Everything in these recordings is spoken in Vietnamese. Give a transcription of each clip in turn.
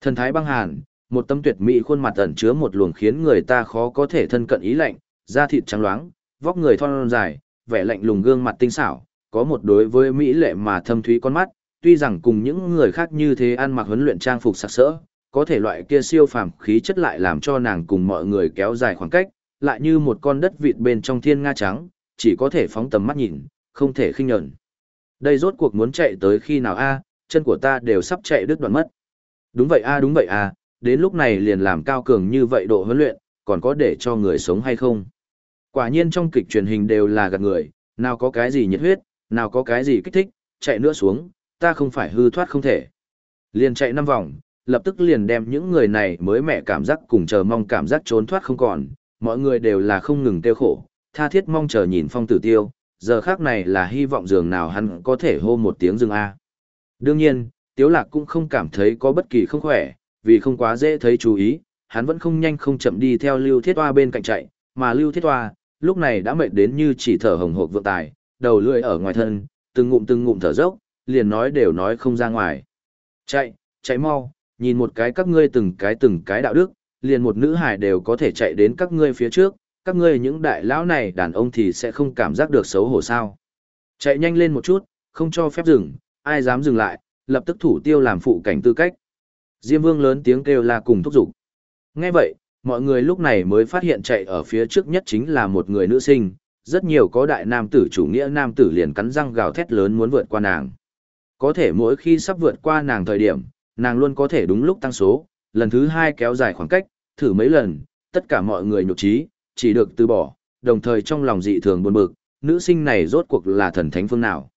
Thần thái băng hàn, một tấm tuyệt mỹ khuôn mặt ẩn chứa một luồng khiến người ta khó có thể thân cận ý lạnh, da thịt trắng loáng, vóc người thon dài, vẻ lạnh lùng gương mặt tinh xảo, có một đối với mỹ lệ mà thâm thúy con mắt, tuy rằng cùng những người khác như thế ăn mặc huấn luyện trang phục sặc sỡ, có thể loại kia siêu phàm khí chất lại làm cho nàng cùng mọi người kéo dài khoảng cách, lại như một con đất vịt bên trong thiên nga trắng, chỉ có thể phóng tầm mắt nhìn, không thể khinh nhẫn. Đây rốt cuộc muốn chạy tới khi nào a, chân của ta đều sắp chạy đứt đoạn mất. Đúng vậy a, đúng vậy a, đến lúc này liền làm cao cường như vậy độ huấn luyện, còn có để cho người sống hay không? Quả nhiên trong kịch truyền hình đều là gạt người, nào có cái gì nhiệt huyết, nào có cái gì kích thích, chạy nữa xuống, ta không phải hư thoát không thể. Liền chạy năm vòng, lập tức liền đem những người này mới mẹ cảm giác cùng chờ mong cảm giác trốn thoát không còn, mọi người đều là không ngừng tiêu khổ, tha thiết mong chờ nhìn phong tử tiêu, giờ khác này là hy vọng dường nào hắn có thể hô một tiếng dừng A. Đương nhiên, Tiếu Lạc cũng không cảm thấy có bất kỳ không khỏe, vì không quá dễ thấy chú ý, hắn vẫn không nhanh không chậm đi theo Lưu Thiết Hoa bên cạnh chạy, mà Lưu Thiết Hoa, lúc này đã mệt đến như chỉ thở hồng hộc vượng tài, đầu lưỡi ở ngoài thân, từng ngụm từng ngụm thở dốc, liền nói đều nói không ra ngoài. Chạy, chạy mau, nhìn một cái các ngươi từng cái từng cái đạo đức, liền một nữ hài đều có thể chạy đến các ngươi phía trước, các ngươi những đại lão này đàn ông thì sẽ không cảm giác được xấu hổ sao. Chạy nhanh lên một chút, không cho phép dừng, ai dám dừng lại, lập tức thủ tiêu làm phụ cảnh tư cách. Diêm vương lớn tiếng kêu la cùng thúc giục. Nghe vậy, mọi người lúc này mới phát hiện chạy ở phía trước nhất chính là một người nữ sinh, rất nhiều có đại nam tử chủ nghĩa nam tử liền cắn răng gào thét lớn muốn vượt qua nàng. Có thể mỗi khi sắp vượt qua nàng thời điểm, nàng luôn có thể đúng lúc tăng số, lần thứ hai kéo dài khoảng cách, thử mấy lần, tất cả mọi người nhục trí, chỉ được từ bỏ, đồng thời trong lòng dị thường buồn bực, nữ sinh này rốt cuộc là thần thánh phương nào.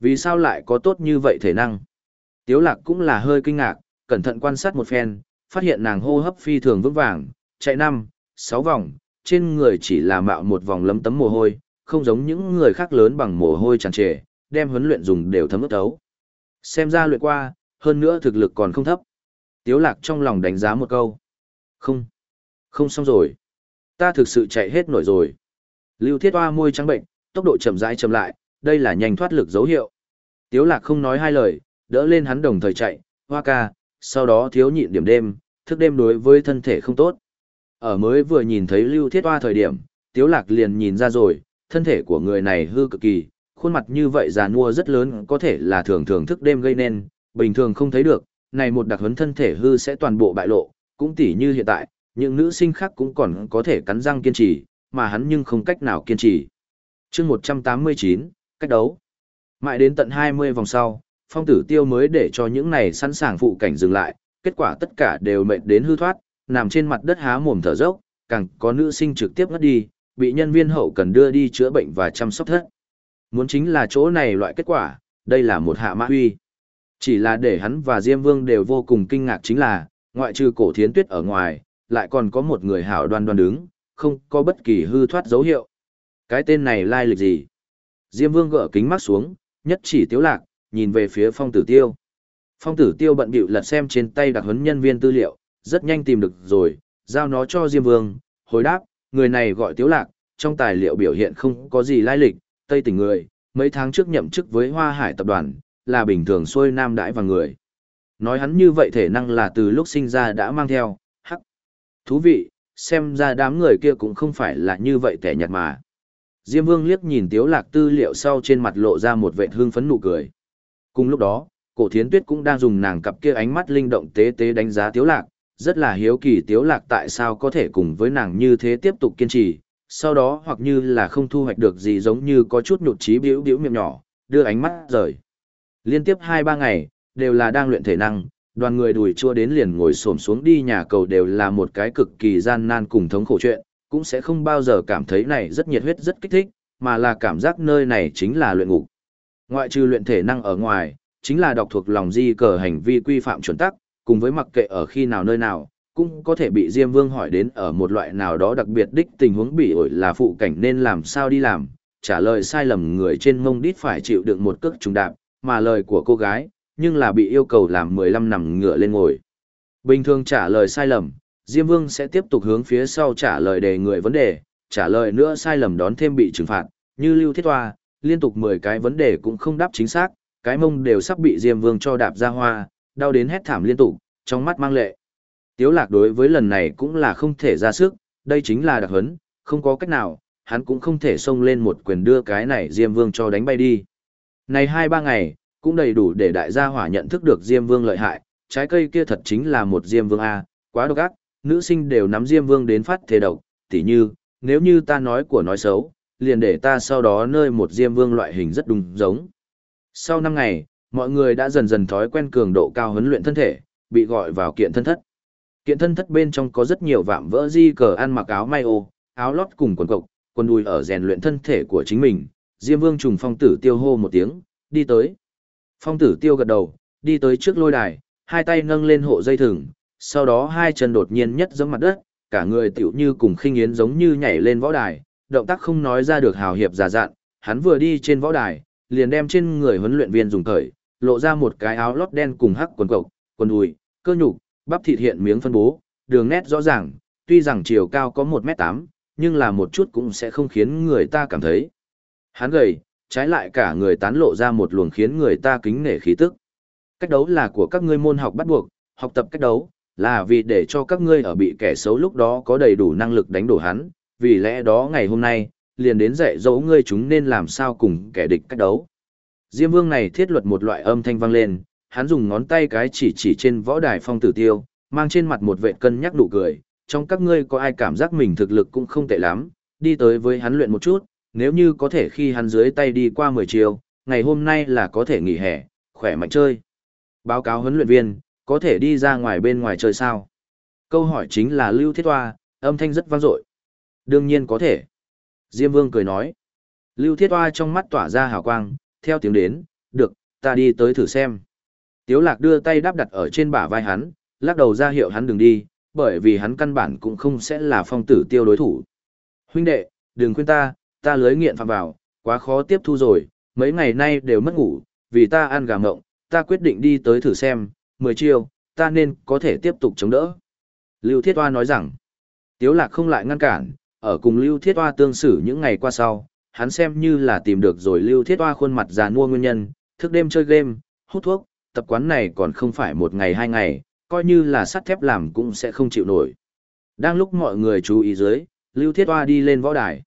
Vì sao lại có tốt như vậy thể năng? Tiếu lạc cũng là hơi kinh ngạc, cẩn thận quan sát một phen, phát hiện nàng hô hấp phi thường vững vàng, chạy năm, sáu vòng, trên người chỉ là mạo một vòng lấm tấm mồ hôi, không giống những người khác lớn bằng mồ hôi tràn trề, đem huấn luyện dùng đều thấm ướt ấu. Xem ra luyện qua, hơn nữa thực lực còn không thấp. Tiếu lạc trong lòng đánh giá một câu. Không, không xong rồi. Ta thực sự chạy hết nổi rồi. Lưu thiết hoa môi trắng bệnh, tốc độ chậm rãi chậm lại, đây là nhanh thoát lực dấu hiệu. Tiếu lạc không nói hai lời, đỡ lên hắn đồng thời chạy, hoa ca, sau đó thiếu nhịn điểm đêm, thức đêm đối với thân thể không tốt. Ở mới vừa nhìn thấy lưu thiết hoa thời điểm, tiếu lạc liền nhìn ra rồi, thân thể của người này hư cực kỳ, khuôn mặt như vậy già nua rất lớn có thể là thường thường thức đêm gây nên, bình thường không thấy được, này một đặc huấn thân thể hư sẽ toàn bộ bại lộ, cũng tỉ như hiện tại, những nữ sinh khác cũng còn có thể cắn răng kiên trì, mà hắn nhưng không cách nào kiên trì. chương 189, cách đấu. Mãi đến tận 20 vòng sau, phong tử tiêu mới để cho những này sẵn sàng phụ cảnh dừng lại, kết quả tất cả đều mệt đến hư thoát, nằm trên mặt đất há mồm thở dốc, càng có nữ sinh trực tiếp ngất đi, bị nhân viên hậu cần đưa đi chữa bệnh và chăm sóc thất. Muốn chính là chỗ này loại kết quả, đây là một hạ mã huy. Chỉ là để hắn và Diêm Vương đều vô cùng kinh ngạc chính là, ngoại trừ cổ thiến tuyết ở ngoài, lại còn có một người hảo đoan đoan đứng, không có bất kỳ hư thoát dấu hiệu. Cái tên này lai lịch gì? Diêm Vương gỡ kính mắt xuống, nhất chỉ tiếu lạc, nhìn về phía phong tử tiêu. Phong tử tiêu bận bịu lật xem trên tay đặc huấn nhân viên tư liệu, rất nhanh tìm được rồi, giao nó cho Diêm Vương, hồi đáp, người này gọi tiếu lạc, trong tài liệu biểu hiện không có gì lai lịch, tây tỉnh người, mấy tháng trước nhậm chức với Hoa Hải tập đoàn, là bình thường xuôi nam đãi và người. Nói hắn như vậy thể năng là từ lúc sinh ra đã mang theo, hắc. Thú vị, xem ra đám người kia cũng không phải là như vậy kẻ nhạt mà. Diêm Vương liếc nhìn Tiếu Lạc tư liệu sau trên mặt lộ ra một vệt hương phấn nụ cười. Cùng lúc đó, Cổ Thiến Tuyết cũng đang dùng nàng cặp kia ánh mắt linh động tế tế đánh giá Tiếu Lạc, rất là hiếu kỳ Tiếu Lạc tại sao có thể cùng với nàng như thế tiếp tục kiên trì, sau đó hoặc như là không thu hoạch được gì giống như có chút nhụt chí biểu biểu miệng nhỏ, đưa ánh mắt rời. Liên tiếp 2-3 ngày, đều là đang luyện thể năng, đoàn người đùi chua đến liền ngồi xổm xuống đi nhà cầu đều là một cái cực kỳ gian nan cùng thống khổ chuyện, cũng sẽ không bao giờ cảm thấy này rất nhiệt huyết rất kích thích, mà là cảm giác nơi này chính là luyện ngục. Ngoại trừ luyện thể năng ở ngoài, chính là đọc thuộc lòng di cờ hành vi quy phạm chuẩn tắc, cùng với mặc kệ ở khi nào nơi nào, cũng có thể bị Diêm Vương hỏi đến ở một loại nào đó đặc biệt đích tình huống bị ổi là phụ cảnh nên làm sao đi làm, trả lời sai lầm người trên mông đít phải chịu đựng một cước trùng đạp, mà lời của cô gái, nhưng là bị yêu cầu làm 15 nằm ngựa lên ngồi. Bình thường trả lời sai lầm, Diêm Vương sẽ tiếp tục hướng phía sau trả lời đề người vấn đề, trả lời nữa sai lầm đón thêm bị trừng phạt, như Lưu Thiết Toa, liên tục 10 cái vấn đề cũng không đáp chính xác, cái mông đều sắp bị Diêm Vương cho đạp ra hoa, đau đến hét thảm liên tục, trong mắt mang lệ. Tiếu lạc đối với lần này cũng là không thể ra sức, đây chính là đặc hấn, không có cách nào, hắn cũng không thể xông lên một quyền đưa cái này Diêm Vương cho đánh bay đi. Này hai ba ngày, cũng đầy đủ để đại gia hỏa nhận thức được Diêm Vương lợi hại, trái cây kia thật chính là một Diêm Vương A, quá độc ác, nữ sinh đều nắm Diêm Vương đến phát thế độc, tỉ như, nếu như ta nói của nói xấu, liền để ta sau đó nơi một Diêm Vương loại hình rất đúng giống. Sau năm ngày, mọi người đã dần dần thói quen cường độ cao huấn luyện thân thể, bị gọi vào kiện thân thất. Kiện thân thất bên trong có rất nhiều vạm vỡ di cờ ăn mặc áo may ô, áo lót cùng quần cộc, quần đùi ở rèn luyện thân thể của chính mình. Diêm Vương trùng phong tử tiêu hô một tiếng, đi tới. Phong tử tiêu gật đầu, đi tới trước lôi đài, hai tay nâng lên hộ dây thừng, sau đó hai chân đột nhiên nhất giống mặt đất, cả người tiểu như cùng khinh yến giống như nhảy lên võ đài, động tác không nói ra được hào hiệp giả dạn, hắn vừa đi trên võ đài, liền đem trên người huấn luyện viên dùng cởi, lộ ra một cái áo lót đen cùng hắc quần cộc, quần đùi, cơ nhục, bắp thịt hiện miếng phân bố, đường nét rõ ràng, tuy rằng chiều cao có 1m8, nhưng là một chút cũng sẽ không khiến người ta cảm thấy. Hắn gầy, trái lại cả người tán lộ ra một luồng khiến người ta kính nể khí tức. Cách đấu là của các ngươi môn học bắt buộc, học tập cách đấu, là vì để cho các ngươi ở bị kẻ xấu lúc đó có đầy đủ năng lực đánh đổ hắn, vì lẽ đó ngày hôm nay, liền đến dạy dỗ ngươi chúng nên làm sao cùng kẻ địch cách đấu. Diêm vương này thiết luật một loại âm thanh vang lên, hắn dùng ngón tay cái chỉ chỉ trên võ đài phong tử tiêu, mang trên mặt một vệ cân nhắc nụ cười, trong các ngươi có ai cảm giác mình thực lực cũng không tệ lắm, đi tới với hắn luyện một chút, nếu như có thể khi hắn dưới tay đi qua 10 chiều, ngày hôm nay là có thể nghỉ hè, khỏe mạnh chơi. Báo cáo huấn luyện viên, có thể đi ra ngoài bên ngoài chơi sao? Câu hỏi chính là Lưu Thiết Hoa, âm thanh rất vang dội. Đương nhiên có thể. Diêm Vương cười nói. Lưu Thiết Hoa trong mắt tỏa ra hào quang, theo tiếng đến, được, ta đi tới thử xem. Tiếu lạc đưa tay đáp đặt ở trên bả vai hắn, lắc đầu ra hiệu hắn đừng đi, bởi vì hắn căn bản cũng không sẽ là phong tử tiêu đối thủ. Huynh đệ, đừng khuyên ta, ta lưới nghiện phạm vào, quá khó tiếp thu rồi, mấy ngày nay đều mất ngủ, vì ta ăn gà mộng, ta quyết định đi tới thử xem, mười chiêu, ta nên có thể tiếp tục chống đỡ. Lưu Thiết Hoa nói rằng, Tiếu Lạc không lại ngăn cản, ở cùng Lưu Thiết Hoa tương xử những ngày qua sau, hắn xem như là tìm được rồi Lưu Thiết Hoa khuôn mặt già nua nguyên nhân, thức đêm chơi game, hút thuốc, tập quán này còn không phải một ngày hai ngày, coi như là sắt thép làm cũng sẽ không chịu nổi. Đang lúc mọi người chú ý dưới, Lưu Thiết Hoa đi lên võ đài.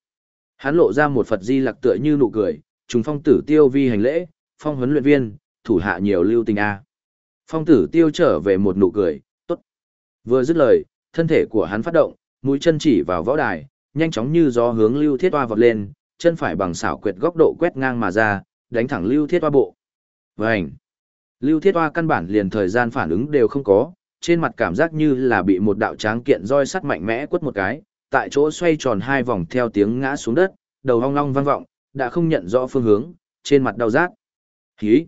Hắn lộ ra một Phật di lặc tựa như nụ cười, trùng phong tử tiêu vi hành lễ, phong huấn luyện viên, thủ hạ nhiều lưu tình A. Phong tử tiêu trở về một nụ cười, tốt. Vừa dứt lời, thân thể của hắn phát động, mũi chân chỉ vào võ đài, nhanh chóng như gió hướng lưu thiết hoa vọt lên, chân phải bằng xảo quyệt góc độ quét ngang mà ra, đánh thẳng lưu thiết hoa bộ. Vành! Lưu thiết hoa căn bản liền thời gian phản ứng đều không có, trên mặt cảm giác như là bị một đạo tráng kiện roi sắt mạnh mẽ quất một cái, tại chỗ xoay tròn hai vòng theo tiếng ngã xuống đất, đầu hong long vang vọng, đã không nhận rõ phương hướng, trên mặt đau rát. Khí!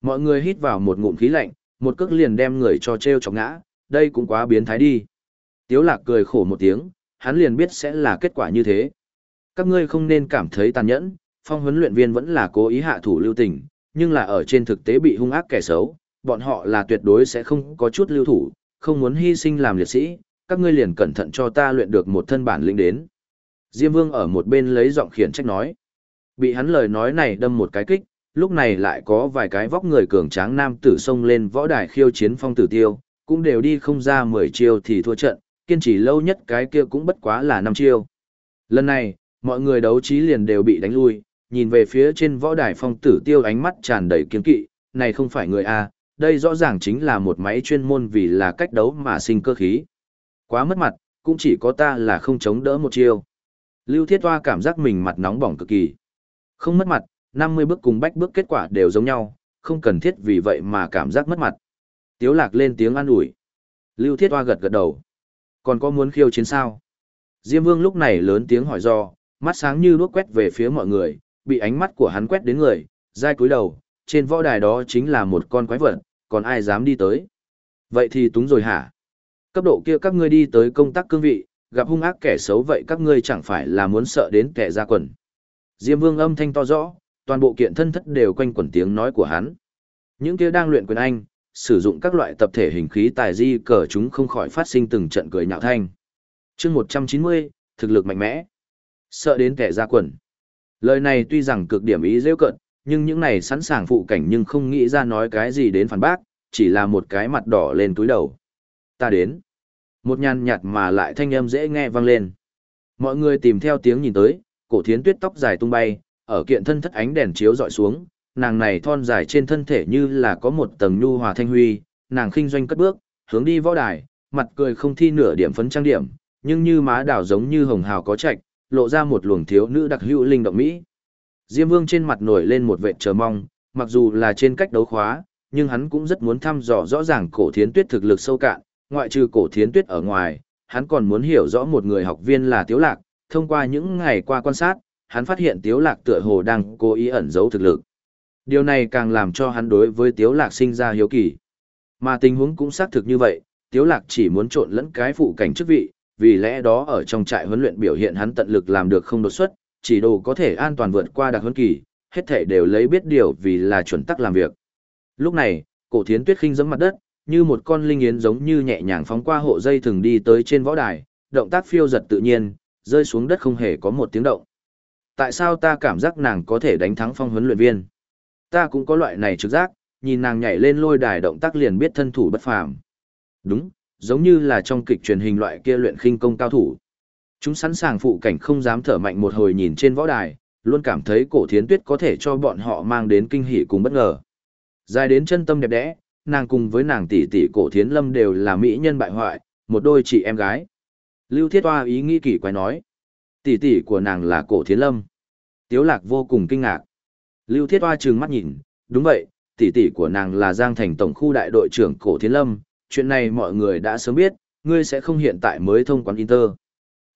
Mọi người hít vào một ngụm khí lạnh, một cước liền đem người cho treo chọc ngã, đây cũng quá biến thái đi. Tiếu lạc cười khổ một tiếng, hắn liền biết sẽ là kết quả như thế. Các ngươi không nên cảm thấy tàn nhẫn, phong huấn luyện viên vẫn là cố ý hạ thủ lưu tình, nhưng là ở trên thực tế bị hung ác kẻ xấu, bọn họ là tuyệt đối sẽ không có chút lưu thủ, không muốn hy sinh làm liệt sĩ, các ngươi liền cẩn thận cho ta luyện được một thân bản lĩnh đến. Diêm Vương ở một bên lấy giọng khiển trách nói. Bị hắn lời nói này đâm một cái kích, lúc này lại có vài cái vóc người cường tráng nam tử xông lên võ đài khiêu chiến phong tử tiêu, cũng đều đi không ra 10 chiêu thì thua trận, kiên trì lâu nhất cái kia cũng bất quá là năm chiêu. Lần này, mọi người đấu trí liền đều bị đánh lui, nhìn về phía trên võ đài phong tử tiêu ánh mắt tràn đầy kiên kỵ, này không phải người A, đây rõ ràng chính là một máy chuyên môn vì là cách đấu mà sinh cơ khí. Quá mất mặt, cũng chỉ có ta là không chống đỡ một chiêu. Lưu Thiết Hoa cảm giác mình mặt nóng bỏng cực kỳ. Không mất mặt, 50 bước cùng bách bước kết quả đều giống nhau, không cần thiết vì vậy mà cảm giác mất mặt. Tiếu lạc lên tiếng an ủi. Lưu Thiết Hoa gật gật đầu. Còn có muốn khiêu chiến sao? Diêm Vương lúc này lớn tiếng hỏi do, mắt sáng như đuốc quét về phía mọi người, bị ánh mắt của hắn quét đến người, dai cúi đầu, trên võ đài đó chính là một con quái vật, còn ai dám đi tới? Vậy thì túng rồi hả? Cấp độ kia các ngươi đi tới công tác cương vị, gặp hung ác kẻ xấu vậy các ngươi chẳng phải là muốn sợ đến kẻ ra quần. Diêm Vương âm thanh to rõ, toàn bộ kiện thân thất đều quanh quẩn tiếng nói của hắn. Những kia đang luyện quyền anh, sử dụng các loại tập thể hình khí tài di cờ chúng không khỏi phát sinh từng trận cười nhạo thanh. chương 190, thực lực mạnh mẽ. Sợ đến kẻ ra quần. Lời này tuy rằng cực điểm ý rêu cận, nhưng những này sẵn sàng phụ cảnh nhưng không nghĩ ra nói cái gì đến phản bác, chỉ là một cái mặt đỏ lên túi đầu. ta đến. Một nhàn nhạt mà lại thanh âm dễ nghe vang lên. Mọi người tìm theo tiếng nhìn tới, cổ thiến tuyết tóc dài tung bay, ở kiện thân thất ánh đèn chiếu dọi xuống, nàng này thon dài trên thân thể như là có một tầng nhu hòa thanh huy, nàng khinh doanh cất bước, hướng đi võ đài, mặt cười không thi nửa điểm phấn trang điểm, nhưng như má đảo giống như hồng hào có trạch, lộ ra một luồng thiếu nữ đặc hữu linh động mỹ. Diêm Vương trên mặt nổi lên một vệt chờ mong, mặc dù là trên cách đấu khóa, nhưng hắn cũng rất muốn thăm dò rõ ràng cổ thiến tuyết thực lực sâu cạn, ngoại trừ cổ thiến tuyết ở ngoài, hắn còn muốn hiểu rõ một người học viên là Tiếu Lạc, thông qua những ngày qua quan sát, hắn phát hiện Tiếu Lạc tựa hồ đang cố ý ẩn giấu thực lực. Điều này càng làm cho hắn đối với Tiếu Lạc sinh ra hiếu kỳ. Mà tình huống cũng xác thực như vậy, Tiếu Lạc chỉ muốn trộn lẫn cái phụ cảnh chức vị, vì lẽ đó ở trong trại huấn luyện biểu hiện hắn tận lực làm được không đột xuất, chỉ đồ có thể an toàn vượt qua đặc huấn kỳ, hết thể đều lấy biết điều vì là chuẩn tắc làm việc. Lúc này, cổ thiến tuyết khinh giẫm mặt đất, như một con linh yến giống như nhẹ nhàng phóng qua hộ dây thường đi tới trên võ đài, động tác phiêu giật tự nhiên, rơi xuống đất không hề có một tiếng động. Tại sao ta cảm giác nàng có thể đánh thắng phong huấn luyện viên? Ta cũng có loại này trực giác, nhìn nàng nhảy lên lôi đài động tác liền biết thân thủ bất phàm. Đúng, giống như là trong kịch truyền hình loại kia luyện khinh công cao thủ. Chúng sẵn sàng phụ cảnh không dám thở mạnh một hồi nhìn trên võ đài, luôn cảm thấy cổ thiến tuyết có thể cho bọn họ mang đến kinh hỉ cùng bất ngờ. Dài đến chân tâm đẹp đẽ, nàng cùng với nàng tỷ tỷ cổ thiến lâm đều là mỹ nhân bại hoại, một đôi chị em gái. Lưu Thiết Hoa ý nghĩ kỳ quái nói, tỷ tỷ của nàng là cổ thiến lâm. Tiếu lạc vô cùng kinh ngạc. Lưu Thiết Hoa trừng mắt nhìn, đúng vậy, tỷ tỷ của nàng là Giang Thành Tổng khu đại đội trưởng cổ thiến lâm, chuyện này mọi người đã sớm biết, ngươi sẽ không hiện tại mới thông quán Inter.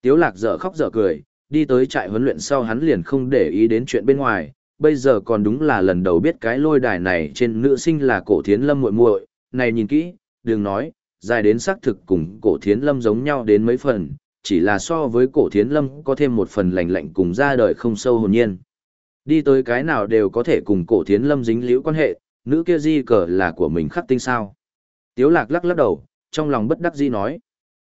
Tiếu lạc dở khóc dở cười, đi tới trại huấn luyện sau hắn liền không để ý đến chuyện bên ngoài, bây giờ còn đúng là lần đầu biết cái lôi đài này trên nữ sinh là cổ thiến lâm muội muội, này nhìn kỹ, đừng nói, dài đến xác thực cùng cổ thiến lâm giống nhau đến mấy phần, chỉ là so với cổ thiến lâm có thêm một phần lạnh lạnh cùng ra đời không sâu hồn nhiên. Đi tới cái nào đều có thể cùng cổ thiến lâm dính liễu quan hệ, nữ kia di cờ là của mình khắc tinh sao. Tiếu lạc lắc lắc đầu, trong lòng bất đắc di nói.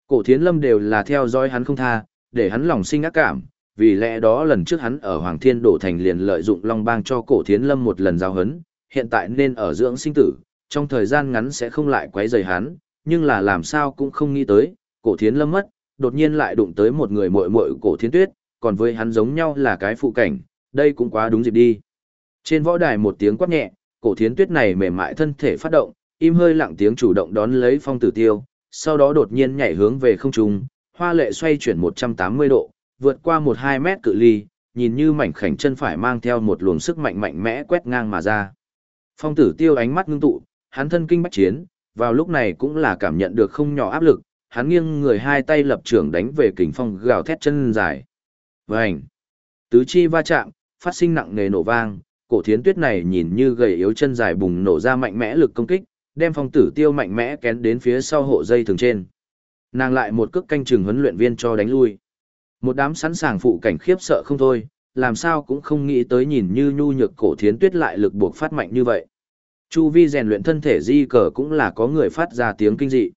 Cổ thiến lâm đều là theo dõi hắn không tha, để hắn lòng sinh ác cảm, vì lẽ đó lần trước hắn ở Hoàng Thiên Đổ Thành liền lợi dụng Long Bang cho cổ thiến lâm một lần giao hấn, hiện tại nên ở dưỡng sinh tử, trong thời gian ngắn sẽ không lại quấy rầy hắn, nhưng là làm sao cũng không nghĩ tới, cổ thiến lâm mất, đột nhiên lại đụng tới một người muội muội cổ thiến tuyết, còn với hắn giống nhau là cái phụ cảnh, đây cũng quá đúng dịp đi. Trên võ đài một tiếng quát nhẹ, cổ thiến tuyết này mềm mại thân thể phát động, im hơi lặng tiếng chủ động đón lấy phong tử tiêu, sau đó đột nhiên nhảy hướng về không trung, hoa lệ xoay chuyển 180 độ, vượt qua 1-2 mét cự ly, nhìn như mảnh khảnh chân phải mang theo một luồng sức mạnh mạnh mẽ quét ngang mà ra. Phong tử tiêu ánh mắt ngưng tụ, hắn thân kinh bách chiến, vào lúc này cũng là cảm nhận được không nhỏ áp lực, hắn nghiêng người hai tay lập trưởng đánh về kình phong gào thét chân dài. Vành! Tứ chi va chạm, phát sinh nặng nề nổ vang, cổ thiến tuyết này nhìn như gầy yếu chân dài bùng nổ ra mạnh mẽ lực công kích, đem phong tử tiêu mạnh mẽ kén đến phía sau hộ dây thường trên. Nàng lại một cước canh chừng huấn luyện viên cho đánh lui. Một đám sẵn sàng phụ cảnh khiếp sợ không thôi, làm sao cũng không nghĩ tới nhìn như nhu nhược cổ thiến tuyết lại lực buộc phát mạnh như vậy. Chu vi rèn luyện thân thể di cờ cũng là có người phát ra tiếng kinh dị.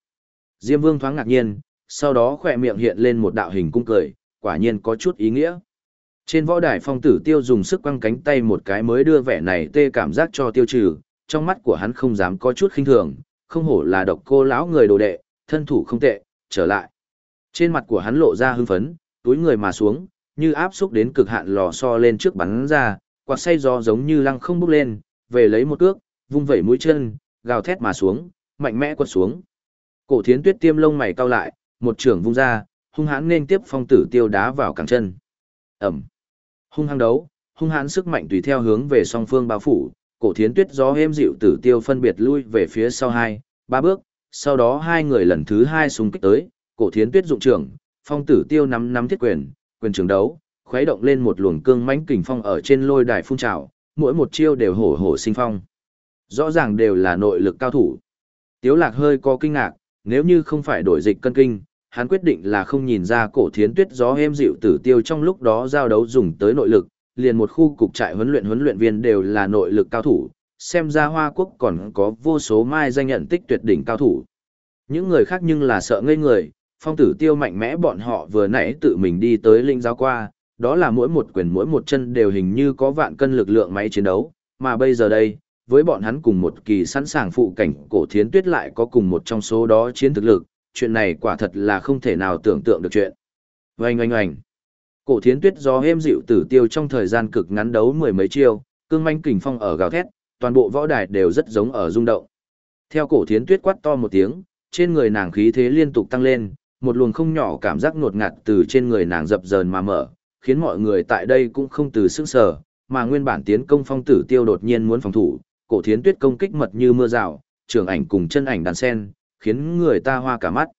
Diêm vương thoáng ngạc nhiên, sau đó khỏe miệng hiện lên một đạo hình cung cười, quả nhiên có chút ý nghĩa. Trên võ đài phong tử tiêu dùng sức quăng cánh tay một cái mới đưa vẻ này tê cảm giác cho tiêu trừ, trong mắt của hắn không dám có chút khinh thường, không hổ là độc cô lão người đồ đệ, thân thủ không tệ, trở lại. Trên mặt của hắn lộ ra hưng phấn, túi người mà xuống, như áp xúc đến cực hạn lò so lên trước bắn ra, quạt say gió giống như lăng không bốc lên, về lấy một cước, vung vẩy mũi chân, gào thét mà xuống, mạnh mẽ quật xuống. Cổ thiến tuyết tiêm lông mày cau lại, một trường vung ra, hung hãn nên tiếp phong tử tiêu đá vào cẳng chân. Ẩm. Hung hăng đấu, hung hãn sức mạnh tùy theo hướng về song phương bao phủ, cổ thiến tuyết gió êm dịu tử tiêu phân biệt lui về phía sau hai, ba bước, sau đó hai người lần thứ hai xung kích tới, cổ thiến tuyết dụng trưởng, phong tử tiêu nắm nắm thiết quyền, quyền trường đấu, khuấy động lên một luồng cương mãnh kình phong ở trên lôi đài phun trào, mỗi một chiêu đều hổ hổ sinh phong. Rõ ràng đều là nội lực cao thủ. Tiếu lạc hơi có kinh ngạc, nếu như không phải đổi dịch cân kinh, hắn quyết định là không nhìn ra cổ thiến tuyết gió êm dịu tử tiêu trong lúc đó giao đấu dùng tới nội lực, liền một khu cục trại huấn luyện huấn luyện viên đều là nội lực cao thủ, xem ra Hoa Quốc còn có vô số mai danh nhận tích tuyệt đỉnh cao thủ. Những người khác nhưng là sợ ngây người, phong tử tiêu mạnh mẽ bọn họ vừa nãy tự mình đi tới linh giáo qua, đó là mỗi một quyền mỗi một chân đều hình như có vạn cân lực lượng máy chiến đấu, mà bây giờ đây, với bọn hắn cùng một kỳ sẵn sàng phụ cảnh cổ thiến tuyết lại có cùng một trong số đó chiến thực lực, chuyện này quả thật là không thể nào tưởng tượng được chuyện. Oanh oanh oanh. Cổ thiến tuyết gió êm dịu tử tiêu trong thời gian cực ngắn đấu mười mấy chiêu, cương manh kình phong ở gào thét, toàn bộ võ đài đều rất giống ở rung động. Theo cổ thiến tuyết quát to một tiếng, trên người nàng khí thế liên tục tăng lên, một luồng không nhỏ cảm giác ngột ngạt từ trên người nàng dập dờn mà mở, khiến mọi người tại đây cũng không từ sức sở, mà nguyên bản tiến công phong tử tiêu đột nhiên muốn phòng thủ, cổ thiến tuyết công kích mật như mưa rào, trường ảnh cùng chân ảnh đàn sen, khiến người ta hoa cả mắt.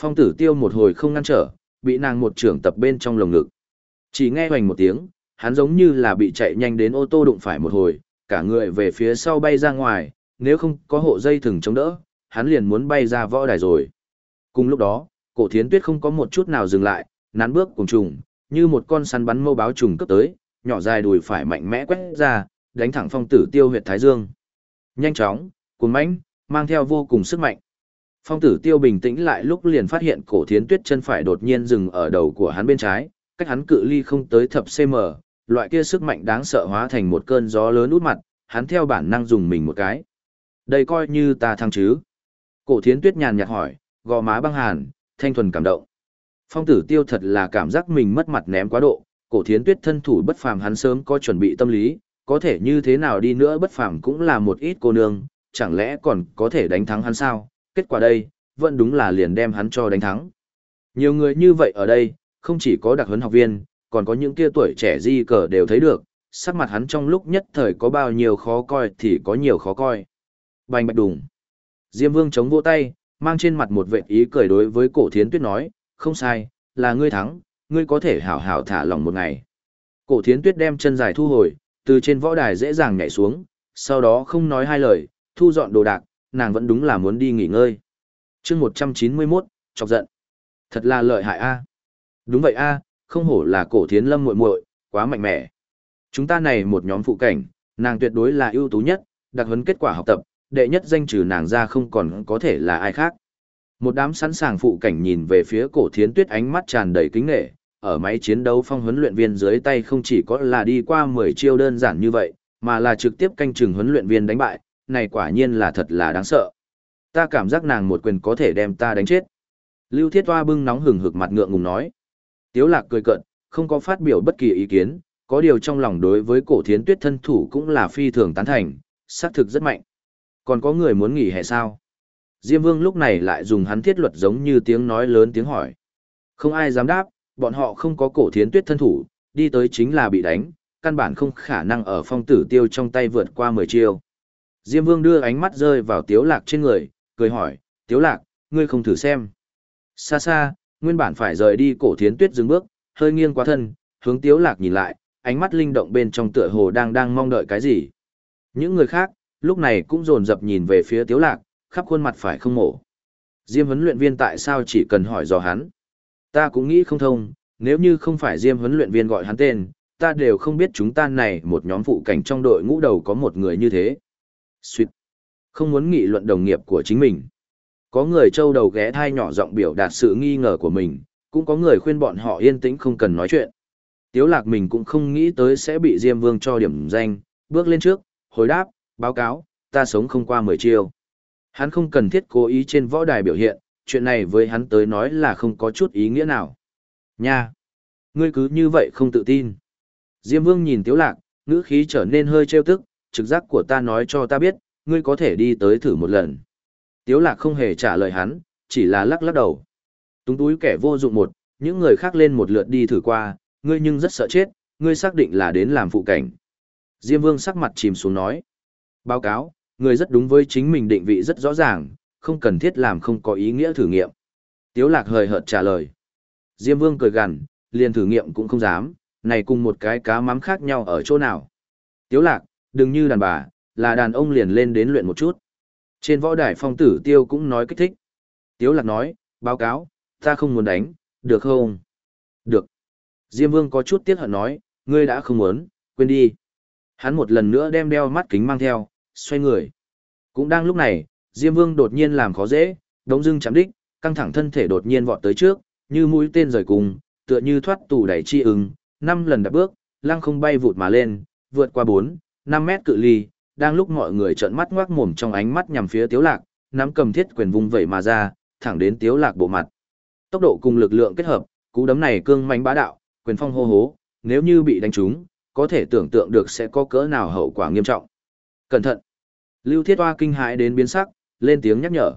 Phong tử tiêu một hồi không ngăn trở, bị nàng một trưởng tập bên trong lồng ngực. Chỉ nghe hoành một tiếng, hắn giống như là bị chạy nhanh đến ô tô đụng phải một hồi, cả người về phía sau bay ra ngoài, nếu không có hộ dây thừng chống đỡ, hắn liền muốn bay ra võ đài rồi. Cùng lúc đó, cổ thiến tuyết không có một chút nào dừng lại, nán bước cùng trùng, như một con săn bắn mâu báo trùng cấp tới, nhỏ dài đùi phải mạnh mẽ quét ra, đánh thẳng phong tử tiêu huyệt thái dương. Nhanh chóng, cuốn mãnh, mang theo vô cùng sức mạnh. Phong tử tiêu bình tĩnh lại lúc liền phát hiện cổ thiến tuyết chân phải đột nhiên dừng ở đầu của hắn bên trái, cách hắn cự ly không tới thập cm, loại kia sức mạnh đáng sợ hóa thành một cơn gió lớn út mặt, hắn theo bản năng dùng mình một cái. Đây coi như ta thăng chứ. Cổ thiến tuyết nhàn nhạt hỏi, gò má băng hàn, thanh thuần cảm động. Phong tử tiêu thật là cảm giác mình mất mặt ném quá độ, cổ thiến tuyết thân thủ bất phàm hắn sớm có chuẩn bị tâm lý, có thể như thế nào đi nữa bất phàm cũng là một ít cô nương, chẳng lẽ còn có thể đánh thắng hắn sao? Kết quả đây, vẫn đúng là liền đem hắn cho đánh thắng. Nhiều người như vậy ở đây, không chỉ có đặc huấn học viên, còn có những kia tuổi trẻ di cờ đều thấy được, sắc mặt hắn trong lúc nhất thời có bao nhiêu khó coi thì có nhiều khó coi. Bành bạch đùng. Diêm vương chống vỗ tay, mang trên mặt một vệ ý cười đối với cổ thiến tuyết nói, không sai, là ngươi thắng, ngươi có thể hảo hảo thả lòng một ngày. Cổ thiến tuyết đem chân dài thu hồi, từ trên võ đài dễ dàng nhảy xuống, sau đó không nói hai lời, thu dọn đồ đạc, nàng vẫn đúng là muốn đi nghỉ ngơi. chương 191, chọc giận. Thật là lợi hại a Đúng vậy a không hổ là cổ thiến lâm muội muội quá mạnh mẽ. Chúng ta này một nhóm phụ cảnh, nàng tuyệt đối là ưu tú nhất, đặc huấn kết quả học tập, đệ nhất danh trừ nàng ra không còn có thể là ai khác. Một đám sẵn sàng phụ cảnh nhìn về phía cổ thiến tuyết ánh mắt tràn đầy kính nghệ, ở máy chiến đấu phong huấn luyện viên dưới tay không chỉ có là đi qua 10 chiêu đơn giản như vậy, mà là trực tiếp canh chừng huấn luyện viên đánh bại, này quả nhiên là thật là đáng sợ. Ta cảm giác nàng một quyền có thể đem ta đánh chết. Lưu Thiết Hoa bưng nóng hừng hực mặt ngượng ngùng nói. Tiếu Lạc cười cợt, không có phát biểu bất kỳ ý kiến, có điều trong lòng đối với cổ thiến tuyết thân thủ cũng là phi thường tán thành, xác thực rất mạnh. Còn có người muốn nghỉ hè sao? Diêm Vương lúc này lại dùng hắn thiết luật giống như tiếng nói lớn tiếng hỏi. Không ai dám đáp, bọn họ không có cổ thiến tuyết thân thủ, đi tới chính là bị đánh, căn bản không khả năng ở phong tử tiêu trong tay vượt qua 10 chiêu. Diêm Vương đưa ánh mắt rơi vào Tiếu Lạc trên người, cười hỏi, Tiếu Lạc, ngươi không thử xem. Xa xa, nguyên bản phải rời đi cổ thiến tuyết dừng bước, hơi nghiêng quá thân, hướng Tiếu Lạc nhìn lại, ánh mắt linh động bên trong tựa hồ đang đang mong đợi cái gì. Những người khác, lúc này cũng rồn rập nhìn về phía Tiếu Lạc, khắp khuôn mặt phải không mổ. Diêm huấn luyện viên tại sao chỉ cần hỏi dò hắn. Ta cũng nghĩ không thông, nếu như không phải Diêm huấn luyện viên gọi hắn tên, ta đều không biết chúng ta này một nhóm phụ cảnh trong đội ngũ đầu có một người như thế. Xuyệt. Không muốn nghị luận đồng nghiệp của chính mình. Có người trâu đầu ghé thai nhỏ giọng biểu đạt sự nghi ngờ của mình, cũng có người khuyên bọn họ yên tĩnh không cần nói chuyện. Tiếu lạc mình cũng không nghĩ tới sẽ bị Diêm Vương cho điểm danh, bước lên trước, hồi đáp, báo cáo, ta sống không qua 10 chiêu. Hắn không cần thiết cố ý trên võ đài biểu hiện, chuyện này với hắn tới nói là không có chút ý nghĩa nào. Nha! Ngươi cứ như vậy không tự tin. Diêm Vương nhìn Tiếu Lạc, ngữ khí trở nên hơi trêu tức, trực giác của ta nói cho ta biết, ngươi có thể đi tới thử một lần. Tiếu Lạc không hề trả lời hắn, chỉ là lắc lắc đầu. Túng túi kẻ vô dụng một, những người khác lên một lượt đi thử qua, ngươi nhưng rất sợ chết, ngươi xác định là đến làm phụ cảnh. Diêm Vương sắc mặt chìm xuống nói. Báo cáo, ngươi rất đúng với chính mình định vị rất rõ ràng, không cần thiết làm không có ý nghĩa thử nghiệm. Tiếu lạc hời hợt trả lời. Diêm Vương cười gằn, liền thử nghiệm cũng không dám, này cùng một cái cá mắm khác nhau ở chỗ nào. Tiếu lạc, đừng như đàn bà, là đàn ông liền lên đến luyện một chút. Trên võ đài phong tử tiêu cũng nói kích thích. Tiếu lạc nói, báo cáo, ta không muốn đánh, được không? Được. Diêm Vương có chút tiếc hận nói, ngươi đã không muốn, quên đi. Hắn một lần nữa đem đeo mắt kính mang theo, xoay người. Cũng đang lúc này, Diêm Vương đột nhiên làm khó dễ, đống dưng chạm đích, căng thẳng thân thể đột nhiên vọt tới trước, như mũi tên rời cùng, tựa như thoát tù đẩy chi ứng, năm lần đạp bước, lăng không bay vụt mà lên, vượt qua bốn 5 mét cự ly, đang lúc mọi người trợn mắt ngoác mồm trong ánh mắt nhằm phía Tiếu Lạc, nắm cầm thiết quyền vung vẩy mà ra, thẳng đến tiếu lạc bộ mặt. Tốc độ cùng lực lượng kết hợp, cú đấm này cương mãnh bá đạo, quyền phong hô hố, nếu như bị đánh trúng, có thể tưởng tượng được sẽ có cỡ nào hậu quả nghiêm trọng. Cẩn thận! Lưu Thiết Hoa kinh hãi đến biến sắc, lên tiếng nhắc nhở.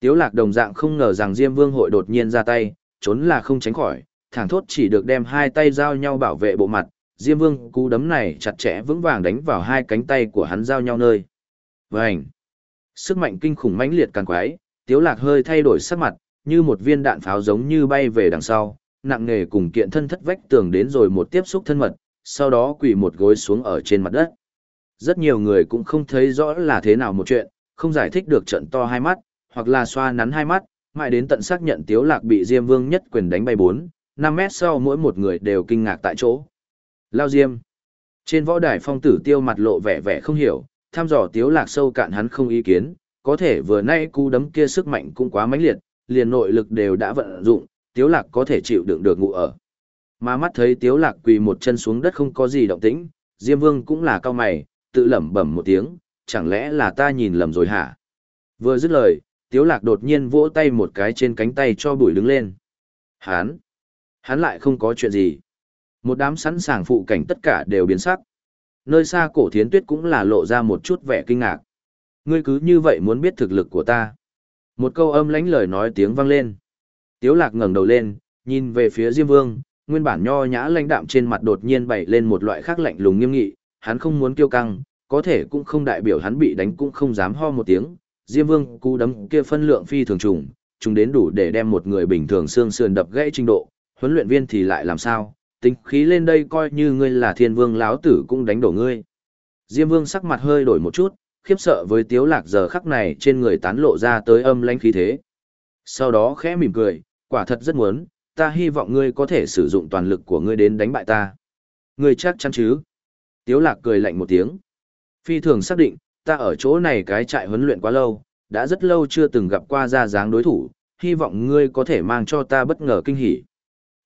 Tiếu lạc đồng dạng không ngờ rằng Diêm Vương hội đột nhiên ra tay, trốn là không tránh khỏi, thẳng thốt chỉ được đem hai tay giao nhau bảo vệ bộ mặt, Diêm Vương cú đấm này chặt chẽ vững vàng đánh vào hai cánh tay của hắn giao nhau nơi. Vành! Sức mạnh kinh khủng mãnh liệt càng quái, Tiếu lạc hơi thay đổi sắc mặt, như một viên đạn pháo giống như bay về đằng sau, nặng nề cùng kiện thân thất vách tường đến rồi một tiếp xúc thân mật, sau đó quỳ một gối xuống ở trên mặt đất. Rất nhiều người cũng không thấy rõ là thế nào một chuyện, không giải thích được trận to hai mắt, hoặc là xoa nắn hai mắt, mãi đến tận xác nhận Tiếu Lạc bị Diêm Vương nhất quyền đánh bay 4, 5 mét sau mỗi một người đều kinh ngạc tại chỗ. Lao Diêm. Trên võ đài phong tử tiêu mặt lộ vẻ vẻ không hiểu, tham dò Tiếu Lạc sâu cạn hắn không ý kiến, có thể vừa nay cú đấm kia sức mạnh cũng quá mãnh liệt, liền nội lực đều đã vận dụng, Tiếu Lạc có thể chịu đựng được ngủ ở. Mà mắt thấy Tiếu Lạc quỳ một chân xuống đất không có gì động tĩnh, Diêm Vương cũng là cao mày, tự lẩm bẩm một tiếng, chẳng lẽ là ta nhìn lầm rồi hả? Vừa dứt lời, Tiếu Lạc đột nhiên vỗ tay một cái trên cánh tay cho bùi đứng lên. Hán! Hắn lại không có chuyện gì. Một đám sẵn sàng phụ cảnh tất cả đều biến sắc. Nơi xa cổ thiến tuyết cũng là lộ ra một chút vẻ kinh ngạc. Ngươi cứ như vậy muốn biết thực lực của ta. Một câu âm lãnh lời nói tiếng vang lên. Tiếu lạc ngẩng đầu lên, nhìn về phía Diêm Vương, nguyên bản nho nhã lãnh đạm trên mặt đột nhiên bày lên một loại khác lạnh lùng nghiêm nghị, hắn không muốn kiêu căng, có thể cũng không đại biểu hắn bị đánh cũng không dám ho một tiếng. Diêm Vương cú đấm kia phân lượng phi thường trùng, trùng đến đủ để đem một người bình thường xương sườn đập gãy trình độ, huấn luyện viên thì lại làm sao, tính khí lên đây coi như ngươi là thiên vương láo tử cũng đánh đổ ngươi. Diêm Vương sắc mặt hơi đổi một chút, khiếp sợ với tiếu lạc giờ khắc này trên người tán lộ ra tới âm lãnh khí thế. Sau đó khẽ mỉm cười, quả thật rất muốn, ta hy vọng ngươi có thể sử dụng toàn lực của ngươi đến đánh bại ta. Ngươi chắc chắn chứ? Tiếu lạc cười lạnh một tiếng. Phi thường xác định, ta ở chỗ này cái trại huấn luyện quá lâu, đã rất lâu chưa từng gặp qua ra dáng đối thủ, hy vọng ngươi có thể mang cho ta bất ngờ kinh hỉ.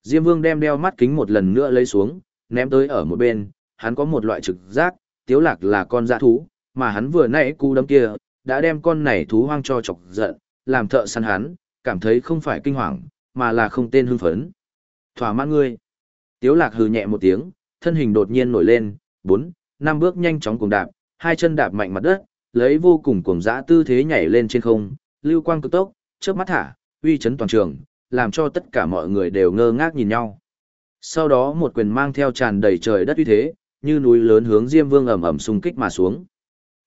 Diêm Vương đem đeo mắt kính một lần nữa lấy xuống, ném tới ở một bên, hắn có một loại trực giác, Tiếu Lạc là con dã thú, mà hắn vừa nãy cú đấm kia, đã đem con này thú hoang cho chọc giận, làm thợ săn hắn, cảm thấy không phải kinh hoàng, mà là không tên hưng phấn. Thỏa mãn ngươi. Tiếu lạc hừ nhẹ một tiếng, thân hình đột nhiên nổi lên, bốn, năm bước nhanh chóng cùng đạp, hai chân đạp mạnh mặt đất, lấy vô cùng cuồng dã tư thế nhảy lên trên không, lưu quang cực tốc, chớp mắt thả, uy chấn toàn trường, làm cho tất cả mọi người đều ngơ ngác nhìn nhau. Sau đó một quyền mang theo tràn đầy trời đất uy thế, như núi lớn hướng Diêm Vương ầm ầm xung kích mà xuống.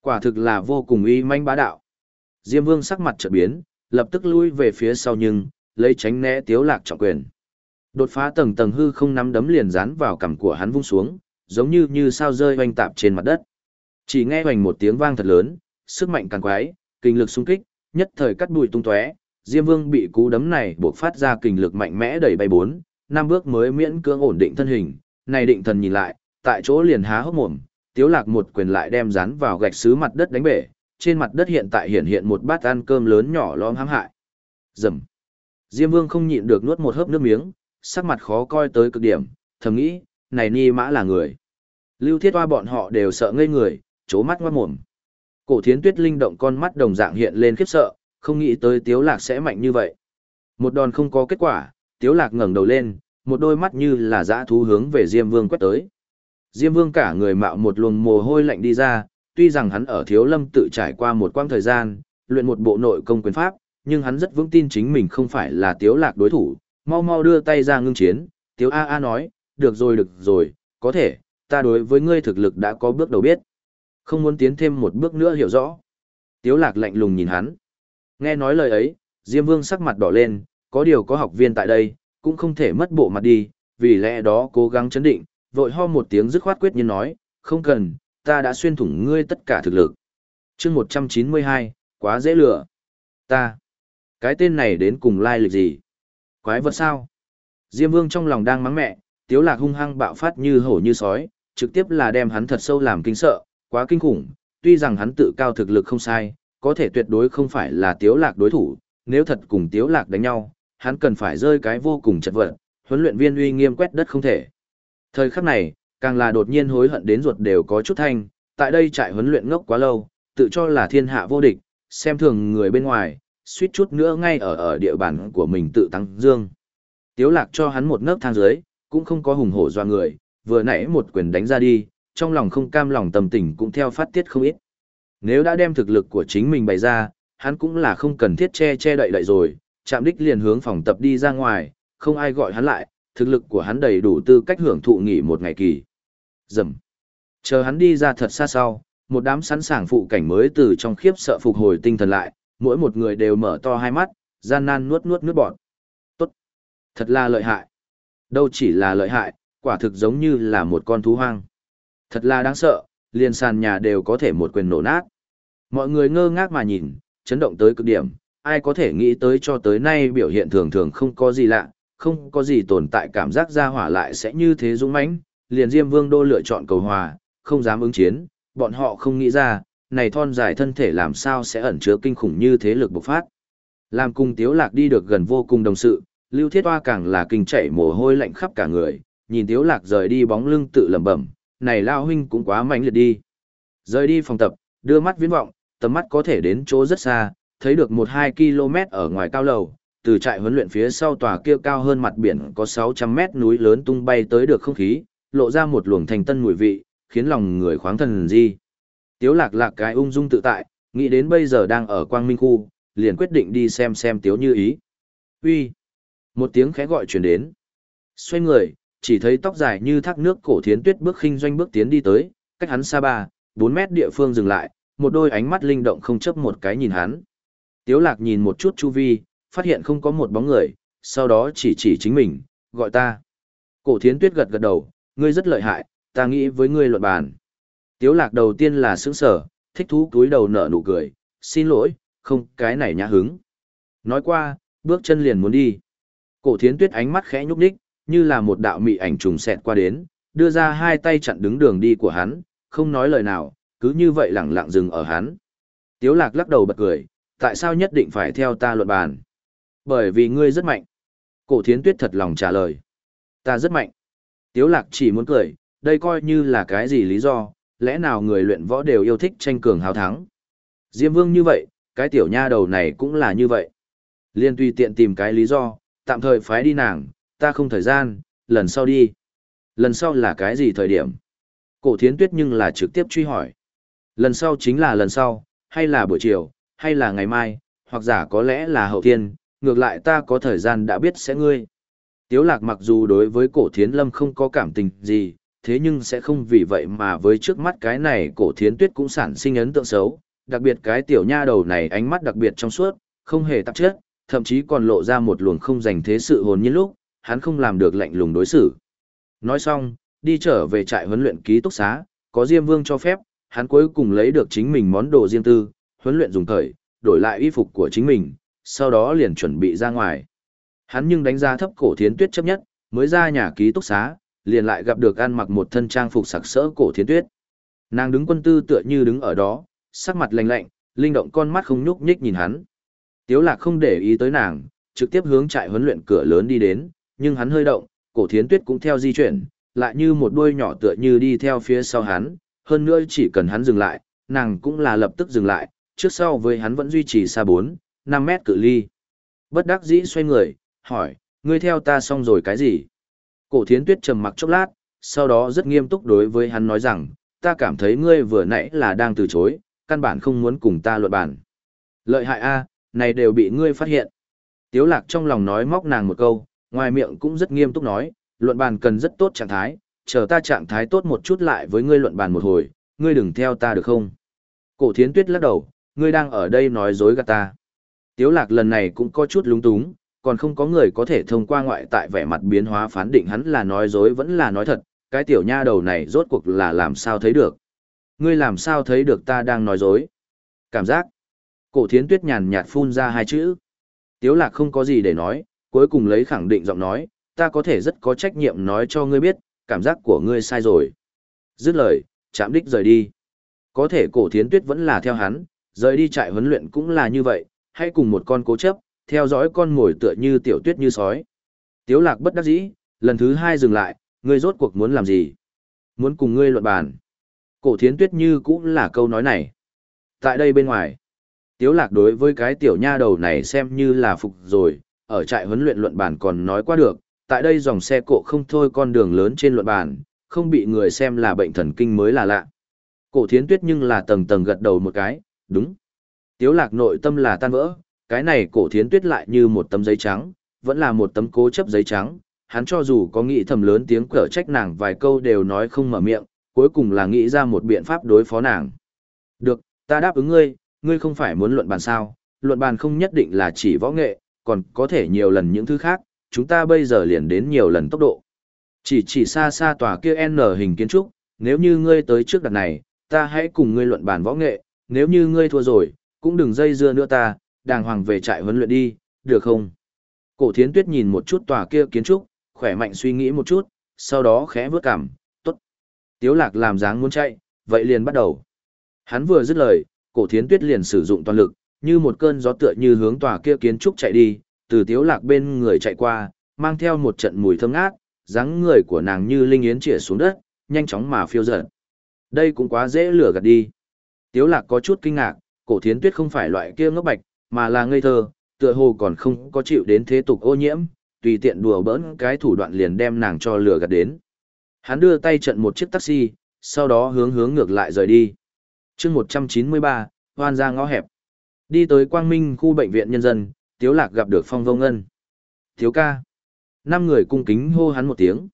Quả thực là vô cùng uy manh bá đạo. Diêm Vương sắc mặt chợt biến, lập tức lui về phía sau nhưng, lấy tránh né tiếu lạc trọng quyền. Đột phá tầng tầng hư không nắm đấm liền dán vào cằm của hắn vung xuống, giống như như sao rơi oanh tạp trên mặt đất. Chỉ nghe hoành một tiếng vang thật lớn, sức mạnh càng quái, kinh lực xung kích, nhất thời cắt bụi tung tóe, Diêm Vương bị cú đấm này buộc phát ra kình lực mạnh mẽ đẩy bay bốn, năm bước mới miễn cưỡng ổn định thân hình, này định thần nhìn lại, tại chỗ liền há hốc mồm, Tiếu Lạc một quyền lại đem dán vào gạch sứ mặt đất đánh bể, trên mặt đất hiện tại hiện hiện một bát ăn cơm lớn nhỏ lõm hãm hại. Rầm. Diêm Vương không nhịn được nuốt một hớp nước miếng, sắc mặt khó coi tới cực điểm, thầm nghĩ, này ni mã là người. Lưu Thiết Hoa bọn họ đều sợ ngây người, chố mắt ngoát mồm. Cổ thiến tuyết linh động con mắt đồng dạng hiện lên khiếp sợ, không nghĩ tới Tiếu Lạc sẽ mạnh như vậy. Một đòn không có kết quả, Tiếu Lạc ngẩng đầu lên, một đôi mắt như là dã thú hướng về Diêm Vương quét tới. Diêm Vương cả người mạo một luồng mồ hôi lạnh đi ra, tuy rằng hắn ở Thiếu Lâm tự trải qua một quãng thời gian, luyện một bộ nội công quyền pháp, nhưng hắn rất vững tin chính mình không phải là Tiếu Lạc đối thủ, mau mau đưa tay ra ngưng chiến, Tiếu A A nói, được rồi được rồi, có thể, ta đối với ngươi thực lực đã có bước đầu biết. Không muốn tiến thêm một bước nữa hiểu rõ. Tiếu Lạc lạnh lùng nhìn hắn. Nghe nói lời ấy, Diêm Vương sắc mặt đỏ lên, có điều có học viên tại đây, cũng không thể mất bộ mặt đi, vì lẽ đó cố gắng chấn định, vội ho một tiếng dứt khoát quyết nhiên nói, không cần, ta đã xuyên thủng ngươi tất cả thực lực. chương 192, quá dễ lừa. Ta, cái tên này đến cùng lai lịch gì? Quái vật sao? Diêm Vương trong lòng đang mắng mẹ, Tiếu Lạc hung hăng bạo phát như hổ như sói, trực tiếp là đem hắn thật sâu làm kinh sợ, quá kinh khủng, tuy rằng hắn tự cao thực lực không sai, có thể tuyệt đối không phải là Tiếu Lạc đối thủ, nếu thật cùng Tiếu Lạc đánh nhau, hắn cần phải rơi cái vô cùng chật vật, huấn luyện viên uy nghiêm quét đất không thể. Thời khắc này, càng là đột nhiên hối hận đến ruột đều có chút thanh, tại đây trại huấn luyện ngốc quá lâu, tự cho là thiên hạ vô địch, xem thường người bên ngoài, suýt chút nữa ngay ở ở địa bàn của mình tự tăng dương. Tiếu lạc cho hắn một nấc thang dưới, cũng không có hùng hổ doa người, vừa nãy một quyền đánh ra đi, trong lòng không cam lòng tâm tình cũng theo phát tiết không ít. Nếu đã đem thực lực của chính mình bày ra, hắn cũng là không cần thiết che che đậy đậy rồi, chạm đích liền hướng phòng tập đi ra ngoài, không ai gọi hắn lại, thực lực của hắn đầy đủ tư cách hưởng thụ nghỉ một ngày kỳ. Dầm. Chờ hắn đi ra thật xa sau, một đám sẵn sàng phụ cảnh mới từ trong khiếp sợ phục hồi tinh thần lại, mỗi một người đều mở to hai mắt, gian nan nuốt nuốt nước bọt. Tốt. Thật là lợi hại. Đâu chỉ là lợi hại, quả thực giống như là một con thú hoang. Thật là đáng sợ, liền sàn nhà đều có thể một quyền nổ nát. Mọi người ngơ ngác mà nhìn, chấn động tới cực điểm, ai có thể nghĩ tới cho tới nay biểu hiện thường thường không có gì lạ, không có gì tồn tại cảm giác ra hỏa lại sẽ như thế dũng mãnh, liền Diêm Vương Đô lựa chọn cầu hòa, không dám ứng chiến, bọn họ không nghĩ ra, này thon dài thân thể làm sao sẽ ẩn chứa kinh khủng như thế lực bộc phát. Làm cùng Tiếu Lạc đi được gần vô cùng đồng sự, Lưu Thiết Hoa càng là kinh chạy mồ hôi lạnh khắp cả người, nhìn Tiếu Lạc rời đi bóng lưng tự lẩm bẩm, này lao huynh cũng quá mạnh liệt đi. Rời đi phòng tập, đưa mắt viễn vọng, tầm mắt có thể đến chỗ rất xa, thấy được 1-2 km ở ngoài cao lầu, từ trại huấn luyện phía sau tòa kia cao hơn mặt biển có 600 mét núi lớn tung bay tới được không khí, lộ ra một luồng thành tân mùi vị, khiến lòng người khoáng thần di. Tiếu lạc lạc cái ung dung tự tại, nghĩ đến bây giờ đang ở quang minh khu, liền quyết định đi xem xem tiếu như ý. Uy, Một tiếng khẽ gọi truyền đến. Xoay người, chỉ thấy tóc dài như thác nước cổ thiến tuyết bước khinh doanh bước tiến đi tới, cách hắn xa ba, bốn mét địa phương dừng lại, một đôi ánh mắt linh động không chấp một cái nhìn hắn. Tiếu lạc nhìn một chút chu vi, phát hiện không có một bóng người, sau đó chỉ chỉ chính mình, gọi ta. Cổ thiến tuyết gật gật đầu, ngươi rất lợi hại, ta nghĩ với ngươi luận bàn. Tiếu lạc đầu tiên là sững sờ, thích thú cúi đầu nở nụ cười, xin lỗi, không, cái này nhã hứng. Nói qua, bước chân liền muốn đi. Cổ thiến tuyết ánh mắt khẽ nhúc nhích, như là một đạo mị ảnh trùng xẹt qua đến, đưa ra hai tay chặn đứng đường đi của hắn, không nói lời nào, cứ như vậy lặng lặng dừng ở hắn. Tiếu lạc lắc đầu bật cười, tại sao nhất định phải theo ta luận bàn? Bởi vì ngươi rất mạnh. Cổ thiến tuyết thật lòng trả lời. Ta rất mạnh. Tiếu lạc chỉ muốn cười, đây coi như là cái gì lý do, lẽ nào người luyện võ đều yêu thích tranh cường hào thắng. Diêm vương như vậy, cái tiểu nha đầu này cũng là như vậy. Liên tùy tiện tìm cái lý do, tạm thời phái đi nàng, ta không thời gian, lần sau đi. Lần sau là cái gì thời điểm? Cổ thiến tuyết nhưng là trực tiếp truy hỏi. Lần sau chính là lần sau, hay là buổi chiều, hay là ngày mai, hoặc giả có lẽ là hậu thiên, ngược lại ta có thời gian đã biết sẽ ngươi. Tiếu lạc mặc dù đối với cổ thiến lâm không có cảm tình gì, thế nhưng sẽ không vì vậy mà với trước mắt cái này cổ thiến tuyết cũng sản sinh ấn tượng xấu, đặc biệt cái tiểu nha đầu này ánh mắt đặc biệt trong suốt, không hề tạp chất, thậm chí còn lộ ra một luồng không dành thế sự hồn nhiên lúc, hắn không làm được lạnh lùng đối xử. Nói xong, đi trở về trại huấn luyện ký túc xá, có Diêm Vương cho phép, hắn cuối cùng lấy được chính mình món đồ riêng tư, huấn luyện dùng thời, đổi lại y phục của chính mình, sau đó liền chuẩn bị ra ngoài. Hắn nhưng đánh giá thấp cổ thiến tuyết chấp nhất, mới ra nhà ký túc xá, liền lại gặp được ăn mặc một thân trang phục sặc sỡ cổ thiến tuyết. Nàng đứng quân tư tựa như đứng ở đó, sắc mặt lạnh lạnh, linh động con mắt không nhúc nhích nhìn hắn. Tiếu lạc không để ý tới nàng, trực tiếp hướng trại huấn luyện cửa lớn đi đến, nhưng hắn hơi động, cổ thiến tuyết cũng theo di chuyển, lại như một đuôi nhỏ tựa như đi theo phía sau hắn, hơn nữa chỉ cần hắn dừng lại, nàng cũng là lập tức dừng lại, trước sau với hắn vẫn duy trì xa 4, 5 mét cự ly. Bất đắc dĩ xoay người, hỏi, ngươi theo ta xong rồi cái gì? Cổ thiến tuyết trầm mặc chốc lát, sau đó rất nghiêm túc đối với hắn nói rằng, ta cảm thấy ngươi vừa nãy là đang từ chối, căn bản không muốn cùng ta luận bản, Lợi hại a, này đều bị ngươi phát hiện. Tiếu lạc trong lòng nói móc nàng một câu, ngoài miệng cũng rất nghiêm túc nói, luận bàn cần rất tốt trạng thái, chờ ta trạng thái tốt một chút lại với ngươi luận bàn một hồi, ngươi đừng theo ta được không? Cổ thiến tuyết lắc đầu, ngươi đang ở đây nói dối gạt ta. Tiếu lạc lần này cũng có chút lúng túng, còn không có người có thể thông qua ngoại tại vẻ mặt biến hóa phán định hắn là nói dối vẫn là nói thật, cái tiểu nha đầu này rốt cuộc là làm sao thấy được. Ngươi làm sao thấy được ta đang nói dối? Cảm giác. Cổ thiến tuyết nhàn nhạt phun ra hai chữ. Tiếu lạc không có gì để nói, cuối cùng lấy khẳng định giọng nói, ta có thể rất có trách nhiệm nói cho ngươi biết, cảm giác của ngươi sai rồi. Dứt lời, chạm đích rời đi. Có thể cổ thiến tuyết vẫn là theo hắn, rời đi trại huấn luyện cũng là như vậy, hay cùng một con cố chấp, theo dõi con ngồi tựa như tiểu tuyết như sói. Tiếu lạc bất đắc dĩ, lần thứ hai dừng lại, ngươi rốt cuộc muốn làm gì? Muốn cùng ngươi luận bàn. Cổ thiến tuyết như cũng là câu nói này. Tại đây bên ngoài, Tiếu lạc đối với cái tiểu nha đầu này xem như là phục rồi, ở trại huấn luyện luận bản còn nói qua được, tại đây dòng xe cộ không thôi con đường lớn trên luận bản, không bị người xem là bệnh thần kinh mới là lạ. Cổ thiến tuyết nhưng là tầng tầng gật đầu một cái, đúng. Tiếu lạc nội tâm là tan vỡ, cái này cổ thiến tuyết lại như một tấm giấy trắng, vẫn là một tấm cố chấp giấy trắng, hắn cho dù có nghĩ thầm lớn tiếng cở trách nàng vài câu đều nói không mở miệng, cuối cùng là nghĩ ra một biện pháp đối phó nàng. Được, ta đáp ứng ngươi, ngươi không phải muốn luận bàn sao, luận bàn không nhất định là chỉ võ nghệ, còn có thể nhiều lần những thứ khác, chúng ta bây giờ liền đến nhiều lần tốc độ. Chỉ chỉ xa xa tòa kia N hình kiến trúc, nếu như ngươi tới trước đặt này, ta hãy cùng ngươi luận bàn võ nghệ, nếu như ngươi thua rồi, cũng đừng dây dưa nữa ta, đàng hoàng về trại huấn luyện đi, được không? Cổ thiến tuyết nhìn một chút tòa kia kiến trúc, khỏe mạnh suy nghĩ một chút, sau đó khẽ vướt cảm, tốt. Tiếu lạc làm dáng muốn chạy, vậy liền bắt đầu. Hắn vừa dứt lời, cổ thiến tuyết liền sử dụng toàn lực, như một cơn gió tựa như hướng tòa kia kiến trúc chạy đi, từ tiếu lạc bên người chạy qua, mang theo một trận mùi thơm ngát, dáng người của nàng như linh yến chĩa xuống đất, nhanh chóng mà phiêu dở. Đây cũng quá dễ lừa gạt đi. Tiếu lạc có chút kinh ngạc, cổ thiến tuyết không phải loại kia ngốc bạch, mà là ngây thơ, tựa hồ còn không có chịu đến thế tục ô nhiễm, tùy tiện đùa bỡn cái thủ đoạn liền đem nàng cho lừa gạt đến. Hắn đưa tay trận một chiếc taxi, sau đó hướng hướng ngược lại rời đi. chương 193, hoan ra ngõ hẹp. Đi tới Quang Minh khu bệnh viện nhân dân, Tiếu Lạc gặp được Phong Vô Ngân. Tiếu ca. Năm người cung kính hô hắn một tiếng.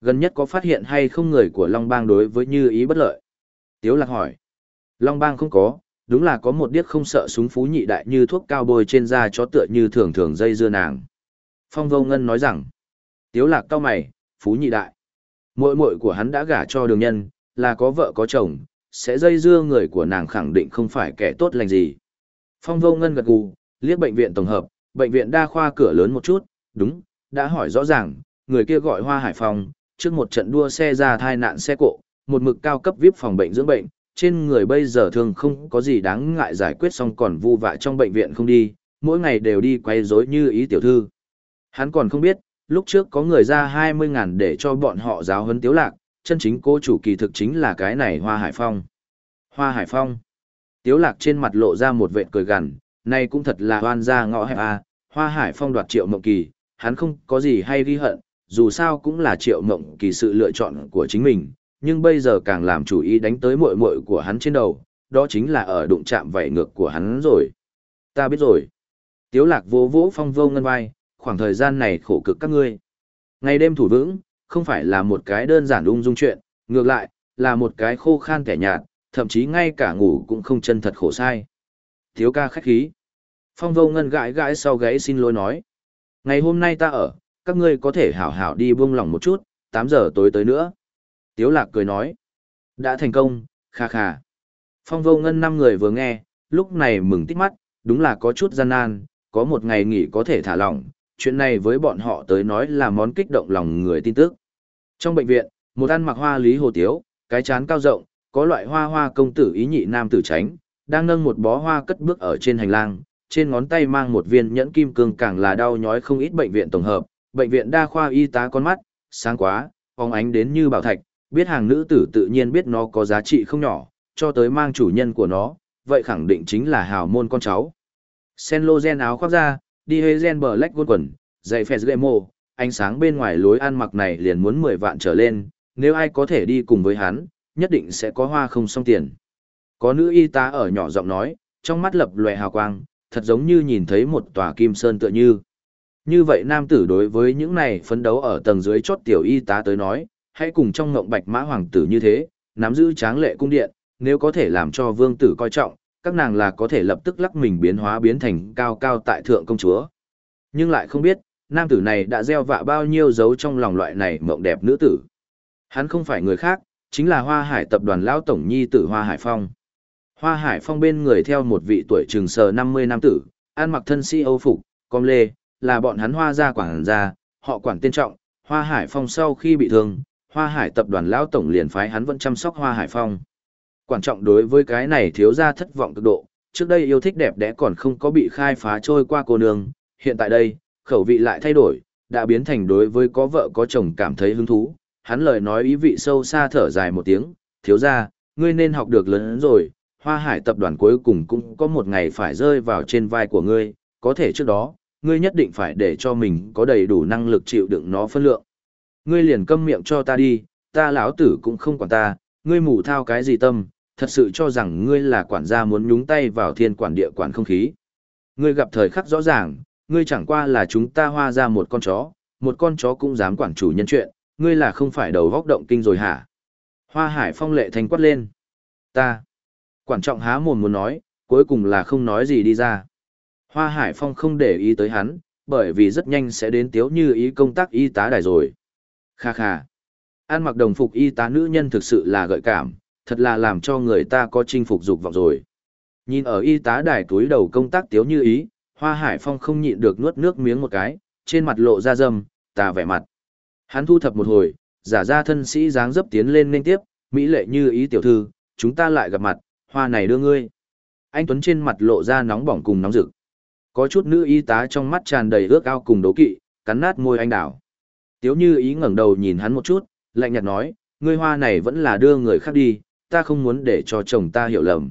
Gần nhất có phát hiện hay không người của Long Bang đối với như ý bất lợi? Tiếu Lạc hỏi. Long Bang không có, đúng là có một điếc không sợ súng phú nhị đại như thuốc cao bôi trên da chó tựa như thường thường dây dưa nàng. Phong Vô Ngân nói rằng. Tiếu Lạc cao mày, phú nhị đại. Muội muội của hắn đã gả cho đường nhân, là có vợ có chồng, sẽ dây dưa người của nàng khẳng định không phải kẻ tốt lành gì. Phong vô ngân gật gù, liếc bệnh viện tổng hợp, bệnh viện đa khoa cửa lớn một chút, đúng, đã hỏi rõ ràng, người kia gọi Hoa Hải Phong, trước một trận đua xe ra thai nạn xe cộ, một mực cao cấp VIP phòng bệnh dưỡng bệnh, trên người bây giờ thường không có gì đáng ngại giải quyết xong còn vu vạ trong bệnh viện không đi, mỗi ngày đều đi quay rối như ý tiểu thư. Hắn còn không biết, lúc trước có người ra 20 ngàn để cho bọn họ giáo huấn tiếu lạc, chân chính cô chủ kỳ thực chính là cái này Hoa Hải Phong. Hoa Hải Phong. Tiếu lạc trên mặt lộ ra một vệt cười gằn, này cũng thật là hoan gia ngõ hẹp à, Hoa Hải Phong đoạt triệu mộng kỳ, hắn không có gì hay ghi hận, dù sao cũng là triệu mộng kỳ sự lựa chọn của chính mình, nhưng bây giờ càng làm chủ ý đánh tới muội muội của hắn trên đầu, đó chính là ở đụng chạm vảy ngược của hắn rồi. Ta biết rồi. Tiếu lạc vô vỗ phong vô ngân vai, khoảng thời gian này khổ cực các ngươi. Ngày đêm thủ vững, không phải là một cái đơn giản ung dung chuyện, ngược lại, là một cái khô khan kẻ nhạt, thậm chí ngay cả ngủ cũng không chân thật khổ sai. Thiếu ca khách khí. Phong vô ngân gãi gãi sau gáy xin lỗi nói. Ngày hôm nay ta ở, các ngươi có thể hảo hảo đi buông lỏng một chút, 8 giờ tối tới nữa. Tiếu lạc cười nói. Đã thành công, kha kha. Phong vô ngân năm người vừa nghe, lúc này mừng tít mắt, đúng là có chút gian nan, có một ngày nghỉ có thể thả lỏng, chuyện này với bọn họ tới nói là món kích động lòng người tin tức. Trong bệnh viện, một ăn mặc hoa lý hồ tiếu, cái chán cao rộng, có loại hoa hoa công tử ý nhị nam tử tránh, đang nâng một bó hoa cất bước ở trên hành lang, trên ngón tay mang một viên nhẫn kim cương càng là đau nhói không ít bệnh viện tổng hợp, bệnh viện đa khoa y tá con mắt, sáng quá, phóng ánh đến như bảo thạch, biết hàng nữ tử tự nhiên biết nó có giá trị không nhỏ, cho tới mang chủ nhân của nó, vậy khẳng định chính là hào môn con cháu. Sen lô gen áo khoác ra, đi hơi gen bờ lách quần, giày phè ghệ mô, ánh sáng bên ngoài lối ăn mặc này liền muốn 10 vạn trở lên, nếu ai có thể đi cùng với hắn, nhất định sẽ có hoa không xong tiền. Có nữ y tá ở nhỏ giọng nói, trong mắt lập lòe hào quang, thật giống như nhìn thấy một tòa kim sơn tựa như. Như vậy nam tử đối với những này phấn đấu ở tầng dưới chốt tiểu y tá tới nói, hãy cùng trong ngộng bạch mã hoàng tử như thế, nắm giữ tráng lệ cung điện, nếu có thể làm cho vương tử coi trọng, các nàng là có thể lập tức lắc mình biến hóa biến thành cao cao tại thượng công chúa. Nhưng lại không biết, nam tử này đã gieo vạ bao nhiêu dấu trong lòng loại này mộng đẹp nữ tử. Hắn không phải người khác, chính là Hoa Hải tập đoàn lão tổng nhi tử Hoa Hải Phong. Hoa Hải Phong bên người theo một vị tuổi trường sờ 50 nam tử, ăn mặc thân si Âu phục, com lê, là bọn hắn Hoa gia quảng gia, họ quản tên trọng, Hoa Hải Phong sau khi bị thương, Hoa Hải tập đoàn lão tổng liền phái hắn vẫn chăm sóc Hoa Hải Phong. Quan trọng đối với cái này thiếu gia thất vọng cực độ, trước đây yêu thích đẹp đẽ còn không có bị khai phá trôi qua cô nương, hiện tại đây, khẩu vị lại thay đổi, đã biến thành đối với có vợ có chồng cảm thấy hứng thú. Hắn lời nói ý vị sâu xa thở dài một tiếng, thiếu gia, ngươi nên học được lớn rồi, hoa hải tập đoàn cuối cùng cũng có một ngày phải rơi vào trên vai của ngươi, có thể trước đó, ngươi nhất định phải để cho mình có đầy đủ năng lực chịu đựng nó phân lượng. Ngươi liền câm miệng cho ta đi, ta lão tử cũng không quản ta, ngươi mù thao cái gì tâm, thật sự cho rằng ngươi là quản gia muốn nhúng tay vào thiên quản địa quản không khí. Ngươi gặp thời khắc rõ ràng, ngươi chẳng qua là chúng ta hoa ra một con chó, một con chó cũng dám quản chủ nhân chuyện, ngươi là không phải đầu góc động kinh rồi hả? Hoa hải phong lệ thành quát lên. Ta. Quản trọng há mồm muốn nói, cuối cùng là không nói gì đi ra. Hoa hải phong không để ý tới hắn, bởi vì rất nhanh sẽ đến tiếu như ý công tác y tá đài rồi. Kha kha. An mặc đồng phục y tá nữ nhân thực sự là gợi cảm, thật là làm cho người ta có chinh phục dục vọng rồi. Nhìn ở y tá đài túi đầu công tác tiếu như ý, hoa hải phong không nhịn được nuốt nước miếng một cái, trên mặt lộ ra dâm, tà vẻ mặt. Hắn thu thập một hồi, giả ra thân sĩ dáng dấp tiến lên nên tiếp, mỹ lệ như ý tiểu thư, chúng ta lại gặp mặt, hoa này đưa ngươi. Anh Tuấn trên mặt lộ ra nóng bỏng cùng nóng rực. Có chút nữ y tá trong mắt tràn đầy ước ao cùng đố kỵ, cắn nát môi anh đảo. Tiếu như ý ngẩng đầu nhìn hắn một chút, lạnh nhạt nói, ngươi hoa này vẫn là đưa người khác đi, ta không muốn để cho chồng ta hiểu lầm.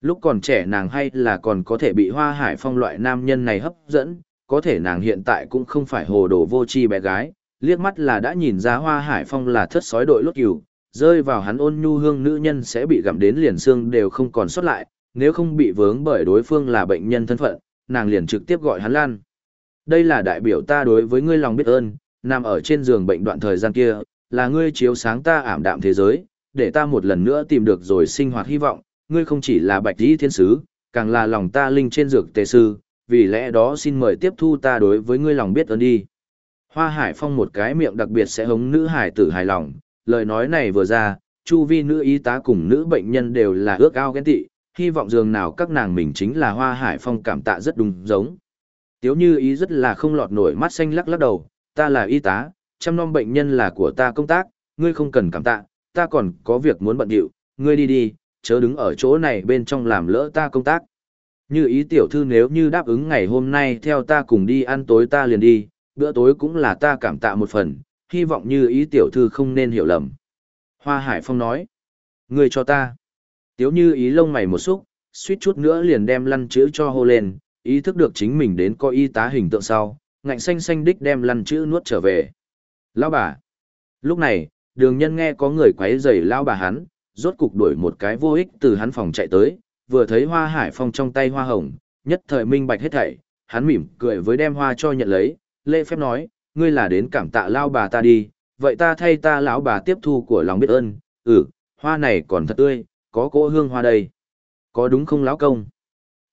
Lúc còn trẻ nàng hay là còn có thể bị hoa hải phong loại nam nhân này hấp dẫn, có thể nàng hiện tại cũng không phải hồ đồ vô chi bé gái, liếc mắt là đã nhìn ra hoa hải phong là thất sói đội lốt cừu, rơi vào hắn ôn nhu hương nữ nhân sẽ bị gặm đến liền xương đều không còn sót lại, nếu không bị vướng bởi đối phương là bệnh nhân thân phận, nàng liền trực tiếp gọi hắn lan. Đây là đại biểu ta đối với ngươi lòng biết ơn, nằm ở trên giường bệnh đoạn thời gian kia, là ngươi chiếu sáng ta ảm đạm thế giới, để ta một lần nữa tìm được rồi sinh hoạt hy vọng, ngươi không chỉ là bạch dĩ thiên sứ, càng là lòng ta linh trên dược tề sư, vì lẽ đó xin mời tiếp thu ta đối với ngươi lòng biết ơn đi. Hoa Hải Phong một cái miệng đặc biệt sẽ hống nữ hải tử hài lòng, lời nói này vừa ra, chu vi nữ y tá cùng nữ bệnh nhân đều là ước ao ghen tị, hy vọng dường nào các nàng mình chính là Hoa Hải Phong cảm tạ rất đúng giống. Tiếu như ý rất là không lọt nổi mắt xanh lắc lắc đầu, ta là y tá, chăm nom bệnh nhân là của ta công tác, ngươi không cần cảm tạ, ta còn có việc muốn bận điệu, ngươi đi đi, chớ đứng ở chỗ này bên trong làm lỡ ta công tác. Như ý tiểu thư nếu như đáp ứng ngày hôm nay theo ta cùng đi ăn tối ta liền đi, bữa tối cũng là ta cảm tạ một phần, hy vọng như ý tiểu thư không nên hiểu lầm. Hoa Hải Phong nói, ngươi cho ta. Tiếu như ý lông mày một xúc, suýt chút nữa liền đem lăn chữ cho hô lên, ý thức được chính mình đến coi y tá hình tượng sau, ngạnh xanh xanh đích đem lăn chữ nuốt trở về. Lão bà. Lúc này, đường nhân nghe có người quấy rầy lão bà hắn, rốt cục đuổi một cái vô ích từ hắn phòng chạy tới, vừa thấy hoa hải phong trong tay hoa hồng, nhất thời minh bạch hết thảy, hắn mỉm cười với đem hoa cho nhận lấy, lễ phép nói, ngươi là đến cảm tạ lao bà ta đi, vậy ta thay ta lão bà tiếp thu của lòng biết ơn, ừ, hoa này còn thật tươi, có cỗ hương hoa đây. Có đúng không lão công?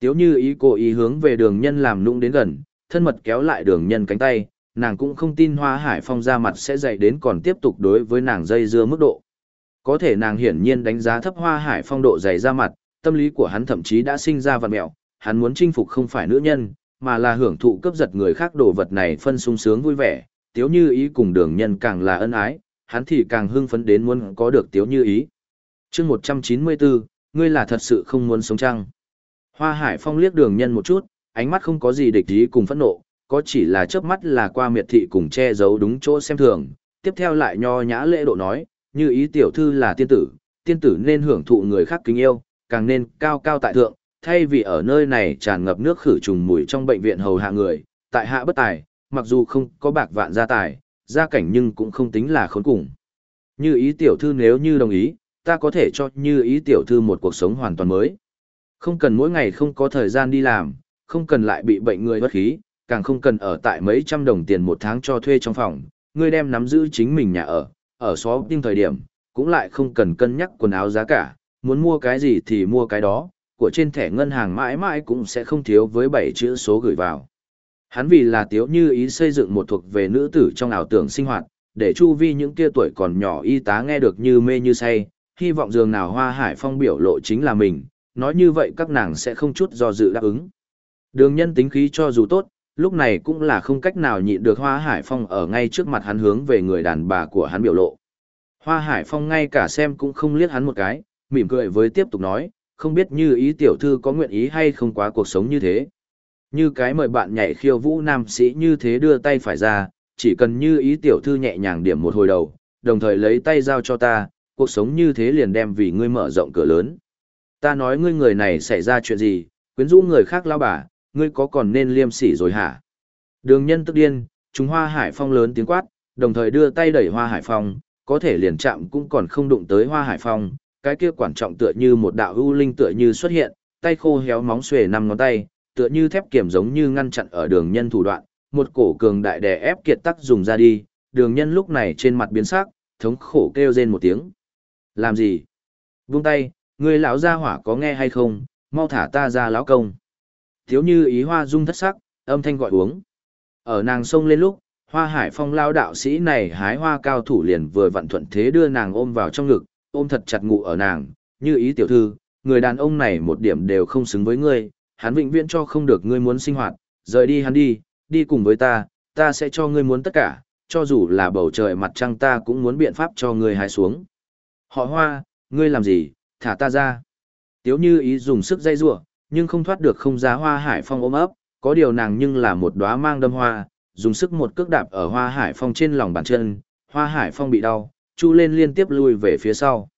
Tiếu như ý cố ý hướng về đường nhân làm nũng đến gần, thân mật kéo lại đường nhân cánh tay, nàng cũng không tin hoa hải phong ra mặt sẽ dậy đến còn tiếp tục đối với nàng dây dưa mức độ. Có thể nàng hiển nhiên đánh giá thấp hoa hải phong độ dày ra mặt, tâm lý của hắn thậm chí đã sinh ra vật mẹo, hắn muốn chinh phục không phải nữ nhân, mà là hưởng thụ cấp giật người khác đồ vật này phân sung sướng vui vẻ, tiếu như ý cùng đường nhân càng là ân ái, hắn thì càng hưng phấn đến muốn có được tiếu như ý. chương 194, ngươi là thật sự không muốn sống trăng. Hoa hải phong liếc đường nhân một chút, ánh mắt không có gì địch ý cùng phẫn nộ, có chỉ là chớp mắt là qua miệt thị cùng che giấu đúng chỗ xem thường, tiếp theo lại nho nhã lễ độ nói, như ý tiểu thư là tiên tử, tiên tử nên hưởng thụ người khác kính yêu, càng nên cao cao tại thượng, thay vì ở nơi này tràn ngập nước khử trùng mùi trong bệnh viện hầu hạ người, tại hạ bất tài, mặc dù không có bạc vạn gia tài, gia cảnh nhưng cũng không tính là khốn cùng. Như ý tiểu thư nếu như đồng ý, ta có thể cho như ý tiểu thư một cuộc sống hoàn toàn mới. Không cần mỗi ngày không có thời gian đi làm, không cần lại bị bệnh người bất khí, càng không cần ở tại mấy trăm đồng tiền một tháng cho thuê trong phòng, ngươi đem nắm giữ chính mình nhà ở, ở xó tinh thời điểm, cũng lại không cần cân nhắc quần áo giá cả, muốn mua cái gì thì mua cái đó, của trên thẻ ngân hàng mãi mãi cũng sẽ không thiếu với bảy chữ số gửi vào. Hắn vì là tiếu như ý xây dựng một thuộc về nữ tử trong ảo tưởng sinh hoạt, để chu vi những kia tuổi còn nhỏ y tá nghe được như mê như say, hy vọng giường nào hoa hải phong biểu lộ chính là mình, nói như vậy các nàng sẽ không chút do dự đáp ứng. Đường nhân tính khí cho dù tốt, lúc này cũng là không cách nào nhịn được hoa hải phong ở ngay trước mặt hắn hướng về người đàn bà của hắn biểu lộ. Hoa hải phong ngay cả xem cũng không liếc hắn một cái, mỉm cười với tiếp tục nói, không biết như ý tiểu thư có nguyện ý hay không quá cuộc sống như thế. Như cái mời bạn nhảy khiêu vũ nam sĩ như thế đưa tay phải ra, chỉ cần như ý tiểu thư nhẹ nhàng điểm một hồi đầu, đồng thời lấy tay giao cho ta, cuộc sống như thế liền đem vì ngươi mở rộng cửa lớn. Ta nói ngươi người này xảy ra chuyện gì, quyến rũ người khác lao bà, ngươi có còn nên liêm sỉ rồi hả? Đường nhân tức điên, chúng hoa hải phong lớn tiếng quát, đồng thời đưa tay đẩy hoa hải phong, có thể liền chạm cũng còn không đụng tới hoa hải phong, cái kia quản trọng tựa như một đạo hưu linh tựa như xuất hiện, tay khô héo móng xuề năm ngón tay, tựa như thép kiểm giống như ngăn chặn ở đường nhân thủ đoạn, một cổ cường đại đè ép kiệt tắc dùng ra đi, đường nhân lúc này trên mặt biến sắc, thống khổ kêu rên một tiếng. Làm gì? Vung tay, người lão gia hỏa có nghe hay không, mau thả ta ra lão công. Thiếu như ý hoa dung thất sắc, âm thanh gọi uống. Ở nàng sông lên lúc, hoa hải phong lao đạo sĩ này hái hoa cao thủ liền vừa vặn thuận thế đưa nàng ôm vào trong ngực, ôm thật chặt ngủ ở nàng, như ý tiểu thư, người đàn ông này một điểm đều không xứng với ngươi, hắn vĩnh viễn cho không được ngươi muốn sinh hoạt, rời đi hắn đi, đi cùng với ta, ta sẽ cho ngươi muốn tất cả, cho dù là bầu trời mặt trăng ta cũng muốn biện pháp cho ngươi hái xuống. Họ hoa, ngươi làm gì, thả ta ra. Tiếu như ý dùng sức dây rủa nhưng không thoát được không giá hoa hải phong ôm ấp, có điều nàng nhưng là một đóa mang đâm hoa, dùng sức một cước đạp ở hoa hải phong trên lòng bàn chân, hoa hải phong bị đau, chu lên liên tiếp lui về phía sau.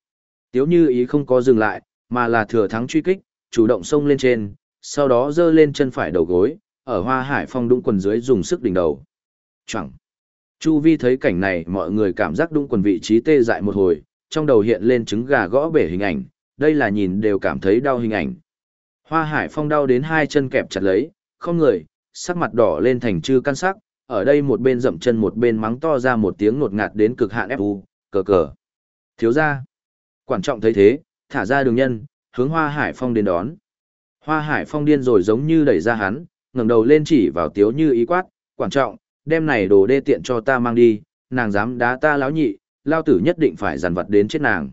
Tiếu như ý không có dừng lại, mà là thừa thắng truy kích, chủ động xông lên trên, sau đó giơ lên chân phải đầu gối, ở hoa hải phong đũng quần dưới dùng sức đỉnh đầu. Chẳng. Chu vi thấy cảnh này mọi người cảm giác đũng quần vị trí tê dại một hồi, trong đầu hiện lên trứng gà gõ bể hình ảnh, đây là nhìn đều cảm thấy đau hình ảnh. Hoa hải phong đau đến hai chân kẹp chặt lấy, không người, sắc mặt đỏ lên thành chư căn sắc, ở đây một bên dậm chân một bên mắng to ra một tiếng nột ngạt đến cực hạn fu, cờ cờ. Thiếu ra. Quản trọng thấy thế, thả ra đường nhân, hướng hoa hải phong đến đón. Hoa hải phong điên rồi giống như đẩy ra hắn, ngẩng đầu lên chỉ vào tiếu như ý quát, quản trọng, đem này đồ đê tiện cho ta mang đi, nàng dám đá ta láo nhị, lao tử nhất định phải giàn vật đến chết nàng.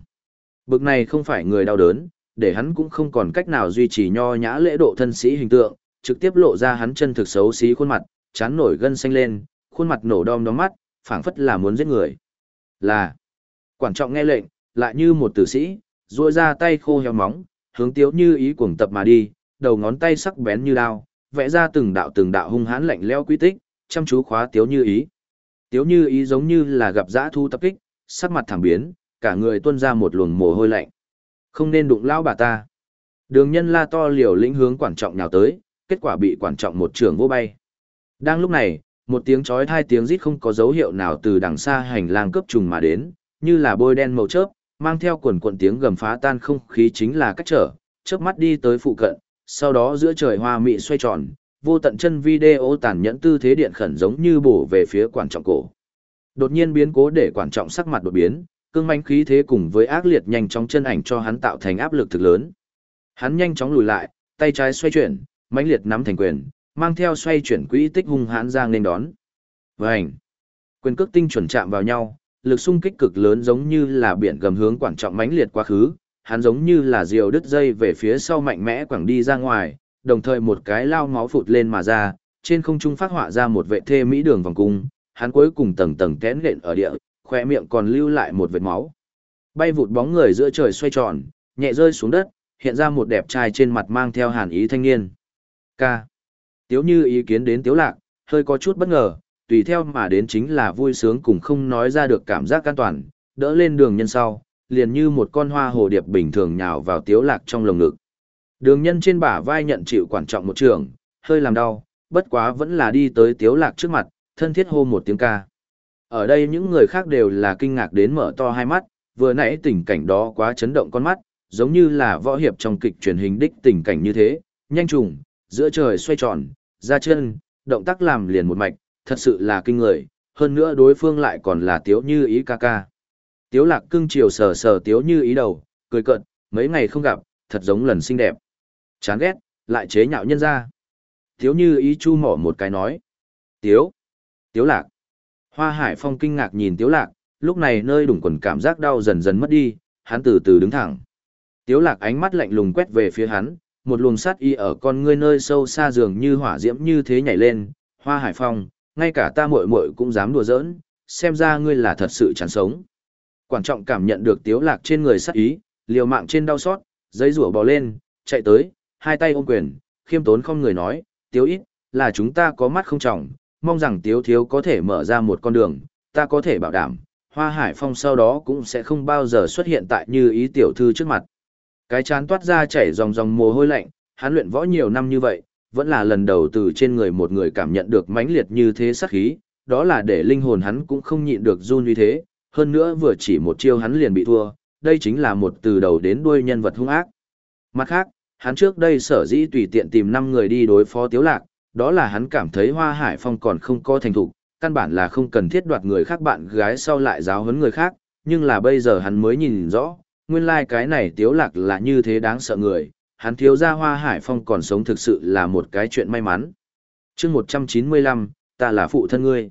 Bực này không phải người đau đớn, để hắn cũng không còn cách nào duy trì nho nhã lễ độ thân sĩ hình tượng, trực tiếp lộ ra hắn chân thực xấu xí khuôn mặt, chán nổi gân xanh lên, khuôn mặt nổ đom đóm mắt, phảng phất là muốn giết người. Là, quản trọng nghe lệnh, lại như một tử sĩ, duỗi ra tay khô heo móng, hướng tiếu như ý cuồng tập mà đi, đầu ngón tay sắc bén như đao, vẽ ra từng đạo từng đạo hung hãn lạnh lẽo quy tích, chăm chú khóa tiếu như ý. Tiếu như ý giống như là gặp dã thu tập kích, sắc mặt thảm biến, cả người tuôn ra một luồng mồ hôi lạnh. Không nên đụng lão bà ta. Đường nhân la to liều lĩnh hướng quản trọng nhào tới, kết quả bị quản trọng một trường vô bay. Đang lúc này, một tiếng chói hai tiếng rít không có dấu hiệu nào từ đằng xa hành lang cướp trùng mà đến, như là bôi đen màu chớp, mang theo quần quần tiếng gầm phá tan không khí chính là cách trở, chớp mắt đi tới phụ cận, sau đó giữa trời hoa mị xoay tròn, vô tận chân video tàn nhẫn tư thế điện khẩn giống như bổ về phía quản trọng cổ. Đột nhiên biến cố để quản trọng sắc mặt đột biến, cương manh khí thế cùng với ác liệt nhanh chóng chân ảnh cho hắn tạo thành áp lực thực lớn. Hắn nhanh chóng lùi lại, tay trái xoay chuyển, mãnh liệt nắm thành quyền, mang theo xoay chuyển quỹ tích hung hãn ra nên đón. Vành. Quyền cước tinh chuẩn chạm vào nhau, lực xung kích cực lớn giống như là biển gầm hướng quảng trọng mãnh liệt quá khứ, hắn giống như là diều đứt dây về phía sau mạnh mẽ quẳng đi ra ngoài, đồng thời một cái lao máu phụt lên mà ra, trên không trung phát họa ra một vệ thê mỹ đường vòng cung, hắn cuối cùng tầng tầng tén lện ở địa, khoe miệng còn lưu lại một vệt máu. Bay vụt bóng người giữa trời xoay tròn, nhẹ rơi xuống đất, hiện ra một đẹp trai trên mặt mang theo hàn ý thanh niên. ca Tiếu như ý kiến đến tiếu lạc, hơi có chút bất ngờ, tùy theo mà đến chính là vui sướng cùng không nói ra được cảm giác an toàn, đỡ lên đường nhân sau, liền như một con hoa hồ điệp bình thường nhào vào tiếu lạc trong lồng ngực. Đường nhân trên bả vai nhận chịu quản trọng một trường, hơi làm đau, bất quá vẫn là đi tới tiếu lạc trước mặt, thân thiết hô một tiếng ca. Ở đây những người khác đều là kinh ngạc đến mở to hai mắt, vừa nãy tình cảnh đó quá chấn động con mắt, giống như là võ hiệp trong kịch truyền hình đích tình cảnh như thế, nhanh trùng, giữa trời xoay tròn, ra chân, động tác làm liền một mạch, thật sự là kinh người, hơn nữa đối phương lại còn là tiếu như ý ca ca. Tiếu lạc cưng chiều sờ sờ tiếu như ý đầu, cười cợt, mấy ngày không gặp, thật giống lần xinh đẹp. Chán ghét, lại chế nhạo nhân ra. Tiếu như ý chu mỏ một cái nói. Tiếu, tiếu lạc. Hoa hải phong kinh ngạc nhìn tiếu lạc, lúc này nơi đủng quần cảm giác đau dần dần mất đi, hắn từ từ đứng thẳng. Tiếu lạc ánh mắt lạnh lùng quét về phía hắn, một luồng sát y ở con ngươi nơi sâu xa dường như hỏa diễm như thế nhảy lên, hoa hải phong, ngay cả ta muội muội cũng dám đùa giỡn, xem ra ngươi là thật sự chán sống. Quản trọng cảm nhận được tiếu lạc trên người sát ý, liều mạng trên đau xót, giấy rủa bò lên, chạy tới, hai tay ôm quyền, khiêm tốn không người nói, tiếu ít, là chúng ta có mắt không trọng, mong rằng tiếu thiếu có thể mở ra một con đường, ta có thể bảo đảm, hoa hải phong sau đó cũng sẽ không bao giờ xuất hiện tại như ý tiểu thư trước mặt. Cái chán toát ra chảy dòng dòng mồ hôi lạnh, hắn luyện võ nhiều năm như vậy, vẫn là lần đầu từ trên người một người cảm nhận được mãnh liệt như thế sát khí, đó là để linh hồn hắn cũng không nhịn được run như thế, hơn nữa vừa chỉ một chiêu hắn liền bị thua, đây chính là một từ đầu đến đuôi nhân vật hung ác. Mặt khác, hắn trước đây sở dĩ tùy tiện tìm 5 người đi đối phó Tiếu Lạc, đó là hắn cảm thấy Hoa Hải Phong còn không có thành thục, căn bản là không cần thiết đoạt người khác bạn gái sau lại giáo huấn người khác, nhưng là bây giờ hắn mới nhìn rõ, nguyên lai like cái này Tiếu Lạc là như thế đáng sợ người, hắn thiếu gia Hoa Hải Phong còn sống thực sự là một cái chuyện may mắn. Chương 195, ta là phụ thân ngươi.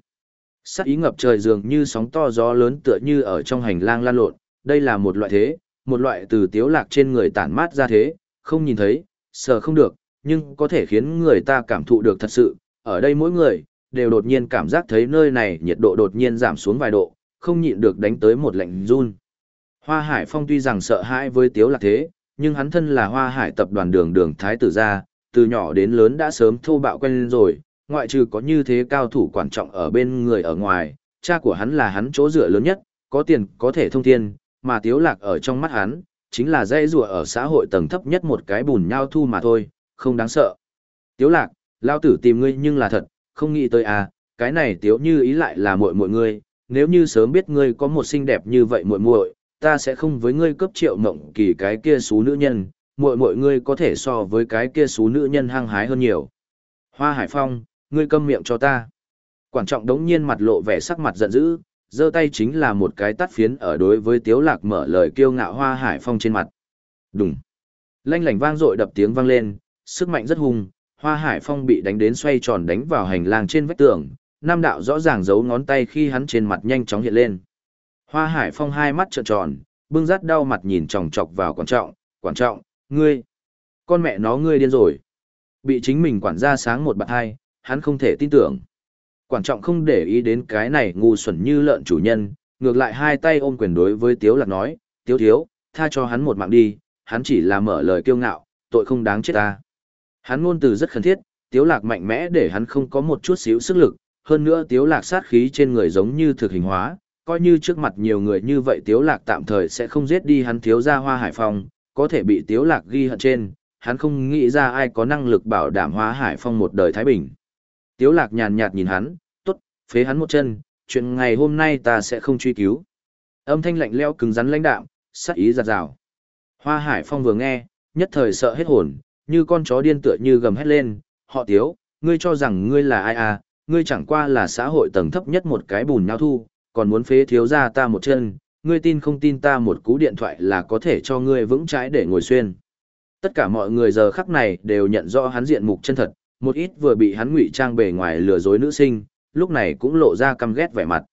Sát ý ngập trời dường như sóng to gió lớn tựa như ở trong hành lang lan lộn, đây là một loại thế, một loại từ tiếu lạc trên người tản mát ra thế, không nhìn thấy, sợ không được, nhưng có thể khiến người ta cảm thụ được thật sự, ở đây mỗi người, đều đột nhiên cảm giác thấy nơi này nhiệt độ đột nhiên giảm xuống vài độ, không nhịn được đánh tới một lạnh run. Hoa Hải Phong tuy rằng sợ hãi với tiếu lạc thế, nhưng hắn thân là Hoa Hải tập đoàn đường đường thái tử gia, từ nhỏ đến lớn đã sớm thô bạo quen rồi, ngoại trừ có như thế cao thủ quan trọng ở bên người ở ngoài, cha của hắn là hắn chỗ dựa lớn nhất, có tiền có thể thông thiên, mà tiếu lạc ở trong mắt hắn, chính là dây rùa ở xã hội tầng thấp nhất một cái bùn nhau thu mà thôi, không đáng sợ. Tiếu lạc, lao tử tìm ngươi nhưng là thật, không nghĩ tới à, cái này tiếu như ý lại là muội muội ngươi, nếu như sớm biết ngươi có một xinh đẹp như vậy muội muội, ta sẽ không với ngươi cấp triệu mộng kỳ cái kia xú nữ nhân, muội muội ngươi có thể so với cái kia xú nữ nhân hăng hái hơn nhiều. Hoa Hải Phong, ngươi câm miệng cho ta. Quản trọng đống nhiên mặt lộ vẻ sắc mặt giận dữ, giơ tay chính là một cái tắt phiến ở đối với tiếu lạc mở lời kêu ngạo hoa hải phong trên mặt. Đùng. Lanh lảnh vang dội đập tiếng vang lên, sức mạnh rất hung, hoa hải phong bị đánh đến xoay tròn đánh vào hành lang trên vách tường, nam đạo rõ ràng giấu ngón tay khi hắn trên mặt nhanh chóng hiện lên. Hoa hải phong hai mắt trợn tròn, bưng rát đau mặt nhìn chòng chọc vào quản trọng, quản trọng, ngươi, con mẹ nó ngươi điên rồi. Bị chính mình quản gia sáng một bạc hai, hắn không thể tin tưởng. Quản trọng không để ý đến cái này ngu xuẩn như lợn chủ nhân, ngược lại hai tay ôm quyền đối với Tiếu Lạc nói, Tiếu Thiếu, tha cho hắn một mạng đi, hắn chỉ là mở lời kiêu ngạo, tội không đáng chết ta. Hắn ngôn từ rất khẩn thiết, Tiếu Lạc mạnh mẽ để hắn không có một chút xíu sức lực, hơn nữa Tiếu Lạc sát khí trên người giống như thực hình hóa, coi như trước mặt nhiều người như vậy Tiếu Lạc tạm thời sẽ không giết đi hắn thiếu gia hoa hải phong, có thể bị Tiếu Lạc ghi hận trên, hắn không nghĩ ra ai có năng lực bảo đảm hoa hải phong một đời thái bình. Tiếu lạc nhàn nhạt nhìn hắn, tốt, phế hắn một chân, chuyện ngày hôm nay ta sẽ không truy cứu. Âm thanh lạnh lẽo cứng rắn lãnh đạm, sắc ý giật rào. Hoa Hải Phong vừa nghe, nhất thời sợ hết hồn, như con chó điên tựa như gầm hét lên, họ tiếu, ngươi cho rằng ngươi là ai à, ngươi chẳng qua là xã hội tầng thấp nhất một cái bùn nhau thu, còn muốn phế thiếu ra ta một chân, ngươi tin không tin ta một cú điện thoại là có thể cho ngươi vững trái để ngồi xuyên. Tất cả mọi người giờ khắc này đều nhận rõ hắn diện mục chân thật, một ít vừa bị hắn ngụy trang bề ngoài lừa dối nữ sinh, lúc này cũng lộ ra căm ghét vẻ mặt.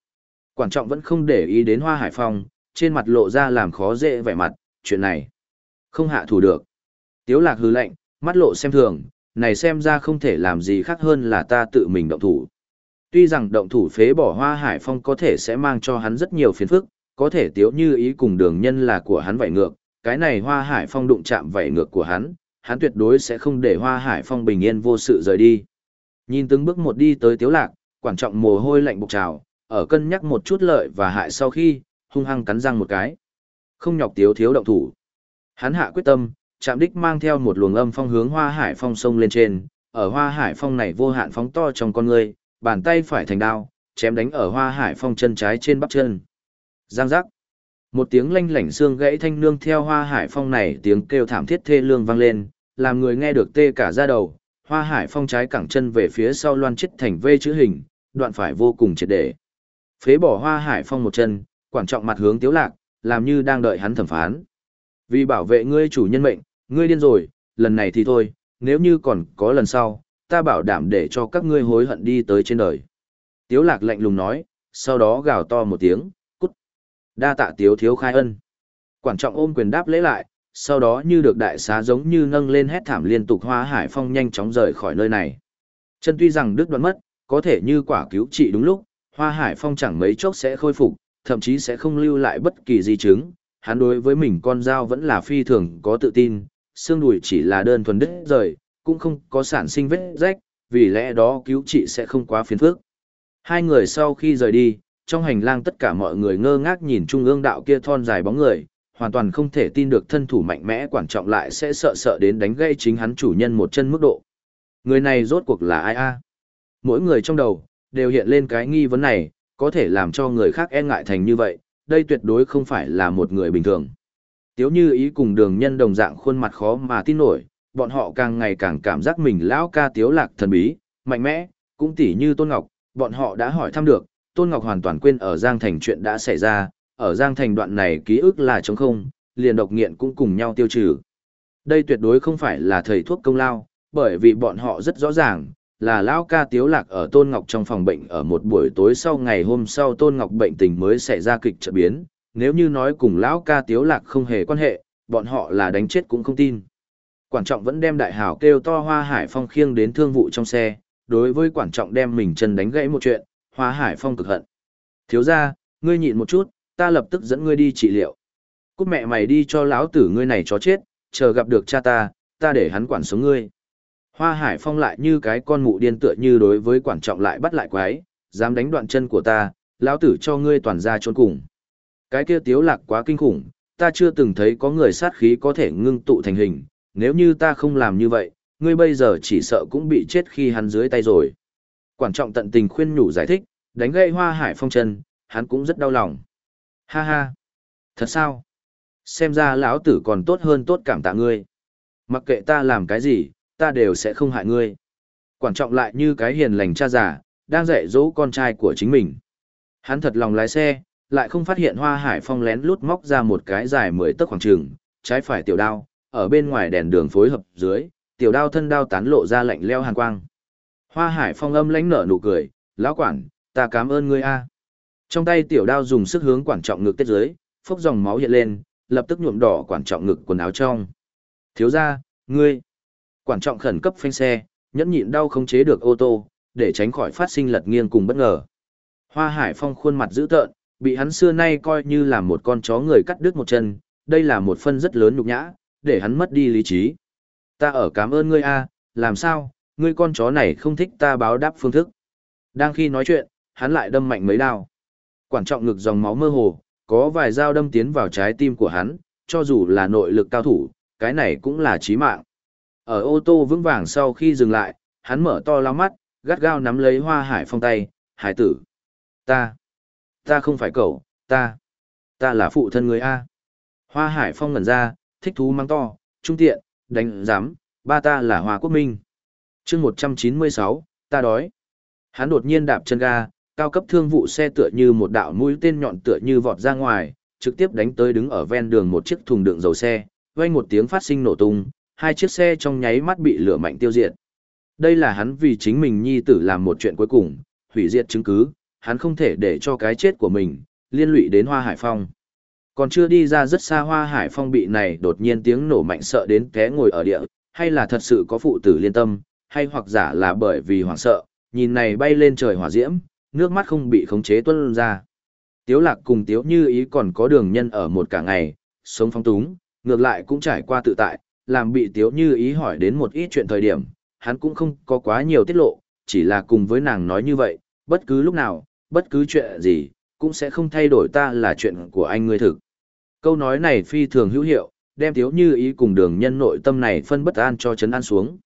Quản trọng vẫn không để ý đến Hoa Hải Phong, trên mặt lộ ra làm khó dễ vẻ mặt, chuyện này không hạ thủ được. Tiếu lạc hư lệnh, mắt lộ xem thường, này xem ra không thể làm gì khác hơn là ta tự mình động thủ. Tuy rằng động thủ phế bỏ Hoa Hải Phong có thể sẽ mang cho hắn rất nhiều phiền phức, có thể tiếu như ý cùng đường nhân là của hắn vậy ngược, cái này Hoa Hải Phong đụng chạm vậy ngược của hắn, hắn tuyệt đối sẽ không để Hoa Hải Phong bình yên vô sự rời đi. Nhìn từng bước một đi tới Tiếu Lạc, quản trọng mồ hôi lạnh bục trào, ở cân nhắc một chút lợi và hại sau khi, hung hăng cắn răng một cái. Không nhọc Tiếu thiếu động thủ. Hắn hạ quyết tâm, chạm đích mang theo một luồng âm phong hướng Hoa Hải Phong sông lên trên, ở Hoa Hải Phong này vô hạn phóng to trong con người, bàn tay phải thành đao, chém đánh ở Hoa Hải Phong chân trái trên bắp chân. Giang giác. Một tiếng lanh lảnh xương gãy thanh nương theo hoa hải phong này tiếng kêu thảm thiết thê lương vang lên, làm người nghe được tê cả da đầu, hoa hải phong trái cẳng chân về phía sau loan chết thành V chữ hình, đoạn phải vô cùng triệt để. Phế bỏ hoa hải phong một chân, quản trọng mặt hướng tiếu lạc, làm như đang đợi hắn thẩm phán. Vì bảo vệ ngươi chủ nhân mệnh, ngươi điên rồi, lần này thì thôi, nếu như còn có lần sau, ta bảo đảm để cho các ngươi hối hận đi tới trên đời. Tiếu lạc lạnh lùng nói, sau đó gào to một tiếng, cút. Đa tạ tiếu thiếu khai ân. Quản trọng ôm quyền đáp lễ lại, sau đó như được đại xá giống như nâng lên hét thảm liên tục hoa hải phong nhanh chóng rời khỏi nơi này. Chân tuy rằng đứt đoạn mất, có thể như quả cứu trị đúng lúc, hoa hải phong chẳng mấy chốc sẽ khôi phục, thậm chí sẽ không lưu lại bất kỳ di chứng. Hắn đối với mình con dao vẫn là phi thường có tự tin, xương đùi chỉ là đơn thuần đứt rời, cũng không có sản sinh vết rách, vì lẽ đó cứu trị sẽ không quá phiền phức. Hai người sau khi rời đi, trong hành lang tất cả mọi người ngơ ngác nhìn trung ương đạo kia thon dài bóng người, hoàn toàn không thể tin được thân thủ mạnh mẽ quản trọng lại sẽ sợ sợ đến đánh gây chính hắn chủ nhân một chân mức độ. Người này rốt cuộc là ai a? Mỗi người trong đầu, đều hiện lên cái nghi vấn này, có thể làm cho người khác e ngại thành như vậy, đây tuyệt đối không phải là một người bình thường. Tiếu như ý cùng đường nhân đồng dạng khuôn mặt khó mà tin nổi, bọn họ càng ngày càng cảm giác mình lão ca tiếu lạc thần bí, mạnh mẽ, cũng tỉ như Tôn Ngọc, bọn họ đã hỏi thăm được, Tôn Ngọc hoàn toàn quên ở Giang Thành chuyện đã xảy ra, ở Giang Thành đoạn này ký ức là trống không, liền độc nghiện cũng cùng nhau tiêu trừ. Đây tuyệt đối không phải là thầy thuốc công lao, bởi vì bọn họ rất rõ ràng, là lão ca tiếu lạc ở Tôn Ngọc trong phòng bệnh ở một buổi tối sau ngày hôm sau Tôn Ngọc bệnh tình mới xảy ra kịch trở biến, nếu như nói cùng lão ca tiếu lạc không hề quan hệ, bọn họ là đánh chết cũng không tin. Quản trọng vẫn đem đại hào kêu to Hoa Hải Phong khiêng đến thương vụ trong xe, đối với quản trọng đem mình chân đánh gãy một chuyện, Hoa Hải Phong cực hận. Thiếu ra, ngươi nhịn một chút, ta lập tức dẫn ngươi đi trị liệu. Cút mẹ mày đi cho lão tử ngươi này chó chết, chờ gặp được cha ta, ta để hắn quản sống ngươi. Hoa Hải Phong lại như cái con mụ điên tựa như đối với quản trọng lại bắt lại quái, dám đánh đoạn chân của ta, lão tử cho ngươi toàn ra trốn cùng. Cái kia tiếu lạc quá kinh khủng, ta chưa từng thấy có người sát khí có thể ngưng tụ thành hình, nếu như ta không làm như vậy, ngươi bây giờ chỉ sợ cũng bị chết khi hắn dưới tay rồi. Quản trọng tận tình khuyên nhủ giải thích, đánh gậy hoa hải phong chân, hắn cũng rất đau lòng. Ha ha! Thật sao? Xem ra lão tử còn tốt hơn tốt cảm tạ ngươi. Mặc kệ ta làm cái gì, ta đều sẽ không hại ngươi. Quản trọng lại như cái hiền lành cha già, đang dạy dỗ con trai của chính mình. Hắn thật lòng lái xe, lại không phát hiện hoa hải phong lén lút móc ra một cái dài mười tấc khoảng trường, trái phải tiểu đao, ở bên ngoài đèn đường phối hợp dưới, tiểu đao thân đao tán lộ ra lạnh leo hàn quang. Hoa hải phong âm lãnh nở nụ cười, lão quản, ta cảm ơn ngươi a. Trong tay tiểu đao dùng sức hướng quản trọng ngực tiết dưới, phốc dòng máu hiện lên, lập tức nhuộm đỏ quản trọng ngực quần áo trong. Thiếu gia, ngươi. Quản trọng khẩn cấp phanh xe, nhẫn nhịn đau không chế được ô tô, để tránh khỏi phát sinh lật nghiêng cùng bất ngờ. Hoa Hải Phong khuôn mặt dữ tợn, bị hắn xưa nay coi như là một con chó người cắt đứt một chân, đây là một phân rất lớn nhục nhã, để hắn mất đi lý trí. Ta ở cảm ơn ngươi a, làm sao, ngươi con chó này không thích ta báo đáp phương thức. Đang khi nói chuyện, hắn lại đâm mạnh mấy đao. Quản trọng ngực dòng máu mơ hồ, có vài dao đâm tiến vào trái tim của hắn, cho dù là nội lực cao thủ, cái này cũng là chí mạng. Ở ô tô vững vàng sau khi dừng lại, hắn mở to lao mắt, gắt gao nắm lấy hoa hải phong tay, hải tử. Ta, ta không phải cậu, ta, ta là phụ thân người A. Hoa hải phong ngẩn ra, thích thú mang to, trung tiện, đánh giám, ba ta là Hoa Quốc Minh. chương 196, ta đói. Hắn đột nhiên đạp chân ga, cao cấp thương vụ xe tựa như một đạo mũi tên nhọn tựa như vọt ra ngoài, trực tiếp đánh tới đứng ở ven đường một chiếc thùng đựng dầu xe, vang một tiếng phát sinh nổ tung, hai chiếc xe trong nháy mắt bị lửa mạnh tiêu diệt. Đây là hắn vì chính mình nhi tử làm một chuyện cuối cùng, hủy diệt chứng cứ, hắn không thể để cho cái chết của mình liên lụy đến Hoa Hải Phong. Còn chưa đi ra rất xa Hoa Hải Phong bị này đột nhiên tiếng nổ mạnh sợ đến té ngồi ở địa, hay là thật sự có phụ tử liên tâm, hay hoặc giả là bởi vì hoảng sợ, nhìn này bay lên trời hỏa diễm, nước mắt không bị khống chế tuôn ra. Tiếu lạc cùng tiếu như ý còn có đường nhân ở một cả ngày, sống phong túng, ngược lại cũng trải qua tự tại, làm bị tiếu như ý hỏi đến một ít chuyện thời điểm, hắn cũng không có quá nhiều tiết lộ, chỉ là cùng với nàng nói như vậy, bất cứ lúc nào, bất cứ chuyện gì, cũng sẽ không thay đổi ta là chuyện của anh ngươi thực. Câu nói này phi thường hữu hiệu, đem tiếu như ý cùng đường nhân nội tâm này phân bất an cho chấn an xuống.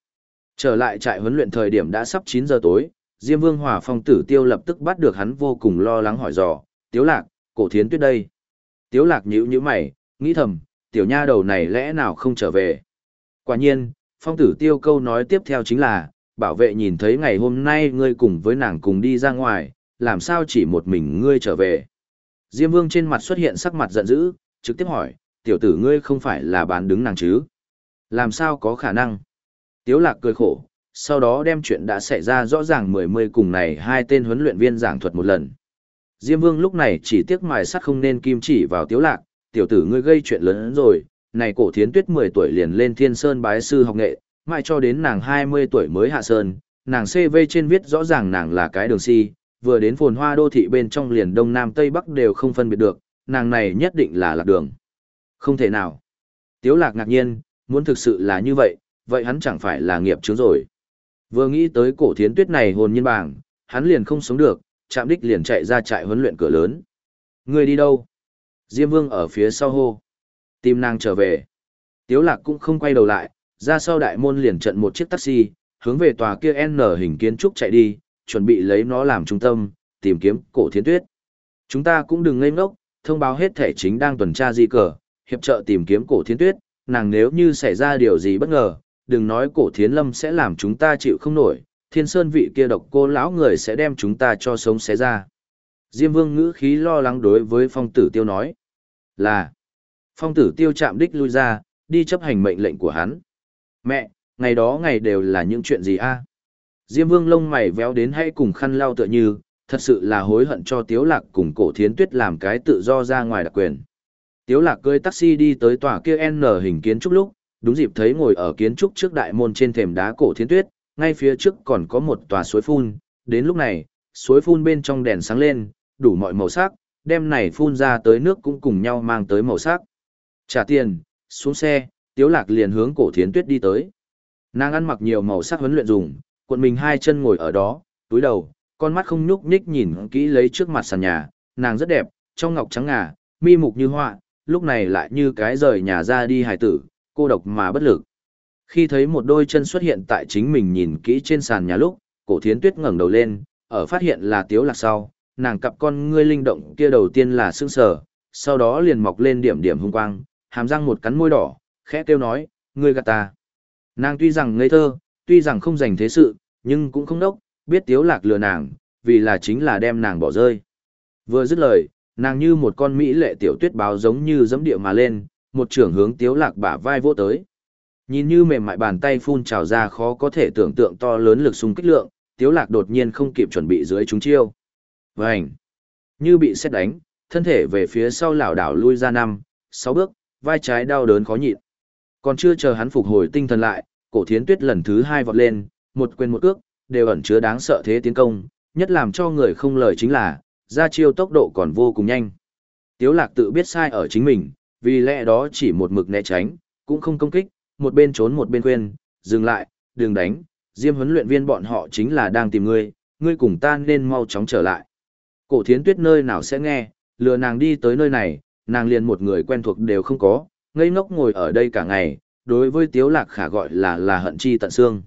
Trở lại trại huấn luyện thời điểm đã sắp 9 giờ tối, Diêm Vương Hòa Phong Tử Tiêu lập tức bắt được hắn vô cùng lo lắng hỏi dò, Tiếu Lạc, cổ thiến tuyết đây. Tiếu Lạc nhíu nhíu mày, nghĩ thầm, tiểu nha đầu này lẽ nào không trở về. Quả nhiên, Phong Tử Tiêu câu nói tiếp theo chính là, bảo vệ nhìn thấy ngày hôm nay ngươi cùng với nàng cùng đi ra ngoài, làm sao chỉ một mình ngươi trở về. Diêm Vương trên mặt xuất hiện sắc mặt giận dữ, trực tiếp hỏi, tiểu tử ngươi không phải là bán đứng nàng chứ? Làm sao có khả năng? Tiếu Lạc cười khổ, sau đó đem chuyện đã xảy ra rõ ràng mười mươi cùng này hai tên huấn luyện viên giảng thuật một lần. Diêm Vương lúc này chỉ tiếc mài sắt không nên kim chỉ vào Tiếu Lạc, tiểu tử ngươi gây chuyện lớn rồi, này cổ thiến tuyết 10 tuổi liền lên thiên sơn bái sư học nghệ, mãi cho đến nàng 20 tuổi mới hạ sơn, nàng CV trên viết rõ ràng nàng là cái đường si, vừa đến phồn hoa đô thị bên trong liền đông nam tây bắc đều không phân biệt được, nàng này nhất định là lạc đường. Không thể nào. Tiếu lạc ngạc nhiên, muốn thực sự là như vậy, vậy hắn chẳng phải là nghiệp chứng rồi. Vừa nghĩ tới cổ thiến tuyết này hồn nhiên bảng, hắn liền không sống được, chạm đích liền chạy ra trại huấn luyện cửa lớn. Người đi đâu? Diêm vương ở phía sau hô. Tìm nàng trở về. Tiếu lạc cũng không quay đầu lại, ra sau đại môn liền trận một chiếc taxi, hướng về tòa kia N hình kiến trúc chạy đi, chuẩn bị lấy nó làm trung tâm, tìm kiếm cổ thiến tuyết. Chúng ta cũng đừng ngây ngốc, thông báo hết thể chính đang tuần tra di cờ, hiệp trợ tìm kiếm cổ thiến tuyết, nàng nếu như xảy ra điều gì bất ngờ, đừng nói cổ thiến lâm sẽ làm chúng ta chịu không nổi, thiên sơn vị kia độc cô lão người sẽ đem chúng ta cho sống xé ra. Diêm vương ngữ khí lo lắng đối với phong tử tiêu nói là phong tử tiêu chạm đích lui ra, đi chấp hành mệnh lệnh của hắn. Mẹ, ngày đó ngày đều là những chuyện gì a? Diêm vương lông mày véo đến hay cùng khăn lau tựa như, thật sự là hối hận cho Tiếu Lạc cùng cổ thiến tuyết làm cái tự do ra ngoài đặc quyền. Tiếu Lạc cưỡi taxi đi tới tòa kia N hình kiến trúc lúc, đúng dịp thấy ngồi ở kiến trúc trước đại môn trên thềm đá cổ thiến tuyết, ngay phía trước còn có một tòa suối phun, đến lúc này, suối phun bên trong đèn sáng lên, đủ mọi màu sắc, đem này phun ra tới nước cũng cùng nhau mang tới màu sắc. Trả tiền, xuống xe, Tiếu Lạc liền hướng cổ thiến tuyết đi tới. Nàng ăn mặc nhiều màu sắc huấn luyện dùng, cuộn mình hai chân ngồi ở đó, túi đầu, con mắt không nhúc nhích nhìn kỹ lấy trước mặt sàn nhà, nàng rất đẹp, trong ngọc trắng ngà, mi mục như họa, lúc này lại như cái rời nhà ra đi hài tử, cô độc mà bất lực. Khi thấy một đôi chân xuất hiện tại chính mình nhìn kỹ trên sàn nhà lúc, cổ thiến tuyết ngẩng đầu lên, ở phát hiện là tiếu lạc sau, nàng cặp con ngươi linh động kia đầu tiên là sương sờ, sau đó liền mọc lên điểm điểm hung quang, hàm răng một cắn môi đỏ, khẽ kêu nói, ngươi gạt ta. Nàng tuy rằng ngây thơ, tuy rằng không dành thế sự, nhưng cũng không đốc, biết tiếu lạc lừa nàng, vì là chính là đem nàng bỏ rơi. Vừa dứt lời, nàng như một con mỹ lệ tiểu tuyết báo giống như dẫm địa mà lên, một trưởng hướng tiếu lạc bả vai vô tới. Nhìn như mềm mại bàn tay phun trào ra khó có thể tưởng tượng to lớn lực xung kích lượng, tiếu lạc đột nhiên không kịp chuẩn bị dưới chúng chiêu. Vành! Như bị xét đánh, thân thể về phía sau lảo đảo lui ra năm, sáu bước, vai trái đau đớn khó nhịn. Còn chưa chờ hắn phục hồi tinh thần lại, cổ thiến tuyết lần thứ hai vọt lên, một quên một cước đều ẩn chứa đáng sợ thế tiến công, nhất làm cho người không lời chính là, ra chiêu tốc độ còn vô cùng nhanh. Tiếu lạc tự biết sai ở chính mình, vì lẽ đó chỉ một mực né tránh, cũng không công kích, một bên trốn một bên quên dừng lại, đừng đánh, diêm huấn luyện viên bọn họ chính là đang tìm ngươi, ngươi cùng ta nên mau chóng trở lại. Cổ thiến tuyết nơi nào sẽ nghe, lừa nàng đi tới nơi này, nàng liền một người quen thuộc đều không có, ngây ngốc ngồi ở đây cả ngày, đối với tiếu lạc khả gọi là là hận chi tận xương.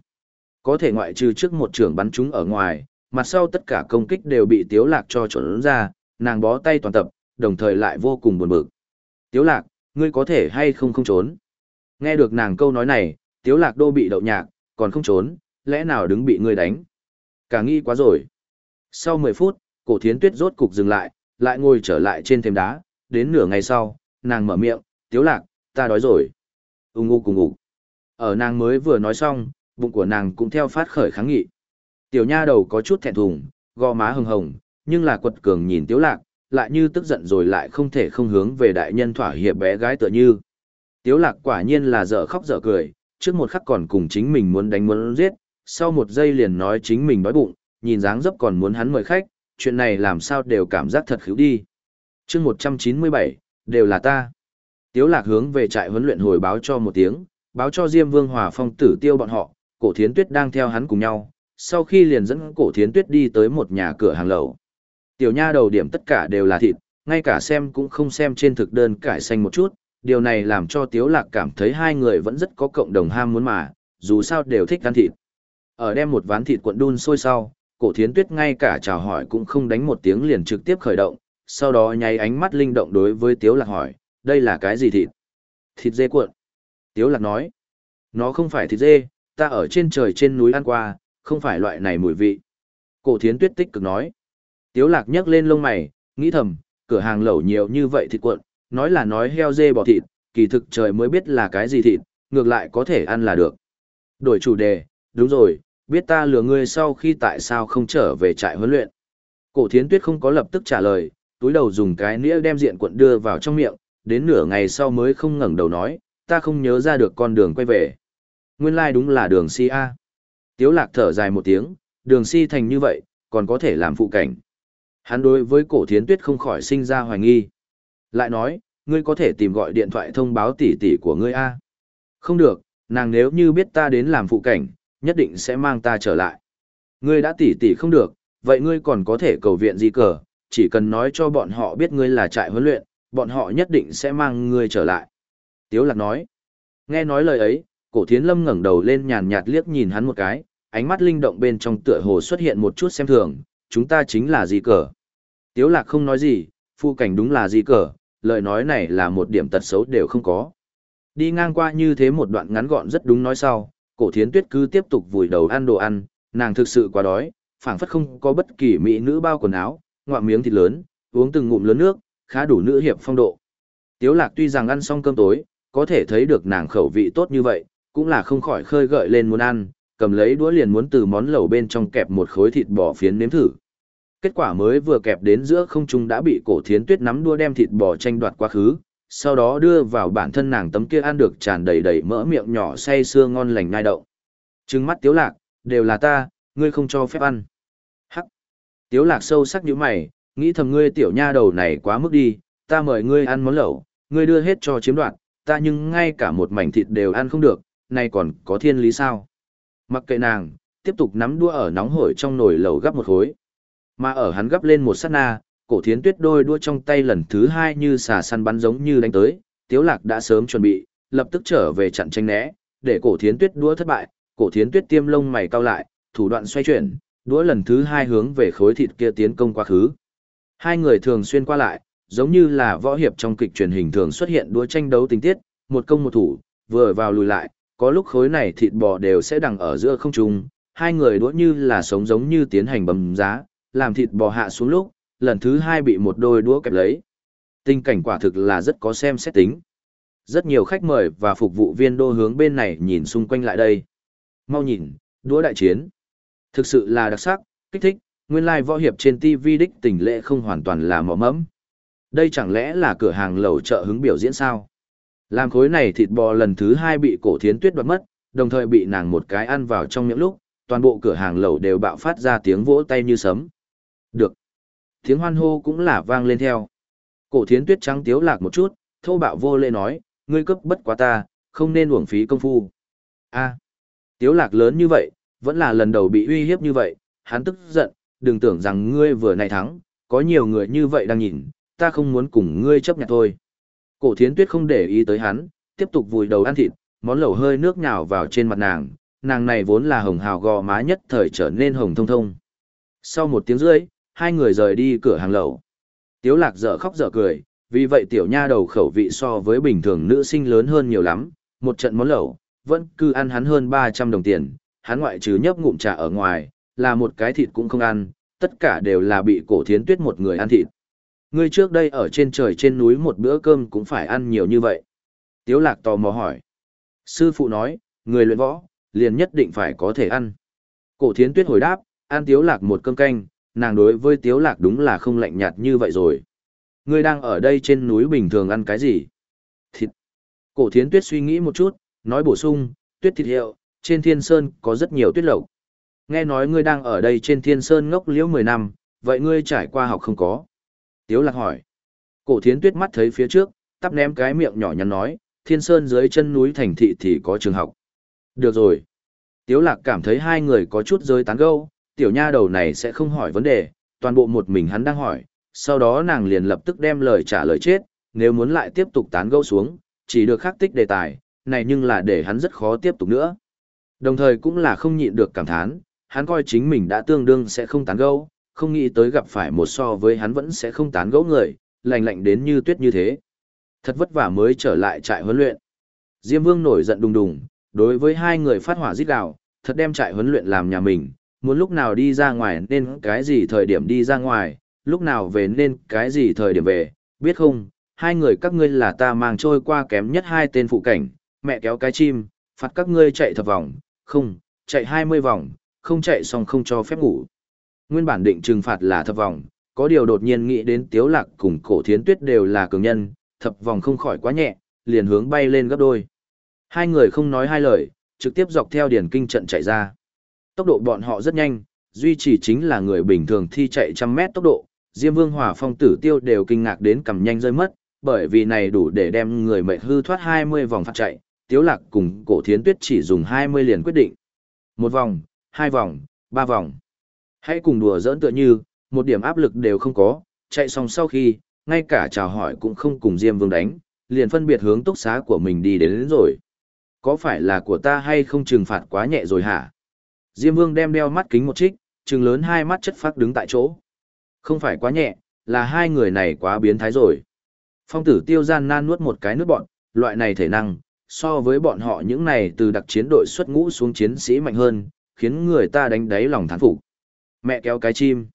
Có thể ngoại trừ trước một trường bắn chúng ở ngoài, mặt sau tất cả công kích đều bị tiếu lạc cho chuẩn ra, nàng bó tay toàn tập, đồng thời lại vô cùng buồn bực. Tiếu lạc, ngươi có thể hay không không trốn? Nghe được nàng câu nói này, tiếu lạc đô bị đậu nhạc, còn không trốn, lẽ nào đứng bị ngươi đánh? Cả nghi quá rồi. Sau 10 phút, cổ thiến tuyết rốt cục dừng lại, lại ngồi trở lại trên thềm đá, đến nửa ngày sau, nàng mở miệng, tiếu lạc, ta đói rồi. Ung ngu cùng ngủ. Ở nàng mới vừa nói xong, bụng của nàng cũng theo phát khởi kháng nghị. Tiểu nha đầu có chút thẹn thùng, gò má hồng hồng, nhưng là quật cường nhìn tiếu lạc, lại như tức giận rồi lại không thể không hướng về đại nhân thỏa hiệp bé gái tựa như. Tiếu lạc quả nhiên là dở khóc dở cười, trước một khắc còn cùng chính mình muốn đánh muốn giết, sau một giây liền nói chính mình đói bụng, nhìn dáng dấp còn muốn hắn mời khách, chuyện này làm sao đều cảm giác thật khíu đi. Chương 197, đều là ta. Tiếu lạc hướng về trại huấn luyện hồi báo cho một tiếng, báo cho Diêm Vương Hòa Phong tử tiêu bọn họ, cổ thiến tuyết đang theo hắn cùng nhau, sau khi liền dẫn cổ thiến tuyết đi tới một nhà cửa hàng lẩu. Tiểu nha đầu điểm tất cả đều là thịt, ngay cả xem cũng không xem trên thực đơn cải xanh một chút, điều này làm cho Tiếu Lạc cảm thấy hai người vẫn rất có cộng đồng ham muốn mà, dù sao đều thích ăn thịt. Ở đem một ván thịt cuộn đun sôi sau, cổ thiến tuyết ngay cả chào hỏi cũng không đánh một tiếng liền trực tiếp khởi động, sau đó nháy ánh mắt linh động đối với Tiếu Lạc hỏi, đây là cái gì thịt? Thịt dê cuộn. Tiếu Lạc nói, nó không phải thịt dê, ta ở trên trời trên núi ăn qua, không phải loại này mùi vị. Cổ thiến tuyết tích cực nói. Tiếu lạc nhấc lên lông mày, nghĩ thầm, cửa hàng lẩu nhiều như vậy thịt cuộn, nói là nói heo dê bò thịt, kỳ thực trời mới biết là cái gì thịt, ngược lại có thể ăn là được. Đổi chủ đề, đúng rồi, biết ta lừa ngươi sau khi tại sao không trở về trại huấn luyện. Cổ thiến tuyết không có lập tức trả lời, túi đầu dùng cái nĩa đem diện cuộn đưa vào trong miệng, đến nửa ngày sau mới không ngẩng đầu nói, ta không nhớ ra được con đường quay về. Nguyên lai like đúng là đường si A. Tiếu lạc thở dài một tiếng, đường si thành như vậy, còn có thể làm phụ cảnh. Hắn đối với cổ thiến tuyết không khỏi sinh ra hoài nghi. Lại nói, ngươi có thể tìm gọi điện thoại thông báo tỷ tỷ của ngươi A. Không được, nàng nếu như biết ta đến làm phụ cảnh, nhất định sẽ mang ta trở lại. Ngươi đã tỷ tỷ không được, vậy ngươi còn có thể cầu viện gì cờ, chỉ cần nói cho bọn họ biết ngươi là trại huấn luyện, bọn họ nhất định sẽ mang ngươi trở lại. Tiếu lạc nói. Nghe nói lời ấy, cổ thiến lâm ngẩng đầu lên nhàn nhạt liếc nhìn hắn một cái, ánh mắt linh động bên trong tựa hồ xuất hiện một chút xem thường, chúng ta chính là gì cờ. Tiếu lạc không nói gì, phu cảnh đúng là gì cờ, lời nói này là một điểm tật xấu đều không có. Đi ngang qua như thế một đoạn ngắn gọn rất đúng nói sau, cổ thiến tuyết cứ tiếp tục vùi đầu ăn đồ ăn, nàng thực sự quá đói, phảng phất không có bất kỳ mỹ nữ bao quần áo, ngoạm miếng thịt lớn, uống từng ngụm lớn nước, khá đủ nữ hiệp phong độ. Tiếu lạc tuy rằng ăn xong cơm tối, có thể thấy được nàng khẩu vị tốt như vậy, cũng là không khỏi khơi gợi lên muốn ăn, cầm lấy đũa liền muốn từ món lẩu bên trong kẹp một khối thịt bò phiến nếm thử. Kết quả mới vừa kẹp đến giữa không trung đã bị cổ thiến tuyết nắm đua đem thịt bò tranh đoạt quá khứ, sau đó đưa vào bản thân nàng tấm kia ăn được tràn đầy đầy mỡ miệng nhỏ say sưa ngon lành ngai đậu. Trừng mắt tiếu lạc, đều là ta, ngươi không cho phép ăn. Hắc. Tiếu lạc sâu sắc như mày, nghĩ thầm ngươi tiểu nha đầu này quá mức đi, ta mời ngươi ăn món lẩu, ngươi đưa hết cho chiếm đoạt, ta nhưng ngay cả một mảnh thịt đều ăn không được, nay còn có thiên lý sao? Mặc kệ nàng, tiếp tục nắm đũa ở nóng hổi trong nồi lẩu gấp một khối. Mà ở hắn gấp lên một sát na, cổ thiến tuyết đôi đua trong tay lần thứ hai như xà săn bắn giống như đánh tới, tiếu lạc đã sớm chuẩn bị, lập tức trở về chặn tranh né, để cổ thiến tuyết đua thất bại, cổ thiến tuyết tiêm lông mày cau lại, thủ đoạn xoay chuyển, đũa lần thứ hai hướng về khối thịt kia tiến công quá khứ. Hai người thường xuyên qua lại, giống như là võ hiệp trong kịch truyền hình thường xuất hiện đũa tranh đấu tình tiết, một công một thủ, vừa vào lùi lại, có lúc khối này thịt bò đều sẽ đằng ở giữa không trung, hai người đũa như là sống giống như tiến hành bầm giá, làm thịt bò hạ xuống lúc, lần thứ hai bị một đôi đũa kẹp lấy. Tình cảnh quả thực là rất có xem xét tính. Rất nhiều khách mời và phục vụ viên đô hướng bên này nhìn xung quanh lại đây. Mau nhìn, đũa đại chiến. Thực sự là đặc sắc, kích thích, nguyên lai like võ hiệp trên TV đích tình lệ không hoàn toàn là mỏ mẫm. Đây chẳng lẽ là cửa hàng lẩu chợ hứng biểu diễn sao? Làm khối này thịt bò lần thứ hai bị cổ thiến tuyết đoạt mất, đồng thời bị nàng một cái ăn vào trong miệng lúc, toàn bộ cửa hàng lẩu đều bạo phát ra tiếng vỗ tay như sấm. Được. Tiếng hoan hô cũng là vang lên theo. Cổ thiến tuyết trắng tiếu lạc một chút, thô bạo vô lễ nói, ngươi cấp bất quá ta, không nên uổng phí công phu. A. Tiếu lạc lớn như vậy, vẫn là lần đầu bị uy hiếp như vậy, hắn tức giận, đừng tưởng rằng ngươi vừa này thắng, có nhiều người như vậy đang nhìn, ta không muốn cùng ngươi chấp nhận thôi. Cổ thiến tuyết không để ý tới hắn, tiếp tục vùi đầu ăn thịt, món lẩu hơi nước nhào vào trên mặt nàng, nàng này vốn là hồng hào gò má nhất thời trở nên hồng thông thông. Sau một tiếng rưỡi, hai người rời đi cửa hàng lẩu. Tiếu lạc dở khóc dở cười, vì vậy tiểu nha đầu khẩu vị so với bình thường nữ sinh lớn hơn nhiều lắm, một trận món lẩu, vẫn cứ ăn hắn hơn 300 đồng tiền, hắn ngoại trừ nhấp ngụm trà ở ngoài, là một cái thịt cũng không ăn, tất cả đều là bị cổ thiến tuyết một người ăn thịt. Ngươi trước đây ở trên trời trên núi một bữa cơm cũng phải ăn nhiều như vậy. Tiếu lạc tò mò hỏi. Sư phụ nói, người luyện võ, liền nhất định phải có thể ăn. Cổ thiến tuyết hồi đáp, ăn tiếu lạc một cơm canh, nàng đối với tiếu lạc đúng là không lạnh nhạt như vậy rồi. Ngươi đang ở đây trên núi bình thường ăn cái gì? Thịt. Cổ thiến tuyết suy nghĩ một chút, nói bổ sung, tuyết thịt hiệu, trên thiên sơn có rất nhiều tuyết lộc. Nghe nói ngươi đang ở đây trên thiên sơn ngốc liễu 10 năm, vậy ngươi trải qua học không có? Tiếu lạc hỏi. Cổ thiến tuyết mắt thấy phía trước, tắp ném cái miệng nhỏ nhắn nói, thiên sơn dưới chân núi thành thị thì có trường học. Được rồi. Tiếu lạc cảm thấy hai người có chút rơi tán gẫu, tiểu nha đầu này sẽ không hỏi vấn đề, toàn bộ một mình hắn đang hỏi, sau đó nàng liền lập tức đem lời trả lời chết, nếu muốn lại tiếp tục tán gẫu xuống, chỉ được khắc tích đề tài, này nhưng là để hắn rất khó tiếp tục nữa. Đồng thời cũng là không nhịn được cảm thán, hắn coi chính mình đã tương đương sẽ không tán gẫu, không nghĩ tới gặp phải một so với hắn vẫn sẽ không tán gẫu người, lạnh lạnh đến như tuyết như thế. Thật vất vả mới trở lại trại huấn luyện. Diêm Vương nổi giận đùng đùng, đối với hai người phát hỏa giết gào, thật đem trại huấn luyện làm nhà mình, muốn lúc nào đi ra ngoài nên cái gì thời điểm đi ra ngoài, lúc nào về nên cái gì thời điểm về, biết không, hai người các ngươi là ta mang trôi qua kém nhất hai tên phụ cảnh, mẹ kéo cái chim, phạt các ngươi chạy thập vòng, không, chạy 20 vòng, không chạy xong không cho phép ngủ. Nguyên bản định trừng phạt là thập vòng, có điều đột nhiên nghĩ đến tiếu lạc cùng cổ thiến tuyết đều là cường nhân, thập vòng không khỏi quá nhẹ, liền hướng bay lên gấp đôi. Hai người không nói hai lời, trực tiếp dọc theo điển kinh trận chạy ra. Tốc độ bọn họ rất nhanh, duy trì chính là người bình thường thi chạy trăm mét tốc độ, Diêm Vương Hỏa Phong Tử Tiêu đều kinh ngạc đến cầm nhanh rơi mất, bởi vì này đủ để đem người mệt hư thoát 20 vòng phạt chạy, Tiếu Lạc cùng Cổ Thiến Tuyết chỉ dùng 20 liền quyết định. Một vòng, hai vòng, ba vòng. Hãy cùng đùa giỡn tựa như, một điểm áp lực đều không có, chạy xong sau khi, ngay cả chào hỏi cũng không cùng Diêm Vương đánh, liền phân biệt hướng túc xá của mình đi đến, đến rồi. Có phải là của ta hay không trừng phạt quá nhẹ rồi hả? Diêm Vương đem đeo mắt kính một trích, trừng lớn hai mắt chất phát đứng tại chỗ. Không phải quá nhẹ, là hai người này quá biến thái rồi. Phong tử tiêu gian nan nuốt một cái nước bọn, loại này thể năng, so với bọn họ những này từ đặc chiến đội xuất ngũ xuống chiến sĩ mạnh hơn, khiến người ta đánh đáy lòng thán phục. Mẹ kéo cái chim.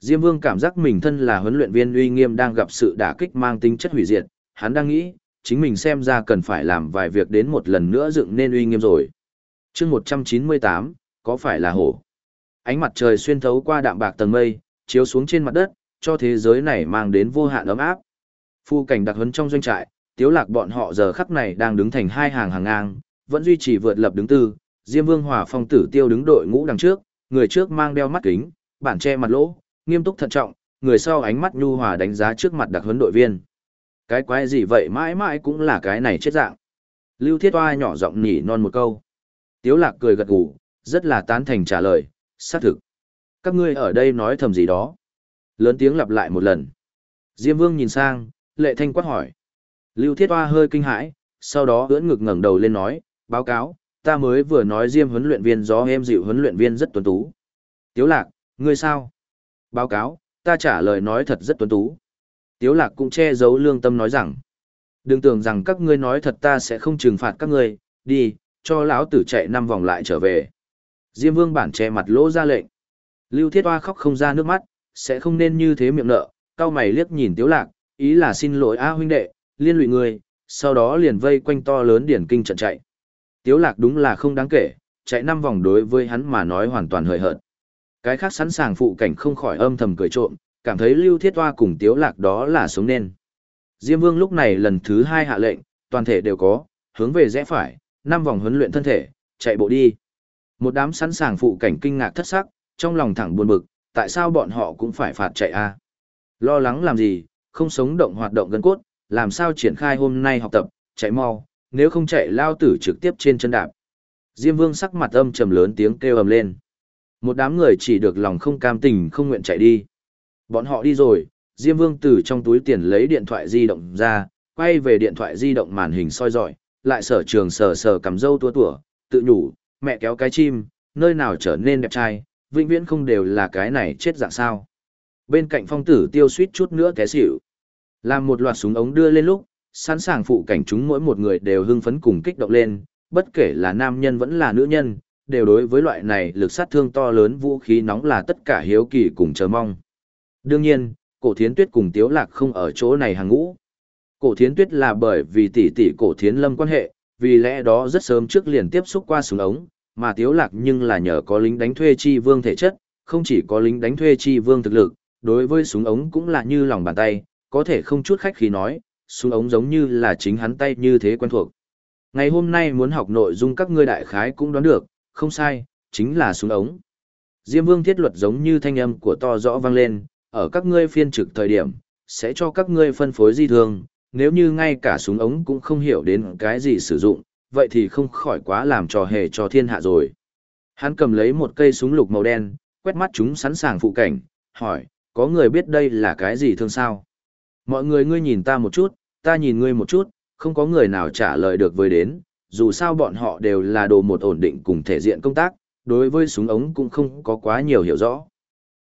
Diêm Vương cảm giác mình thân là huấn luyện viên uy nghiêm đang gặp sự đả kích mang tính chất hủy diệt, hắn đang nghĩ, chính mình xem ra cần phải làm vài việc đến một lần nữa dựng nên uy nghiêm rồi. chương 198, có phải là hổ? Ánh mặt trời xuyên thấu qua đạm bạc tầng mây, chiếu xuống trên mặt đất, cho thế giới này mang đến vô hạn ấm áp. Phu cảnh đặc huấn trong doanh trại, tiếu lạc bọn họ giờ khắc này đang đứng thành hai hàng hàng ngang, vẫn duy trì vượt lập đứng tư, Diêm Vương Hòa Phong Tử Tiêu đứng đội ngũ đằng trước, người trước mang đeo mắt kính, bản che mặt lỗ, nghiêm túc thận trọng, người sau ánh mắt nhu hòa đánh giá trước mặt đặc huấn đội viên. Cái quái gì vậy mãi mãi cũng là cái này chết dạng. Lưu Thiết Oa nhỏ giọng nhỉ non một câu. Tiếu Lạc cười gật gù, rất là tán thành trả lời, xác thực. Các ngươi ở đây nói thầm gì đó. Lớn tiếng lặp lại một lần. Diêm Vương nhìn sang, lệ thanh quát hỏi. Lưu Thiết Oa hơi kinh hãi, sau đó ưỡn ngực ngẩng đầu lên nói, báo cáo, ta mới vừa nói Diêm huấn luyện viên gió em dịu huấn luyện viên rất tuấn tú. Tiếu Lạc, ngươi sao? Báo cáo, ta trả lời nói thật rất tuấn tú. Tiếu lạc cũng che giấu lương tâm nói rằng, đừng tưởng rằng các ngươi nói thật ta sẽ không trừng phạt các ngươi, đi, cho lão tử chạy năm vòng lại trở về. Diêm vương bản che mặt lỗ ra lệnh. Lưu thiết hoa khóc không ra nước mắt, sẽ không nên như thế miệng nợ, cao mày liếc nhìn tiếu lạc, ý là xin lỗi a huynh đệ, liên lụy người, sau đó liền vây quanh to lớn điển kinh trận chạy. Tiếu lạc đúng là không đáng kể, chạy năm vòng đối với hắn mà nói hoàn toàn hời hợt. Cái khác sẵn sàng phụ cảnh không khỏi âm thầm cười trộm, cảm thấy lưu thiết hoa cùng tiếu lạc đó là sống nên. Diêm vương lúc này lần thứ hai hạ lệnh, toàn thể đều có, hướng về rẽ phải, năm vòng huấn luyện thân thể, chạy bộ đi. Một đám sẵn sàng phụ cảnh kinh ngạc thất sắc, trong lòng thẳng buồn bực, tại sao bọn họ cũng phải phạt chạy a? Lo lắng làm gì, không sống động hoạt động gần cốt, làm sao triển khai hôm nay học tập, chạy mau, nếu không chạy lao tử trực tiếp trên chân đạp. Diêm vương sắc mặt âm trầm lớn tiếng kêu ầm lên. Một đám người chỉ được lòng không cam tình không nguyện chạy đi. Bọn họ đi rồi, Diêm Vương từ trong túi tiền lấy điện thoại di động ra, quay về điện thoại di động màn hình soi dọi, lại sở trường sờ sờ cầm dâu tua tủa, tự nhủ, mẹ kéo cái chim, nơi nào trở nên đẹp trai, vĩnh viễn không đều là cái này chết dạng sao. Bên cạnh phong tử tiêu suýt chút nữa té xỉu. Làm một loạt súng ống đưa lên lúc, sẵn sàng phụ cảnh chúng mỗi một người đều hưng phấn cùng kích động lên, bất kể là nam nhân vẫn là nữ nhân, đều đối với loại này lực sát thương to lớn vũ khí nóng là tất cả hiếu kỳ cùng chờ mong. Đương nhiên, cổ thiến tuyết cùng tiếu lạc không ở chỗ này hàng ngũ. Cổ thiến tuyết là bởi vì tỷ tỷ cổ thiến lâm quan hệ, vì lẽ đó rất sớm trước liền tiếp xúc qua súng ống, mà tiếu lạc nhưng là nhờ có lính đánh thuê chi vương thể chất, không chỉ có lính đánh thuê chi vương thực lực, đối với súng ống cũng là như lòng bàn tay, có thể không chút khách khí nói, súng ống giống như là chính hắn tay như thế quen thuộc. Ngày hôm nay muốn học nội dung các ngươi đại khái cũng đoán được, không sai, chính là súng ống. Diêm vương thiết luật giống như thanh âm của to rõ vang lên, ở các ngươi phiên trực thời điểm, sẽ cho các ngươi phân phối di thường. nếu như ngay cả súng ống cũng không hiểu đến cái gì sử dụng, vậy thì không khỏi quá làm trò hề cho thiên hạ rồi. Hắn cầm lấy một cây súng lục màu đen, quét mắt chúng sẵn sàng phụ cảnh, hỏi, có người biết đây là cái gì thương sao? Mọi người ngươi nhìn ta một chút, ta nhìn ngươi một chút, không có người nào trả lời được với đến, dù sao bọn họ đều là đồ một ổn định cùng thể diện công tác, đối với súng ống cũng không có quá nhiều hiểu rõ.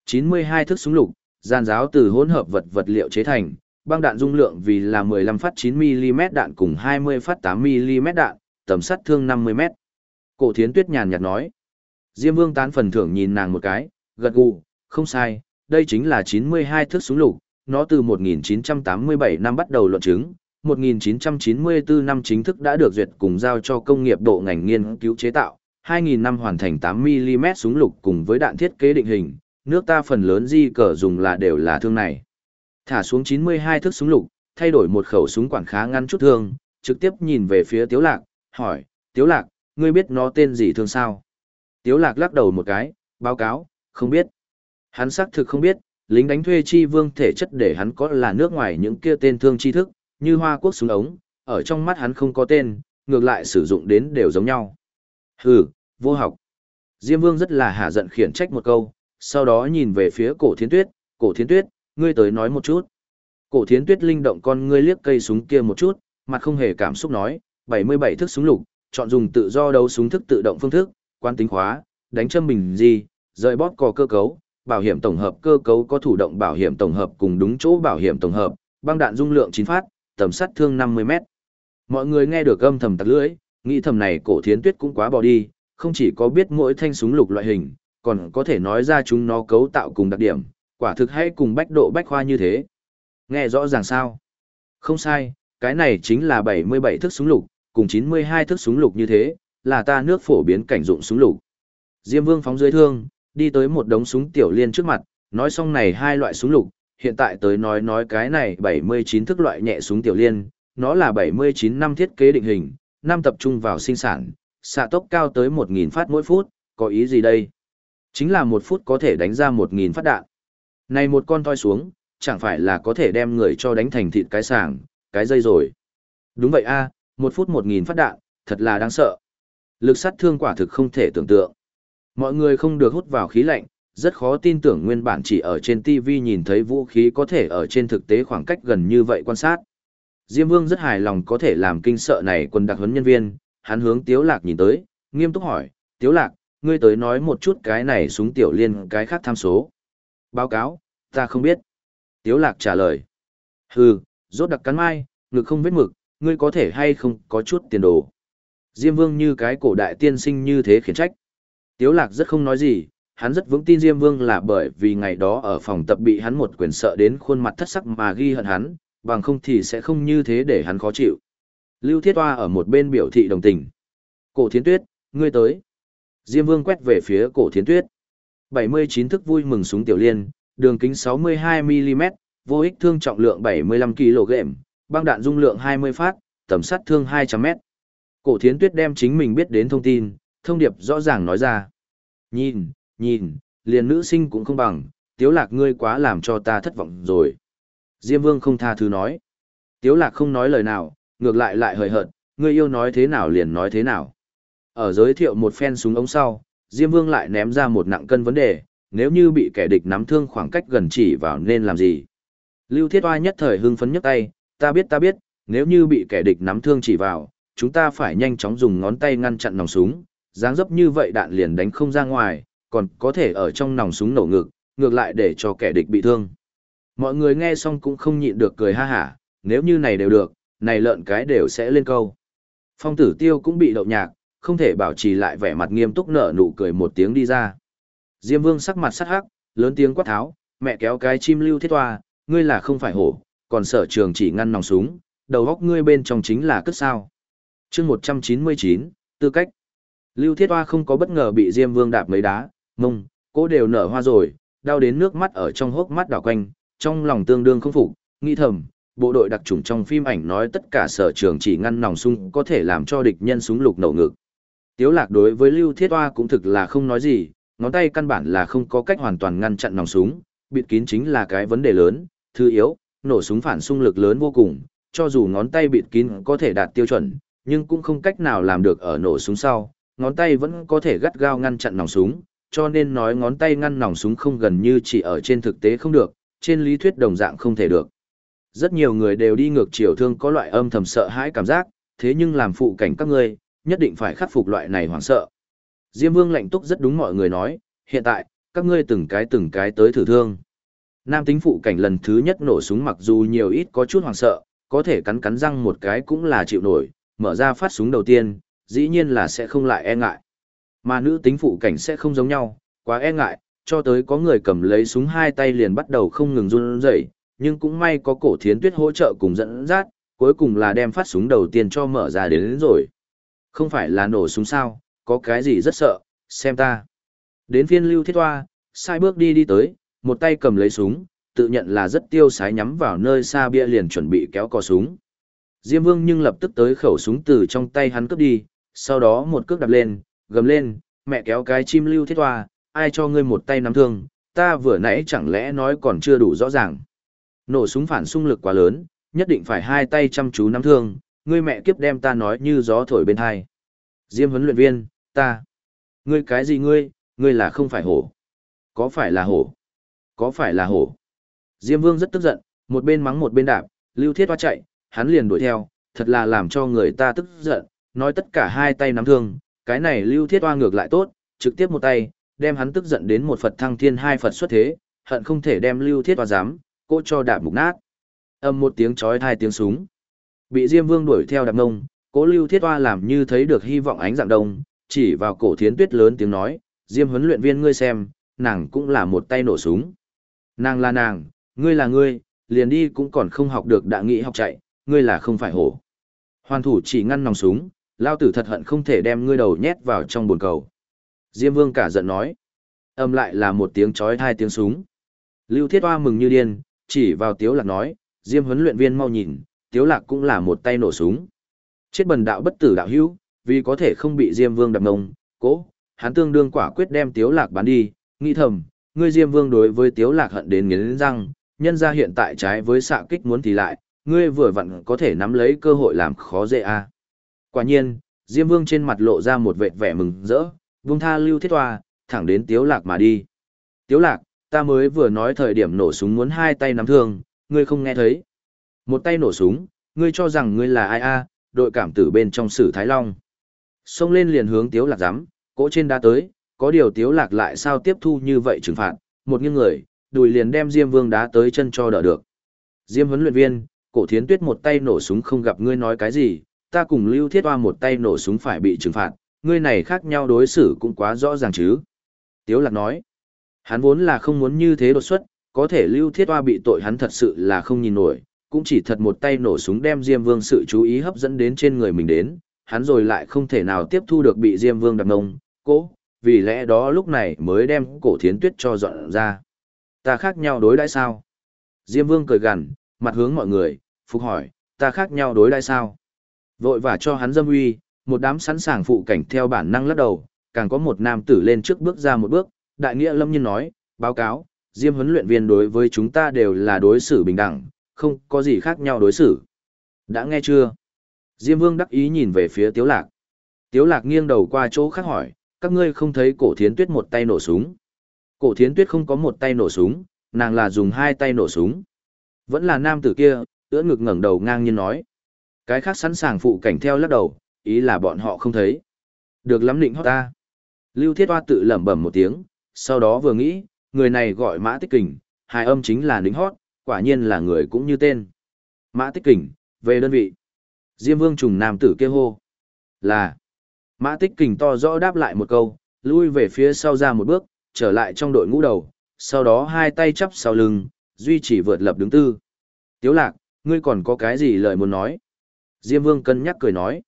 92 thước súng lục, gian giáo từ hỗn hợp vật vật liệu chế thành, băng đạn dung lượng vì là 15 phát 9mm đạn cùng 20 phát 8mm đạn, tầm sát thương 50m. Cổ thiến tuyết nhàn nhạt nói. Diêm vương tán phần thưởng nhìn nàng một cái, gật gù, không sai, đây chính là 92 thước súng lục, nó từ 1987 năm bắt đầu luận chứng, 1994 năm chính thức đã được duyệt cùng giao cho công nghiệp bộ ngành nghiên cứu chế tạo, 2000 năm hoàn thành 8mm súng lục cùng với đạn thiết kế định hình, nước ta phần lớn di cờ dùng là đều là thương này. Thả xuống 92 thước súng lục, thay đổi một khẩu súng quản khá ngắn chút thương, trực tiếp nhìn về phía Tiếu Lạc, hỏi, Tiếu Lạc, ngươi biết nó tên gì thương sao? Tiếu Lạc lắc đầu một cái, báo cáo, không biết. Hắn xác thực không biết, lính đánh thuê chi vương thể chất để hắn có là nước ngoài những kia tên thương chi thức, như hoa quốc súng ống, ở trong mắt hắn không có tên, ngược lại sử dụng đến đều giống nhau. Hừ, vô học. Diêm vương rất là hạ giận khiển trách một câu, sau đó nhìn về phía cổ thiến tuyết, cổ thiến tuyết, ngươi tới nói một chút. Cổ thiến tuyết linh động con ngươi liếc cây súng kia một chút, mặt không hề cảm xúc nói, 77 thức súng lục, chọn dùng tự do đấu súng thức tự động phương thức, quan tính khóa, đánh châm bình gì, rời bóp cò cơ cấu, bảo hiểm tổng hợp cơ cấu có thủ động bảo hiểm tổng hợp cùng đúng chỗ bảo hiểm tổng hợp, băng đạn dung lượng 9 phát, tầm sát thương 50 mét. Mọi người nghe được âm thầm tặc lưỡi, nghĩ thầm này cổ thiến tuyết cũng quá bỏ đi, không chỉ có biết mỗi thanh súng lục loại hình, còn có thể nói ra chúng nó cấu tạo cùng đặc điểm, quả thực hay cùng bách độ bách khoa như thế. Nghe rõ ràng sao? Không sai, cái này chính là 77 thức súng lục, cùng 92 thức súng lục như thế, là ta nước phổ biến cảnh dụng súng lục. Diêm Vương phóng dưới thương, đi tới một đống súng tiểu liên trước mặt, nói xong này hai loại súng lục, hiện tại tới nói nói cái này 79 thức loại nhẹ súng tiểu liên, nó là 79 năm thiết kế định hình, năm tập trung vào sinh sản, xạ tốc cao tới 1.000 phát mỗi phút, có ý gì đây? Chính là một phút có thể đánh ra 1.000 phát đạn. Này một con toi xuống, chẳng phải là có thể đem người cho đánh thành thịt cái sàng, cái dây rồi. Đúng vậy a, một phút 1.000 phát đạn, thật là đáng sợ. Lực sát thương quả thực không thể tưởng tượng. Mọi người không được hút vào khí lạnh, rất khó tin tưởng nguyên bản chỉ ở trên TV nhìn thấy vũ khí có thể ở trên thực tế khoảng cách gần như vậy quan sát. Diêm Vương rất hài lòng có thể làm kinh sợ này quân đặc huấn nhân viên, hắn hướng Tiếu Lạc nhìn tới, nghiêm túc hỏi, Tiếu Lạc, ngươi tới nói một chút cái này súng tiểu liên cái khác tham số. Báo cáo, ta không biết. Tiếu Lạc trả lời. Hừ, rốt đặc cắn mai, ngực không vết mực, ngươi có thể hay không có chút tiền đồ. Diêm Vương như cái cổ đại tiên sinh như thế khiển trách. Tiếu Lạc rất không nói gì, hắn rất vững tin Diêm Vương là bởi vì ngày đó ở phòng tập bị hắn một quyền sợ đến khuôn mặt thất sắc mà ghi hận hắn, bằng không thì sẽ không như thế để hắn khó chịu. Lưu Thiết Hoa ở một bên biểu thị đồng tình. Cổ Thiến Tuyết, ngươi tới. Diêm Vương quét về phía cổ Thiến Tuyết. 79 thức vui mừng súng tiểu liên, đường kính 62mm, vô ích thương trọng lượng 75kg, băng đạn dung lượng 20 phát, tầm sát thương 200m. Cổ Thiến Tuyết đem chính mình biết đến thông tin, thông điệp rõ ràng nói ra. Nhìn, nhìn, liền nữ sinh cũng không bằng, tiếu lạc ngươi quá làm cho ta thất vọng rồi. Diêm Vương không tha thứ nói. Tiếu lạc không nói lời nào, ngược lại lại hời hợt, ngươi yêu nói thế nào liền nói thế nào. Ở giới thiệu một phen súng ống sau, Diêm Vương lại ném ra một nặng cân vấn đề, nếu như bị kẻ địch nắm thương khoảng cách gần chỉ vào nên làm gì. Lưu Thiết Oai nhất thời hưng phấn nhấc tay, ta biết ta biết, nếu như bị kẻ địch nắm thương chỉ vào, chúng ta phải nhanh chóng dùng ngón tay ngăn chặn nòng súng, dáng dấp như vậy đạn liền đánh không ra ngoài, còn có thể ở trong nòng súng nổ ngực, ngược lại để cho kẻ địch bị thương. Mọi người nghe xong cũng không nhịn được cười ha hả, nếu như này đều được, này lợn cái đều sẽ lên câu. Phong tử tiêu cũng bị đậu nhạc, không thể bảo trì lại vẻ mặt nghiêm túc nở nụ cười một tiếng đi ra. Diêm vương sắc mặt sắc hắc, lớn tiếng quát tháo, mẹ kéo cái chim lưu thiết toa, ngươi là không phải hổ, còn sở trường chỉ ngăn nòng súng, đầu góc ngươi bên trong chính là cất sao. chương 199, tư cách. Lưu thiết Hoa không có bất ngờ bị Diêm vương đạp mấy đá, mông, cô đều nở hoa rồi, đau đến nước mắt ở trong hốc mắt đảo quanh, trong lòng tương đương không phục, nghi thầm, bộ đội đặc trùng trong phim ảnh nói tất cả sở trường chỉ ngăn nòng súng có thể làm cho địch nhân súng lục nổ ngực. Tiếu lạc đối với Lưu Thiết Hoa cũng thực là không nói gì, ngón tay căn bản là không có cách hoàn toàn ngăn chặn nòng súng, bịt kín chính là cái vấn đề lớn, thứ yếu, nổ súng phản xung lực lớn vô cùng, cho dù ngón tay bịt kín có thể đạt tiêu chuẩn, nhưng cũng không cách nào làm được ở nổ súng sau, ngón tay vẫn có thể gắt gao ngăn chặn nòng súng, cho nên nói ngón tay ngăn nòng súng không gần như chỉ ở trên thực tế không được, trên lý thuyết đồng dạng không thể được. Rất nhiều người đều đi ngược chiều thương có loại âm thầm sợ hãi cảm giác, thế nhưng làm phụ cảnh các ngươi, nhất định phải khắc phục loại này hoảng sợ. Diêm Vương lạnh túc rất đúng mọi người nói, hiện tại, các ngươi từng cái từng cái tới thử thương. Nam tính phụ cảnh lần thứ nhất nổ súng mặc dù nhiều ít có chút hoảng sợ, có thể cắn cắn răng một cái cũng là chịu nổi, mở ra phát súng đầu tiên, dĩ nhiên là sẽ không lại e ngại. Mà nữ tính phụ cảnh sẽ không giống nhau, quá e ngại, cho tới có người cầm lấy súng hai tay liền bắt đầu không ngừng run rẩy, nhưng cũng may có cổ thiến tuyết hỗ trợ cùng dẫn dắt, cuối cùng là đem phát súng đầu tiên cho mở ra đến, đến rồi. Không phải là nổ súng sao, có cái gì rất sợ, xem ta. Đến phiên lưu thiết hoa, sai bước đi đi tới, một tay cầm lấy súng, tự nhận là rất tiêu sái nhắm vào nơi xa bia liền chuẩn bị kéo cò súng. Diêm vương nhưng lập tức tới khẩu súng từ trong tay hắn cướp đi, sau đó một cước đạp lên, gầm lên, mẹ kéo cái chim lưu thiết hoa, ai cho ngươi một tay nắm thương, ta vừa nãy chẳng lẽ nói còn chưa đủ rõ ràng. Nổ súng phản xung lực quá lớn, nhất định phải hai tay chăm chú nắm thương, ngươi mẹ kiếp đem ta nói như gió thổi bên hai. Diêm huấn luyện viên, ta. Ngươi cái gì ngươi, ngươi là không phải hổ. Có phải là hổ? Có phải là hổ? Diêm vương rất tức giận, một bên mắng một bên đạp, lưu thiết hoa chạy, hắn liền đuổi theo, thật là làm cho người ta tức giận, nói tất cả hai tay nắm thương, cái này lưu thiết Oa ngược lại tốt, trực tiếp một tay, đem hắn tức giận đến một Phật thăng thiên hai Phật xuất thế, hận không thể đem lưu thiết Oa dám, cô cho đạp mục nát. Âm một tiếng chói hai tiếng súng. Bị Diêm Vương đuổi theo đạp ngông, cố lưu thiết Oa làm như thấy được hy vọng ánh dạng đông, chỉ vào cổ thiến tuyết lớn tiếng nói, Diêm huấn luyện viên ngươi xem, nàng cũng là một tay nổ súng. Nàng là nàng, ngươi là ngươi, liền đi cũng còn không học được đã nghĩ học chạy, ngươi là không phải hổ. Hoàn thủ chỉ ngăn nòng súng, lao tử thật hận không thể đem ngươi đầu nhét vào trong bồn cầu. Diêm vương cả giận nói. Âm lại là một tiếng chói hai tiếng súng. Lưu thiết hoa mừng như điên, chỉ vào tiếu lạc nói, Diêm huấn luyện viên mau nhìn, tiếu lạc cũng là một tay nổ súng. Chết bần đạo bất tử đạo hữu, vì có thể không bị Diêm vương đập ngông, cố, hắn tương đương quả quyết đem tiếu lạc bán đi, nghĩ thầm, ngươi Diêm vương đối với tiếu lạc hận đến nghiến răng, nhân ra hiện tại trái với xạ kích muốn thì lại, ngươi vừa vặn có thể nắm lấy cơ hội làm khó dễ a. À. Quả nhiên, Diêm Vương trên mặt lộ ra một vẻ vẻ mừng rỡ, vung tha lưu thiết toa, thẳng đến Tiếu Lạc mà đi. Tiếu Lạc, ta mới vừa nói thời điểm nổ súng muốn hai tay nắm thương, ngươi không nghe thấy. Một tay nổ súng, ngươi cho rằng ngươi là ai a? đội cảm tử bên trong sử Thái Long. Xông lên liền hướng Tiếu Lạc dám, cỗ trên đá tới, có điều Tiếu Lạc lại sao tiếp thu như vậy trừng phạt, một nghiêng người, đùi liền đem Diêm Vương đá tới chân cho đỡ được. Diêm huấn luyện viên, cổ thiến tuyết một tay nổ súng không gặp ngươi nói cái gì, ta cùng lưu thiết hoa một tay nổ súng phải bị trừng phạt, ngươi này khác nhau đối xử cũng quá rõ ràng chứ. Tiếu lạc nói, hắn vốn là không muốn như thế đột xuất, có thể lưu thiết hoa bị tội hắn thật sự là không nhìn nổi, cũng chỉ thật một tay nổ súng đem Diêm Vương sự chú ý hấp dẫn đến trên người mình đến, hắn rồi lại không thể nào tiếp thu được bị Diêm Vương đập ngông, cố, vì lẽ đó lúc này mới đem cổ thiến tuyết cho dọn ra. Ta khác nhau đối đãi sao? Diêm Vương cười gằn, mặt hướng mọi người, phục hỏi, ta khác nhau đối đãi sao? Vội và cho hắn dâm uy, một đám sẵn sàng phụ cảnh theo bản năng lắc đầu, càng có một nam tử lên trước bước ra một bước, đại nghĩa lâm nhiên nói, báo cáo, Diêm huấn luyện viên đối với chúng ta đều là đối xử bình đẳng, không có gì khác nhau đối xử. Đã nghe chưa? Diêm Vương đắc ý nhìn về phía Tiếu Lạc. Tiếu Lạc nghiêng đầu qua chỗ khác hỏi, các ngươi không thấy cổ thiến tuyết một tay nổ súng. Cổ thiến tuyết không có một tay nổ súng, nàng là dùng hai tay nổ súng. Vẫn là nam tử kia, ưỡn ngực ngẩng đầu ngang nhiên nói. Cái khác sẵn sàng phụ cảnh theo lắc đầu, ý là bọn họ không thấy. Được lắm định hót ta. Lưu Thiết Hoa tự lẩm bẩm một tiếng, sau đó vừa nghĩ, người này gọi Mã Tích Kình, hai âm chính là lính hót, quả nhiên là người cũng như tên. Mã Tích Kình, về đơn vị. Diêm Vương trùng nam tử kia hô. Là. Mã Tích Kình to rõ đáp lại một câu, lui về phía sau ra một bước, trở lại trong đội ngũ đầu, sau đó hai tay chắp sau lưng, duy trì vượt lập đứng tư. Tiếu lạc, ngươi còn có cái gì lời muốn nói? Diêm Vương cân nhắc cười nói.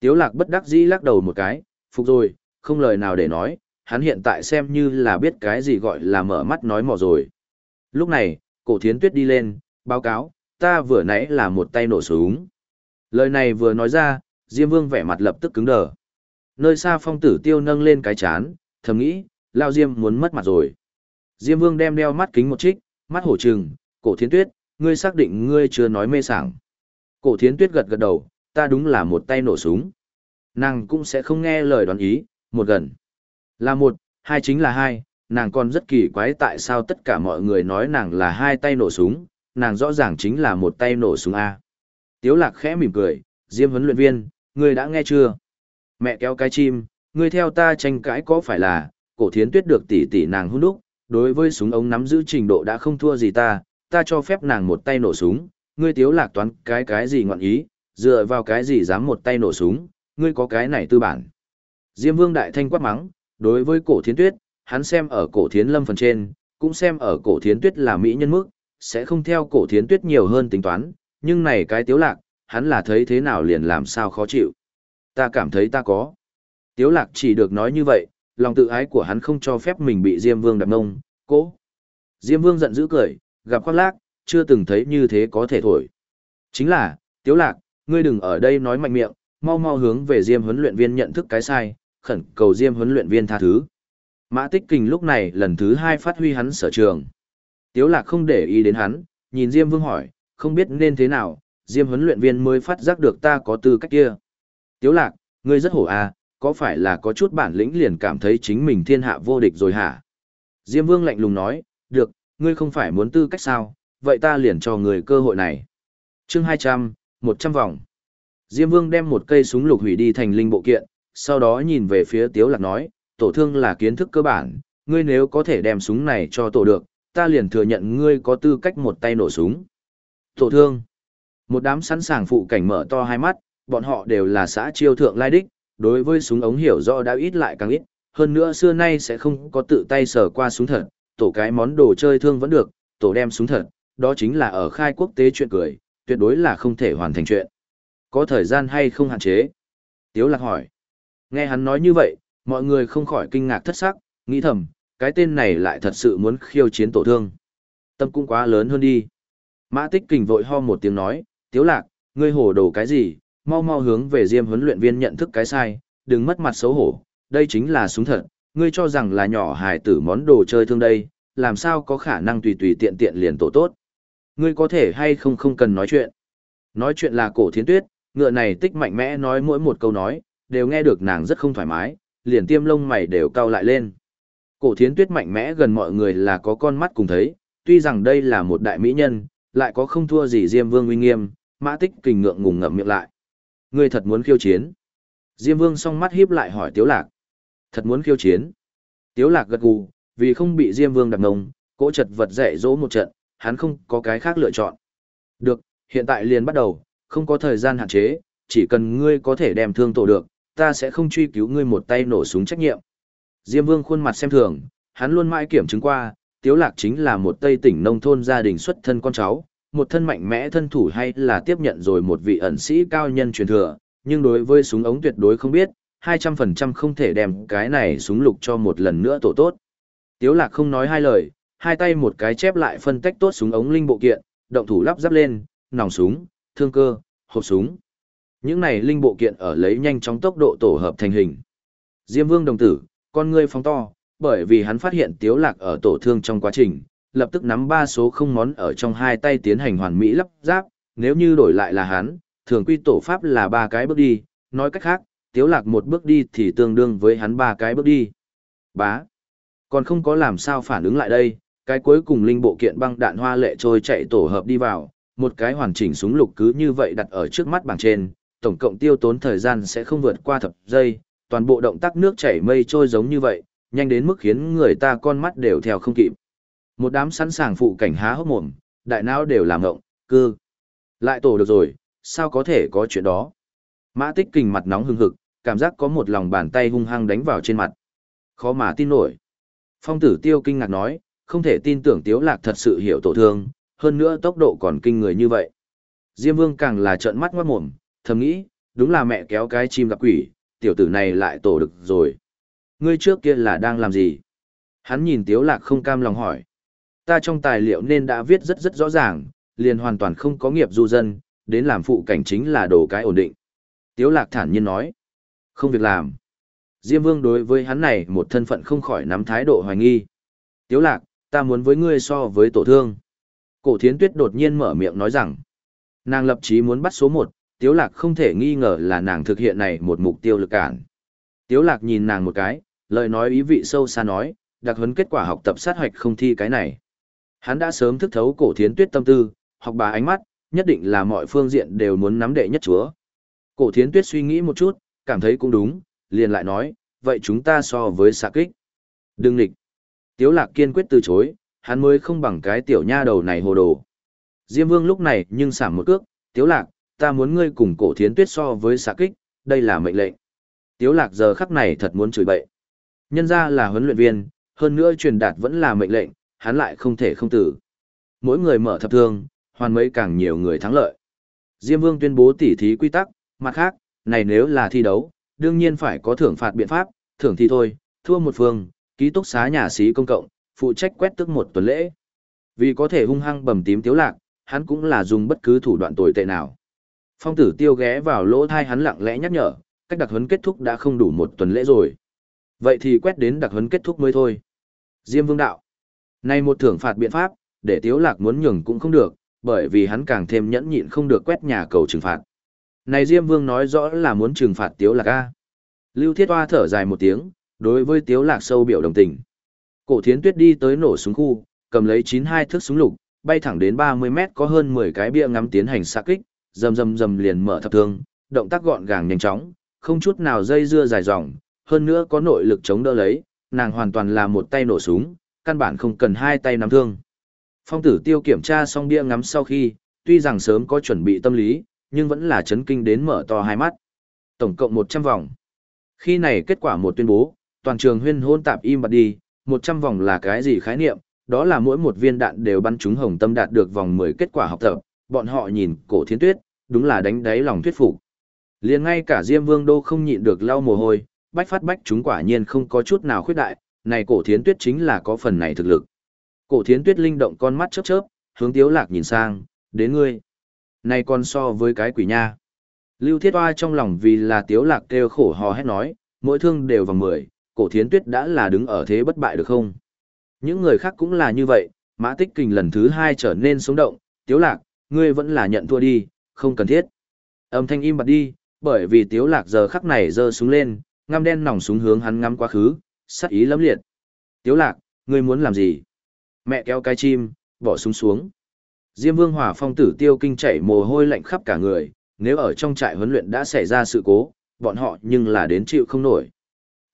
Tiếu lạc bất đắc dĩ lắc đầu một cái, phục rồi, không lời nào để nói, hắn hiện tại xem như là biết cái gì gọi là mở mắt nói mò rồi. Lúc này, cổ thiến tuyết đi lên, báo cáo, ta vừa nãy là một tay nổ súng. Lời này vừa nói ra, Diêm Vương vẻ mặt lập tức cứng đờ. Nơi xa phong tử tiêu nâng lên cái chán, thầm nghĩ, lao Diêm muốn mất mặt rồi. Diêm Vương đem đeo mắt kính một trích, mắt hổ trừng, cổ thiến tuyết, ngươi xác định ngươi chưa nói mê sảng. Cổ thiến tuyết gật gật đầu, ta đúng là một tay nổ súng. Nàng cũng sẽ không nghe lời đoán ý, một gần. Là một, hai chính là hai, nàng còn rất kỳ quái tại sao tất cả mọi người nói nàng là hai tay nổ súng, nàng rõ ràng chính là một tay nổ súng A. Tiếu lạc khẽ mỉm cười, Diêm huấn luyện viên, ngươi đã nghe chưa? Mẹ kéo cái chim, ngươi theo ta tranh cãi có phải là, cổ thiến tuyết được tỷ tỷ nàng hôn đúc, đối với súng ống nắm giữ trình độ đã không thua gì ta, ta cho phép nàng một tay nổ súng, ngươi tiếu lạc toán cái cái gì ngọn ý, dựa vào cái gì dám một tay nổ súng, ngươi có cái này tư bản. Diêm vương đại thanh quát mắng, đối với cổ thiến tuyết, hắn xem ở cổ thiến lâm phần trên, cũng xem ở cổ thiến tuyết là mỹ nhân mức, sẽ không theo cổ thiến tuyết nhiều hơn tính toán, nhưng này cái tiếu lạc, hắn là thấy thế nào liền làm sao khó chịu. Ta cảm thấy ta có. Tiếu lạc chỉ được nói như vậy, lòng tự ái của hắn không cho phép mình bị Diêm Vương đập ngông, cố. Diêm Vương giận dữ cười, gặp khoác lác, chưa từng thấy như thế có thể thổi. Chính là, Tiếu Lạc, ngươi đừng ở đây nói mạnh miệng, mau mau hướng về Diêm huấn luyện viên nhận thức cái sai, khẩn cầu Diêm huấn luyện viên tha thứ. Mã Tích Kình lúc này lần thứ hai phát huy hắn sở trường. Tiếu Lạc không để ý đến hắn, nhìn Diêm Vương hỏi, không biết nên thế nào, Diêm huấn luyện viên mới phát giác được ta có tư cách kia. Tiếu Lạc, ngươi rất hổ à, có phải là có chút bản lĩnh liền cảm thấy chính mình thiên hạ vô địch rồi hả? Diêm Vương lạnh lùng nói, được, ngươi không phải muốn tư cách sao, vậy ta liền cho người cơ hội này. chương 200, 100 vòng. Diêm Vương đem một cây súng lục hủy đi thành linh bộ kiện, sau đó nhìn về phía Tiếu Lạc nói, tổ thương là kiến thức cơ bản, ngươi nếu có thể đem súng này cho tổ được, ta liền thừa nhận ngươi có tư cách một tay nổ súng. Tổ thương. Một đám sẵn sàng phụ cảnh mở to hai mắt, bọn họ đều là xã chiêu thượng lai đích, đối với súng ống hiểu rõ đã ít lại càng ít, hơn nữa xưa nay sẽ không có tự tay sờ qua súng thật, tổ cái món đồ chơi thương vẫn được, tổ đem súng thật, đó chính là ở khai quốc tế chuyện cười, tuyệt đối là không thể hoàn thành chuyện. Có thời gian hay không hạn chế? Tiếu lạc hỏi. Nghe hắn nói như vậy, mọi người không khỏi kinh ngạc thất sắc, nghĩ thầm, cái tên này lại thật sự muốn khiêu chiến tổ thương. Tâm cũng quá lớn hơn đi. Mã tích kình vội ho một tiếng nói, tiếu lạc, ngươi hồ đồ cái gì, mau mau hướng về diêm huấn luyện viên nhận thức cái sai, đừng mất mặt xấu hổ, đây chính là súng thật, ngươi cho rằng là nhỏ hài tử món đồ chơi thương đây, làm sao có khả năng tùy tùy tiện tiện liền tổ tốt. Ngươi có thể hay không không cần nói chuyện. Nói chuyện là cổ thiến tuyết, ngựa này tích mạnh mẽ nói mỗi một câu nói, đều nghe được nàng rất không thoải mái, liền tiêm lông mày đều cau lại lên. Cổ thiến tuyết mạnh mẽ gần mọi người là có con mắt cùng thấy, tuy rằng đây là một đại mỹ nhân, lại có không thua gì Diêm Vương uy nghiêm, mã tích kình ngượng ngùng ngậm miệng lại. Ngươi thật muốn khiêu chiến. Diêm Vương song mắt híp lại hỏi Tiếu Lạc. Thật muốn khiêu chiến. Tiếu Lạc gật gù, vì không bị Diêm Vương đập ngông, cỗ chật vật dạy dỗ một trận, hắn không có cái khác lựa chọn. Được, hiện tại liền bắt đầu, không có thời gian hạn chế, chỉ cần ngươi có thể đem thương tổ được, ta sẽ không truy cứu ngươi một tay nổ súng trách nhiệm. Diêm Vương khuôn mặt xem thường, hắn luôn mãi kiểm chứng qua, Tiếu Lạc chính là một Tây tỉnh nông thôn gia đình xuất thân con cháu, một thân mạnh mẽ thân thủ hay là tiếp nhận rồi một vị ẩn sĩ cao nhân truyền thừa, nhưng đối với súng ống tuyệt đối không biết, 200% không thể đem cái này súng lục cho một lần nữa tổ tốt. Tiếu Lạc không nói hai lời, hai tay một cái chép lại phân tách tốt súng ống linh bộ kiện, động thủ lắp ráp lên, nòng súng, thương cơ, hộp súng. Những này linh bộ kiện ở lấy nhanh chóng tốc độ tổ hợp thành hình. Diêm Vương đồng tử, con ngươi phóng to, bởi vì hắn phát hiện Tiếu Lạc ở tổ thương trong quá trình, lập tức nắm ba số không món ở trong hai tay tiến hành hoàn mỹ lắp ráp, nếu như đổi lại là hắn, thường quy tổ pháp là ba cái bước đi, nói cách khác, Tiếu Lạc một bước đi thì tương đương với hắn ba cái bước đi. Bá. Còn không có làm sao phản ứng lại đây, cái cuối cùng linh bộ kiện băng đạn hoa lệ trôi chạy tổ hợp đi vào, một cái hoàn chỉnh súng lục cứ như vậy đặt ở trước mắt bảng trên, tổng cộng tiêu tốn thời gian sẽ không vượt qua thập giây, toàn bộ động tác nước chảy mây trôi giống như vậy, nhanh đến mức khiến người ta con mắt đều theo không kịp. Một đám sẵn sàng phụ cảnh há hốc mồm, đại não đều làm ngộng, cư. Lại tổ được rồi, sao có thể có chuyện đó? Mã tích kình mặt nóng hừng hực, cảm giác có một lòng bàn tay hung hăng đánh vào trên mặt. Khó mà tin nổi. Phong tử tiêu kinh ngạc nói, không thể tin tưởng tiếu lạc thật sự hiểu tổ thương, hơn nữa tốc độ còn kinh người như vậy. Diêm vương càng là trợn mắt ngoát mồm, thầm nghĩ, đúng là mẹ kéo cái chim gặp quỷ, tiểu tử này lại tổ được rồi. Ngươi trước kia là đang làm gì? Hắn nhìn tiếu lạc không cam lòng hỏi. Ta trong tài liệu nên đã viết rất rất rõ ràng, liền hoàn toàn không có nghiệp du dân, đến làm phụ cảnh chính là đồ cái ổn định. Tiếu lạc thản nhiên nói. Không việc làm. Diêm vương đối với hắn này một thân phận không khỏi nắm thái độ hoài nghi. Tiếu lạc, ta muốn với ngươi so với tổ thương. Cổ thiến tuyết đột nhiên mở miệng nói rằng. Nàng lập chí muốn bắt số một, tiếu lạc không thể nghi ngờ là nàng thực hiện này một mục tiêu lực cản. Tiếu lạc nhìn nàng một cái, lời nói ý vị sâu xa nói, đặc huấn kết quả học tập sát hoạch không thi cái này. Hắn đã sớm thức thấu cổ thiến tuyết tâm tư, học bà ánh mắt, nhất định là mọi phương diện đều muốn nắm đệ nhất chúa. Cổ thiến tuyết suy nghĩ một chút, cảm thấy cũng đúng, liền lại nói, vậy chúng ta so với xạ kích. Đừng nịch. Tiếu lạc kiên quyết từ chối, hắn mới không bằng cái tiểu nha đầu này hồ đồ. Diêm vương lúc này nhưng sảm một cước, tiếu lạc, ta muốn ngươi cùng cổ thiến tuyết so với xạ kích, đây là mệnh lệnh. Tiếu lạc giờ khắc này thật muốn chửi bậy. Nhân ra là huấn luyện viên, hơn nữa truyền đạt vẫn là mệnh lệnh, hắn lại không thể không tử. Mỗi người mở thập thương, hoàn mấy càng nhiều người thắng lợi. Diêm Vương tuyên bố tỉ thí quy tắc, mặt khác, này nếu là thi đấu, đương nhiên phải có thưởng phạt biện pháp, thưởng thì thôi, thua một phương, ký túc xá nhà sĩ công cộng, phụ trách quét tước một tuần lễ. Vì có thể hung hăng bầm tím tiếu lạc, hắn cũng là dùng bất cứ thủ đoạn tồi tệ nào. Phong tử tiêu ghé vào lỗ thai hắn lặng lẽ nhắc nhở, cách đặc huấn kết thúc đã không đủ một tuần lễ rồi. Vậy thì quét đến đặc huấn kết thúc mới thôi. Diêm vương đạo. Này một thưởng phạt biện pháp, để tiếu lạc muốn nhường cũng không được, bởi vì hắn càng thêm nhẫn nhịn không được quét nhà cầu trừng phạt. Này Diêm Vương nói rõ là muốn trừng phạt Tiếu Lạc A. Lưu Thiết Hoa thở dài một tiếng, đối với Tiếu Lạc sâu biểu đồng tình. Cổ Thiến Tuyết đi tới nổ súng khu, cầm lấy 92 thước súng lục, bay thẳng đến 30 mét có hơn 10 cái bia ngắm tiến hành xạ kích, rầm rầm rầm liền mở thập thương, động tác gọn gàng nhanh chóng, không chút nào dây dưa dài dòng, hơn nữa có nội lực chống đỡ lấy, nàng hoàn toàn là một tay nổ súng, căn bản không cần hai tay nắm thương. Phong tử tiêu kiểm tra xong bia ngắm sau khi, tuy rằng sớm có chuẩn bị tâm lý, nhưng vẫn là chấn kinh đến mở to hai mắt. Tổng cộng 100 vòng. Khi này kết quả một tuyên bố, toàn trường huyên hôn tạp im bặt đi, 100 vòng là cái gì khái niệm, đó là mỗi một viên đạn đều bắn trúng hồng tâm đạt được vòng 10 kết quả học tập, bọn họ nhìn cổ thiến tuyết, đúng là đánh đáy lòng thuyết phục. liền ngay cả Diêm Vương Đô không nhịn được lau mồ hôi, bách phát bách chúng quả nhiên không có chút nào khuyết đại, này cổ thiến tuyết chính là có phần này thực lực. Cổ thiến tuyết linh động con mắt chớp chớp, hướng tiếu lạc nhìn sang, đến ngươi. Này con so với cái quỷ nha. Lưu thiết oa trong lòng vì là tiếu lạc kêu khổ hò hét nói, mỗi thương đều vòng mười, cổ thiến tuyết đã là đứng ở thế bất bại được không? Những người khác cũng là như vậy, mã tích kình lần thứ hai trở nên sống động, tiếu lạc, ngươi vẫn là nhận thua đi, không cần thiết. Âm thanh im bặt đi, bởi vì tiếu lạc giờ khắc này giơ súng lên, ngăm đen nòng súng hướng hắn ngắm quá khứ, sát ý lâm liệt. Tiếu lạc, ngươi muốn làm gì? Mẹ kéo cái chim, bỏ súng xuống. Diêm vương hỏa phong tử tiêu kinh chảy mồ hôi lạnh khắp cả người, nếu ở trong trại huấn luyện đã xảy ra sự cố, bọn họ nhưng là đến chịu không nổi.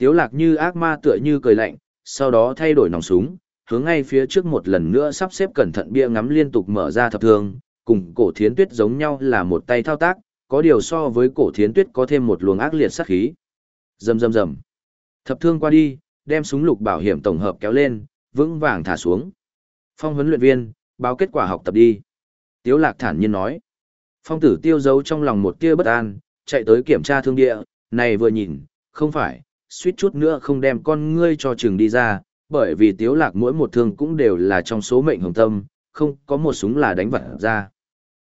Tiếu lạc như ác ma tựa như cười lạnh, sau đó thay đổi nòng súng, hướng ngay phía trước một lần nữa sắp xếp cẩn thận bia ngắm liên tục mở ra thập thương, cùng cổ thiến tuyết giống nhau là một tay thao tác, có điều so với cổ thiến tuyết có thêm một luồng ác liệt sát khí. Rầm rầm rầm. Thập thương qua đi, đem súng lục bảo hiểm tổng hợp kéo lên, vững vàng thả xuống. Phong huấn luyện viên, báo kết quả học tập đi. Tiếu lạc thản nhiên nói. Phong tử tiêu giấu trong lòng một tia bất an, chạy tới kiểm tra thương địa, này vừa nhìn, không phải, suýt chút nữa không đem con ngươi cho trường đi ra, bởi vì tiếu lạc mỗi một thương cũng đều là trong số mệnh hồng tâm, không có một súng là đánh vật ra.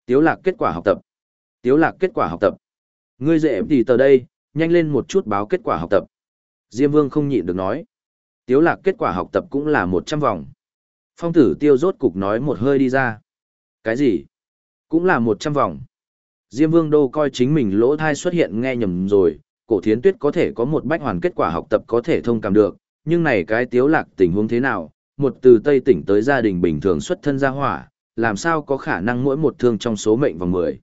Tiếu lạc kết quả học tập. Tiếu lạc kết quả học tập. Ngươi dễ thì tờ đây, nhanh lên một chút báo kết quả học tập. Diêm vương không nhịn được nói. Tiếu lạc kết quả học tập cũng là 100 vòng. Phong tử tiêu rốt cục nói một hơi đi ra. Cái gì? Cũng là 100 vòng. Diêm vương đô coi chính mình lỗ thai xuất hiện nghe nhầm rồi, cổ thiến tuyết có thể có một bách hoàn kết quả học tập có thể thông cảm được, nhưng này cái tiếu lạc tình huống thế nào, một từ Tây tỉnh tới gia đình bình thường xuất thân ra hỏa, làm sao có khả năng mỗi một thương trong số mệnh vòng 10.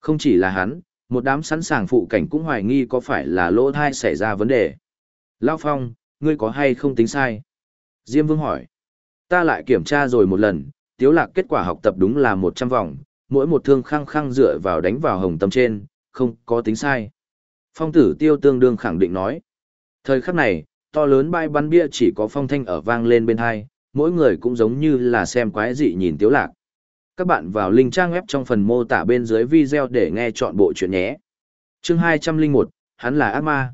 Không chỉ là hắn, một đám sẵn sàng phụ cảnh cũng hoài nghi có phải là lỗ thai xảy ra vấn đề. Lao Phong, ngươi có hay không tính sai? Diêm Vương hỏi. Ta lại kiểm tra rồi một lần, tiếu lạc kết quả học tập đúng là 100 vòng, mỗi một thương khăng khăng dựa vào đánh vào hồng tâm trên, không có tính sai. Phong tử tiêu tương đương khẳng định nói. Thời khắc này, to lớn bay bắn bia chỉ có phong thanh ở vang lên bên hai, mỗi người cũng giống như là xem quái dị nhìn tiếu lạc. Các bạn vào link trang web trong phần mô tả bên dưới video để nghe chọn bộ chuyện nhé. Chương 201, hắn là ác ma.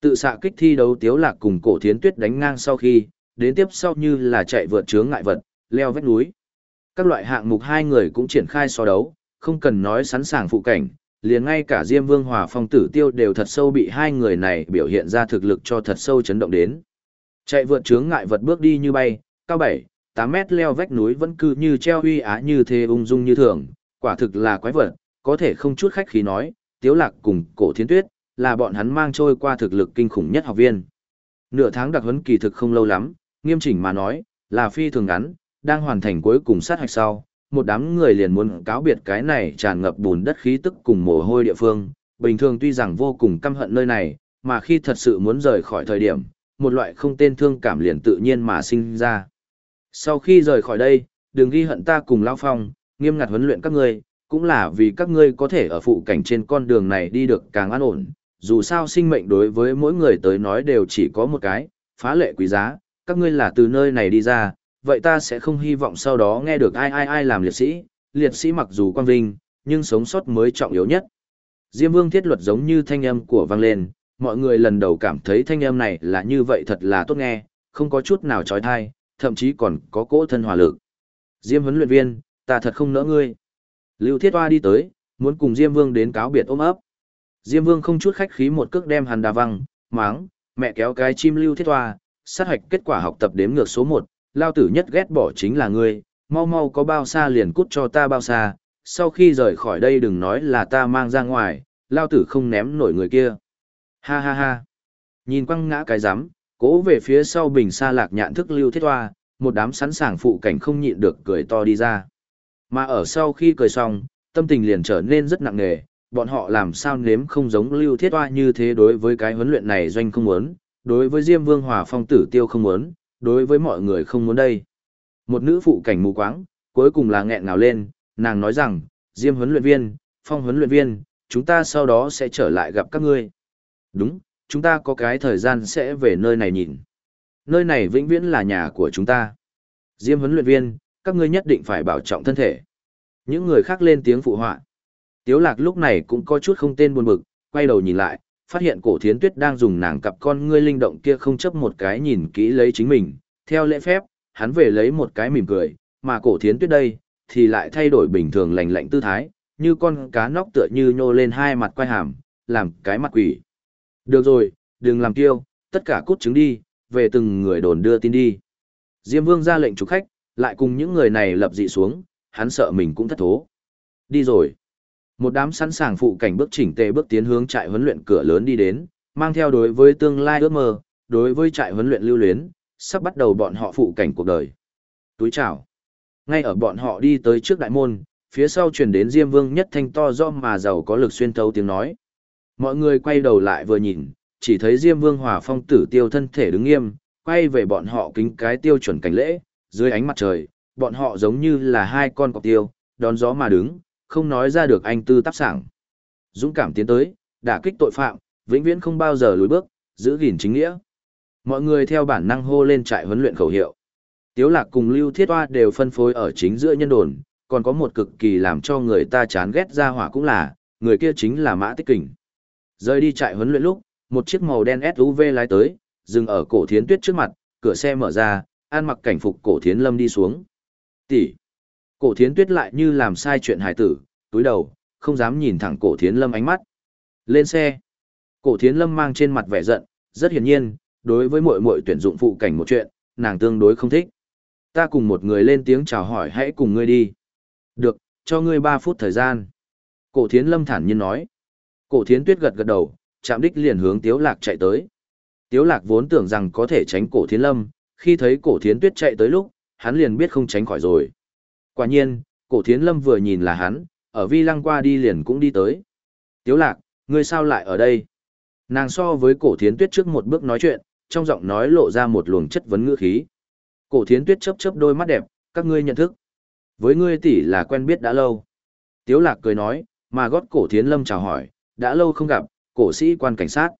Tự xạ kích thi đấu tiếu lạc cùng cổ thiến tuyết đánh ngang sau khi, đến tiếp sau như là chạy vượt chướng ngại vật, leo vách núi. Các loại hạng mục hai người cũng triển khai so đấu, không cần nói sẵn sàng phụ cảnh, liền ngay cả Diêm Vương Hòa Phong Tử Tiêu đều thật sâu bị hai người này biểu hiện ra thực lực cho thật sâu chấn động đến. Chạy vượt chướng ngại vật bước đi như bay, cao 7, 8 mét leo vách núi vẫn cứ như treo uy á như thế ung dung như thường, quả thực là quái vật, có thể không chút khách khí nói, Tiếu Lạc cùng Cổ Thiến Tuyết, là bọn hắn mang trôi qua thực lực kinh khủng nhất học viên. Nửa tháng đặc huấn kỳ thực không lâu lắm, nghiêm chỉnh mà nói, là phi thường ngắn, đang hoàn thành cuối cùng sát hạch sau, một đám người liền muốn cáo biệt cái này tràn ngập bùn đất khí tức cùng mồ hôi địa phương, bình thường tuy rằng vô cùng căm hận nơi này, mà khi thật sự muốn rời khỏi thời điểm, một loại không tên thương cảm liền tự nhiên mà sinh ra. Sau khi rời khỏi đây, đừng ghi hận ta cùng Lão Phong, nghiêm ngặt huấn luyện các ngươi, cũng là vì các ngươi có thể ở phụ cảnh trên con đường này đi được càng an ổn, dù sao sinh mệnh đối với mỗi người tới nói đều chỉ có một cái, phá lệ quý giá, các ngươi là từ nơi này đi ra, vậy ta sẽ không hy vọng sau đó nghe được ai ai ai làm liệt sĩ, liệt sĩ mặc dù quan vinh, nhưng sống sót mới trọng yếu nhất. Diêm Vương thiết luật giống như thanh âm của vang lên, mọi người lần đầu cảm thấy thanh âm này là như vậy thật là tốt nghe, không có chút nào trói thai, thậm chí còn có cỗ thân hòa lực. Diêm huấn luyện viên, ta thật không nỡ ngươi. Lưu Thiết Hoa đi tới, muốn cùng Diêm Vương đến cáo biệt ôm ấp. Diêm Vương không chút khách khí một cước đem hắn đà văng, máng, mẹ kéo cái chim Lưu Thiết Hoa, sát hoạch kết quả học tập đếm ngược số 1, lao tử nhất ghét bỏ chính là ngươi, mau mau có bao xa liền cút cho ta bao xa, sau khi rời khỏi đây đừng nói là ta mang ra ngoài, lao tử không ném nổi người kia. Ha ha ha. Nhìn quăng ngã cái rắm cố về phía sau bình xa lạc nhạn thức lưu thiết hoa, một đám sẵn sàng phụ cảnh không nhịn được cười to đi ra. Mà ở sau khi cười xong, tâm tình liền trở nên rất nặng nề, bọn họ làm sao nếm không giống lưu thiết hoa như thế đối với cái huấn luyện này doanh không muốn, đối với Diêm Vương Hòa Phong tử tiêu không muốn, đối với mọi người không muốn đây. Một nữ phụ cảnh mù quáng, cuối cùng là nghẹn ngào lên, nàng nói rằng, Diêm huấn luyện viên, Phong huấn luyện viên, chúng ta sau đó sẽ trở lại gặp các ngươi. Đúng, chúng ta có cái thời gian sẽ về nơi này nhìn. Nơi này vĩnh viễn là nhà của chúng ta. Diêm huấn luyện viên, các ngươi nhất định phải bảo trọng thân thể. Những người khác lên tiếng phụ họa. Tiếu lạc lúc này cũng có chút không tên buồn bực, quay đầu nhìn lại, phát hiện cổ thiến tuyết đang dùng nàng cặp con ngươi linh động kia không chấp một cái nhìn kỹ lấy chính mình. Theo lễ phép, hắn về lấy một cái mỉm cười, mà cổ thiến tuyết đây, thì lại thay đổi bình thường lành lạnh tư thái, như con cá nóc tựa như nhô lên hai mặt quay hàm, làm cái mặt quỷ. Được rồi, đừng làm tiêu, tất cả cút trứng đi, về từng người đồn đưa tin đi. Diêm Vương ra lệnh chủ khách, lại cùng những người này lập dị xuống, hắn sợ mình cũng thất thố. Đi rồi. Một đám sẵn sàng phụ cảnh bước chỉnh tề bước tiến hướng trại huấn luyện cửa lớn đi đến, mang theo đối với tương lai ước mơ, đối với trại huấn luyện lưu luyến, sắp bắt đầu bọn họ phụ cảnh cuộc đời. Túi chào. Ngay ở bọn họ đi tới trước đại môn, phía sau truyền đến Diêm Vương nhất thanh to do mà giàu có lực xuyên thấu tiếng nói. Mọi người quay đầu lại vừa nhìn, chỉ thấy Diêm Vương Hòa Phong tử tiêu thân thể đứng nghiêm, quay về bọn họ kính cái tiêu chuẩn cảnh lễ, dưới ánh mặt trời, bọn họ giống như là hai con cọc tiêu, đón gió mà đứng, không nói ra được anh tư tác sảng. Dũng cảm tiến tới, đả kích tội phạm, vĩnh viễn không bao giờ lùi bước, giữ gìn chính nghĩa. Mọi người theo bản năng hô lên trại huấn luyện khẩu hiệu. Tiếu lạc cùng Lưu Thiết Hoa đều phân phối ở chính giữa nhân đồn, còn có một cực kỳ làm cho người ta chán ghét ra hỏa cũng là, người kia chính là Mã Tích Kình. Rời đi trại huấn luyện lúc, một chiếc màu đen SUV lái tới, dừng ở cổ thiến tuyết trước mặt, cửa xe mở ra, an mặc cảnh phục cổ thiến lâm đi xuống. Tỷ. Cổ thiến tuyết lại như làm sai chuyện hài tử, túi đầu, không dám nhìn thẳng cổ thiến lâm ánh mắt. Lên xe. Cổ thiến lâm mang trên mặt vẻ giận, rất hiển nhiên, đối với mỗi mỗi tuyển dụng phụ cảnh một chuyện, nàng tương đối không thích. Ta cùng một người lên tiếng chào hỏi hãy cùng ngươi đi. Được, cho ngươi 3 phút thời gian. Cổ thiến lâm thản nhiên nói. Cổ thiến tuyết gật gật đầu, chạm đích liền hướng tiếu lạc chạy tới. Tiếu lạc vốn tưởng rằng có thể tránh cổ thiến lâm, khi thấy cổ thiến tuyết chạy tới lúc, hắn liền biết không tránh khỏi rồi. Quả nhiên, cổ thiến lâm vừa nhìn là hắn, ở vi lăng qua đi liền cũng đi tới. Tiếu lạc, ngươi sao lại ở đây? Nàng so với cổ thiến tuyết trước một bước nói chuyện, trong giọng nói lộ ra một luồng chất vấn ngữ khí. Cổ thiến tuyết chớp chớp đôi mắt đẹp, các ngươi nhận thức. Với ngươi tỷ là quen biết đã lâu. Tiếu lạc cười nói, mà gót cổ thiến lâm chào hỏi, đã lâu không gặp, cổ sĩ quan cảnh sát.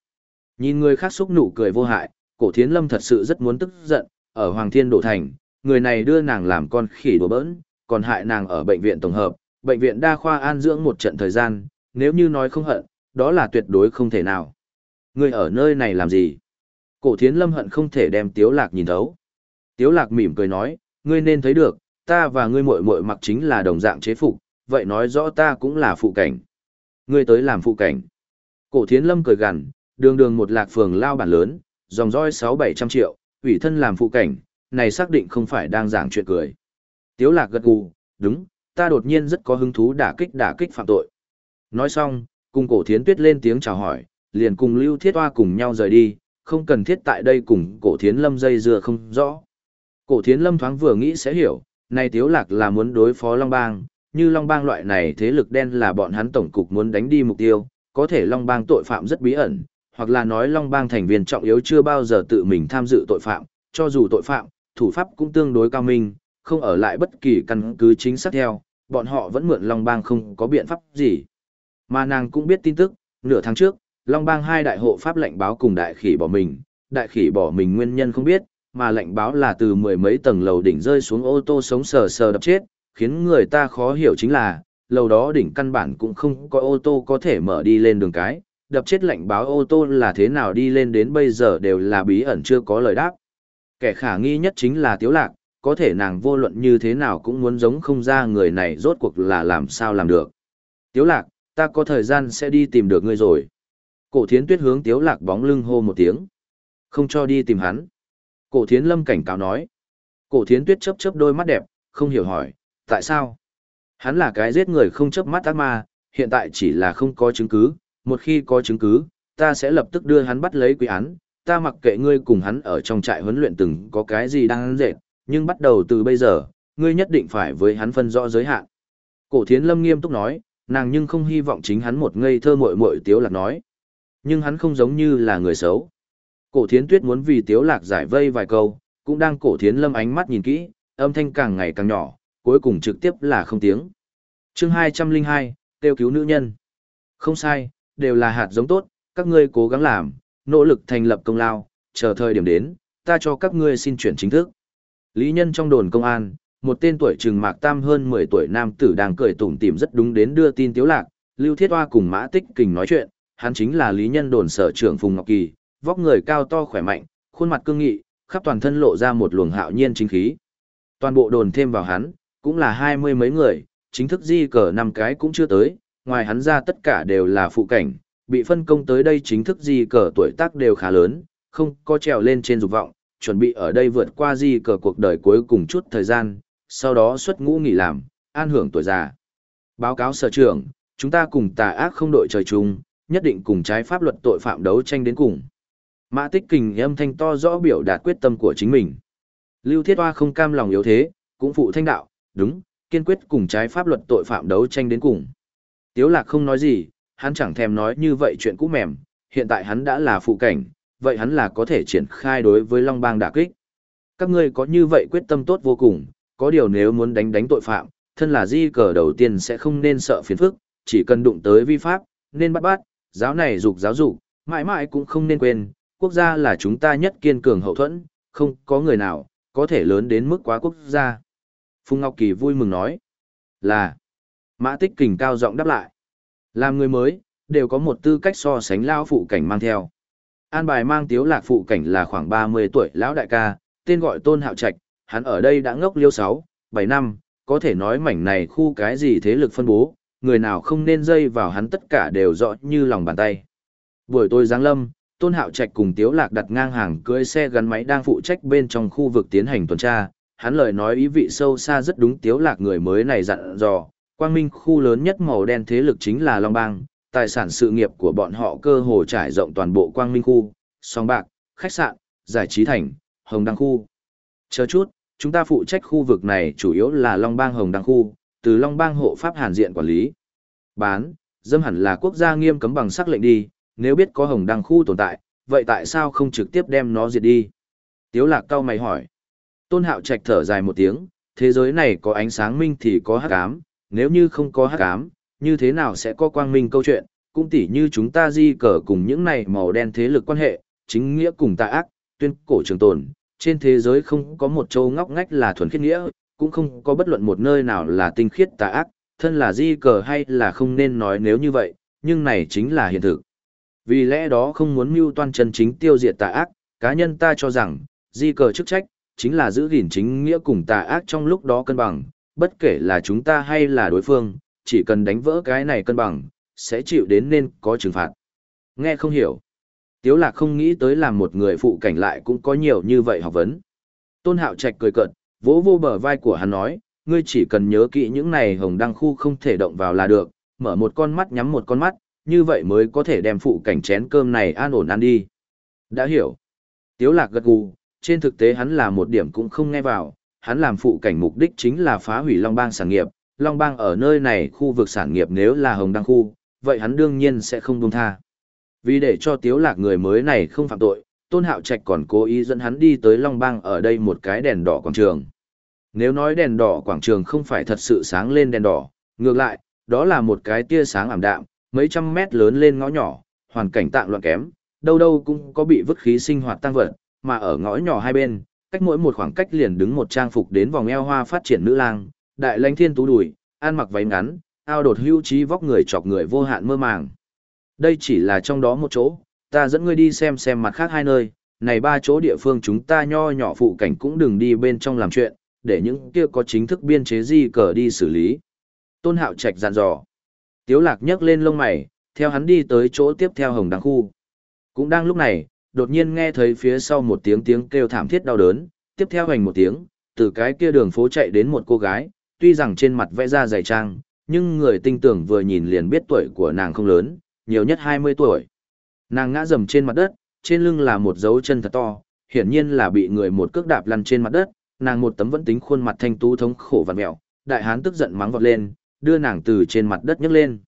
Nhìn người khác xúc nụ cười vô hại, cổ thiến lâm thật sự rất muốn tức giận, ở Hoàng Thiên Đổ Thành, người này đưa nàng làm con khỉ đùa bỡn, còn hại nàng ở bệnh viện tổng hợp, bệnh viện đa khoa an dưỡng một trận thời gian, nếu như nói không hận, đó là tuyệt đối không thể nào. Người ở nơi này làm gì? Cổ thiến lâm hận không thể đem tiếu lạc nhìn thấu. Tiếu lạc mỉm cười nói, ngươi nên thấy được, ta và ngươi muội muội mặc chính là đồng dạng chế phục, vậy nói rõ ta cũng là phụ cảnh. Ngươi tới làm phụ cảnh. Cổ thiến lâm cười gằn, đường đường một lạc phường lao bản lớn, dòng roi sáu bảy trăm triệu, ủy thân làm phụ cảnh, này xác định không phải đang giảng chuyện cười. Tiếu lạc gật gù, đúng, ta đột nhiên rất có hứng thú đả kích đả kích phạm tội. Nói xong, cùng cổ thiến tuyết lên tiếng chào hỏi, liền cùng lưu thiết hoa cùng nhau rời đi, không cần thiết tại đây cùng cổ thiến lâm dây dưa không rõ. Cổ thiến lâm thoáng vừa nghĩ sẽ hiểu, này tiếu lạc là muốn đối phó Long Bang, như Long Bang loại này thế lực đen là bọn hắn tổng cục muốn đánh đi mục tiêu, có thể Long Bang tội phạm rất bí ẩn, hoặc là nói Long Bang thành viên trọng yếu chưa bao giờ tự mình tham dự tội phạm, cho dù tội phạm, thủ pháp cũng tương đối cao minh, không ở lại bất kỳ căn cứ chính xác theo, bọn họ vẫn mượn Long Bang không có biện pháp gì. Mà nàng cũng biết tin tức, nửa tháng trước, Long Bang hai đại hộ pháp lệnh báo cùng đại khỉ bỏ mình, đại khỉ bỏ mình nguyên nhân không biết, mà lệnh báo là từ mười mấy tầng lầu đỉnh rơi xuống ô tô sống sờ sờ đập chết, khiến người ta khó hiểu chính là, lầu đó đỉnh căn bản cũng không có ô tô có thể mở đi lên đường cái, đập chết lệnh báo ô tô là thế nào đi lên đến bây giờ đều là bí ẩn chưa có lời đáp. Kẻ khả nghi nhất chính là Tiếu Lạc, có thể nàng vô luận như thế nào cũng muốn giống không ra người này rốt cuộc là làm sao làm được. Tiếu Lạc, ta có thời gian sẽ đi tìm được ngươi rồi. Cổ thiến tuyết hướng Tiếu Lạc bóng lưng hô một tiếng. Không cho đi tìm hắn. Cổ thiến lâm cảnh cáo nói. Cổ thiến tuyết chớp chớp đôi mắt đẹp, không hiểu hỏi, tại sao? Hắn là cái giết người không chớp mắt ác ma, hiện tại chỉ là không có chứng cứ, một khi có chứng cứ, ta sẽ lập tức đưa hắn bắt lấy quy án, ta mặc kệ ngươi cùng hắn ở trong trại huấn luyện từng có cái gì đang dệt, nhưng bắt đầu từ bây giờ, ngươi nhất định phải với hắn phân rõ giới hạn. Cổ thiến lâm nghiêm túc nói, Nàng nhưng không hy vọng chính hắn một ngây thơ muội muội tiếu lạc nói. Nhưng hắn không giống như là người xấu. Cổ thiến tuyết muốn vì tiếu lạc giải vây vài câu, cũng đang cổ thiến lâm ánh mắt nhìn kỹ, âm thanh càng ngày càng nhỏ, cuối cùng trực tiếp là không tiếng. Chương 202, tiêu cứu nữ nhân. Không sai, đều là hạt giống tốt, các ngươi cố gắng làm, nỗ lực thành lập công lao, chờ thời điểm đến, ta cho các ngươi xin chuyển chính thức. Lý nhân trong đồn công an, một tên tuổi trừng mạc tam hơn 10 tuổi nam tử đang cười tủm tỉm rất đúng đến đưa tin tiếu lạc, Lưu Thiết Hoa cùng Mã Tích Kình nói chuyện, hắn chính là lý nhân đồn sở trưởng Phùng Ngọc Kỳ, vóc người cao to khỏe mạnh, khuôn mặt cương nghị, khắp toàn thân lộ ra một luồng hạo nhiên chính khí. Toàn bộ đồn thêm vào hắn, cũng là hai mươi mấy người, chính thức di cờ năm cái cũng chưa tới, ngoài hắn ra tất cả đều là phụ cảnh, bị phân công tới đây chính thức di cờ tuổi tác đều khá lớn, không có trèo lên trên dục vọng, chuẩn bị ở đây vượt qua di cờ cuộc đời cuối cùng chút thời gian, sau đó xuất ngũ nghỉ làm, an hưởng tuổi già. Báo cáo sở trưởng, chúng ta cùng tà ác không đội trời chung, nhất định cùng trái pháp luật tội phạm đấu tranh đến cùng. Mã tích kình âm thanh to rõ biểu đạt quyết tâm của chính mình. Lưu Thiết Hoa không cam lòng yếu thế, cũng phụ thanh đạo, đúng, kiên quyết cùng trái pháp luật tội phạm đấu tranh đến cùng. Tiếu lạc không nói gì, hắn chẳng thèm nói như vậy chuyện cũ mềm, hiện tại hắn đã là phụ cảnh, vậy hắn là có thể triển khai đối với Long Bang đả kích. Các ngươi có như vậy quyết tâm tốt vô cùng, có điều nếu muốn đánh đánh tội phạm, thân là di cờ đầu tiên sẽ không nên sợ phiền phức, chỉ cần đụng tới vi pháp, nên bắt bắt, giáo này dục giáo dục, mãi mãi cũng không nên quên, quốc gia là chúng ta nhất kiên cường hậu thuẫn, không có người nào, có thể lớn đến mức quá quốc gia. Phùng Ngọc Kỳ vui mừng nói, là, mã tích kình cao giọng đáp lại, làm người mới, đều có một tư cách so sánh lao phụ cảnh mang theo. An bài mang tiếu lạc phụ cảnh là khoảng 30 tuổi lão đại ca, tên gọi Tôn Hạo Trạch, hắn ở đây đã ngốc liêu 6, 7 năm, có thể nói mảnh này khu cái gì thế lực phân bố, người nào không nên dây vào hắn tất cả đều rõ như lòng bàn tay. Buổi tối giáng lâm, Tôn Hạo Trạch cùng Tiếu Lạc đặt ngang hàng cưỡi xe gắn máy đang phụ trách bên trong khu vực tiến hành tuần tra, hắn lời nói ý vị sâu xa rất đúng Tiếu Lạc người mới này dặn dò, quang minh khu lớn nhất màu đen thế lực chính là Long Bang, tài sản sự nghiệp của bọn họ cơ hồ trải rộng toàn bộ quang minh khu, song bạc, khách sạn, giải trí thành, hồng đăng khu. Chờ chút, chúng ta phụ trách khu vực này chủ yếu là Long Bang hồng đăng khu, từ Long Bang hộ pháp hàn diện quản lý. Bán, dâm hẳn là quốc gia nghiêm cấm bằng sắc lệnh đi, nếu biết có hồng đăng khu tồn tại, vậy tại sao không trực tiếp đem nó diệt đi? Tiếu lạc cao mày hỏi. Tôn hạo trạch thở dài một tiếng, thế giới này có ánh sáng minh thì có hắc ám, nếu như không có hắc ám, như thế nào sẽ có quang minh câu chuyện, cũng tỉ như chúng ta di cờ cùng những này màu đen thế lực quan hệ, chính nghĩa cùng tà ác, tuyên cổ trường tồn, trên thế giới không có một châu ngóc ngách là thuần khiết nghĩa, cũng không có bất luận một nơi nào là tinh khiết tà ác, thân là di cờ hay là không nên nói nếu như vậy, nhưng này chính là hiện thực. Vì lẽ đó không muốn mưu toan chân chính tiêu diệt tà ác, cá nhân ta cho rằng, di cờ chức trách, chính là giữ gìn chính nghĩa cùng tà ác trong lúc đó cân bằng, bất kể là chúng ta hay là đối phương, chỉ cần đánh vỡ cái này cân bằng, sẽ chịu đến nên có trừng phạt. Nghe không hiểu. Tiếu lạc không nghĩ tới làm một người phụ cảnh lại cũng có nhiều như vậy học vấn. Tôn hạo trạch cười cợt, vỗ vô bờ vai của hắn nói, ngươi chỉ cần nhớ kỹ những này hồng đăng khu không thể động vào là được, mở một con mắt nhắm một con mắt, như vậy mới có thể đem phụ cảnh chén cơm này an ổn ăn đi. Đã hiểu. Tiếu lạc gật gù, trên thực tế hắn là một điểm cũng không nghe vào, hắn làm phụ cảnh mục đích chính là phá hủy Long Bang sản nghiệp, Long Bang ở nơi này khu vực sản nghiệp nếu là hồng đăng khu, vậy hắn đương nhiên sẽ không buông tha. Vì để cho tiếu lạc người mới này không phạm tội, Tôn Hạo Trạch còn cố ý dẫn hắn đi tới Long Bang ở đây một cái đèn đỏ quảng trường. Nếu nói đèn đỏ quảng trường không phải thật sự sáng lên đèn đỏ, ngược lại, đó là một cái tia sáng ảm đạm, mấy trăm mét lớn lên ngõ nhỏ, hoàn cảnh tạng loạn kém, đâu đâu cũng có bị vứt khí sinh hoạt tăng vật, mà ở ngõ nhỏ hai bên, cách mỗi một khoảng cách liền đứng một trang phục đến vòng eo hoa phát triển nữ lang, đại lãnh thiên tú đùi, ăn mặc váy ngắn, ao đột hưu trí vóc người chọc người vô hạn mơ màng. Đây chỉ là trong đó một chỗ, ta dẫn ngươi đi xem xem mặt khác hai nơi, này ba chỗ địa phương chúng ta nho nhỏ phụ cảnh cũng đừng đi bên trong làm chuyện, để những kia có chính thức biên chế gì cờ đi xử lý. Tôn Hạo Trạch dặn dò. Tiếu lạc nhấc lên lông mày, theo hắn đi tới chỗ tiếp theo hồng đăng khu. Cũng đang lúc này, đột nhiên nghe thấy phía sau một tiếng tiếng kêu thảm thiết đau đớn, tiếp theo hành một tiếng, từ cái kia đường phố chạy đến một cô gái, tuy rằng trên mặt vẽ ra dày trang, nhưng người tinh tưởng vừa nhìn liền biết tuổi của nàng không lớn, nhiều nhất 20 tuổi. Nàng ngã rầm trên mặt đất, trên lưng là một dấu chân thật to, hiển nhiên là bị người một cước đạp lăn trên mặt đất, nàng một tấm vẫn tính khuôn mặt thanh tú thống khổ vặn mẹo, đại hán tức giận mắng vọt lên, đưa nàng từ trên mặt đất nhấc lên.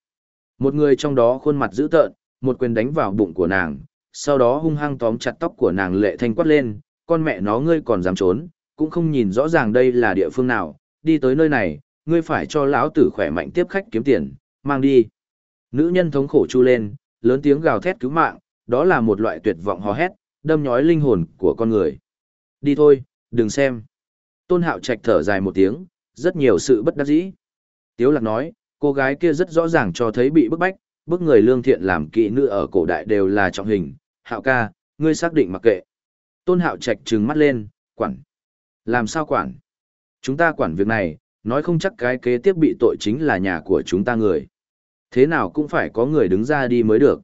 Một người trong đó khuôn mặt dữ tợn, một quyền đánh vào bụng của nàng, sau đó hung hăng tóm chặt tóc của nàng lệ thanh quát lên, con mẹ nó ngươi còn dám trốn, cũng không nhìn rõ ràng đây là địa phương nào, đi tới nơi này, ngươi phải cho lão tử khỏe mạnh tiếp khách kiếm tiền, mang đi. Nữ nhân thống khổ chu lên, lớn tiếng gào thét cứu mạng, đó là một loại tuyệt vọng hò hét, đâm nhói linh hồn của con người. Đi thôi, đừng xem. Tôn Hạo Trạch thở dài một tiếng, rất nhiều sự bất đắc dĩ. Tiếu Lạc nói, cô gái kia rất rõ ràng cho thấy bị bức bách, bức người lương thiện làm kỵ nữ ở cổ đại đều là trọng hình. Hạo ca, ngươi xác định mặc kệ. Tôn Hạo Trạch trừng mắt lên, quản. Làm sao quản? Chúng ta quản việc này, nói không chắc cái kế tiếp bị tội chính là nhà của chúng ta người. Thế nào cũng phải có người đứng ra đi mới được.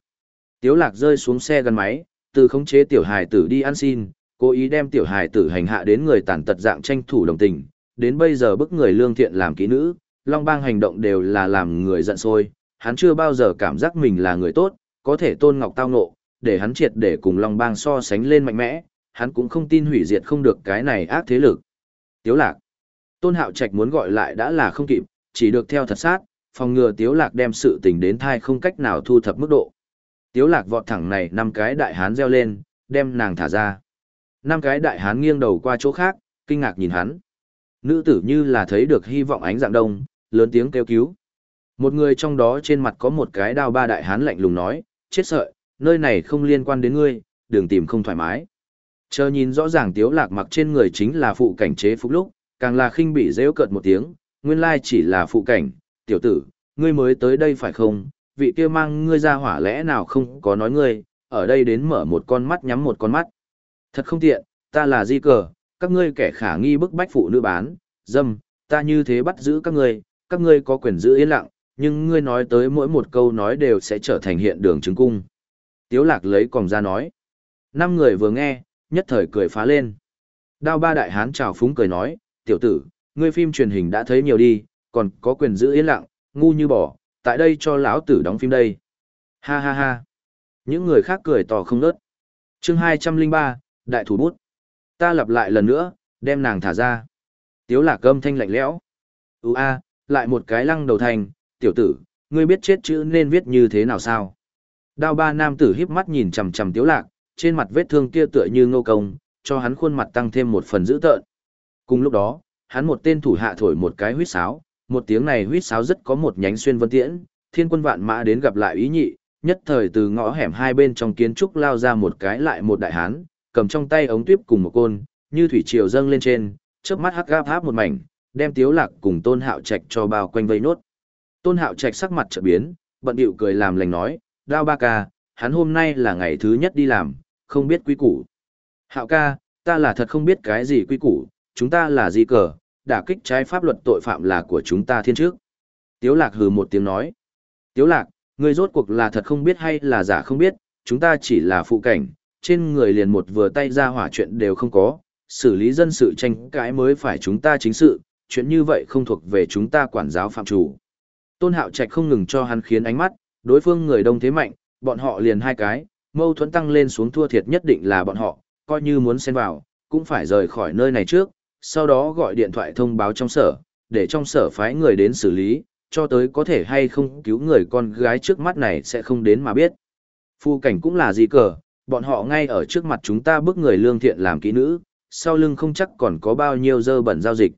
Tiếu lạc rơi xuống xe gắn máy, từ khống chế tiểu hài tử đi ăn xin, cố ý đem tiểu hài tử hành hạ đến người tàn tật dạng tranh thủ đồng tình, đến bây giờ bức người lương thiện làm kỹ nữ, long bang hành động đều là làm người giận sôi hắn chưa bao giờ cảm giác mình là người tốt, có thể tôn ngọc tao nộ, để hắn triệt để cùng long bang so sánh lên mạnh mẽ, hắn cũng không tin hủy diệt không được cái này ác thế lực. Tiếu lạc. Tôn hạo trạch muốn gọi lại đã là không kịp, chỉ được theo thật sát, phòng ngừa tiếu lạc đem sự tình đến thai không cách nào thu thập mức độ. Tiếu lạc vọt thẳng này năm cái đại hán reo lên, đem nàng thả ra. Năm cái đại hán nghiêng đầu qua chỗ khác, kinh ngạc nhìn hắn. Nữ tử như là thấy được hy vọng ánh dạng đông, lớn tiếng kêu cứu. Một người trong đó trên mặt có một cái đao ba đại hán lạnh lùng nói, chết sợi, nơi này không liên quan đến ngươi, đừng tìm không thoải mái. Chờ nhìn rõ ràng tiếu lạc mặc trên người chính là phụ cảnh chế phục lúc, càng là khinh bị rêu cợt một tiếng, nguyên lai chỉ là phụ cảnh, tiểu tử, ngươi mới tới đây phải không, vị kia mang ngươi ra hỏa lẽ nào không có nói ngươi, ở đây đến mở một con mắt nhắm một con mắt. Thật không tiện, ta là di cờ, các ngươi kẻ khả nghi bức bách phụ nữ bán, dâm, ta như thế bắt giữ các ngươi, các ngươi có quyền giữ yên lặng, nhưng ngươi nói tới mỗi một câu nói đều sẽ trở thành hiện đường chứng cung. Tiếu lạc lấy còng ra nói. Năm người vừa nghe, nhất thời cười phá lên. Đao ba đại hán chào phúng cười nói, tiểu tử, ngươi phim truyền hình đã thấy nhiều đi, còn có quyền giữ yên lặng, ngu như bỏ, tại đây cho lão tử đóng phim đây. Ha ha ha. Những người khác cười to không nớt. Chương 203, Đại thủ bút. Ta lặp lại lần nữa, đem nàng thả ra. Tiếu lạc âm thanh lạnh lẽo. Ú a, lại một cái lăng đầu thành, tiểu tử, ngươi biết chết chữ nên viết như thế nào sao? Đao ba nam tử híp mắt nhìn chằm chằm tiếu lạc, trên mặt vết thương kia tựa như ngô công, cho hắn khuôn mặt tăng thêm một phần dữ tợn. Cùng lúc đó, hắn một tên thủ hạ thổi một cái huýt sáo, một tiếng này huýt sáo rất có một nhánh xuyên vân tiễn, thiên quân vạn mã đến gặp lại ý nhị, nhất thời từ ngõ hẻm hai bên trong kiến trúc lao ra một cái lại một đại hán, cầm trong tay ống tuyếp cùng một côn, như thủy triều dâng lên trên, chớp mắt hắc gáp háp một mảnh, đem Tiếu Lạc cùng Tôn Hạo Trạch cho bao quanh vây nốt. Tôn Hạo Trạch sắc mặt chợt biến, bận điệu cười làm lành nói, "Đao ba ca, hắn hôm nay là ngày thứ nhất đi làm, không biết quy củ." "Hạo ca, ta là thật không biết cái gì quy củ, chúng ta là gì cờ, đả kích trái pháp luật tội phạm là của chúng ta thiên trước." Tiếu Lạc hừ một tiếng nói, "Tiếu Lạc, ngươi rốt cuộc là thật không biết hay là giả không biết, chúng ta chỉ là phụ cảnh, trên người liền một vừa tay ra hỏa chuyện đều không có, xử lý dân sự tranh cãi mới phải chúng ta chính sự, chuyện như vậy không thuộc về chúng ta quản giáo phạm chủ. Tôn Hạo Trạch không ngừng cho hắn khiến ánh mắt, đối phương người đông thế mạnh, bọn họ liền hai cái, mâu thuẫn tăng lên xuống thua thiệt nhất định là bọn họ, coi như muốn xen vào, cũng phải rời khỏi nơi này trước, sau đó gọi điện thoại thông báo trong sở, để trong sở phái người đến xử lý, cho tới có thể hay không cứu người con gái trước mắt này sẽ không đến mà biết. Phu cảnh cũng là gì cờ, bọn họ ngay ở trước mặt chúng ta bức người lương thiện làm kỹ nữ, sau lưng không chắc còn có bao nhiêu dơ bẩn giao dịch.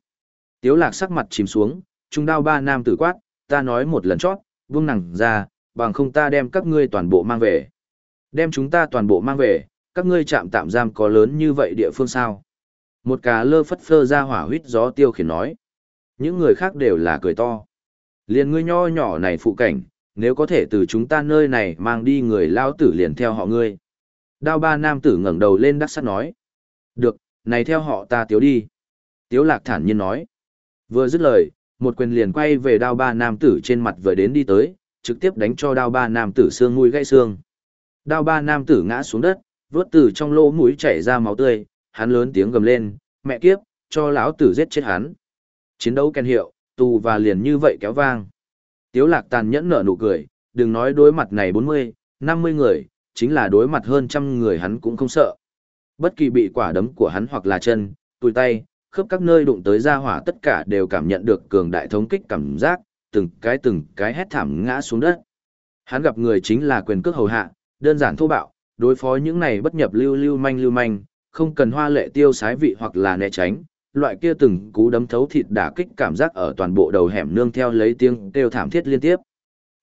Tiếu lạc sắc mặt chìm xuống, trung đao ba nam tử quát, ta nói một lần chót, buông nặng ra, bằng không ta đem các ngươi toàn bộ mang về. Đem chúng ta toàn bộ mang về, các ngươi chạm tạm giam có lớn như vậy địa phương sao? Một cá lơ phất phơ ra hỏa huyết gió tiêu khiển nói. Những người khác đều là cười to. Liền ngươi nho nhỏ này phụ cảnh, nếu có thể từ chúng ta nơi này mang đi người lao tử liền theo họ ngươi. Đao ba nam tử ngẩng đầu lên đắc sắt nói. Được, này theo họ ta tiếu đi. Tiếu lạc thản nhiên nói. Vừa dứt lời, một quyền liền quay về đao ba nam tử trên mặt vừa đến đi tới, trực tiếp đánh cho đao ba nam tử xương mũi gãy xương. Đao ba nam tử ngã xuống đất, vớt từ trong lỗ mũi chảy ra máu tươi, hắn lớn tiếng gầm lên, mẹ kiếp, cho lão tử giết chết hắn. Chiến đấu kèn hiệu, tù và liền như vậy kéo vang. Tiếu lạc tàn nhẫn nở nụ cười, đừng nói đối mặt này 40, 50 người, chính là đối mặt hơn trăm người hắn cũng không sợ. Bất kỳ bị quả đấm của hắn hoặc là chân, tùi tay, khớp các nơi đụng tới ra hỏa tất cả đều cảm nhận được cường đại thống kích cảm giác, từng cái từng cái hét thảm ngã xuống đất. Hắn gặp người chính là quyền cước hầu hạ, đơn giản thô bạo, đối phó những này bất nhập lưu lưu manh lưu manh, không cần hoa lệ tiêu sái vị hoặc là né tránh, loại kia từng cú đấm thấu thịt đả kích cảm giác ở toàn bộ đầu hẻm nương theo lấy tiếng kêu thảm thiết liên tiếp.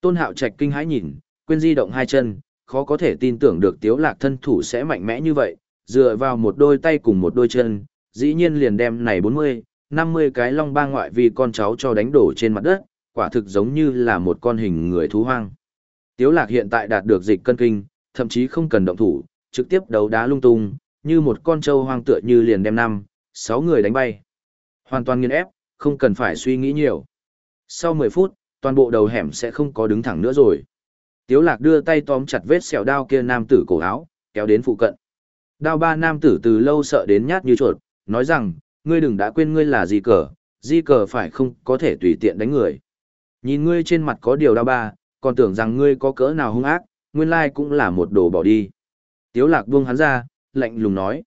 Tôn Hạo Trạch kinh hãi nhìn, quên di động hai chân, khó có thể tin tưởng được Tiếu Lạc thân thủ sẽ mạnh mẽ như vậy, dựa vào một đôi tay cùng một đôi chân, dĩ nhiên liền đem này 40, 50 cái long ba ngoại vì con cháu cho đánh đổ trên mặt đất, quả thực giống như là một con hình người thú hoang. Tiếu Lạc hiện tại đạt được dịch cân kinh, thậm chí không cần động thủ, trực tiếp đấu đá lung tung, như một con trâu hoang tựa như liền đem năm, sáu người đánh bay. Hoàn toàn nghiền ép, không cần phải suy nghĩ nhiều. Sau 10 phút, toàn bộ đầu hẻm sẽ không có đứng thẳng nữa rồi. Tiếu lạc đưa tay tóm chặt vết sẹo đao kia nam tử cổ áo, kéo đến phụ cận. Đao ba nam tử từ lâu sợ đến nhát như chuột, nói rằng, ngươi đừng đã quên ngươi là gì cờ, di cờ phải không có thể tùy tiện đánh người. Nhìn ngươi trên mặt có điều đao ba, còn tưởng rằng ngươi có cỡ nào hung ác, nguyên lai cũng là một đồ bỏ đi. Tiếu lạc buông hắn ra, lạnh lùng nói.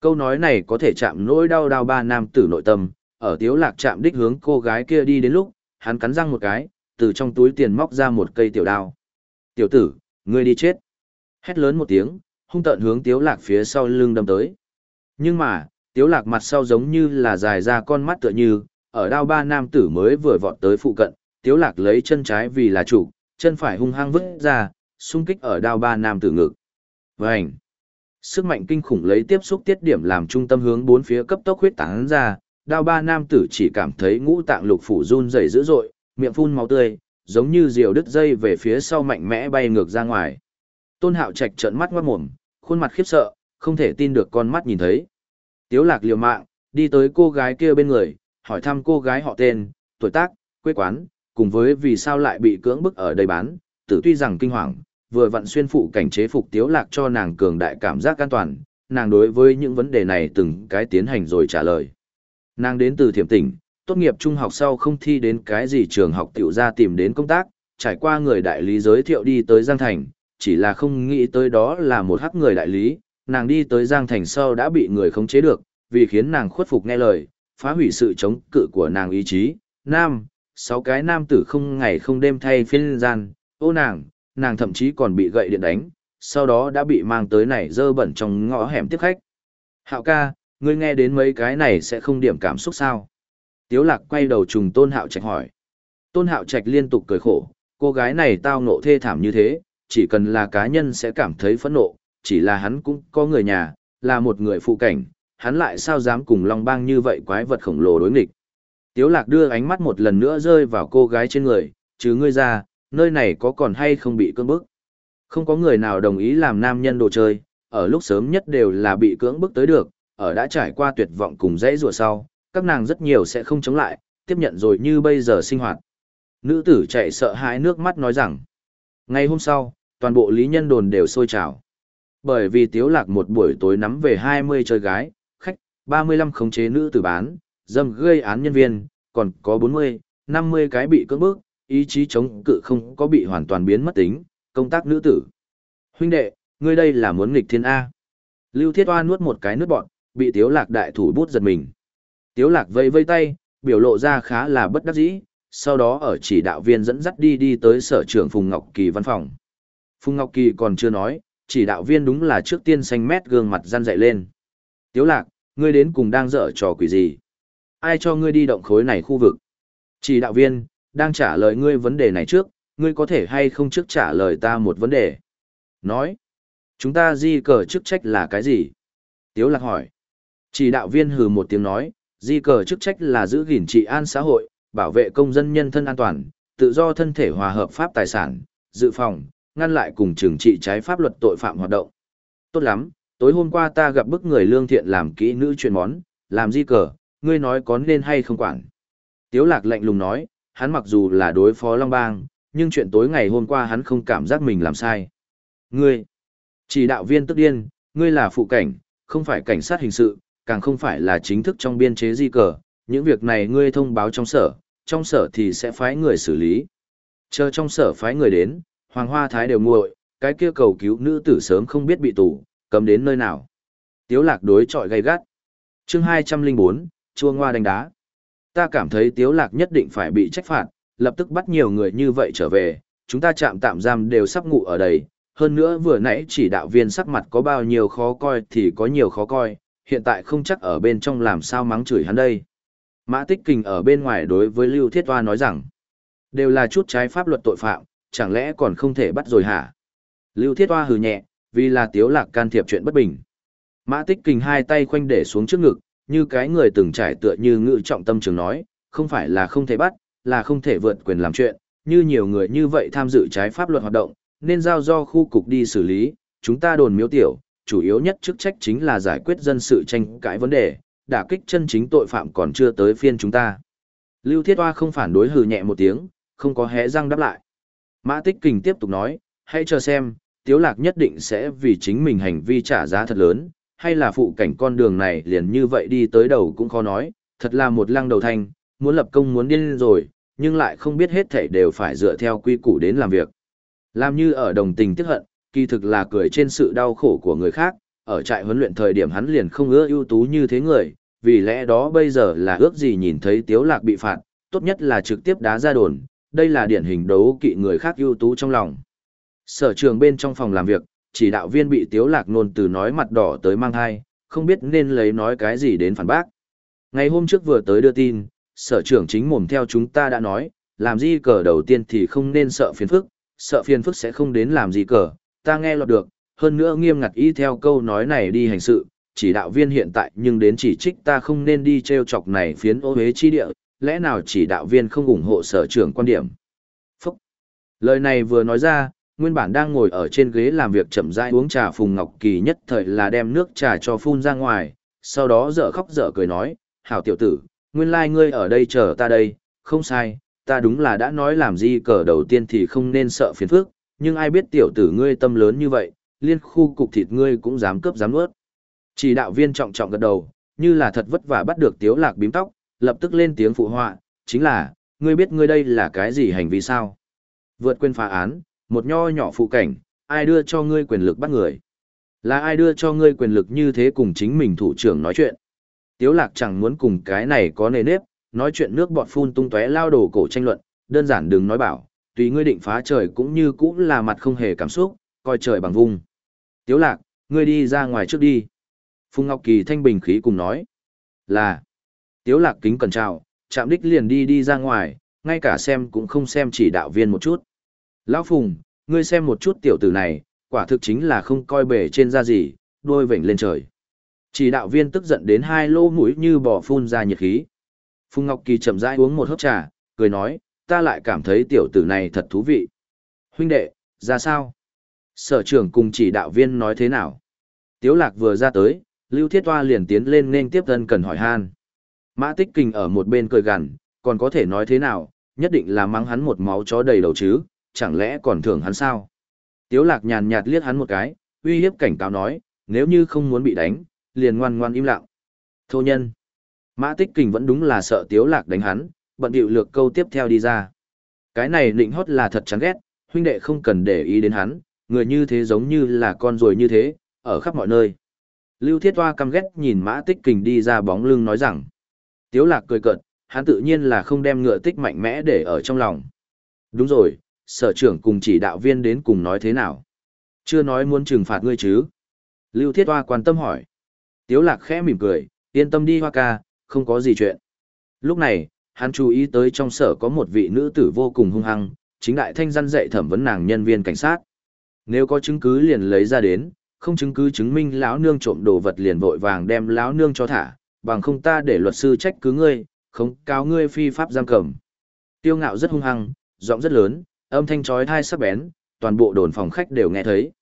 Câu nói này có thể chạm nỗi đau đau ba nam tử nội tâm, ở tiếu lạc chạm đích hướng cô gái kia đi đến lúc, hắn cắn răng một cái, từ trong túi tiền móc ra một cây tiểu đao. Tiểu tử, ngươi đi chết. Hét lớn một tiếng, hung tợn hướng tiếu lạc phía sau lưng đâm tới. Nhưng mà, tiếu lạc mặt sau giống như là dài ra con mắt tựa như, ở đao ba nam tử mới vừa vọt tới phụ cận, tiếu lạc lấy chân trái vì là chủ, chân phải hung hăng vứt ra, xung kích ở đao ba nam tử ngực. Vành! Sức mạnh kinh khủng lấy tiếp xúc tiết điểm làm trung tâm hướng bốn phía cấp tốc huyết tán ra, đao ba nam tử chỉ cảm thấy ngũ tạng lục phủ run rẩy dữ dội, miệng phun máu tươi, giống như diều đứt dây về phía sau mạnh mẽ bay ngược ra ngoài. Tôn Hạo Trạch trợn mắt ngoát mồm, khuôn mặt khiếp sợ, không thể tin được con mắt nhìn thấy. Tiếu Lạc liều mạng, đi tới cô gái kia bên người, hỏi thăm cô gái họ tên, tuổi tác, quê quán, cùng với vì sao lại bị cưỡng bức ở đây bán, tử tuy rằng kinh hoàng, vừa vặn xuyên phụ cảnh chế phục tiếu lạc cho nàng cường đại cảm giác an toàn, nàng đối với những vấn đề này từng cái tiến hành rồi trả lời. Nàng đến từ thiểm tỉnh, tốt nghiệp trung học sau không thi đến cái gì trường học tiểu ra tìm đến công tác, trải qua người đại lý giới thiệu đi tới Giang Thành, chỉ là không nghĩ tới đó là một hắc người đại lý, nàng đi tới Giang Thành sau đã bị người khống chế được, vì khiến nàng khuất phục nghe lời, phá hủy sự chống cự của nàng ý chí. Nam, sáu cái nam tử không ngày không đêm thay phiên gian, ô nàng, nàng thậm chí còn bị gậy điện đánh, sau đó đã bị mang tới này dơ bẩn trong ngõ hẻm tiếp khách. Hạo ca, ngươi nghe đến mấy cái này sẽ không điểm cảm xúc sao? Tiếu lạc quay đầu trùng tôn hạo trạch hỏi. Tôn hạo trạch liên tục cười khổ, cô gái này tao nộ thê thảm như thế, chỉ cần là cá nhân sẽ cảm thấy phẫn nộ, chỉ là hắn cũng có người nhà, là một người phụ cảnh, hắn lại sao dám cùng Long Bang như vậy quái vật khổng lồ đối nghịch. Tiếu lạc đưa ánh mắt một lần nữa rơi vào cô gái trên người, chứ ngươi ra, nơi này có còn hay không bị cưỡng bức. Không có người nào đồng ý làm nam nhân đồ chơi, ở lúc sớm nhất đều là bị cưỡng bức tới được, ở đã trải qua tuyệt vọng cùng dãy rùa sau, các nàng rất nhiều sẽ không chống lại, tiếp nhận rồi như bây giờ sinh hoạt. Nữ tử chạy sợ hãi nước mắt nói rằng, ngày hôm sau, toàn bộ lý nhân đồn đều sôi trào. Bởi vì tiếu lạc một buổi tối nắm về 20 chơi gái, khách, 35 khống chế nữ tử bán, dâm gây án nhân viên, còn có 40, 50 cái bị cưỡng bức, ý chí chống cự không có bị hoàn toàn biến mất tính, công tác nữ tử. Huynh đệ, ngươi đây là muốn nghịch thiên A. Lưu Thiết Hoa nuốt một cái nước bọn, bị Tiếu Lạc đại thủ bút giật mình. Tiếu Lạc vây vây tay, biểu lộ ra khá là bất đắc dĩ, sau đó ở chỉ đạo viên dẫn dắt đi đi tới sở trưởng Phùng Ngọc Kỳ văn phòng. Phùng Ngọc Kỳ còn chưa nói, chỉ đạo viên đúng là trước tiên xanh mét gương mặt gian dậy lên. Tiếu Lạc, ngươi đến cùng đang dở trò quỷ gì? Ai cho ngươi đi động khối này khu vực? Chỉ đạo viên, đang trả lời ngươi vấn đề này trước, ngươi có thể hay không trước trả lời ta một vấn đề. Nói, chúng ta di cờ chức trách là cái gì? Tiếu lạc hỏi. Chỉ đạo viên hừ một tiếng nói, di cờ chức trách là giữ gìn trị an xã hội, bảo vệ công dân nhân thân an toàn, tự do thân thể hòa hợp pháp tài sản, dự phòng, ngăn lại cùng trừng trị trái pháp luật tội phạm hoạt động. Tốt lắm, tối hôm qua ta gặp bức người lương thiện làm kỹ nữ chuyện món, làm di cờ, ngươi nói có nên hay không quản. Tiếu lạc lạnh lùng nói, hắn mặc dù là đối phó Long Bang, nhưng chuyện tối ngày hôm qua hắn không cảm giác mình làm sai. Ngươi, chỉ đạo viên tức điên, ngươi là phụ cảnh, không phải cảnh sát hình sự, càng không phải là chính thức trong biên chế di cờ, những việc này ngươi thông báo trong sở, trong sở thì sẽ phái người xử lý. Chờ trong sở phái người đến, Hoàng Hoa Thái đều nguội, cái kia cầu cứu nữ tử sớm không biết bị tù, cấm đến nơi nào. Tiếu lạc đối trọi gay gắt. Chương 204, chua ngoa đánh đá ta cảm thấy tiếu lạc nhất định phải bị trách phạt, lập tức bắt nhiều người như vậy trở về, chúng ta chạm tạm giam đều sắp ngủ ở đây, hơn nữa vừa nãy chỉ đạo viên sắc mặt có bao nhiêu khó coi thì có nhiều khó coi, hiện tại không chắc ở bên trong làm sao mắng chửi hắn đây. Mã Tích Kình ở bên ngoài đối với Lưu Thiết Hoa nói rằng, đều là chút trái pháp luật tội phạm, chẳng lẽ còn không thể bắt rồi hả? Lưu Thiết Hoa hừ nhẹ, vì là Tiếu Lạc can thiệp chuyện bất bình. Mã Tích Kình hai tay khoanh để xuống trước ngực, như cái người từng trải tựa như ngự trọng tâm trường nói, không phải là không thể bắt, là không thể vượt quyền làm chuyện, như nhiều người như vậy tham dự trái pháp luật hoạt động, nên giao do khu cục đi xử lý, chúng ta đồn miếu tiểu, chủ yếu nhất chức trách chính là giải quyết dân sự tranh cãi vấn đề, đả kích chân chính tội phạm còn chưa tới phiên chúng ta. Lưu Thiết Hoa không phản đối hừ nhẹ một tiếng, không có hé răng đáp lại. Mã Tích Kình tiếp tục nói, hãy chờ xem, Tiếu Lạc nhất định sẽ vì chính mình hành vi trả giá thật lớn, hay là phụ cảnh con đường này liền như vậy đi tới đầu cũng khó nói, thật là một lăng đầu thanh, muốn lập công muốn điên rồi, nhưng lại không biết hết thảy đều phải dựa theo quy củ đến làm việc. Làm như ở đồng tình tiếc hận, kỳ thực là cười trên sự đau khổ của người khác, ở trại huấn luyện thời điểm hắn liền không ưa ưu tú như thế người, vì lẽ đó bây giờ là ước gì nhìn thấy Tiếu Lạc bị phạt, tốt nhất là trực tiếp đá ra đồn, đây là điển hình đấu kỵ người khác ưu tú trong lòng. Sở trường bên trong phòng làm việc, chỉ đạo viên bị Tiếu Lạc nôn từ nói mặt đỏ tới mang hai, không biết nên lấy nói cái gì đến phản bác. Ngày hôm trước vừa tới đưa tin, sở trưởng chính mồm theo chúng ta đã nói, làm gì cờ đầu tiên thì không nên sợ phiền phức, sợ phiền phức sẽ không đến làm gì cờ, ta nghe lọt được, hơn nữa nghiêm ngặt y theo câu nói này đi hành sự, chỉ đạo viên hiện tại nhưng đến chỉ trích ta không nên đi treo chọc này phiến ô hế chi địa, lẽ nào chỉ đạo viên không ủng hộ sở trưởng quan điểm. Phúc! Lời này vừa nói ra, nguyên bản đang ngồi ở trên ghế làm việc chậm rãi uống trà Phùng Ngọc Kỳ nhất thời là đem nước trà cho phun ra ngoài, sau đó dở khóc dở cười nói, hảo tiểu tử, nguyên lai like ngươi ở đây chờ ta đây, không sai, ta đúng là đã nói làm gì cờ đầu tiên thì không nên sợ phiền phức, nhưng ai biết tiểu tử ngươi tâm lớn như vậy, liên khu cục thịt ngươi cũng dám cướp dám nuốt. Chỉ đạo viên trọng trọng gật đầu, như là thật vất vả bắt được tiếu lạc bím tóc, lập tức lên tiếng phụ họa, chính là, ngươi biết ngươi đây là cái gì hành vi sao? Vượt quên phá án, một nho nhỏ phụ cảnh, ai đưa cho ngươi quyền lực bắt người? Là ai đưa cho ngươi quyền lực như thế cùng chính mình thủ trưởng nói chuyện? Tiếu lạc chẳng muốn cùng cái này có nề nếp, nói chuyện nước bọt phun tung tóe lao đổ cổ tranh luận, đơn giản đừng nói bảo, tùy ngươi định phá trời cũng như cũng là mặt không hề cảm xúc, coi trời bằng vung. Tiếu lạc, ngươi đi ra ngoài trước đi. Phùng Ngọc Kỳ thanh bình khí cùng nói. Là. Tiếu lạc kính cẩn chào, chạm đích liền đi đi ra ngoài, ngay cả xem cũng không xem chỉ đạo viên một chút. Lão Phùng, ngươi xem một chút tiểu tử này, quả thực chính là không coi bể trên da gì, đôi vểnh lên trời. Chỉ đạo viên tức giận đến hai lô mũi như bò phun ra nhiệt khí. Phùng Ngọc Kỳ chậm rãi uống một hớp trà, cười nói, ta lại cảm thấy tiểu tử này thật thú vị. Huynh đệ, ra sao? Sở trưởng cùng chỉ đạo viên nói thế nào? Tiếu lạc vừa ra tới, Lưu Thiết Toa liền tiến lên nên tiếp thân cần hỏi han. Mã Tích Kình ở một bên cười gằn, còn có thể nói thế nào, nhất định là mắng hắn một máu chó đầy đầu chứ, chẳng lẽ còn thưởng hắn sao? Tiếu lạc nhàn nhạt liếc hắn một cái, uy hiếp cảnh cáo nói, nếu như không muốn bị đánh, liền ngoan ngoan im lặng. Thô nhân. Mã Tích Kình vẫn đúng là sợ Tiếu lạc đánh hắn, bận điệu lược câu tiếp theo đi ra. Cái này nịnh hót là thật chán ghét, huynh đệ không cần để ý đến hắn, người như thế giống như là con ruồi như thế, ở khắp mọi nơi. Lưu Thiết Hoa căm ghét nhìn Mã Tích Kình đi ra bóng lưng nói rằng. Tiếu lạc cười cợt, hắn tự nhiên là không đem ngựa tích mạnh mẽ để ở trong lòng. Đúng rồi, sở trưởng cùng chỉ đạo viên đến cùng nói thế nào? Chưa nói muốn trừng phạt ngươi chứ? Lưu Thiết Hoa quan tâm hỏi. Tiếu lạc khẽ mỉm cười, yên tâm đi Hoa ca, không có gì chuyện. Lúc này, hắn chú ý tới trong sở có một vị nữ tử vô cùng hung hăng, chính đại thanh dân dạy thẩm vấn nàng nhân viên cảnh sát. Nếu có chứng cứ liền lấy ra đến, không chứng cứ chứng minh lão nương trộm đồ vật liền vội vàng đem lão nương cho thả, bằng không ta để luật sư trách cứ ngươi, không cáo ngươi phi pháp giam cầm. Tiêu ngạo rất hung hăng, giọng rất lớn, âm thanh chói tai sắc bén, toàn bộ đồn phòng khách đều nghe thấy.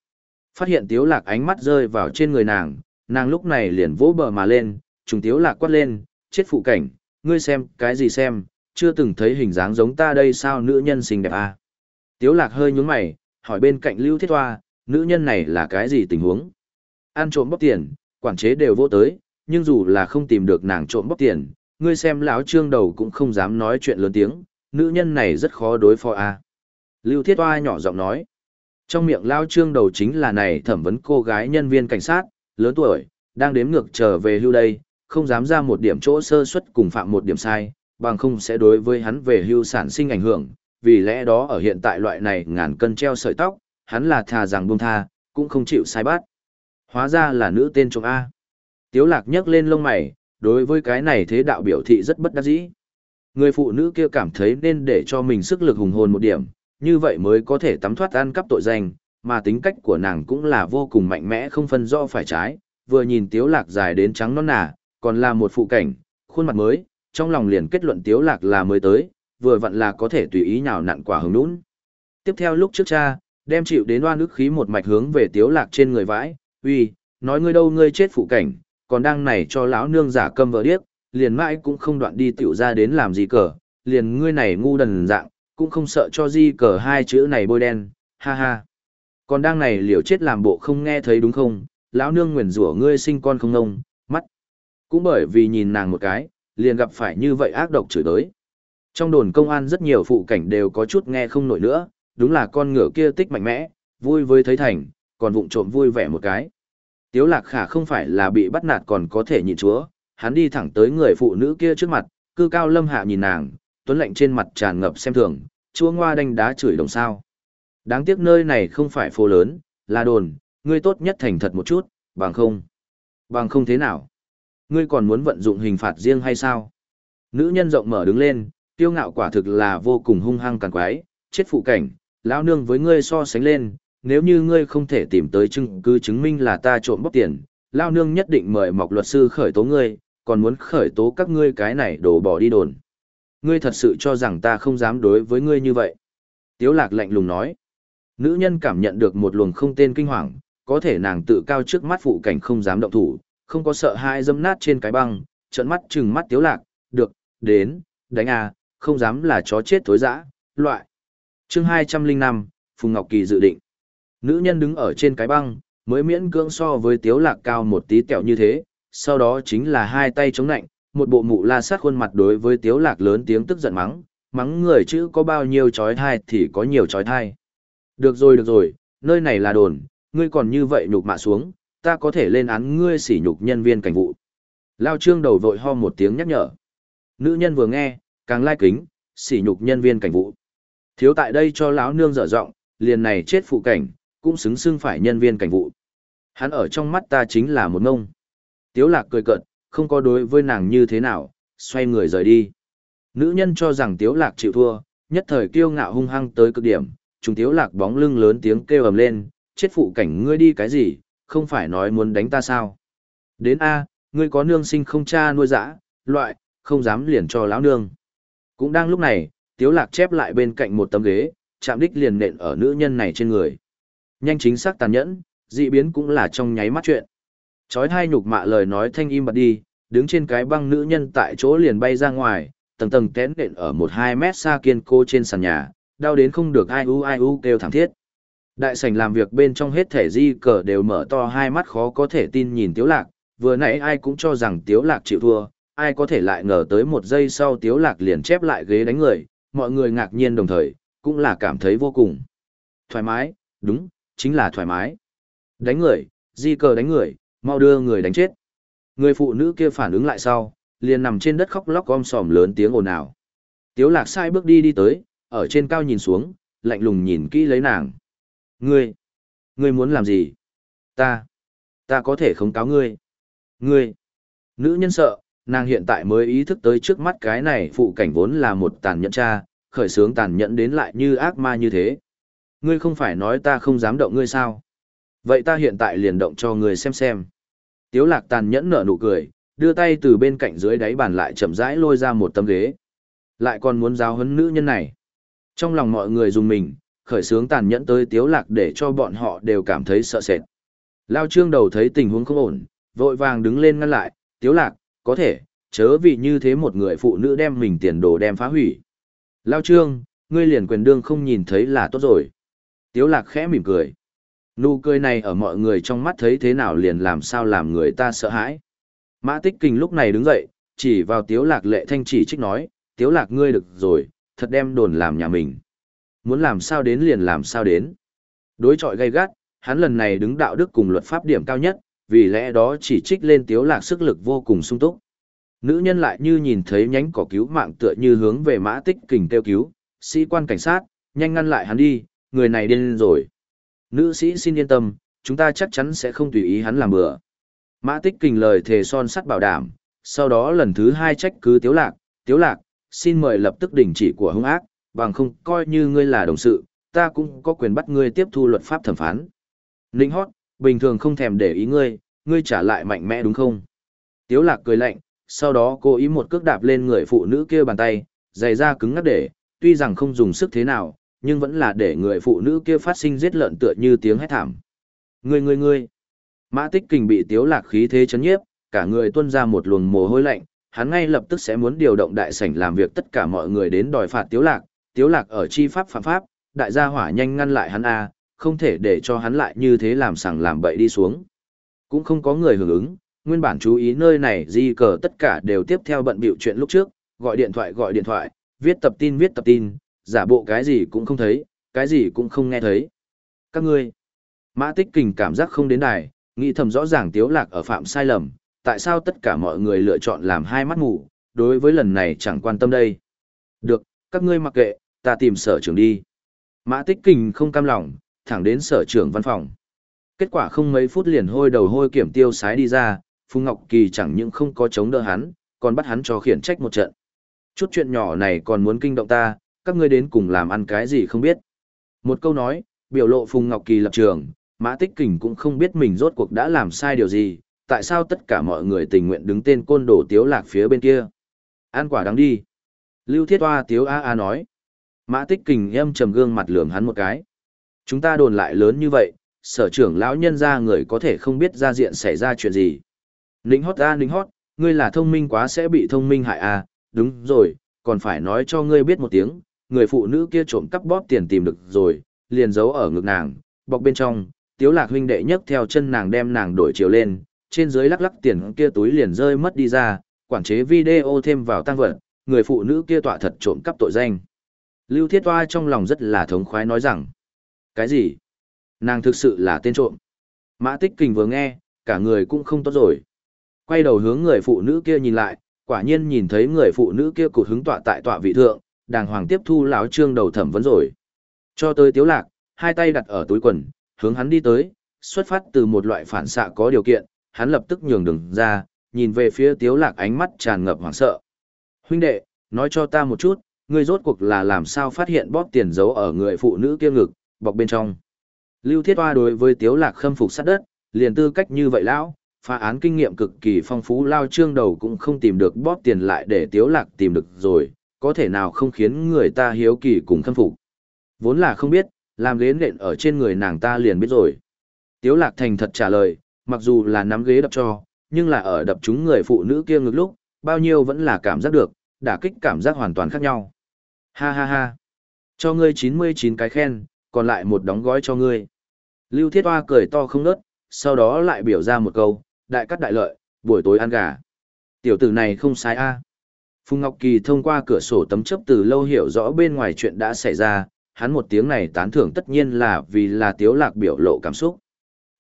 Phát hiện Tiếu Lạc ánh mắt rơi vào trên người nàng, nàng lúc này liền vỗ bờ mà lên, trùng Tiếu Lạc quát lên, chết phụ cảnh, ngươi xem, cái gì xem, chưa từng thấy hình dáng giống ta đây sao nữ nhân xinh đẹp à. Tiếu Lạc hơi nhướng mày, hỏi bên cạnh Lưu Thiết Hoa, nữ nhân này là cái gì tình huống? Ăn trộm bóc tiền, quản chế đều vô tới, nhưng dù là không tìm được nàng trộm bóc tiền, ngươi xem lão trương đầu cũng không dám nói chuyện lớn tiếng, nữ nhân này rất khó đối phó à. Lưu Thiết Oa nhỏ giọng nói. Trong miệng lao trương đầu chính là này thẩm vấn cô gái nhân viên cảnh sát, lớn tuổi, đang đếm ngược trở về hưu đây, không dám ra một điểm chỗ sơ suất cùng phạm một điểm sai, bằng không sẽ đối với hắn về hưu sản sinh ảnh hưởng, vì lẽ đó ở hiện tại loại này ngàn cân treo sợi tóc, hắn là thà rằng buông tha, cũng không chịu sai bắt. Hóa ra là nữ tên trộm A. Tiếu lạc nhấc lên lông mày, đối với cái này thế đạo biểu thị rất bất đắc dĩ. Người phụ nữ kia cảm thấy nên để cho mình sức lực hùng hồn một điểm, như vậy mới có thể tắm thoát ăn cắp tội danh, mà tính cách của nàng cũng là vô cùng mạnh mẽ không phân rõ phải trái, vừa nhìn tiếu lạc dài đến trắng non nà, còn là một phụ cảnh, khuôn mặt mới, trong lòng liền kết luận tiếu lạc là mới tới, vừa vặn là có thể tùy ý nhào nặn quả hứng nũng. Tiếp theo lúc trước cha, đem chịu đến oan ức khí một mạch hướng về tiếu lạc trên người vãi, uy, nói ngươi đâu ngươi chết phụ cảnh, còn đang này cho lão nương giả câm vợ điếc, liền mãi cũng không đoạn đi tiểu ra đến làm gì cờ, liền ngươi này ngu đần dạng, cũng không sợ cho di cờ hai chữ này bôi đen, ha ha. Còn đang này liều chết làm bộ không nghe thấy đúng không, lão nương nguyền rủa ngươi sinh con không nông, mắt. Cũng bởi vì nhìn nàng một cái, liền gặp phải như vậy ác độc chửi đới. Trong đồn công an rất nhiều phụ cảnh đều có chút nghe không nổi nữa, đúng là con ngựa kia tích mạnh mẽ, vui với thấy thành, còn vụng trộm vui vẻ một cái. Tiếu lạc khả không phải là bị bắt nạt còn có thể nhịn chúa, hắn đi thẳng tới người phụ nữ kia trước mặt, cư cao lâm hạ nhìn nàng, tuấn lạnh trên mặt tràn ngập xem thường, chúa ngoa đanh đá chửi đồng sao. Đáng tiếc nơi này không phải phố lớn, là đồn, ngươi tốt nhất thành thật một chút, bằng không. Bằng không thế nào. Ngươi còn muốn vận dụng hình phạt riêng hay sao? Nữ nhân rộng mở đứng lên, tiêu ngạo quả thực là vô cùng hung hăng càng quái, chết phụ cảnh, lão nương với ngươi so sánh lên, nếu như ngươi không thể tìm tới chứng cứ chứng minh là ta trộm bóc tiền, lão nương nhất định mời mọc luật sư khởi tố ngươi, còn muốn khởi tố các ngươi cái này đổ bỏ đi đồn. Ngươi thật sự cho rằng ta không dám đối với ngươi như vậy. Tiếu lạc lạnh lùng nói. Nữ nhân cảm nhận được một luồng không tên kinh hoàng, có thể nàng tự cao trước mắt phụ cảnh không dám động thủ, không có sợ hãi dâm nát trên cái băng, trợn mắt trừng mắt tiếu lạc, được, đến, đánh à, không dám là chó chết thối dã, loại. Chương 205, Phùng Ngọc Kỳ dự định. Nữ nhân đứng ở trên cái băng, mới miễn cưỡng so với tiếu lạc cao một tí tẹo như thế, sau đó chính là hai tay chống nạnh, một bộ mụ la sát khuôn mặt đối với tiếu lạc lớn tiếng tức giận mắng, mắng người chữ có bao nhiêu chói thai thì có nhiều chói thai. Được rồi được rồi, nơi này là đồn, ngươi còn như vậy nhục mạ xuống, ta có thể lên án ngươi sỉ nhục nhân viên cảnh vụ. Lao trương đầu vội ho một tiếng nhắc nhở. Nữ nhân vừa nghe, càng lai kính, sỉ nhục nhân viên cảnh vụ. Thiếu tại đây cho lão nương dở giọng, liền này chết phụ cảnh, cũng xứng xưng phải nhân viên cảnh vụ. Hắn ở trong mắt ta chính là một ngông. Tiếu lạc cười cợt, không có đối với nàng như thế nào, xoay người rời đi. Nữ nhân cho rằng tiếu lạc chịu thua, nhất thời kiêu ngạo hung hăng tới cực điểm, trùng tiếu lạc bóng lưng lớn tiếng kêu ầm lên, chết phụ cảnh ngươi đi cái gì, không phải nói muốn đánh ta sao. Đến A, ngươi có nương sinh không cha nuôi dã, loại, không dám liền cho lão nương. Cũng đang lúc này, tiếu lạc chép lại bên cạnh một tấm ghế, chạm đích liền nện ở nữ nhân này trên người. Nhanh chính xác tàn nhẫn, dị biến cũng là trong nháy mắt chuyện. Chói hai nhục mạ lời nói thanh im bật đi, đứng trên cái băng nữ nhân tại chỗ liền bay ra ngoài, tầng tầng tén đện ở một hai mét xa kiên cô trên sàn nhà, đau đến không được ai u ai u kêu thẳng thiết. Đại sảnh làm việc bên trong hết thể di cờ đều mở to hai mắt khó có thể tin nhìn tiếu lạc, vừa nãy ai cũng cho rằng tiếu lạc chịu thua, ai có thể lại ngờ tới một giây sau tiếu lạc liền chép lại ghế đánh người, mọi người ngạc nhiên đồng thời, cũng là cảm thấy vô cùng thoải mái, đúng, chính là thoải mái. Đánh người, di cờ đánh người, mau đưa người đánh chết. Người phụ nữ kia phản ứng lại sau, liền nằm trên đất khóc lóc om sòm lớn tiếng ồn ào. Tiếu lạc sai bước đi đi tới, ở trên cao nhìn xuống, lạnh lùng nhìn kỹ lấy nàng. Ngươi, ngươi muốn làm gì? Ta, ta có thể không cáo ngươi. Ngươi, nữ nhân sợ, nàng hiện tại mới ý thức tới trước mắt cái này phụ cảnh vốn là một tàn nhẫn cha, khởi sướng tàn nhẫn đến lại như ác ma như thế. Ngươi không phải nói ta không dám động ngươi sao? Vậy ta hiện tại liền động cho ngươi xem xem. Tiếu lạc tàn nhẫn nở nụ cười, đưa tay từ bên cạnh dưới đáy bàn lại chậm rãi lôi ra một tấm ghế. Lại còn muốn giáo huấn nữ nhân này. Trong lòng mọi người dùng mình, khởi sướng tàn nhẫn tới tiếu lạc để cho bọn họ đều cảm thấy sợ sệt. Lao trương đầu thấy tình huống không ổn, vội vàng đứng lên ngăn lại, tiếu lạc, có thể, chớ vì như thế một người phụ nữ đem mình tiền đồ đem phá hủy. Lao trương, ngươi liền quyền đương không nhìn thấy là tốt rồi. Tiếu lạc khẽ mỉm cười. Nụ cười này ở mọi người trong mắt thấy thế nào liền làm sao làm người ta sợ hãi. Mã tích Kình lúc này đứng dậy, chỉ vào tiếu lạc lệ thanh chỉ trích nói, tiếu lạc ngươi được rồi, thật đem đồn làm nhà mình. Muốn làm sao đến liền làm sao đến. Đối trọi gay gắt, hắn lần này đứng đạo đức cùng luật pháp điểm cao nhất, vì lẽ đó chỉ trích lên tiếu lạc sức lực vô cùng sung túc. Nữ nhân lại như nhìn thấy nhánh cỏ cứu mạng tựa như hướng về mã tích kình kêu cứu, sĩ quan cảnh sát, nhanh ngăn lại hắn đi, người này điên rồi. Nữ sĩ xin yên tâm, chúng ta chắc chắn sẽ không tùy ý hắn làm bừa. Mã tích kình lời thề son sắt bảo đảm, sau đó lần thứ hai trách cứ tiếu lạc, tiếu lạc, xin mời lập tức đình chỉ của hung ác, bằng không coi như ngươi là đồng sự, ta cũng có quyền bắt ngươi tiếp thu luật pháp thẩm phán. Ninh hót, bình thường không thèm để ý ngươi, ngươi trả lại mạnh mẽ đúng không? Tiếu lạc cười lạnh, sau đó cố ý một cước đạp lên người phụ nữ kia bàn tay, giày da cứng ngắt để, tuy rằng không dùng sức thế nào, nhưng vẫn là để người phụ nữ kia phát sinh giết lợn tựa như tiếng hét thảm. Ngươi ngươi ngươi! Mã tích kình bị tiếu lạc khí thế chấn nhiếp, cả người tuôn ra một luồng mồ hôi lạnh, hắn ngay lập tức sẽ muốn điều động đại sảnh làm việc tất cả mọi người đến đòi phạt tiếu lạc, tiếu lạc ở chi pháp phạm pháp, đại gia hỏa nhanh ngăn lại hắn a, không thể để cho hắn lại như thế làm sằng làm bậy đi xuống. Cũng không có người hưởng ứng, nguyên bản chú ý nơi này di cờ tất cả đều tiếp theo bận biểu chuyện lúc trước, gọi điện thoại gọi điện thoại, viết tập tin viết tập tin, giả bộ cái gì cũng không thấy, cái gì cũng không nghe thấy. Các ngươi, mã tích kình cảm giác không đến đài, nghĩ thầm rõ ràng tiếu lạc ở phạm sai lầm, tại sao tất cả mọi người lựa chọn làm hai mắt mù, đối với lần này chẳng quan tâm đây. Được, các ngươi mặc kệ, ta tìm sở trưởng đi. Mã tích kình không cam lòng, thẳng đến sở trưởng văn phòng. Kết quả không mấy phút liền hôi đầu hôi kiểm tiêu sái đi ra, Phùng Ngọc Kỳ chẳng những không có chống đỡ hắn, còn bắt hắn cho khiển trách một trận. Chút chuyện nhỏ này còn muốn kinh động ta, các ngươi đến cùng làm ăn cái gì không biết. Một câu nói, biểu lộ Phùng Ngọc Kỳ lập trường, Mã Tích Kình cũng không biết mình rốt cuộc đã làm sai điều gì, tại sao tất cả mọi người tình nguyện đứng tên côn đồ tiếu lạc phía bên kia. An quả đáng đi. Lưu Thiết Hoa tiếu A A nói. Mã Tích Kình em trầm gương mặt lườm hắn một cái. Chúng ta đồn lại lớn như vậy, sở trưởng lão nhân ra người có thể không biết ra diện xảy ra chuyện gì. Ninh hót a ninh hót, ngươi là thông minh quá sẽ bị thông minh hại à, đúng rồi, còn phải nói cho ngươi biết một tiếng, người phụ nữ kia trộm cắp bóp tiền tìm được rồi, liền giấu ở ngực nàng, bọc bên trong, tiếu lạc huynh đệ nhấc theo chân nàng đem nàng đổi chiều lên, trên dưới lắc lắc tiền kia túi liền rơi mất đi ra, quản chế video thêm vào tăng vật, người phụ nữ kia tọa thật trộm cắp tội danh. Lưu Thiết Toa trong lòng rất là thống khoái nói rằng, cái gì? Nàng thực sự là tên trộm. Mã Tích Kình vừa nghe, cả người cũng không tốt rồi. Quay đầu hướng người phụ nữ kia nhìn lại, quả nhiên nhìn thấy người phụ nữ kia cụt hứng tọa tại tọa vị thượng, đàng hoàng tiếp thu lão trương đầu thẩm vấn rồi. Cho tới tiếu lạc, hai tay đặt ở túi quần, hướng hắn đi tới, xuất phát từ một loại phản xạ có điều kiện, hắn lập tức nhường đường ra, nhìn về phía tiếu lạc ánh mắt tràn ngập hoảng sợ. Huynh đệ, nói cho ta một chút, ngươi rốt cuộc là làm sao phát hiện bóp tiền giấu ở người phụ nữ kia ngực, bọc bên trong. Lưu Thiết Hoa đối với tiếu lạc khâm phục sát đất, liền tư cách như vậy lão, phá án kinh nghiệm cực kỳ phong phú lao trương đầu cũng không tìm được bóp tiền lại để tiếu lạc tìm được rồi, có thể nào không khiến người ta hiếu kỳ cùng khâm phục. Vốn là không biết, làm ghế nện ở trên người nàng ta liền biết rồi. Tiếu lạc thành thật trả lời, mặc dù là nắm ghế đập cho, nhưng là ở đập chúng người phụ nữ kia ngực lúc, bao nhiêu vẫn là cảm giác được, đả kích cảm giác hoàn toàn khác nhau. Ha ha ha. Cho ngươi 99 cái khen, còn lại một đóng gói cho ngươi. Lưu Thiết Hoa cười to không nớt, sau đó lại biểu ra một câu, đại cắt đại lợi, buổi tối ăn gà. Tiểu tử này không sai a. Phùng Ngọc Kỳ thông qua cửa sổ tấm chấp từ lâu hiểu rõ bên ngoài chuyện đã xảy ra, hắn một tiếng này tán thưởng tất nhiên là vì là tiếu lạc biểu lộ cảm xúc.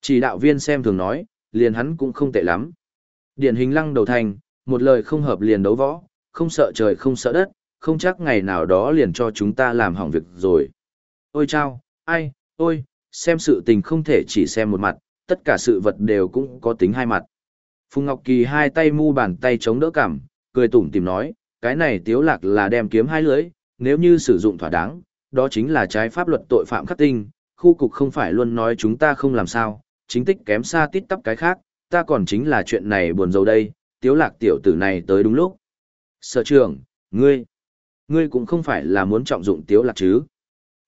Chỉ đạo viên xem thường nói, liền hắn cũng không tệ lắm. Điển hình lăng đầu thành, một lời không hợp liền đấu võ, không sợ trời không sợ đất, không chắc ngày nào đó liền cho chúng ta làm hỏng việc rồi. Ôi chao, ai, ôi, xem sự tình không thể chỉ xem một mặt, tất cả sự vật đều cũng có tính hai mặt. Phùng Ngọc Kỳ hai tay mu bàn tay chống đỡ cằm, cười tủm tìm nói, cái này tiếu lạc là đem kiếm hai lưỡi, nếu như sử dụng thỏa đáng, đó chính là trái pháp luật tội phạm khắc tinh, khu cục không phải luôn nói chúng ta không làm sao, chính tích kém xa tít tắp cái khác, ta còn chính là chuyện này buồn rầu đây, tiếu lạc tiểu tử này tới đúng lúc. Sở trưởng, ngươi, ngươi cũng không phải là muốn trọng dụng tiếu lạc chứ.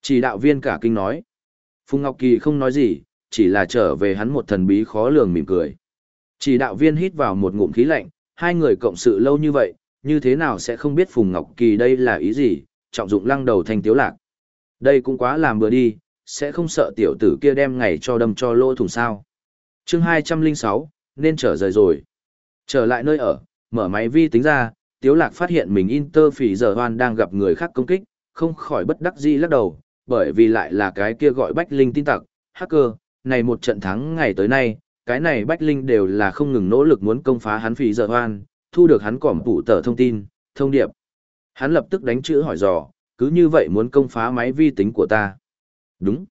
Chỉ đạo viên cả kinh nói. Phùng Ngọc Kỳ không nói gì, chỉ là trở về hắn một thần bí khó lường mỉm cười. Chỉ đạo viên hít vào một ngụm khí lạnh, hai người cộng sự lâu như vậy, như thế nào sẽ không biết Phùng Ngọc Kỳ đây là ý gì, trọng dụng lăng đầu thành tiếu lạc. Đây cũng quá làm bừa đi, sẽ không sợ tiểu tử kia đem ngày cho đâm cho lỗ thùng sao. chương 206, nên trở rời rồi. Trở lại nơi ở, mở máy vi tính ra, tiếu lạc phát hiện mình Inter phỉ giờ hoan đang gặp người khác công kích, không khỏi bất đắc dĩ lắc đầu, bởi vì lại là cái kia gọi Bách Linh tin tặc, hacker, này một trận thắng ngày tới nay, cái này Bách Linh đều là không ngừng nỗ lực muốn công phá hắn phí giờ hoan, thu được hắn cỏm tủ tờ thông tin, thông điệp. Hắn lập tức đánh chữ hỏi dò, cứ như vậy muốn công phá máy vi tính của ta. Đúng.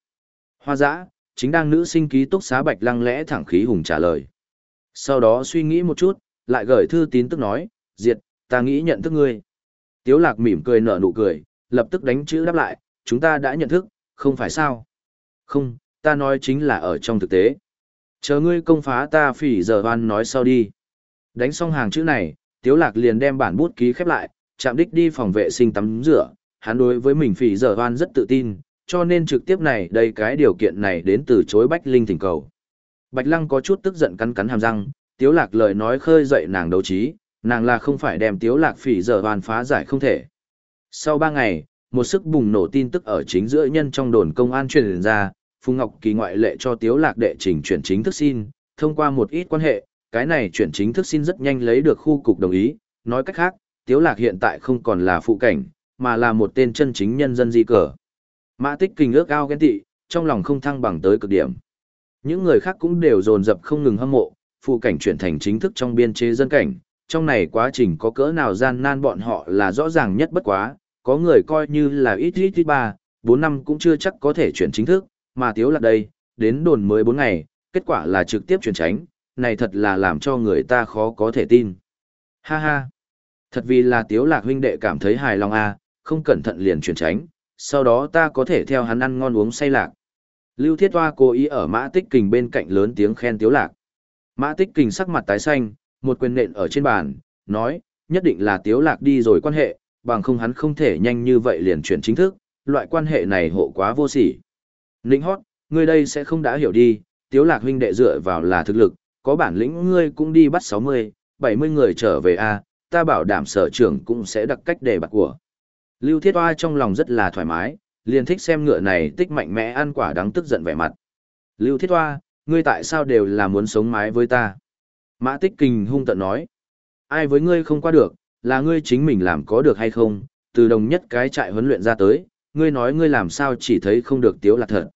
Hoa dã, chính đang nữ sinh ký túc xá bạch lăng lẽ thẳng khí hùng trả lời. Sau đó suy nghĩ một chút, lại gửi thư tín tức nói, diệt, ta nghĩ nhận thức ngươi. Tiếu lạc mỉm cười nở nụ cười, lập tức đánh chữ đáp lại, chúng ta đã nhận thức, không phải sao? Không, ta nói chính là ở trong thực tế. Chờ ngươi công phá ta phỉ giờ hoan nói sau đi. Đánh xong hàng chữ này, Tiếu Lạc liền đem bản bút ký khép lại, chạm đích đi phòng vệ sinh tắm rửa. Hắn đối với mình phỉ giờ hoan rất tự tin, cho nên trực tiếp này đây cái điều kiện này đến từ chối Bách Linh thỉnh cầu. Bạch Lăng có chút tức giận cắn cắn hàm răng, Tiếu Lạc lời nói khơi dậy nàng đấu trí, nàng là không phải đem Tiếu Lạc phỉ giờ hoan phá giải không thể. Sau ba ngày, một sức bùng nổ tin tức ở chính giữa nhân trong đồn công an truyền ra, Phùng Ngọc Kỳ ngoại lệ cho Tiếu Lạc đệ trình chuyển chính thức xin, thông qua một ít quan hệ, cái này chuyển chính thức xin rất nhanh lấy được khu cục đồng ý, nói cách khác, Tiếu Lạc hiện tại không còn là phụ cảnh, mà là một tên chân chính nhân dân di cờ. Mã Tích Kình ước ao ghen tị, trong lòng không thăng bằng tới cực điểm. Những người khác cũng đều dồn dập không ngừng hâm mộ, phụ cảnh chuyển thành chính thức trong biên chế dân cảnh, trong này quá trình có cỡ nào gian nan bọn họ là rõ ràng nhất bất quá, có người coi như là ít ít ít ba, bốn năm cũng chưa chắc có thể chuyển chính thức, mà tiếu lạc đây, đến đồn mới bốn ngày, kết quả là trực tiếp chuyển tránh, này thật là làm cho người ta khó có thể tin. Ha ha, thật vì là tiếu lạc huynh đệ cảm thấy hài lòng à, không cẩn thận liền chuyển tránh, sau đó ta có thể theo hắn ăn ngon uống say lạc. Lưu Thiết Hoa cố ý ở Mã Tích Kình bên cạnh lớn tiếng khen tiếu lạc. Mã Tích Kình sắc mặt tái xanh, một quyền nện ở trên bàn, nói, nhất định là tiếu lạc đi rồi quan hệ, bằng không hắn không thể nhanh như vậy liền chuyển chính thức, loại quan hệ này hộ quá vô sỉ. Ninh hót, ngươi đây sẽ không đã hiểu đi, tiếu lạc huynh đệ dựa vào là thực lực, có bản lĩnh ngươi cũng đi bắt 60, 70 người trở về a, ta bảo đảm sở trưởng cũng sẽ đặc cách đề bạc của. Lưu Thiết Oa trong lòng rất là thoải mái, liền thích xem ngựa này tích mạnh mẽ ăn quả đáng tức giận vẻ mặt. Lưu Thiết Oa, ngươi tại sao đều là muốn sống mái với ta? Mã Tích Kình hung tận nói, ai với ngươi không qua được, là ngươi chính mình làm có được hay không, từ đồng nhất cái trại huấn luyện ra tới, ngươi nói ngươi làm sao chỉ thấy không được tiếu lạc thật.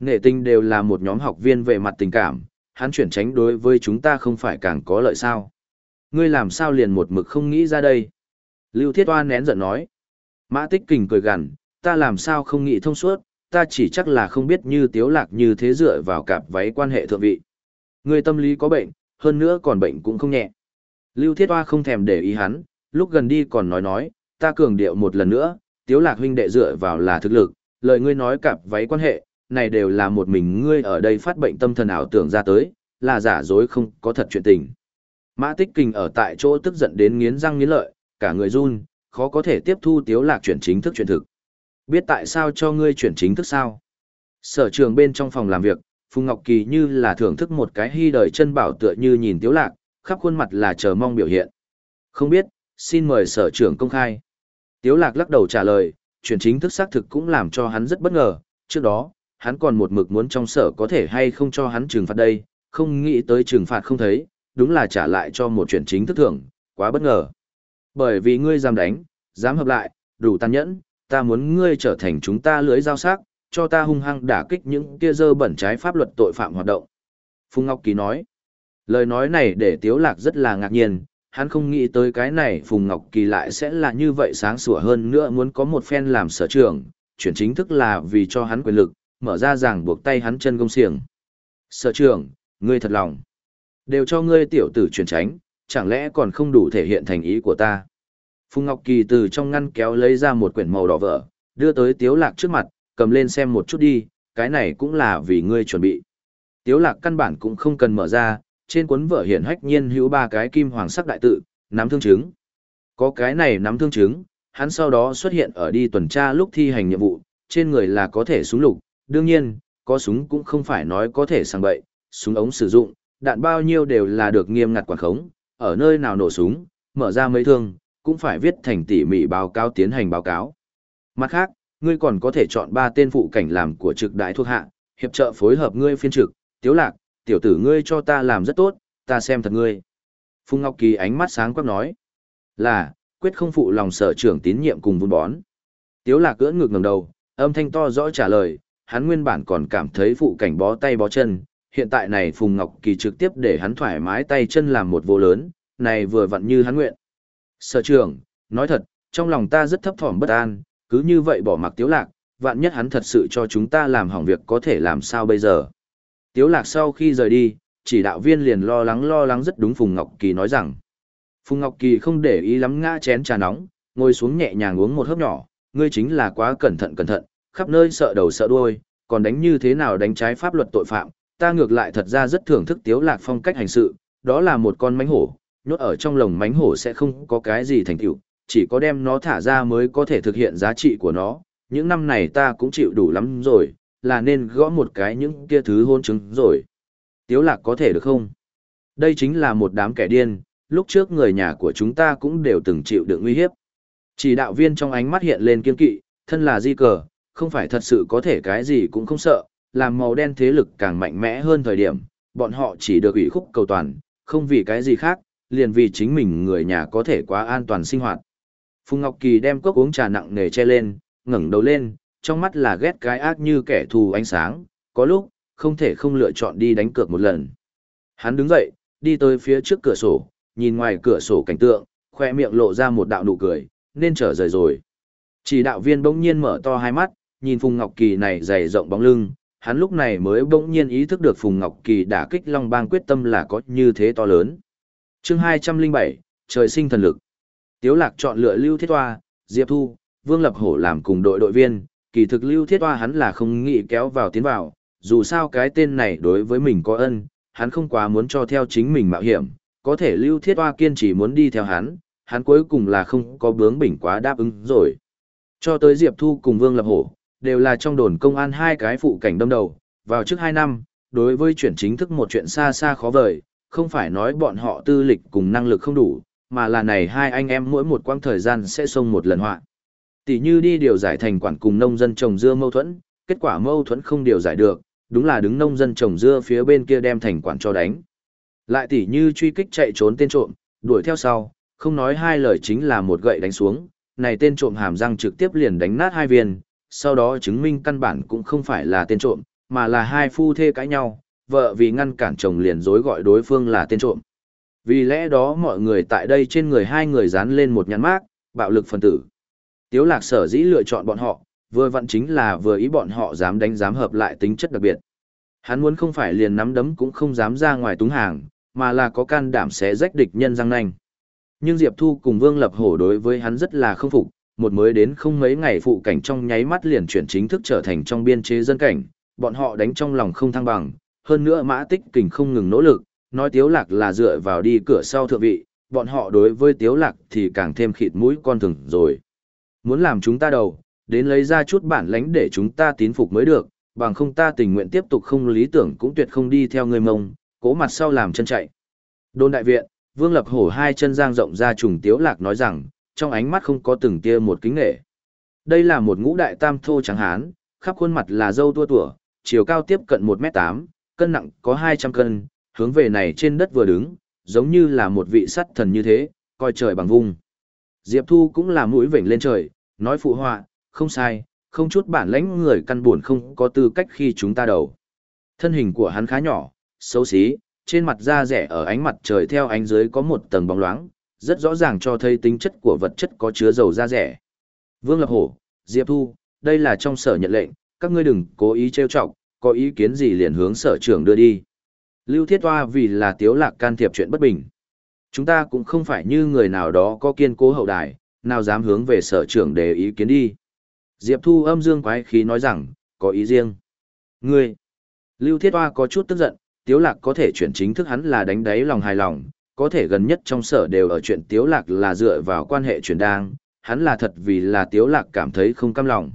Nghệ tinh đều là một nhóm học viên về mặt tình cảm, hắn chuyển tránh đối với chúng ta không phải càng có lợi sao. Ngươi làm sao liền một mực không nghĩ ra đây. Lưu Thiết Oa nén giận nói. Mã Tích Kình cười gằn, ta làm sao không nghĩ thông suốt, ta chỉ chắc là không biết như tiếu lạc như thế dựa vào cặp váy quan hệ thượng vị. Ngươi tâm lý có bệnh, hơn nữa còn bệnh cũng không nhẹ. Lưu Thiết Oa không thèm để ý hắn, lúc gần đi còn nói nói, ta cường điệu một lần nữa, tiếu lạc huynh đệ dựa vào là thực lực, lời ngươi nói cặp váy quan hệ, này đều là một mình ngươi ở đây phát bệnh tâm thần ảo tưởng ra tới, là giả dối không có thật chuyện tình. Mã tích kình ở tại chỗ tức giận đến nghiến răng nghiến lợi, cả người run, khó có thể tiếp thu tiếu lạc chuyển chính thức chuyển thực. Biết tại sao cho ngươi chuyển chính thức sao? Sở trường bên trong phòng làm việc, Phùng Ngọc Kỳ như là thưởng thức một cái hy đời chân bảo tựa như nhìn tiếu lạc, khắp khuôn mặt là chờ mong biểu hiện. Không biết, xin mời sở trưởng công khai. Tiếu lạc lắc đầu trả lời, chuyển chính thức xác thực cũng làm cho hắn rất bất ngờ, trước đó, hắn còn một mực muốn trong sở có thể hay không cho hắn trừng phạt đây, không nghĩ tới trừng phạt không thấy, đúng là trả lại cho một chuyển chính thức thưởng, quá bất ngờ. Bởi vì ngươi dám đánh, dám hợp lại, đủ tàn nhẫn, ta muốn ngươi trở thành chúng ta lưới giao sắc, cho ta hung hăng đả kích những kia dơ bẩn trái pháp luật tội phạm hoạt động. Phùng Ngọc Kỳ nói, lời nói này để Tiếu Lạc rất là ngạc nhiên, hắn không nghĩ tới cái này Phùng Ngọc Kỳ lại sẽ là như vậy sáng sủa hơn nữa muốn có một phen làm sở trưởng, chuyển chính thức là vì cho hắn quyền lực, mở ra ràng buộc tay hắn chân công xiềng. Sở trưởng, ngươi thật lòng. Đều cho ngươi tiểu tử chuyển tránh, chẳng lẽ còn không đủ thể hiện thành ý của ta. Phùng Ngọc Kỳ từ trong ngăn kéo lấy ra một quyển màu đỏ vỡ, đưa tới Tiếu Lạc trước mặt, cầm lên xem một chút đi, cái này cũng là vì ngươi chuẩn bị. Tiếu Lạc căn bản cũng không cần mở ra, trên cuốn vở hiện hách nhiên hữu ba cái kim hoàng sắc đại tự, nắm thương chứng. Có cái này nắm thương chứng, hắn sau đó xuất hiện ở đi tuần tra lúc thi hành nhiệm vụ, trên người là có thể súng lục, đương nhiên, có súng cũng không phải nói có thể sang bậy, súng ống sử dụng, đạn bao nhiêu đều là được nghiêm ngặt quản khống, ở nơi nào nổ súng, mở ra mấy thương, cũng phải viết thành tỉ mỉ báo cáo tiến hành báo cáo. Mặt khác, ngươi còn có thể chọn ba tên phụ cảnh làm của trực đại thuộc hạ, hiệp trợ phối hợp ngươi phiên trực, tiếu lạc, tiểu tử ngươi cho ta làm rất tốt, ta xem thật ngươi. Phùng Ngọc Kỳ ánh mắt sáng quắc nói, là, quyết không phụ lòng sở trưởng tín nhiệm cùng vun bón. Tiếu lạc cưỡng ngược ngẩng đầu, âm thanh to rõ trả lời, hắn nguyên bản còn cảm thấy phụ cảnh bó tay bó chân, hiện tại này Phùng Ngọc Kỳ trực tiếp để hắn thoải mái tay chân làm một vô lớn, này vừa vặn như hắn nguyện. Sở trưởng, nói thật, trong lòng ta rất thấp thỏm bất an, cứ như vậy bỏ mặc tiếu lạc, vạn nhất hắn thật sự cho chúng ta làm hỏng việc có thể làm sao bây giờ. Tiếu lạc sau khi rời đi, chỉ đạo viên liền lo lắng lo lắng rất đúng Phùng Ngọc Kỳ nói rằng. Phùng Ngọc Kỳ không để ý lắm ngã chén trà nóng, ngồi xuống nhẹ nhàng uống một hớp nhỏ, ngươi chính là quá cẩn thận cẩn thận, khắp nơi sợ đầu sợ đuôi, còn đánh như thế nào đánh trái pháp luật tội phạm, ta ngược lại thật ra rất thưởng thức Tiếu Lạc phong cách hành sự, đó là một con mánh hổ, nhốt ở trong lồng mánh hổ sẽ không có cái gì thành tựu, chỉ có đem nó thả ra mới có thể thực hiện giá trị của nó. Những năm này ta cũng chịu đủ lắm rồi, là nên gõ một cái những kia thứ hôn chứng rồi. Tiếu lạc có thể được không? Đây chính là một đám kẻ điên, lúc trước người nhà của chúng ta cũng đều từng chịu được nguy hiếp. Chỉ đạo viên trong ánh mắt hiện lên kiên kỵ, thân là di cờ, không phải thật sự có thể cái gì cũng không sợ, làm màu đen thế lực càng mạnh mẽ hơn thời điểm, bọn họ chỉ được ủy khúc cầu toàn, không vì cái gì khác, liền vì chính mình người nhà có thể quá an toàn sinh hoạt. Phùng Ngọc Kỳ đem cốc uống trà nặng nề che lên, ngẩng đầu lên, trong mắt là ghét cái ác như kẻ thù ánh sáng, có lúc, không thể không lựa chọn đi đánh cược một lần. Hắn đứng dậy, đi tới phía trước cửa sổ, nhìn ngoài cửa sổ cảnh tượng, khoe miệng lộ ra một đạo nụ cười, nên trở rời rồi. Chỉ đạo viên bỗng nhiên mở to hai mắt, nhìn Phùng Ngọc Kỳ này dày rộng bóng lưng, hắn lúc này mới bỗng nhiên ý thức được Phùng Ngọc Kỳ đã kích Long Bang quyết tâm là có như thế to lớn. chương 207, trời sinh thần lực. Tiếu lạc chọn lựa Lưu Thiết Hoa, Diệp Thu, Vương Lập Hổ làm cùng đội đội viên, kỳ thực Lưu Thiết Hoa hắn là không nghĩ kéo vào tiến vào, dù sao cái tên này đối với mình có ân, hắn không quá muốn cho theo chính mình mạo hiểm, có thể Lưu Thiết Hoa kiên trì muốn đi theo hắn, hắn cuối cùng là không có bướng bỉnh quá đáp ứng rồi. Cho tới Diệp Thu cùng Vương Lập Hổ, đều là trong đồn công an hai cái phụ cảnh đâm đầu, vào trước hai năm, đối với chuyển chính thức một chuyện xa xa khó vời, không phải nói bọn họ tư lịch cùng năng lực không đủ, mà là này hai anh em mỗi một quãng thời gian sẽ xông một lần họa. Tỷ như đi điều giải thành quản cùng nông dân trồng dưa mâu thuẫn, kết quả mâu thuẫn không điều giải được, đúng là đứng nông dân trồng dưa phía bên kia đem thành quản cho đánh. Lại tỷ như truy kích chạy trốn tên trộm, đuổi theo sau, không nói hai lời chính là một gậy đánh xuống, này tên trộm hàm răng trực tiếp liền đánh nát hai viên, sau đó chứng minh căn bản cũng không phải là tên trộm, mà là hai phu thê cãi nhau, vợ vì ngăn cản chồng liền dối gọi đối phương là tên trộm. Vì lẽ đó mọi người tại đây trên người hai người dán lên một nhãn mác, bạo lực phần tử. Tiếu lạc sở dĩ lựa chọn bọn họ, vừa vặn chính là vừa ý bọn họ dám đánh dám hợp lại tính chất đặc biệt. Hắn muốn không phải liền nắm đấm cũng không dám ra ngoài túng hàng, mà là có can đảm sẽ rách địch nhân răng nanh. Nhưng Diệp Thu cùng Vương Lập Hổ đối với hắn rất là không phục, một mới đến không mấy ngày phụ cảnh trong nháy mắt liền chuyển chính thức trở thành trong biên chế dân cảnh, bọn họ đánh trong lòng không thăng bằng, hơn nữa mã tích kình không ngừng nỗ lực, nói tiếu lạc là dựa vào đi cửa sau thượng vị, bọn họ đối với tiếu lạc thì càng thêm khịt mũi con thừng rồi. Muốn làm chúng ta đầu, đến lấy ra chút bản lãnh để chúng ta tín phục mới được, bằng không ta tình nguyện tiếp tục không lý tưởng cũng tuyệt không đi theo người mông, cố mặt sau làm chân chạy. Đôn đại viện, Vương Lập Hổ hai chân giang rộng ra trùng tiếu lạc nói rằng, trong ánh mắt không có từng tia một kính nghệ. Đây là một ngũ đại tam thô trắng hán, khắp khuôn mặt là dâu tua tủa, chiều cao tiếp cận 1m8, cân nặng có 200 cân, hướng về này trên đất vừa đứng, giống như là một vị sắt thần như thế, coi trời bằng vung. Diệp Thu cũng là mũi vểnh lên trời, nói phụ họa, không sai, không chút bản lãnh người căn buồn không có tư cách khi chúng ta đầu. Thân hình của hắn khá nhỏ, xấu xí, trên mặt da rẻ ở ánh mặt trời theo ánh dưới có một tầng bóng loáng, rất rõ ràng cho thấy tính chất của vật chất có chứa dầu da rẻ. Vương Lập Hổ, Diệp Thu, đây là trong sở nhận lệnh, các ngươi đừng cố ý trêu chọc, có ý kiến gì liền hướng sở trưởng đưa đi. Lưu Thiết Hoa vì là tiếu lạc can thiệp chuyện bất bình. Chúng ta cũng không phải như người nào đó có kiên cố hậu đài, nào dám hướng về sở trưởng để ý kiến đi. Diệp Thu âm dương quái khí nói rằng, có ý riêng. Ngươi, Lưu Thiết Hoa có chút tức giận, tiếu lạc có thể chuyển chính thức hắn là đánh đáy lòng hài lòng, có thể gần nhất trong sở đều ở chuyện tiếu lạc là dựa vào quan hệ chuyển đang, hắn là thật vì là tiếu lạc cảm thấy không cam lòng.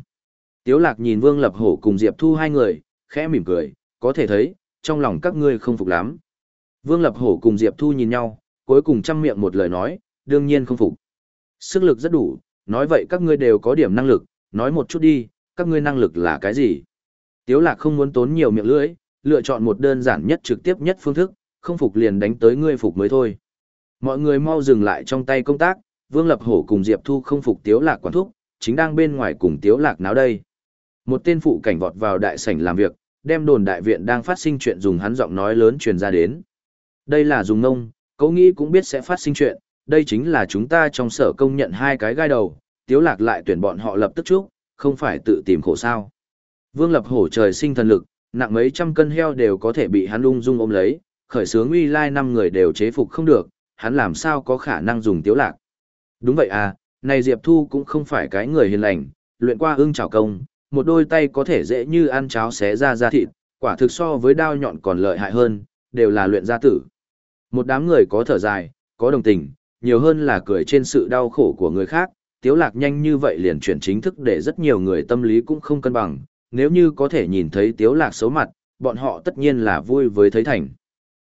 Tiếu lạc nhìn Vương Lập Hổ cùng Diệp Thu hai người, khẽ mỉm cười, có thể thấy, trong lòng các ngươi không phục lắm. Vương Lập Hổ cùng Diệp Thu nhìn nhau, cuối cùng chăm miệng một lời nói, đương nhiên không phục. Sức lực rất đủ, nói vậy các ngươi đều có điểm năng lực, nói một chút đi, các ngươi năng lực là cái gì? Tiếu lạc không muốn tốn nhiều miệng lưỡi, lựa chọn một đơn giản nhất trực tiếp nhất phương thức, không phục liền đánh tới ngươi phục mới thôi. Mọi người mau dừng lại trong tay công tác, Vương Lập Hổ cùng Diệp Thu không phục Tiếu Lạc quản thúc, chính đang bên ngoài cùng Tiếu Lạc náo đây. Một tên phụ cảnh vọt vào đại sảnh làm việc, đem đồn đại viện đang phát sinh chuyện dùng hắn giọng nói lớn truyền ra đến. Đây là dùng ngông, cậu nghĩ cũng biết sẽ phát sinh chuyện, đây chính là chúng ta trong sở công nhận hai cái gai đầu, tiếu lạc lại tuyển bọn họ lập tức chúc, không phải tự tìm khổ sao. Vương lập hổ trời sinh thần lực, nặng mấy trăm cân heo đều có thể bị hắn ung dung ôm lấy, khởi sướng uy lai năm người đều chế phục không được, hắn làm sao có khả năng dùng tiếu lạc. Đúng vậy à, này Diệp Thu cũng không phải cái người hiền lành, luyện qua ưng chảo công, một đôi tay có thể dễ như ăn cháo xé ra da thịt, quả thực so với đao nhọn còn lợi hại hơn, đều là luyện gia tử. Một đám người có thở dài, có đồng tình, nhiều hơn là cười trên sự đau khổ của người khác, tiếu lạc nhanh như vậy liền chuyển chính thức để rất nhiều người tâm lý cũng không cân bằng, nếu như có thể nhìn thấy tiếu lạc xấu mặt, bọn họ tất nhiên là vui với thấy thành.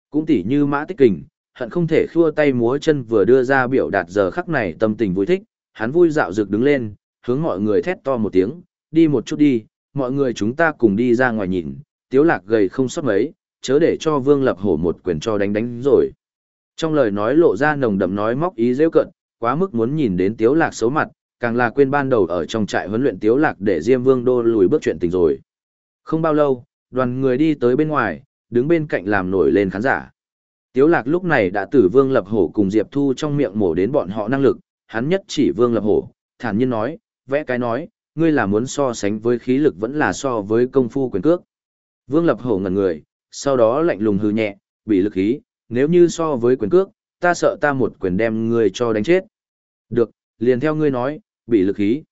Cũng tỉ như mã tích kình, hận không thể khua tay múa chân vừa đưa ra biểu đạt giờ khắc này tâm tình vui thích, hắn vui dạo dược đứng lên, hướng mọi người thét to một tiếng, đi một chút đi, mọi người chúng ta cùng đi ra ngoài nhìn, tiếu lạc gầy không sót mấy, chớ để cho vương lập hổ một quyền cho đánh đánh rồi. Trong lời nói lộ ra nồng đậm nói móc ý rêu cận, quá mức muốn nhìn đến tiếu lạc xấu mặt, càng là quên ban đầu ở trong trại huấn luyện tiếu lạc để Diêm Vương Đô lùi bước chuyện tình rồi. Không bao lâu, đoàn người đi tới bên ngoài, đứng bên cạnh làm nổi lên khán giả. Tiếu lạc lúc này đã tử Vương Lập Hổ cùng Diệp Thu trong miệng mổ đến bọn họ năng lực, hắn nhất chỉ Vương Lập Hổ, thản nhiên nói, vẽ cái nói, ngươi là muốn so sánh với khí lực vẫn là so với công phu quyền cước. Vương Lập Hổ ngẩn người, sau đó lạnh lùng hừ nhẹ, bị lực khí, nếu như so với quyền cước, ta sợ ta một quyền đem ngươi cho đánh chết. Được, liền theo ngươi nói, bị lực khí.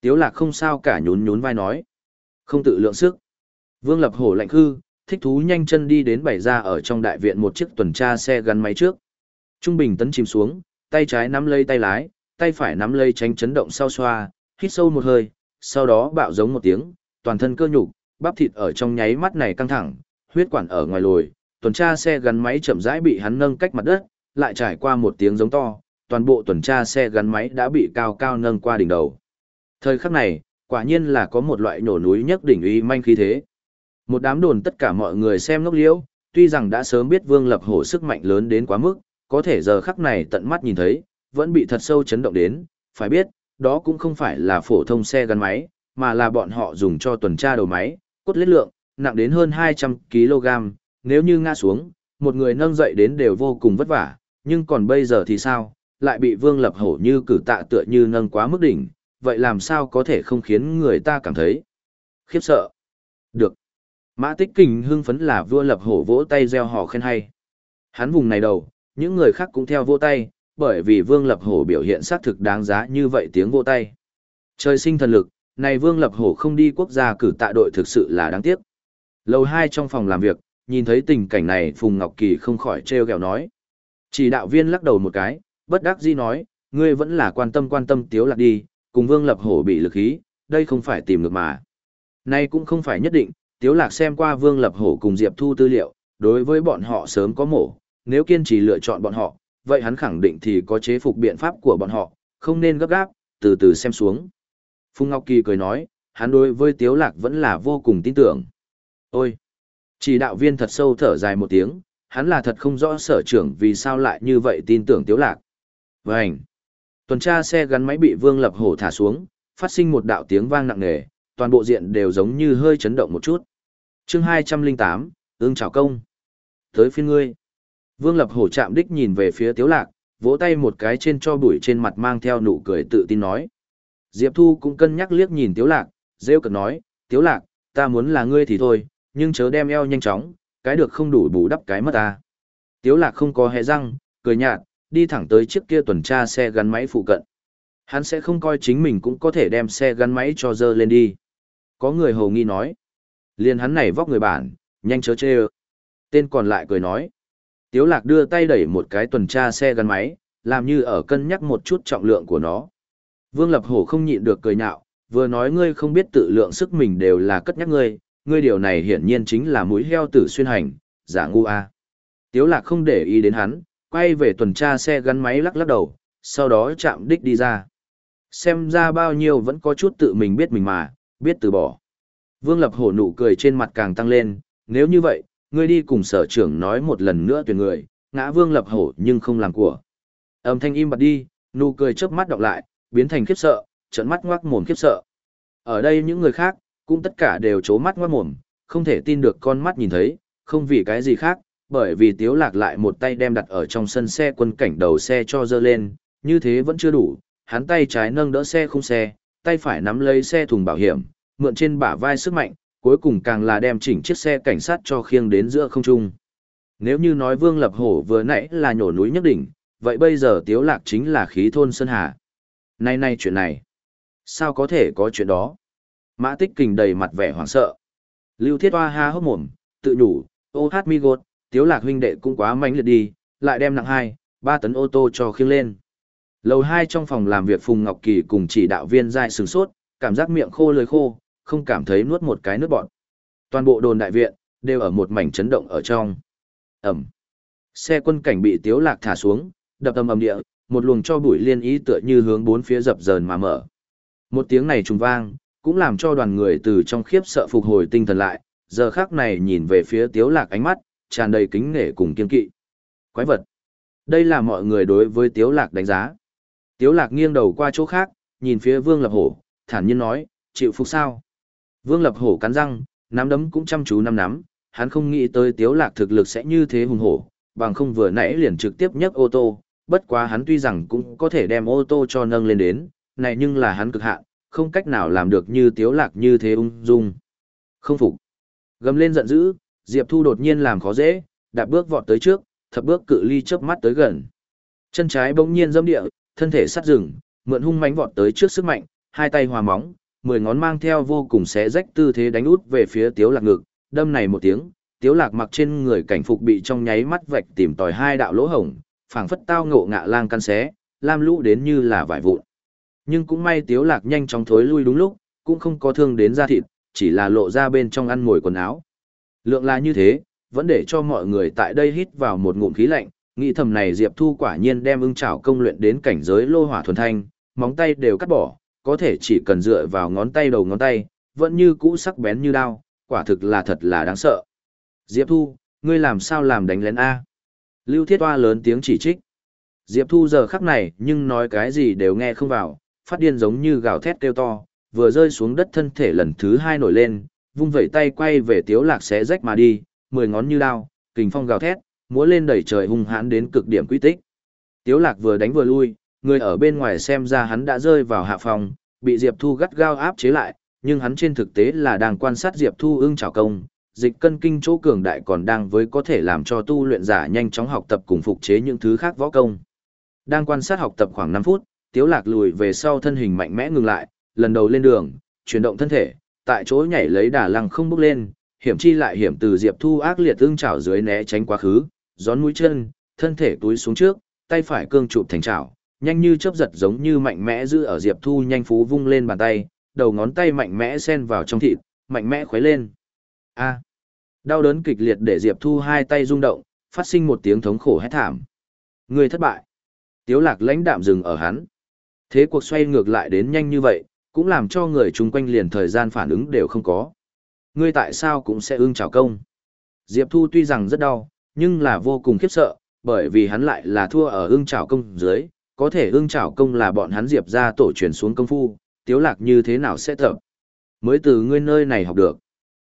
Tiếu lạc không sao cả nhún nhún vai nói. Không tự lượng sức. Vương Lập Hổ lạnh hư, thích thú nhanh chân đi đến bảy ra ở trong đại viện một chiếc tuần tra xe gắn máy trước. Trung bình tấn chìm xuống, tay trái nắm lấy tay lái, tay phải nắm lấy tránh chấn động sau xoa, hít sâu một hơi, sau đó bạo giống một tiếng, toàn thân cơ nhục, bắp thịt ở trong nháy mắt này căng thẳng, huyết quản ở ngoài lồi, tuần tra xe gắn máy chậm rãi bị hắn nâng cách mặt đất, lại trải qua một tiếng giống to, toàn bộ tuần tra xe gắn máy đã bị cao cao nâng qua đỉnh đầu. Thời khắc này, quả nhiên là có một loại nổ núi nhất đỉnh uy manh khí thế. Một đám đồn tất cả mọi người xem ngốc liễu, tuy rằng đã sớm biết Vương Lập Hổ sức mạnh lớn đến quá mức, có thể giờ khắc này tận mắt nhìn thấy, vẫn bị thật sâu chấn động đến, phải biết, đó cũng không phải là phổ thông xe gắn máy, mà là bọn họ dùng cho tuần tra đầu máy, cốt lết lượng, nặng đến hơn 200 kg, nếu như ngã xuống, một người nâng dậy đến đều vô cùng vất vả, nhưng còn bây giờ thì sao, lại bị Vương Lập Hổ như cử tạ tựa như nâng quá mức đỉnh, vậy làm sao có thể không khiến người ta cảm thấy khiếp sợ. Được. Mã Tích Kình hưng phấn là Vương Lập Hổ vỗ tay gieo hò khen hay. Hắn vùng này đầu, những người khác cũng theo vỗ tay, bởi vì Vương Lập Hổ biểu hiện xác thực đáng giá như vậy tiếng vỗ tay. Trời sinh thần lực, này Vương Lập Hổ không đi quốc gia cử tạ đội thực sự là đáng tiếc. Lầu hai trong phòng làm việc, nhìn thấy tình cảnh này Phùng Ngọc Kỳ không khỏi treo gẹo nói. Chỉ đạo viên lắc đầu một cái, bất đắc dĩ nói, ngươi vẫn là quan tâm quan tâm tiếu lạc đi, cùng Vương Lập Hổ bị lực khí, đây không phải tìm được mà. Nay cũng không phải nhất định, tiếu lạc xem qua Vương Lập Hổ cùng Diệp Thu tư liệu, đối với bọn họ sớm có mổ, nếu kiên trì lựa chọn bọn họ, vậy hắn khẳng định thì có chế phục biện pháp của bọn họ, không nên gấp gáp, từ từ xem xuống. Phùng Ngọc Kỳ cười nói, hắn đối với Tiếu Lạc vẫn là vô cùng tin tưởng. Ôi! Chỉ đạo viên thật sâu thở dài một tiếng, hắn là thật không rõ sở trưởng vì sao lại như vậy tin tưởng Tiếu Lạc. Vânh! Tuần tra xe gắn máy bị Vương Lập Hổ thả xuống, phát sinh một đạo tiếng vang nặng nề, toàn bộ diện đều giống như hơi chấn động một chút. Chương 208, ương chào công. Tới phiên ngươi. Vương Lập Hổ chạm đích nhìn về phía Tiếu Lạc, vỗ tay một cái trên cho bụi trên mặt mang theo nụ cười tự tin nói. Diệp Thu cũng cân nhắc liếc nhìn Tiếu Lạc, rêu cực nói, Tiếu Lạc, ta muốn là ngươi thì thôi, nhưng chớ đem eo nhanh chóng, cái được không đủ bù đắp cái mất ta. Tiếu Lạc không có hề răng, cười nhạt, đi thẳng tới chiếc kia tuần tra xe gắn máy phụ cận. Hắn sẽ không coi chính mình cũng có thể đem xe gắn máy cho dơ lên đi. Có người hầu nghi nói. Liên hắn này vóc người bản, nhanh chớ chê Tên còn lại cười nói. Tiếu lạc đưa tay đẩy một cái tuần tra xe gắn máy, làm như ở cân nhắc một chút trọng lượng của nó. Vương Lập Hổ không nhịn được cười nhạo, vừa nói ngươi không biết tự lượng sức mình đều là cất nhắc ngươi, ngươi điều này hiển nhiên chính là mũi heo tử xuyên hành, giả ngu a. Tiếu lạc không để ý đến hắn, quay về tuần tra xe gắn máy lắc lắc đầu, sau đó chạm đích đi ra. Xem ra bao nhiêu vẫn có chút tự mình biết mình mà, biết từ bỏ. Vương Lập Hổ nụ cười trên mặt càng tăng lên, nếu như vậy, ngươi đi cùng sở trưởng nói một lần nữa tuyển người, ngã Vương Lập Hổ nhưng không làm của. Âm thanh im bặt đi, nụ cười chớp mắt đọc lại, biến thành khiếp sợ, trợn mắt ngoác mồm khiếp sợ. Ở đây những người khác, cũng tất cả đều chố mắt ngoắt mồm, không thể tin được con mắt nhìn thấy, không vì cái gì khác, bởi vì tiếu lạc lại một tay đem đặt ở trong sân xe quân cảnh đầu xe cho dơ lên, như thế vẫn chưa đủ, hắn tay trái nâng đỡ xe không xe, tay phải nắm lấy xe thùng bảo hiểm, mượn trên bả vai sức mạnh, cuối cùng càng là đem chỉnh chiếc xe cảnh sát cho khiêng đến giữa không trung. Nếu như nói Vương Lập Hổ vừa nãy là nhổ núi nhất đỉnh, vậy bây giờ Tiếu Lạc chính là khí thôn Sơn Hà. Nay nay chuyện này, sao có thể có chuyện đó? Mã Tích Kình đầy mặt vẻ hoảng sợ. Lưu Thiết Hoa ha hốc mồm, tự nhủ, ô hát mi gột, Tiếu Lạc huynh đệ cũng quá mánh liệt đi, lại đem nặng 2, 3 tấn ô tô cho khiêng lên. Lầu 2 trong phòng làm việc Phùng Ngọc Kỳ cùng chỉ đạo viên dai sừng sốt, cảm giác miệng khô lưỡi khô, không cảm thấy nuốt một cái nước bọt. Toàn bộ đồn đại viện, đều ở một mảnh chấn động ở trong. Ẩm. Xe quân cảnh bị tiếu lạc thả xuống, đập âm ầm địa, một luồng cho bụi liên ý tựa như hướng bốn phía dập dờn mà mở. Một tiếng này trùng vang, cũng làm cho đoàn người từ trong khiếp sợ phục hồi tinh thần lại, giờ khắc này nhìn về phía tiếu lạc ánh mắt, tràn đầy kính nể cùng kiên kỵ. Quái vật. Đây là mọi người đối với tiếu lạc đánh giá. Tiếu lạc nghiêng đầu qua chỗ khác, nhìn phía vương lập hổ, thản nhiên nói, chịu phục sao. Vương lập hổ cắn răng, nắm đấm cũng chăm chú nắm nắm, hắn không nghĩ tới tiếu lạc thực lực sẽ như thế hùng hổ, bằng không vừa nãy liền trực tiếp nhấc ô tô, bất quá hắn tuy rằng cũng có thể đem ô tô cho nâng lên đến, này nhưng là hắn cực hạn, không cách nào làm được như tiếu lạc như thế ung dung. Không phục. Gầm lên giận dữ, Diệp Thu đột nhiên làm khó dễ, đạp bước vọt tới trước, thập bước cự ly chớp mắt tới gần. Chân trái bỗng nhiên dâm địa, thân thể sát rừng, mượn hung mãnh vọt tới trước sức mạnh, hai tay hòa móng, mười ngón mang theo vô cùng xé rách tư thế đánh út về phía tiếu lạc ngực, đâm này một tiếng, tiếu lạc mặc trên người cảnh phục bị trong nháy mắt vạch tìm tòi hai đạo lỗ hổng, phảng phất tao ngộ ngạ lang căn xé, lam lũ đến như là vải vụn. Nhưng cũng may tiếu lạc nhanh chóng thối lui đúng lúc, cũng không có thương đến da thịt, chỉ là lộ ra bên trong ăn ngồi quần áo. Lượng là như thế, vẫn để cho mọi người tại đây hít vào một ngụm khí lạnh, nghĩ thầm này Diệp Thu quả nhiên đem ưng chảo công luyện đến cảnh giới lô hỏa thuần thanh, móng tay đều cắt bỏ, có thể chỉ cần dựa vào ngón tay đầu ngón tay, vẫn như cũ sắc bén như đao, quả thực là thật là đáng sợ. Diệp Thu, ngươi làm sao làm đánh lén A? Lưu Thiết Hoa lớn tiếng chỉ trích. Diệp Thu giờ khắc này nhưng nói cái gì đều nghe không vào, phát điên giống như gào thét kêu to, vừa rơi xuống đất thân thể lần thứ hai nổi lên, vung vẩy tay quay về tiếu lạc xé rách mà đi, mười ngón như đao, kình phong gào thét, múa lên đẩy trời hung hãn đến cực điểm quy tích. Tiếu lạc vừa đánh vừa lui, người ở bên ngoài xem ra hắn đã rơi vào hạ phòng, bị Diệp Thu gắt gao áp chế lại, nhưng hắn trên thực tế là đang quan sát Diệp Thu ưng trảo công, dịch cân kinh chỗ cường đại còn đang với có thể làm cho tu luyện giả nhanh chóng học tập cùng phục chế những thứ khác võ công. Đang quan sát học tập khoảng 5 phút, Tiếu Lạc lùi về sau thân hình mạnh mẽ ngừng lại, lần đầu lên đường, chuyển động thân thể, tại chỗ nhảy lấy đà lăng không bước lên, hiểm chi lại hiểm từ Diệp Thu ác liệt ưng chảo dưới né tránh quá khứ, gión mũi chân, thân thể túi xuống trước, tay phải cương chụp thành chảo, nhanh như chớp giật giống như mạnh mẽ giữ ở Diệp Thu nhanh phú vung lên bàn tay, đầu ngón tay mạnh mẽ xen vào trong thịt, mạnh mẽ khuấy lên. A. Đau đớn kịch liệt để Diệp Thu hai tay rung động, phát sinh một tiếng thống khổ hét thảm. Người thất bại. Tiếu lạc lãnh đạm dừng ở hắn. Thế cuộc xoay ngược lại đến nhanh như vậy, cũng làm cho người chung quanh liền thời gian phản ứng đều không có. Ngươi tại sao cũng sẽ ưng chào công? Diệp Thu tuy rằng rất đau, nhưng là vô cùng khiếp sợ, bởi vì hắn lại là thua ở ưng chào công dưới, có thể ưng chào công là bọn hắn Diệp ra tổ truyền xuống công phu, tiếu lạc như thế nào sẽ tập. Mới từ ngươi nơi này học được.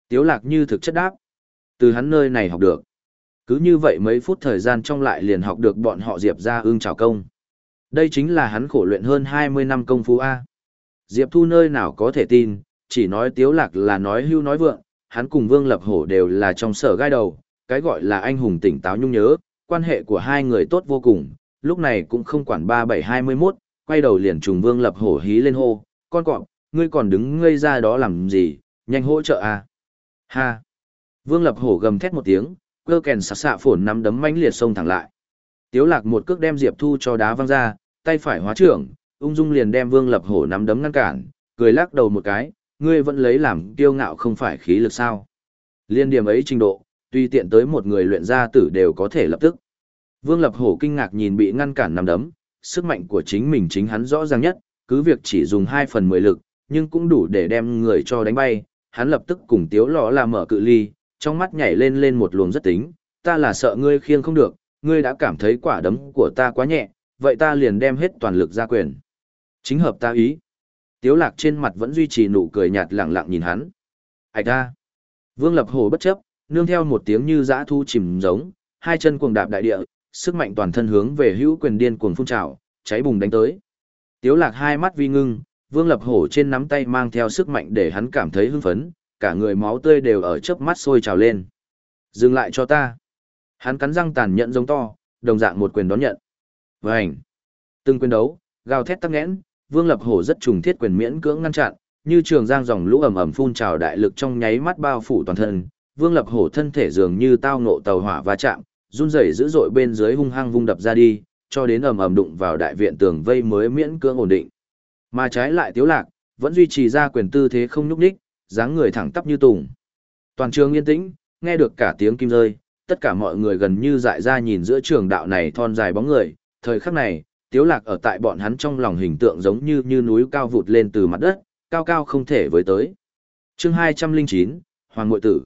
Tiếu lạc như thực chất đáp. Từ hắn nơi này học được. Cứ như vậy mấy phút thời gian trong lại liền học được bọn họ Diệp ra ưng chào công. Đây chính là hắn khổ luyện hơn 20 năm công phu A. Diệp Thu nơi nào có thể tin, chỉ nói tiếu lạc là nói hưu nói vượng, hắn cùng Vương Lập Hổ đều là trong sở gai đầu, cái gọi là anh hùng tỉnh táo nhung nhớ, quan hệ của hai người tốt vô cùng, lúc này cũng không quản 3721, quay đầu liền trùng Vương Lập Hổ hí lên hô, con cọp, ngươi còn đứng ngây ra đó làm gì, nhanh hỗ trợ à. Ha. Vương Lập Hổ gầm thét một tiếng, cơ kèn sạc xạ phổn nắm đấm mãnh liệt xông thẳng lại. Tiếu lạc một cước đem Diệp Thu cho đá văng ra, tay phải hóa trưởng, ung dung liền đem Vương Lập Hổ nắm đấm ngăn cản, cười lắc đầu một cái, ngươi vẫn lấy làm kiêu ngạo không phải khí lực sao. Liên điểm ấy trình độ, tuy tiện tới một người luyện gia tử đều có thể lập tức. Vương Lập Hổ kinh ngạc nhìn bị ngăn cản nắm đấm, sức mạnh của chính mình chính hắn rõ ràng nhất, cứ việc chỉ dùng 2 phần 10 lực, nhưng cũng đủ để đem người cho đánh bay, hắn lập tức cùng tiếu lọ là mở cự ly, trong mắt nhảy lên lên một luồng rất tính, ta là sợ ngươi khiêng không được, ngươi đã cảm thấy quả đấm của ta quá nhẹ, vậy ta liền đem hết toàn lực ra quyền. Chính hợp ta ý. Tiếu lạc trên mặt vẫn duy trì nụ cười nhạt lặng lặng nhìn hắn. hạch ra. Vương Lập Hồ bất chấp, nương theo một tiếng như dã thu chìm giống, hai chân cuồng đạp đại địa, sức mạnh toàn thân hướng về hữu quyền điên cuồng phun trào, cháy bùng đánh tới. Tiếu lạc hai mắt vi ngưng, vương lập hổ trên nắm tay mang theo sức mạnh để hắn cảm thấy hưng phấn, cả người máu tươi đều ở chớp mắt sôi trào lên. Dừng lại cho ta. Hắn cắn răng tàn nhẫn giống to, đồng dạng một quyền đón nhận. Vành. Từng quyền đấu, gào thét tắc nghẽn, vương lập hổ rất trùng thiết quyền miễn cưỡng ngăn chặn, như trường giang dòng lũ ầm ầm phun trào đại lực trong nháy mắt bao phủ toàn thân, Vương Lập Hổ thân thể dường như tao ngộ tàu hỏa va chạm, run rẩy dữ dội bên dưới hung hăng vung đập ra đi, cho đến ầm ầm đụng vào đại viện tường vây mới miễn cưỡng ổn định. Mà trái lại Tiếu Lạc, vẫn duy trì ra quyền tư thế không nhúc nhích, dáng người thẳng tắp như tùng. Toàn trường yên tĩnh, nghe được cả tiếng kim rơi, tất cả mọi người gần như dại ra nhìn giữa trường đạo này thon dài bóng người, thời khắc này, Tiếu Lạc ở tại bọn hắn trong lòng hình tượng giống như như núi cao vụt lên từ mặt đất, cao cao không thể với tới. Chương 209, Hoàng Ngụy Tử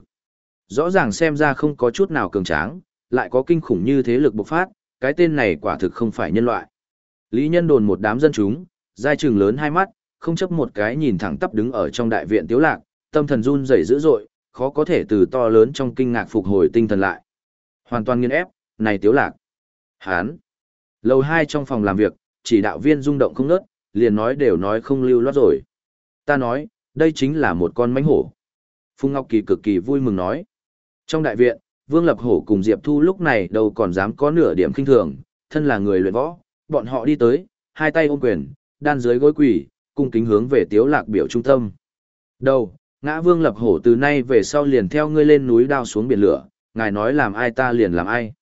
Rõ ràng xem ra không có chút nào cường tráng, lại có kinh khủng như thế lực bộc phát, cái tên này quả thực không phải nhân loại. Lý nhân đồn một đám dân chúng, dai trừng lớn hai mắt, không chấp một cái nhìn thẳng tắp đứng ở trong đại viện tiếu lạc, tâm thần run rẩy dữ dội, khó có thể từ to lớn trong kinh ngạc phục hồi tinh thần lại. Hoàn toàn nghiên ép, này tiếu lạc. Hán. Lầu hai trong phòng làm việc, chỉ đạo viên rung động không nớt, liền nói đều nói không lưu loát rồi. Ta nói, đây chính là một con mánh hổ. Phùng Ngọc Kỳ cực kỳ vui mừng nói. Trong đại viện, Vương Lập Hổ cùng Diệp Thu lúc này đâu còn dám có nửa điểm kinh thường, thân là người luyện võ, bọn họ đi tới, hai tay ôm quyền, đan dưới gối quỷ, cung kính hướng về Tiếu Lạc biểu trung tâm. Đầu, ngã Vương Lập Hổ từ nay về sau liền theo ngươi lên núi đao xuống biển lửa, ngài nói làm ai ta liền làm ai.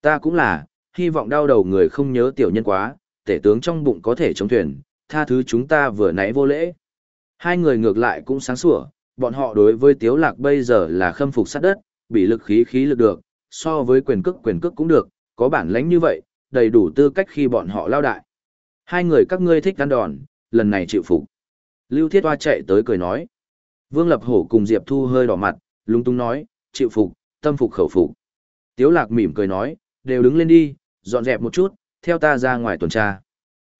Ta cũng là, hy vọng đau đầu người không nhớ tiểu nhân quá, tể tướng trong bụng có thể chống thuyền, tha thứ chúng ta vừa nãy vô lễ. Hai người ngược lại cũng sáng sủa, bọn họ đối với Tiếu Lạc bây giờ là khâm phục sát đất, bị lực khí khí lực được, so với quyền cước quyền cước cũng được, có bản lãnh như vậy, đầy đủ tư cách khi bọn họ lao đại. Hai người các ngươi thích ăn đòn, lần này chịu phục. Lưu Thiết Hoa chạy tới cười nói. Vương Lập Hổ cùng Diệp Thu hơi đỏ mặt, lung tung nói, chịu phục, tâm phục khẩu phục. Tiếu Lạc mỉm cười nói, đều đứng lên đi, dọn dẹp một chút, theo ta ra ngoài tuần tra.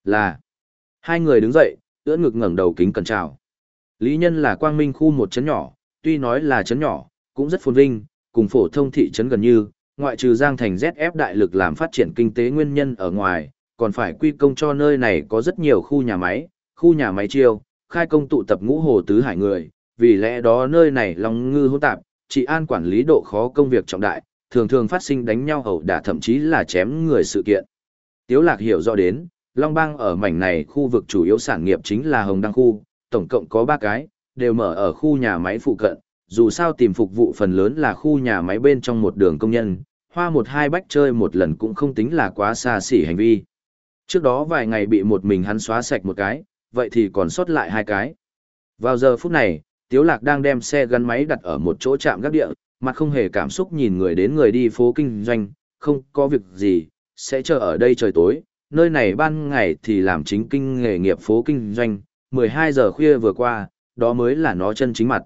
Là. Hai người đứng dậy, ưỡn ngực ngẩng đầu kính cẩn chào. Lý Nhân là quang minh khu một chấn nhỏ, tuy nói là chấn nhỏ, cũng rất phồn vinh, cùng phổ thông thị trấn gần như, ngoại trừ Giang Thành ZF đại lực làm phát triển kinh tế nguyên nhân ở ngoài, còn phải quy công cho nơi này có rất nhiều khu nhà máy, khu nhà máy chiêu, khai công tụ tập ngũ hồ tứ hải người, vì lẽ đó nơi này lòng ngư hỗn tạp, trị an quản lý độ khó công việc trọng đại, thường thường phát sinh đánh nhau ẩu đả thậm chí là chém người sự kiện. Tiếu Lạc hiểu rõ đến, Long Bang ở mảnh này khu vực chủ yếu sản nghiệp chính là Hồng Đăng khu, tổng cộng có 3 cái, đều mở ở khu nhà máy phụ cận, dù sao tìm phục vụ phần lớn là khu nhà máy bên trong một đường công nhân, hoa một hai bách chơi một lần cũng không tính là quá xa xỉ hành vi. Trước đó vài ngày bị một mình hắn xóa sạch một cái, vậy thì còn sót lại hai cái. Vào giờ phút này, Tiếu Lạc đang đem xe gắn máy đặt ở một chỗ trạm gác địa, mặt không hề cảm xúc nhìn người đến người đi phố kinh doanh, không có việc gì, sẽ chờ ở đây trời tối, nơi này ban ngày thì làm chính kinh nghề nghiệp phố kinh doanh, 12 giờ khuya vừa qua, đó mới là nó chân chính mặt.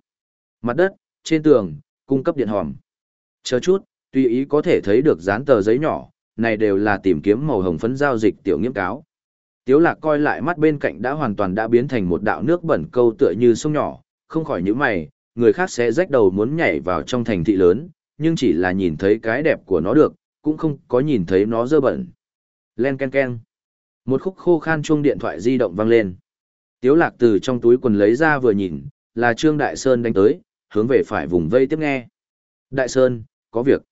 Mặt đất, trên tường, cung cấp điện hòm. Chờ chút, tùy ý có thể thấy được dán tờ giấy nhỏ, này đều là tìm kiếm màu hồng phấn giao dịch tiểu nghiêm cáo. Tiếu lạc coi lại mắt bên cạnh đã hoàn toàn đã biến thành một đạo nước bẩn câu tựa như sông nhỏ, không khỏi những mày, người khác sẽ rách đầu muốn nhảy vào trong thành thị lớn, nhưng chỉ là nhìn thấy cái đẹp của nó được, cũng không có nhìn thấy nó dơ bẩn. Len ken ken. Một khúc khô khan chuông điện thoại di động vang lên. Tiếu lạc từ trong túi quần lấy ra vừa nhìn, là Trương Đại Sơn đánh tới, hướng về phải vùng vây tiếp nghe. Đại Sơn, có việc.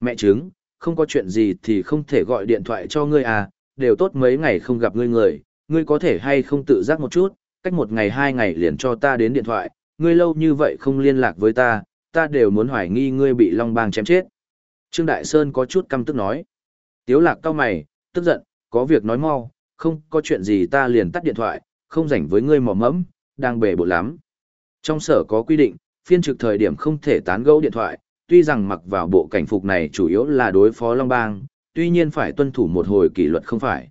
Mẹ chứng, không có chuyện gì thì không thể gọi điện thoại cho ngươi à, đều tốt mấy ngày không gặp ngươi người, ngươi có thể hay không tự giác một chút, cách một ngày hai ngày liền cho ta đến điện thoại, ngươi lâu như vậy không liên lạc với ta, ta đều muốn hoài nghi ngươi bị Long Bang chém chết. Trương Đại Sơn có chút căm tức nói. Tiếu lạc cao mày, tức giận, có việc nói mau, không có chuyện gì ta liền tắt điện thoại, không rảnh với ngươi mò mẫm, đang bể bộ lắm. Trong sở có quy định, phiên trực thời điểm không thể tán gẫu điện thoại, tuy rằng mặc vào bộ cảnh phục này chủ yếu là đối phó Long Bang, tuy nhiên phải tuân thủ một hồi kỷ luật không phải.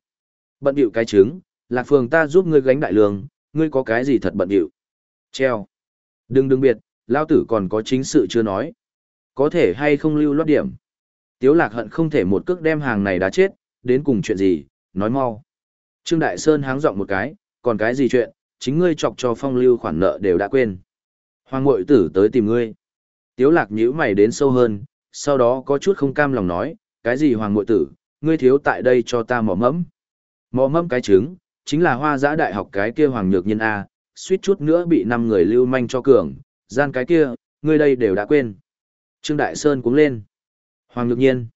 Bận điệu cái chứng, lạc phường ta giúp ngươi gánh đại lương, ngươi có cái gì thật bận điệu. Treo. Đừng đừng biệt, lao tử còn có chính sự chưa nói. Có thể hay không lưu loát điểm. Tiếu lạc hận không thể một cước đem hàng này đã chết, đến cùng chuyện gì, nói mau. Trương Đại Sơn háng giọng một cái, còn cái gì chuyện, chính ngươi chọc cho phong lưu khoản nợ đều đã quên. Hoàng mội tử tới tìm ngươi. Tiếu lạc nhíu mày đến sâu hơn, sau đó có chút không cam lòng nói, cái gì hoàng muội tử, ngươi thiếu tại đây cho ta mỏ mẫm. Mỏ mẫm cái trứng, chính là hoa giã đại học cái kia hoàng nhược nhân A, suýt chút nữa bị năm người lưu manh cho cường, gian cái kia, ngươi đây đều đã quên. Trương Đại Sơn cũng lên. Hoàng nhược nhiên.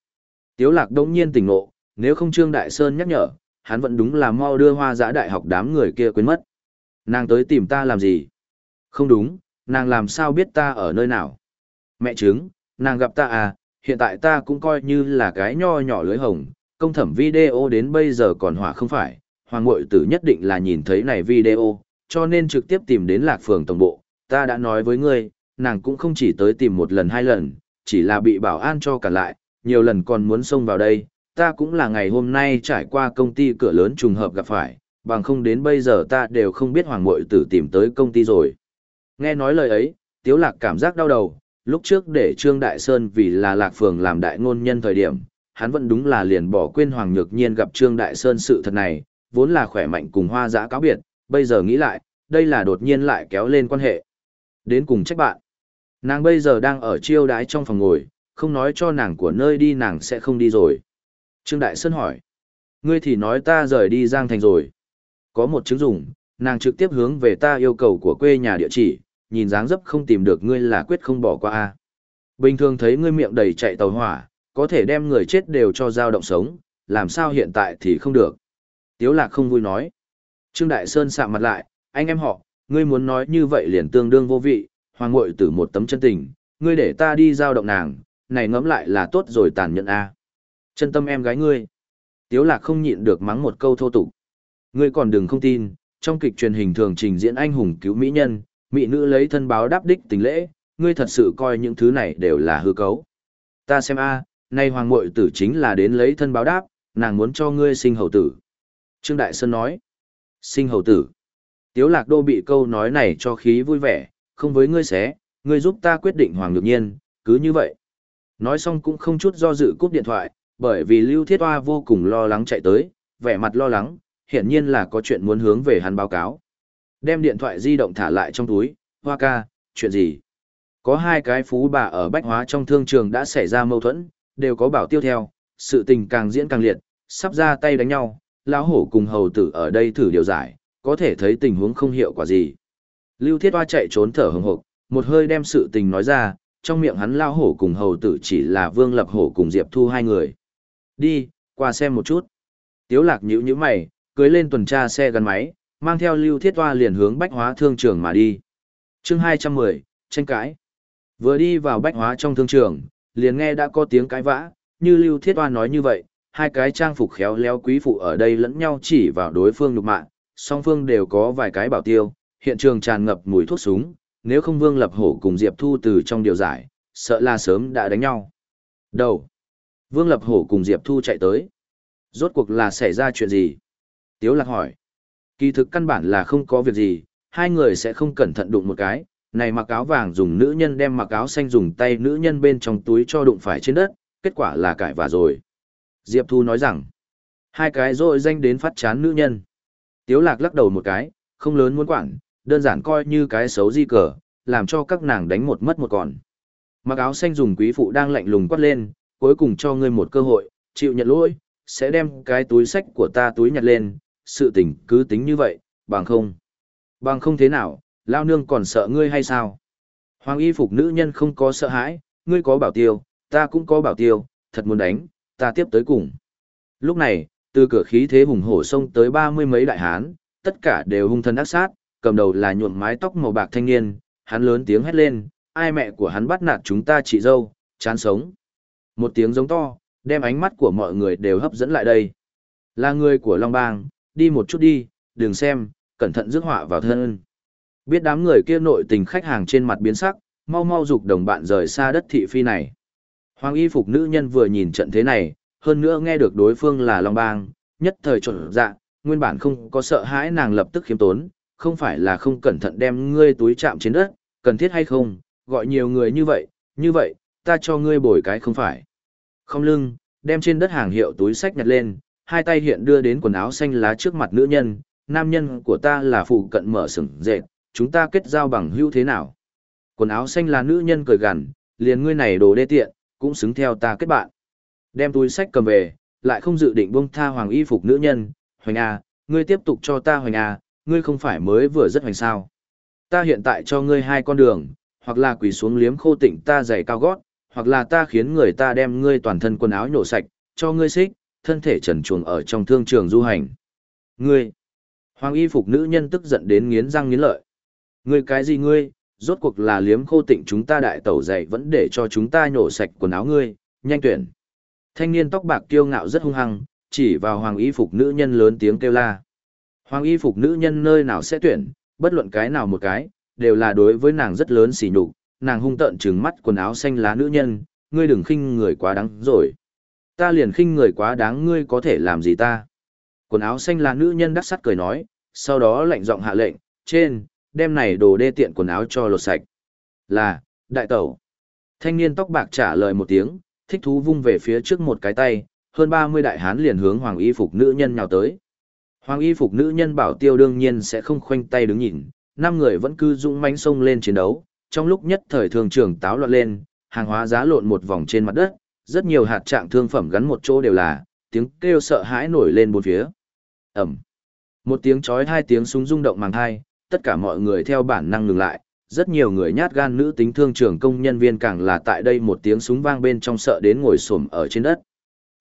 Tiếu lạc đống nhiên tỉnh ngộ, nếu không Trương Đại Sơn nhắc nhở, hắn vẫn đúng là mau đưa hoa giã đại học đám người kia quên mất. Nàng tới tìm ta làm gì? Không đúng, nàng làm sao biết ta ở nơi nào? Mẹ chứng, nàng gặp ta à, hiện tại ta cũng coi như là cái nho nhỏ lưới hồng, công thẩm video đến bây giờ còn hỏa không phải, hoàng ngội tử nhất định là nhìn thấy này video, cho nên trực tiếp tìm đến lạc phường tổng bộ, ta đã nói với ngươi, nàng cũng không chỉ tới tìm một lần hai lần, chỉ là bị bảo an cho cả lại, nhiều lần còn muốn xông vào đây, ta cũng là ngày hôm nay trải qua công ty cửa lớn trùng hợp gặp phải, bằng không đến bây giờ ta đều không biết hoàng mội tử tìm tới công ty rồi. Nghe nói lời ấy, tiếu lạc cảm giác đau đầu, lúc trước để Trương Đại Sơn vì là lạc phường làm đại ngôn nhân thời điểm, hắn vẫn đúng là liền bỏ quên Hoàng Nhược Nhiên gặp Trương Đại Sơn sự thật này, vốn là khỏe mạnh cùng hoa giã cáo biệt, bây giờ nghĩ lại, đây là đột nhiên lại kéo lên quan hệ. Đến cùng trách bạn. Nàng bây giờ đang ở chiêu đái trong phòng ngồi, không nói cho nàng của nơi đi nàng sẽ không đi rồi. Trương Đại Sơn hỏi. Ngươi thì nói ta rời đi Giang Thành rồi. Có một chứng dùng, nàng trực tiếp hướng về ta yêu cầu của quê nhà địa chỉ, nhìn dáng dấp không tìm được ngươi là quyết không bỏ qua a. Bình thường thấy ngươi miệng đầy chạy tàu hỏa, có thể đem người chết đều cho dao động sống, làm sao hiện tại thì không được. Tiếu lạc không vui nói. Trương Đại Sơn sạm mặt lại, anh em họ, ngươi muốn nói như vậy liền tương đương vô vị, hoàng ngội tử một tấm chân tình, ngươi để ta đi giao động nàng, này ngẫm lại là tốt rồi tàn nhẫn a. Chân tâm em gái ngươi. Tiếu lạc không nhịn được mắng một câu thô tục. Ngươi còn đừng không tin, trong kịch truyền hình thường trình diễn anh hùng cứu mỹ nhân, mỹ nữ lấy thân báo đáp đích tình lễ, ngươi thật sự coi những thứ này đều là hư cấu. Ta xem a, nay hoàng muội tử chính là đến lấy thân báo đáp, nàng muốn cho ngươi sinh hậu tử. Trương Đại Sơn nói, sinh hầu tử. Tiếu lạc đô bị câu nói này cho khí vui vẻ, không với ngươi xé, ngươi giúp ta quyết định hoàng nhược nhiên, cứ như vậy. Nói xong cũng không chút do dự cúp điện thoại, bởi vì Lưu Thiết Hoa vô cùng lo lắng chạy tới, vẻ mặt lo lắng, hiển nhiên là có chuyện muốn hướng về hắn báo cáo. Đem điện thoại di động thả lại trong túi, Hoa ca, chuyện gì? Có hai cái phú bà ở bách hóa trong thương trường đã xảy ra mâu thuẫn, đều có bảo tiêu theo, sự tình càng diễn càng liệt, sắp ra tay đánh nhau, lão hổ cùng hầu tử ở đây thử điều giải, có thể thấy tình huống không hiệu quả gì. Lưu Thiết Hoa chạy trốn thở hồng hộc, một hơi đem sự tình nói ra, trong miệng hắn lão hổ cùng hầu tử chỉ là Vương Lập Hổ cùng Diệp Thu hai người. Đi, qua xem một chút. Tiếu lạc nhíu nhíu mày, cưới lên tuần tra xe gắn máy, mang theo Lưu Thiết Hoa liền hướng bách hóa thương trường mà đi. Chương 210, tranh cãi. Vừa đi vào bách hóa trong thương trường, liền nghe đã có tiếng cãi vã, như Lưu Thiết Hoa nói như vậy, hai cái trang phục khéo léo quý phụ ở đây lẫn nhau chỉ vào đối phương nhục mạ, song phương đều có vài cái bảo tiêu, hiện trường tràn ngập mùi thuốc súng, nếu không Vương Lập Hổ cùng Diệp Thu từ trong điều giải, sợ là sớm đã đánh nhau. Đầu. Vương Lập Hổ cùng Diệp Thu chạy tới. Rốt cuộc là xảy ra chuyện gì? Tiếu Lạc hỏi. Kỳ thực căn bản là không có việc gì, hai người sẽ không cẩn thận đụng một cái, này mặc áo vàng dùng nữ nhân đem mặc áo xanh dùng tay nữ nhân bên trong túi cho đụng phải trên đất, kết quả là cãi vả rồi. Diệp Thu nói rằng, hai cái rồi danh đến phát chán nữ nhân. Tiếu lạc lắc đầu một cái, không lớn muốn quản, đơn giản coi như cái xấu di cờ, làm cho các nàng đánh một mất một còn. Mặc áo xanh dùng quý phụ đang lạnh lùng quát lên, cuối cùng cho ngươi một cơ hội, chịu nhận lỗi, sẽ đem cái túi sách của ta túi nhặt lên, sự tình cứ tính như vậy, bằng không. Bằng không thế nào, lao nương còn sợ ngươi hay sao? Hoàng y phục nữ nhân không có sợ hãi, ngươi có bảo tiêu, ta cũng có bảo tiêu, thật muốn đánh, ta tiếp tới cùng. Lúc này, từ cửa khí thế hùng hổ xông tới ba mươi mấy đại hán, tất cả đều hung thân ác sát, cầm đầu là nhuộm mái tóc màu bạc thanh niên, hắn lớn tiếng hét lên, ai mẹ của hắn bắt nạt chúng ta chị dâu, chán sống. Một tiếng giống to, đem ánh mắt của mọi người đều hấp dẫn lại đây. Là người của Long Bang, đi một chút đi, đừng xem, cẩn thận rước họa vào thân. Biết đám người kia nội tình khách hàng trên mặt biến sắc, mau mau dục đồng bạn rời xa đất thị phi này. Hoàng y phục nữ nhân vừa nhìn trận thế này, hơn nữa nghe được đối phương là Long Bang, nhất thời trộn dạ, nguyên bản không có sợ hãi nàng lập tức khiêm tốn, không phải là không cẩn thận đem ngươi túi chạm trên đất, cần thiết hay không, gọi nhiều người như vậy, như vậy, ta cho ngươi bồi cái không phải. Không lưng, đem trên đất hàng hiệu túi sách nhặt lên, hai tay hiện đưa đến quần áo xanh lá trước mặt nữ nhân, nam nhân của ta là phụ cận mở sừng dệt, chúng ta kết giao bằng hữu thế nào. Quần áo xanh là nữ nhân cười gằn, liền ngươi này đồ đê tiện, cũng xứng theo ta kết bạn. Đem túi sách cầm về, lại không dự định buông tha hoàng y phục nữ nhân, hoành à, ngươi tiếp tục cho ta hoành à, ngươi không phải mới vừa rất hoành sao. Ta hiện tại cho ngươi hai con đường, hoặc là quỳ xuống liếm khô tịnh ta giày cao gót, hoặc là ta khiến người ta đem ngươi toàn thân quần áo nhổ sạch, cho ngươi xích, thân thể trần chuồng ở trong thương trường du hành. Ngươi! Hoàng y phục nữ nhân tức giận đến nghiến răng nghiến lợi. Ngươi cái gì ngươi, rốt cuộc là liếm khô tịnh chúng ta đại tẩu dậy vẫn để cho chúng ta nhổ sạch quần áo ngươi, nhanh tuyển. Thanh niên tóc bạc kiêu ngạo rất hung hăng, chỉ vào hoàng y phục nữ nhân lớn tiếng kêu la. Hoàng y phục nữ nhân nơi nào sẽ tuyển, bất luận cái nào một cái, đều là đối với nàng rất lớn xỉ nhục, nàng hung tợn trừng mắt quần áo xanh lá nữ nhân, ngươi đừng khinh người quá đáng rồi. Ta liền khinh người quá đáng ngươi có thể làm gì ta? Quần áo xanh lá nữ nhân đắc sắt cười nói, sau đó lạnh giọng hạ lệnh, trên, đem này đồ đê tiện quần áo cho lột sạch. Là, đại tẩu. Thanh niên tóc bạc trả lời một tiếng, thích thú vung về phía trước một cái tay, hơn 30 đại hán liền hướng hoàng y phục nữ nhân nhào tới. Hoàng y phục nữ nhân bảo tiêu đương nhiên sẽ không khoanh tay đứng nhìn, năm người vẫn cứ dũng mãnh xông lên chiến đấu, trong lúc nhất thời thường trường táo loạn lên, hàng hóa giá lộn một vòng trên mặt đất, rất nhiều hạt trạng thương phẩm gắn một chỗ đều là, tiếng kêu sợ hãi nổi lên bốn phía. Ẩm. Một tiếng chói hai tiếng súng rung động màng hai, tất cả mọi người theo bản năng ngừng lại, rất nhiều người nhát gan nữ tính thương trường công nhân viên càng là tại đây một tiếng súng vang bên trong sợ đến ngồi xổm ở trên đất.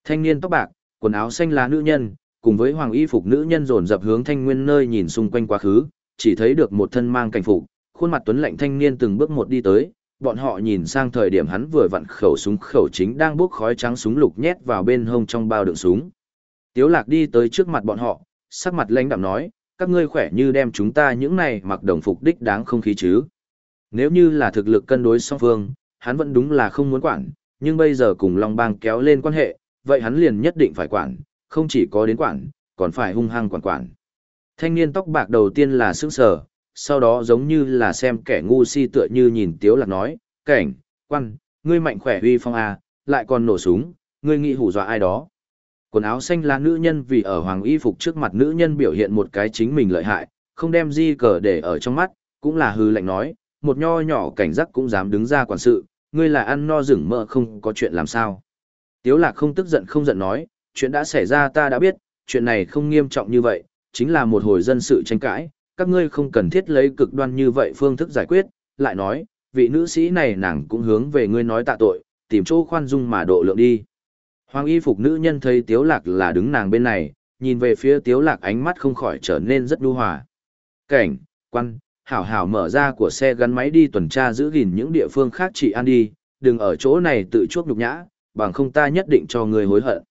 Thanh niên tóc bạc, quần áo xanh lá nữ nhân, cùng với hoàng y phục nữ nhân dồn dập hướng thanh nguyên nơi nhìn xung quanh quá khứ, chỉ thấy được một thân mang cảnh phục, khuôn mặt tuấn lạnh thanh niên từng bước một đi tới, bọn họ nhìn sang thời điểm hắn vừa vặn khẩu súng khẩu chính đang bốc khói trắng súng lục nhét vào bên hông trong bao đựng súng. Tiếu lạc đi tới trước mặt bọn họ, sắc mặt lãnh đạm nói, các ngươi khỏe như đem chúng ta những này mặc đồng phục đích đáng không khí chứ. Nếu như là thực lực cân đối song phương, hắn vẫn đúng là không muốn quản, nhưng bây giờ cùng Long Bang kéo lên quan hệ, vậy hắn liền nhất định phải quản, không chỉ có đến quản, còn phải hung hăng quản quản. Thanh niên tóc bạc đầu tiên là sững sờ, sau đó giống như là xem kẻ ngu si tựa như nhìn Tiếu Lạc nói, cảnh, quan, ngươi mạnh khỏe huy phong à, lại còn nổ súng, ngươi nghĩ hù dọa ai đó. Quần áo xanh lá nữ nhân vì ở hoàng y phục trước mặt nữ nhân biểu hiện một cái chính mình lợi hại, không đem di cờ để ở trong mắt, cũng là hư lệnh nói, một nho nhỏ cảnh giác cũng dám đứng ra quản sự, ngươi là ăn no rừng mỡ không có chuyện làm sao. Tiếu lạc không tức giận không giận nói, chuyện đã xảy ra ta đã biết, chuyện này không nghiêm trọng như vậy, chính là một hồi dân sự tranh cãi, các ngươi không cần thiết lấy cực đoan như vậy phương thức giải quyết, lại nói, vị nữ sĩ này nàng cũng hướng về ngươi nói tạ tội, tìm chỗ khoan dung mà độ lượng đi. Hoàng y phục nữ nhân thấy Tiếu Lạc là đứng nàng bên này, nhìn về phía Tiếu Lạc ánh mắt không khỏi trở nên rất nhu hòa. Cảnh, quan, hảo hảo mở ra của xe gắn máy đi tuần tra giữ gìn những địa phương khác chị ăn đi, đừng ở chỗ này tự chuốc nhục nhã, bằng không ta nhất định cho người hối hận.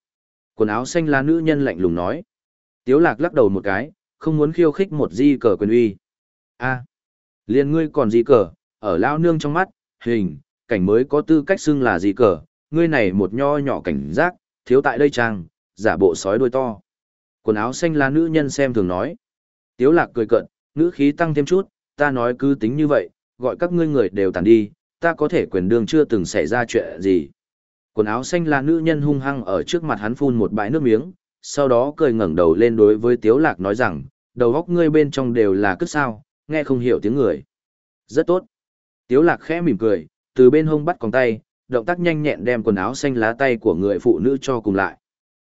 Quần áo xanh lá nữ nhân lạnh lùng nói. Tiếu lạc lắc đầu một cái, không muốn khiêu khích một di cờ quyền uy. a liền ngươi còn di cờ, ở lao nương trong mắt, hình, cảnh mới có tư cách xưng là di cờ, ngươi này một nho nhỏ cảnh giác, thiếu tại đây trang, giả bộ sói đuôi to. Quần áo xanh lá nữ nhân xem thường nói. Tiếu lạc cười cợt, ngữ khí tăng thêm chút, ta nói cứ tính như vậy, gọi các ngươi người đều tàn đi, ta có thể quyền đương chưa từng xảy ra chuyện gì. Quần áo xanh lá nữ nhân hung hăng ở trước mặt hắn phun một bãi nước miếng, sau đó cười ngẩng đầu lên đối với Tiếu Lạc nói rằng, đầu óc ngươi bên trong đều là cất sao, nghe không hiểu tiếng người. Rất tốt. Tiếu Lạc khẽ mỉm cười, từ bên hông bắt còng tay, động tác nhanh nhẹn đem quần áo xanh lá tay của người phụ nữ cho cùng lại.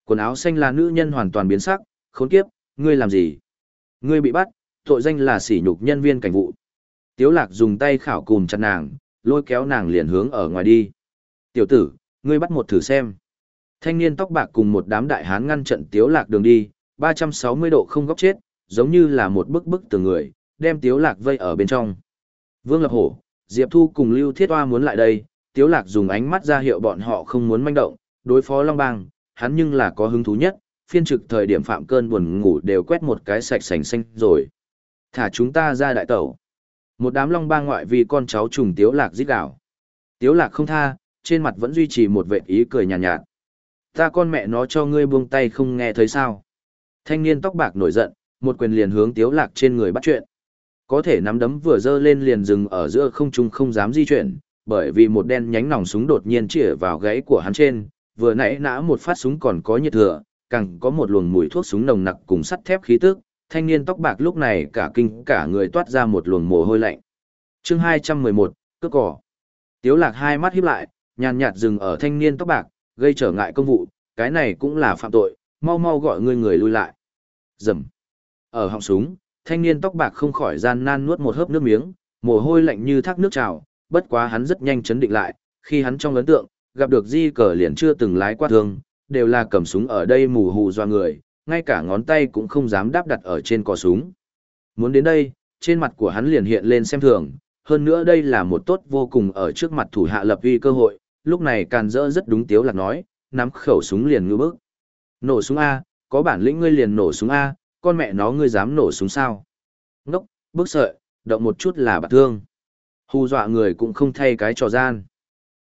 Quần áo xanh lá nữ nhân hoàn toàn biến sắc, khốn kiếp, ngươi làm gì? Ngươi bị bắt, tội danh là sỉ nhục nhân viên cảnh vụ. Tiếu lạc dùng tay khảo cùm chặt nàng, lôi kéo nàng liền hướng ở ngoài đi. Tiểu tử, ngươi bắt một thử xem. Thanh niên tóc bạc cùng một đám đại hán ngăn trận tiếu lạc đường đi, 360 độ không góc chết, giống như là một bức bức từ người, đem tiếu lạc vây ở bên trong. Vương Lập Hổ, Diệp Thu cùng Lưu Thiết Hoa muốn lại đây, tiếu lạc dùng ánh mắt ra hiệu bọn họ không muốn manh động, đối phó Long Bang, hắn nhưng là có hứng thú nhất, phiên trực thời điểm phạm cơn buồn ngủ đều quét một cái sạch sành xanh rồi. Thả chúng ta ra đại tẩu. Một đám long bang ngoại vì con cháu trùng tiếu lạc giết đảo. Tiếu lạc không tha, trên mặt vẫn duy trì một vẻ ý cười nhàn nhạt, nhạt. Ta con mẹ nó cho ngươi buông tay không nghe thấy sao. Thanh niên tóc bạc nổi giận, một quyền liền hướng tiếu lạc trên người bắt chuyện. Có thể nắm đấm vừa dơ lên liền dừng ở giữa không trung không dám di chuyển, bởi vì một đen nhánh nòng súng đột nhiên chĩa vào gáy của hắn trên, vừa nãy nã một phát súng còn có nhiệt thừa, càng có một luồng mùi thuốc súng nồng nặc cùng sắt thép khí tức, thanh niên tóc bạc lúc này cả kinh cả người toát ra một luồng mồ hôi lạnh. chương 211, cướp cỏ. Tiếu lạc hai mắt híp lại, nhàn nhạt dừng ở thanh niên tóc bạc, gây trở ngại công vụ, cái này cũng là phạm tội, mau mau gọi người người lui lại. Rầm. Ở họng súng, thanh niên tóc bạc không khỏi gian nan nuốt một hớp nước miếng, mồ hôi lạnh như thác nước trào, bất quá hắn rất nhanh chấn định lại, khi hắn trong ấn tượng, gặp được di cờ liền chưa từng lái qua thương, đều là cầm súng ở đây mù hù doa người, ngay cả ngón tay cũng không dám đáp đặt ở trên cò súng. Muốn đến đây, trên mặt của hắn liền hiện lên xem thường, hơn nữa đây là một tốt vô cùng ở trước mặt thủ hạ lập uy cơ hội, lúc này càn rỡ rất đúng tiếu lạc nói, nắm khẩu súng liền ngư bức. Nổ súng A, có bản lĩnh ngươi liền nổ súng A, con mẹ nó ngươi dám nổ súng sao? Ngốc, bức sợi, động một chút là bạc thương. Hù dọa người cũng không thay cái trò gian.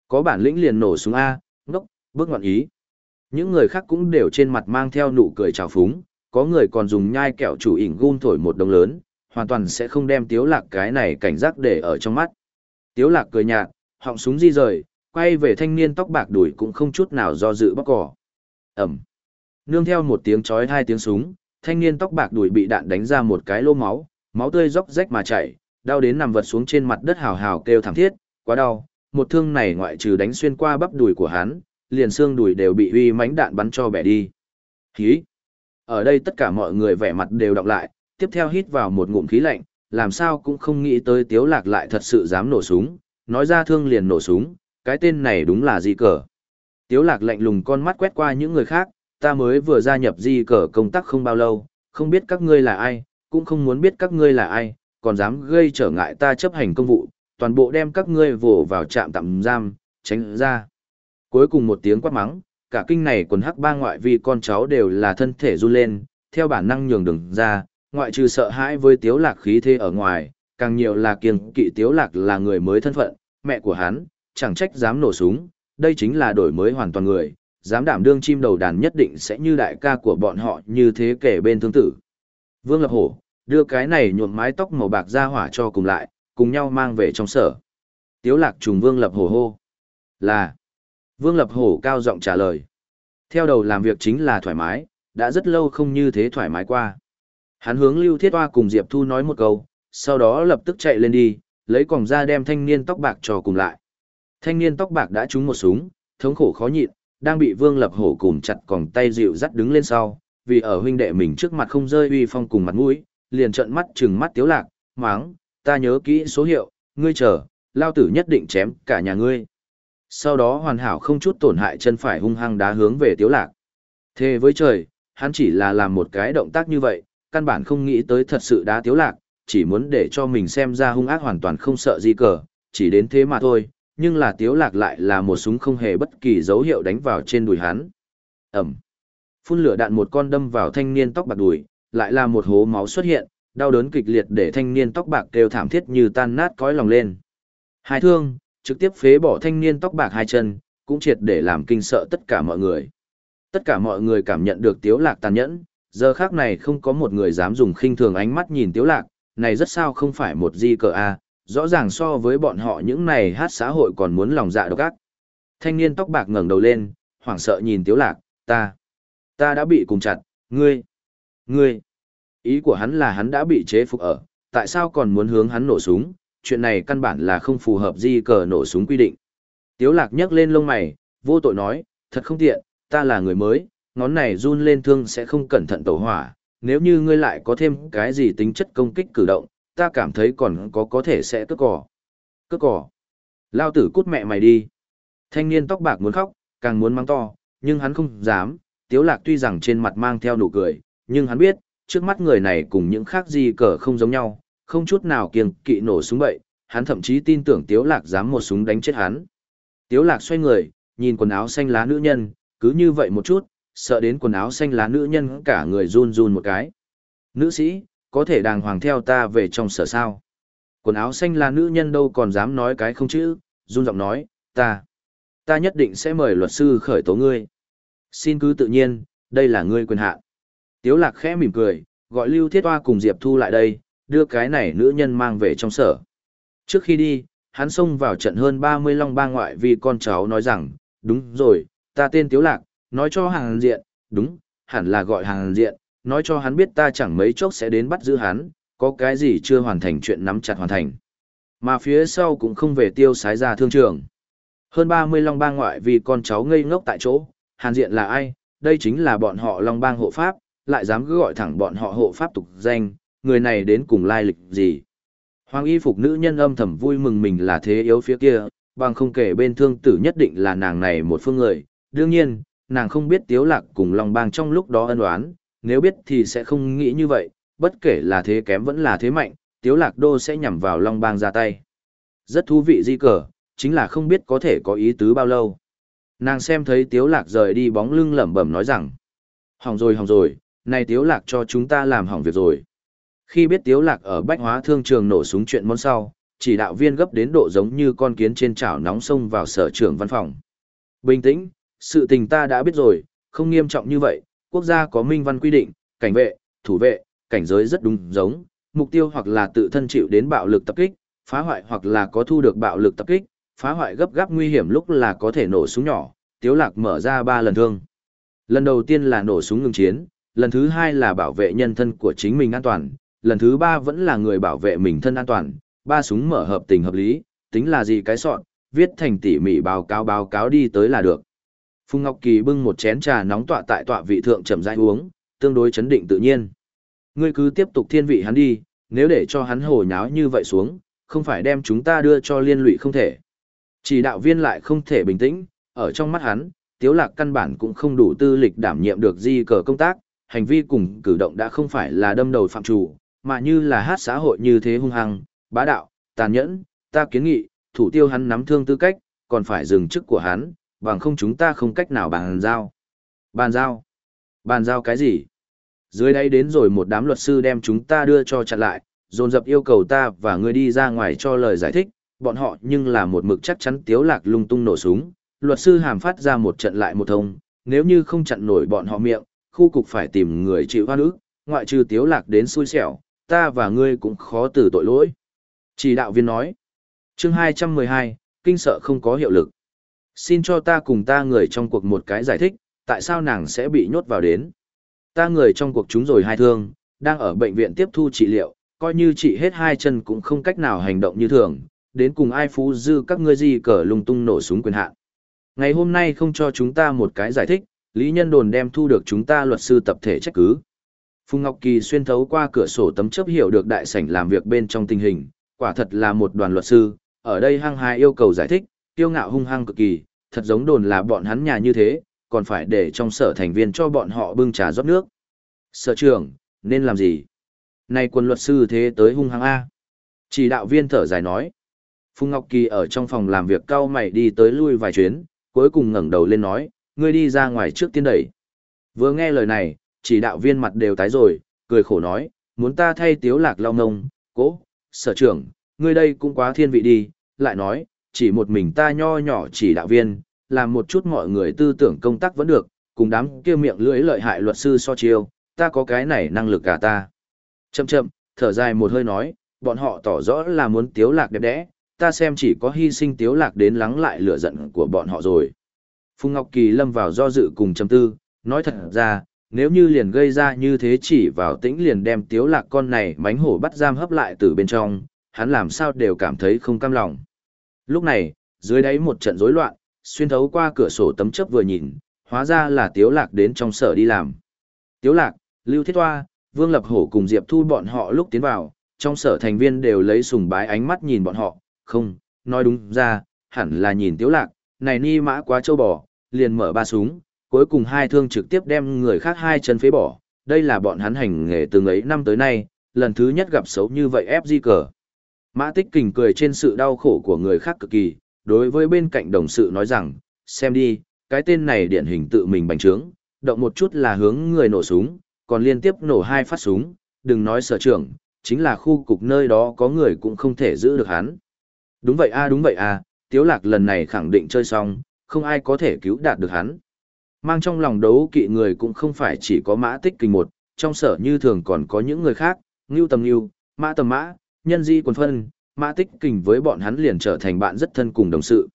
Có bản lĩnh liền nổ súng A, ngốc, bước ngoạn ý. Những người khác cũng đều trên mặt mang theo nụ cười trào phúng, có người còn dùng nhai kẹo chủ ỉn gun thổi một đồng lớn, hoàn toàn sẽ không đem tiếu lạc cái này cảnh giác để ở trong mắt. Tiếu lạc cười nhạt, họng súng di rời, quay về thanh niên tóc bạc đuổi cũng không chút nào do dự bóc cỏ. Ẩm. Nương theo một tiếng chói hai tiếng súng, thanh niên tóc bạc đuổi bị đạn đánh ra một cái lô máu, máu tươi róc rách mà chảy, đau đến nằm vật xuống trên mặt đất hào hào kêu thảm thiết, quá đau, một thương này ngoại trừ đánh xuyên qua bắp đùi của hắn, liền xương đùi đều bị uy mãnh đạn bắn cho bẻ đi. Khí. Ở đây tất cả mọi người vẻ mặt đều đọc lại, tiếp theo hít vào một ngụm khí lạnh, làm sao cũng không nghĩ tới Tiếu Lạc lại thật sự dám nổ súng, nói ra thương liền nổ súng, cái tên này đúng là gì cờ. Tiếu Lạc lạnh lùng con mắt quét qua những người khác, ta mới vừa gia nhập di cờ công tác không bao lâu, không biết các ngươi là ai, cũng không muốn biết các ngươi là ai, còn dám gây trở ngại ta chấp hành công vụ, toàn bộ đem các ngươi vồ vào trạm tạm giam, tránh ra. Cuối cùng một tiếng quát mắng, cả kinh này quần hắc ba ngoại vi con cháu đều là thân thể run lên, theo bản năng nhường đường ra, ngoại trừ sợ hãi với tiếu lạc khí thế ở ngoài, càng nhiều là kiêng kỵ tiếu lạc là người mới thân phận, mẹ của hắn, chẳng trách dám nổ súng, đây chính là đổi mới hoàn toàn người, dám đảm đương chim đầu đàn nhất định sẽ như đại ca của bọn họ như thế kể bên thương tử. Vương Lập Hổ, đưa cái này nhuộm mái tóc màu bạc ra hỏa cho cùng lại, cùng nhau mang về trong sở. Tiếu lạc trùng Vương Lập Hổ hô. Là. Vương Lập Hổ cao giọng trả lời. Theo đầu làm việc chính là thoải mái, đã rất lâu không như thế thoải mái qua. Hắn hướng Lưu Thiết Hoa cùng Diệp Thu nói một câu, sau đó lập tức chạy lên đi, lấy còng ra đem thanh niên tóc bạc cho cùng lại. Thanh niên tóc bạc đã trúng một súng, thống khổ khó nhịn, đang bị Vương Lập Hổ cùng chặt còng tay dịu dắt đứng lên sau, vì ở huynh đệ mình trước mặt không rơi uy phong cùng mặt mũi, liền trợn mắt trừng mắt tiếu lạc, máng, ta nhớ kỹ số hiệu, ngươi chờ, lao tử nhất định chém cả nhà ngươi. Sau đó hoàn hảo không chút tổn hại chân phải hung hăng đá hướng về tiếu lạc. Thề với trời, hắn chỉ là làm một cái động tác như vậy, căn bản không nghĩ tới thật sự đá tiếu lạc, chỉ muốn để cho mình xem ra hung ác hoàn toàn không sợ gì cờ, chỉ đến thế mà thôi, nhưng là tiếu lạc lại là một súng không hề bất kỳ dấu hiệu đánh vào trên đùi hắn. Ẩm. Phun lửa đạn một con đâm vào thanh niên tóc bạc đùi, lại là một hố máu xuất hiện, đau đớn kịch liệt để thanh niên tóc bạc kêu thảm thiết như tan nát cõi lòng lên. Hai thương, trực tiếp phế bỏ thanh niên tóc bạc hai chân, cũng triệt để làm kinh sợ tất cả mọi người. Tất cả mọi người cảm nhận được tiếu lạc tàn nhẫn, giờ khác này không có một người dám dùng khinh thường ánh mắt nhìn tiếu lạc, này rất sao không phải một di cờ a, rõ ràng so với bọn họ những này hát xã hội còn muốn lòng dạ độc ác. Thanh niên tóc bạc ngẩng đầu lên, hoảng sợ nhìn tiếu lạc, ta, ta đã bị cùng chặt, ngươi, ngươi. Ý của hắn là hắn đã bị chế phục ở, tại sao còn muốn hướng hắn nổ súng, chuyện này căn bản là không phù hợp di cờ nổ súng quy định. Tiếu lạc nhấc lên lông mày, vô tội nói, thật không tiện, ta là người mới, ngón này run lên thương sẽ không cẩn thận tẩu hỏa, nếu như ngươi lại có thêm cái gì tính chất công kích cử động, ta cảm thấy còn có có thể sẽ cướp cỏ. Cướp cỏ. Lao tử cút mẹ mày đi. Thanh niên tóc bạc muốn khóc, càng muốn mang to, nhưng hắn không dám, tiếu lạc tuy rằng trên mặt mang theo nụ cười, nhưng hắn biết, trước mắt người này cùng những khác gì cờ không giống nhau, không chút nào kiêng kỵ nổ súng bậy, hắn thậm chí tin tưởng tiếu lạc dám một súng đánh chết hắn. Tiếu lạc xoay người, nhìn quần áo xanh lá nữ nhân, cứ như vậy một chút, sợ đến quần áo xanh lá nữ nhân cả người run run một cái. Nữ sĩ, có thể đàng hoàng theo ta về trong sở sao. Quần áo xanh lá nữ nhân đâu còn dám nói cái không chữ, run giọng nói, ta, ta nhất định sẽ mời luật sư khởi tố ngươi. Xin cứ tự nhiên, đây là ngươi quyền hạn. Tiếu lạc khẽ mỉm cười, gọi Lưu Thiết Hoa cùng Diệp Thu lại đây, đưa cái này nữ nhân mang về trong sở. Trước khi đi, hắn xông vào trận hơn 30 long ba ngoại vì con cháu nói rằng, đúng rồi, ta tên Tiếu Lạc, nói cho hàng diện, đúng, hẳn là gọi hàng diện, nói cho hắn biết ta chẳng mấy chốc sẽ đến bắt giữ hắn, có cái gì chưa hoàn thành chuyện nắm chặt hoàn thành. Mà phía sau cũng không về tiêu sái ra thương trường. Hơn 30 Long Bang ngoại vì con cháu ngây ngốc tại chỗ, Hàn Diện là ai? Đây chính là bọn họ Long Bang hộ pháp, lại dám cứ gọi thẳng bọn họ hộ pháp tục danh, người này đến cùng lai lịch gì? Hoàng y phục nữ nhân âm thầm vui mừng mình là thế yếu phía kia, bằng không kể bên thương tử nhất định là nàng này một phương người. Đương nhiên, nàng không biết Tiếu Lạc cùng Long Bang trong lúc đó ân oán, nếu biết thì sẽ không nghĩ như vậy, bất kể là thế kém vẫn là thế mạnh, Tiếu Lạc Đô sẽ nhằm vào Long Bang ra tay. Rất thú vị di cờ, chính là không biết có thể có ý tứ bao lâu. Nàng xem thấy Tiếu Lạc rời đi bóng lưng lẩm bẩm nói rằng, hỏng rồi hỏng rồi, này Tiếu Lạc cho chúng ta làm hỏng việc rồi. Khi biết Tiếu Lạc ở bách hóa thương trường nổ súng chuyện món sau, chỉ đạo viên gấp đến độ giống như con kiến trên chảo nóng sông vào sở trưởng văn phòng. Bình tĩnh, sự tình ta đã biết rồi, không nghiêm trọng như vậy, quốc gia có minh văn quy định, cảnh vệ, thủ vệ, cảnh giới rất đúng giống, mục tiêu hoặc là tự thân chịu đến bạo lực tập kích, phá hoại hoặc là có thu được bạo lực tập kích, phá hoại gấp gáp nguy hiểm lúc là có thể nổ súng nhỏ, Tiếu Lạc mở ra ba lần thương. Lần đầu tiên là nổ súng ngừng chiến, lần thứ hai là bảo vệ nhân thân của chính mình an toàn, lần thứ ba vẫn là người bảo vệ mình thân an toàn, ba súng mở hợp tình hợp lý, tính là gì cái soạn, viết thành tỉ mỉ báo cáo báo cáo đi tới là được. Phùng Ngọc Kỳ bưng một chén trà nóng tọa tại tọa vị thượng chậm rãi uống, tương đối chấn định tự nhiên. Ngươi cứ tiếp tục thiên vị hắn đi, nếu để cho hắn hồ nháo như vậy xuống, không phải đem chúng ta đưa cho liên lụy không thể. Chỉ đạo viên lại không thể bình tĩnh, ở trong mắt hắn, Tiếu Lạc căn bản cũng không đủ tư lịch đảm nhiệm được di cờ công tác, hành vi cùng cử động đã không phải là đâm đầu phạm chủ, mà như là hát xã hội như thế hung hăng, bá đạo, tàn nhẫn, ta kiến nghị, thủ tiêu hắn nắm thương tư cách, còn phải dừng chức của hắn, bằng không chúng ta không cách nào bàn giao. Bàn giao? Bàn giao cái gì? Dưới đây đến rồi một đám luật sư đem chúng ta đưa cho chặn lại, dồn dập yêu cầu ta và người đi ra ngoài cho lời giải thích, bọn họ nhưng là một mực chắc chắn tiếu lạc lung tung nổ súng. Luật sư hàm phát ra một trận lại một thông, nếu như không chặn nổi bọn họ miệng, khu cục phải tìm người chịu hoa nữ, ngoại trừ tiếu lạc đến xui xẻo, ta và ngươi cũng khó từ tội lỗi. Chỉ đạo viên nói, chương 212, kinh sợ không có hiệu lực. Xin cho ta cùng ta người trong cuộc một cái giải thích, tại sao nàng sẽ bị nhốt vào đến. Ta người trong cuộc chúng rồi hai thương, đang ở bệnh viện tiếp thu trị liệu, coi như chị hết hai chân cũng không cách nào hành động như thường, đến cùng ai phú dư các ngươi gì cờ lung tung nổ súng quyền hạn. Ngày hôm nay không cho chúng ta một cái giải thích, Lý Nhân Đồn đem thu được chúng ta luật sư tập thể trách cứ. Phùng Ngọc Kỳ xuyên thấu qua cửa sổ tấm chấp hiểu được đại sảnh làm việc bên trong tình hình, quả thật là một đoàn luật sư, ở đây hăng Hai yêu cầu giải thích, tiêu ngạo hung hăng cực kỳ, thật giống đồn là bọn hắn nhà như thế, còn phải để trong sở thành viên cho bọn họ bưng trà rót nước. Sở trưởng, nên làm gì? Này quân luật sư thế tới hung hăng A. Chỉ đạo viên thở dài nói. Phùng Ngọc Kỳ ở trong phòng làm việc cao mày đi tới lui vài chuyến, cuối cùng ngẩng đầu lên nói, ngươi đi ra ngoài trước tiên đẩy. Vừa nghe lời này, chỉ đạo viên mặt đều tái rồi, cười khổ nói, muốn ta thay tiếu lạc lao ngông, cố, sở trưởng, ngươi đây cũng quá thiên vị đi, lại nói, chỉ một mình ta nho nhỏ chỉ đạo viên, làm một chút mọi người tư tưởng công tác vẫn được, cùng đám kia miệng lưỡi lợi hại luật sư so chiêu, ta có cái này năng lực cả ta. Chậm chậm, thở dài một hơi nói, bọn họ tỏ rõ là muốn tiếu lạc đẹp đẽ, ta xem chỉ có hy sinh tiếu lạc đến lắng lại lửa giận của bọn họ rồi. Phùng Ngọc Kỳ lâm vào do dự cùng chấm tư, nói thật ra, nếu như liền gây ra như thế chỉ vào tĩnh liền đem tiếu lạc con này mánh hổ bắt giam hấp lại từ bên trong, hắn làm sao đều cảm thấy không cam lòng. Lúc này, dưới đáy một trận rối loạn, xuyên thấu qua cửa sổ tấm chớp vừa nhìn, hóa ra là tiếu lạc đến trong sở đi làm. Tiếu lạc, Lưu Thiết Toa, Vương Lập Hổ cùng Diệp Thu bọn họ lúc tiến vào, trong sở thành viên đều lấy sùng bái ánh mắt nhìn bọn họ, không, nói đúng ra, hẳn là nhìn tiếu lạc, này ni mã quá châu bò, liền mở ba súng, cuối cùng hai thương trực tiếp đem người khác hai chân phế bỏ, đây là bọn hắn hành nghề từ ấy năm tới nay, lần thứ nhất gặp xấu như vậy ép di cờ. Mã tích kình cười trên sự đau khổ của người khác cực kỳ, đối với bên cạnh đồng sự nói rằng, xem đi, cái tên này điển hình tự mình bành trướng, động một chút là hướng người nổ súng, còn liên tiếp nổ hai phát súng, đừng nói sở trưởng, chính là khu cục nơi đó có người cũng không thể giữ được hắn. Đúng vậy a đúng vậy a, Tiếu Lạc lần này khẳng định chơi xong, không ai có thể cứu đạt được hắn. Mang trong lòng đấu kỵ người cũng không phải chỉ có mã tích kinh một, trong sở như thường còn có những người khác, ngưu tầm ngưu, mã tầm mã, nhân di quần phân, mã tích kình với bọn hắn liền trở thành bạn rất thân cùng đồng sự.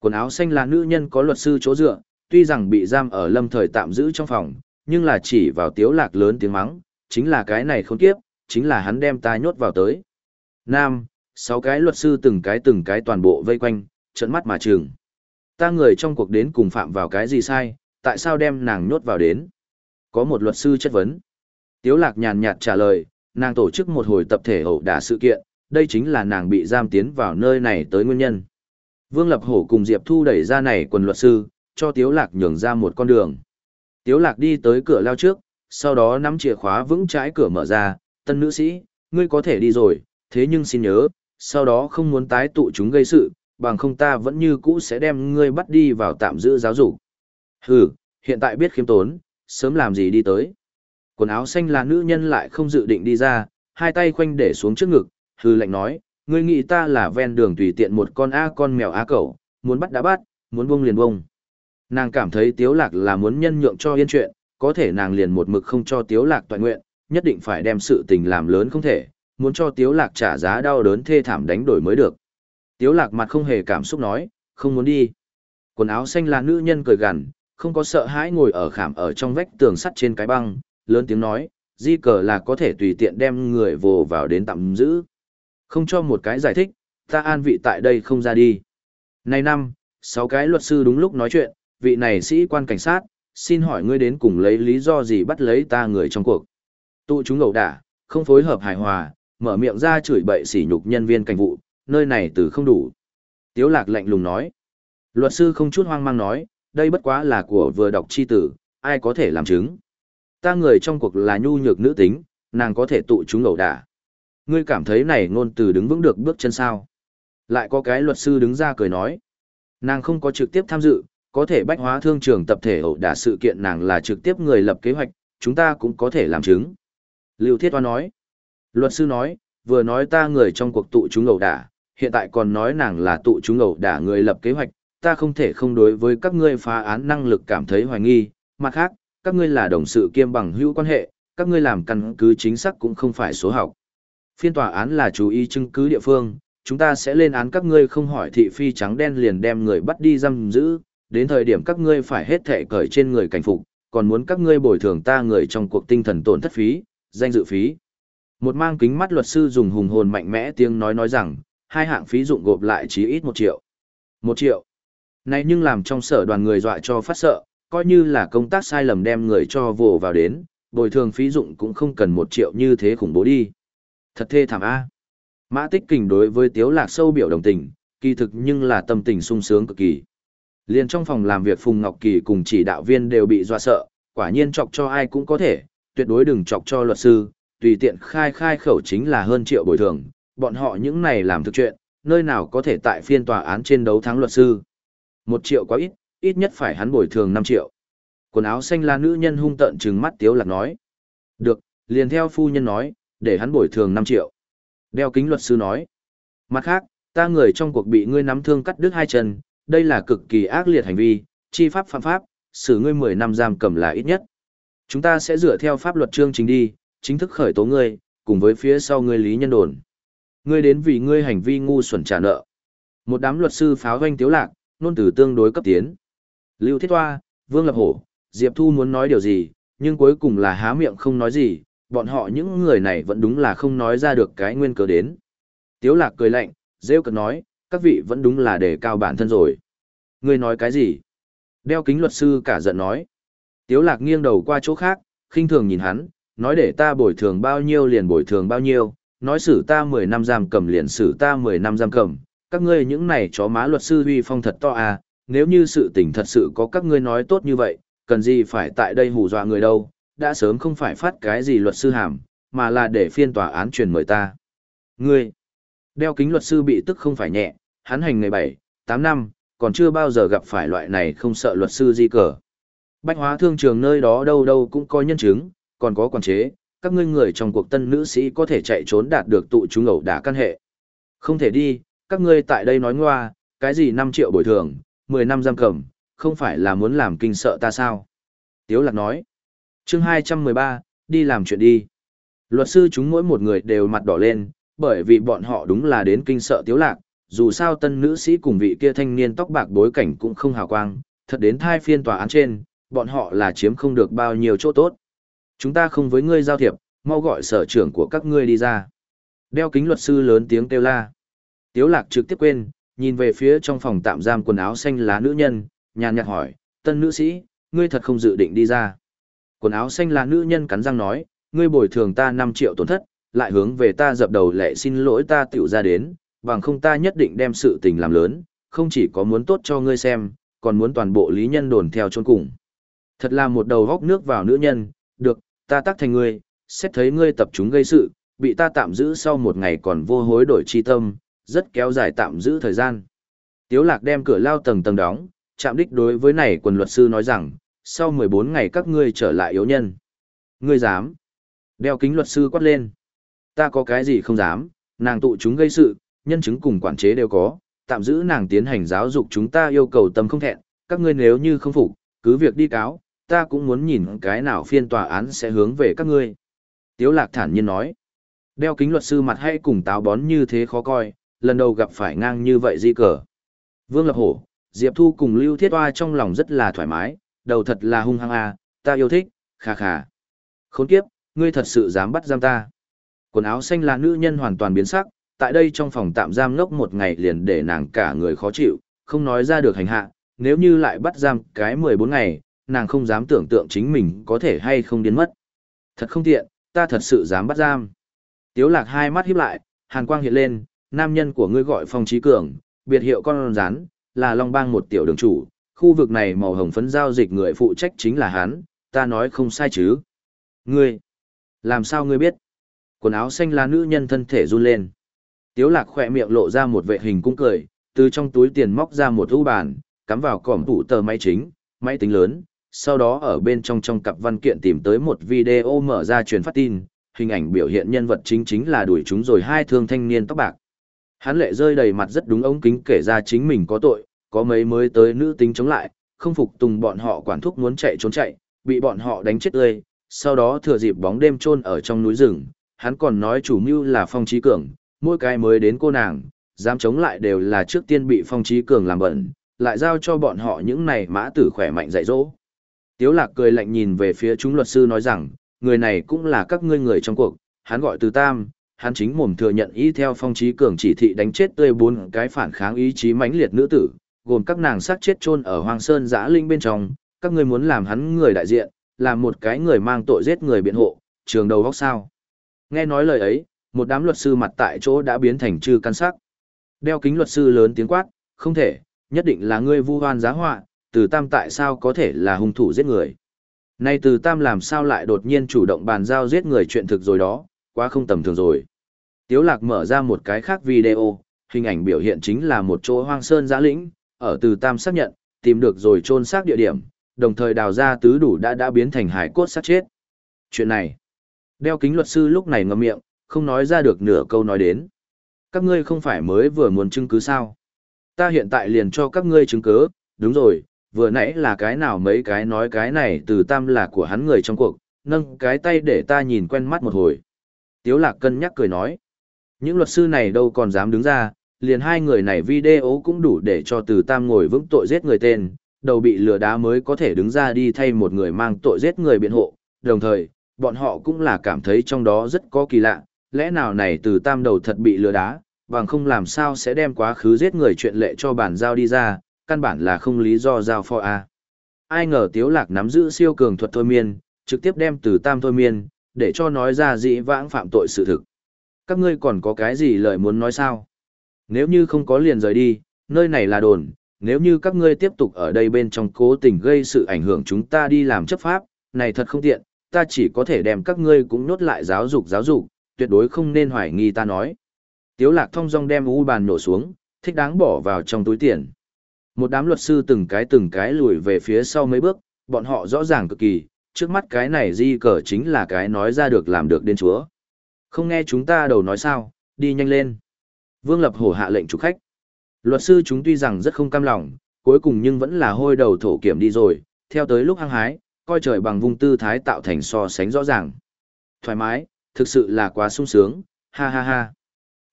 Quần áo xanh là nữ nhân có luật sư chỗ dựa, tuy rằng bị giam ở lâm thời tạm giữ trong phòng, nhưng là chỉ vào tiếu lạc lớn tiếng mắng, chính là cái này không kiếp, chính là hắn đem ta nhốt vào tới. Nam, sáu cái luật sư từng cái từng cái toàn bộ vây quanh, trận mắt mà trường. Ta người trong cuộc đến cùng phạm vào cái gì sai, tại sao đem nàng nhốt vào đến? Có một luật sư chất vấn. Tiếu lạc nhàn nhạt trả lời, nàng tổ chức một hồi tập thể hậu đả sự kiện, đây chính là nàng bị giam tiến vào nơi này tới nguyên nhân. Vương Lập Hổ cùng Diệp Thu đẩy ra này quần luật sư, cho Tiếu Lạc nhường ra một con đường. Tiếu Lạc đi tới cửa lao trước, sau đó nắm chìa khóa vững trái cửa mở ra, tân nữ sĩ, ngươi có thể đi rồi, thế nhưng xin nhớ, sau đó không muốn tái tụ chúng gây sự, bằng không ta vẫn như cũ sẽ đem ngươi bắt đi vào tạm giữ giáo dục. Hừ, hiện tại biết khiêm tốn, sớm làm gì đi tới. Quần áo xanh là nữ nhân lại không dự định đi ra, hai tay khoanh để xuống trước ngực, hừ lạnh nói, ngươi nghĩ ta là ven đường tùy tiện một con a con mèo á cẩu, muốn bắt đã bắt, muốn buông liền buông. Nàng cảm thấy Tiếu Lạc là muốn nhân nhượng cho yên chuyện, có thể nàng liền một mực không cho Tiếu Lạc toàn nguyện, nhất định phải đem sự tình làm lớn không thể, muốn cho Tiếu Lạc trả giá đau đớn thê thảm đánh đổi mới được. Tiếu Lạc mặt không hề cảm xúc nói, không muốn đi. Quần áo xanh là nữ nhân cười gằn, không có sợ hãi ngồi ở khảm ở trong vách tường sắt trên cái băng, lớn tiếng nói, di cờ là có thể tùy tiện đem người vồ vào đến tạm giữ. Không cho một cái giải thích, ta an vị tại đây không ra đi. Này năm, sáu cái luật sư đúng lúc nói chuyện, vị này sĩ quan cảnh sát, xin hỏi ngươi đến cùng lấy lý do gì bắt lấy ta người trong cuộc. Tụ chúng ẩu đả, không phối hợp hài hòa, mở miệng ra chửi bậy sỉ nhục nhân viên cảnh vụ, nơi này từ không đủ. Tiếu lạc lạnh lùng nói. Luật sư không chút hoang mang nói, đây bất quá là của vừa đọc chi tử, ai có thể làm chứng. Ta người trong cuộc là nhu nhược nữ tính, nàng có thể tụ chúng ẩu đả. Ngươi cảm thấy này ngôn từ đứng vững được bước chân sao. Lại có cái luật sư đứng ra cười nói. Nàng không có trực tiếp tham dự, có thể bách hóa thương trường tập thể ẩu đả sự kiện nàng là trực tiếp người lập kế hoạch, chúng ta cũng có thể làm chứng. Lưu Thiết Hoa nói. Luật sư nói, vừa nói ta người trong cuộc tụ chúng ẩu đả, hiện tại còn nói nàng là tụ chúng ẩu đả người lập kế hoạch, ta không thể không đối với các ngươi phá án năng lực cảm thấy hoài nghi, mặt khác, các ngươi là đồng sự kiêm bằng hữu quan hệ, các ngươi làm căn cứ chính xác cũng không phải số học. Phiên tòa án là chú ý chứng cứ địa phương, chúng ta sẽ lên án các ngươi không hỏi thị phi trắng đen liền đem người bắt đi giam giữ, đến thời điểm các ngươi phải hết thệ cởi trên người cảnh phục, còn muốn các ngươi bồi thường ta người trong cuộc tinh thần tổn thất phí, danh dự phí. Một mang kính mắt luật sư dùng hùng hồn mạnh mẽ tiếng nói nói rằng, hai hạng phí dụng gộp lại chỉ ít một triệu. Một triệu. Này nhưng làm trong sở đoàn người dọa cho phát sợ, coi như là công tác sai lầm đem người cho vồ vào đến, bồi thường phí dụng cũng không cần một triệu như thế khủng bố đi. Thật thê thảm A. Mã tích kình đối với tiếu lạc sâu biểu đồng tình, kỳ thực nhưng là tâm tình sung sướng cực kỳ. Liên trong phòng làm việc Phùng Ngọc Kỳ cùng chỉ đạo viên đều bị dọa sợ, quả nhiên chọc cho ai cũng có thể, tuyệt đối đừng chọc cho luật sư, tùy tiện khai khai khẩu chính là hơn triệu bồi thường, bọn họ những này làm thực chuyện, nơi nào có thể tại phiên tòa án trên đấu thắng luật sư. Một triệu quá ít, ít nhất phải hắn bồi thường 5 triệu. Quần áo xanh là nữ nhân hung tợn trừng mắt tiếu lạc nói. Được, liền theo phu nhân nói, để hắn bồi thường 5 triệu. Đeo kính luật sư nói. Mặt khác, ta người trong cuộc bị ngươi nắm thương cắt đứt hai chân, đây là cực kỳ ác liệt hành vi, chi pháp phạm pháp, xử ngươi 10 năm giam cầm là ít nhất. Chúng ta sẽ dựa theo pháp luật chương trình đi, chính thức khởi tố ngươi, cùng với phía sau ngươi lý nhân đồn. Ngươi đến vì ngươi hành vi ngu xuẩn trả nợ. Một đám luật sư pháo doanh tiếu lạc, nôn từ tương đối cấp tiến. Lưu Thiết Toa, Vương Lập Hổ, Diệp Thu muốn nói điều gì, nhưng cuối cùng là há miệng không nói gì, bọn họ những người này vẫn đúng là không nói ra được cái nguyên cớ đến. Tiếu Lạc cười lạnh, rêu cực nói, các vị vẫn đúng là đề cao bản thân rồi. Ngươi nói cái gì? Đeo kính luật sư cả giận nói. Tiếu Lạc nghiêng đầu qua chỗ khác, khinh thường nhìn hắn, nói để ta bồi thường bao nhiêu liền bồi thường bao nhiêu, nói xử ta 10 năm giam cầm liền xử ta 10 năm giam cầm, các ngươi những này chó má luật sư huy phong thật to à, nếu như sự tình thật sự có các ngươi nói tốt như vậy, cần gì phải tại đây hù dọa người đâu, đã sớm không phải phát cái gì luật sư hàm, mà là để phiên tòa án truyền mời ta. Ngươi, đeo kính luật sư bị tức không phải nhẹ, hắn hành ngày 7, 8 năm, còn chưa bao giờ gặp phải loại này không sợ luật sư di cờ. Bách hóa thương trường nơi đó đâu đâu cũng có nhân chứng, còn có quản chế, các ngươi người trong cuộc tân nữ sĩ có thể chạy trốn đạt được tụ chúng ẩu đả căn hệ. Không thể đi, các ngươi tại đây nói ngoa, cái gì 5 triệu bồi thường, 10 năm giam cầm, không phải là muốn làm kinh sợ ta sao? Tiếu lạc nói. Chương 213, đi làm chuyện đi. Luật sư chúng mỗi một người đều mặt đỏ lên, bởi vì bọn họ đúng là đến kinh sợ tiếu lạc, dù sao tân nữ sĩ cùng vị kia thanh niên tóc bạc bối cảnh cũng không hào quang, thật đến thai phiên tòa án trên, bọn họ là chiếm không được bao nhiêu chỗ tốt. Chúng ta không với ngươi giao thiệp, mau gọi sở trưởng của các ngươi đi ra. Đeo kính luật sư lớn tiếng kêu la. Tiếu lạc trực tiếp quên, nhìn về phía trong phòng tạm giam quần áo xanh lá nữ nhân, nhàn nhạt hỏi, tân nữ sĩ, ngươi thật không dự định đi ra. Quần áo xanh lá nữ nhân cắn răng nói, ngươi bồi thường ta 5 triệu tổn thất, lại hướng về ta dập đầu lệ xin lỗi ta tiểu ra đến, bằng không ta nhất định đem sự tình làm lớn, không chỉ có muốn tốt cho ngươi xem, còn muốn toàn bộ lý nhân đồn theo chôn cùng. Thật là một đầu góc nước vào nữ nhân, được, ta tác thành ngươi, xét thấy ngươi tập trung gây sự, bị ta tạm giữ sau một ngày còn vô hối đổi chi tâm, rất kéo dài tạm giữ thời gian. Tiếu lạc đem cửa lao tầng tầng đóng, chạm đích đối với này quần luật sư nói rằng, sau 14 ngày các ngươi trở lại yếu nhân. Ngươi dám. Đeo kính luật sư quát lên. Ta có cái gì không dám, nàng tụ chúng gây sự, nhân chứng cùng quản chế đều có, tạm giữ nàng tiến hành giáo dục chúng ta yêu cầu tâm không thẹn, các ngươi nếu như không phục, cứ việc đi cáo, ta cũng muốn nhìn cái nào phiên tòa án sẽ hướng về các ngươi. Tiếu lạc thản nhiên nói. Đeo kính luật sư mặt hay cùng táo bón như thế khó coi, lần đầu gặp phải ngang như vậy di cờ. Vương Lập Hổ, Diệp Thu cùng Lưu Thiết Oa trong lòng rất là thoải mái, đầu thật là hung hăng à, ta yêu thích, khà khà. Khốn kiếp, ngươi thật sự dám bắt giam ta. Quần áo xanh là nữ nhân hoàn toàn biến sắc, tại đây trong phòng tạm giam ngốc một ngày liền để nàng cả người khó chịu, không nói ra được hành hạ, nếu như lại bắt giam cái 14 ngày, nàng không dám tưởng tượng chính mình có thể hay không biến mất. Thật không tiện, ta thật sự dám bắt giam. Tiếu lạc hai mắt híp lại, hàn quang hiện lên, nam nhân của ngươi gọi phong trí cường, biệt hiệu con rắn, là Long Bang một tiểu đường chủ, khu vực này màu hồng phấn giao dịch người phụ trách chính là hắn, ta nói không sai chứ. Ngươi, làm sao ngươi biết? Quần áo xanh là nữ nhân thân thể run lên. Tiếu lạc khỏe miệng lộ ra một vệ hình cung cười, từ trong túi tiền móc ra một ưu bàn, cắm vào cỏm tủ tờ máy chính, máy tính lớn, sau đó ở bên trong trong cặp văn kiện tìm tới một video mở ra truyền phát tin, hình ảnh biểu hiện nhân vật chính chính là đuổi chúng rồi hai thương thanh niên tóc bạc. Hắn lệ rơi đầy mặt rất đúng ống kính kể ra chính mình có tội, có mấy mới tới nữ tính chống lại, không phục tùng bọn họ quản thúc muốn chạy trốn chạy, bị bọn họ đánh chết tươi, sau đó thừa dịp bóng đêm chôn ở trong núi rừng, hắn còn nói chủ mưu là Phong Trí Cường, mỗi cái mới đến cô nàng, dám chống lại đều là trước tiên bị Phong Trí Cường làm bẩn, lại giao cho bọn họ những này mã tử khỏe mạnh dạy dỗ. Tiếu lạc cười lạnh nhìn về phía chúng luật sư nói rằng, người này cũng là các ngươi người trong cuộc, hắn gọi từ tam, hắn chính mồm thừa nhận ý theo phong trí cường chỉ thị đánh chết tươi bốn cái phản kháng ý chí mãnh liệt nữ tử, gồm các nàng sát chết chôn ở hoang sơn giã linh bên trong, các ngươi muốn làm hắn người đại diện, làm một cái người mang tội giết người biện hộ, trường đầu góc sao. Nghe nói lời ấy, một đám luật sư mặt tại chỗ đã biến thành chư căn sắc. Đeo kính luật sư lớn tiếng quát, không thể, nhất định là ngươi vu hoan giá họa, từ tam tại sao có thể là hung thủ giết người. Nay từ tam làm sao lại đột nhiên chủ động bàn giao giết người chuyện thực rồi đó, quá không tầm thường rồi. Tiếu lạc mở ra một cái khác video, hình ảnh biểu hiện chính là một chỗ hoang sơn giã lĩnh, ở từ tam xác nhận, tìm được rồi chôn xác địa điểm, đồng thời đào ra tứ đủ đã đã biến thành hải cốt xác chết. Chuyện này, đeo kính luật sư lúc này ngậm miệng, không nói ra được nửa câu nói đến. Các ngươi không phải mới vừa muốn chứng cứ sao? Ta hiện tại liền cho các ngươi chứng cứ, đúng rồi, vừa nãy là cái nào mấy cái nói cái này từ tam là của hắn người trong cuộc, nâng cái tay để ta nhìn quen mắt một hồi. Tiếu lạc cân nhắc cười nói. Những luật sư này đâu còn dám đứng ra, liền hai người này video cũng đủ để cho từ tam ngồi vững tội giết người tên, đầu bị lừa đá mới có thể đứng ra đi thay một người mang tội giết người biện hộ, đồng thời, bọn họ cũng là cảm thấy trong đó rất có kỳ lạ, lẽ nào này từ tam đầu thật bị lừa đá, bằng không làm sao sẽ đem quá khứ giết người chuyện lệ cho bản giao đi ra, căn bản là không lý do giao phó a. Ai ngờ Tiếu Lạc nắm giữ siêu cường thuật thôi miên, trực tiếp đem từ tam thôi miên, để cho nói ra dị vãng phạm tội sự thực. Các ngươi còn có cái gì lời muốn nói sao? Nếu như không có liền rời đi, nơi này là đồn, nếu như các ngươi tiếp tục ở đây bên trong cố tình gây sự ảnh hưởng chúng ta đi làm chấp pháp, này thật không tiện, ta chỉ có thể đem các ngươi cũng nốt lại giáo dục giáo dục, tuyệt đối không nên hoài nghi ta nói. Tiếu lạc thông dong đem u bàn nổ xuống, thích đáng bỏ vào trong túi tiền. Một đám luật sư từng cái từng cái lùi về phía sau mấy bước, bọn họ rõ ràng cực kỳ, trước mắt cái này di cờ chính là cái nói ra được làm được đến chúa. Không nghe chúng ta đầu nói sao, đi nhanh lên. Vương Lập Hổ hạ lệnh chủ khách. Luật sư chúng tuy rằng rất không cam lòng, cuối cùng nhưng vẫn là hôi đầu thổ kiểm đi rồi, theo tới lúc hăng hái, coi trời bằng vung tư thái tạo thành so sánh rõ ràng. Thoải mái, thực sự là quá sung sướng, ha ha ha.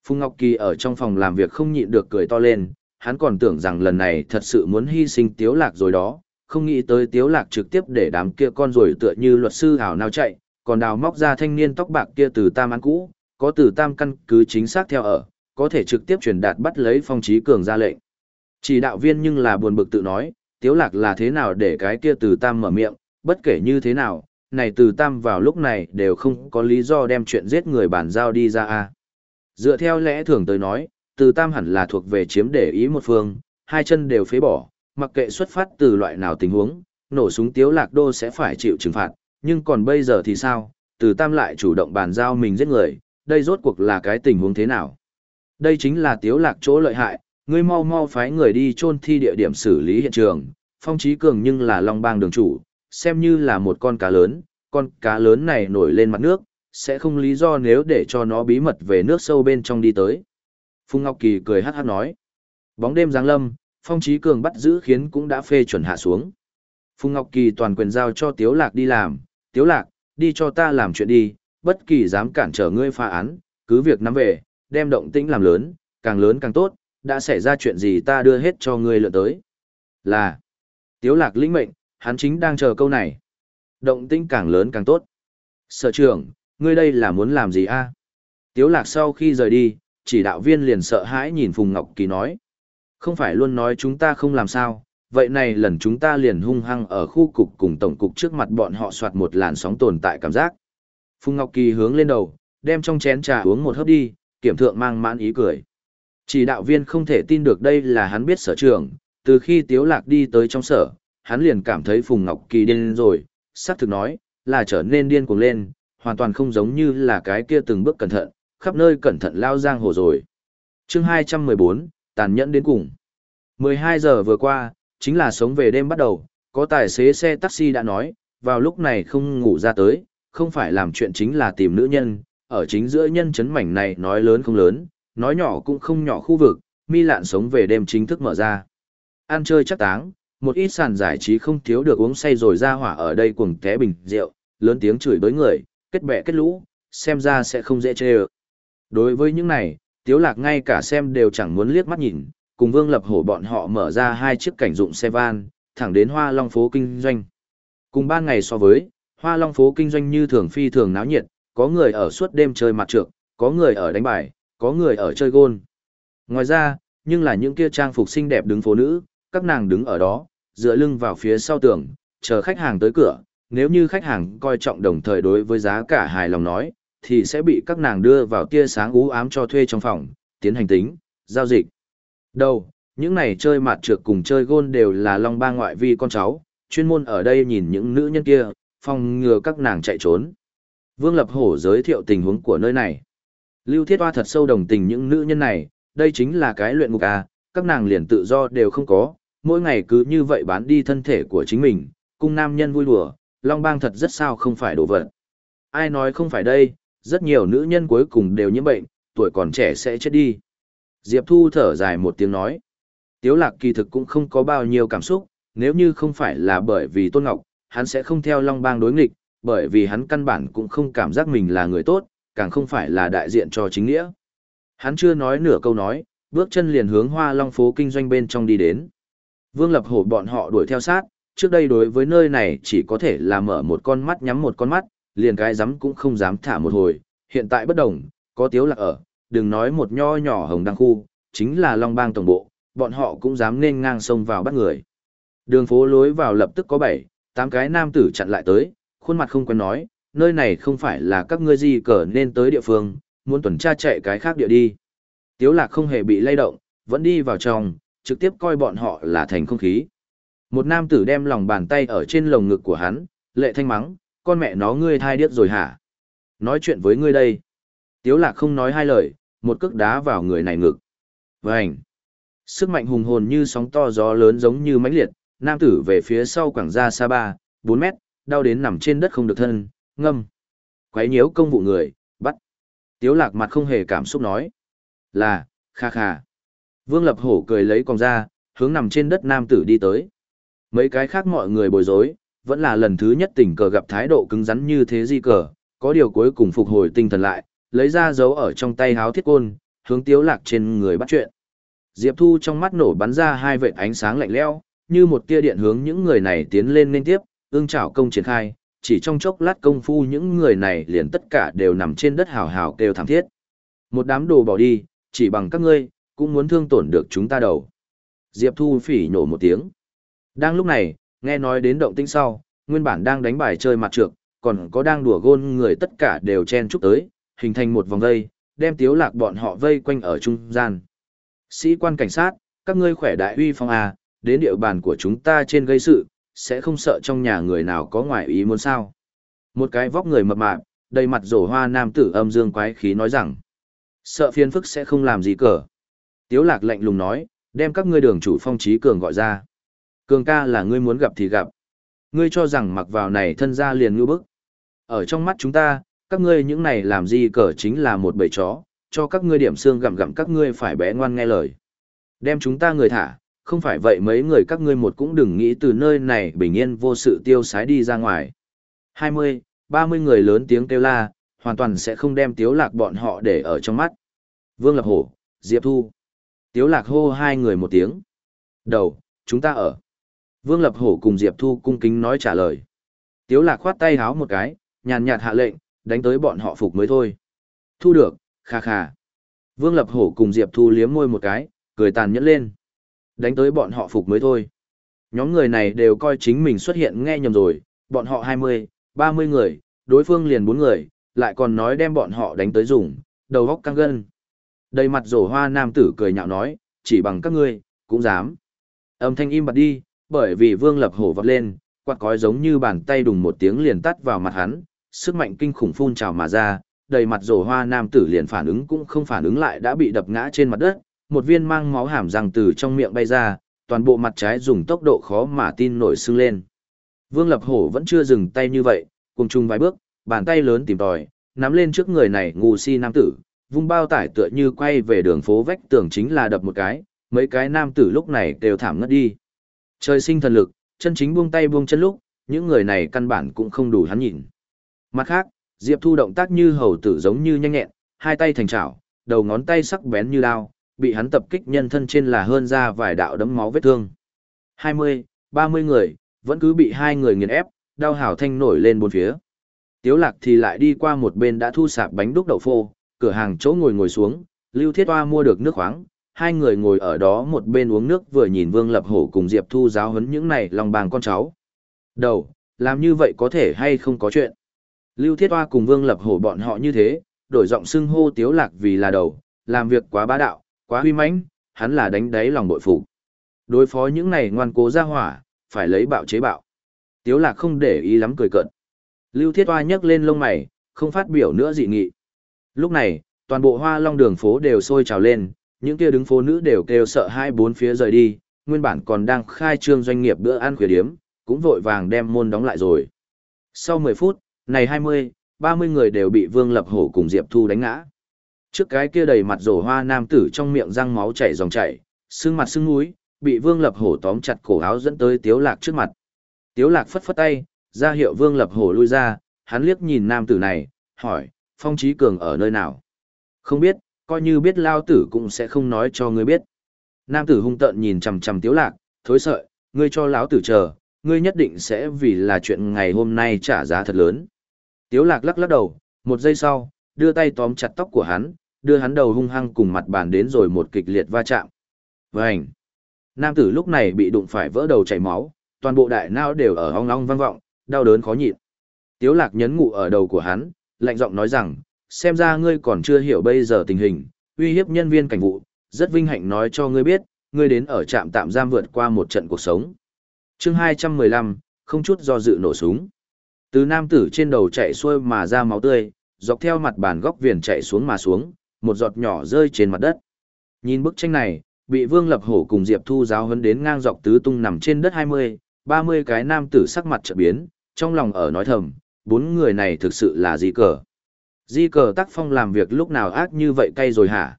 Phùng Ngọc Kỳ ở trong phòng làm việc không nhịn được cười to lên, hắn còn tưởng rằng lần này thật sự muốn hy sinh tiếu lạc rồi đó, không nghĩ tới tiếu lạc trực tiếp để đám kia con rồi tựa như luật sư hảo nào chạy, còn đào móc ra thanh niên tóc bạc kia từ tam án cũ, có từ tam căn cứ chính xác theo ở, có thể trực tiếp truyền đạt bắt lấy phong trí cường ra lệnh. Chỉ đạo viên nhưng là buồn bực tự nói, tiếu lạc là thế nào để cái kia từ tam mở miệng, bất kể như thế nào, này từ tam vào lúc này đều không có lý do đem chuyện giết người bản giao đi ra a. Dựa theo lẽ thường tới nói, từ tam hẳn là thuộc về chiếm để ý một phương, hai chân đều phế bỏ, mặc kệ xuất phát từ loại nào tình huống, nổ súng tiếu lạc đô sẽ phải chịu trừng phạt, nhưng còn bây giờ thì sao, từ tam lại chủ động bàn giao mình giết người, đây rốt cuộc là cái tình huống thế nào? Đây chính là tiếu lạc chỗ lợi hại, ngươi mau mau phái người đi trôn thi địa điểm xử lý hiện trường, phong trí cường nhưng là long bang đường chủ, xem như là một con cá lớn, con cá lớn này nổi lên mặt nước, sẽ không lý do nếu để cho nó bí mật về nước sâu bên trong đi tới. Phùng Ngọc Kỳ cười hát hát nói. Bóng đêm giáng lâm, phong trí cường bắt giữ khiến cũng đã phê chuẩn hạ xuống. Phùng Ngọc Kỳ toàn quyền giao cho Tiếu Lạc đi làm, Tiếu Lạc, đi cho ta làm chuyện đi, bất kỳ dám cản trở ngươi phá án, cứ việc nắm về, đem động tĩnh làm lớn, càng lớn càng tốt, đã xảy ra chuyện gì ta đưa hết cho ngươi lựa tới. Là, Tiếu Lạc lĩnh mệnh, hắn chính đang chờ câu này. Động tĩnh càng lớn càng tốt. Sở trưởng, ngươi đây là muốn làm gì a? Tiếu Lạc sau khi rời đi, chỉ đạo viên liền sợ hãi nhìn Phùng Ngọc Kỳ nói. Không phải luôn nói chúng ta không làm sao, vậy này lần chúng ta liền hung hăng ở khu cục cùng tổng cục trước mặt bọn họ soạt một làn sóng tồn tại cảm giác. Phùng Ngọc Kỳ hướng lên đầu, đem trong chén trà uống một hớp đi, kiểm thượng mang mãn ý cười. Chỉ đạo viên không thể tin được đây là hắn biết sở trường, từ khi Tiếu Lạc đi tới trong sở, hắn liền cảm thấy Phùng Ngọc Kỳ điên rồi, sắc thực nói, là trở nên điên cuồng lên, hoàn toàn không giống như là cái kia từng bước cẩn thận, khắp nơi cẩn thận lao giang hồ rồi. Chương 214, tàn nhẫn đến cùng. 12 giờ vừa qua, chính là sống về đêm bắt đầu, có tài xế xe taxi đã nói, vào lúc này không ngủ ra tới, không phải làm chuyện chính là tìm nữ nhân, ở chính giữa nhân chấn mảnh này nói lớn không lớn, nói nhỏ cũng không nhỏ khu vực, mi lạn sống về đêm chính thức mở ra. Ăn chơi chắc táng, một ít sàn giải trí không thiếu được uống say rồi ra hỏa ở đây cuồng té bình rượu, lớn tiếng chửi bới người, kết bè kết lũ, xem ra sẽ không dễ chơi ơ. Đối với những này, Tiếu Lạc ngay cả xem đều chẳng muốn liếc mắt nhìn, cùng Vương Lập Hổ bọn họ mở ra hai chiếc cảnh dụng xe van, thẳng đến Hoa Long phố kinh doanh. Cùng ban ngày so với, Hoa Long phố kinh doanh như thường phi thường náo nhiệt, có người ở suốt đêm chơi mặt trược, có người ở đánh bài, có người ở chơi gôn. Ngoài ra, nhưng là những kia trang phục xinh đẹp đứng phố nữ, các nàng đứng ở đó, dựa lưng vào phía sau tường, chờ khách hàng tới cửa, nếu như khách hàng coi trọng đồng thời đối với giá cả hài lòng nói, thì sẽ bị các nàng đưa vào tia sáng ú ám cho thuê trong phòng, tiến hành tính, giao dịch. Đâu, những này chơi mạt trược cùng chơi gôn đều là long ba ngoại vi con cháu, chuyên môn ở đây nhìn những nữ nhân kia, phòng ngừa các nàng chạy trốn. Vương Lập Hổ giới thiệu tình huống của nơi này. Lưu Thiết Hoa thật sâu đồng tình những nữ nhân này, đây chính là cái luyện ngục à, các nàng liền tự do đều không có, mỗi ngày cứ như vậy bán đi thân thể của chính mình, cung nam nhân vui đùa, Long Bang thật rất sao không phải đồ vật. Ai nói không phải đây, rất nhiều nữ nhân cuối cùng đều nhiễm bệnh, tuổi còn trẻ sẽ chết đi. Diệp Thu thở dài một tiếng nói. Tiếu lạc kỳ thực cũng không có bao nhiêu cảm xúc, nếu như không phải là bởi vì Tôn Ngọc, hắn sẽ không theo Long Bang đối nghịch, bởi vì hắn căn bản cũng không cảm giác mình là người tốt, càng không phải là đại diện cho chính nghĩa. Hắn chưa nói nửa câu nói, bước chân liền hướng Hoa Long phố kinh doanh bên trong đi đến. Vương Lập Hổ bọn họ đuổi theo sát, trước đây đối với nơi này chỉ có thể là mở một con mắt nhắm một con mắt, liền cái dám cũng không dám thả một hồi, hiện tại bất đồng, có tiếu lạc ở, đừng nói một nho nhỏ hồng đăng khu, chính là Long Bang tổng bộ, bọn họ cũng dám nên ngang sông vào bắt người. Đường phố lối vào lập tức có bảy, tám cái nam tử chặn lại tới, khuôn mặt không quen nói, nơi này không phải là các ngươi gì cờ nên tới địa phương, muốn tuần tra chạy cái khác địa đi. Tiếu lạc không hề bị lay động, vẫn đi vào trong, trực tiếp coi bọn họ là thành không khí. Một nam tử đem lòng bàn tay ở trên lồng ngực của hắn, lệ thanh mắng, con mẹ nó ngươi thai điếc rồi hả? Nói chuyện với ngươi đây. Tiếu lạc không nói hai lời, một cước đá vào người này ngực. Vành! Sức mạnh hùng hồn như sóng to gió lớn giống như mãnh liệt, nam tử về phía sau quảng ra xa ba, bốn mét, đau đến nằm trên đất không được thân, ngâm. Quấy nhiễu công vụ người, bắt. Tiếu lạc mặt không hề cảm xúc nói. Là, kha kha. Vương Lập Hổ cười lấy con ra, hướng nằm trên đất nam tử đi tới. Mấy cái khác mọi người bối rối, vẫn là lần thứ nhất tình cờ gặp thái độ cứng rắn như thế di cờ, có điều cuối cùng phục hồi tinh thần lại, lấy ra dấu ở trong tay háo thiết côn, hướng tiếu lạc trên người bắt chuyện. Diệp Thu trong mắt nổ bắn ra hai vệt ánh sáng lạnh lẽo, như một tia điện hướng những người này tiến lên liên tiếp, ương chảo công triển khai, chỉ trong chốc lát công phu những người này liền tất cả đều nằm trên đất hào hào kêu thảm thiết. Một đám đồ bỏ đi, chỉ bằng các ngươi, cũng muốn thương tổn được chúng ta đầu. Diệp Thu phỉ nổ một tiếng. Đang lúc này, nghe nói đến động tĩnh sau, nguyên bản đang đánh bài chơi mặt trược, còn có đang đùa gôn người tất cả đều chen chúc tới, hình thành một vòng vây, đem tiếu lạc bọn họ vây quanh ở trung gian. Sĩ quan cảnh sát, các ngươi khỏe đại uy phong à, đến địa bàn của chúng ta trên gây sự, sẽ không sợ trong nhà người nào có ngoại ý muốn sao. Một cái vóc người mập mạp, đầy mặt rổ hoa nam tử âm dương quái khí nói rằng, sợ phiền phức sẽ không làm gì cờ. Tiếu lạc lạnh lùng nói, đem các ngươi đường chủ phong trí cường gọi ra. Cường ca là ngươi muốn gặp thì gặp. Ngươi cho rằng mặc vào này thân ra liền ngư bức. Ở trong mắt chúng ta, các ngươi những này làm gì cờ chính là một bầy chó, cho các ngươi điểm xương gặm gặm các ngươi phải bé ngoan nghe lời. Đem chúng ta người thả, không phải vậy mấy người các ngươi một cũng đừng nghĩ từ nơi này bình yên vô sự tiêu sái đi ra ngoài. 20, 30 người lớn tiếng kêu la, hoàn toàn sẽ không đem tiếu lạc bọn họ để ở trong mắt. Vương Lập Hổ, Diệp Thu. Tiếu lạc hô hai người một tiếng. Đầu, chúng ta ở. Vương Lập Hổ cùng Diệp Thu cung kính nói trả lời. Tiếu lạc khoát tay háo một cái, nhàn nhạt hạ lệnh, đánh tới bọn họ phục mới thôi. Thu được, kha kha. Vương Lập Hổ cùng Diệp Thu liếm môi một cái, cười tàn nhẫn lên. Đánh tới bọn họ phục mới thôi. Nhóm người này đều coi chính mình xuất hiện nghe nhầm rồi, bọn họ 20, 30 người, đối phương liền 4 người, lại còn nói đem bọn họ đánh tới dùng, đầu góc căng gân. Đầy mặt rổ hoa nam tử cười nhạo nói, chỉ bằng các ngươi, cũng dám. Âm thanh im bặt đi, bởi vì vương lập hổ vọt lên, quạt cói giống như bàn tay đùng một tiếng liền tắt vào mặt hắn, sức mạnh kinh khủng phun trào mà ra, đầy mặt rổ hoa nam tử liền phản ứng cũng không phản ứng lại đã bị đập ngã trên mặt đất, một viên mang máu hàm răng từ trong miệng bay ra, toàn bộ mặt trái dùng tốc độ khó mà tin nổi sưng lên. Vương Lập Hổ vẫn chưa dừng tay như vậy, cùng chung vài bước, bàn tay lớn tìm tòi, nắm lên trước người này ngu si nam tử, vung bao tải tựa như quay về đường phố vách tường chính là đập một cái, mấy cái nam tử lúc này đều thảm ngất đi. Trời sinh thần lực, chân chính buông tay buông chân lúc, những người này căn bản cũng không đủ hắn nhìn. Mặt khác, Diệp Thu động tác như hầu tử giống như nhanh nhẹn, hai tay thành chảo, đầu ngón tay sắc bén như đao, bị hắn tập kích nhân thân trên là hơn ra vài đạo đấm máu vết thương. 20, 30 người, vẫn cứ bị hai người nghiền ép, đau hào thanh nổi lên bốn phía. Tiếu lạc thì lại đi qua một bên đã thu sạp bánh đúc đậu phô, cửa hàng chỗ ngồi ngồi xuống, Lưu Thiết Hoa mua được nước khoáng, hai người ngồi ở đó một bên uống nước vừa nhìn Vương Lập Hổ cùng Diệp Thu giáo huấn những này lòng bàng con cháu. Đầu, làm như vậy có thể hay không có chuyện. Lưu Thiết Hoa cùng Vương Lập Hổ bọn họ như thế, đổi giọng xưng hô Tiếu Lạc vì là đầu, làm việc quá bá đạo, quá huy mãnh, hắn là đánh đáy lòng bội phục. Đối phó những này ngoan cố ra hỏa, phải lấy bạo chế bạo. Tiếu Lạc không để ý lắm cười cợt. Lưu Thiết Hoa nhấc lên lông mày, không phát biểu nữa dị nghị. Lúc này, toàn bộ hoa long đường phố đều sôi trào lên, những kia đứng phố nữ đều kêu sợ hai bốn phía rời đi, nguyên bản còn đang khai trương doanh nghiệp bữa ăn khuya điếm, cũng vội vàng đem môn đóng lại rồi. Sau 10 phút, này 20, 30 người đều bị Vương Lập Hổ cùng Diệp Thu đánh ngã. Trước cái kia đầy mặt rổ hoa nam tử trong miệng răng máu chảy dòng chảy, xương mặt xương mũi, bị Vương Lập Hổ tóm chặt cổ áo dẫn tới Tiếu Lạc trước mặt. Tiếu Lạc phất phất tay, ra hiệu Vương Lập Hổ lui ra, hắn liếc nhìn nam tử này, hỏi, Phong Chí Cường ở nơi nào? Không biết, coi như biết lao tử cũng sẽ không nói cho ngươi biết. Nam tử hung tợn nhìn chằm chằm Tiếu Lạc, thối sợi, ngươi cho lão tử chờ, ngươi nhất định sẽ vì là chuyện ngày hôm nay trả giá thật lớn. Tiếu Lạc lắc lắc đầu, một giây sau, đưa tay tóm chặt tóc của hắn, đưa hắn đầu hung hăng cùng mặt bàn đến rồi một kịch liệt va chạm. Vành! Nam tử lúc này bị đụng phải vỡ đầu chảy máu, toàn bộ đại não đều ở ong ong vang vọng, đau đớn khó nhịn. Tiếu lạc nhấn ngụ ở đầu của hắn, lạnh giọng nói rằng, xem ra ngươi còn chưa hiểu bây giờ tình hình, uy hiếp nhân viên cảnh vụ, rất vinh hạnh nói cho ngươi biết, ngươi đến ở trạm tạm giam vượt qua một trận cuộc sống. Chương 215, không chút do dự nổ súng. Từ nam tử trên đầu chạy xuôi mà ra máu tươi, dọc theo mặt bàn góc viền chạy xuống mà xuống, một giọt nhỏ rơi trên mặt đất. Nhìn bức tranh này, bị Vương Lập Hổ cùng Diệp Thu giáo huấn đến ngang dọc tứ tung nằm trên đất 20, 30 cái nam tử sắc mặt chợt biến, trong lòng ở nói thầm, bốn người này thực sự là gì cờ. Di cờ tác phong làm việc lúc nào ác như vậy cay rồi hả?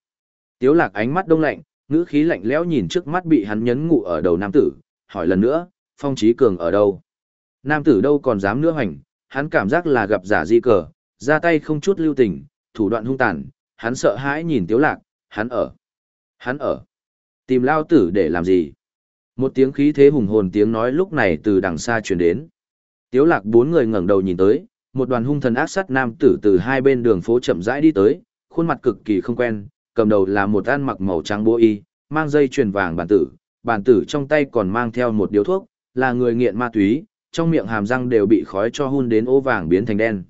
Tiếu lạc ánh mắt đông lạnh, ngữ khí lạnh lẽo nhìn trước mắt bị hắn nhấn ngụ ở đầu nam tử, hỏi lần nữa, phong trí cường ở đâu? Nam tử đâu còn dám nữa hành, hắn cảm giác là gặp giả di cờ, ra tay không chút lưu tình, thủ đoạn hung tàn, hắn sợ hãi nhìn tiếu lạc, hắn ở. Hắn ở. Tìm lao tử để làm gì? Một tiếng khí thế hùng hồn tiếng nói lúc này từ đằng xa truyền đến. Tiếu lạc bốn người ngẩng đầu nhìn tới, một đoàn hung thần ác sát nam tử từ hai bên đường phố chậm rãi đi tới, khuôn mặt cực kỳ không quen, cầm đầu là một ăn mặc màu trắng bố y, mang dây chuyền vàng bản tử, bản tử trong tay còn mang theo một điếu thuốc, là người nghiện ma túy, trong miệng hàm răng đều bị khói cho hun đến ô vàng biến thành đen.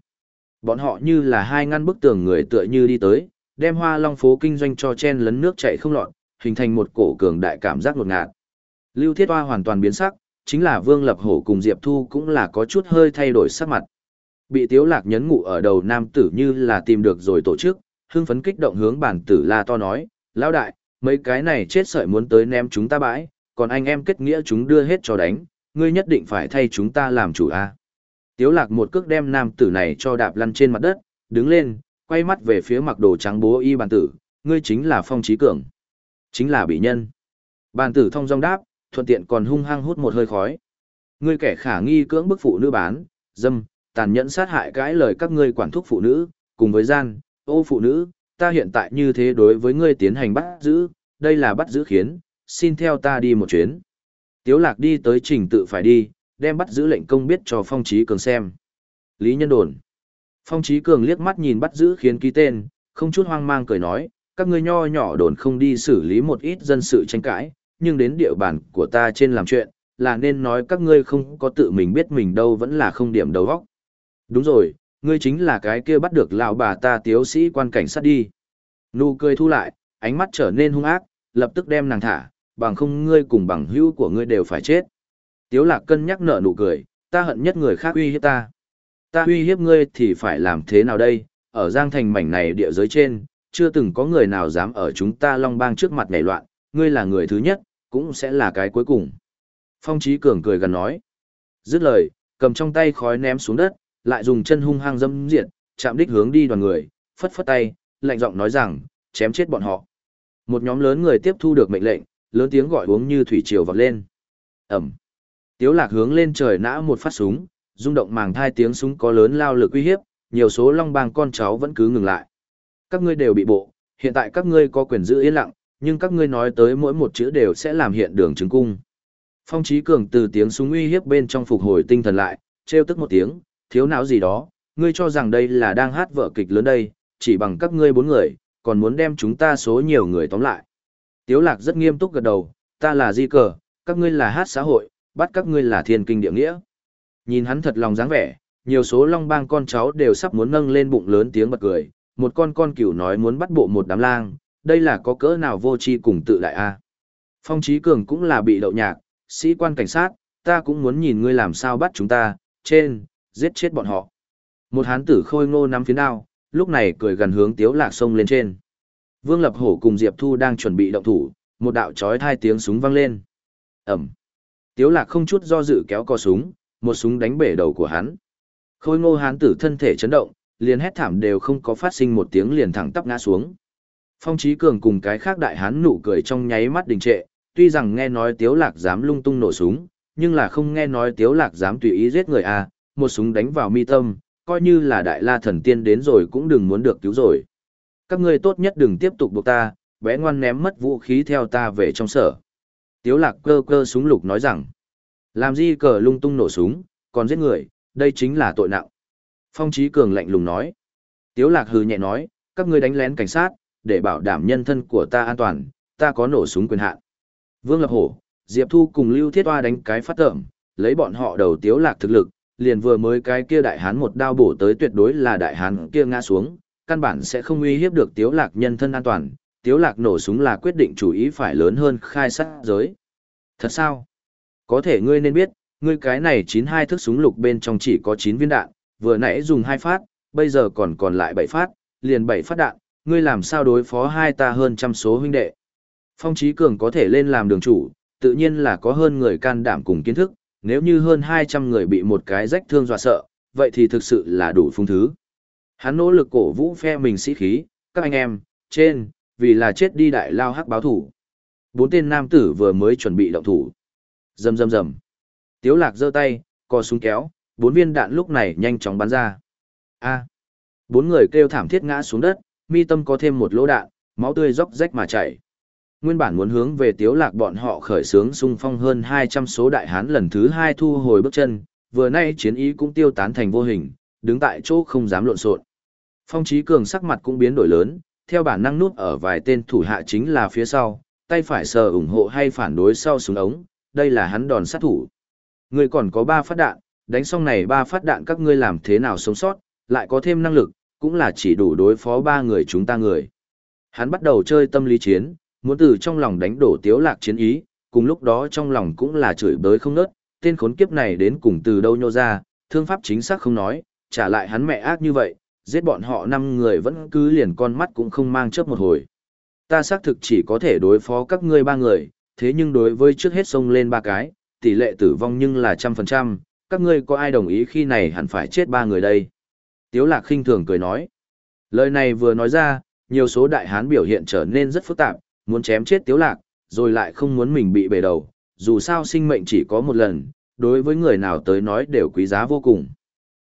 Bọn họ như là hai ngăn bức tường người tựa như đi tới, đem hoa long phố kinh doanh cho chen lấn nước chảy không lọt, hình thành một cổ cường đại cảm giác ngột ngạt. Lưu Thiết Hoa hoàn toàn biến sắc, chính là Vương Lập Hổ cùng Diệp Thu cũng là có chút hơi thay đổi sắc mặt. Bị Tiếu Lạc nhấn ngụ ở đầu nam tử như là tìm được rồi tổ chức, hưng phấn kích động hướng bản tử la to nói, lão đại, mấy cái này chết sợi muốn tới ném chúng ta bãi, còn anh em kết nghĩa chúng đưa hết cho đánh, ngươi nhất định phải thay chúng ta làm chủ a. Tiếu lạc một cước đem nam tử này cho đạp lăn trên mặt đất, đứng lên, quay mắt về phía mặc đồ trắng bố y bàn tử, ngươi chính là phong trí cường. Chính là bị nhân. Bàn tử thông dong đáp, thuận tiện còn hung hăng hút một hơi khói. Ngươi kẻ khả nghi cưỡng bức phụ nữ bán, dâm, tàn nhẫn sát hại cãi lời các ngươi quản thúc phụ nữ, cùng với gian, ô phụ nữ, ta hiện tại như thế đối với ngươi tiến hành bắt giữ, đây là bắt giữ khiến, xin theo ta đi một chuyến. Tiếu lạc đi tới trình tự phải đi, đem bắt giữ lệnh công biết cho Phong Trí Cường xem. Lý Nhân Đồn. Phong Trí Cường liếc mắt nhìn bắt giữ khiến ký tên, không chút hoang mang cười nói, các ngươi nho nhỏ đồn không đi xử lý một ít dân sự tranh cãi, nhưng đến địa bàn của ta trên làm chuyện, là nên nói các ngươi không có tự mình biết mình đâu vẫn là không điểm đầu óc. Đúng rồi, ngươi chính là cái kia bắt được lão bà ta tiếu sĩ quan cảnh sát đi. Nụ cười thu lại, ánh mắt trở nên hung ác, lập tức đem nàng thả, bằng không ngươi cùng bằng hữu của ngươi đều phải chết. Tiếu lạc cân nhắc nở nụ cười, ta hận nhất người khác uy hiếp ta. Ta uy hiếp ngươi thì phải làm thế nào đây, ở Giang Thành mảnh này địa giới trên, chưa từng có người nào dám ở chúng ta long bang trước mặt nhảy loạn, ngươi là người thứ nhất, cũng sẽ là cái cuối cùng. Phong Chí Cường cười gần nói. Dứt lời, cầm trong tay khói ném xuống đất, lại dùng chân hung hăng dâm diện, chạm đích hướng đi đoàn người, phất phất tay, lạnh giọng nói rằng, chém chết bọn họ. Một nhóm lớn người tiếp thu được mệnh lệnh, lớn tiếng gọi uống như thủy triều vọt lên. Ẩm. Tiếu lạc hướng lên trời nã một phát súng, rung động màng thai tiếng súng có lớn lao lực uy hiếp, nhiều số long bang con cháu vẫn cứ ngừng lại. Các ngươi đều bị bộ, hiện tại các ngươi có quyền giữ yên lặng, nhưng các ngươi nói tới mỗi một chữ đều sẽ làm hiện đường chứng cung. Phong trí cường từ tiếng súng uy hiếp bên trong phục hồi tinh thần lại, treo tức một tiếng, thiếu não gì đó, ngươi cho rằng đây là đang hát vở kịch lớn đây, chỉ bằng các ngươi bốn người, còn muốn đem chúng ta số nhiều người tóm lại. Tiếu lạc rất nghiêm túc gật đầu, ta là di cờ, các ngươi là hát xã hội, bắt các ngươi là thiên kinh địa nghĩa. Nhìn hắn thật lòng dáng vẻ, nhiều số long bang con cháu đều sắp muốn nâng lên bụng lớn tiếng bật cười, một con con cừu nói muốn bắt bộ một đám lang, đây là có cỡ nào vô tri cùng tự đại a. À? Phong Chí Cường cũng là bị đậu nhạc, sĩ quan cảnh sát, ta cũng muốn nhìn ngươi làm sao bắt chúng ta, trên, giết chết bọn họ. Một hán tử khôi ngô nắm phía đao, lúc này cười gần hướng Tiếu Lạc sông lên trên. Vương Lập Hổ cùng Diệp Thu đang chuẩn bị động thủ, một đạo chói tai tiếng súng vang lên. ầm! Tiếu Lạc không chút do dự kéo cò súng, một súng đánh bể đầu của hắn. Khôi ngô hán tử thân thể chấn động, liền hét thảm đều không có phát sinh một tiếng liền thẳng tắp ngã xuống. Phong Chí Cường cùng cái khác đại hán nụ cười trong nháy mắt đình trệ, tuy rằng nghe nói Tiếu Lạc dám lung tung nổ súng, nhưng là không nghe nói Tiếu Lạc dám tùy ý giết người à, một súng đánh vào mi tâm, coi như là đại la thần tiên đến rồi cũng đừng muốn được cứu rồi. Các ngươi tốt nhất đừng tiếp tục buộc ta, bé ngoan ném mất vũ khí theo ta về trong sở. Tiếu lạc cơ cơ súng lục nói rằng, làm gì cờ lung tung nổ súng, còn giết người, đây chính là tội nặng. Phong Chí Cường lạnh lùng nói. Tiếu lạc hừ nhẹ nói, các ngươi đánh lén cảnh sát, để bảo đảm nhân thân của ta an toàn, ta có nổ súng quyền hạn. Vương Lập Hổ, Diệp Thu cùng Lưu Thiết Hoa đánh cái phát tởm, lấy bọn họ đầu tiếu lạc thực lực, liền vừa mới cái kia đại hán một đao bổ tới tuyệt đối là đại hán kia ngã xuống, căn bản sẽ không uy hiếp được tiếu lạc nhân thân an toàn, tiếu lạc nổ súng là quyết định chủ ý phải lớn hơn khai sát giới. Thật sao? Có thể ngươi nên biết, ngươi cái này 92 thước súng lục bên trong chỉ có 9 viên đạn, vừa nãy dùng 2 phát, bây giờ còn còn lại 7 phát, liền 7 phát đạn, ngươi làm sao đối phó hai ta hơn trăm số huynh đệ. Phong Chí Cường có thể lên làm đường chủ, tự nhiên là có hơn người can đảm cùng kiến thức, nếu như hơn 200 người bị một cái rách thương dọa sợ, vậy thì thực sự là đủ phung thứ. Hắn nỗ lực cổ vũ phe mình sĩ khí, các anh em, trên, vì là chết đi đại lao hắc báo thủ. Bốn tên nam tử vừa mới chuẩn bị động thủ. Rầm rầm rầm. Tiếu lạc giơ tay, co súng kéo, bốn viên đạn lúc này nhanh chóng bắn ra. A. Bốn người kêu thảm thiết ngã xuống đất, mi tâm có thêm một lỗ đạn, máu tươi róc rách mà chảy. Nguyên bản muốn hướng về tiếu lạc bọn họ khởi sướng xung phong hơn 200 số đại hán lần thứ hai thu hồi bước chân, vừa nay chiến ý cũng tiêu tán thành vô hình, đứng tại chỗ không dám lộn xộn. Phong Chí Cường sắc mặt cũng biến đổi lớn, theo bản năng nút ở vài tên thủ hạ chính là phía sau, tay phải sờ ủng hộ hay phản đối sau súng ống, đây là hắn đòn sát thủ. Ngươi còn có 3 phát đạn, đánh xong này 3 phát đạn các ngươi làm thế nào sống sót, lại có thêm năng lực, cũng là chỉ đủ đối phó ba người chúng ta người. Hắn bắt đầu chơi tâm lý chiến, muốn từ trong lòng đánh đổ tiếu lạc chiến ý, cùng lúc đó trong lòng cũng là chửi bới không nớt, tên khốn kiếp này đến cùng từ đâu nhô ra, thương pháp chính xác không nói, trả lại hắn mẹ ác như vậy, giết bọn họ năm người vẫn cứ liền con mắt cũng không mang chớp một hồi. Ta xác thực chỉ có thể đối phó các ngươi ba người, thế nhưng đối với trước hết xông lên ba cái, tỷ lệ tử vong nhưng là trăm phần trăm, các ngươi có ai đồng ý khi này hẳn phải chết ba người đây. Tiếu lạc khinh thường cười nói. Lời này vừa nói ra, nhiều số đại hán biểu hiện trở nên rất phức tạp, muốn chém chết tiếu lạc, rồi lại không muốn mình bị bể đầu, dù sao sinh mệnh chỉ có một lần, đối với người nào tới nói đều quý giá vô cùng.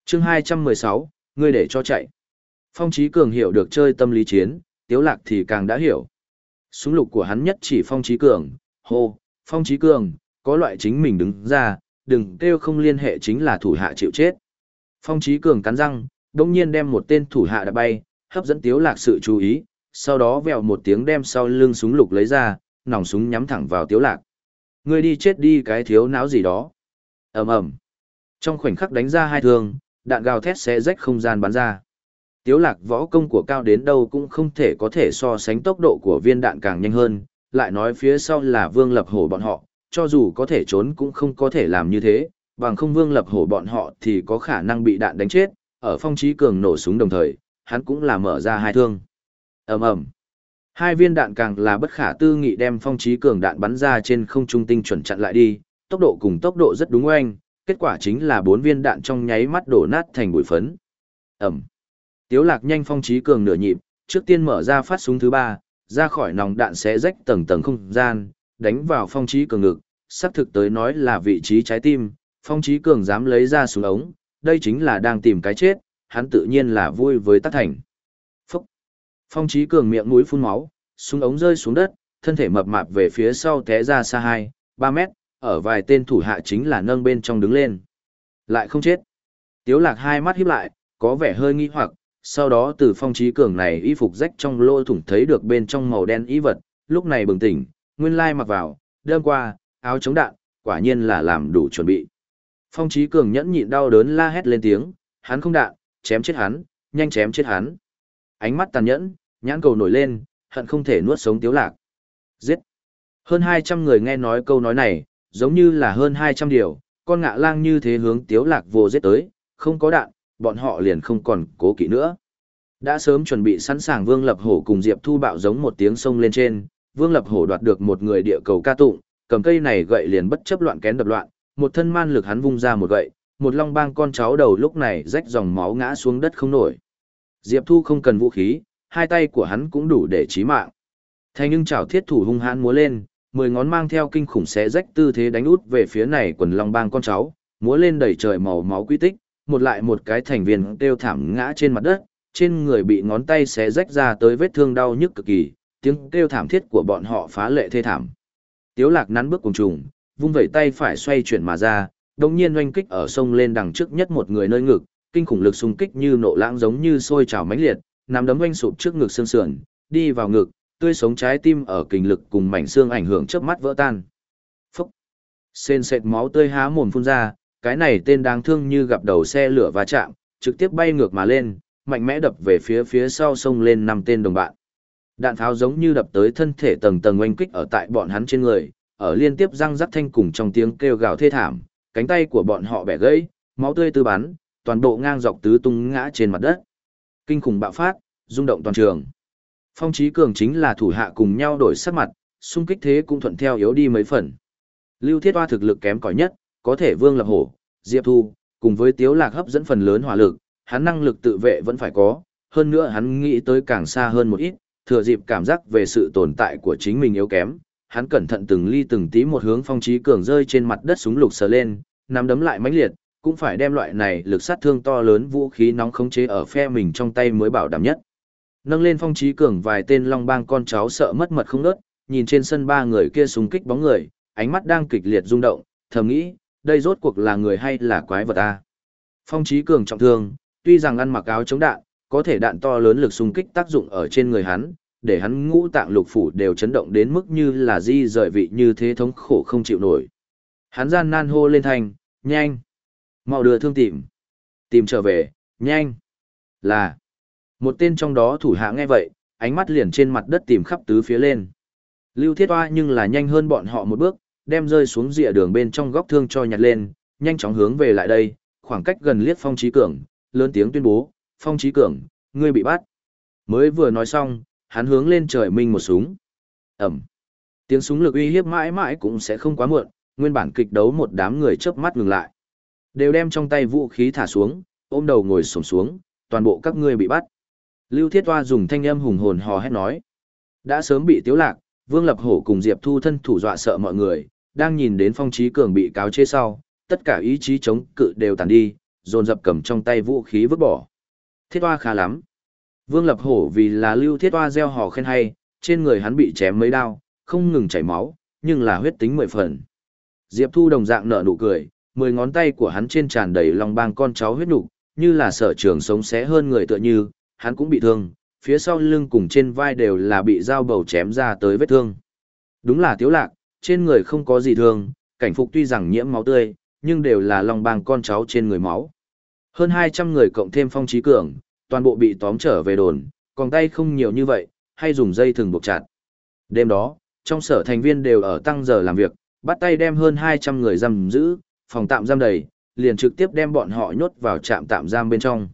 Chương 216, ngươi để cho chạy. Phong Chí Cường hiểu được chơi tâm lý chiến, Tiếu Lạc thì càng đã hiểu. Súng lục của hắn nhất chỉ Phong Chí Cường, hô, Phong Chí Cường, có loại chính mình đứng ra, đừng kêu không liên hệ chính là thủ hạ chịu chết. Phong Chí Cường cắn răng, đông nhiên đem một tên thủ hạ đã bay, hấp dẫn Tiếu Lạc sự chú ý, sau đó vèo một tiếng đem sau lưng súng lục lấy ra, nòng súng nhắm thẳng vào Tiếu Lạc. Ngươi đi chết đi cái thiếu não gì đó. ầm ầm. Trong khoảnh khắc đánh ra hai thương, đạn gào thét sẽ rách không gian bắn ra. Tiếu lạc võ công của cao đến đâu cũng không thể có thể so sánh tốc độ của viên đạn càng nhanh hơn, lại nói phía sau là vương lập hổ bọn họ, cho dù có thể trốn cũng không có thể làm như thế, bằng không vương lập hổ bọn họ thì có khả năng bị đạn đánh chết, ở phong trí cường nổ súng đồng thời, hắn cũng là mở ra hai thương ầm ầm Hai viên đạn càng là bất khả tư nghị đem phong trí cường đạn bắn ra trên không trung tinh chuẩn chặn lại đi, tốc độ cùng tốc độ rất đúng oanh, kết quả chính là bốn viên đạn trong nháy mắt đổ nát thành bụi phấn. Ẩm. Tiếu lạc nhanh phong trí cường nửa nhịp, trước tiên mở ra phát súng thứ ba, ra khỏi nòng đạn sẽ rách tầng tầng không gian, đánh vào phong trí cường ngực, xác thực tới nói là vị trí trái tim, phong trí cường dám lấy ra súng ống, đây chính là đang tìm cái chết, hắn tự nhiên là vui với tác thành. Phong Chí cường miệng mũi phun máu, súng ống rơi xuống đất, thân thể mập mạp về phía sau té ra xa 2, 3 mét, ở vài tên thủ hạ chính là nâng bên trong đứng lên. Lại không chết. Tiếu lạc hai mắt híp lại, có vẻ hơi nghi hoặc, sau đó từ phong Chí cường này y phục rách trong lỗ thủng thấy được bên trong màu đen y vật, lúc này bừng tỉnh, nguyên lai mặc vào, đêm qua, áo chống đạn, quả nhiên là làm đủ chuẩn bị. Phong Chí cường nhẫn nhịn đau đớn la hét lên tiếng, hắn không đạn, chém chết hắn, nhanh chém chết hắn. Ánh mắt tàn nhẫn, nhãn cầu nổi lên, hận không thể nuốt sống tiếu lạc. Giết! Hơn 200 người nghe nói câu nói này, giống như là hơn 200 điều, con ngạ lang như thế hướng tiếu lạc vô giết tới, không có đạn, bọn họ liền không còn cố kỵ nữa. Đã sớm chuẩn bị sẵn sàng Vương Lập Hổ cùng Diệp Thu bạo giống một tiếng sông lên trên, Vương Lập Hổ đoạt được một người địa cầu ca tụng, cầm cây này gậy liền bất chấp loạn kén đập loạn, một thân man lực hắn vung ra một gậy, một long bang con cháu đầu lúc này rách dòng máu ngã xuống đất không nổi. Diệp Thu không cần vũ khí, hai tay của hắn cũng đủ để chí mạng. Thành nhưng chảo thiết thủ hung hãn múa lên, mười ngón mang theo kinh khủng xé rách tư thế đánh út về phía này quần long bang con cháu, múa lên đầy trời màu máu quy tích, một lại một cái thành viên kêu thảm ngã trên mặt đất, trên người bị ngón tay xé rách ra tới vết thương đau nhức cực kỳ, tiếng kêu thảm thiết của bọn họ phá lệ thê thảm. Tiếu lạc nắn bước cùng trùng, vung vẩy tay phải xoay chuyển mà ra, đồng nhiên oanh kích ở sông lên đằng trước nhất một người nơi ngực, kinh khủng lực xung kích như nộ lãng giống như sôi trào mãnh liệt, nắm đấm oanh sụp trước ngực xương sườn, đi vào ngực, tươi sống trái tim ở kinh lực cùng mảnh xương ảnh hưởng chớp mắt vỡ tan. Phốc. Xên xẹt máu tươi há mồm phun ra, cái này tên đáng thương như gặp đầu xe lửa va chạm, trực tiếp bay ngược mà lên, mạnh mẽ đập về phía phía sau sông lên năm tên đồng bạn. Đạn pháo giống như đập tới thân thể tầng tầng oanh kích ở tại bọn hắn trên người, ở liên tiếp răng rắc thanh cùng trong tiếng kêu gào thê thảm, cánh tay của bọn họ bẻ gãy, máu tươi tư bắn, toàn bộ ngang dọc tứ tung ngã trên mặt đất. Kinh khủng bạo phát, rung động toàn trường. Phong Chí Cường chính là thủ hạ cùng nhau đổi sắc mặt, xung kích thế cũng thuận theo yếu đi mấy phần. Lưu Thiết Hoa thực lực kém cỏi nhất, có thể Vương Lập Hổ, Diệp Thu, cùng với Tiếu Lạc hấp dẫn phần lớn hỏa lực, hắn năng lực tự vệ vẫn phải có, hơn nữa hắn nghĩ tới càng xa hơn một ít, thừa dịp cảm giác về sự tồn tại của chính mình yếu kém, hắn cẩn thận từng ly từng tí một hướng Phong Chí Cường rơi trên mặt đất súng lục sờ lên, nắm đấm lại mãnh liệt, cũng phải đem loại này lực sát thương to lớn vũ khí nóng khống chế ở phe mình trong tay mới bảo đảm nhất. Nâng lên phong trí cường vài tên long bang con cháu sợ mất mật không nớt, nhìn trên sân ba người kia súng kích bóng người, ánh mắt đang kịch liệt rung động, thầm nghĩ, đây rốt cuộc là người hay là quái vật ta. Phong trí cường trọng thương, tuy rằng ăn mặc áo chống đạn, có thể đạn to lớn lực xung kích tác dụng ở trên người hắn, để hắn ngũ tạng lục phủ đều chấn động đến mức như là di rời vị như thế thống khổ không chịu nổi. Hắn gian nan hô lên thành, nhanh, mau đưa thương tìm, tìm trở về, nhanh, là, một tên trong đó thủ hạ nghe vậy, ánh mắt liền trên mặt đất tìm khắp tứ phía lên. Lưu Thiết Hoa nhưng là nhanh hơn bọn họ một bước, đem rơi xuống rìa đường bên trong góc thương cho nhặt lên, nhanh chóng hướng về lại đây, khoảng cách gần liếc Phong trí Cường, lớn tiếng tuyên bố, Phong trí Cường, ngươi bị bắt. Mới vừa nói xong, hắn hướng lên trời minh một súng. Ẩm. Tiếng súng lực uy hiếp mãi mãi cũng sẽ không quá muộn, nguyên bản kịch đấu một đám người chớp mắt ngừng lại. Đều đem trong tay vũ khí thả xuống, ôm đầu ngồi sổm xuống, toàn bộ các ngươi bị bắt. Lưu Thiết Toa dùng thanh âm hùng hồn hò hét nói. Đã sớm bị tiếu lạc, Vương Lập Hổ cùng Diệp Thu thân thủ dọa sợ mọi người, đang nhìn đến Phong Chí Cường bị cáo chế sau, tất cả ý chí chống cự đều tàn đi, dồn dập cầm trong tay vũ khí vứt bỏ. Thiết Toa khá lắm. Vương Lập Hổ vì là Lưu Thiết Toa gieo hò khen hay, trên người hắn bị chém mấy đao, không ngừng chảy máu, nhưng là huyết tính mười phần. Diệp Thu đồng dạng nở nụ cười, mười ngón tay của hắn trên tràn đầy lòng bang con cháu huyết nục, như là sở trường sống xé hơn người tựa như, hắn cũng bị thương, phía sau lưng cùng trên vai đều là bị dao bầu chém ra tới vết thương. Đúng là tiếu lạc, trên người không có gì thương, cảnh phục tuy rằng nhiễm máu tươi, nhưng đều là lòng bang con cháu trên người máu. Hơn 200 người cộng thêm phong trí cường, toàn bộ bị tóm trở về đồn, còn tay không nhiều như vậy, hay dùng dây thừng buộc chặt. Đêm đó, trong sở thành viên đều ở tăng giờ làm việc, bắt tay đem hơn 200 người giam giữ, phòng tạm giam đầy, liền trực tiếp đem bọn họ nhốt vào trạm tạm giam bên trong.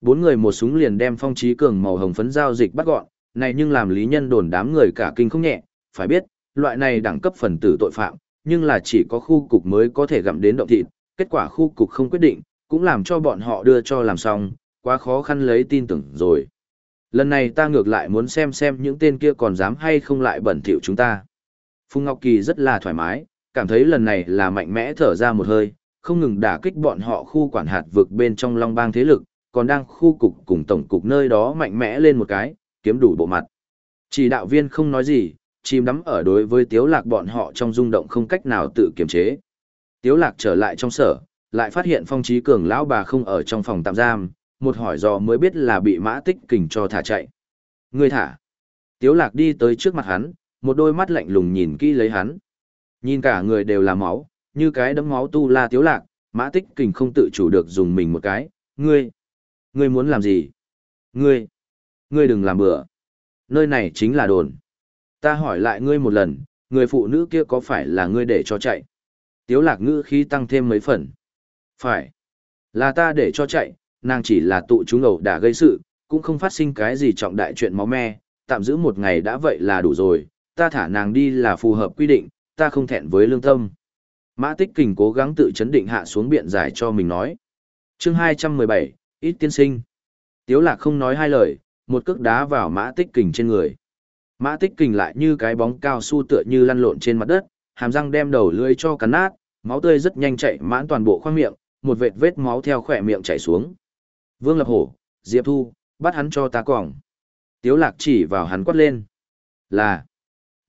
Bốn người một súng liền đem phong trí cường màu hồng phấn giao dịch bắt gọn, này nhưng làm lý nhân đồn đám người cả kinh không nhẹ, phải biết, loại này đẳng cấp phần tử tội phạm, nhưng là chỉ có khu cục mới có thể gặm đến động thịt, kết quả khu cục không quyết định, cũng làm cho bọn họ đưa cho làm xong, quá khó khăn lấy tin tưởng rồi. Lần này ta ngược lại muốn xem xem những tên kia còn dám hay không lại bẩn thỉu chúng ta. Phùng Ngọc Kỳ rất là thoải mái, cảm thấy lần này là mạnh mẽ thở ra một hơi, không ngừng đả kích bọn họ khu quản hạt vực bên trong long bang thế lực, còn đang khu cục cùng tổng cục nơi đó mạnh mẽ lên một cái, kiếm đủ bộ mặt. Chỉ đạo viên không nói gì, chìm đắm ở đối với tiếu lạc bọn họ trong rung động không cách nào tự kiềm chế. Tiếu lạc trở lại trong sở, lại phát hiện phong trí cường lão bà không ở trong phòng tạm giam, một hỏi dò mới biết là bị mã tích kình cho thả chạy. Người thả. Tiếu lạc đi tới trước mặt hắn, một đôi mắt lạnh lùng nhìn kỹ lấy hắn. Nhìn cả người đều là máu, như cái đấm máu tu la tiếu lạc, mã tích kình không tự chủ được dùng mình một cái. Ngươi, ngươi muốn làm gì? Ngươi, ngươi đừng làm bừa. Nơi này chính là đồn. Ta hỏi lại ngươi một lần, người phụ nữ kia có phải là ngươi để cho chạy? Tiếu lạc ngữ khí tăng thêm mấy phần. Phải. Là ta để cho chạy, nàng chỉ là tụ chúng ẩu đã gây sự, cũng không phát sinh cái gì trọng đại chuyện máu me, tạm giữ một ngày đã vậy là đủ rồi, ta thả nàng đi là phù hợp quy định, ta không thẹn với lương tâm. Mã Tích Kình cố gắng tự chấn định hạ xuống biện giải cho mình nói. chương 217, ít tiên sinh. Tiếu lạc không nói hai lời, một cước đá vào Mã Tích Kình trên người. Mã Tích Kình lại như cái bóng cao su tựa như lăn lộn trên mặt đất, hàm răng đem đầu lưỡi cho cắn nát, máu tươi rất nhanh chảy mãn toàn bộ khoang miệng, một vệt vết máu theo khỏe miệng chảy xuống. Vương Lập Hổ, Diệp Thu, bắt hắn cho ta quỏng. Tiếu lạc chỉ vào hắn quát lên. Là.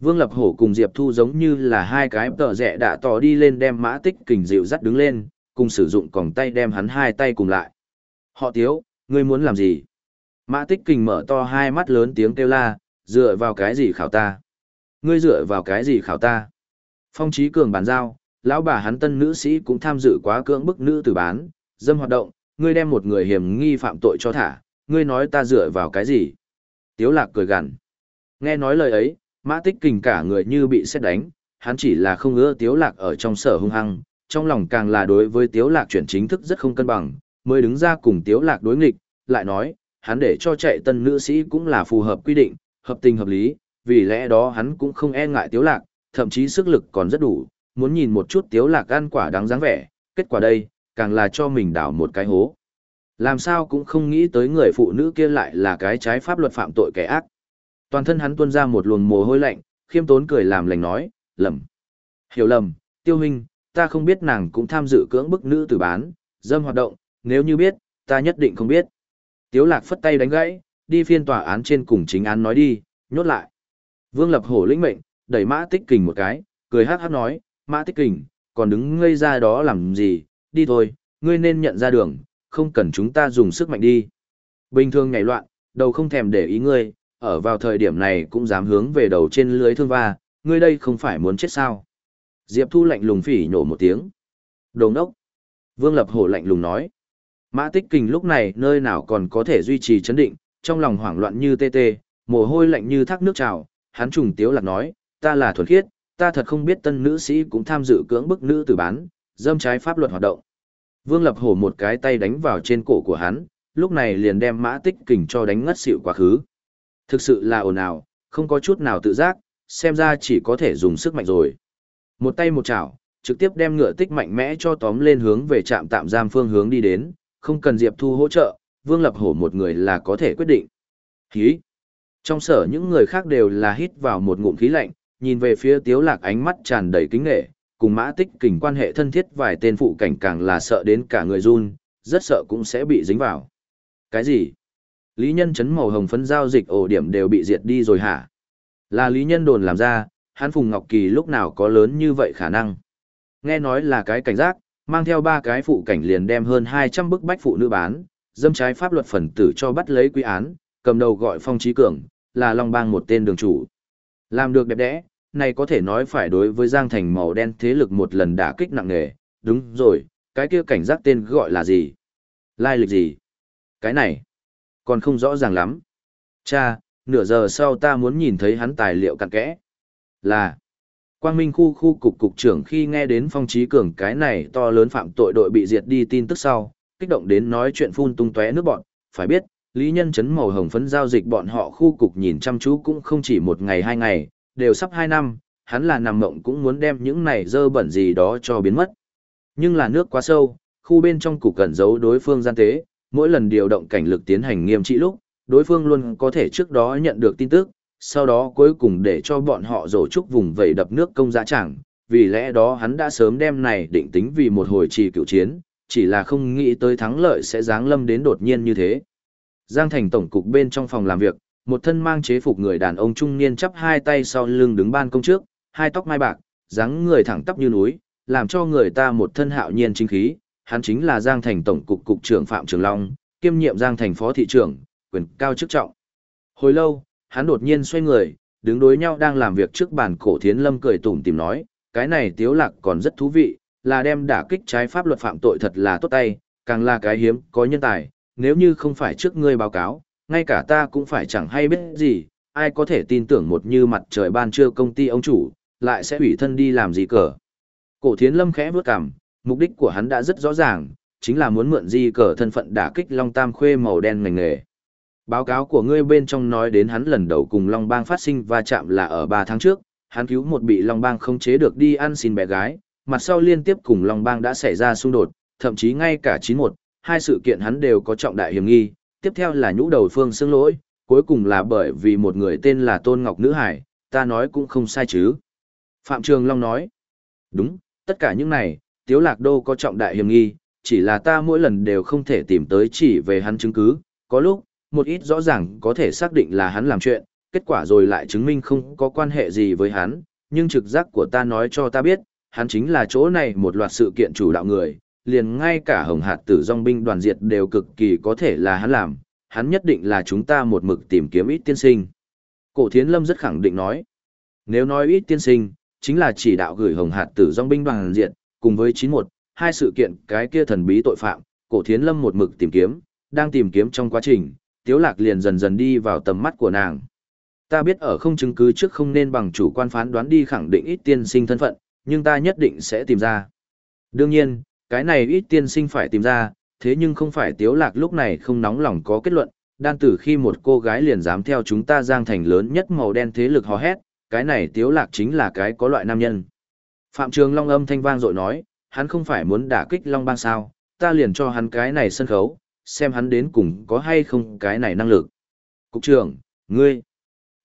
Vương Lập Hổ cùng Diệp Thu giống như là hai cái tờ rẻ đã tỏ đi lên đem mã tích kình dịu dắt đứng lên, cùng sử dụng còng tay đem hắn hai tay cùng lại. Họ Tiếu, ngươi muốn làm gì? Mã tích kình mở to hai mắt lớn tiếng kêu la, dựa vào cái gì khảo ta? Ngươi dựa vào cái gì khảo ta? Phong trí cường bàn giao, lão bà hắn tân nữ sĩ cũng tham dự quá cưỡng bức nữ tử bán, dâm hoạt động, ngươi đem một người hiểm nghi phạm tội cho thả, ngươi nói ta dựa vào cái gì? Tiếu lạc cười gằn. Nghe nói lời ấy, mã tích kình cả người như bị xét đánh, hắn chỉ là không ngỡ tiếu lạc ở trong sở hung hăng, trong lòng càng là đối với tiếu lạc chuyển chính thức rất không cân bằng, mới đứng ra cùng tiếu lạc đối nghịch, lại nói, hắn để cho chạy tân nữ sĩ cũng là phù hợp quy định, hợp tình hợp lý, vì lẽ đó hắn cũng không e ngại tiếu lạc, thậm chí sức lực còn rất đủ, muốn nhìn một chút tiếu lạc ăn quả đáng dáng vẻ, kết quả đây, càng là cho mình đào một cái hố. Làm sao cũng không nghĩ tới người phụ nữ kia lại là cái trái pháp luật phạm tội kẻ ác. Toàn thân hắn tuôn ra một luồng mồ hôi lạnh, khiêm tốn cười làm lành nói, lầm. Hiểu lầm, tiêu huynh, ta không biết nàng cũng tham dự cưỡng bức nữ tử bán, dâm hoạt động, nếu như biết, ta nhất định không biết. Tiếu lạc phất tay đánh gãy, đi phiên tòa án trên cùng chính án nói đi, nhốt lại. Vương lập hổ lĩnh mệnh, đẩy mã tích kình một cái, cười hát hát nói, mã tích kình, còn đứng ngây ra đó làm gì, đi thôi, ngươi nên nhận ra đường, không cần chúng ta dùng sức mạnh đi. Bình thường nhảy loạn, đầu không thèm để ý ngươi, ở vào thời điểm này cũng dám hướng về đầu trên lưới thương va, ngươi đây không phải muốn chết sao. Diệp Thu lạnh lùng phỉ nhổ một tiếng. Đồng đốc. Vương Lập Hổ lạnh lùng nói. Mã Tích Kình lúc này nơi nào còn có thể duy trì chấn định, trong lòng hoảng loạn như tê tê, mồ hôi lạnh như thác nước trào, hắn trùng tiếu lạc nói, ta là thuần khiết, ta thật không biết tân nữ sĩ cũng tham dự cưỡng bức nữ tử bán, dâm trái pháp luật hoạt động. Vương Lập Hổ một cái tay đánh vào trên cổ của hắn, lúc này liền đem Mã Tích Kình cho đánh ngất xỉu quá khứ. Thực sự là ồn ào, không có chút nào tự giác, xem ra chỉ có thể dùng sức mạnh rồi. Một tay một chảo, trực tiếp đem ngựa tích mạnh mẽ cho tóm lên hướng về trạm tạm giam phương hướng đi đến, không cần Diệp Thu hỗ trợ, Vương Lập Hổ một người là có thể quyết định. Hí! Trong sở những người khác đều là hít vào một ngụm khí lạnh, nhìn về phía Tiếu Lạc ánh mắt tràn đầy kính nghệ, cùng mã tích kình quan hệ thân thiết vài tên phụ cảnh càng là sợ đến cả người run, rất sợ cũng sẽ bị dính vào. Cái gì? Lý nhân chấn màu hồng phấn giao dịch ổ điểm đều bị diệt đi rồi hả? Là lý nhân đồn làm ra, hắn Phùng Ngọc Kỳ lúc nào có lớn như vậy khả năng? Nghe nói là cái cảnh giác, mang theo ba cái phụ cảnh liền đem hơn 200 bức bách phụ nữ bán, dâm trái pháp luật phần tử cho bắt lấy quy án, cầm đầu gọi Phong Trí Cường, là Long Bang một tên đường chủ. Làm được đẹp đẽ, này có thể nói phải đối với Giang Thành màu đen thế lực một lần đả kích nặng nề, đúng rồi, cái kia cảnh giác tên gọi là gì? Lai lịch gì? Cái này, còn không rõ ràng lắm. Cha, nửa giờ sau ta muốn nhìn thấy hắn tài liệu cặn kẽ. Là, Quang Minh khu khu cục cục trưởng khi nghe đến Phong Trí Cường cái này to lớn phạm tội đội bị diệt đi tin tức sau, kích động đến nói chuyện phun tung tóe nước bọn, phải biết, lý nhân chấn màu hồng phấn giao dịch bọn họ khu cục nhìn chăm chú cũng không chỉ một ngày hai ngày, đều sắp hai năm, hắn là nằm mộng cũng muốn đem những này dơ bẩn gì đó cho biến mất. Nhưng là nước quá sâu, khu bên trong cục cẩn giấu đối phương gian tế, mỗi lần điều động cảnh lực tiến hành nghiêm trị lúc, đối phương luôn có thể trước đó nhận được tin tức, sau đó cuối cùng để cho bọn họ rổ trúc vùng vẩy đập nước công giá chẳng, vì lẽ đó hắn đã sớm đem này định tính vì một hồi trì cựu chiến, chỉ là không nghĩ tới thắng lợi sẽ giáng lâm đến đột nhiên như thế. Giang Thành tổng cục bên trong phòng làm việc, một thân mang chế phục người đàn ông trung niên chắp hai tay sau lưng đứng ban công trước, hai tóc mai bạc, dáng người thẳng tắp như núi, làm cho người ta một thân hạo nhiên chính khí, hắn chính là Giang Thành tổng cục cục trưởng Phạm Trường Long, kiêm nhiệm Giang Thành phó thị trưởng, quyền cao chức trọng. Hồi lâu, hắn đột nhiên xoay người, đứng đối nhau đang làm việc trước bàn cổ thiến lâm cười tủm tìm nói, cái này tiếu lạc còn rất thú vị, là đem đả kích trái pháp luật phạm tội thật là tốt tay, càng là cái hiếm, có nhân tài, nếu như không phải trước ngươi báo cáo, ngay cả ta cũng phải chẳng hay biết gì, ai có thể tin tưởng một như mặt trời ban trưa công ty ông chủ, lại sẽ ủy thân đi làm gì cờ. Cổ thiến lâm khẽ bước cằm, mục đích của hắn đã rất rõ ràng, chính là muốn mượn di cờ thân phận đả kích Long Tam Khuê màu đen ngành nghề. Báo cáo của ngươi bên trong nói đến hắn lần đầu cùng Long Bang phát sinh va chạm là ở 3 tháng trước, hắn cứu một bị Long Bang không chế được đi ăn xin bé gái, mặt sau liên tiếp cùng Long Bang đã xảy ra xung đột, thậm chí ngay cả 91, hai sự kiện hắn đều có trọng đại hiểm nghi, tiếp theo là nhũ đầu phương xương lỗi, cuối cùng là bởi vì một người tên là Tôn Ngọc Nữ Hải, ta nói cũng không sai chứ. Phạm Trường Long nói, đúng, tất cả những này, Tiếu Lạc Đô có trọng đại hiểm nghi, chỉ là ta mỗi lần đều không thể tìm tới chỉ về hắn chứng cứ, có lúc, một ít rõ ràng có thể xác định là hắn làm chuyện, kết quả rồi lại chứng minh không có quan hệ gì với hắn, nhưng trực giác của ta nói cho ta biết, hắn chính là chỗ này một loạt sự kiện chủ đạo người, liền ngay cả hồng hạt tử dòng binh đoàn diệt đều cực kỳ có thể là hắn làm, hắn nhất định là chúng ta một mực tìm kiếm ít tiên sinh. Cổ thiến lâm rất khẳng định nói, nếu nói ít tiên sinh, chính là chỉ đạo gửi hồng hạt tử dòng binh đoàn diệt, cùng với 91, hai sự kiện cái kia thần bí tội phạm, cổ thiến lâm một mực tìm kiếm, đang tìm kiếm trong quá trình, tiếu lạc liền dần dần đi vào tầm mắt của nàng. Ta biết ở không chứng cứ trước không nên bằng chủ quan phán đoán đi khẳng định ít tiên sinh thân phận, nhưng ta nhất định sẽ tìm ra. Đương nhiên, cái này ít tiên sinh phải tìm ra, thế nhưng không phải tiếu lạc lúc này không nóng lòng có kết luận, đan tử khi một cô gái liền dám theo chúng ta giang thành lớn nhất màu đen thế lực hò hét, cái này tiếu lạc chính là cái có loại nam nhân. Phạm Trường Long âm thanh vang dội nói, hắn không phải muốn đả kích Long Bang sao, ta liền cho hắn cái này sân khấu, xem hắn đến cùng có hay không cái này năng lực. Cục trưởng, ngươi.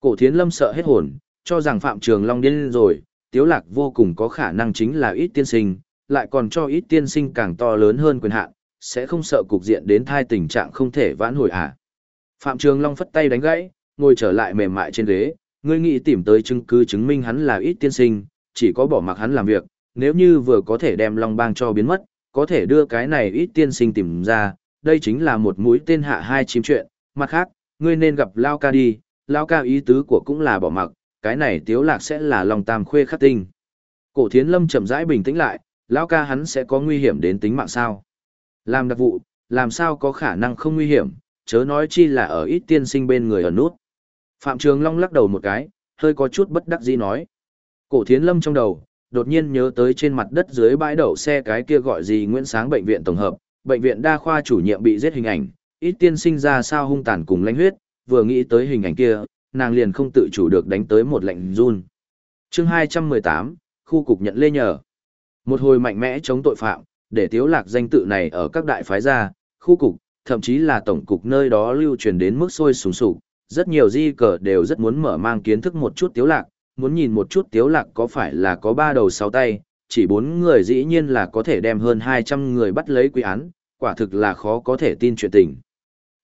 Cổ thiến lâm sợ hết hồn, cho rằng Phạm Trường Long điên rồi, tiếu lạc vô cùng có khả năng chính là ít tiên sinh, lại còn cho ít tiên sinh càng to lớn hơn quyền hạn, sẽ không sợ cục diện đến thai tình trạng không thể vãn hồi à. Phạm Trường Long phất tay đánh gãy, ngồi trở lại mềm mại trên ghế, ngươi nghĩ tìm tới chứng cứ chứng minh hắn là ít tiên sinh, chỉ có bỏ mặc hắn làm việc, nếu như vừa có thể đem Long Bang cho biến mất, có thể đưa cái này ít tiên sinh tìm ra, đây chính là một mũi tên hạ hai chim chuyện, mặt khác, ngươi nên gặp Lao ca đi, Lao ca ý tứ của cũng là bỏ mặc, cái này tiếu lạc sẽ là Long tam khuê khắc tinh. Cổ thiến lâm chậm rãi bình tĩnh lại, Lao ca hắn sẽ có nguy hiểm đến tính mạng sao. Làm đặc vụ, làm sao có khả năng không nguy hiểm, chớ nói chi là ở ít tiên sinh bên người ở nút. Phạm Trường Long lắc đầu một cái, hơi có chút bất đắc dĩ nói. Cổ thiến lâm trong đầu, đột nhiên nhớ tới trên mặt đất dưới bãi đậu xe cái kia gọi gì Nguyễn Sáng bệnh viện tổng hợp, bệnh viện đa khoa chủ nhiệm bị giết hình ảnh, ít tiên sinh ra sao hung tàn cùng lãnh huyết, vừa nghĩ tới hình ảnh kia, nàng liền không tự chủ được đánh tới một lệnh run. Chương 218, khu cục nhận lê nhờ. Một hồi mạnh mẽ chống tội phạm, để tiếu lạc danh tự này ở các đại phái gia, khu cục, thậm chí là tổng cục nơi đó lưu truyền đến mức sôi sùng sục. Rất nhiều di cờ đều rất muốn mở mang kiến thức một chút tiếu lạc, muốn nhìn một chút tiếu lạc có phải là có ba đầu sáu tay, chỉ bốn người dĩ nhiên là có thể đem hơn 200 người bắt lấy quy án, quả thực là khó có thể tin chuyện tình.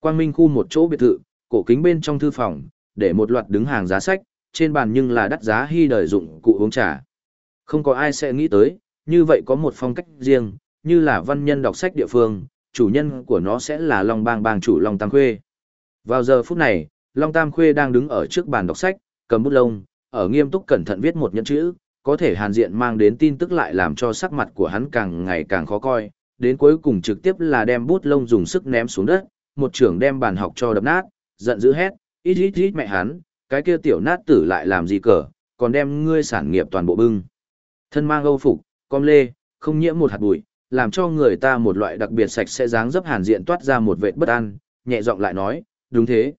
Quang Minh khu một chỗ biệt thự, cổ kính bên trong thư phòng, để một loạt đứng hàng giá sách, trên bàn nhưng là đắt giá hy đời dụng cụ uống trà. Không có ai sẽ nghĩ tới, như vậy có một phong cách riêng, như là văn nhân đọc sách địa phương, chủ nhân của nó sẽ là Long Bang bang chủ Long Tam Khuê. Vào giờ phút này, Long Tam Khuê đang đứng ở trước bàn đọc sách, cầm bút lông, ở nghiêm túc cẩn thận viết một nhẫn chữ, có thể hàn diện mang đến tin tức lại làm cho sắc mặt của hắn càng ngày càng khó coi, đến cuối cùng trực tiếp là đem bút lông dùng sức ném xuống đất, một trưởng đem bàn học cho đập nát, giận dữ hét, ít ít ít mẹ hắn, cái kia tiểu nát tử lại làm gì cờ, còn đem ngươi sản nghiệp toàn bộ bưng. Thân mang âu phục, con lê, không nhiễm một hạt bụi, làm cho người ta một loại đặc biệt sạch sẽ dáng dấp hàn diện toát ra một vệt bất an, nhẹ giọng lại nói, đúng thế.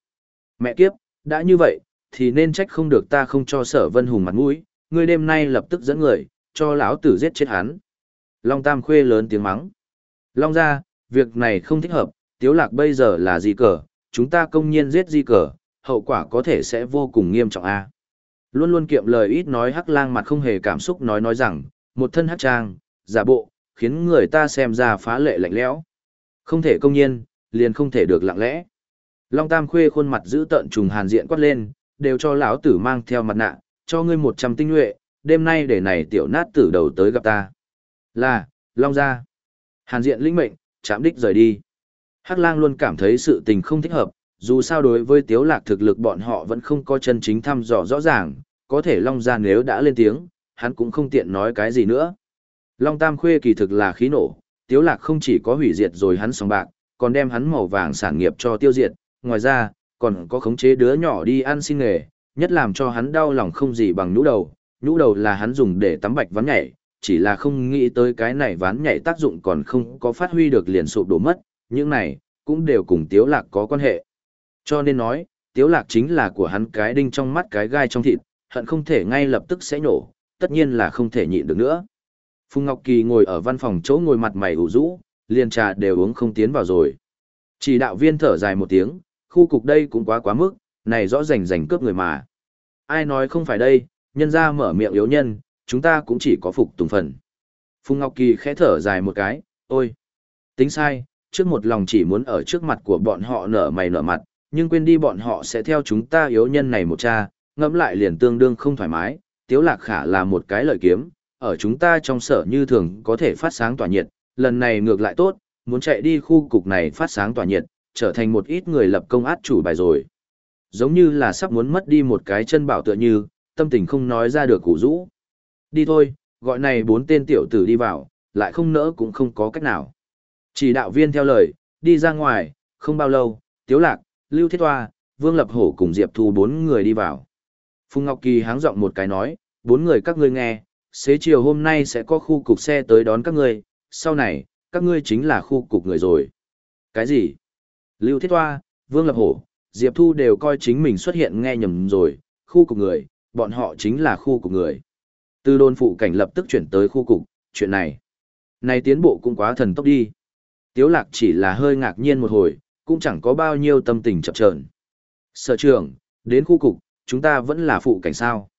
Mẹ kiếp, đã như vậy, thì nên trách không được ta không cho sở vân hùng mặt mũi, ngươi đêm nay lập tức dẫn người, cho lão tử giết chết hắn. Long Tam Khuê lớn tiếng mắng. Long ra, việc này không thích hợp, tiếu lạc bây giờ là di cờ, chúng ta công nhiên giết di cờ, hậu quả có thể sẽ vô cùng nghiêm trọng a. Luôn luôn kiệm lời ít nói hắc lang mặt không hề cảm xúc nói nói rằng, một thân hắc trang, giả bộ, khiến người ta xem ra phá lệ lạnh lẽo. Không thể công nhiên, liền không thể được lặng lẽ. Long Tam Khuê khuôn mặt giữ tợn trùng hàn diện quát lên, đều cho lão tử mang theo mặt nạ, cho ngươi một trăm tinh nhuệ, đêm nay để này tiểu nát tử đầu tới gặp ta. Là, Long gia. Hàn diện linh mệnh, chạm đích rời đi. Hắc lang luôn cảm thấy sự tình không thích hợp, dù sao đối với tiếu lạc thực lực bọn họ vẫn không có chân chính thăm dò rõ ràng, có thể Long gia nếu đã lên tiếng, hắn cũng không tiện nói cái gì nữa. Long Tam Khuê kỳ thực là khí nổ, tiếu lạc không chỉ có hủy diệt rồi hắn sòng bạc, còn đem hắn màu vàng sản nghiệp cho tiêu diệt, ngoài ra, còn có khống chế đứa nhỏ đi ăn xin nghề, nhất làm cho hắn đau lòng không gì bằng nhũ đầu, nhũ đầu là hắn dùng để tắm bạch ván nhảy, chỉ là không nghĩ tới cái này ván nhảy tác dụng còn không có phát huy được liền sụp đổ mất, những này, cũng đều cùng tiếu lạc có quan hệ. Cho nên nói, tiếu lạc chính là của hắn cái đinh trong mắt cái gai trong thịt, hận không thể ngay lập tức sẽ nổ, tất nhiên là không thể nhịn được nữa. Phùng Ngọc Kỳ ngồi ở văn phòng chỗ ngồi mặt mày ủ rũ, liền trà đều uống không tiến vào rồi. Chỉ đạo viên thở dài một tiếng, khu cục đây cũng quá quá mức, này rõ rành rành cướp người mà. Ai nói không phải đây, nhân ra mở miệng yếu nhân, chúng ta cũng chỉ có phục tùng phần. Phùng Ngọc Kỳ khẽ thở dài một cái, ôi, tính sai, trước một lòng chỉ muốn ở trước mặt của bọn họ nở mày nở mặt, nhưng quên đi bọn họ sẽ theo chúng ta yếu nhân này một cha, ngẫm lại liền tương đương không thoải mái, tiếu lạc khả là một cái lợi kiếm, ở chúng ta trong sở như thường có thể phát sáng tỏa nhiệt, lần này ngược lại tốt, muốn chạy đi khu cục này phát sáng tỏa nhiệt, trở thành một ít người lập công át chủ bài rồi. Giống như là sắp muốn mất đi một cái chân bảo tựa như, tâm tình không nói ra được củ rũ. Đi thôi, gọi này bốn tên tiểu tử đi vào, lại không nỡ cũng không có cách nào. Chỉ đạo viên theo lời, đi ra ngoài, không bao lâu, Tiếu Lạc, Lưu Thiết Toa, Vương Lập Hổ cùng Diệp Thu bốn người đi vào. Phùng Ngọc Kỳ háng giọng một cái nói, bốn người các ngươi nghe, xế chiều hôm nay sẽ có khu cục xe tới đón các ngươi, sau này, các ngươi chính là khu cục người rồi. Cái gì? Lưu Thiết Toa, Vương Lập Hổ, Diệp Thu đều coi chính mình xuất hiện nghe nhầm rồi, khu cục người, bọn họ chính là khu cục người. Từ đồn phụ cảnh lập tức chuyển tới khu cục, chuyện này. Này tiến bộ cũng quá thần tốc đi. Tiếu lạc chỉ là hơi ngạc nhiên một hồi, cũng chẳng có bao nhiêu tâm tình chập chờn. Sở trưởng, đến khu cục, chúng ta vẫn là phụ cảnh sao?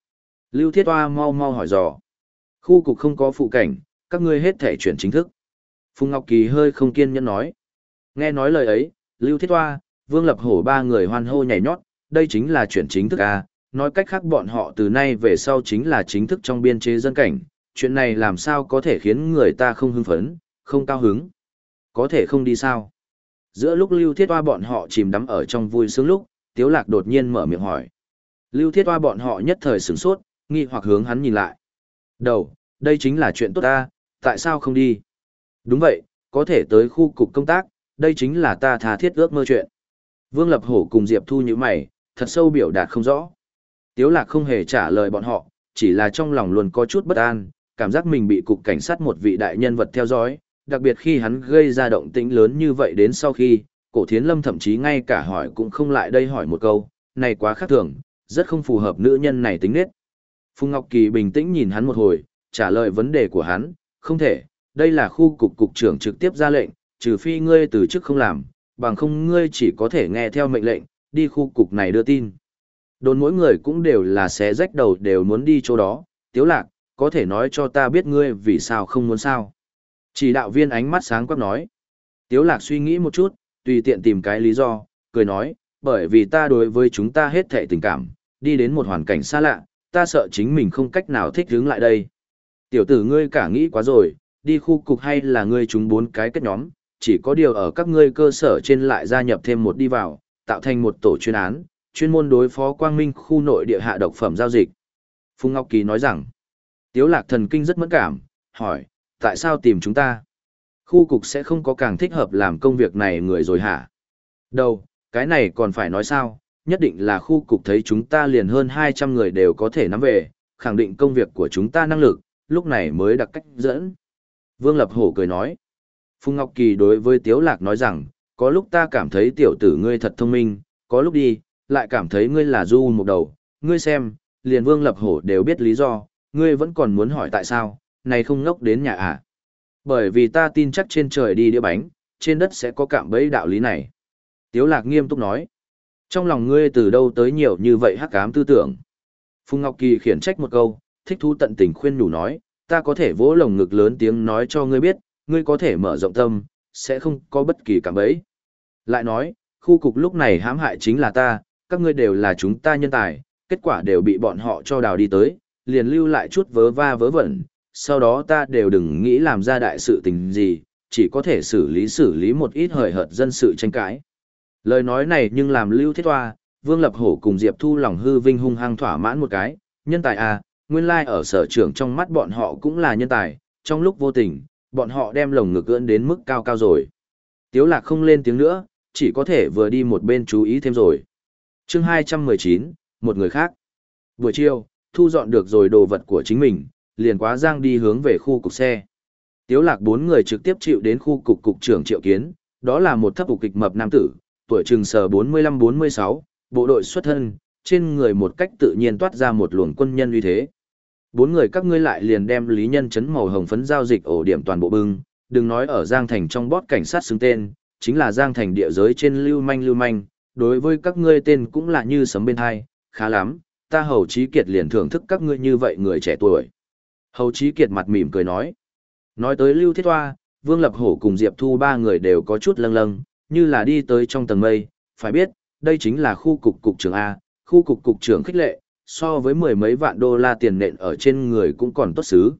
Lưu Thiết Hoa mau mau hỏi dò. Khu cục không có phụ cảnh, các ngươi hết thể chuyển chính thức. Phùng Ngọc Kỳ hơi không kiên nhẫn nói. Nghe nói lời ấy, Lưu Thiết Hoa, Vương Lập Hổ ba người hoan hô nhảy nhót, đây chính là chuyện chính thức à, nói cách khác bọn họ từ nay về sau chính là chính thức trong biên chế dân cảnh, chuyện này làm sao có thể khiến người ta không hưng phấn, không cao hứng. Có thể không đi sao? Giữa lúc Lưu Thiết Hoa bọn họ chìm đắm ở trong vui sướng lúc, Tiếu Lạc đột nhiên mở miệng hỏi. Lưu Thiết Hoa bọn họ nhất thời sửng sốt, nghi hoặc hướng hắn nhìn lại. Đầu, đây chính là chuyện tốt ta, tại sao không đi? Đúng vậy, có thể tới khu cục công tác, đây chính là ta tha thiết ước mơ chuyện. Vương Lập Hổ cùng Diệp Thu như mày, thật sâu biểu đạt không rõ. Tiếu Lạc không hề trả lời bọn họ, chỉ là trong lòng luôn có chút bất an, cảm giác mình bị cục cảnh sát một vị đại nhân vật theo dõi, đặc biệt khi hắn gây ra động tĩnh lớn như vậy đến sau khi, cổ thiến lâm thậm chí ngay cả hỏi cũng không lại đây hỏi một câu, này quá khác thường, rất không phù hợp nữ nhân này tính nết. Phùng Ngọc Kỳ bình tĩnh nhìn hắn một hồi, trả lời vấn đề của hắn, không thể, đây là khu cục cục trưởng trực tiếp ra lệnh, trừ phi ngươi từ chức không làm, bằng không ngươi chỉ có thể nghe theo mệnh lệnh, đi khu cục này đưa tin. Đồn mỗi người cũng đều là xé rách đầu đều muốn đi chỗ đó, tiếu lạc, có thể nói cho ta biết ngươi vì sao không muốn sao. Chỉ đạo viên ánh mắt sáng quắc nói. Tiếu lạc suy nghĩ một chút, tùy tiện tìm cái lý do, cười nói, bởi vì ta đối với chúng ta hết thệ tình cảm, đi đến một hoàn cảnh xa lạ, ta sợ chính mình không cách nào thích hướng lại đây. Tiểu tử ngươi cả nghĩ quá rồi, đi khu cục hay là ngươi chúng bốn cái kết nhóm, chỉ có điều ở các ngươi cơ sở trên lại gia nhập thêm một đi vào, tạo thành một tổ chuyên án, chuyên môn đối phó quang minh khu nội địa hạ độc phẩm giao dịch. Phùng Ngọc Kỳ nói rằng, Tiếu lạc thần kinh rất mẫn cảm, hỏi, tại sao tìm chúng ta? Khu cục sẽ không có càng thích hợp làm công việc này người rồi hả? Đâu, cái này còn phải nói sao, nhất định là khu cục thấy chúng ta liền hơn 200 người đều có thể nắm về, khẳng định công việc của chúng ta năng lực, lúc này mới đặc cách dẫn. Vương Lập Hổ cười nói. Phùng Ngọc Kỳ đối với Tiếu Lạc nói rằng, có lúc ta cảm thấy tiểu tử ngươi thật thông minh, có lúc đi, lại cảm thấy ngươi là du một đầu, ngươi xem, liền Vương Lập Hổ đều biết lý do, ngươi vẫn còn muốn hỏi tại sao, này không ngốc đến nhà à. Bởi vì ta tin chắc trên trời đi đĩa bánh, trên đất sẽ có cạm bẫy đạo lý này. Tiếu Lạc nghiêm túc nói. Trong lòng ngươi từ đâu tới nhiều như vậy hắc ám tư tưởng. Phùng Ngọc Kỳ khiển trách một câu, thích thú tận tình khuyên nhủ nói, ta có thể vỗ lồng ngực lớn tiếng nói cho ngươi biết, ngươi có thể mở rộng tâm, sẽ không có bất kỳ cảm ấy. Lại nói, khu cục lúc này hãm hại chính là ta, các ngươi đều là chúng ta nhân tài, kết quả đều bị bọn họ cho đào đi tới, liền lưu lại chút vớ va vớ vẩn, sau đó ta đều đừng nghĩ làm ra đại sự tình gì, chỉ có thể xử lý xử lý một ít hời hợt dân sự tranh cãi. Lời nói này nhưng làm lưu thiết toa, Vương Lập Hổ cùng Diệp Thu lòng hư vinh hung hăng thỏa mãn một cái, nhân tài à, nguyên lai ở sở trưởng trong mắt bọn họ cũng là nhân tài, trong lúc vô tình, bọn họ đem lồng ngực ưỡn đến mức cao cao rồi. Tiếu lạc không lên tiếng nữa, chỉ có thể vừa đi một bên chú ý thêm rồi. Chương 219, một người khác. Buổi chiều, thu dọn được rồi đồ vật của chính mình, liền quá giang đi hướng về khu cục xe. Tiếu lạc bốn người trực tiếp chịu đến khu cục cục trưởng triệu kiến, đó là một thấp cục kịch mập nam tử, tuổi trừng sờ 45-46, bộ đội xuất thân, trên người một cách tự nhiên toát ra một luồng quân nhân uy thế. Bốn người các ngươi lại liền đem lý nhân chấn màu hồng phấn giao dịch ổ điểm toàn bộ bưng, đừng nói ở Giang Thành trong bót cảnh sát xứng tên, chính là Giang Thành địa giới trên lưu manh lưu manh, đối với các ngươi tên cũng là như sấm bên hai, khá lắm, ta hầu trí kiệt liền thưởng thức các ngươi như vậy người trẻ tuổi. Hầu trí kiệt mặt mỉm cười nói. Nói tới lưu thiết hoa, Vương Lập Hổ cùng Diệp Thu ba người đều có chút lâng lâng, như là đi tới trong tầng mây, phải biết, đây chính là khu cục cục trưởng A, khu cục cục trưởng khích lệ, so với mười mấy vạn đô la tiền nện ở trên người cũng còn tốt xứ.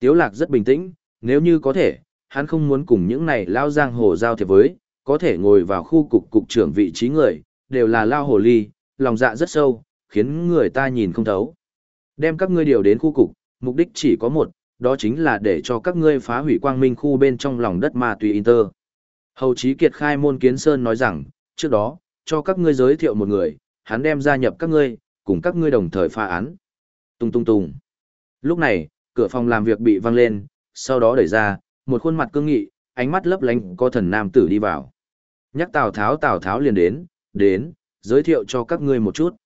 Tiếu lạc rất bình tĩnh, nếu như có thể, hắn không muốn cùng những này lao giang hồ giao thiệp với, có thể ngồi vào khu cục cục trưởng vị trí người, đều là lao hồ ly, lòng dạ rất sâu, khiến người ta nhìn không thấu. Đem các ngươi điều đến khu cục, mục đích chỉ có một, đó chính là để cho các ngươi phá hủy quang minh khu bên trong lòng đất ma tùy Inter. Hầu Chí Kiệt khai môn kiến sơn nói rằng, trước đó, cho các ngươi giới thiệu một người, hắn đem gia nhập các ngươi, cùng các ngươi đồng thời phá án. Tung tung tung. Lúc này, cửa phòng làm việc bị văng lên, sau đó đẩy ra, một khuôn mặt cương nghị, ánh mắt lấp lánh có thần nam tử đi vào. Nhắc Tào Tháo Tào Tháo liền đến, đến, giới thiệu cho các ngươi một chút.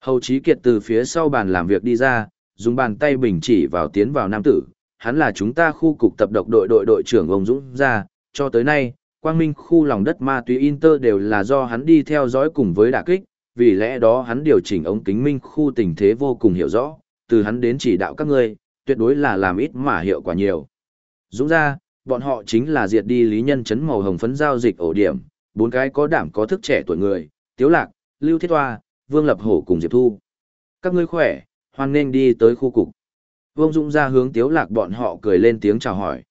Hầu Chí Kiệt từ phía sau bàn làm việc đi ra, dùng bàn tay bình chỉ vào tiến vào nam tử, hắn là chúng ta khu cục tập độc đội đội đội trưởng ông Dũng ra, cho tới nay, quang minh khu lòng đất ma túy Inter đều là do hắn đi theo dõi cùng với đả kích, vì lẽ đó hắn điều chỉnh ống kính minh khu tình thế vô cùng hiểu rõ, từ hắn đến chỉ đạo các ngươi, tuyệt đối là làm ít mà hiệu quả nhiều. Dũng ra, bọn họ chính là diệt đi lý nhân chấn màu hồng phấn giao dịch ổ điểm, bốn cái có đảm có thức trẻ tuổi người, Tiếu Lạc, Lưu Thiết Hoa, Vương Lập Hổ cùng Diệp Thu. Các ngươi khỏe, hoan nên đi tới khu cục. Vương Dũng ra hướng Tiếu Lạc bọn họ cười lên tiếng chào hỏi.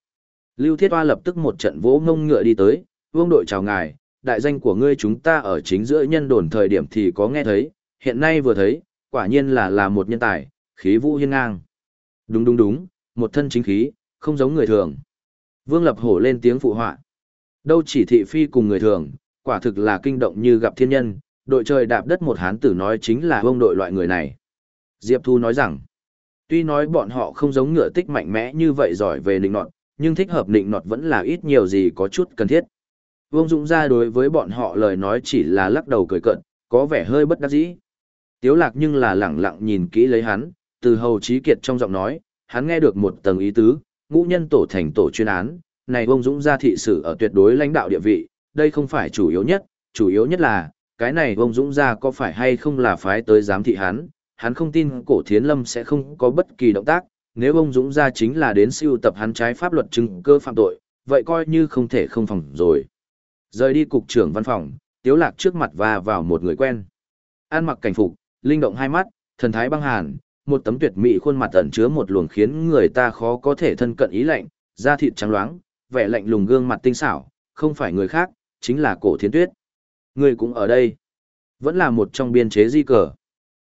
Lưu Thiết Hoa lập tức một trận vỗ ngông ngựa đi tới, Vương đội chào ngài, đại danh của ngươi chúng ta ở chính giữa nhân đồn thời điểm thì có nghe thấy, hiện nay vừa thấy, quả nhiên là là một nhân tài, khí vũ hiên ngang. Đúng đúng đúng, một thân chính khí, không giống người thường. Vương Lập Hổ lên tiếng phụ họa. Đâu chỉ thị phi cùng người thường, quả thực là kinh động như gặp thiên nhân, đội trời đạp đất một hán tử nói chính là ông đội loại người này. Diệp Thu nói rằng, tuy nói bọn họ không giống ngựa tích mạnh mẽ như vậy giỏi về nịnh nọt, nhưng thích hợp nịnh nọt vẫn là ít nhiều gì có chút cần thiết. Vương Dũng ra đối với bọn họ lời nói chỉ là lắc đầu cười cận, có vẻ hơi bất đắc dĩ. Tiếu lạc nhưng là lẳng lặng nhìn kỹ lấy hắn, từ hầu trí kiệt trong giọng nói, hắn nghe được một tầng ý tứ, ngũ nhân tổ thành tổ chuyên án, này Vương Dũng ra thị sự ở tuyệt đối lãnh đạo địa vị, đây không phải chủ yếu nhất, chủ yếu nhất là, cái này Vương Dũng ra có phải hay không là phái tới giám thị hắn, hắn không tin cổ thiến lâm sẽ không có bất kỳ động tác, nếu Vương Dũng ra chính là đến siêu tập hắn trái pháp luật chứng cơ phạm tội, vậy coi như không thể không phòng rồi. Rời đi cục trưởng văn phòng, tiếu lạc trước mặt và vào một người quen. An mặc cảnh phục, linh động hai mắt, thần thái băng hàn, một tấm tuyệt mỹ khuôn mặt ẩn chứa một luồng khiến người ta khó có thể thân cận ý lạnh, da thịt trắng loáng, vẻ lạnh lùng gương mặt tinh xảo, không phải người khác, chính là cổ thiến tuyết. Người cũng ở đây. Vẫn là một trong biên chế di cờ.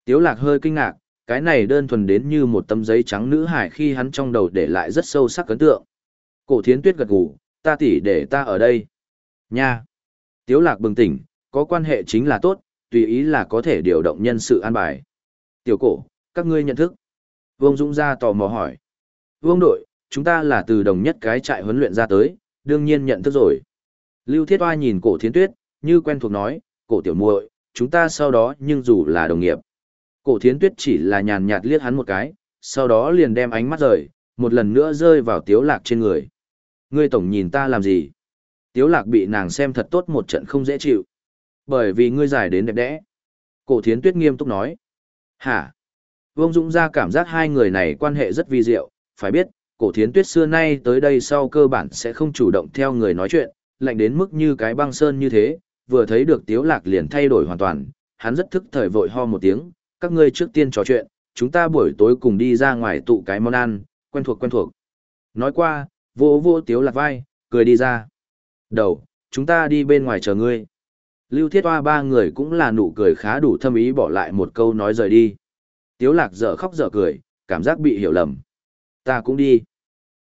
Tiếu lạc hơi kinh ngạc, cái này đơn thuần đến như một tấm giấy trắng nữ hải khi hắn trong đầu để lại rất sâu sắc ấn tượng. Cổ thiến tuyết gật gù, ta tỉ để ta ở đây. Nha! Tiếu lạc bừng tỉnh, có quan hệ chính là tốt, tùy ý là có thể điều động nhân sự an bài. Tiểu cổ, các ngươi nhận thức. Vương Dũng ra tò mò hỏi. Vương đội, chúng ta là từ đồng nhất cái trại huấn luyện ra tới, đương nhiên nhận thức rồi. Lưu Thiết Oa nhìn cổ thiến tuyết, như quen thuộc nói, cổ tiểu muội, chúng ta sau đó nhưng dù là đồng nghiệp. Cổ thiến tuyết chỉ là nhàn nhạt liếc hắn một cái, sau đó liền đem ánh mắt rời, một lần nữa rơi vào tiếu lạc trên người. Ngươi tổng nhìn ta làm gì? Tiếu lạc bị nàng xem thật tốt một trận không dễ chịu. Bởi vì ngươi giải đến đẹp đẽ. Cổ thiến tuyết nghiêm túc nói. Hả? Vương Dũng ra cảm giác hai người này quan hệ rất vi diệu, phải biết, cổ thiến tuyết xưa nay tới đây sau cơ bản sẽ không chủ động theo người nói chuyện, lạnh đến mức như cái băng sơn như thế, vừa thấy được tiếu lạc liền thay đổi hoàn toàn, hắn rất thức thời vội ho một tiếng, các ngươi trước tiên trò chuyện, chúng ta buổi tối cùng đi ra ngoài tụ cái món ăn, quen thuộc quen thuộc. Nói qua, vô vô tiếu lạc vai, cười đi ra. Đầu, chúng ta đi bên ngoài chờ ngươi. Lưu thiết hoa ba người cũng là nụ cười khá đủ thâm ý bỏ lại một câu nói rời đi. Tiếu lạc dở khóc dở cười, cảm giác bị hiểu lầm. Ta cũng đi.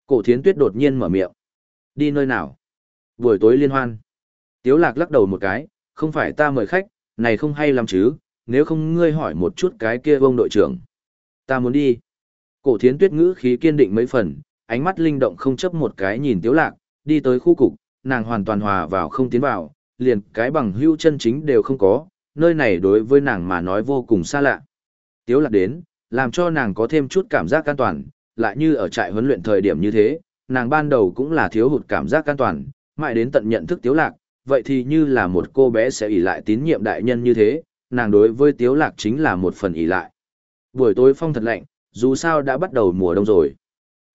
Cổ thiến tuyết đột nhiên mở miệng. Đi nơi nào? Buổi tối liên hoan. Tiếu lạc lắc đầu một cái, không phải ta mời khách, này không hay lắm chứ, nếu không ngươi hỏi một chút cái kia vông đội trưởng. Ta muốn đi. Cổ thiến tuyết ngữ khí kiên định mấy phần, ánh mắt linh động không chấp một cái nhìn tiếu lạc, đi tới khu cục, nàng hoàn toàn hòa vào không tiến vào, liền cái bằng hưu chân chính đều không có, nơi này đối với nàng mà nói vô cùng xa lạ. Tiếu lạc đến, làm cho nàng có thêm chút cảm giác an toàn, lại như ở trại huấn luyện thời điểm như thế, nàng ban đầu cũng là thiếu hụt cảm giác an toàn, mãi đến tận nhận thức tiếu lạc, vậy thì như là một cô bé sẽ ỷ lại tín nhiệm đại nhân như thế, nàng đối với tiếu lạc chính là một phần ỷ lại. Buổi tối phong thật lạnh, dù sao đã bắt đầu mùa đông rồi.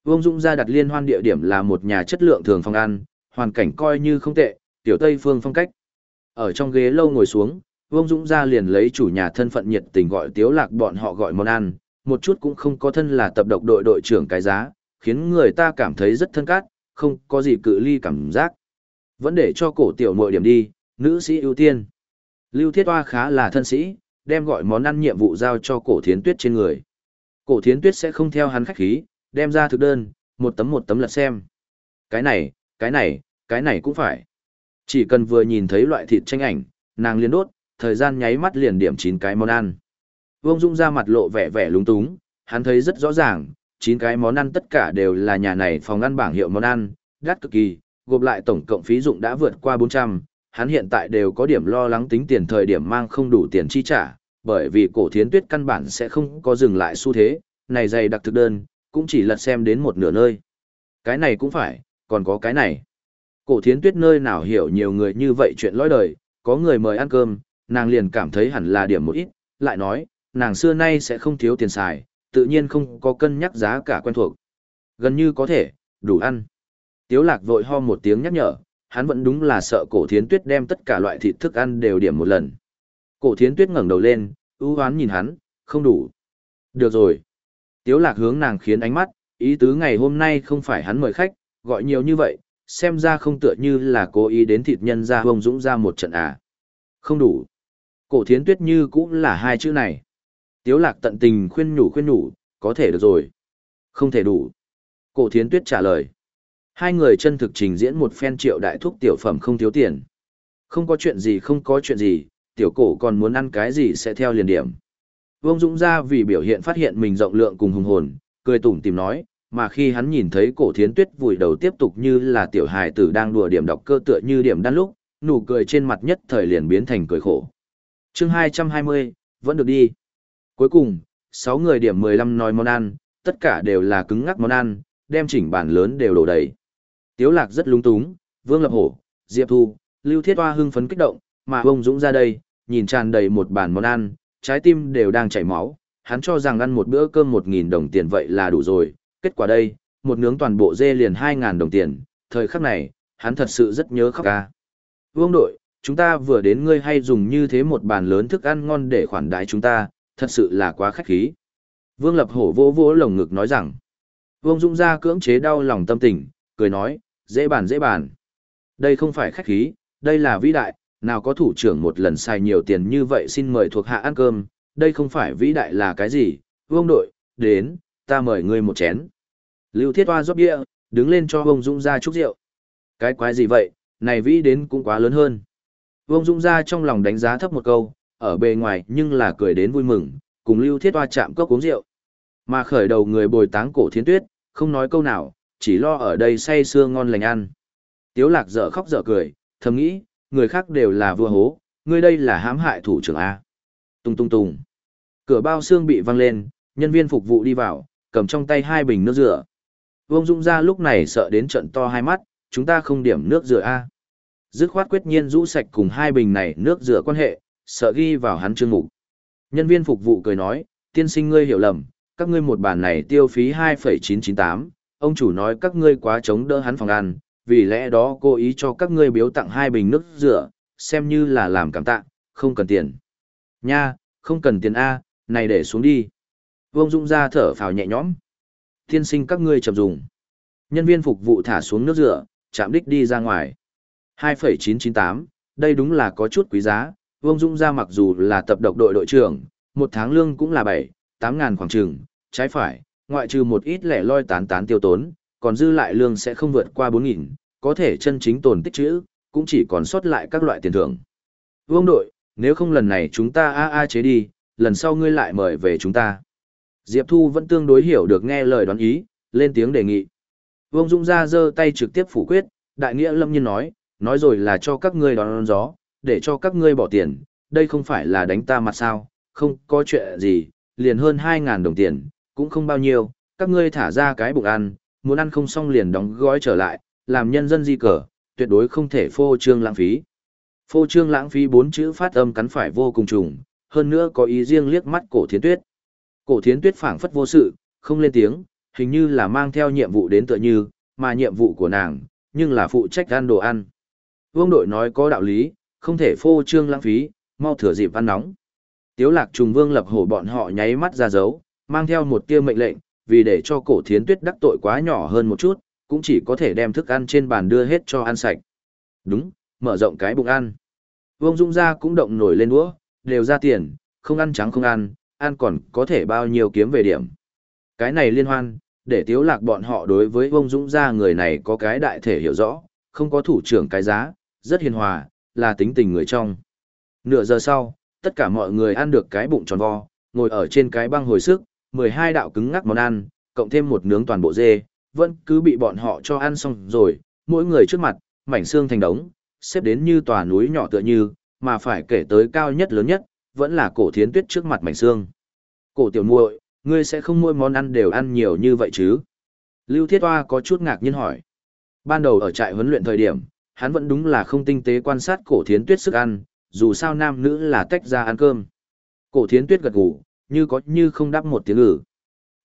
Vương Dũng ra đặt liên hoan địa điểm là một nhà chất lượng thường phòng ăn, hoàn cảnh coi như không tệ, tiểu Tây phương phong cách. Ở trong ghế lâu ngồi xuống, Vương Dũng ra liền lấy chủ nhà thân phận nhiệt tình gọi tiếu lạc bọn họ gọi món ăn, một chút cũng không có thân là tập độc đội đội trưởng cái giá, khiến người ta cảm thấy rất thân cát, không có gì cự ly cảm giác. Vẫn để cho cổ tiểu muội điểm đi, nữ sĩ ưu tiên. Lưu Thiết Hoa khá là thân sĩ, đem gọi món ăn nhiệm vụ giao cho cổ thiến tuyết trên người. Cổ thiến tuyết sẽ không theo hắn khách khí, đem ra thực đơn, một tấm một tấm lật xem. Cái này, cái này, cái này cũng phải. Chỉ cần vừa nhìn thấy loại thịt tranh ảnh, nàng liền đốt, thời gian nháy mắt liền điểm chín cái món ăn. Vương Dung ra mặt lộ vẻ vẻ lúng túng, hắn thấy rất rõ ràng, chín cái món ăn tất cả đều là nhà này phòng ăn bảng hiệu món ăn, đắt cực kỳ, gộp lại tổng cộng phí dụng đã vượt qua 400, hắn hiện tại đều có điểm lo lắng tính tiền thời điểm mang không đủ tiền chi trả, bởi vì cổ thiến tuyết căn bản sẽ không có dừng lại xu thế, này dày đặc thực đơn, cũng chỉ lật xem đến một nửa nơi. Cái này cũng phải, còn có cái này. Cổ thiến tuyết nơi nào hiểu nhiều người như vậy chuyện lõi đời, có người mời ăn cơm, nàng liền cảm thấy hẳn là điểm một ít, lại nói, nàng xưa nay sẽ không thiếu tiền xài, tự nhiên không có cân nhắc giá cả quen thuộc. Gần như có thể, đủ ăn. Tiếu lạc vội ho một tiếng nhắc nhở, hắn vẫn đúng là sợ cổ thiến tuyết đem tất cả loại thịt thức ăn đều điểm một lần. Cổ thiến tuyết ngẩng đầu lên, ưu hoán nhìn hắn, không đủ. Được rồi. Tiếu lạc hướng nàng khiến ánh mắt, ý tứ ngày hôm nay không phải hắn mời khách, gọi nhiều như vậy, xem ra không tựa như là cố ý đến thịt nhân ra Vương Dũng ra một trận à. Không đủ. Cổ thiến tuyết như cũng là hai chữ này. Tiếu lạc tận tình khuyên nhủ khuyên nhủ, có thể được rồi. Không thể đủ. Cổ thiến tuyết trả lời. Hai người chân thực trình diễn một phen triệu đại thúc tiểu phẩm không thiếu tiền. Không có chuyện gì không có chuyện gì, tiểu cổ còn muốn ăn cái gì sẽ theo liền điểm. Vương Dũng ra vì biểu hiện phát hiện mình rộng lượng cùng hùng hồn, cười tủm tìm nói, mà khi hắn nhìn thấy cổ thiến tuyết vùi đầu tiếp tục như là tiểu hài tử đang đùa điểm đọc cơ tựa như điểm đan lúc, nụ cười trên mặt nhất thời liền biến thành cười khổ. chương 220, vẫn được đi. Cuối cùng, 6 người điểm 15 nói món ăn, tất cả đều là cứng ngắc món ăn, đem chỉnh bàn lớn đều đổ đầy. Tiếu lạc rất lung túng, Vương Lập Hổ, Diệp Thu, Lưu Thiết Hoa hưng phấn kích động, mà ông Dũng ra đây, nhìn tràn đầy một bàn món ăn, trái tim đều đang chảy máu, hắn cho rằng ăn một bữa cơm 1.000 đồng tiền vậy là đủ rồi, kết quả đây, một nướng toàn bộ dê liền 2.000 đồng tiền, thời khắc này, hắn thật sự rất nhớ khóc ca. Vương đội, chúng ta vừa đến ngươi hay dùng như thế một bàn lớn thức ăn ngon để khoản đái chúng ta, thật sự là quá khách khí. Vương Lập Hổ vỗ vỗ lồng ngực nói rằng, Vương Dũng ra cưỡng chế đau lòng tâm tình, cười nói, dễ bàn dễ bàn. Đây không phải khách khí, đây là vĩ đại, nào có thủ trưởng một lần xài nhiều tiền như vậy xin mời thuộc hạ ăn cơm, đây không phải vĩ đại là cái gì, vương đội, đến, ta mời ngươi một chén. Lưu Thiết Hoa rót bia, đứng lên cho Vương Dũng ra chúc rượu. Cái quái gì vậy, này vĩ đến cũng quá lớn hơn. Vương Dũng ra trong lòng đánh giá thấp một câu, ở bề ngoài nhưng là cười đến vui mừng, cùng Lưu Thiết Hoa chạm cốc uống rượu. Mà khởi đầu người bồi táng cổ thiến tuyết, không nói câu nào, chỉ lo ở đây say sưa ngon lành ăn. Tiếu lạc dở khóc dở cười, thầm nghĩ, người khác đều là vua hố, ngươi đây là hãm hại thủ trưởng A. Tung tung tung. Cửa bao xương bị văng lên, nhân viên phục vụ đi vào, cầm trong tay hai bình nước rửa. Vương Dung ra lúc này sợ đến trận to hai mắt, chúng ta không điểm nước rửa A. Dứt khoát quyết nhiên rũ sạch cùng hai bình này nước rửa quan hệ, sợ ghi vào hắn chương mục. Nhân viên phục vụ cười nói, tiên sinh ngươi hiểu lầm, các ngươi một bàn này tiêu phí 2,998, ông chủ nói các ngươi quá chống đỡ hắn phòng ăn, vì lẽ đó cố ý cho các ngươi biếu tặng hai bình nước rửa, xem như là làm cảm tạ, không cần tiền. Nha, không cần tiền A, này để xuống đi. Vương Dung ra thở phào nhẹ nhõm. Tiên sinh các ngươi chậm dùng. Nhân viên phục vụ thả xuống nước rửa, chạm đích đi ra ngoài. 2,998, đây đúng là có chút quý giá. Vương Dung ra mặc dù là tập độc đội đội trưởng, một tháng lương cũng là 7, 8 ngàn khoảng trường, trái phải, ngoại trừ một ít lẻ loi tán tán tiêu tốn, còn dư lại lương sẽ không vượt qua 4.000, có thể chân chính tồn tích chữ, cũng chỉ còn sót lại các loại tiền thưởng. Vương đội, nếu không lần này chúng ta a a chế đi, lần sau ngươi lại mời về chúng ta. Diệp Thu vẫn tương đối hiểu được nghe lời đoán ý, lên tiếng đề nghị. Vương Dung ra giơ tay trực tiếp phủ quyết, đại nghĩa lâm nhiên nói, nói rồi là cho các ngươi đón gió, để cho các ngươi bỏ tiền, đây không phải là đánh ta mặt sao, không có chuyện gì, liền hơn 2.000 đồng tiền, cũng không bao nhiêu, các ngươi thả ra cái bụng ăn, muốn ăn không xong liền đóng gói trở lại, làm nhân dân di cờ, tuyệt đối không thể phô trương lãng phí. Phô trương lãng phí bốn chữ phát âm cắn phải vô cùng trùng, hơn nữa có ý riêng liếc mắt cổ thiến tuyết. Cổ thiến tuyết phảng phất vô sự, không lên tiếng, hình như là mang theo nhiệm vụ đến tựa như, mà nhiệm vụ của nàng, nhưng là phụ trách ăn đồ ăn. Vương đội nói có đạo lý, không thể phô trương lãng phí, mau thửa dịp ăn nóng. Tiếu lạc trùng vương lập hổ bọn họ nháy mắt ra dấu, mang theo một tia mệnh lệnh, vì để cho cổ thiến tuyết đắc tội quá nhỏ hơn một chút, cũng chỉ có thể đem thức ăn trên bàn đưa hết cho ăn sạch. Đúng, mở rộng cái bụng ăn. Vương Dung ra cũng động nổi lên đũa, đều ra tiền, không ăn trắng không ăn, ăn còn có thể bao nhiêu kiếm về điểm. Cái này liên hoan, để tiếu lạc bọn họ đối với vông Dũng ra người này có cái đại thể hiểu rõ, không có thủ trưởng cái giá, rất hiền hòa, là tính tình người trong. Nửa giờ sau, tất cả mọi người ăn được cái bụng tròn vo, ngồi ở trên cái băng hồi sức, 12 đạo cứng ngắc món ăn, cộng thêm một nướng toàn bộ dê, vẫn cứ bị bọn họ cho ăn xong rồi, mỗi người trước mặt, mảnh xương thành đống, xếp đến như tòa núi nhỏ tựa như, mà phải kể tới cao nhất lớn nhất, vẫn là cổ thiến tuyết trước mặt mảnh xương. Cổ tiểu muội, ngươi sẽ không mỗi món ăn đều ăn nhiều như vậy chứ? Lưu Thiết Hoa có chút ngạc nhiên hỏi. Ban đầu ở trại huấn luyện thời điểm, hắn vẫn đúng là không tinh tế quan sát cổ thiến tuyết sức ăn, dù sao nam nữ là tách ra ăn cơm. Cổ thiến tuyết gật gù, như có như không đáp một tiếng ừ. ử.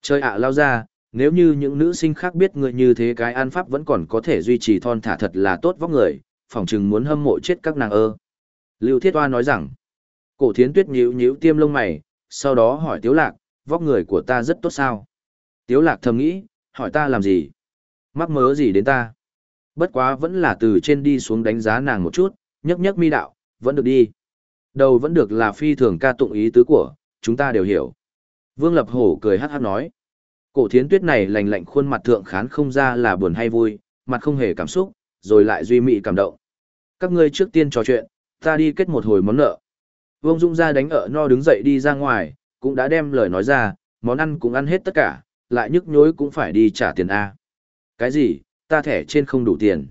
Chơi ạ lao ra, nếu như những nữ sinh khác biết người như thế cái ăn pháp vẫn còn có thể duy trì thon thả thật là tốt vóc người, phỏng chừng muốn hâm mộ chết các nàng ơ. Lưu Thiết Hoa nói rằng, cổ thiến tuyết nhíu nhíu tiêm lông mày, sau đó hỏi Tiếu Lạc, vóc người của ta rất tốt sao? Tiếu Lạc thầm nghĩ, hỏi ta làm gì? Mắc mớ gì đến ta? Bất quá vẫn là từ trên đi xuống đánh giá nàng một chút, nhấc nhấc mi đạo, vẫn được đi. Đầu vẫn được là phi thường ca tụng ý tứ của, chúng ta đều hiểu. Vương Lập Hổ cười hát hát nói. Cổ thiến tuyết này lành lạnh khuôn mặt thượng khán không ra là buồn hay vui, mặt không hề cảm xúc, rồi lại duy mị cảm động. Các ngươi trước tiên trò chuyện, ta đi kết một hồi món nợ. Vương Dung ra đánh ở no đứng dậy đi ra ngoài, cũng đã đem lời nói ra, món ăn cũng ăn hết tất cả, lại nhức nhối cũng phải đi trả tiền A. Cái gì, ta thẻ trên không đủ tiền.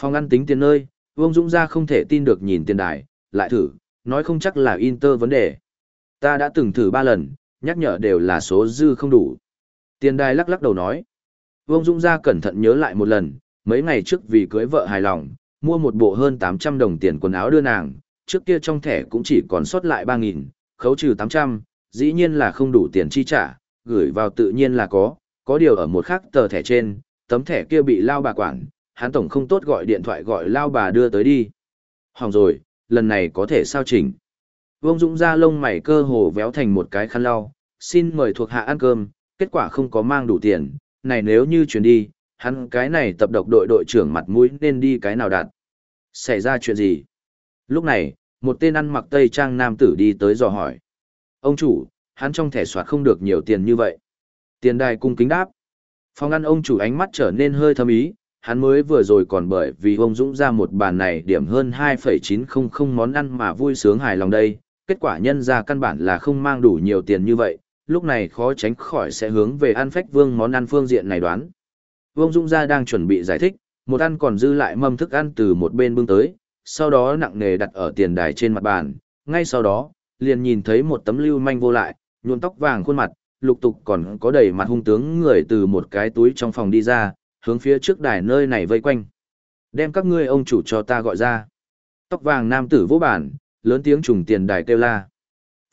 Phòng ăn tính tiền nơi, Vương Dung ra không thể tin được nhìn tiền đài, lại thử, nói không chắc là Inter vấn đề. Ta đã từng thử ba lần, nhắc nhở đều là số dư không đủ. Tiền đài lắc lắc đầu nói. Vương Dung ra cẩn thận nhớ lại một lần, mấy ngày trước vì cưới vợ hài lòng, mua một bộ hơn 800 đồng tiền quần áo đưa nàng, trước kia trong thẻ cũng chỉ còn sót lại 3.000, khấu trừ 800, dĩ nhiên là không đủ tiền chi trả, gửi vào tự nhiên là có, có điều ở một khắc tờ thẻ trên, tấm thẻ kia bị lao bà quản, hắn tổng không tốt gọi điện thoại gọi lao bà đưa tới đi. Hỏng rồi, lần này có thể sao chỉnh. Vương Dũng ra lông mày cơ hồ véo thành một cái khăn lau, xin mời thuộc hạ ăn cơm, kết quả không có mang đủ tiền, này nếu như chuyển đi, hắn cái này tập độc đội đội trưởng mặt mũi nên đi cái nào đạt. Xảy ra chuyện gì? Lúc này, một tên ăn mặc tây trang nam tử đi tới dò hỏi. Ông chủ, hắn trong thẻ soạt không được nhiều tiền như vậy. Tiền đài cung kính đáp. Phòng ăn ông chủ ánh mắt trở nên hơi thâm ý, hắn mới vừa rồi còn bởi vì ông Dũng ra một bàn này điểm hơn 2,900 món ăn mà vui sướng hài lòng đây, kết quả nhân ra căn bản là không mang đủ nhiều tiền như vậy, lúc này khó tránh khỏi sẽ hướng về ăn phách vương món ăn phương diện này đoán. Vương Dũng ra đang chuẩn bị giải thích, một ăn còn dư lại mâm thức ăn từ một bên bưng tới, sau đó nặng nề đặt ở tiền đài trên mặt bàn, ngay sau đó, liền nhìn thấy một tấm lưu manh vô lại, nhuộm tóc vàng khuôn mặt, lục tục còn có đầy mặt hung tướng người từ một cái túi trong phòng đi ra, hướng phía trước đài nơi này vây quanh. Đem các ngươi ông chủ cho ta gọi ra. Tóc vàng nam tử vô bản, lớn tiếng trùng tiền đài kêu la.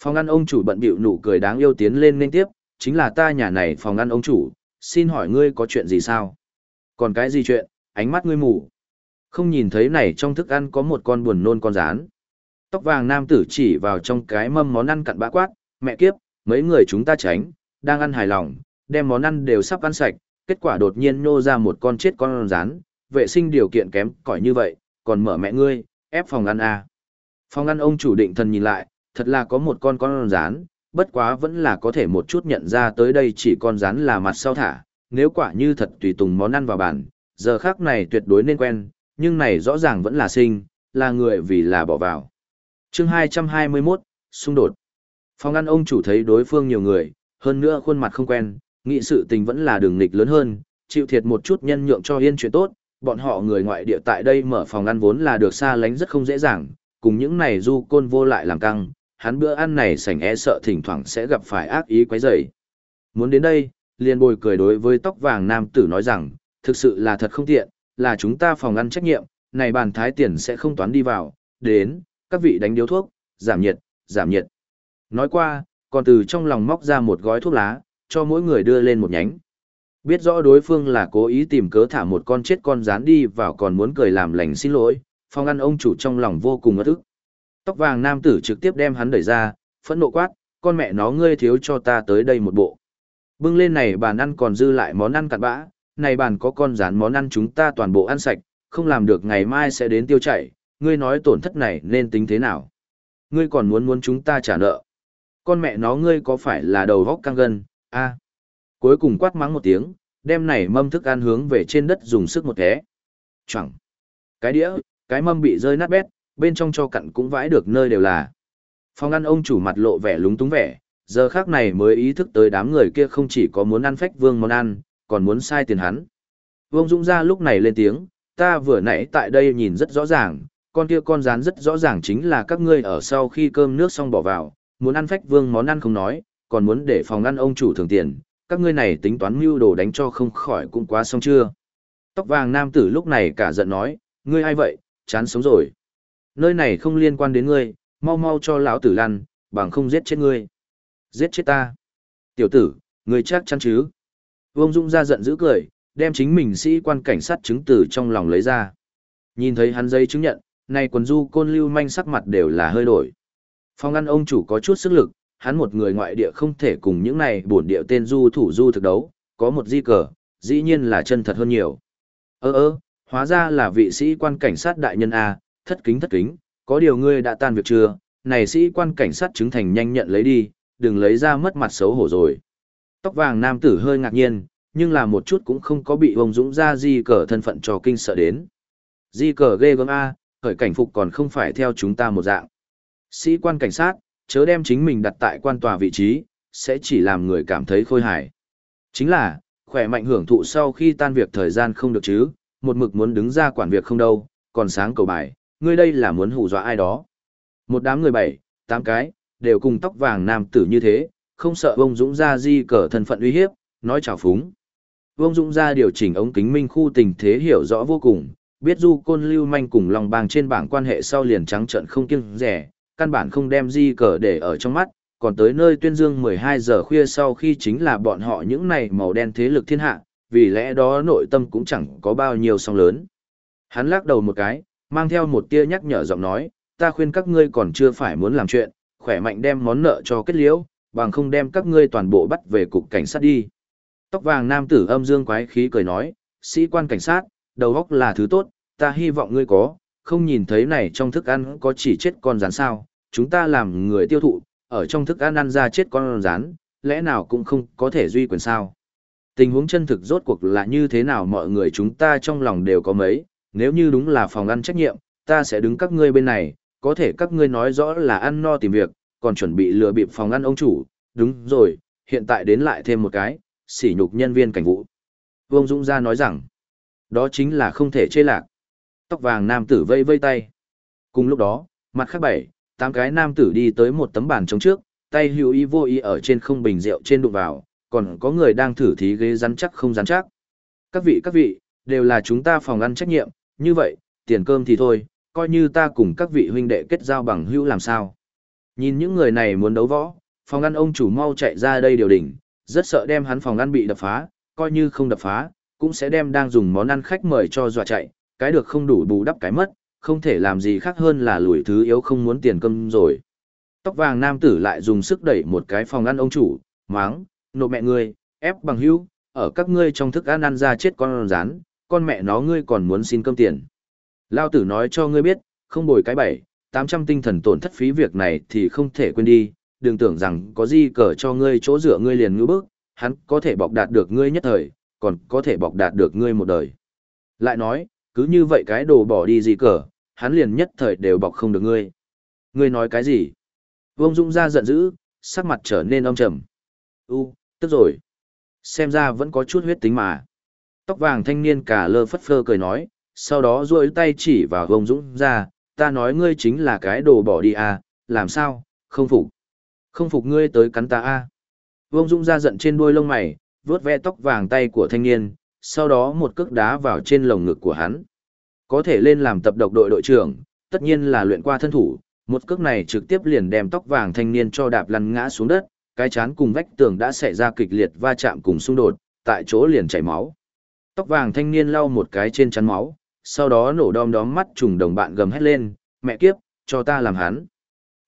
Phòng ăn ông chủ bận bịu nụ cười đáng yêu tiến lên nên tiếp, chính là ta nhà này phòng ăn ông chủ, xin hỏi ngươi có chuyện gì sao? Còn cái gì chuyện, ánh mắt ngươi mù. Không nhìn thấy này trong thức ăn có một con buồn nôn con rán. Tóc vàng nam tử chỉ vào trong cái mâm món ăn cặn bã quát, mẹ kiếp, mấy người chúng ta tránh, đang ăn hài lòng, đem món ăn đều sắp ăn sạch, kết quả đột nhiên nô ra một con chết con rán, vệ sinh điều kiện kém cỏi như vậy, còn mở mẹ ngươi, ép phòng ăn à. Phòng ăn ông chủ định thần nhìn lại, thật là có một con con rán, bất quá vẫn là có thể một chút nhận ra tới đây chỉ con rán là mặt sau thả, nếu quả như thật tùy tùng món ăn vào bàn, giờ khác này tuyệt đối nên quen, nhưng này rõ ràng vẫn là sinh, là người vì là bỏ vào. chương 221, xung đột. Phòng ăn ông chủ thấy đối phương nhiều người, hơn nữa khuôn mặt không quen, nghị sự tình vẫn là đường nghịch lớn hơn, chịu thiệt một chút nhân nhượng cho yên chuyện tốt, bọn họ người ngoại địa tại đây mở phòng ăn vốn là được xa lánh rất không dễ dàng, cùng những này du côn vô lại làm căng, hắn bữa ăn này sảnh e sợ thỉnh thoảng sẽ gặp phải ác ý quấy rầy. Muốn đến đây, liền bồi cười đối với tóc vàng nam tử nói rằng, thực sự là thật không tiện, là chúng ta phòng ăn trách nhiệm, này bàn thái tiền sẽ không toán đi vào, đến, các vị đánh điếu thuốc, giảm nhiệt, giảm nhiệt. Nói qua, còn từ trong lòng móc ra một gói thuốc lá, cho mỗi người đưa lên một nhánh. Biết rõ đối phương là cố ý tìm cớ thả một con chết con rán đi vào còn muốn cười làm lành xin lỗi, phòng ăn ông chủ trong lòng vô cùng ngất ức. Tóc vàng nam tử trực tiếp đem hắn đẩy ra, phẫn nộ quát, con mẹ nó ngươi thiếu cho ta tới đây một bộ. Bưng lên này bàn ăn còn dư lại món ăn cặn bã, này bàn có con rán món ăn chúng ta toàn bộ ăn sạch, không làm được ngày mai sẽ đến tiêu chảy, ngươi nói tổn thất này nên tính thế nào? Ngươi còn muốn muốn chúng ta trả nợ. Con mẹ nó ngươi có phải là đầu góc căng gân, a Cuối cùng quát mắng một tiếng, đem này mâm thức ăn hướng về trên đất dùng sức một thế. Chẳng. Cái đĩa, cái mâm bị rơi nát bét, bên trong cho cặn cũng vãi được nơi đều là. Phòng ăn ông chủ mặt lộ vẻ lúng túng vẻ, giờ khác này mới ý thức tới đám người kia không chỉ có muốn ăn phách vương món ăn, còn muốn sai tiền hắn. Vương Dũng ra lúc này lên tiếng, ta vừa nãy tại đây nhìn rất rõ ràng, con kia con rán rất rõ ràng chính là các ngươi ở sau khi cơm nước xong bỏ vào, muốn ăn phách vương món ăn không nói, còn muốn để phòng ăn ông chủ thường tiền, các ngươi này tính toán mưu đồ đánh cho không khỏi cũng quá xong chưa. Tóc vàng nam tử lúc này cả giận nói, ngươi ai vậy, chán sống rồi. Nơi này không liên quan đến ngươi, mau mau cho lão tử lăn, bằng không giết chết ngươi. Giết chết ta. Tiểu tử, ngươi chắc chắn chứ. Vương Dung ra giận dữ cười, đem chính mình sĩ quan cảnh sát chứng từ trong lòng lấy ra. Nhìn thấy hắn giấy chứng nhận, này quần du côn lưu manh sắc mặt đều là hơi đổi. Phong ăn ông chủ có chút sức lực, hắn một người ngoại địa không thể cùng những này bổn địa tên du thủ du thực đấu, có một di cờ, dĩ nhiên là chân thật hơn nhiều. Ơ ơ, Hóa ra là vị sĩ quan cảnh sát đại nhân A, thất kính thất kính, có điều ngươi đã tan việc chưa, này sĩ quan cảnh sát chứng thành nhanh nhận lấy đi, đừng lấy ra mất mặt xấu hổ rồi. Tóc vàng nam tử hơi ngạc nhiên, nhưng là một chút cũng không có bị ông Dũng ra di cờ thân phận cho kinh sợ đến. Di cờ ghê gớm A, khởi cảnh phục còn không phải theo chúng ta một dạng. Sĩ quan cảnh sát, chớ đem chính mình đặt tại quan tòa vị trí, sẽ chỉ làm người cảm thấy khôi hài. Chính là, khỏe mạnh hưởng thụ sau khi tan việc thời gian không được chứ, một mực muốn đứng ra quản việc không đâu, còn sáng cầu bài, ngươi đây là muốn hù dọa ai đó. Một đám người bảy, tám cái, đều cùng tóc vàng nam tử như thế, không sợ vông dũng ra di cờ thân phận uy hiếp, nói chào phúng. Vông dũng ra điều chỉnh ống kính minh khu tình thế hiểu rõ vô cùng, biết du côn lưu manh cùng lòng bàng trên bảng quan hệ sau liền trắng trận không kiêng rẻ, căn bản không đem di cờ để ở trong mắt, còn tới nơi tuyên dương 12 giờ khuya sau khi chính là bọn họ những này màu đen thế lực thiên hạ, vì lẽ đó nội tâm cũng chẳng có bao nhiêu song lớn. Hắn lắc đầu một cái, mang theo một tia nhắc nhở giọng nói, ta khuyên các ngươi còn chưa phải muốn làm chuyện, khỏe mạnh đem món nợ cho kết liễu, bằng không đem các ngươi toàn bộ bắt về cục cảnh sát đi. Tóc vàng nam tử âm dương quái khí cười nói, sĩ quan cảnh sát, đầu óc là thứ tốt, ta hy vọng ngươi có, không nhìn thấy này trong thức ăn có chỉ chết con rắn sao, chúng ta làm người tiêu thụ, ở trong thức ăn ăn ra chết con rắn, lẽ nào cũng không có thể duy quyền sao. Tình huống chân thực rốt cuộc là như thế nào mọi người chúng ta trong lòng đều có mấy, nếu như đúng là phòng ăn trách nhiệm, ta sẽ đứng các ngươi bên này, có thể các ngươi nói rõ là ăn no tìm việc, còn chuẩn bị lừa bịp phòng ăn ông chủ, đúng rồi, hiện tại đến lại thêm một cái, sỉ nhục nhân viên cảnh vụ. Vương Dũng ra nói rằng, đó chính là không thể chê lạc. Tóc vàng nam tử vây vây tay. Cùng lúc đó, mặt khác bảy, tám cái nam tử đi tới một tấm bàn trống trước, tay hữu ý vô ý ở trên không bình rượu trên đụng vào, còn có người đang thử thí ghế rắn chắc không rắn chắc. Các vị các vị, đều là chúng ta phòng ăn trách nhiệm, như vậy, tiền cơm thì thôi, coi như ta cùng các vị huynh đệ kết giao bằng hữu làm sao. Nhìn những người này muốn đấu võ, phòng ăn ông chủ mau chạy ra đây điều đỉnh, rất sợ đem hắn phòng ăn bị đập phá, coi như không đập phá, cũng sẽ đem đang dùng món ăn khách mời cho dọa chạy, cái được không đủ bù đắp cái mất, không thể làm gì khác hơn là lùi thứ yếu không muốn tiền cơm rồi. Tóc vàng nam tử lại dùng sức đẩy một cái phòng ăn ông chủ, máng, nộ mẹ ngươi, ép bằng hữu, ở các ngươi trong thức ăn ăn ra chết con rán, con mẹ nó ngươi còn muốn xin cơm tiền. Lao tử nói cho ngươi biết, không bồi cái bảy, 800 tinh thần tổn thất phí việc này thì không thể quên đi, đừng tưởng rằng có gì cờ cho ngươi chỗ dựa ngươi liền ngữ bức, hắn có thể bọc đạt được ngươi nhất thời, còn có thể bọc đạt được ngươi một đời. Lại nói, cứ như vậy cái đồ bỏ đi gì cờ, hắn liền nhất thời đều bọc không được ngươi. Ngươi nói cái gì? Vương Dung ra giận dữ, sắc mặt trở nên âm trầm. U, tức rồi. Xem ra vẫn có chút huyết tính mà. Tóc vàng thanh niên cả lơ phất phơ cười nói, sau đó duỗi tay chỉ vào Vương Dũng ra, ta nói ngươi chính là cái đồ bỏ đi à, làm sao, không phục. Không phục ngươi tới cắn ta à. Vương Dung ra giận trên đuôi lông mày, vướt ve tóc vàng tay của thanh niên, sau đó một cước đá vào trên lồng ngực của hắn. Có thể lên làm tập độc đội đội trưởng, tất nhiên là luyện qua thân thủ, một cước này trực tiếp liền đem tóc vàng thanh niên cho đạp lăn ngã xuống đất, cái chán cùng vách tường đã xảy ra kịch liệt va chạm cùng xung đột, tại chỗ liền chảy máu. Tóc vàng thanh niên lau một cái trên chắn máu, sau đó nổ đom đóm mắt trùng đồng bạn gầm hét lên, mẹ kiếp, cho ta làm hắn.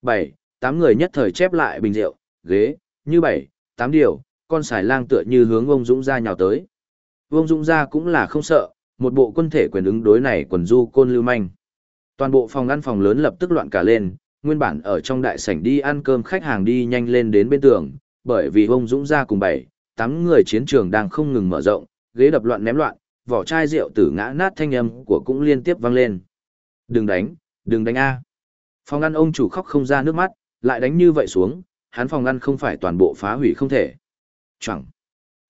Bảy, tám người nhất thời chép lại bình rượu, ghế, như bảy, tám điều, con xài lang tựa như hướng ông Dũng ra nhào tới. Ông Dũng ra cũng là không sợ, một bộ quân thể quyền ứng đối này quần du côn lưu manh. Toàn bộ phòng ăn phòng lớn lập tức loạn cả lên, nguyên bản ở trong đại sảnh đi ăn cơm khách hàng đi nhanh lên đến bên tường, bởi vì ông Dũng ra cùng bảy, tám người chiến trường đang không ngừng mở rộng, ghế đập loạn ném loạn, vỏ chai rượu tử ngã nát thanh âm của cũng liên tiếp vang lên. Đừng đánh, đừng đánh A. Phòng ăn ông chủ khóc không ra nước mắt, lại đánh như vậy xuống, hắn phòng ăn không phải toàn bộ phá hủy không thể. Chẳng.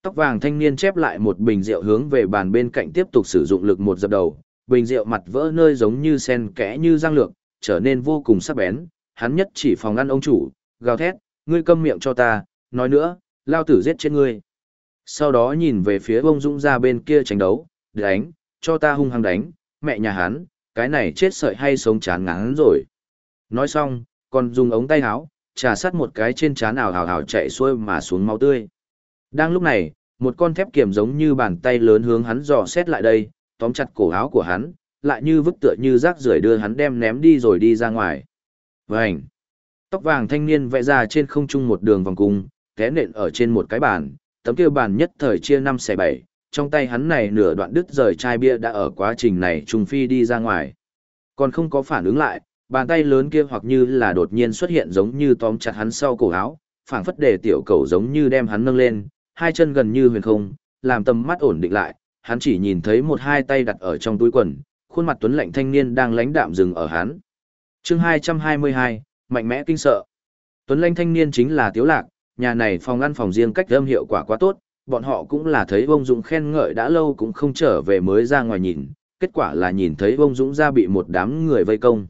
Tóc vàng thanh niên chép lại một bình rượu hướng về bàn bên cạnh tiếp tục sử dụng lực một dập đầu, bình rượu mặt vỡ nơi giống như sen kẽ như răng lược, trở nên vô cùng sắc bén, hắn nhất chỉ phòng ăn ông chủ, gào thét, ngươi câm miệng cho ta, nói nữa, lao tử giết chết ngươi. Sau đó nhìn về phía bông dũng ra bên kia tranh đấu, đánh, cho ta hung hăng đánh, mẹ nhà hắn, cái này chết sợi hay sống chán ngán rồi. Nói xong, còn dùng ống tay áo, trà sát một cái trên chán ảo hào hào chạy xuôi mà xuống máu tươi. Đang lúc này, một con thép kiềm giống như bàn tay lớn hướng hắn dò xét lại đây, tóm chặt cổ áo của hắn, lại như vứt tựa như rác rưởi đưa hắn đem ném đi rồi đi ra ngoài. Vành! Tóc vàng thanh niên vẽ ra trên không trung một đường vòng cung, té nện ở trên một cái bàn, tấm kia bàn nhất thời chia năm xẻ bảy, trong tay hắn này nửa đoạn đứt rời chai bia đã ở quá trình này trùng phi đi ra ngoài. Còn không có phản ứng lại, bàn tay lớn kia hoặc như là đột nhiên xuất hiện giống như tóm chặt hắn sau cổ áo, phảng phất để tiểu cầu giống như đem hắn nâng lên, hai chân gần như huyền không, làm tầm mắt ổn định lại, hắn chỉ nhìn thấy một hai tay đặt ở trong túi quần, khuôn mặt tuấn lạnh thanh niên đang lãnh đạm dừng ở hắn. Chương 222, mạnh mẽ kinh sợ. Tuấn lãnh thanh niên chính là Tiếu Lạc, nhà này phòng ăn phòng riêng cách âm hiệu quả quá tốt, bọn họ cũng là thấy Vông Dũng khen ngợi đã lâu cũng không trở về mới ra ngoài nhìn, kết quả là nhìn thấy Vông Dũng ra bị một đám người vây công.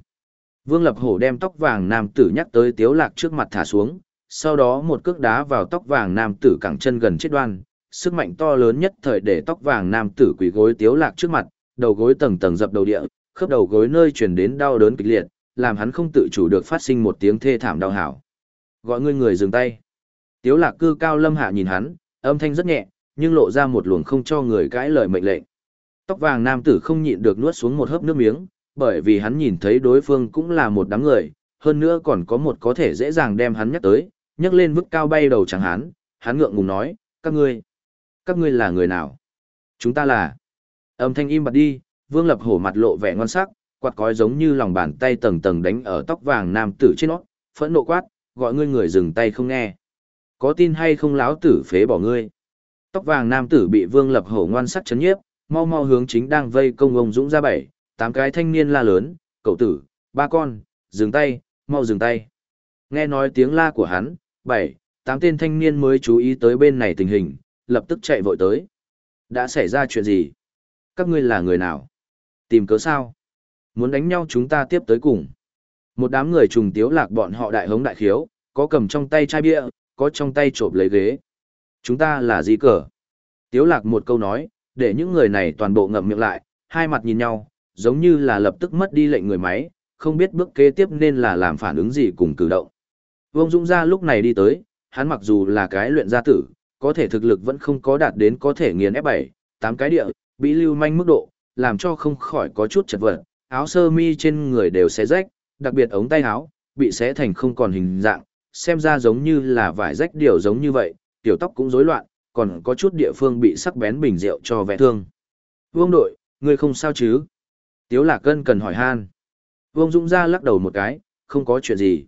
Vương Lập Hổ đem tóc vàng nam tử nhắc tới Tiếu Lạc trước mặt thả xuống, sau đó một cước đá vào tóc vàng nam tử cẳng chân gần chết đoan, sức mạnh to lớn nhất thời để tóc vàng nam tử quỳ gối Tiếu Lạc trước mặt, đầu gối tầng tầng dập đầu địa, khớp đầu gối nơi truyền đến đau đớn kịch liệt, làm hắn không tự chủ được phát sinh một tiếng thê thảm đau hảo. Gọi ngươi người dừng tay. Tiếu lạc cư cao lâm hạ nhìn hắn, âm thanh rất nhẹ, nhưng lộ ra một luồng không cho người cãi lời mệnh lệnh. Tóc vàng nam tử không nhịn được nuốt xuống một hớp nước miếng, bởi vì hắn nhìn thấy đối phương cũng là một đám người, hơn nữa còn có một có thể dễ dàng đem hắn nhắc tới, nhấc lên vứt cao bay đầu chẳng hắn, hắn ngượng ngùng nói, các ngươi, các ngươi là người nào? Chúng ta là. Âm thanh im bặt đi, vương lập hổ mặt lộ vẻ ngon sắc, quạt cói giống như lòng bàn tay tầng tầng đánh ở tóc vàng nam tử trên nó, phẫn nộ quát, gọi ngươi người dừng tay không nghe. Có tin hay không láo tử phế bỏ ngươi. Tóc vàng nam tử bị vương lập hổ ngoan sắc chấn nhiếp, mau mau hướng chính đang vây công ông dũng ra bảy, tám cái thanh niên la lớn, cậu tử, ba con, dừng tay, mau dừng tay. Nghe nói tiếng la của hắn, bảy, tám tên thanh niên mới chú ý tới bên này tình hình, lập tức chạy vội tới. Đã xảy ra chuyện gì? Các ngươi là người nào? Tìm cớ sao? Muốn đánh nhau chúng ta tiếp tới cùng. Một đám người trùng tiếu lạc bọn họ đại hống đại khiếu, có cầm trong tay chai bia, có trong tay trộm lấy ghế. Chúng ta là gì cờ? Tiếu lạc một câu nói, để những người này toàn bộ ngậm miệng lại, hai mặt nhìn nhau, giống như là lập tức mất đi lệnh người máy, không biết bước kế tiếp nên là làm phản ứng gì cùng cử động. Vương Dung gia lúc này đi tới, hắn mặc dù là cái luyện gia tử, có thể thực lực vẫn không có đạt đến có thể nghiền F7, 8 cái địa, bị lưu manh mức độ, làm cho không khỏi có chút chật vật, áo sơ mi trên người đều xé rách, đặc biệt ống tay áo, bị xé thành không còn hình dạng, xem ra giống như là vải rách điều giống như vậy, tiểu tóc cũng rối loạn, còn có chút địa phương bị sắc bén bình rượu cho vẽ thương. Vương đội, ngươi không sao chứ? Tiếu lạc cân cần hỏi han. Vương Dũng ra lắc đầu một cái, không có chuyện gì.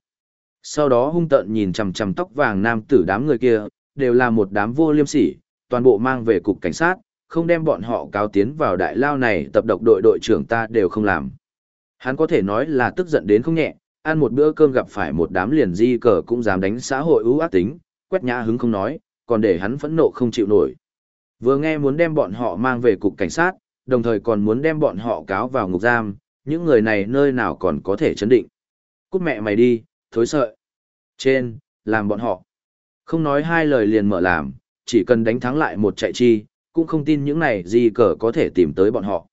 Sau đó hung tợn nhìn chằm chằm tóc vàng nam tử đám người kia, đều là một đám vô liêm sỉ, toàn bộ mang về cục cảnh sát, không đem bọn họ cáo tiến vào đại lao này tập độc đội đội trưởng ta đều không làm. Hắn có thể nói là tức giận đến không nhẹ, ăn một bữa cơm gặp phải một đám liền di cờ cũng dám đánh xã hội ưu ác tính, quét nhã hứng không nói, còn để hắn phẫn nộ không chịu nổi. Vừa nghe muốn đem bọn họ mang về cục cảnh sát, đồng thời còn muốn đem bọn họ cáo vào ngục giam, những người này nơi nào còn có thể chấn định. Cút mẹ mày đi, thối sợi. Trên, làm bọn họ. Không nói hai lời liền mở làm, chỉ cần đánh thắng lại một chạy chi, cũng không tin những này gì cờ có thể tìm tới bọn họ.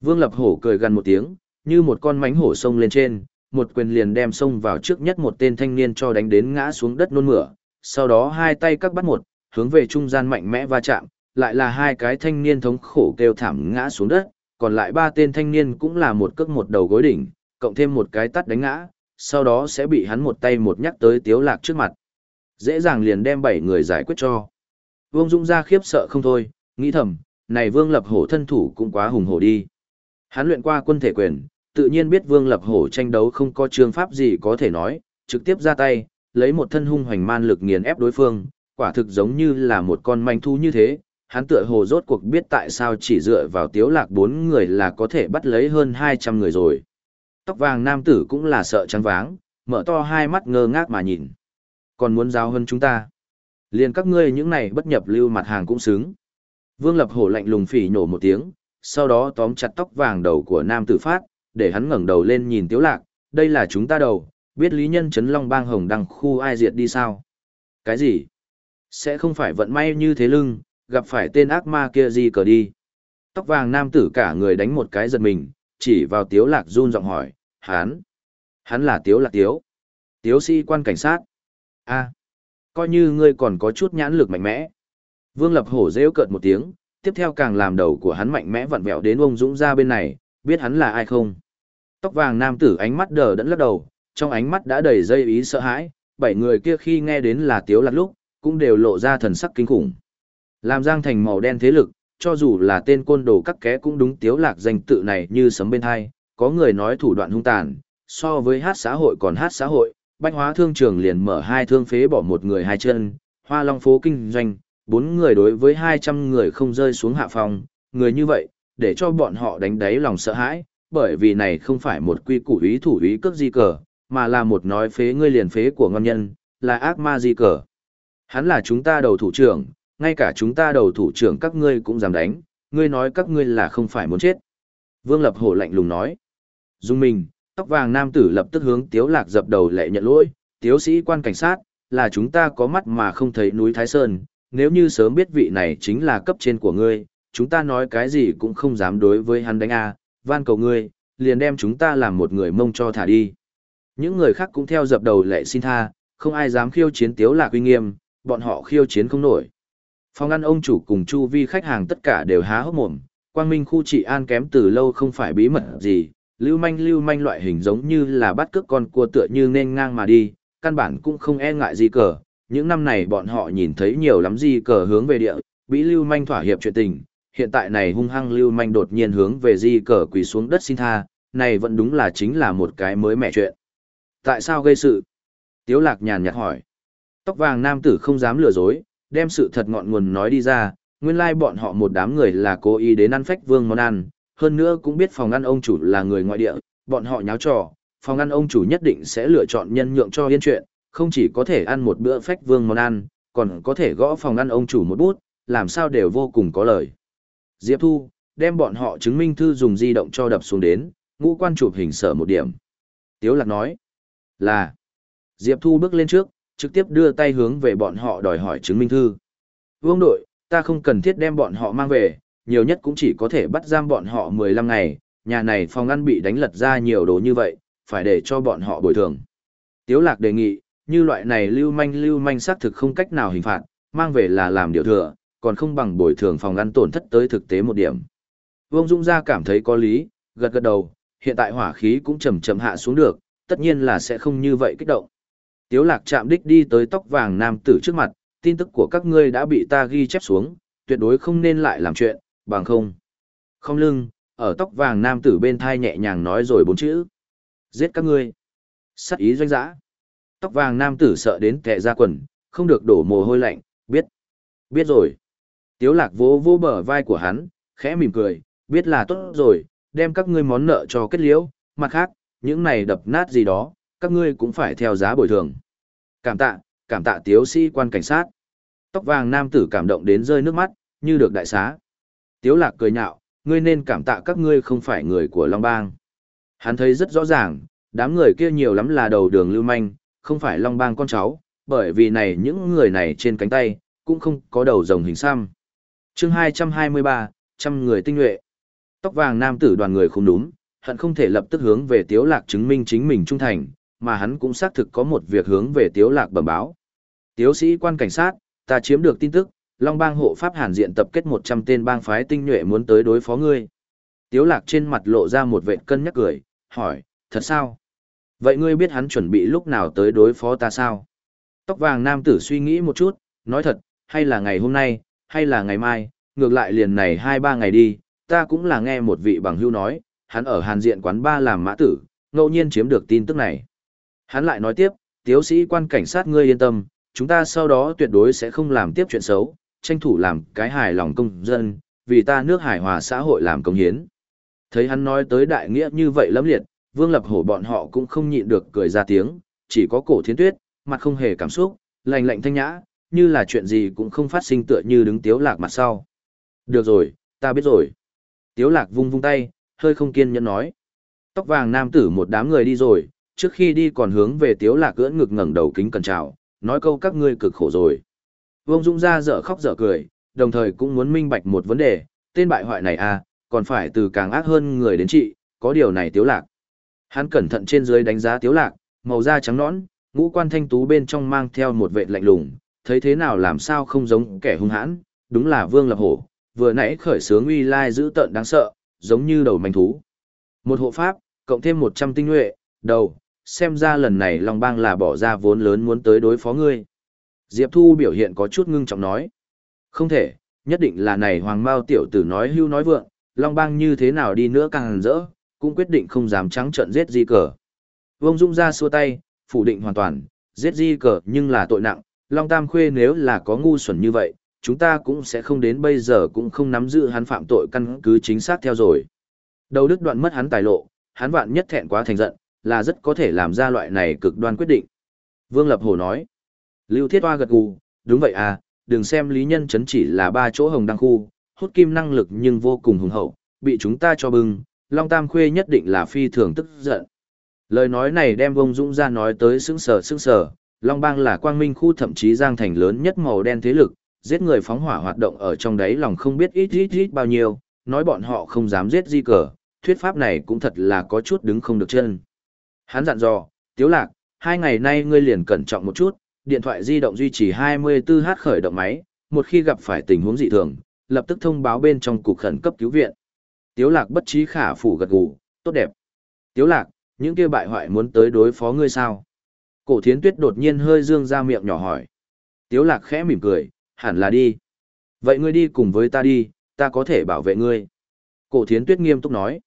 Vương Lập Hổ cười gần một tiếng, như một con mánh hổ sông lên trên, một quyền liền đem xông vào trước nhất một tên thanh niên cho đánh đến ngã xuống đất nôn mửa, sau đó hai tay các bắt một, hướng về trung gian mạnh mẽ va chạm, lại là hai cái thanh niên thống khổ kêu thảm ngã xuống đất, còn lại ba tên thanh niên cũng là một cước một đầu gối đỉnh, cộng thêm một cái tắt đánh ngã, sau đó sẽ bị hắn một tay một nhắc tới tiếu lạc trước mặt. Dễ dàng liền đem bảy người giải quyết cho. Vương Dung ra khiếp sợ không thôi, nghĩ thầm, này Vương Lập Hổ thân thủ cũng quá hùng hổ đi. Hắn luyện qua quân thể quyền, tự nhiên biết Vương Lập Hổ tranh đấu không có chương pháp gì có thể nói, trực tiếp ra tay, lấy một thân hung hoành man lực nghiền ép đối phương, quả thực giống như là một con manh thu như thế. Hắn tựa hồ rốt cuộc biết tại sao chỉ dựa vào tiếu lạc bốn người là có thể bắt lấy hơn 200 người rồi. Tóc vàng nam tử cũng là sợ trắng váng, mở to hai mắt ngơ ngác mà nhìn. Còn muốn giao hơn chúng ta. Liền các ngươi những này bất nhập lưu mặt hàng cũng xứng. Vương Lập Hổ lạnh lùng phỉ nhổ một tiếng, sau đó tóm chặt tóc vàng đầu của nam tử phát, để hắn ngẩng đầu lên nhìn Tiếu Lạc, đây là chúng ta đầu, biết lý nhân chấn long bang hồng đăng khu ai diệt đi sao? Cái gì? Sẽ không phải vận may như thế lưng, gặp phải tên ác ma kia gì cờ đi. Tóc vàng nam tử cả người đánh một cái giật mình, chỉ vào Tiếu Lạc run giọng hỏi, hắn, hắn là Tiếu Lạc Tiếu. Tiếu sĩ quan cảnh sát. a coi như ngươi còn có chút nhãn lực mạnh mẽ. Vương Lập Hổ rêu cợt một tiếng, tiếp theo càng làm đầu của hắn mạnh mẽ vặn vẹo đến ông Dũng ra bên này, biết hắn là ai không? Tóc vàng nam tử ánh mắt đờ đẫn lắc đầu, trong ánh mắt đã đầy dây ý sợ hãi, bảy người kia khi nghe đến là tiếu lạc lúc, cũng đều lộ ra thần sắc kinh khủng. Làm giang thành màu đen thế lực, cho dù là tên côn đồ các ké cũng đúng tiếu lạc danh tự này như sấm bên hai, có người nói thủ đoạn hung tàn, so với hát xã hội còn hát xã hội, bách hóa thương trường liền mở hai thương phế bỏ một người hai chân, hoa long phố kinh doanh, bốn người đối với 200 người không rơi xuống hạ phòng, người như vậy, để cho bọn họ đánh đáy lòng sợ hãi, bởi vì này không phải một quy củ ý thủ ý cước di cờ, mà là một nói phế ngươi liền phế của ngon nhân, là ác ma di cờ. Hắn là chúng ta đầu thủ trưởng, ngay cả chúng ta đầu thủ trưởng các ngươi cũng dám đánh, ngươi nói các ngươi là không phải muốn chết. Vương Lập Hổ lạnh lùng nói. Dung mình, tóc vàng nam tử lập tức hướng Tiếu Lạc dập đầu lệ nhận lỗi, Tiếu sĩ quan cảnh sát, là chúng ta có mắt mà không thấy núi Thái Sơn, nếu như sớm biết vị này chính là cấp trên của ngươi, chúng ta nói cái gì cũng không dám đối với hắn đánh a, van cầu ngươi, liền đem chúng ta làm một người mông cho thả đi. Những người khác cũng theo dập đầu lệ xin tha, không ai dám khiêu chiến Tiếu Lạc uy nghiêm, bọn họ khiêu chiến không nổi. Phòng ăn ông chủ cùng chu vi khách hàng tất cả đều há hốc mồm, quang minh khu trị an kém từ lâu không phải bí mật gì, lưu manh lưu manh loại hình giống như là bắt cướp con cua tựa như nên ngang mà đi, căn bản cũng không e ngại gì cờ. Những năm này bọn họ nhìn thấy nhiều lắm gì cờ hướng về địa, bị lưu manh thỏa hiệp chuyện tình, hiện tại này hung hăng lưu manh đột nhiên hướng về di cờ quỳ xuống đất xin tha, này vẫn đúng là chính là một cái mới mẻ chuyện. Tại sao gây sự? Tiếu lạc nhàn nhạt hỏi. Tóc vàng nam tử không dám lừa dối, đem sự thật ngọn nguồn nói đi ra, nguyên lai like bọn họ một đám người là cố ý đến ăn phách vương món ăn, hơn nữa cũng biết phòng ăn ông chủ là người ngoại địa, bọn họ nháo trò, phòng ăn ông chủ nhất định sẽ lựa chọn nhân nhượng cho yên chuyện, không chỉ có thể ăn một bữa phách vương món ăn, còn có thể gõ phòng ăn ông chủ một bút, làm sao đều vô cùng có lời. Diệp Thu, đem bọn họ chứng minh thư dùng di động cho đập xuống đến, ngũ quan chụp hình sở một điểm. Tiếu Lạc nói, là, Diệp Thu bước lên trước, trực tiếp đưa tay hướng về bọn họ đòi hỏi chứng minh thư. Vương đội, ta không cần thiết đem bọn họ mang về, nhiều nhất cũng chỉ có thể bắt giam bọn họ 15 ngày, nhà này phòng ăn bị đánh lật ra nhiều đồ như vậy, phải để cho bọn họ bồi thường. Tiếu lạc đề nghị, như loại này lưu manh lưu manh xác thực không cách nào hình phạt, mang về là làm điều thừa, còn không bằng bồi thường phòng ăn tổn thất tới thực tế một điểm. Vương Dung gia cảm thấy có lý, gật gật đầu, hiện tại hỏa khí cũng chầm chậm hạ xuống được, tất nhiên là sẽ không như vậy kích động. Tiếu lạc chạm đích đi tới tóc vàng nam tử trước mặt, tin tức của các ngươi đã bị ta ghi chép xuống, tuyệt đối không nên lại làm chuyện, bằng không. Không lưng, ở tóc vàng nam tử bên thai nhẹ nhàng nói rồi bốn chữ. Giết các ngươi. Sát ý doanh dã. Tóc vàng nam tử sợ đến kẹ ra quần, không được đổ mồ hôi lạnh, biết. Biết rồi. Tiếu lạc vỗ vỗ bờ vai của hắn, khẽ mỉm cười, biết là tốt rồi, đem các ngươi món nợ cho kết liễu, mặt khác, những này đập nát gì đó, các ngươi cũng phải theo giá bồi thường. Cảm tạ, cảm tạ tiếu sĩ quan cảnh sát. Tóc vàng nam tử cảm động đến rơi nước mắt, như được đại xá. Tiếu lạc cười nhạo, ngươi nên cảm tạ các ngươi không phải người của Long Bang. Hắn thấy rất rõ ràng, đám người kia nhiều lắm là đầu đường lưu manh, không phải Long Bang con cháu, bởi vì này những người này trên cánh tay, cũng không có đầu rồng hình xăm. Chương 223, trăm người tinh nhuệ. Tóc vàng nam tử đoàn người không đúng, hận không thể lập tức hướng về Tiếu Lạc chứng minh chính mình trung thành, mà hắn cũng xác thực có một việc hướng về Tiếu Lạc bẩm báo. Tiếu sĩ quan cảnh sát, ta chiếm được tin tức, Long bang hộ pháp hàn diện tập kết 100 tên bang phái tinh nhuệ muốn tới đối phó ngươi. Tiếu lạc trên mặt lộ ra một vệt cân nhắc cười, hỏi, thật sao? Vậy ngươi biết hắn chuẩn bị lúc nào tới đối phó ta sao? Tóc vàng nam tử suy nghĩ một chút, nói thật, hay là ngày hôm nay, hay là ngày mai, ngược lại liền này hai ba ngày đi, ta cũng là nghe một vị bằng hưu nói, hắn ở hàn diện quán ba làm mã tử, ngẫu nhiên chiếm được tin tức này. Hắn lại nói tiếp, tiếu sĩ quan cảnh sát ngươi yên tâm, chúng ta sau đó tuyệt đối sẽ không làm tiếp chuyện xấu, tranh thủ làm cái hài lòng công dân, vì ta nước hải hòa xã hội làm công hiến. Thấy hắn nói tới đại nghĩa như vậy lắm liệt, vương lập hổ bọn họ cũng không nhịn được cười ra tiếng, chỉ có cổ thiến tuyết, mặt không hề cảm xúc, lành lạnh thanh nhã, như là chuyện gì cũng không phát sinh tựa như đứng tiếu lạc mặt sau. Được rồi, ta biết rồi. Tiếu lạc vung vung tay, hơi không kiên nhẫn nói. Tóc vàng nam tử một đám người đi rồi, trước khi đi còn hướng về tiếu lạc ưỡn ngực ngẩng đầu kính cẩn chào, nói câu các ngươi cực khổ rồi. Vương Dung ra dở khóc dở cười, đồng thời cũng muốn minh bạch một vấn đề, tên bại hoại này à, còn phải từ càng ác hơn người đến trị, có điều này tiếu lạc. Hắn cẩn thận trên dưới đánh giá tiếu lạc, màu da trắng nõn, ngũ quan thanh tú bên trong mang theo một vệ lạnh lùng, thấy thế nào làm sao không giống kẻ hung hãn, đúng là Vương Lập Hổ, vừa nãy khởi sướng uy lai giữ tợn đáng sợ, giống như đầu manh thú. Một hộ pháp, cộng thêm 100 tinh nhuệ, đầu, xem ra lần này Long Bang là bỏ ra vốn lớn muốn tới đối phó ngươi. Diệp Thu biểu hiện có chút ngưng trọng nói. Không thể, nhất định là này hoàng mao tiểu tử nói hưu nói vượng, Long Bang như thế nào đi nữa càng rỡ, cũng quyết định không dám trắng trợn giết di cờ. Vương Dung ra xua tay, phủ định hoàn toàn, giết di cờ nhưng là tội nặng, Long Tam Khuê nếu là có ngu xuẩn như vậy, chúng ta cũng sẽ không đến bây giờ cũng không nắm giữ hắn phạm tội căn cứ chính xác theo rồi. Đầu đức đoạn mất hắn tài lộ, hắn vạn nhất thẹn quá thành giận, là rất có thể làm ra loại này cực đoan quyết định. Vương Lập Hồ nói, Lưu Thiết Hoa gật gù, đúng vậy à, đừng xem lý nhân chấn chỉ là ba chỗ hồng đăng khu, hút kim năng lực nhưng vô cùng hùng hậu, bị chúng ta cho bưng, Long Tam Khuê nhất định là phi thường tức giận. Lời nói này đem vông dũng ra nói tới sững sờ sững sờ, Long Bang là quang minh khu thậm chí giang thành lớn nhất màu đen thế lực, giết người phóng hỏa hoạt động ở trong đấy lòng không biết ít ít ít bao nhiêu, nói bọn họ không dám giết di cờ, thuyết pháp này cũng thật là có chút đứng không được chân. Hắn dặn dò, Tiếu Lạc, hai ngày nay ngươi liền cẩn trọng một chút, điện thoại di động duy trì 24h khởi động máy, một khi gặp phải tình huống dị thường, lập tức thông báo bên trong cục khẩn cấp cứu viện. Tiếu Lạc bất trí khả phủ gật gù, tốt đẹp. Tiếu Lạc, những kia bại hoại muốn tới đối phó ngươi sao? Cổ thiến tuyết đột nhiên hơi dương ra miệng nhỏ hỏi. Tiếu Lạc khẽ mỉm cười, hẳn là đi. Vậy ngươi đi cùng với ta đi, ta có thể bảo vệ ngươi. Cổ thiến tuyết nghiêm túc nói.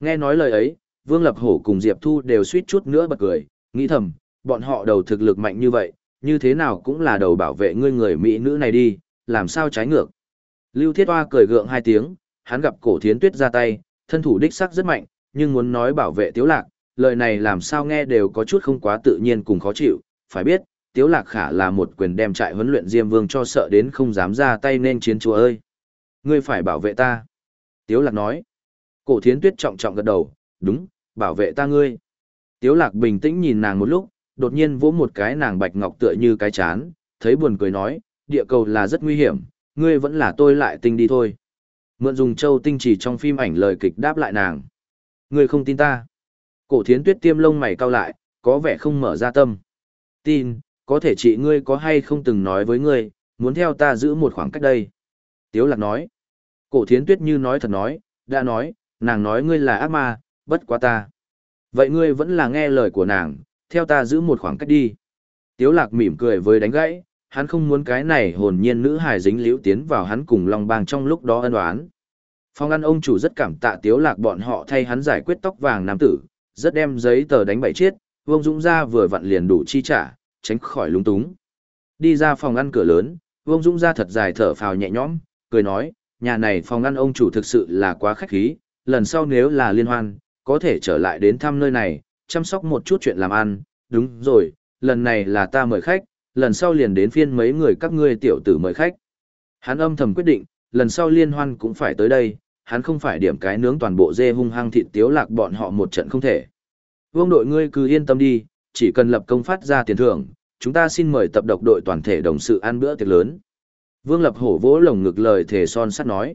Nghe nói lời ấy, Vương Lập Hổ cùng Diệp Thu đều suýt chút nữa bật cười, nghĩ thầm, bọn họ đầu thực lực mạnh như vậy, như thế nào cũng là đầu bảo vệ ngươi người Mỹ nữ này đi, làm sao trái ngược. Lưu Thiết Hoa cười gượng hai tiếng, hắn gặp cổ thiến tuyết ra tay, thân thủ đích sắc rất mạnh, nhưng muốn nói bảo vệ tiếu lạc, lời này làm sao nghe đều có chút không quá tự nhiên cùng khó chịu, phải biết, tiếu lạc khả là một quyền đem trại huấn luyện Diêm Vương cho sợ đến không dám ra tay nên chiến chúa ơi. Ngươi phải bảo vệ ta. Tiếu lạc nói. Cổ thiến tuyết trọng trọng gật đầu, đúng, bảo vệ ta ngươi. Tiếu lạc bình tĩnh nhìn nàng một lúc, đột nhiên vỗ một cái nàng bạch ngọc tựa như cái chán, thấy buồn cười nói, địa cầu là rất nguy hiểm, ngươi vẫn là tôi lại tinh đi thôi. Mượn dùng châu tinh chỉ trong phim ảnh lời kịch đáp lại nàng. Ngươi không tin ta. Cổ thiến tuyết tiêm lông mày cao lại, có vẻ không mở ra tâm. Tin, có thể chị ngươi có hay không từng nói với ngươi, muốn theo ta giữ một khoảng cách đây. Tiếu lạc nói. Cổ thiến tuyết như nói thật nói, đã nói, nàng nói ngươi là ác ma, bất quá ta. Vậy ngươi vẫn là nghe lời của nàng, theo ta giữ một khoảng cách đi. Tiếu lạc mỉm cười với đánh gãy, hắn không muốn cái này hồn nhiên nữ hài dính liễu tiến vào hắn cùng Long Bang trong lúc đó ân oán. Phong ăn ông chủ rất cảm tạ Tiếu lạc bọn họ thay hắn giải quyết tóc vàng nam tử, rất đem giấy tờ đánh bảy chiết, Vương Dũng ra vừa vặn liền đủ chi trả, tránh khỏi lúng túng. Đi ra phòng ăn cửa lớn, Vương Dũng ra thật dài thở phào nhẹ nhõm, cười nói, nhà này phòng ăn ông chủ thực sự là quá khách khí, lần sau nếu là liên hoan, có thể trở lại đến thăm nơi này, chăm sóc một chút chuyện làm ăn, đúng rồi, lần này là ta mời khách, lần sau liền đến phiên mấy người các ngươi tiểu tử mời khách. Hắn âm thầm quyết định, lần sau liên hoan cũng phải tới đây, hắn không phải điểm cái nướng toàn bộ dê hung hăng thịt tiếu lạc bọn họ một trận không thể. Vương đội ngươi cứ yên tâm đi, chỉ cần lập công phát ra tiền thưởng, chúng ta xin mời tập độc đội toàn thể đồng sự ăn bữa tiệc lớn. Vương Lập Hổ vỗ lồng ngực lời thể son sắt nói.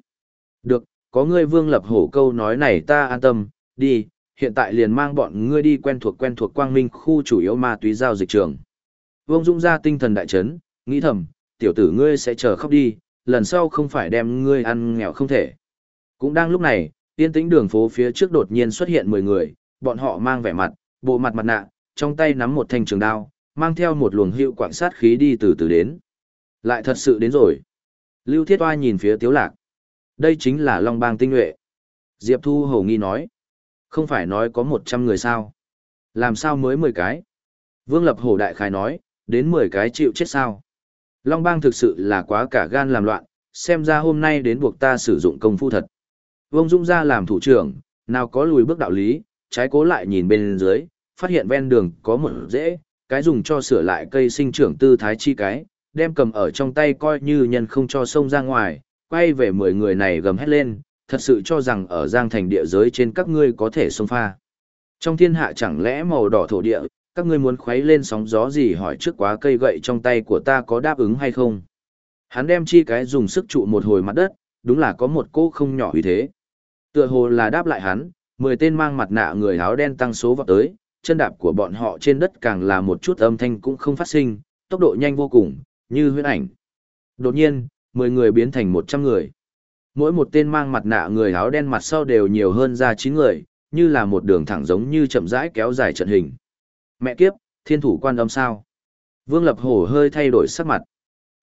Được, có ngươi Vương Lập Hổ câu nói này ta an tâm, đi, hiện tại liền mang bọn ngươi đi quen thuộc quen thuộc quang minh khu chủ yếu ma túy giao dịch trường. Vương Dung ra tinh thần đại chấn, nghĩ thầm, tiểu tử ngươi sẽ chờ khóc đi, lần sau không phải đem ngươi ăn nghèo không thể. Cũng đang lúc này, tiên tĩnh đường phố phía trước đột nhiên xuất hiện 10 người, bọn họ mang vẻ mặt, bộ mặt mặt nạ, trong tay nắm một thanh trường đao, mang theo một luồng hiệu quảng sát khí đi từ từ đến. Lại thật sự đến rồi. Lưu Thiết Oa nhìn phía Tiếu Lạc. Đây chính là Long Bang tinh nhuệ. Diệp Thu hầu nghi nói. Không phải nói có 100 người sao? Làm sao mới 10 cái? Vương Lập Hổ Đại Khai nói, đến 10 cái chịu chết sao? Long Bang thực sự là quá cả gan làm loạn, xem ra hôm nay đến buộc ta sử dụng công phu thật. Vương Dung ra làm thủ trưởng, nào có lùi bước đạo lý, trái cố lại nhìn bên dưới, phát hiện ven đường có một rễ, cái dùng cho sửa lại cây sinh trưởng tư thái chi cái, đem cầm ở trong tay coi như nhân không cho sông ra ngoài, quay về 10 người này gầm hét lên, thật sự cho rằng ở giang thành địa giới trên các ngươi có thể sông pha. Trong thiên hạ chẳng lẽ màu đỏ thổ địa, các ngươi muốn khuấy lên sóng gió gì hỏi trước quá cây gậy trong tay của ta có đáp ứng hay không? Hắn đem chi cái dùng sức trụ một hồi mặt đất, đúng là có một cô không nhỏ uy thế. Tựa hồ là đáp lại hắn, 10 tên mang mặt nạ người áo đen tăng số vào tới, chân đạp của bọn họ trên đất càng là một chút âm thanh cũng không phát sinh, tốc độ nhanh vô cùng, như huyễn ảnh. Đột nhiên, 10 người biến thành 100 người. Mỗi một tên mang mặt nạ người áo đen mặt sau đều nhiều hơn ra 9 người, như là một đường thẳng giống như chậm rãi kéo dài trận hình. Mẹ kiếp, thiên thủ quan âm sao? Vương Lập Hổ hơi thay đổi sắc mặt.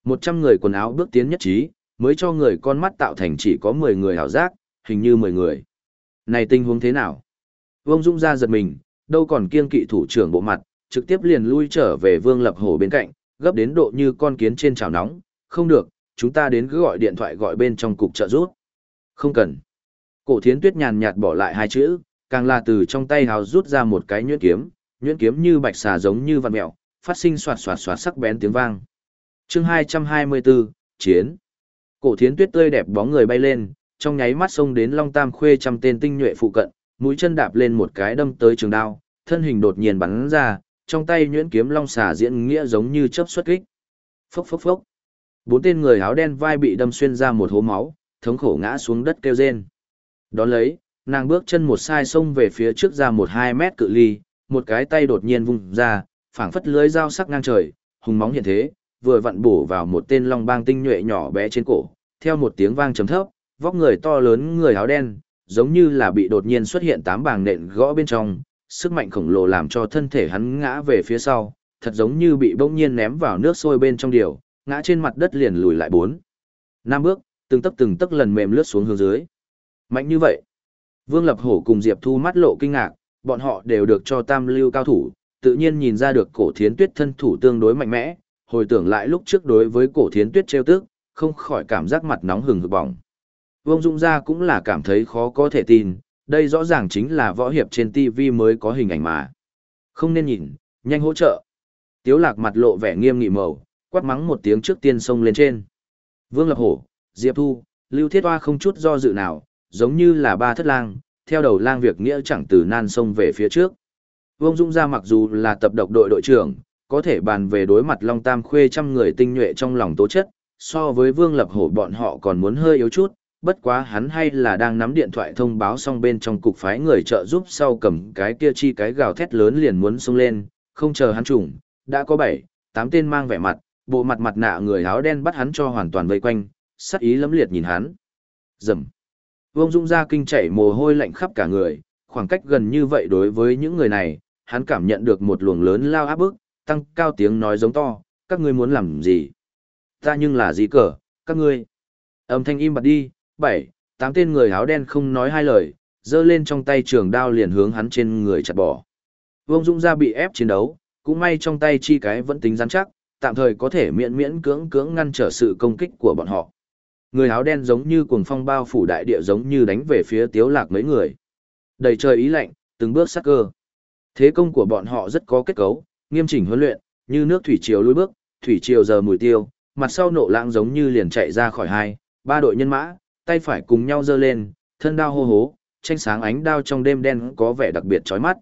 100 người quần áo bước tiến nhất trí, mới cho người con mắt tạo thành chỉ có 10 người hảo giác, hình như 10 người. Này tình huống thế nào? Vương Dung ra giật mình, đâu còn kiên kỵ thủ trưởng bộ mặt, trực tiếp liền lui trở về Vương Lập Hổ bên cạnh, gấp đến độ như con kiến trên chảo nóng, không được, chúng ta đến cứ gọi điện thoại gọi bên trong cục trợ giúp. Không cần. Cổ thiến tuyết nhàn nhạt bỏ lại hai chữ, càng là từ trong tay hào rút ra một cái nhuyễn kiếm, nhuyễn kiếm như bạch xà giống như vằn mèo, phát sinh xoạt xoạt xoạt sắc bén tiếng vang. Chương 224, Chiến. Cổ thiến tuyết tươi đẹp bóng người bay lên, trong nháy mắt xông đến Long Tam Khuê trăm tên tinh nhuệ phụ cận, mũi chân đạp lên một cái đâm tới trường đao, thân hình đột nhiên bắn ra, trong tay nhuyễn kiếm long xà diễn nghĩa giống như chớp xuất kích. Phốc phốc phốc. Bốn tên người áo đen vai bị đâm xuyên ra một hố máu, thống khổ ngã xuống đất kêu rên. Đón lấy, nàng bước chân một sai xông về phía trước ra một hai mét cự ly, một cái tay đột nhiên vung ra, phảng phất lưới dao sắc ngang trời, hùng móng hiện thế, vừa vặn bổ vào một tên long bang tinh nhuệ nhỏ bé trên cổ, theo một tiếng vang trầm thấp, vóc người to lớn người áo đen, giống như là bị đột nhiên xuất hiện tám bàng nện gõ bên trong, sức mạnh khổng lồ làm cho thân thể hắn ngã về phía sau, thật giống như bị bỗng nhiên ném vào nước sôi bên trong điều, ngã trên mặt đất liền lùi lại bốn. Năm bước, từng tấc từng tấc lần mềm lướt xuống hướng dưới. Mạnh như vậy. Vương Lập Hổ cùng Diệp Thu mắt lộ kinh ngạc, bọn họ đều được cho tam lưu cao thủ, tự nhiên nhìn ra được cổ thiến tuyết thân thủ tương đối mạnh mẽ, hồi tưởng lại lúc trước đối với cổ thiến tuyết treo tức, không khỏi cảm giác mặt nóng hừng hực bỏng. Vương Dung Gia cũng là cảm thấy khó có thể tin, đây rõ ràng chính là võ hiệp trên TV mới có hình ảnh mà. Không nên nhìn, nhanh hỗ trợ. Tiếu lạc mặt lộ vẻ nghiêm nghị màu, quát mắng một tiếng trước tiên xông lên trên. Vương Lập Hổ, Diệp Thu, Lưu Thiết Hoa không chút do dự nào, giống như là ba thất lang, theo đầu lang việc nghĩa chẳng từ nan sông về phía trước. Vương Dung Gia mặc dù là tập độc đội đội trưởng, có thể bàn về đối mặt Long Tam Khuê trăm người tinh nhuệ trong lòng tố chất, so với Vương Lập Hổ bọn họ còn muốn hơi yếu chút, bất quá hắn hay là đang nắm điện thoại thông báo xong bên trong cục phái người trợ giúp sau cầm cái kia chi cái gào thét lớn liền muốn xông lên, không chờ hắn trùng, đã có bảy, tám tên mang vẻ mặt, bộ mặt mặt nạ người áo đen bắt hắn cho hoàn toàn vây quanh, sắc ý lấm liệt nhìn hắn. Dầm. Vương Dung ra kinh chảy mồ hôi lạnh khắp cả người, khoảng cách gần như vậy đối với những người này, hắn cảm nhận được một luồng lớn lao áp bức, tăng cao tiếng nói giống to, các ngươi muốn làm gì? Ta nhưng là gì cờ, các ngươi. Âm thanh im bặt đi, bảy, tám tên người áo đen không nói hai lời, giơ lên trong tay trường đao liền hướng hắn trên người chặt bỏ. Vương Dung ra bị ép chiến đấu, cũng may trong tay chi cái vẫn tính rắn chắc, tạm thời có thể miễn miễn cưỡng cưỡng ngăn trở sự công kích của bọn họ. Người áo đen giống như cuồng phong bao phủ đại địa giống như đánh về phía tiếu lạc mấy người. Đầy trời ý lạnh, từng bước sắc cơ. Thế công của bọn họ rất có kết cấu, nghiêm chỉnh huấn luyện, như nước thủy triều lùi bước, thủy triều giờ mùi tiêu, mặt sau nộ lãng giống như liền chạy ra khỏi hai, ba đội nhân mã, tay phải cùng nhau giơ lên, thân đao hô hố, tranh sáng ánh đao trong đêm đen có vẻ đặc biệt chói mắt.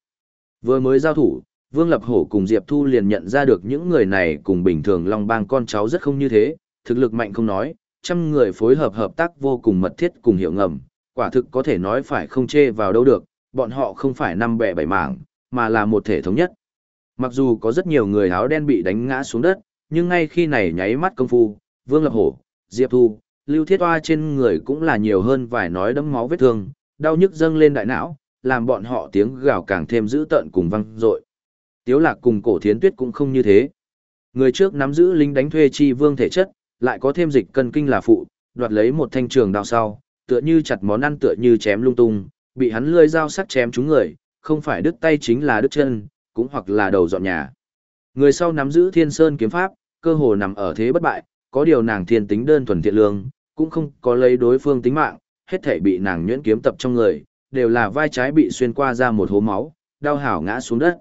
Vừa mới giao thủ, Vương Lập Hổ cùng Diệp Thu liền nhận ra được những người này cùng bình thường Long Bang con cháu rất không như thế, thực lực mạnh không nói, trăm người phối hợp hợp tác vô cùng mật thiết cùng hiểu ngầm, quả thực có thể nói phải không chê vào đâu được, bọn họ không phải năm bẻ bảy mảng, mà là một thể thống nhất. Mặc dù có rất nhiều người áo đen bị đánh ngã xuống đất, nhưng ngay khi này nháy mắt công phu, Vương Lập Hổ, Diệp Thu, Lưu Thiết Toa trên người cũng là nhiều hơn vài nói đấm máu vết thương, đau nhức dâng lên đại não, làm bọn họ tiếng gào càng thêm dữ tợn cùng vang dội. Tiếu Lạc cùng Cổ Thiến Tuyết cũng không như thế. Người trước nắm giữ lính đánh thuê chi vương thể chất, lại có thêm dịch cân kinh là phụ, đoạt lấy một thanh trường đao sau, tựa như chặt món ăn tựa như chém lung tung, bị hắn lưỡi dao sắc chém trúng người, không phải đứt tay chính là đứt chân, cũng hoặc là đầu dọn nhà. Người sau nắm giữ Thiên Sơn kiếm pháp, cơ hồ nằm ở thế bất bại, có điều nàng thiên tính đơn thuần thiện lương, cũng không có lấy đối phương tính mạng, hết thể bị nàng nhuyễn kiếm tập trong người, đều là vai trái bị xuyên qua ra một hố máu, đau hảo ngã xuống đất.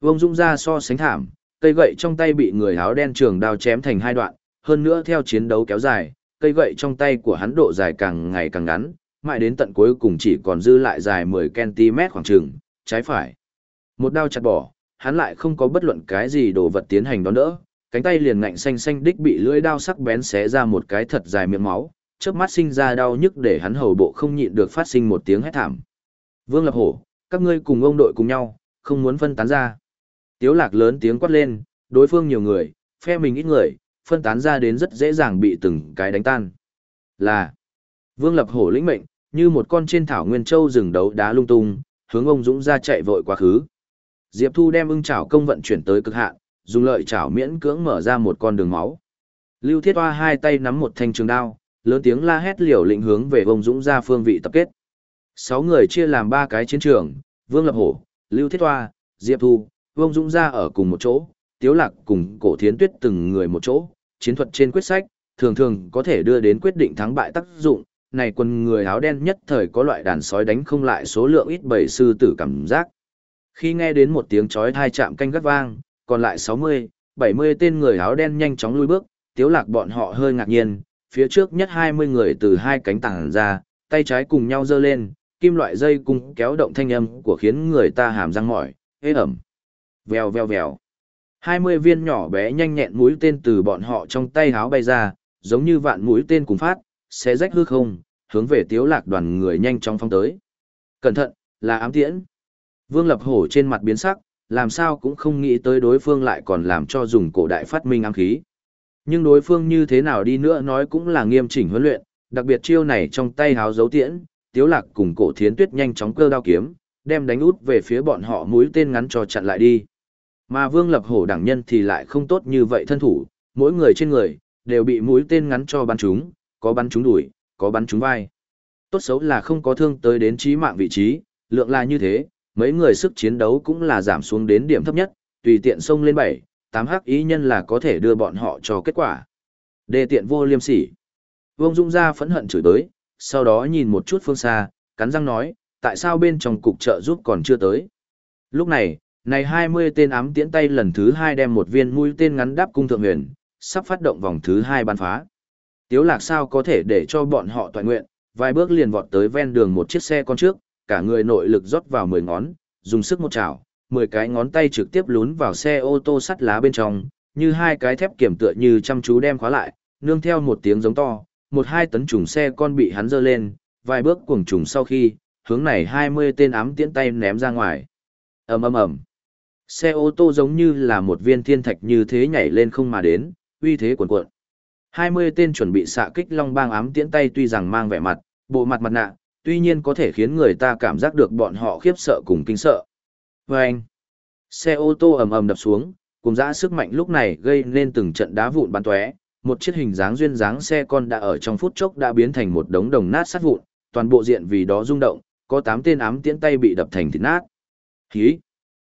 Vông Dung ra so sánh thảm, cây gậy trong tay bị người áo đen trường đao chém thành hai đoạn, hơn nữa theo chiến đấu kéo dài, cây gậy trong tay của hắn độ dài càng ngày càng ngắn, mãi đến tận cuối cùng chỉ còn dư lại dài 10cm khoảng trường, trái phải. Một đao chặt bỏ, hắn lại không có bất luận cái gì đồ vật tiến hành đón đỡ, cánh tay liền ngạnh xanh xanh đích bị lưỡi đao sắc bén xé ra một cái thật dài miệng máu, chớp mắt sinh ra đau nhức để hắn hầu bộ không nhịn được phát sinh một tiếng hét thảm. Vương Lập Hổ, các ngươi cùng ông đội cùng nhau, không muốn phân tán ra. Tiếu lạc lớn tiếng quát lên, đối phương nhiều người, phe mình ít người, phân tán ra đến rất dễ dàng bị từng cái đánh tan. Là, Vương Lập Hổ lĩnh mệnh, như một con trên thảo nguyên châu rừng đấu đá lung tung, hướng ông Dũng ra chạy vội quá khứ. Diệp Thu đem ưng chảo công vận chuyển tới cực hạn, dùng lợi chảo miễn cưỡng mở ra một con đường máu. Lưu Thiết Hoa hai tay nắm một thanh trường đao, lớn tiếng la hét liều lĩnh hướng về Vương Dũng ra phương vị tập kết. Sáu người chia làm ba cái chiến trường, Vương Lập Hổ, Lưu Thiết Hoa, Diệp Thu, Vương Dũng ra ở cùng một chỗ, Tiếu Lạc cùng Cổ Thiến Tuyết từng người một chỗ, chiến thuật trên quyết sách, thường thường có thể đưa đến quyết định thắng bại tác dụng, này quân người áo đen nhất thời có loại đàn sói đánh không lại số lượng ít bảy sư tử cảm giác. Khi nghe đến một tiếng chói tai chạm canh gắt vang, còn lại 60, 70 tên người áo đen nhanh chóng lui bước, tiếu lạc bọn họ hơi ngạc nhiên, phía trước nhất 20 người từ hai cánh tảng ra, tay trái cùng nhau giơ lên, kim loại dây cung kéo động thanh âm của khiến người ta hàm răng mỏi, ế ẩm. Vèo vèo vèo. 20 viên nhỏ bé nhanh nhẹn mũi tên từ bọn họ trong tay háo bay ra, giống như vạn mũi tên cùng phát, sẽ rách hư không, hướng về tiếu lạc đoàn người nhanh chóng phong tới. Cẩn thận, là ám tiễn. Vương Lập Hổ trên mặt biến sắc, làm sao cũng không nghĩ tới đối phương lại còn làm cho dùng cổ đại phát minh ám khí. Nhưng đối phương như thế nào đi nữa nói cũng là nghiêm chỉnh huấn luyện, đặc biệt chiêu này trong tay háo dấu tiễn, tiếu lạc cùng cổ thiến tuyết nhanh chóng cơ đao kiếm, đem đánh út về phía bọn họ mũi tên ngắn cho chặn lại đi. Mà Vương Lập Hổ đẳng nhân thì lại không tốt như vậy thân thủ, mỗi người trên người, đều bị mũi tên ngắn cho bắn trúng, có bắn trúng đuổi, có bắn trúng vai. Tốt xấu là không có thương tới đến chí mạng vị trí, lượng là như thế, mấy người sức chiến đấu cũng là giảm xuống đến điểm thấp nhất, tùy tiện xông lên 7, 8 hắc ý nhân là có thể đưa bọn họ cho kết quả. Đề tiện vô liêm sỉ. Vương Dung ra phẫn hận chửi tới, sau đó nhìn một chút phương xa, cắn răng nói, tại sao bên trong cục trợ giúp còn chưa tới. Lúc này, này 20 tên ám tiễn tay lần thứ 2 đem một viên mũi tên ngắn đáp cung thượng huyền, sắp phát động vòng thứ 2 bắn phá. Tiếu lạc sao có thể để cho bọn họ toàn nguyện, vài bước liền vọt tới ven đường một chiếc xe con trước, cả người nội lực rót vào 10 ngón, dùng sức một chảo, 10 cái ngón tay trực tiếp lún vào xe ô tô sắt lá bên trong, như hai cái thép kiểm tựa như chăm chú đem khóa lại, nương theo một tiếng giống to, một hai tấn trùng xe con bị hắn dơ lên, vài bước cuồng trùng sau khi, hướng này 20 tên ám tiễn tay ném ra ngoài. ầm ầm ầm, Xe ô tô giống như là một viên thiên thạch như thế nhảy lên không mà đến, uy thế cuồn cuộn. 20 tên chuẩn bị xạ kích long bang ám tiễn tay tuy rằng mang vẻ mặt, bộ mặt mặt nạ, tuy nhiên có thể khiến người ta cảm giác được bọn họ khiếp sợ cùng kinh sợ. Và anh, xe ô tô ầm ầm đập xuống, cùng dã sức mạnh lúc này gây nên từng trận đá vụn bắn tóe, một chiếc hình dáng duyên dáng xe con đã ở trong phút chốc đã biến thành một đống đồng nát sát vụn, toàn bộ diện vì đó rung động, có 8 tên ám tiễn tay bị đập thành thịt nát. Khí.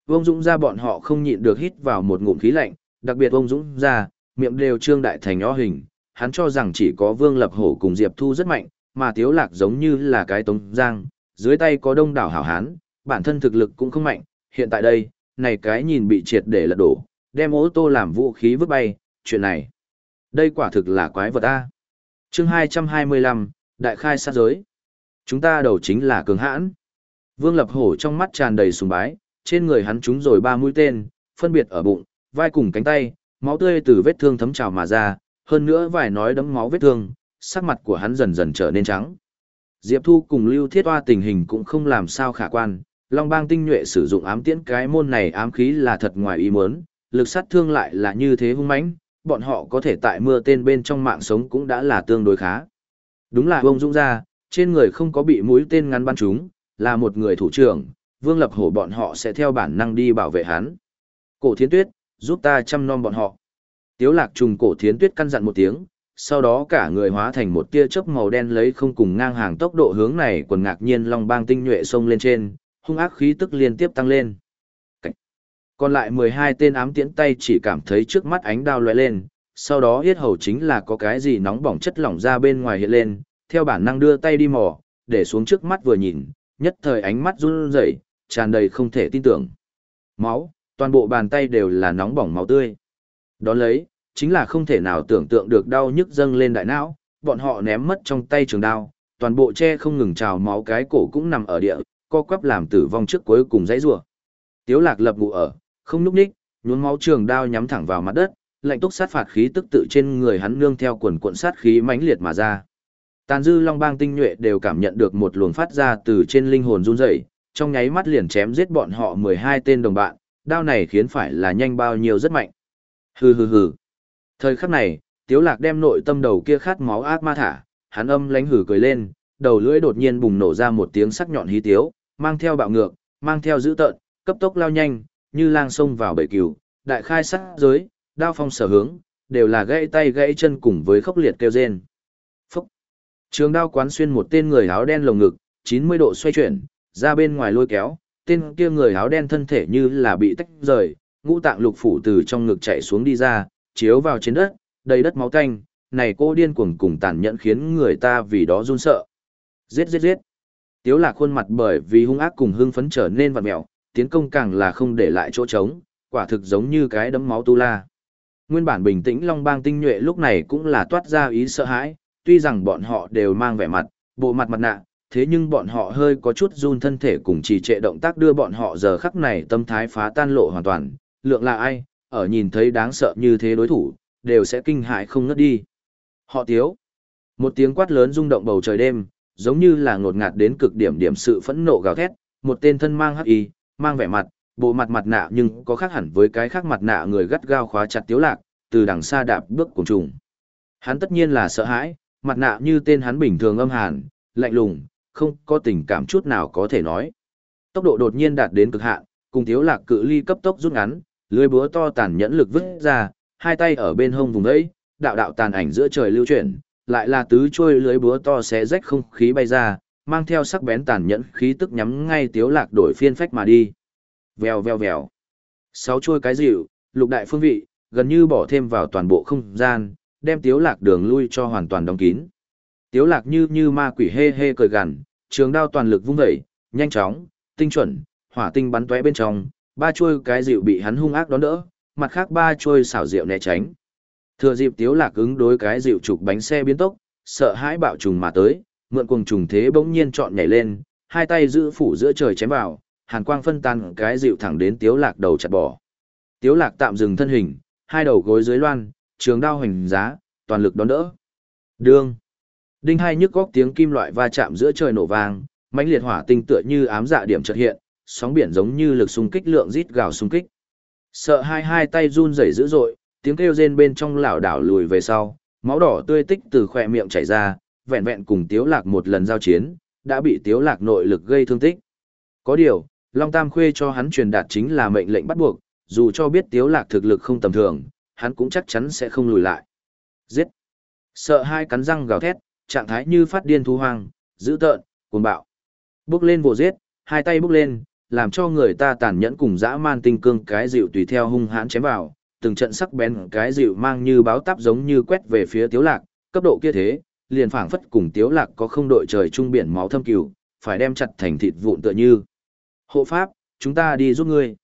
Vương Dũng ra bọn họ không nhịn được hít vào một ngụm khí lạnh, đặc biệt Vương Dũng ra, miệng đều trương đại thành nhỏ hình, hắn cho rằng chỉ có Vương Lập Hổ cùng Diệp Thu rất mạnh, mà Tiếu Lạc giống như là cái tống giang, dưới tay có đông đảo hảo hán, bản thân thực lực cũng không mạnh, hiện tại đây, này cái nhìn bị triệt để lật đổ, đem ô tô làm vũ khí vứt bay, chuyện này. Đây quả thực là quái vật A. chương 225, Đại khai sát giới. Chúng ta đầu chính là cường hãn. Vương Lập Hổ trong mắt tràn đầy sùng bái, trên người hắn trúng rồi ba mũi tên, phân biệt ở bụng, vai cùng cánh tay, máu tươi từ vết thương thấm trào mà ra, hơn nữa vài nói đấm máu vết thương, sắc mặt của hắn dần dần trở nên trắng. Diệp Thu cùng Lưu Thiết Hoa tình hình cũng không làm sao khả quan, Long Bang tinh nhuệ sử dụng ám tiễn cái môn này ám khí là thật ngoài ý muốn, lực sát thương lại là như thế hung mãnh, bọn họ có thể tại mưa tên bên trong mạng sống cũng đã là tương đối khá. Đúng là ông Dũng ra, trên người không có bị mũi tên ngắn bắn trúng, là một người thủ trưởng, Vương Lập Hổ bọn họ sẽ theo bản năng đi bảo vệ hắn. Cổ Thiến Tuyết, giúp ta chăm nom bọn họ. Tiếu lạc trùng cổ Thiến Tuyết căn dặn một tiếng, sau đó cả người hóa thành một tia chớp màu đen lấy không cùng ngang hàng tốc độ hướng này quần ngạc nhiên long bang tinh nhuệ xông lên trên, hung ác khí tức liên tiếp tăng lên. Cảnh. Còn lại 12 tên ám tiễn tay chỉ cảm thấy trước mắt ánh đao lóe lên, sau đó yết hầu chính là có cái gì nóng bỏng chất lỏng ra bên ngoài hiện lên, theo bản năng đưa tay đi mò, để xuống trước mắt vừa nhìn, nhất thời ánh mắt run rẩy, tràn đầy không thể tin tưởng. Máu, toàn bộ bàn tay đều là nóng bỏng máu tươi. Đón lấy, chính là không thể nào tưởng tượng được đau nhức dâng lên đại não, bọn họ ném mất trong tay trường đao, toàn bộ che không ngừng trào máu cái cổ cũng nằm ở địa, co quắp làm tử vong trước cuối cùng dãy rủa. Tiếu Lạc lập ngủ ở, không núp ních, nhuốm máu trường đao nhắm thẳng vào mặt đất, lạnh túc sát phạt khí tức tự trên người hắn nương theo quần cuộn sát khí mãnh liệt mà ra. Tàn dư long bang tinh nhuệ đều cảm nhận được một luồng phát ra từ trên linh hồn run rẩy, trong nháy mắt liền chém giết bọn họ 12 tên đồng bạn, đao này khiến phải là nhanh bao nhiêu rất mạnh. Hừ hừ hừ. Thời khắc này, Tiếu Lạc đem nội tâm đầu kia khát máu ác ma thả, hắn âm lánh hử cười lên, đầu lưỡi đột nhiên bùng nổ ra một tiếng sắc nhọn hí tiếu, mang theo bạo ngược, mang theo dữ tợn, cấp tốc lao nhanh, như lang sông vào bể cừu, đại khai sát giới, đao phong sở hướng, đều là gãy tay gãy chân cùng với khốc liệt kêu rên. Phúc! Trường đao quán xuyên một tên người áo đen lồng ngực, 90 độ xoay chuyển, ra bên ngoài lôi kéo, tên kia người áo đen thân thể như là bị tách rời, ngũ tạng lục phủ từ trong ngực chạy xuống đi ra, chiếu vào trên đất, đầy đất máu tanh, này cô điên cuồng cùng tàn nhẫn khiến người ta vì đó run sợ. Giết giết giết. Tiếu lạc khuôn mặt bởi vì hung ác cùng hưng phấn trở nên vặn mẹo, tiến công càng là không để lại chỗ trống, quả thực giống như cái đấm máu tu la. Nguyên bản bình tĩnh Long Bang tinh nhuệ lúc này cũng là toát ra ý sợ hãi, tuy rằng bọn họ đều mang vẻ mặt, bộ mặt mặt nạ, thế nhưng bọn họ hơi có chút run thân thể cùng trì trệ động tác đưa bọn họ giờ khắc này tâm thái phá tan lộ hoàn toàn, lượng là ai, ở nhìn thấy đáng sợ như thế đối thủ, đều sẽ kinh hại không ngất đi. Họ tiếu. Một tiếng quát lớn rung động bầu trời đêm, giống như là ngột ngạt đến cực điểm điểm sự phẫn nộ gào thét, một tên thân mang hắc y, mang vẻ mặt, bộ mặt mặt nạ nhưng có khác hẳn với cái khác mặt nạ người gắt gao khóa chặt tiếu lạc, từ đằng xa đạp bước cùng trùng. Hắn tất nhiên là sợ hãi, mặt nạ như tên hắn bình thường âm hàn, lạnh lùng, không có tình cảm chút nào có thể nói. Tốc độ đột nhiên đạt đến cực hạn, cùng tiếu lạc cự ly cấp tốc rút ngắn, lưới búa to tàn nhẫn lực vứt ra, hai tay ở bên hông vùng ấy, đạo đạo tàn ảnh giữa trời lưu chuyển, lại là tứ trôi lưới búa to xé rách không khí bay ra, mang theo sắc bén tàn nhẫn khí tức nhắm ngay tiếu lạc đổi phiên phách mà đi. Vèo vèo vèo. Sáu trôi cái dịu, lục đại phương vị, gần như bỏ thêm vào toàn bộ không gian, đem tiếu lạc đường lui cho hoàn toàn đóng kín. Tiếu lạc như như ma quỷ hê hê cười gằn, trường đao toàn lực vung dậy, nhanh chóng, tinh chuẩn, hỏa tinh bắn tóe bên trong, ba chuôi cái dịu bị hắn hung ác đón đỡ, mặt khác ba chuôi xảo rượu né tránh. Thừa dịp tiếu lạc ứng đối cái dịu trục bánh xe biến tốc, sợ hãi bạo trùng mà tới, mượn cuồng trùng thế bỗng nhiên trọn nhảy lên, hai tay giữ phủ giữa trời chém vào, hàn quang phân tan cái dịu thẳng đến tiếu lạc đầu chặt bỏ. Tiếu lạc tạm dừng thân hình, hai đầu gối dưới loan, trường đao hoành giá, toàn lực đón đỡ. Đương. Đinh hai nhức góc tiếng kim loại va chạm giữa trời nổ vang, mãnh liệt hỏa tinh tựa như ám dạ điểm chợt hiện, sóng biển giống như lực xung kích lượng rít gào xung kích. Sợ hai hai tay run rẩy dữ dội, tiếng kêu rên bên trong lảo đảo lùi về sau, máu đỏ tươi tích từ khỏe miệng chảy ra, vẹn vẹn cùng Tiếu Lạc một lần giao chiến, đã bị Tiếu Lạc nội lực gây thương tích. Có điều, Long Tam Khuê cho hắn truyền đạt chính là mệnh lệnh bắt buộc, dù cho biết Tiếu Lạc thực lực không tầm thường, hắn cũng chắc chắn sẽ không lùi lại. Giết! Sợ hai cắn răng gào thét, trạng thái như phát điên thú hoang, dữ tợn, cuồng bạo. Bước lên vồ giết, hai tay bước lên, làm cho người ta tàn nhẫn cùng dã man tinh cương cái dịu tùy theo hung hãn chém vào, từng trận sắc bén cái dịu mang như báo táp giống như quét về phía Tiếu Lạc, cấp độ kia thế, liền phảng phất cùng Tiếu Lạc có không đội trời trung biển máu thâm cửu, phải đem chặt thành thịt vụn tựa như. Hộ pháp, chúng ta đi giúp ngươi.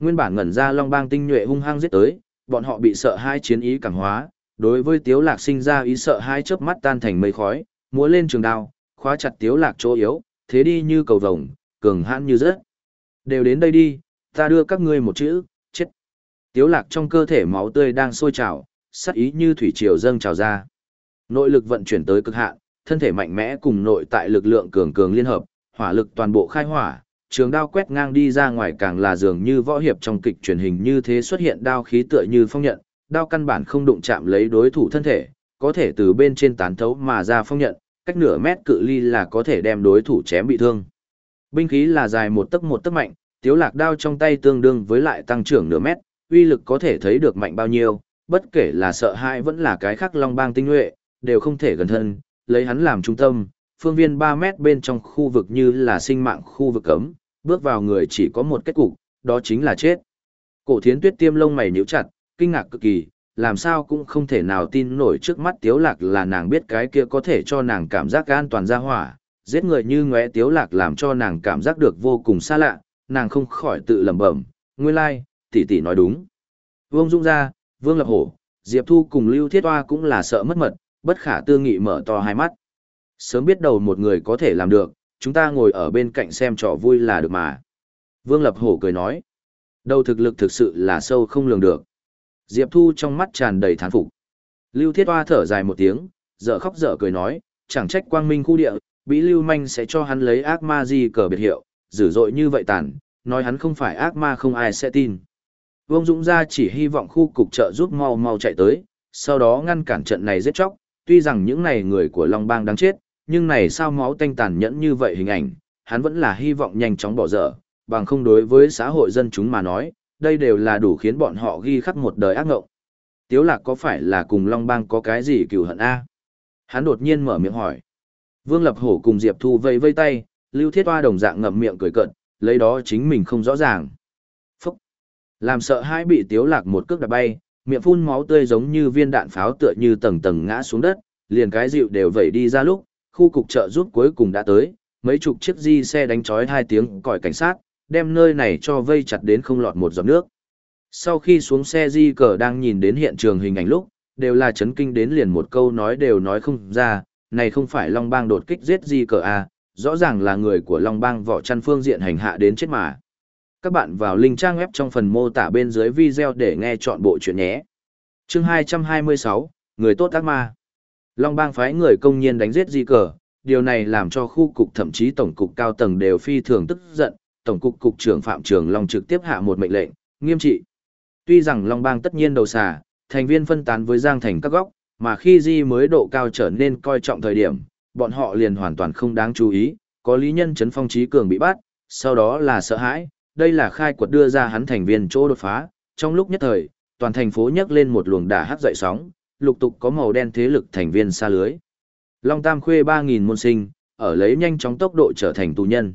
Nguyên bản ngẩn ra Long Bang tinh nhuệ hung hăng giết tới, bọn họ bị sợ hai chiến ý càng hóa, đối với Tiếu Lạc sinh ra ý sợ hai chớp mắt tan thành mây khói, múa lên trường đao, khóa chặt Tiếu Lạc chỗ yếu, thế đi như cầu vồng, cường hãn như rớt. Đều đến đây đi, ta đưa các ngươi một chữ, chết. Tiếu Lạc trong cơ thể máu tươi đang sôi trào, sát ý như thủy triều dâng trào ra. Nội lực vận chuyển tới cực hạn, thân thể mạnh mẽ cùng nội tại lực lượng cường cường liên hợp, hỏa lực toàn bộ khai hỏa, trường đao quét ngang đi ra ngoài càng là dường như võ hiệp trong kịch truyền hình như thế xuất hiện đao khí tựa như phong nhận, đao căn bản không đụng chạm lấy đối thủ thân thể, có thể từ bên trên tán thấu mà ra phong nhận, cách nửa mét cự ly là có thể đem đối thủ chém bị thương. Binh khí là dài một tấc một tấc mạnh, tiếu lạc đao trong tay tương đương với lại tăng trưởng nửa mét, uy lực có thể thấy được mạnh bao nhiêu, bất kể là sợ hãi vẫn là cái khác long bang tinh nhuệ, đều không thể gần thân, lấy hắn làm trung tâm, phương viên 3 mét bên trong khu vực như là sinh mạng khu vực cấm, bước vào người chỉ có một kết cục, đó chính là chết. Cổ thiến tuyết tiêm lông mày nhíu chặt, kinh ngạc cực kỳ, làm sao cũng không thể nào tin nổi trước mắt tiếu lạc là nàng biết cái kia có thể cho nàng cảm giác an toàn ra hỏa, giết người như ngóe tiếu lạc làm cho nàng cảm giác được vô cùng xa lạ, nàng không khỏi tự lẩm bẩm, nguyên lai, tỷ tỷ nói đúng. Vương Dung ra, Vương Lập Hổ, Diệp Thu cùng Lưu Thiết Hoa cũng là sợ mất mật, bất khả tư nghị mở to hai mắt. Sớm biết đầu một người có thể làm được, chúng ta ngồi ở bên cạnh xem trò vui là được mà. Vương Lập Hổ cười nói, đầu thực lực thực sự là sâu không lường được. Diệp Thu trong mắt tràn đầy thán phục. Lưu Thiết Hoa thở dài một tiếng, dở khóc dở cười nói, chẳng trách quang minh khu địa, Bĩ Lưu Manh sẽ cho hắn lấy ác ma gì cờ biệt hiệu, dữ dội như vậy tàn, nói hắn không phải ác ma không ai sẽ tin. Vương Dũng ra chỉ hy vọng khu cục trợ giúp mau mau chạy tới, sau đó ngăn cản trận này giết chóc, tuy rằng những này người của Long Bang đáng chết, nhưng này sao máu tanh tàn nhẫn như vậy hình ảnh, hắn vẫn là hy vọng nhanh chóng bỏ dở, bằng không đối với xã hội dân chúng mà nói, đây đều là đủ khiến bọn họ ghi khắc một đời ác ngộng. Tiếu lạc có phải là cùng Long Bang có cái gì cừu hận a? Hắn đột nhiên mở miệng hỏi. Vương Lập Hổ cùng Diệp Thu vây vây tay, Lưu Thiết Hoa đồng dạng ngậm miệng cười cận, lấy đó chính mình không rõ ràng. Phúc! Làm sợ hai bị tiếu lạc một cước đạp bay, miệng phun máu tươi giống như viên đạn pháo tựa như tầng tầng ngã xuống đất, liền cái dịu đều vẩy đi ra lúc, khu cục trợ giúp cuối cùng đã tới, mấy chục chiếc di xe đánh chói hai tiếng còi cảnh sát, đem nơi này cho vây chặt đến không lọt một giọt nước. Sau khi xuống xe di cờ đang nhìn đến hiện trường hình ảnh lúc, đều là chấn kinh đến liền một câu nói đều nói không ra, này không phải Long Bang đột kích giết di cờ à, rõ ràng là người của Long Bang vỏ chăn phương diện hành hạ đến chết mà. Các bạn vào link trang web trong phần mô tả bên dưới video để nghe chọn bộ chuyện nhé. Chương 226, Người tốt ác ma. Long Bang phái người công nhiên đánh giết di cờ, điều này làm cho khu cục thậm chí tổng cục cao tầng đều phi thường tức giận, tổng cục cục trưởng Phạm Trường Long trực tiếp hạ một mệnh lệnh, nghiêm trị. Tuy rằng Long Bang tất nhiên đầu xà, thành viên phân tán với Giang Thành các góc, mà khi di mới độ cao trở nên coi trọng thời điểm, bọn họ liền hoàn toàn không đáng chú ý, có lý nhân chấn phong trí cường bị bắt, sau đó là sợ hãi, đây là khai quật đưa ra hắn thành viên chỗ đột phá, trong lúc nhất thời, toàn thành phố nhấc lên một luồng đả hát dậy sóng, lục tục có màu đen thế lực thành viên xa lưới. Long Tam khuê 3.000 môn sinh, ở lấy nhanh chóng tốc độ trở thành tù nhân.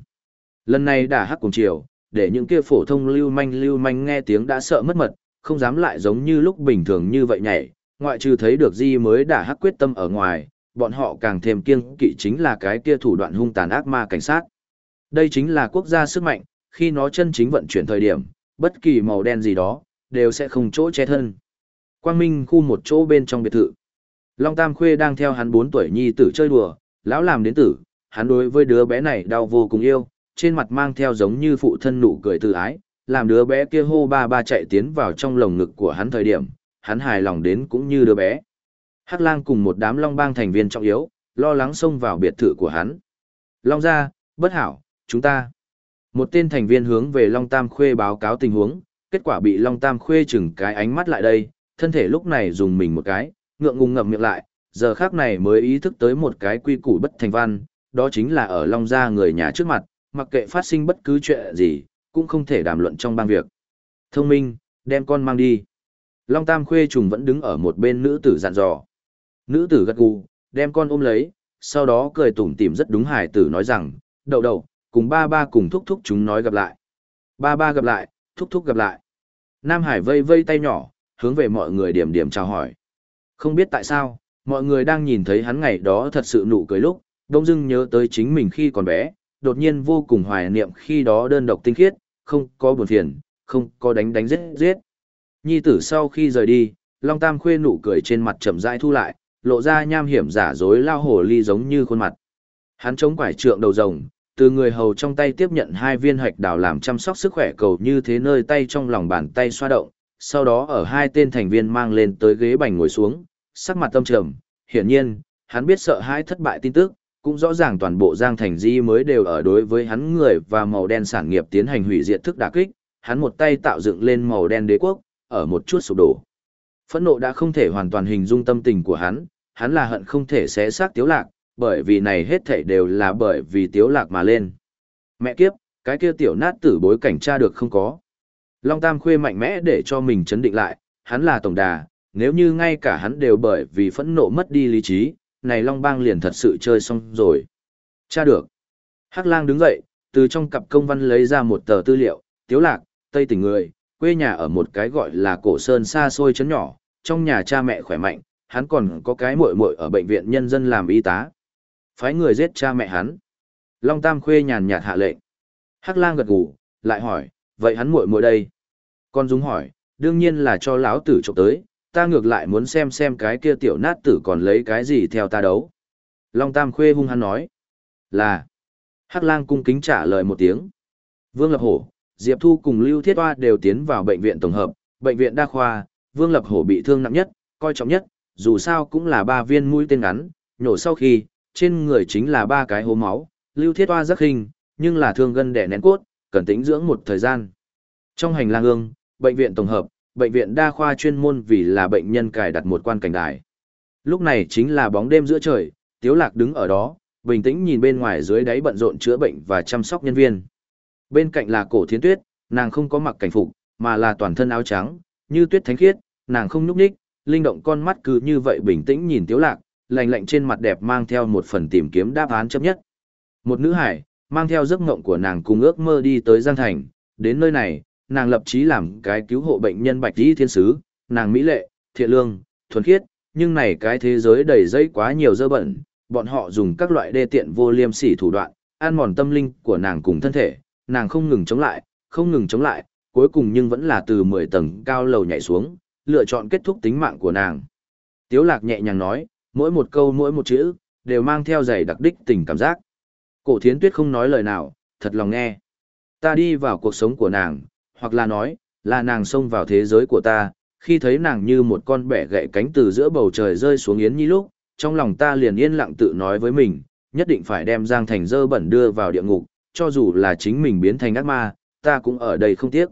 Lần này đả hắc cùng chiều, để những kia phổ thông lưu manh lưu manh nghe tiếng đã sợ mất mật, không dám lại giống như lúc bình thường như vậy nhảy, ngoại trừ thấy được di mới đã hắc quyết tâm ở ngoài, bọn họ càng thêm kiêng kỵ chính là cái kia thủ đoạn hung tàn ác ma cảnh sát. Đây chính là quốc gia sức mạnh, khi nó chân chính vận chuyển thời điểm, bất kỳ màu đen gì đó, đều sẽ không chỗ che thân. Quang Minh khu một chỗ bên trong biệt thự. Long Tam Khuê đang theo hắn 4 tuổi nhi tử chơi đùa, lão làm đến tử, hắn đối với đứa bé này đau vô cùng yêu, trên mặt mang theo giống như phụ thân nụ cười từ ái, làm đứa bé kia hô ba ba chạy tiến vào trong lồng ngực của hắn thời điểm, hắn hài lòng đến cũng như đứa bé. Hắc lang cùng một đám long bang thành viên trọng yếu, lo lắng xông vào biệt thự của hắn. Long ra, bất hảo, chúng ta. Một tên thành viên hướng về Long Tam Khuê báo cáo tình huống, kết quả bị Long Tam Khuê chừng cái ánh mắt lại đây, thân thể lúc này dùng mình một cái, ngượng ngùng ngậm miệng lại, giờ khác này mới ý thức tới một cái quy củ bất thành văn, đó chính là ở Long gia người nhà trước mặt, mặc kệ phát sinh bất cứ chuyện gì, cũng không thể đàm luận trong bang việc. Thông minh, đem con mang đi. Long Tam Khuê trùng vẫn đứng ở một bên nữ tử dặn dò. Nữ tử gật gù, đem con ôm lấy, sau đó cười tủm tỉm rất đúng hải tử nói rằng, đậu đậu, cùng ba ba cùng thúc thúc chúng nói gặp lại. Ba ba gặp lại, thúc thúc gặp lại. Nam Hải vây vây tay nhỏ, hướng về mọi người điểm điểm chào hỏi. Không biết tại sao, mọi người đang nhìn thấy hắn ngày đó thật sự nụ cười lúc, đông dưng nhớ tới chính mình khi còn bé, đột nhiên vô cùng hoài niệm khi đó đơn độc tinh khiết, không có buồn phiền, không có đánh đánh giết giết. Nhi tử sau khi rời đi, Long Tam khuê nụ cười trên mặt chậm rãi thu lại, lộ ra nham hiểm giả dối lao hổ ly giống như khuôn mặt. Hắn chống quải trượng đầu rồng, từ người hầu trong tay tiếp nhận hai viên hạch đào làm chăm sóc sức khỏe cầu như thế nơi tay trong lòng bàn tay xoa động, sau đó ở hai tên thành viên mang lên tới ghế bành ngồi xuống, sắc mặt tâm trầm, hiển nhiên, hắn biết sợ hãi thất bại tin tức, cũng rõ ràng toàn bộ Giang Thành Di mới đều ở đối với hắn người và màu đen sản nghiệp tiến hành hủy diệt thức đả kích, hắn một tay tạo dựng lên màu đen đế quốc, ở một chút sụp đổ. Phẫn nộ đã không thể hoàn toàn hình dung tâm tình của hắn, hắn là hận không thể xé xác tiếu lạc, bởi vì này hết thảy đều là bởi vì tiếu lạc mà lên. Mẹ kiếp, cái kia tiểu nát tử bối cảnh tra được không có. Long Tam Khuê mạnh mẽ để cho mình chấn định lại, hắn là tổng đà, nếu như ngay cả hắn đều bởi vì phẫn nộ mất đi lý trí, này Long Bang liền thật sự chơi xong rồi. Tra được. Hắc lang đứng dậy, từ trong cặp công văn lấy ra một tờ tư liệu, tiếu lạc, tây tỉnh người, quê nhà ở một cái gọi là cổ sơn xa xôi chấn nhỏ, trong nhà cha mẹ khỏe mạnh, hắn còn có cái muội muội ở bệnh viện nhân dân làm y tá. Phái người giết cha mẹ hắn. Long Tam Khuê nhàn nhạt hạ lệnh. Hắc lang gật gù, lại hỏi, vậy hắn muội muội đây? Con Dung hỏi, đương nhiên là cho lão tử trộm tới, ta ngược lại muốn xem xem cái kia tiểu nát tử còn lấy cái gì theo ta đấu. Long Tam Khuê hung hắn nói, là. Hắc lang cung kính trả lời một tiếng. Vương Lập Hổ, Diệp Thu cùng Lưu Thiết Hoa đều tiến vào bệnh viện tổng hợp, bệnh viện đa khoa, Vương Lập Hổ bị thương nặng nhất, coi trọng nhất, dù sao cũng là ba viên mũi tên ngắn, nhổ sau khi, trên người chính là ba cái hố máu, Lưu Thiết Hoa rất hình, nhưng là thương gân đẻ nén cốt, cần tĩnh dưỡng một thời gian. Trong hành lang ương, bệnh viện tổng hợp, bệnh viện đa khoa chuyên môn vì là bệnh nhân cài đặt một quan cảnh đài. Lúc này chính là bóng đêm giữa trời, Tiếu Lạc đứng ở đó, bình tĩnh nhìn bên ngoài dưới đáy bận rộn chữa bệnh và chăm sóc nhân viên. Bên cạnh là cổ thiến tuyết, nàng không có mặc cảnh phục, mà là toàn thân áo trắng, như tuyết thánh khiết, nàng không nhúc nhích, linh động con mắt cứ như vậy bình tĩnh nhìn Tiếu Lạc, lạnh lạnh trên mặt đẹp mang theo một phần tìm kiếm đáp án chấp nhất. Một nữ hải, mang theo giấc mộng của nàng cùng ước mơ đi tới Giang Thành, đến nơi này, nàng lập chí làm cái cứu hộ bệnh nhân bạch y thiên sứ, nàng mỹ lệ, thiện lương, thuần khiết, nhưng này cái thế giới đầy dây quá nhiều dơ bẩn, bọn họ dùng các loại đê tiện vô liêm sỉ thủ đoạn, ăn mòn tâm linh của nàng cùng thân thể, nàng không ngừng chống lại, không ngừng chống lại, cuối cùng nhưng vẫn là từ 10 tầng cao lầu nhảy xuống, lựa chọn kết thúc tính mạng của nàng. Tiếu lạc nhẹ nhàng nói, mỗi một câu mỗi một chữ, đều mang theo dày đặc đích tình cảm giác. Cổ thiến tuyết không nói lời nào, thật lòng nghe. Ta đi vào cuộc sống của nàng, hoặc là nói, là nàng xông vào thế giới của ta, khi thấy nàng như một con bẻ gãy cánh từ giữa bầu trời rơi xuống yến nhi lúc, trong lòng ta liền yên lặng tự nói với mình, nhất định phải đem Giang Thành dơ bẩn đưa vào địa ngục, cho dù là chính mình biến thành ác ma, ta cũng ở đây không tiếc.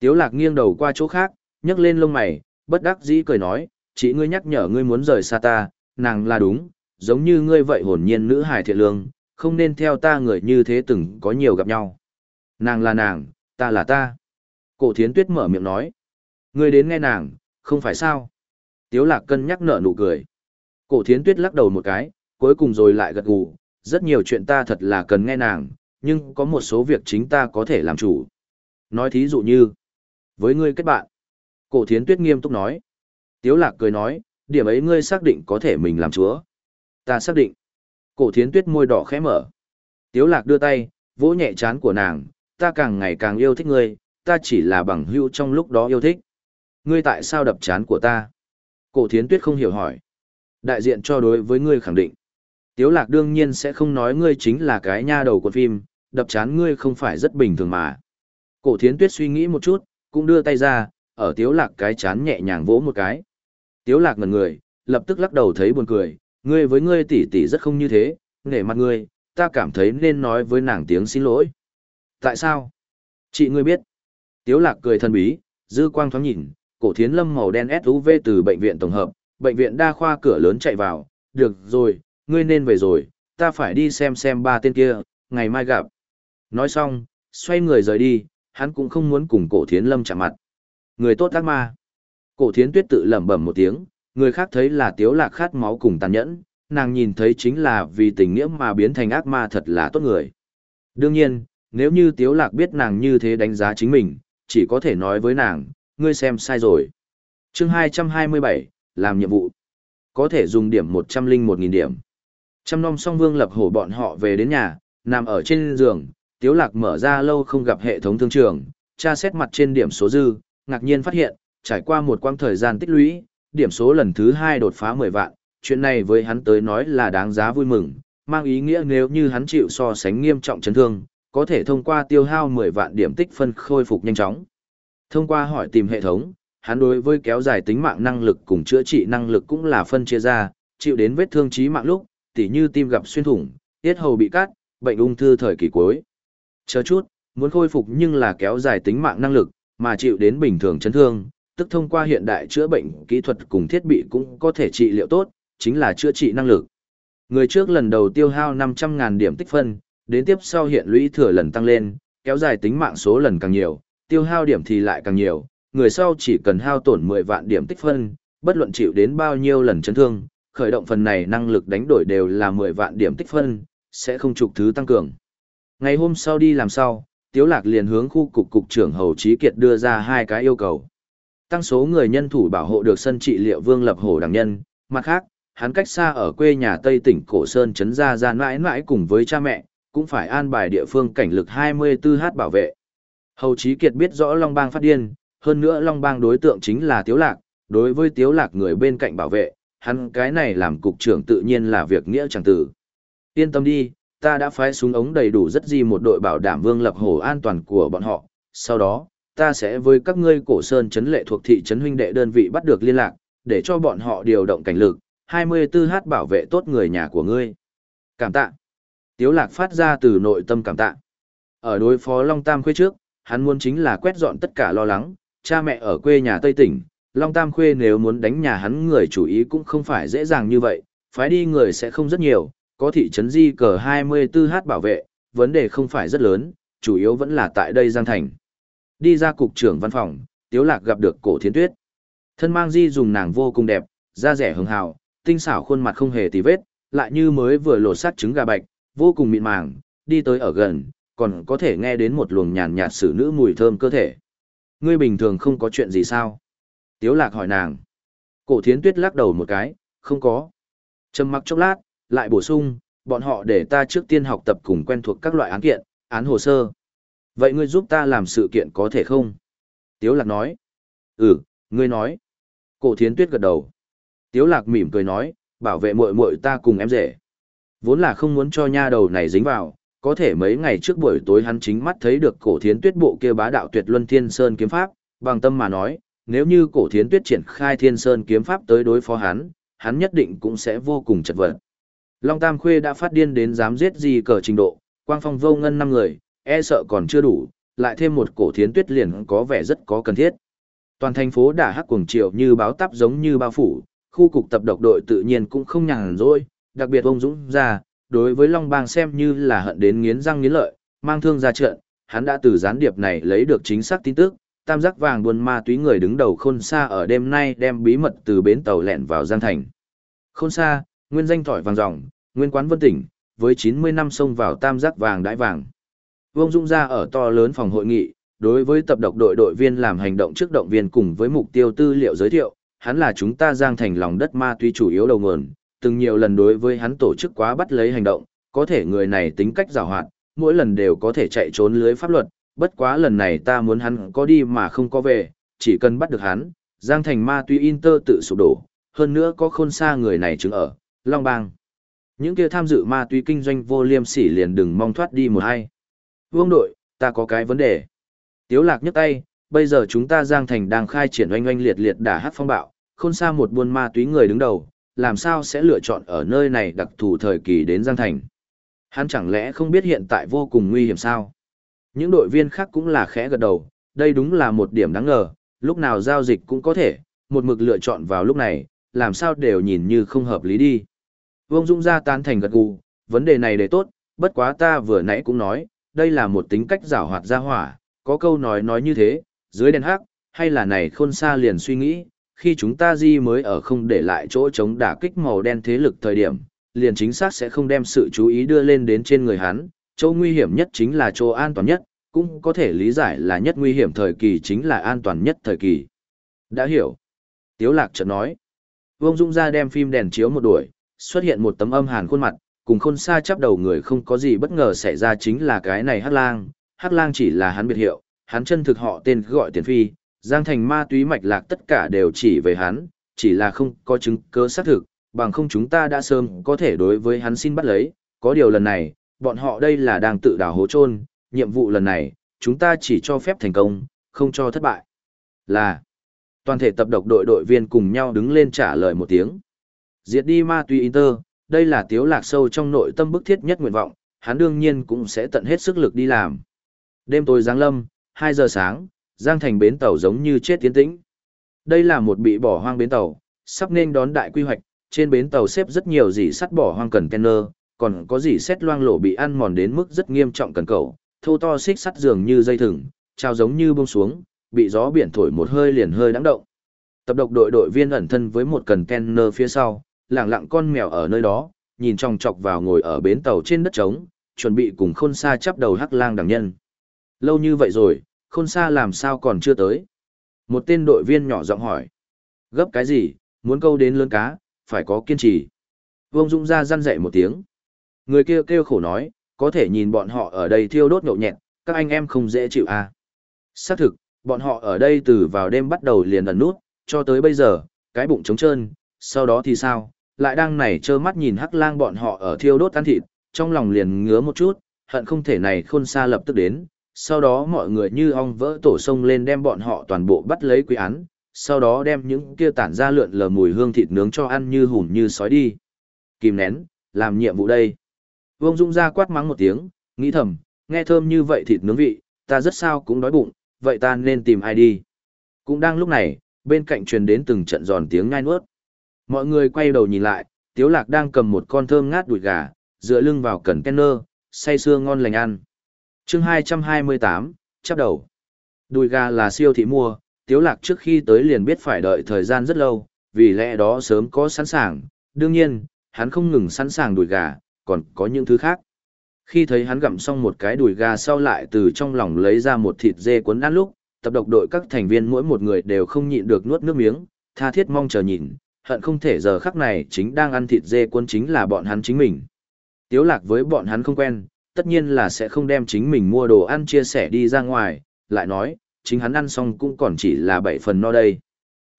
Tiếu lạc nghiêng đầu qua chỗ khác, nhấc lên lông mày, bất đắc dĩ cười nói, chị ngươi nhắc nhở ngươi muốn rời xa ta, nàng là đúng, giống như ngươi vậy hồn nhiên nữ hài thiện lương, không nên theo ta người như thế từng có nhiều gặp nhau. Nàng là nàng, ta là ta. Cổ thiến tuyết mở miệng nói. Ngươi đến nghe nàng, không phải sao? Tiếu lạc cân nhắc nở nụ cười. Cổ thiến tuyết lắc đầu một cái, cuối cùng rồi lại gật gù. Rất nhiều chuyện ta thật là cần nghe nàng, nhưng có một số việc chính ta có thể làm chủ. Nói thí dụ như, với ngươi kết bạn. Cổ thiến tuyết nghiêm túc nói. Tiếu lạc cười nói, điểm ấy ngươi xác định có thể mình làm chúa. Ta xác định. Cổ thiến tuyết môi đỏ khẽ mở. Tiếu lạc đưa tay, vỗ nhẹ chán của nàng, ta càng ngày càng yêu thích ngươi, ta chỉ là bằng hữu trong lúc đó yêu thích. Ngươi tại sao đập chán của ta? Cổ thiến tuyết không hiểu hỏi. Đại diện cho đối với ngươi khẳng định. Tiếu lạc đương nhiên sẽ không nói ngươi chính là cái nha đầu của phim, đập chán ngươi không phải rất bình thường mà. Cổ thiến tuyết suy nghĩ một chút, cũng đưa tay ra, ở tiếu lạc cái chán nhẹ nhàng vỗ một cái. Tiếu lạc ngần người, lập tức lắc đầu thấy buồn cười, ngươi với ngươi tỷ tỷ rất không như thế, nể mặt ngươi, ta cảm thấy nên nói với nàng tiếng xin lỗi. Tại sao? Chị ngươi biết. Tiếu lạc cười thân bí, dư quang thoáng nhìn, cổ thiến lâm màu đen SUV từ bệnh viện tổng hợp, bệnh viện đa khoa cửa lớn chạy vào, được rồi, ngươi nên về rồi, ta phải đi xem xem ba tên kia, ngày mai gặp. Nói xong, xoay người rời đi, hắn cũng không muốn cùng cổ thiến lâm chạm mặt. Người tốt ác ma. Cổ thiến tuyết tự lẩm bẩm một tiếng, người khác thấy là tiếu lạc khát máu cùng tàn nhẫn, nàng nhìn thấy chính là vì tình nghĩa mà biến thành ác ma thật là tốt người. Đương nhiên, nếu như tiếu lạc biết nàng như thế đánh giá chính mình, chỉ có thể nói với nàng, ngươi xem sai rồi. Chương 227, làm nhiệm vụ. Có thể dùng điểm 101.000 điểm. Trăm nom song vương lập hổ bọn họ về đến nhà, nằm ở trên giường, tiếu lạc mở ra lâu không gặp hệ thống thương trường, tra xét mặt trên điểm số dư, ngạc nhiên phát hiện, trải qua một quãng thời gian tích lũy, điểm số lần thứ hai đột phá 10 vạn, chuyện này với hắn tới nói là đáng giá vui mừng, mang ý nghĩa nếu như hắn chịu so sánh nghiêm trọng chấn thương, có thể thông qua tiêu hao 10 vạn điểm tích phân khôi phục nhanh chóng. Thông qua hỏi tìm hệ thống, hắn đối với kéo dài tính mạng năng lực cùng chữa trị năng lực cũng là phân chia ra, chịu đến vết thương chí mạng lúc, tỉ như tim gặp xuyên thủng, tiết hầu bị cắt, bệnh ung thư thời kỳ cuối. Chờ chút, muốn khôi phục nhưng là kéo dài tính mạng năng lực, mà chịu đến bình thường chấn thương, tức thông qua hiện đại chữa bệnh kỹ thuật cùng thiết bị cũng có thể trị liệu tốt, chính là chữa trị năng lực. Người trước lần đầu tiêu hao 500.000 điểm tích phân, đến tiếp sau hiện lũy thừa lần tăng lên, kéo dài tính mạng số lần càng nhiều, tiêu hao điểm thì lại càng nhiều, người sau chỉ cần hao tổn 10 vạn điểm tích phân, bất luận chịu đến bao nhiêu lần chấn thương, khởi động phần này năng lực đánh đổi đều là 10 vạn điểm tích phân, sẽ không trục thứ tăng cường. Ngày hôm sau đi làm sau, Tiếu Lạc liền hướng khu cục cục trưởng Hầu Chí Kiệt đưa ra hai cái yêu cầu. Tăng số người nhân thủ bảo hộ được sân trị liệu Vương Lập Hổ đẳng nhân, mặt khác, hắn cách xa ở quê nhà Tây tỉnh Cổ Sơn Trấn ra ra mãi mãi cùng với cha mẹ, cũng phải an bài địa phương cảnh lực 24h bảo vệ. Hầu Chí Kiệt biết rõ Long Bang phát điên, hơn nữa Long Bang đối tượng chính là Tiếu Lạc, đối với Tiếu Lạc người bên cạnh bảo vệ, hắn cái này làm cục trưởng tự nhiên là việc nghĩa chẳng tử. Yên tâm đi, ta đã phái súng ống đầy đủ rất gì một đội bảo đảm vương lập hồ an toàn của bọn họ, sau đó, ta sẽ với các ngươi cổ sơn chấn lệ thuộc thị trấn huynh đệ đơn vị bắt được liên lạc, để cho bọn họ điều động cảnh lực, 24h bảo vệ tốt người nhà của ngươi. Cảm tạ. Tiếu lạc phát ra từ nội tâm cảm tạ. Ở đối phó Long Tam Khuê trước, hắn muốn chính là quét dọn tất cả lo lắng, cha mẹ ở quê nhà Tây tỉnh, Long Tam Khuê nếu muốn đánh nhà hắn người chủ ý cũng không phải dễ dàng như vậy, phái đi người sẽ không rất nhiều, có thị trấn di cờ 24h bảo vệ, vấn đề không phải rất lớn, chủ yếu vẫn là tại đây Giang Thành. Đi ra cục trưởng văn phòng, Tiếu Lạc gặp được cổ thiến tuyết. Thân mang di dùng nàng vô cùng đẹp, da rẻ hường hào, tinh xảo khuôn mặt không hề tì vết, lại như mới vừa lột sát trứng gà bạch, vô cùng mịn màng, đi tới ở gần, còn có thể nghe đến một luồng nhàn nhạt sử nữ mùi thơm cơ thể. Ngươi bình thường không có chuyện gì sao? Tiếu lạc hỏi nàng. Cổ thiến tuyết lắc đầu một cái, không có. Trầm mặc chốc lát, lại bổ sung, bọn họ để ta trước tiên học tập cùng quen thuộc các loại án kiện, án hồ sơ. Vậy ngươi giúp ta làm sự kiện có thể không? Tiếu lạc nói. Ừ, ngươi nói. Cổ thiến tuyết gật đầu. Tiếu lạc mỉm cười nói, bảo vệ muội muội ta cùng em rể. Vốn là không muốn cho nha đầu này dính vào, có thể mấy ngày trước buổi tối hắn chính mắt thấy được cổ thiến tuyết bộ kia bá đạo tuyệt luân thiên sơn kiếm pháp, bằng tâm mà nói, nếu như cổ thiến tuyết triển khai thiên sơn kiếm pháp tới đối phó hắn, hắn nhất định cũng sẽ vô cùng chật vật. Long Tam Khuê đã phát điên đến dám giết gì cờ trình độ, quang phong vô ngân năm người, e sợ còn chưa đủ, lại thêm một cổ thiến tuyết liền có vẻ rất có cần thiết. Toàn thành phố đã hắc cuồng triệu như báo tắp giống như bao phủ, khu cục tập độc đội tự nhiên cũng không nhàn rỗi, đặc biệt ông Dũng ra, đối với Long Bang xem như là hận đến nghiến răng nghiến lợi, mang thương ra trận, hắn đã từ gián điệp này lấy được chính xác tin tức, tam giác vàng buôn ma túy người đứng đầu khôn xa ở đêm nay đem bí mật từ bến tàu lẹn vào Giang Thành. Khôn xa, nguyên danh tỏi vàng ròng, nguyên quán vân tỉnh, với 90 năm xông vào tam giác vàng đãi vàng. Vương Dung ra ở to lớn phòng hội nghị, đối với tập độc đội đội viên làm hành động trước động viên cùng với mục tiêu tư liệu giới thiệu, hắn là chúng ta giang thành lòng đất ma túy chủ yếu đầu nguồn, từng nhiều lần đối với hắn tổ chức quá bắt lấy hành động, có thể người này tính cách giàu hoạt, mỗi lần đều có thể chạy trốn lưới pháp luật, bất quá lần này ta muốn hắn có đi mà không có về, chỉ cần bắt được hắn, giang thành ma túy inter tự sụp đổ, hơn nữa có khôn xa người này chứng ở, Long Bang. Những kia tham dự ma túy kinh doanh vô liêm sỉ liền đừng mong thoát đi một hay. Vương đội, ta có cái vấn đề. Tiếu lạc nhấc tay, bây giờ chúng ta Giang Thành đang khai triển oanh oanh liệt liệt đả hát phong bạo, khôn xa một buôn ma túy người đứng đầu, làm sao sẽ lựa chọn ở nơi này đặc thù thời kỳ đến Giang Thành. Hắn chẳng lẽ không biết hiện tại vô cùng nguy hiểm sao? Những đội viên khác cũng là khẽ gật đầu, đây đúng là một điểm đáng ngờ, lúc nào giao dịch cũng có thể, một mực lựa chọn vào lúc này, làm sao đều nhìn như không hợp lý đi. Vương Dung ra tán thành gật gù, vấn đề này để tốt, bất quá ta vừa nãy cũng nói, đây là một tính cách giảo hoạt ra hỏa, có câu nói nói như thế, dưới đèn hắc, hay là này khôn xa liền suy nghĩ, khi chúng ta di mới ở không để lại chỗ chống đả kích màu đen thế lực thời điểm, liền chính xác sẽ không đem sự chú ý đưa lên đến trên người hắn, chỗ nguy hiểm nhất chính là chỗ an toàn nhất, cũng có thể lý giải là nhất nguy hiểm thời kỳ chính là an toàn nhất thời kỳ. Đã hiểu. Tiếu lạc chợt nói. Vương Dung ra đem phim đèn chiếu một đuổi, xuất hiện một tấm âm hàn khuôn mặt, cùng khôn xa chắp đầu người không có gì bất ngờ xảy ra chính là cái này hắc lang. Hắc lang chỉ là hắn biệt hiệu, hắn chân thực họ tên gọi tiền phi, giang thành ma túy mạch lạc tất cả đều chỉ về hắn, chỉ là không có chứng cứ xác thực, bằng không chúng ta đã sớm có thể đối với hắn xin bắt lấy, có điều lần này, bọn họ đây là đang tự đào hố chôn nhiệm vụ lần này, chúng ta chỉ cho phép thành công, không cho thất bại. Là, toàn thể tập độc đội đội viên cùng nhau đứng lên trả lời một tiếng. Diệt đi ma túy Inter, đây là tiếu lạc sâu trong nội tâm bức thiết nhất nguyện vọng, hắn đương nhiên cũng sẽ tận hết sức lực đi làm. Đêm tối giáng lâm, 2 giờ sáng, Giang Thành bến tàu giống như chết tiến tĩnh. Đây là một bị bỏ hoang bến tàu, sắp nên đón đại quy hoạch, trên bến tàu xếp rất nhiều dỉ sắt bỏ hoang cần container, còn có dỉ xét loang lổ bị ăn mòn đến mức rất nghiêm trọng cần cầu, thô to xích sắt dường như dây thừng, trao giống như bông xuống, bị gió biển thổi một hơi liền hơi đắng động. Tập độc đội đội viên ẩn thân với một cần container phía sau, lặng lặng con mèo ở nơi đó, nhìn trong chọc vào ngồi ở bến tàu trên đất trống, chuẩn bị cùng khôn xa chắp đầu hắc lang đằng nhân. Lâu như vậy rồi, khôn xa làm sao còn chưa tới? Một tên đội viên nhỏ giọng hỏi. Gấp cái gì, muốn câu đến lớn cá, phải có kiên trì. Vương Dung ra răn dạy một tiếng. Người kia kêu khổ nói, có thể nhìn bọn họ ở đây thiêu đốt nhậu nhẹt, các anh em không dễ chịu à. Xác thực, bọn họ ở đây từ vào đêm bắt đầu liền ẩn nút, cho tới bây giờ, cái bụng trống trơn, sau đó thì sao, lại đang này trơ mắt nhìn hắc lang bọn họ ở thiêu đốt ăn thịt, trong lòng liền ngứa một chút, hận không thể này khôn xa lập tức đến, sau đó mọi người như ong vỡ tổ sông lên đem bọn họ toàn bộ bắt lấy quý án, sau đó đem những kia tản ra lượn lờ mùi hương thịt nướng cho ăn như hùm như sói đi. Kìm nén, làm nhiệm vụ đây. Vương Dung ra quát mắng một tiếng, nghĩ thầm, nghe thơm như vậy thịt nướng vị, ta rất sao cũng đói bụng, vậy ta nên tìm ai đi. Cũng đang lúc này, bên cạnh truyền đến từng trận giòn tiếng ngai nuốt. Mọi người quay đầu nhìn lại, Tiếu Lạc đang cầm một con thơm ngát đùi gà, dựa lưng vào cần kenner, say sưa ngon lành ăn. Chương 228, chắp đầu. Đùi gà là siêu thị mua, Tiếu Lạc trước khi tới liền biết phải đợi thời gian rất lâu, vì lẽ đó sớm có sẵn sàng, đương nhiên, hắn không ngừng sẵn sàng đùi gà, còn có những thứ khác. Khi thấy hắn gặm xong một cái đùi gà sau lại từ trong lòng lấy ra một thịt dê cuốn ăn lúc, tập độc đội các thành viên mỗi một người đều không nhịn được nuốt nước miếng, tha thiết mong chờ nhìn, hận không thể giờ khắc này chính đang ăn thịt dê quân chính là bọn hắn chính mình. Tiếu lạc với bọn hắn không quen, tất nhiên là sẽ không đem chính mình mua đồ ăn chia sẻ đi ra ngoài, lại nói, chính hắn ăn xong cũng còn chỉ là bảy phần no đây.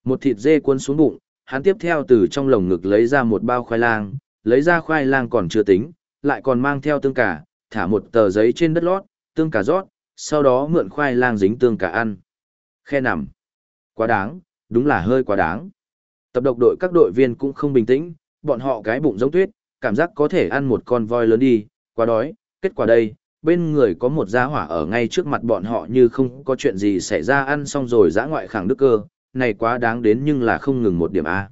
Một thịt dê cuốn xuống bụng, hắn tiếp theo từ trong lồng ngực lấy ra một bao khoai lang, lấy ra khoai lang còn chưa tính, lại còn mang theo tương cà, thả một tờ giấy trên đất lót, tương cà rót, sau đó mượn khoai lang dính tương cà ăn. Khe nằm. Quá đáng, đúng là hơi quá đáng. Tập độc đội các đội viên cũng không bình tĩnh, bọn họ cái bụng giống tuyết, cảm giác có thể ăn một con voi lớn đi, quá đói, kết quả đây, bên người có một gia hỏa ở ngay trước mặt bọn họ như không có chuyện gì xảy ra ăn xong rồi giã ngoại khẳng đức cơ, này quá đáng đến nhưng là không ngừng một điểm A.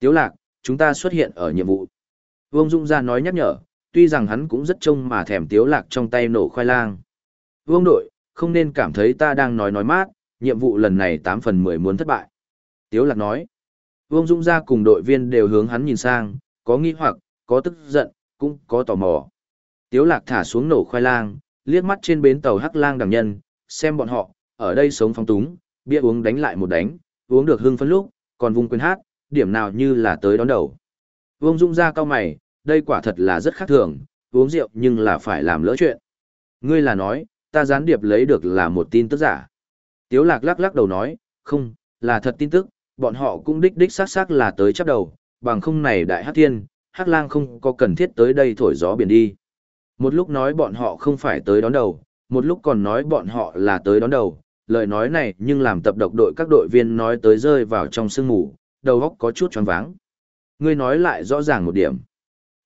Tiếu lạc, chúng ta xuất hiện ở nhiệm vụ. Vương Dung ra nói nhắc nhở, tuy rằng hắn cũng rất trông mà thèm tiếu lạc trong tay nổ khoai lang. Vương đội, không nên cảm thấy ta đang nói nói mát, nhiệm vụ lần này 8 phần 10 muốn thất bại. Tiếu lạc nói. Vương Dung ra cùng đội viên đều hướng hắn nhìn sang, có nghi hoặc, có tức giận, cũng có tò mò. Tiếu lạc thả xuống nổ khoai lang, liếc mắt trên bến tàu hắc lang đằng nhân, xem bọn họ, ở đây sống phong túng, bia uống đánh lại một đánh, uống được hưng phấn lúc, còn vung quyền hát, điểm nào như là tới đón đầu. Vương Dung ra cao mày, đây quả thật là rất khác thường, uống rượu nhưng là phải làm lỡ chuyện. Ngươi là nói, ta gián điệp lấy được là một tin tức giả. Tiếu lạc lắc lắc đầu nói, không, là thật tin tức, bọn họ cũng đích đích xác xác là tới chấp đầu, bằng không này đại hắc thiên, hắc lang không có cần thiết tới đây thổi gió biển đi. Một lúc nói bọn họ không phải tới đón đầu, một lúc còn nói bọn họ là tới đón đầu, lời nói này nhưng làm tập độc đội các đội viên nói tới rơi vào trong sương mù, đầu óc có chút choáng váng. Ngươi nói lại rõ ràng một điểm.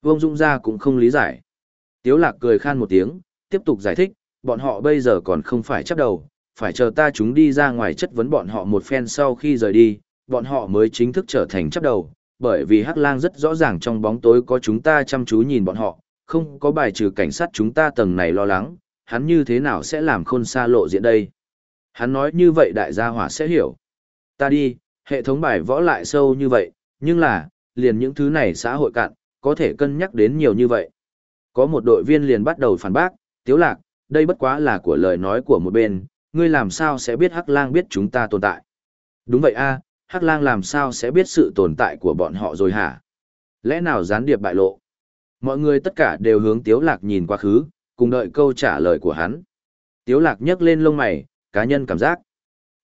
Vương Dung gia cũng không lý giải. Tiếu lạc cười khan một tiếng, tiếp tục giải thích, bọn họ bây giờ còn không phải chấp đầu, phải chờ ta chúng đi ra ngoài chất vấn bọn họ một phen sau khi rời đi, bọn họ mới chính thức trở thành chấp đầu, bởi vì Hắc Lang rất rõ ràng trong bóng tối có chúng ta chăm chú nhìn bọn họ, không có bài trừ cảnh sát chúng ta tầng này lo lắng, hắn như thế nào sẽ làm khôn xa lộ diện đây. Hắn nói như vậy đại gia hỏa sẽ hiểu. Ta đi, hệ thống bài võ lại sâu như vậy, nhưng là, liền những thứ này xã hội cạn, có thể cân nhắc đến nhiều như vậy. Có một đội viên liền bắt đầu phản bác, tiếu lạc, đây bất quá là của lời nói của một bên, ngươi làm sao sẽ biết Hắc Lang biết chúng ta tồn tại. Đúng vậy a, Hắc Lang làm sao sẽ biết sự tồn tại của bọn họ rồi hả? Lẽ nào gián điệp bại lộ? Mọi người tất cả đều hướng Tiếu Lạc nhìn quá khứ, cùng đợi câu trả lời của hắn. Tiếu Lạc nhấc lên lông mày, cá nhân cảm giác.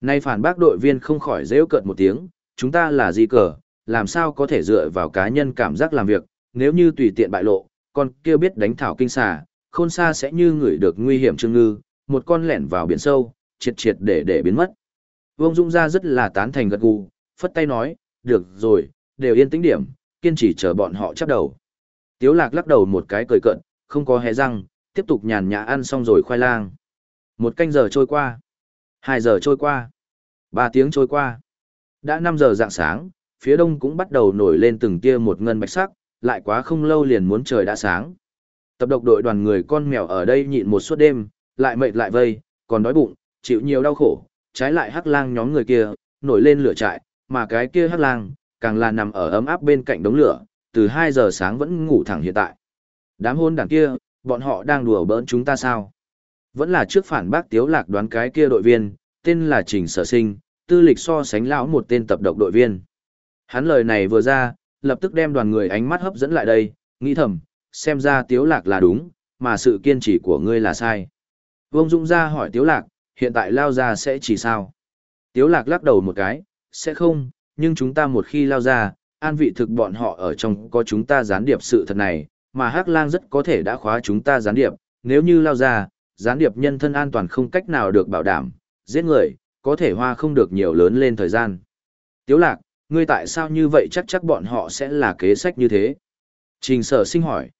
Nay phản bác đội viên không khỏi rêu cợt một tiếng, chúng ta là gì cờ, làm sao có thể dựa vào cá nhân cảm giác làm việc, nếu như tùy tiện bại lộ, con kia biết đánh thảo kinh xà, khôn xa sẽ như người được nguy hiểm trương ngư, một con lẻn vào biển sâu, triệt triệt để để biến mất. Vương Dung ra rất là tán thành gật gù, phất tay nói, được rồi, đều yên tĩnh điểm, kiên trì chờ bọn họ chấp đầu. Tiếu lạc lắc đầu một cái cười cận, không có hé răng, tiếp tục nhàn nhã ăn xong rồi khoai lang. Một canh giờ trôi qua. Hai giờ trôi qua. Ba tiếng trôi qua. Đã năm giờ dạng sáng, phía đông cũng bắt đầu nổi lên từng tia một ngân bạch sắc, lại quá không lâu liền muốn trời đã sáng. Tập độc đội đoàn người con mèo ở đây nhịn một suốt đêm, lại mệt lại vây, còn đói bụng, chịu nhiều đau khổ, trái lại hắc lang nhóm người kia, nổi lên lửa trại, mà cái kia hắc lang, càng là nằm ở ấm áp bên cạnh đống lửa, từ 2 giờ sáng vẫn ngủ thẳng hiện tại. Đám hôn đảng kia, bọn họ đang đùa bỡn chúng ta sao? Vẫn là trước phản bác tiếu lạc đoán cái kia đội viên, tên là Trình Sở Sinh, tư lịch so sánh lão một tên tập độc đội viên. Hắn lời này vừa ra, lập tức đem đoàn người ánh mắt hấp dẫn lại đây, nghĩ thầm, xem ra tiếu lạc là đúng, mà sự kiên trì của ngươi là sai. Vương Dung ra hỏi tiếu lạc, hiện tại lao ra sẽ chỉ sao? Tiếu lạc lắc đầu một cái, sẽ không, nhưng chúng ta một khi lao ra, an vị thực bọn họ ở trong có chúng ta gián điệp sự thật này, mà Hắc Lang rất có thể đã khóa chúng ta gián điệp, nếu như lao ra, gián điệp nhân thân an toàn không cách nào được bảo đảm, giết người, có thể hoa không được nhiều lớn lên thời gian. Tiếu lạc, ngươi tại sao như vậy chắc chắc bọn họ sẽ là kế sách như thế? Trình sở sinh hỏi.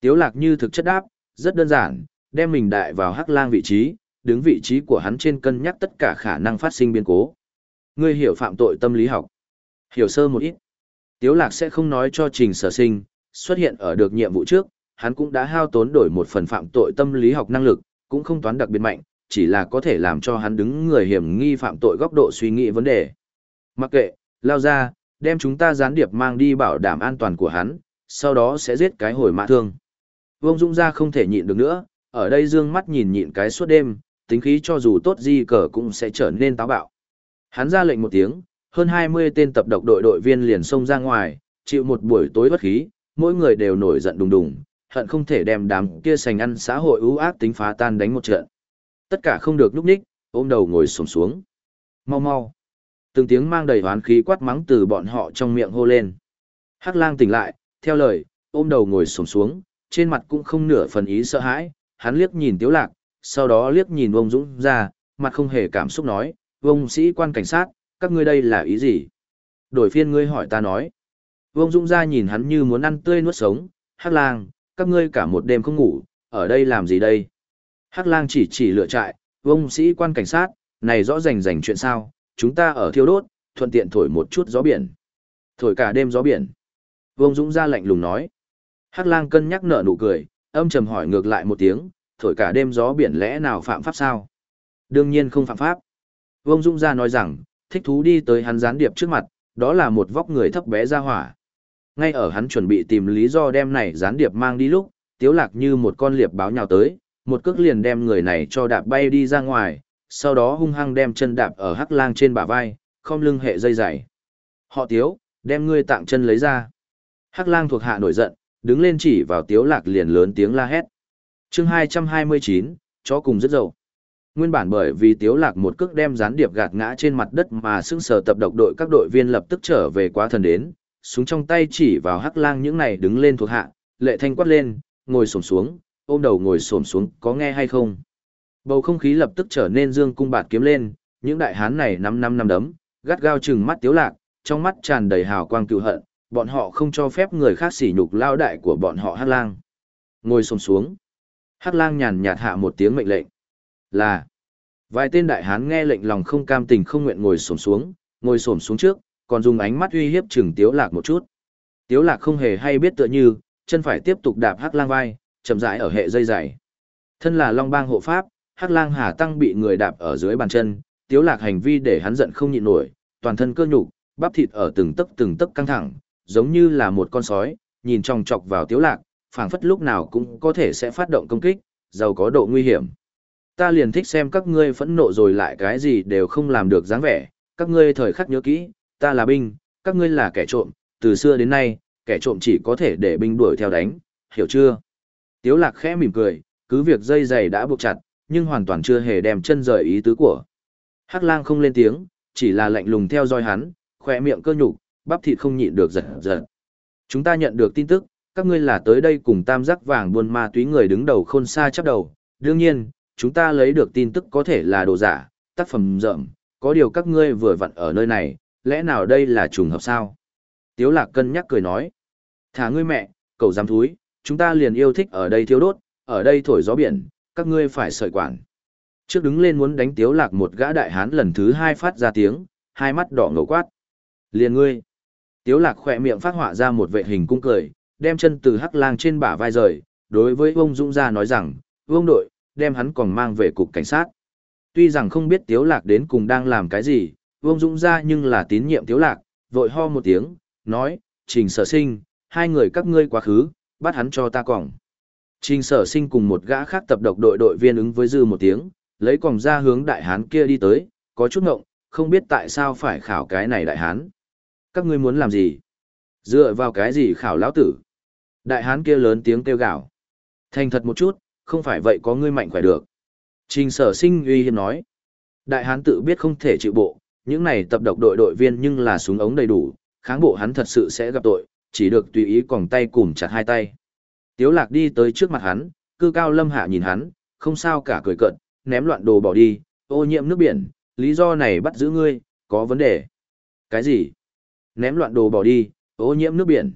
Tiếu lạc như thực chất đáp, rất đơn giản, đem mình đại vào Hắc Lang vị trí, đứng vị trí của hắn trên cân nhắc tất cả khả năng phát sinh biến cố. Ngươi hiểu phạm tội tâm lý học. Hiểu sơ một ít. Tiếu lạc sẽ không nói cho trình sở sinh, xuất hiện ở được nhiệm vụ trước, hắn cũng đã hao tốn đổi một phần phạm tội tâm lý học năng lực, cũng không toán đặc biệt mạnh, chỉ là có thể làm cho hắn đứng người hiểm nghi phạm tội góc độ suy nghĩ vấn đề. Mặc kệ, lao ra, đem chúng ta gián điệp mang đi bảo đảm an toàn của hắn, sau đó sẽ giết cái hồi mã thương. Vông Dung ra không thể nhịn được nữa, ở đây dương mắt nhìn nhịn cái suốt đêm, tính khí cho dù tốt gì cờ cũng sẽ trở nên táo bạo. Hắn ra lệnh một tiếng, hơn 20 tên tập độc đội đội viên liền xông ra ngoài, chịu một buổi tối bất khí, mỗi người đều nổi giận đùng đùng, hận không thể đem đám kia sành ăn xã hội ưu ác tính phá tan đánh một trận. Tất cả không được núp ních, ôm đầu ngồi xổm xuống. Mau mau. Từng tiếng mang đầy hoán khí quát mắng từ bọn họ trong miệng hô lên. Hắc lang tỉnh lại, theo lời, ôm đầu ngồi xổm xuống, trên mặt cũng không nửa phần ý sợ hãi, hắn liếc nhìn Tiếu Lạc, sau đó liếc nhìn ông Dũng ra, mặt không hề cảm xúc nói, Vông sĩ quan cảnh sát, các ngươi đây là ý gì? Đổi phiên ngươi hỏi ta nói. Vông Dũng ra nhìn hắn như muốn ăn tươi nuốt sống, Hắc lang, các ngươi cả một đêm không ngủ, ở đây làm gì đây? Hắc lang chỉ chỉ lựa trại, Vông sĩ quan cảnh sát, này rõ rành rành chuyện sao, chúng ta ở thiêu đốt, thuận tiện thổi một chút gió biển. Thổi cả đêm gió biển. Vông Dũng ra lạnh lùng nói. Hắc lang cân nhắc nở nụ cười, âm trầm hỏi ngược lại một tiếng, thổi cả đêm gió biển lẽ nào phạm pháp sao? Đương nhiên không phạm pháp. Vương Dung ra nói rằng, thích thú đi tới hắn gián điệp trước mặt, đó là một vóc người thấp bé ra hỏa. Ngay ở hắn chuẩn bị tìm lý do đem này gián điệp mang đi lúc, tiếu lạc như một con liệp báo nhào tới, một cước liền đem người này cho đạp bay đi ra ngoài, sau đó hung hăng đem chân đạp ở hắc lang trên bả vai, không lưng hệ dây dày. Họ tiếu, đem ngươi tạng chân lấy ra. Hắc lang thuộc hạ nổi giận, đứng lên chỉ vào tiếu lạc liền lớn tiếng la hét. Chương 229, chó cùng rất dậu. Nguyên bản bởi vì tiếu lạc một cước đem gián điệp gạt ngã trên mặt đất mà sững sờ tập độc đội các đội viên lập tức trở về quá thần đến, súng trong tay chỉ vào hắc lang những này đứng lên thuộc hạ, lệ thanh quát lên, ngồi xổm xuống, ôm đầu ngồi xổm xuống, có nghe hay không? Bầu không khí lập tức trở nên dương cung bạt kiếm lên, những đại hán này năm năm năm đấm, gắt gao chừng mắt tiếu lạc, trong mắt tràn đầy hào quang cựu hận, bọn họ không cho phép người khác sỉ nhục lao đại của bọn họ hắc lang. Ngồi xổm xuống. Hắc lang nhàn nhạt hạ một tiếng mệnh lệnh. Là. Vài tên đại hán nghe lệnh lòng không cam tình không nguyện ngồi xổm xuống, ngồi xổm xuống trước, còn dùng ánh mắt uy hiếp chừng tiếu lạc một chút. Tiếu lạc không hề hay biết tựa như, chân phải tiếp tục đạp hắc lang vai, chậm rãi ở hệ dây dày. Thân là long bang hộ pháp, hắc lang hà tăng bị người đạp ở dưới bàn chân, tiếu lạc hành vi để hắn giận không nhịn nổi, toàn thân cơ nhục, bắp thịt ở từng tấc từng tấc căng thẳng, giống như là một con sói, nhìn chòng chọc vào tiếu lạc, phảng phất lúc nào cũng có thể sẽ phát động công kích, giàu có độ nguy hiểm. Ta liền thích xem các ngươi phẫn nộ rồi lại cái gì đều không làm được dáng vẻ, các ngươi thời khắc nhớ kỹ, ta là binh, các ngươi là kẻ trộm, từ xưa đến nay, kẻ trộm chỉ có thể để binh đuổi theo đánh, hiểu chưa? Tiếu lạc khẽ mỉm cười, cứ việc dây giày đã buộc chặt, nhưng hoàn toàn chưa hề đem chân rời ý tứ của. Hắc lang không lên tiếng, chỉ là lạnh lùng theo dõi hắn, khỏe miệng cơ nhục, bắp thịt không nhịn được giật giật. Chúng ta nhận được tin tức, các ngươi là tới đây cùng tam giác vàng buôn ma túy người đứng đầu khôn xa chấp đầu. Đương nhiên, chúng ta lấy được tin tức có thể là đồ giả, tác phẩm rợm, có điều các ngươi vừa vặn ở nơi này, lẽ nào đây là trùng hợp sao? Tiếu lạc cân nhắc cười nói. Thả ngươi mẹ, cậu dám thúi, chúng ta liền yêu thích ở đây thiêu đốt, ở đây thổi gió biển, các ngươi phải sợi quản. Trước đứng lên muốn đánh tiếu lạc một gã đại hán lần thứ hai phát ra tiếng, hai mắt đỏ ngầu quát. Liền ngươi. Tiếu lạc khỏe miệng phát họa ra một vệ hình cung cười, đem chân từ hắc lang trên bả vai rời, đối với ông Dũng gia nói rằng, vông đội, đem hắn còn mang về cục cảnh sát. Tuy rằng không biết tiếu lạc đến cùng đang làm cái gì, vương Dũng ra nhưng là tín nhiệm tiếu lạc, vội ho một tiếng, nói, trình sở sinh, hai người các ngươi quá khứ, bắt hắn cho ta còng. Trình sở sinh cùng một gã khác tập độc đội đội viên ứng với dư một tiếng, lấy còng ra hướng đại hán kia đi tới, có chút ngộng, không biết tại sao phải khảo cái này đại hán. Các ngươi muốn làm gì? Dựa vào cái gì khảo lão tử? Đại hán kia lớn tiếng kêu gào. Thành thật một chút, không phải vậy có ngươi mạnh khỏe được. Trình sở sinh uy hiếp nói. Đại hán tự biết không thể chịu bộ, những này tập độc đội đội viên nhưng là súng ống đầy đủ, kháng bộ hắn thật sự sẽ gặp tội, chỉ được tùy ý còng tay cùng chặt hai tay. Tiếu lạc đi tới trước mặt hắn, cư cao lâm hạ nhìn hắn, không sao cả cười cợt, ném loạn đồ bỏ đi, ô nhiễm nước biển, lý do này bắt giữ ngươi, có vấn đề. Cái gì? Ném loạn đồ bỏ đi, ô nhiễm nước biển.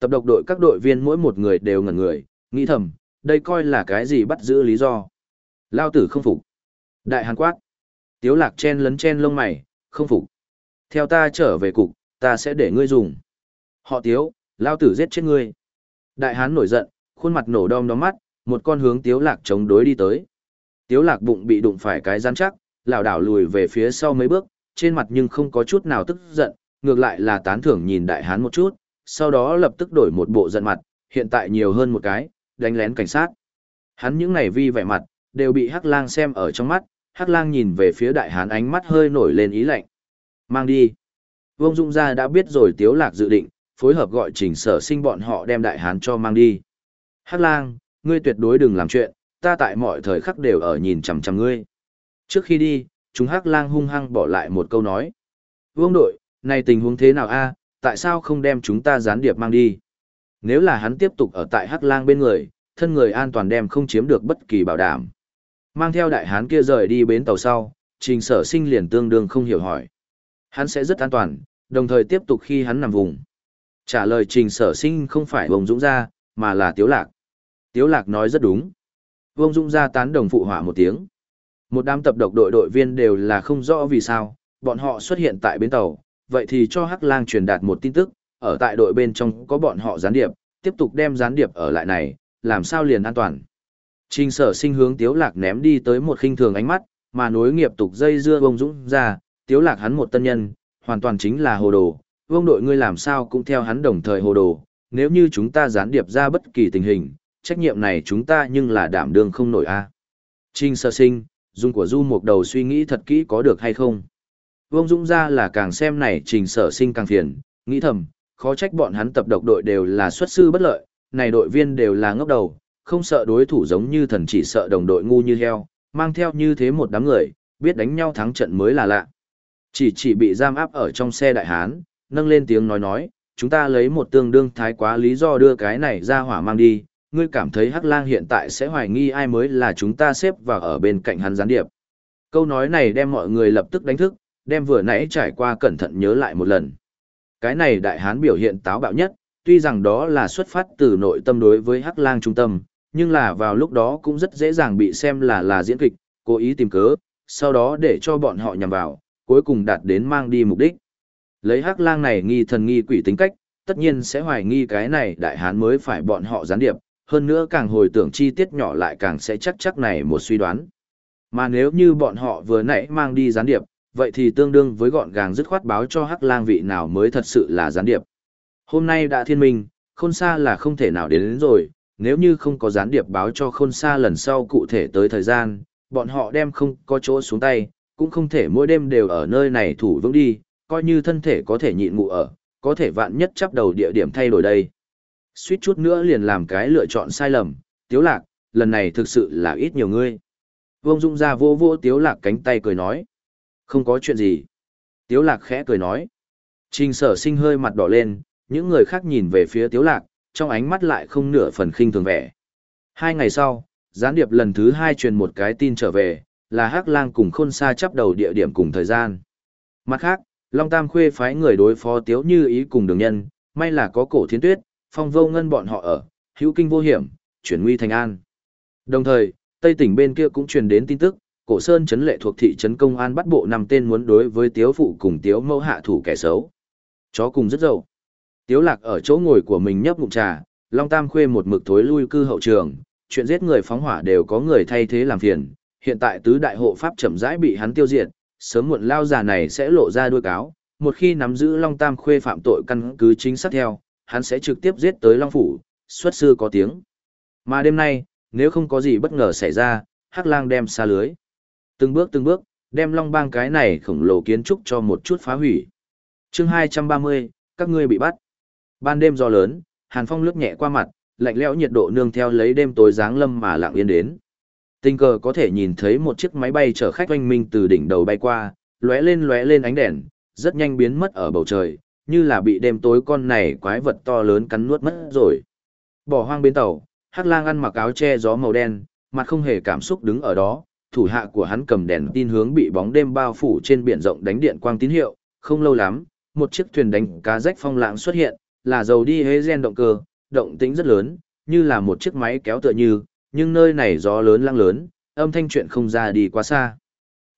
Tập độc đội các đội viên mỗi một người đều ngẩn người, nghĩ thầm, đây coi là cái gì bắt giữ lý do. Lao tử không phục. Đại hàn quát. Tiếu lạc chen lấn chen lông mày, không phục. Theo ta trở về cục, ta sẽ để ngươi dùng. Họ tiếu, lao tử giết chết ngươi. Đại hán nổi giận, khuôn mặt nổ đom đóm mắt, một con hướng tiếu lạc chống đối đi tới. Tiếu lạc bụng bị đụng phải cái rắn chắc, lảo đảo lùi về phía sau mấy bước, trên mặt nhưng không có chút nào tức giận, ngược lại là tán thưởng nhìn đại hán một chút, sau đó lập tức đổi một bộ giận mặt, hiện tại nhiều hơn một cái, đánh lén cảnh sát. Hắn những này vi vẻ mặt, đều bị Hắc Lang xem ở trong mắt, Hắc Lang nhìn về phía đại hán ánh mắt hơi nổi lên ý lạnh. Mang đi. Vương Dung gia đã biết rồi Tiếu Lạc dự định, phối hợp gọi Trình Sở Sinh bọn họ đem đại hán cho mang đi. Hắc Lang, ngươi tuyệt đối đừng làm chuyện, ta tại mọi thời khắc đều ở nhìn chằm chằm ngươi. Trước khi đi, chúng Hắc Lang hung hăng bỏ lại một câu nói. Vương đội, này tình huống thế nào a? tại sao không đem chúng ta gián điệp mang đi? Nếu là hắn tiếp tục ở tại Hắc Lang bên người, thân người an toàn đem không chiếm được bất kỳ bảo đảm. Mang theo đại hán kia rời đi bến tàu sau, trình sở sinh liền tương đương không hiểu hỏi. Hắn sẽ rất an toàn, đồng thời tiếp tục khi hắn nằm vùng. Trả lời trình sở sinh không phải Vương dũng gia mà là tiếu lạc. Tiếu lạc nói rất đúng. Vương Dũng gia tán đồng phụ họa một tiếng. Một đám tập độc đội đội viên đều là không rõ vì sao, bọn họ xuất hiện tại bến tàu, vậy thì cho Hắc Lang truyền đạt một tin tức, ở tại đội bên trong có bọn họ gián điệp, tiếp tục đem gián điệp ở lại này, làm sao liền an toàn. Trình sở sinh hướng Tiếu Lạc ném đi tới một khinh thường ánh mắt, mà nối nghiệp tục dây dưa Vông Dũng ra, Tiếu Lạc hắn một tân nhân, hoàn toàn chính là hồ đồ, Vông đội ngươi làm sao cũng theo hắn đồng thời hồ đồ, nếu như chúng ta gián điệp ra bất kỳ tình hình, trách nhiệm này chúng ta nhưng là đảm đương không nổi a. Trình sở sinh, dung của du một đầu suy nghĩ thật kỹ có được hay không. Vương Dũng ra là càng xem này trình sở sinh càng phiền, nghĩ thầm, khó trách bọn hắn tập độc đội đều là xuất sư bất lợi, này đội viên đều là ngốc đầu, không sợ đối thủ giống như thần chỉ sợ đồng đội ngu như heo, mang theo như thế một đám người, biết đánh nhau thắng trận mới là lạ. Chỉ chỉ bị giam áp ở trong xe đại hán, nâng lên tiếng nói nói, chúng ta lấy một tương đương thái quá lý do đưa cái này ra hỏa mang đi, ngươi cảm thấy Hắc Lang hiện tại sẽ hoài nghi ai mới là chúng ta xếp vào ở bên cạnh hắn gián điệp. Câu nói này đem mọi người lập tức đánh thức, đem vừa nãy trải qua cẩn thận nhớ lại một lần. Cái này đại hán biểu hiện táo bạo nhất, tuy rằng đó là xuất phát từ nội tâm đối với Hắc Lang trung tâm, nhưng là vào lúc đó cũng rất dễ dàng bị xem là là diễn kịch, cố ý tìm cớ, sau đó để cho bọn họ nhằm vào, cuối cùng đạt đến mang đi mục đích. Lấy Hắc Lang này nghi thần nghi quỷ tính cách, tất nhiên sẽ hoài nghi cái này đại hán mới phải bọn họ gián điệp, hơn nữa càng hồi tưởng chi tiết nhỏ lại càng sẽ chắc chắc này một suy đoán. Mà nếu như bọn họ vừa nãy mang đi gián điệp, vậy thì tương đương với gọn gàng dứt khoát báo cho hắc lang vị nào mới thật sự là gián điệp. Hôm nay đã thiên minh, khôn xa là không thể nào đến, đến rồi, nếu như không có gián điệp báo cho khôn xa lần sau cụ thể tới thời gian, bọn họ đem không có chỗ xuống tay, cũng không thể mỗi đêm đều ở nơi này thủ vững đi, coi như thân thể có thể nhịn ngủ ở, có thể vạn nhất chấp đầu địa điểm thay đổi đây suýt chút nữa liền làm cái lựa chọn sai lầm, tiếu lạc, lần này thực sự là ít nhiều ngươi. Vương Dung ra vô vô tiếu lạc cánh tay cười nói. Không có chuyện gì. Tiếu lạc khẽ cười nói. Trình sở sinh hơi mặt đỏ lên, những người khác nhìn về phía tiếu lạc, trong ánh mắt lại không nửa phần khinh thường vẻ. Hai ngày sau, gián điệp lần thứ hai truyền một cái tin trở về, là Hắc Lang cùng Khôn Sa chấp đầu địa điểm cùng thời gian. Mặt khác, Long Tam Khuê phái người đối phó Tiếu Như ý cùng đường nhân, may là có cổ thiên tuyết, phong vô ngân bọn họ ở, hữu kinh vô hiểm, chuyển nguy thành an. Đồng thời, Tây tỉnh bên kia cũng truyền đến tin tức, cổ sơn chấn lệ thuộc thị trấn công an bắt bộ năm tên muốn đối với tiếu phụ cùng tiếu mẫu hạ thủ kẻ xấu. Chó cùng rất dậu. Tiếu lạc ở chỗ ngồi của mình nhấp ngụm trà, Long Tam khuê một mực thối lui cư hậu trường, chuyện giết người phóng hỏa đều có người thay thế làm phiền, hiện tại tứ đại hộ pháp chậm rãi bị hắn tiêu diệt, sớm muộn lao già này sẽ lộ ra đuôi cáo, một khi nắm giữ Long Tam khuê phạm tội căn cứ chính xác theo, hắn sẽ trực tiếp giết tới Long Phủ, xuất sư có tiếng. Mà đêm nay, nếu không có gì bất ngờ xảy ra, Hắc Lang đem xa lưới. Từng bước từng bước, đem Long Bang cái này khổng lồ kiến trúc cho một chút phá hủy. Chương 230, các ngươi bị bắt. Ban đêm gió lớn, Hàn Phong lướt nhẹ qua mặt, lạnh lẽo nhiệt độ nương theo lấy đêm tối dáng lâm mà lặng yên đến. Tình cờ có thể nhìn thấy một chiếc máy bay chở khách oanh minh từ đỉnh đầu bay qua, lóe lên lóe lên ánh đèn, rất nhanh biến mất ở bầu trời, như là bị đêm tối con này quái vật to lớn cắn nuốt mất rồi. Bỏ hoang bên tàu, Hắc Lang ăn mặc áo che gió màu đen, mặt không hề cảm xúc đứng ở đó, thủ hạ của hắn cầm đèn tin hướng bị bóng đêm bao phủ trên biển rộng đánh điện quang tín hiệu, không lâu lắm, một chiếc thuyền đánh cá rách phong lãng xuất hiện, là dầu đi hế gen động cơ, động tĩnh rất lớn, như là một chiếc máy kéo tựa như, nhưng nơi này gió lớn lăng lớn, âm thanh chuyện không ra đi quá xa.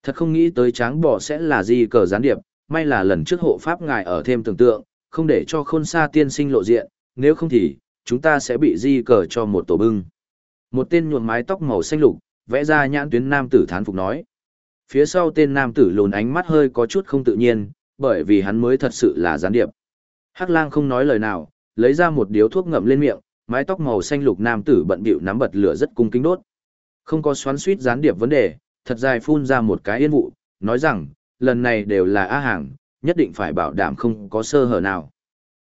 Thật không nghĩ tới tráng bỏ sẽ là gì cờ gián điệp, may là lần trước hộ pháp ngài ở thêm tưởng tượng, không để cho khôn xa tiên sinh lộ diện, nếu không thì, chúng ta sẽ bị di cờ cho một tổ bưng. Một tên nhuộm mái tóc màu xanh lục, vẽ ra nhãn tuyến nam tử thán phục nói. Phía sau tên nam tử lùn ánh mắt hơi có chút không tự nhiên, Bởi vì hắn mới thật sự là gián điệp. Hắc lang không nói lời nào, lấy ra một điếu thuốc ngậm lên miệng, mái tóc màu xanh lục nam tử bận bịu nắm bật lửa rất cung kính đốt. Không có xoắn suýt gián điệp vấn đề, thật dài phun ra một cái yên vụ, nói rằng, lần này đều là A hàng, nhất định phải bảo đảm không có sơ hở nào.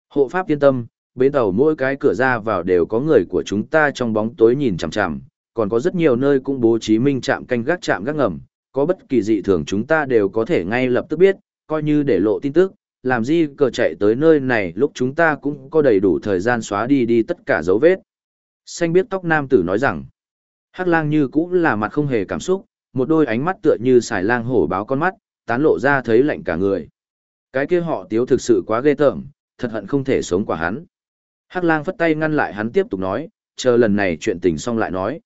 Hộ pháp yên tâm, bến tàu mỗi cái cửa ra vào đều có người của chúng ta trong bóng tối nhìn chằm chằm, còn có rất nhiều nơi cũng bố trí minh trạm canh gác trạm gác ngầm, có bất kỳ dị thường chúng ta đều có thể ngay lập tức biết, coi như để lộ tin tức, làm gì cờ chạy tới nơi này lúc chúng ta cũng có đầy đủ thời gian xóa đi đi tất cả dấu vết. Xanh biết tóc nam tử nói rằng, hắc lang như cũng là mặt không hề cảm xúc, một đôi ánh mắt tựa như xài lang hổ báo con mắt, tán lộ ra thấy lạnh cả người. Cái kia họ tiếu thực sự quá ghê tởm, thật hận không thể sống quả hắn. Hắc lang phất tay ngăn lại hắn tiếp tục nói, chờ lần này chuyện tình xong lại nói.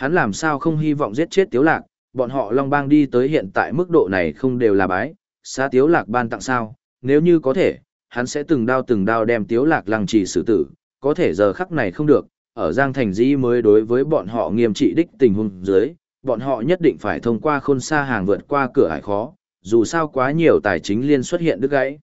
Hắn làm sao không hy vọng giết chết tiếu lạc, bọn họ long bang đi tới hiện tại mức độ này không đều là bái, xa tiếu lạc ban tặng sao, nếu như có thể, hắn sẽ từng đao từng đao đem tiếu lạc lăng trì xử tử, có thể giờ khắc này không được, ở Giang Thành Di mới đối với bọn họ nghiêm trị đích tình huống dưới, bọn họ nhất định phải thông qua khôn xa hàng vượt qua cửa hải khó, dù sao quá nhiều tài chính liên xuất hiện đứt gãy.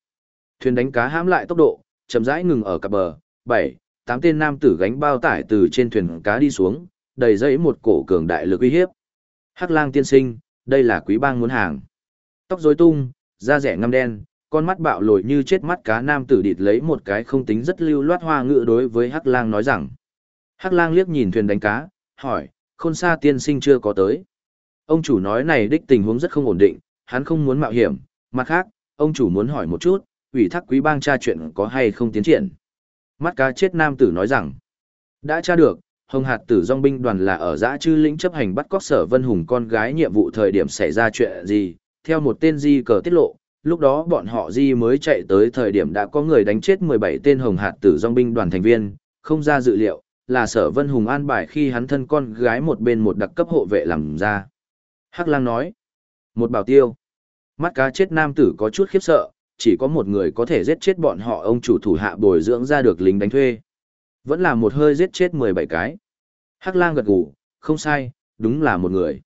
Thuyền đánh cá hãm lại tốc độ, chậm rãi ngừng ở cặp bờ, bảy, tám tên nam tử gánh bao tải từ trên thuyền cá đi xuống, đầy dẫy một cổ cường đại lực uy hiếp. Hắc lang tiên sinh, đây là quý bang muốn hàng. Tóc rối tung, da rẻ ngăm đen, con mắt bạo lồi như chết mắt cá nam tử địt lấy một cái không tính rất lưu loát hoa ngữ đối với Hắc lang nói rằng. Hắc lang liếc nhìn thuyền đánh cá, hỏi, khôn xa tiên sinh chưa có tới. Ông chủ nói này đích tình huống rất không ổn định, hắn không muốn mạo hiểm, mặt khác, ông chủ muốn hỏi một chút, ủy thác quý bang tra chuyện có hay không tiến triển. Mắt cá chết nam tử nói rằng, đã tra được, Hồng Hạt tử dòng binh đoàn là ở giã chư lĩnh chấp hành bắt cóc sở vân hùng con gái nhiệm vụ thời điểm xảy ra chuyện gì, theo một tên di cờ tiết lộ, lúc đó bọn họ di mới chạy tới thời điểm đã có người đánh chết 17 tên Hồng Hạt tử dòng binh đoàn thành viên, không ra dự liệu, là sở vân hùng an bài khi hắn thân con gái một bên một đặc cấp hộ vệ làm ra. Hắc lang nói, một bảo tiêu, mắt cá chết nam tử có chút khiếp sợ, chỉ có một người có thể giết chết bọn họ ông chủ thủ hạ bồi dưỡng ra được lính đánh thuê. Vẫn là một hơi giết chết 17 cái. Hắc lang gật gù, không sai, đúng là một người.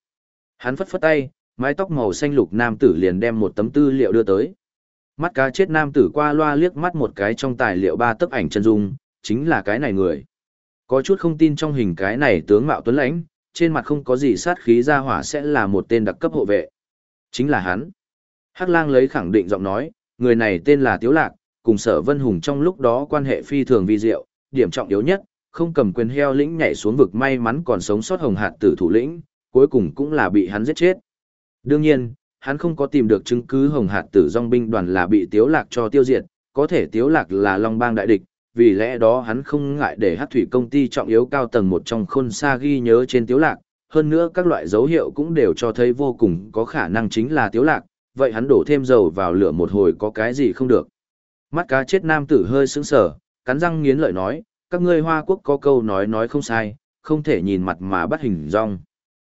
Hắn phất phất tay, mái tóc màu xanh lục nam tử liền đem một tấm tư liệu đưa tới. Mắt cá chết nam tử qua loa liếc mắt một cái trong tài liệu ba tấc ảnh chân dung, chính là cái này người. Có chút không tin trong hình cái này tướng mạo tuấn lãnh, trên mặt không có gì sát khí ra hỏa sẽ là một tên đặc cấp hộ vệ. Chính là hắn. Hắc lang lấy khẳng định giọng nói, người này tên là Tiếu Lạc, cùng sở vân hùng trong lúc đó quan hệ phi thường vi diệu, điểm trọng yếu nhất, không cầm quyền heo lĩnh nhảy xuống vực may mắn còn sống sót hồng hạt tử thủ lĩnh, cuối cùng cũng là bị hắn giết chết. Đương nhiên, hắn không có tìm được chứng cứ hồng hạt tử dòng binh đoàn là bị tiếu lạc cho tiêu diệt, có thể tiếu lạc là long bang đại địch, vì lẽ đó hắn không ngại để hát thủy công ty trọng yếu cao tầng một trong khôn xa ghi nhớ trên tiếu lạc, hơn nữa các loại dấu hiệu cũng đều cho thấy vô cùng có khả năng chính là tiếu lạc, vậy hắn đổ thêm dầu vào lửa một hồi có cái gì không được. Mắt cá chết nam tử hơi sững sờ, cắn răng nghiến lợi nói, các ngươi Hoa Quốc có câu nói nói không sai, không thể nhìn mặt mà bắt hình rong.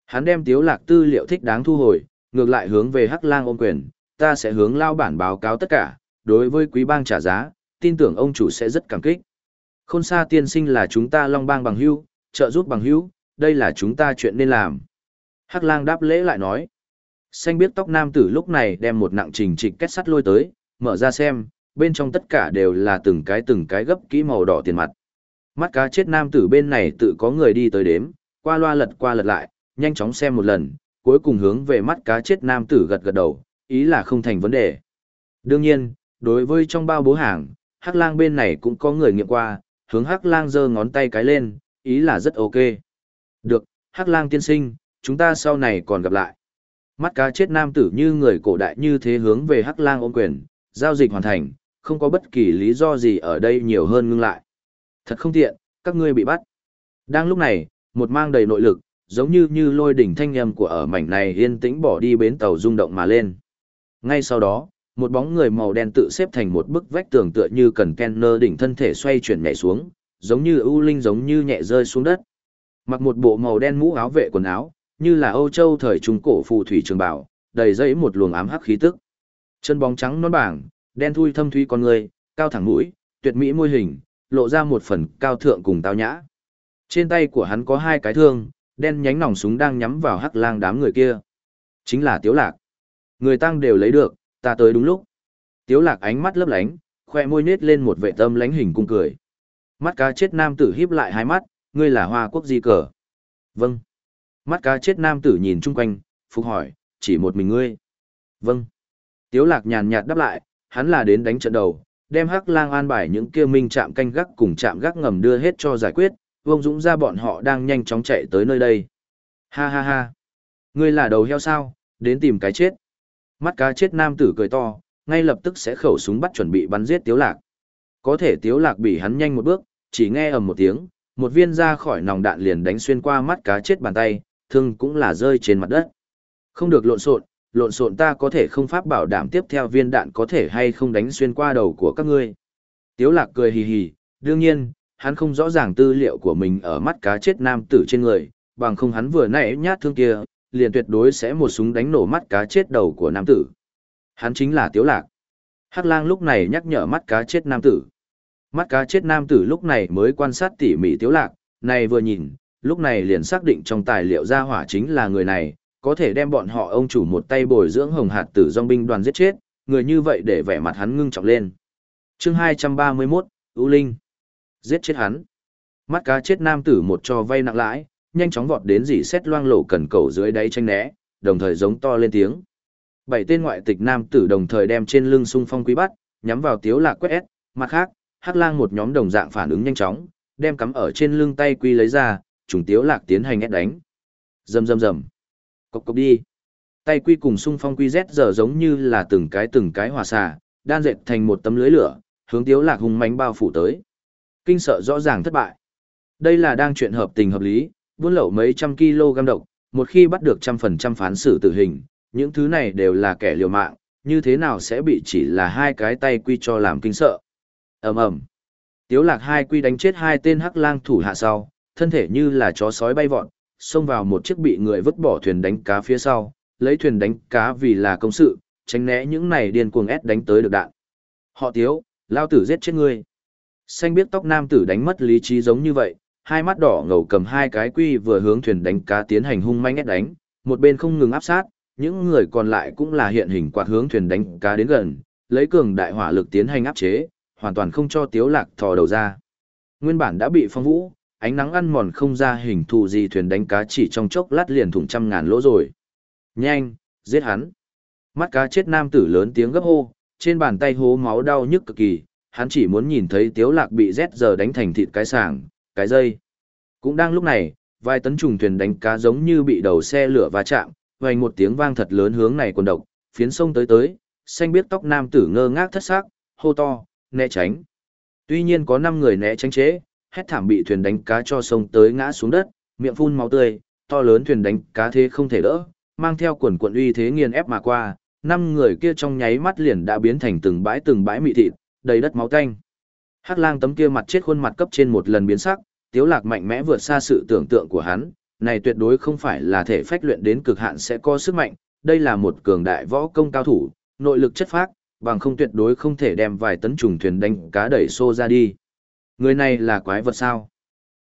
Hắn đem tiếu lạc tư liệu thích đáng thu hồi, ngược lại hướng về Hắc Lang ôm quyền, ta sẽ hướng lao bản báo cáo tất cả, đối với quý bang trả giá, tin tưởng ông chủ sẽ rất cảm kích. Khôn xa tiên sinh là chúng ta long bang bằng hữu, trợ giúp bằng hữu, đây là chúng ta chuyện nên làm. Hắc lang đáp lễ lại nói. Xanh biết tóc nam tử lúc này đem một nặng trình trịch kết sắt lôi tới, mở ra xem, bên trong tất cả đều là từng cái từng cái gấp kỹ màu đỏ tiền mặt. Mắt cá chết nam tử bên này tự có người đi tới đếm, qua loa lật qua lật lại, nhanh chóng xem một lần, cuối cùng hướng về mắt cá chết nam tử gật gật đầu, ý là không thành vấn đề. Đương nhiên, đối với trong bao bố hàng, Hắc lang bên này cũng có người nghiệm qua, hướng Hắc lang giơ ngón tay cái lên, ý là rất ok. Được, Hắc lang tiên sinh, chúng ta sau này còn gặp lại. Mắt cá chết nam tử như người cổ đại như thế hướng về Hắc lang ôm quyền, giao dịch hoàn thành, không có bất kỳ lý do gì ở đây nhiều hơn ngưng lại. Thật không tiện, các ngươi bị bắt. Đang lúc này, một mang đầy nội lực, giống như như lôi đỉnh thanh âm của ở mảnh này yên tĩnh bỏ đi bến tàu rung động mà lên. Ngay sau đó, một bóng người màu đen tự xếp thành một bức vách tường tựa như cần Kenner đỉnh thân thể xoay chuyển nhẹ xuống, giống như ưu linh giống như nhẹ rơi xuống đất. Mặc một bộ màu đen mũ áo vệ quần áo, như là Âu Châu thời trung cổ phù thủy trường bảo, đầy dẫy một luồng ám hắc khí tức. Chân bóng trắng non bảng, đen thui thâm thúy con người, cao thẳng mũi, tuyệt mỹ môi hình, lộ ra một phần cao thượng cùng tao nhã. Trên tay của hắn có hai cái thương, đen nhánh nòng súng đang nhắm vào hắc lang đám người kia. Chính là Tiếu Lạc. Người tăng đều lấy được, ta tới đúng lúc. Tiếu lạc ánh mắt lấp lánh, khoe môi nết lên một vệ tâm lánh hình cung cười. Mắt cá chết nam tử híp lại hai mắt, ngươi là hoa quốc di cờ. Vâng. Mắt cá chết nam tử nhìn chung quanh, phục hỏi, chỉ một mình ngươi. Vâng. Tiếu lạc nhàn nhạt đáp lại, hắn là đến đánh trận đầu, đem hắc lang an bài những kia minh chạm canh gác cùng chạm gác ngầm đưa hết cho giải quyết, Vương dũng ra bọn họ đang nhanh chóng chạy tới nơi đây. Ha ha ha. Ngươi là đầu heo sao, đến tìm cái chết. Mắt cá chết nam tử cười to, ngay lập tức sẽ khẩu súng bắt chuẩn bị bắn giết tiếu lạc. Có thể tiếu lạc bị hắn nhanh một bước, chỉ nghe ầm một tiếng, một viên ra khỏi nòng đạn liền đánh xuyên qua mắt cá chết bàn tay, thương cũng là rơi trên mặt đất. Không được lộn xộn, lộn xộn ta có thể không pháp bảo đảm tiếp theo viên đạn có thể hay không đánh xuyên qua đầu của các ngươi. Tiếu lạc cười hì hì, đương nhiên, hắn không rõ ràng tư liệu của mình ở mắt cá chết nam tử trên người, bằng không hắn vừa nãy nhát thương kia, liền tuyệt đối sẽ một súng đánh nổ mắt cá chết đầu của nam tử. Hắn chính là Tiếu Lạc. Hắc lang lúc này nhắc nhở mắt cá chết nam tử. Mắt cá chết nam tử lúc này mới quan sát tỉ mỉ Tiếu Lạc, này vừa nhìn, lúc này liền xác định trong tài liệu ra hỏa chính là người này, có thể đem bọn họ ông chủ một tay bồi dưỡng hồng hạt tử dòng binh đoàn giết chết, người như vậy để vẻ mặt hắn ngưng trọng lên. Chương 231, ưu Linh. Giết chết hắn. Mắt cá chết nam tử một cho vay nặng lãi, nhanh chóng vọt đến dỉ xét loang lổ cần cầu dưới đáy tranh né, đồng thời giống to lên tiếng. Bảy tên ngoại tịch nam tử đồng thời đem trên lưng xung phong quý bắt, nhắm vào tiếu lạc quét ép, mặt khác, hắc lang một nhóm đồng dạng phản ứng nhanh chóng, đem cắm ở trên lưng tay quy lấy ra, trùng tiếu lạc tiến hành ép đánh. Rầm rầm rầm. Cộc cộc đi. Tay quy cùng xung phong quy Z giờ giống như là từng cái từng cái hòa xà, đan dệt thành một tấm lưới lửa, hướng tiếu lạc hung mãnh bao phủ tới. Kinh sợ rõ ràng thất bại. Đây là đang chuyện hợp tình hợp lý, buôn lậu mấy trăm kg độc, một khi bắt được trăm phần trăm phán xử tử hình, những thứ này đều là kẻ liều mạng, như thế nào sẽ bị chỉ là hai cái tay quy cho làm kinh sợ. ầm ầm Tiếu lạc hai quy đánh chết hai tên hắc lang thủ hạ sau, thân thể như là chó sói bay vọt, xông vào một chiếc bị người vứt bỏ thuyền đánh cá phía sau, lấy thuyền đánh cá vì là công sự, tránh né những này điên cuồng ép đánh tới được đạn. Họ tiếu, lao tử giết chết ngươi. Xanh biết tóc nam tử đánh mất lý trí giống như vậy, hai mắt đỏ ngầu cầm hai cái quy vừa hướng thuyền đánh cá tiến hành hung manh ép đánh, một bên không ngừng áp sát, những người còn lại cũng là hiện hình quạt hướng thuyền đánh cá đến gần, lấy cường đại hỏa lực tiến hành áp chế, hoàn toàn không cho tiếu lạc thò đầu ra. Nguyên bản đã bị phong vũ, ánh nắng ăn mòn không ra hình thù gì thuyền đánh cá chỉ trong chốc lát liền thủng trăm ngàn lỗ rồi. Nhanh, giết hắn. Mắt cá chết nam tử lớn tiếng gấp hô, trên bàn tay hố máu đau nhức cực kỳ, hắn chỉ muốn nhìn thấy tiếu lạc bị rét giờ đánh thành thịt cái sàng, cái dây. Cũng đang lúc này, vài tấn trùng thuyền đánh cá giống như bị đầu xe lửa va chạm, vang một tiếng vang thật lớn hướng này quần độc, phiến sông tới tới, xanh biết tóc nam tử ngơ ngác thất xác, hô to, né tránh. Tuy nhiên có 5 người né tránh chế, hét thảm bị thuyền đánh cá cho sông tới ngã xuống đất, miệng phun máu tươi, to lớn thuyền đánh cá thế không thể đỡ, mang theo quần quần uy thế nghiền ép mà qua, năm người kia trong nháy mắt liền đã biến thành từng bãi từng bãi mị thịt, đầy đất máu tanh. Hắc lang tấm kia mặt chết khuôn mặt cấp trên một lần biến sắc, tiếu lạc mạnh mẽ vượt xa sự tưởng tượng của hắn, này tuyệt đối không phải là thể phách luyện đến cực hạn sẽ có sức mạnh, đây là một cường đại võ công cao thủ, nội lực chất phác, bằng không tuyệt đối không thể đem vài tấn trùng thuyền đánh cá đẩy xô ra đi. Người này là quái vật sao?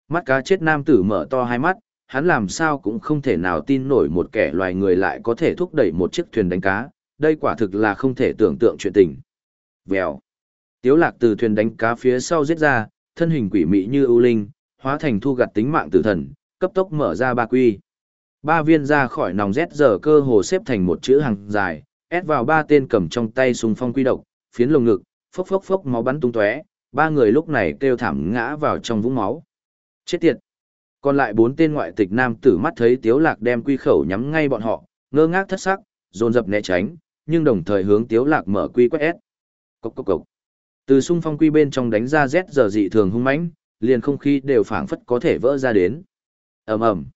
Mắt cá chết nam tử mở to hai mắt, hắn làm sao cũng không thể nào tin nổi một kẻ loài người lại có thể thúc đẩy một chiếc thuyền đánh cá, đây quả thực là không thể tưởng tượng chuyện tình. Vèo. Tiếu lạc từ thuyền đánh cá phía sau giết ra, thân hình quỷ mị như ưu linh, hóa thành thu gặt tính mạng tử thần, cấp tốc mở ra ba quy. Ba viên ra khỏi nòng rét giờ cơ hồ xếp thành một chữ hàng dài, ép vào ba tên cầm trong tay súng phong quy độc, phiến lồng ngực, phốc phốc phốc máu bắn tung tóe, ba người lúc này kêu thảm ngã vào trong vũng máu. Chết tiệt! Còn lại bốn tên ngoại tịch nam tử mắt thấy Tiếu Lạc đem quy khẩu nhắm ngay bọn họ, ngơ ngác thất sắc, dồn dập né tránh, nhưng đồng thời hướng Tiếu Lạc mở quy quét ép. Cốc cốc cốc. Từ xung phong quy bên trong đánh ra rét giờ dị thường hung mãnh, liền không khí đều phảng phất có thể vỡ ra đến. Ầm ầm.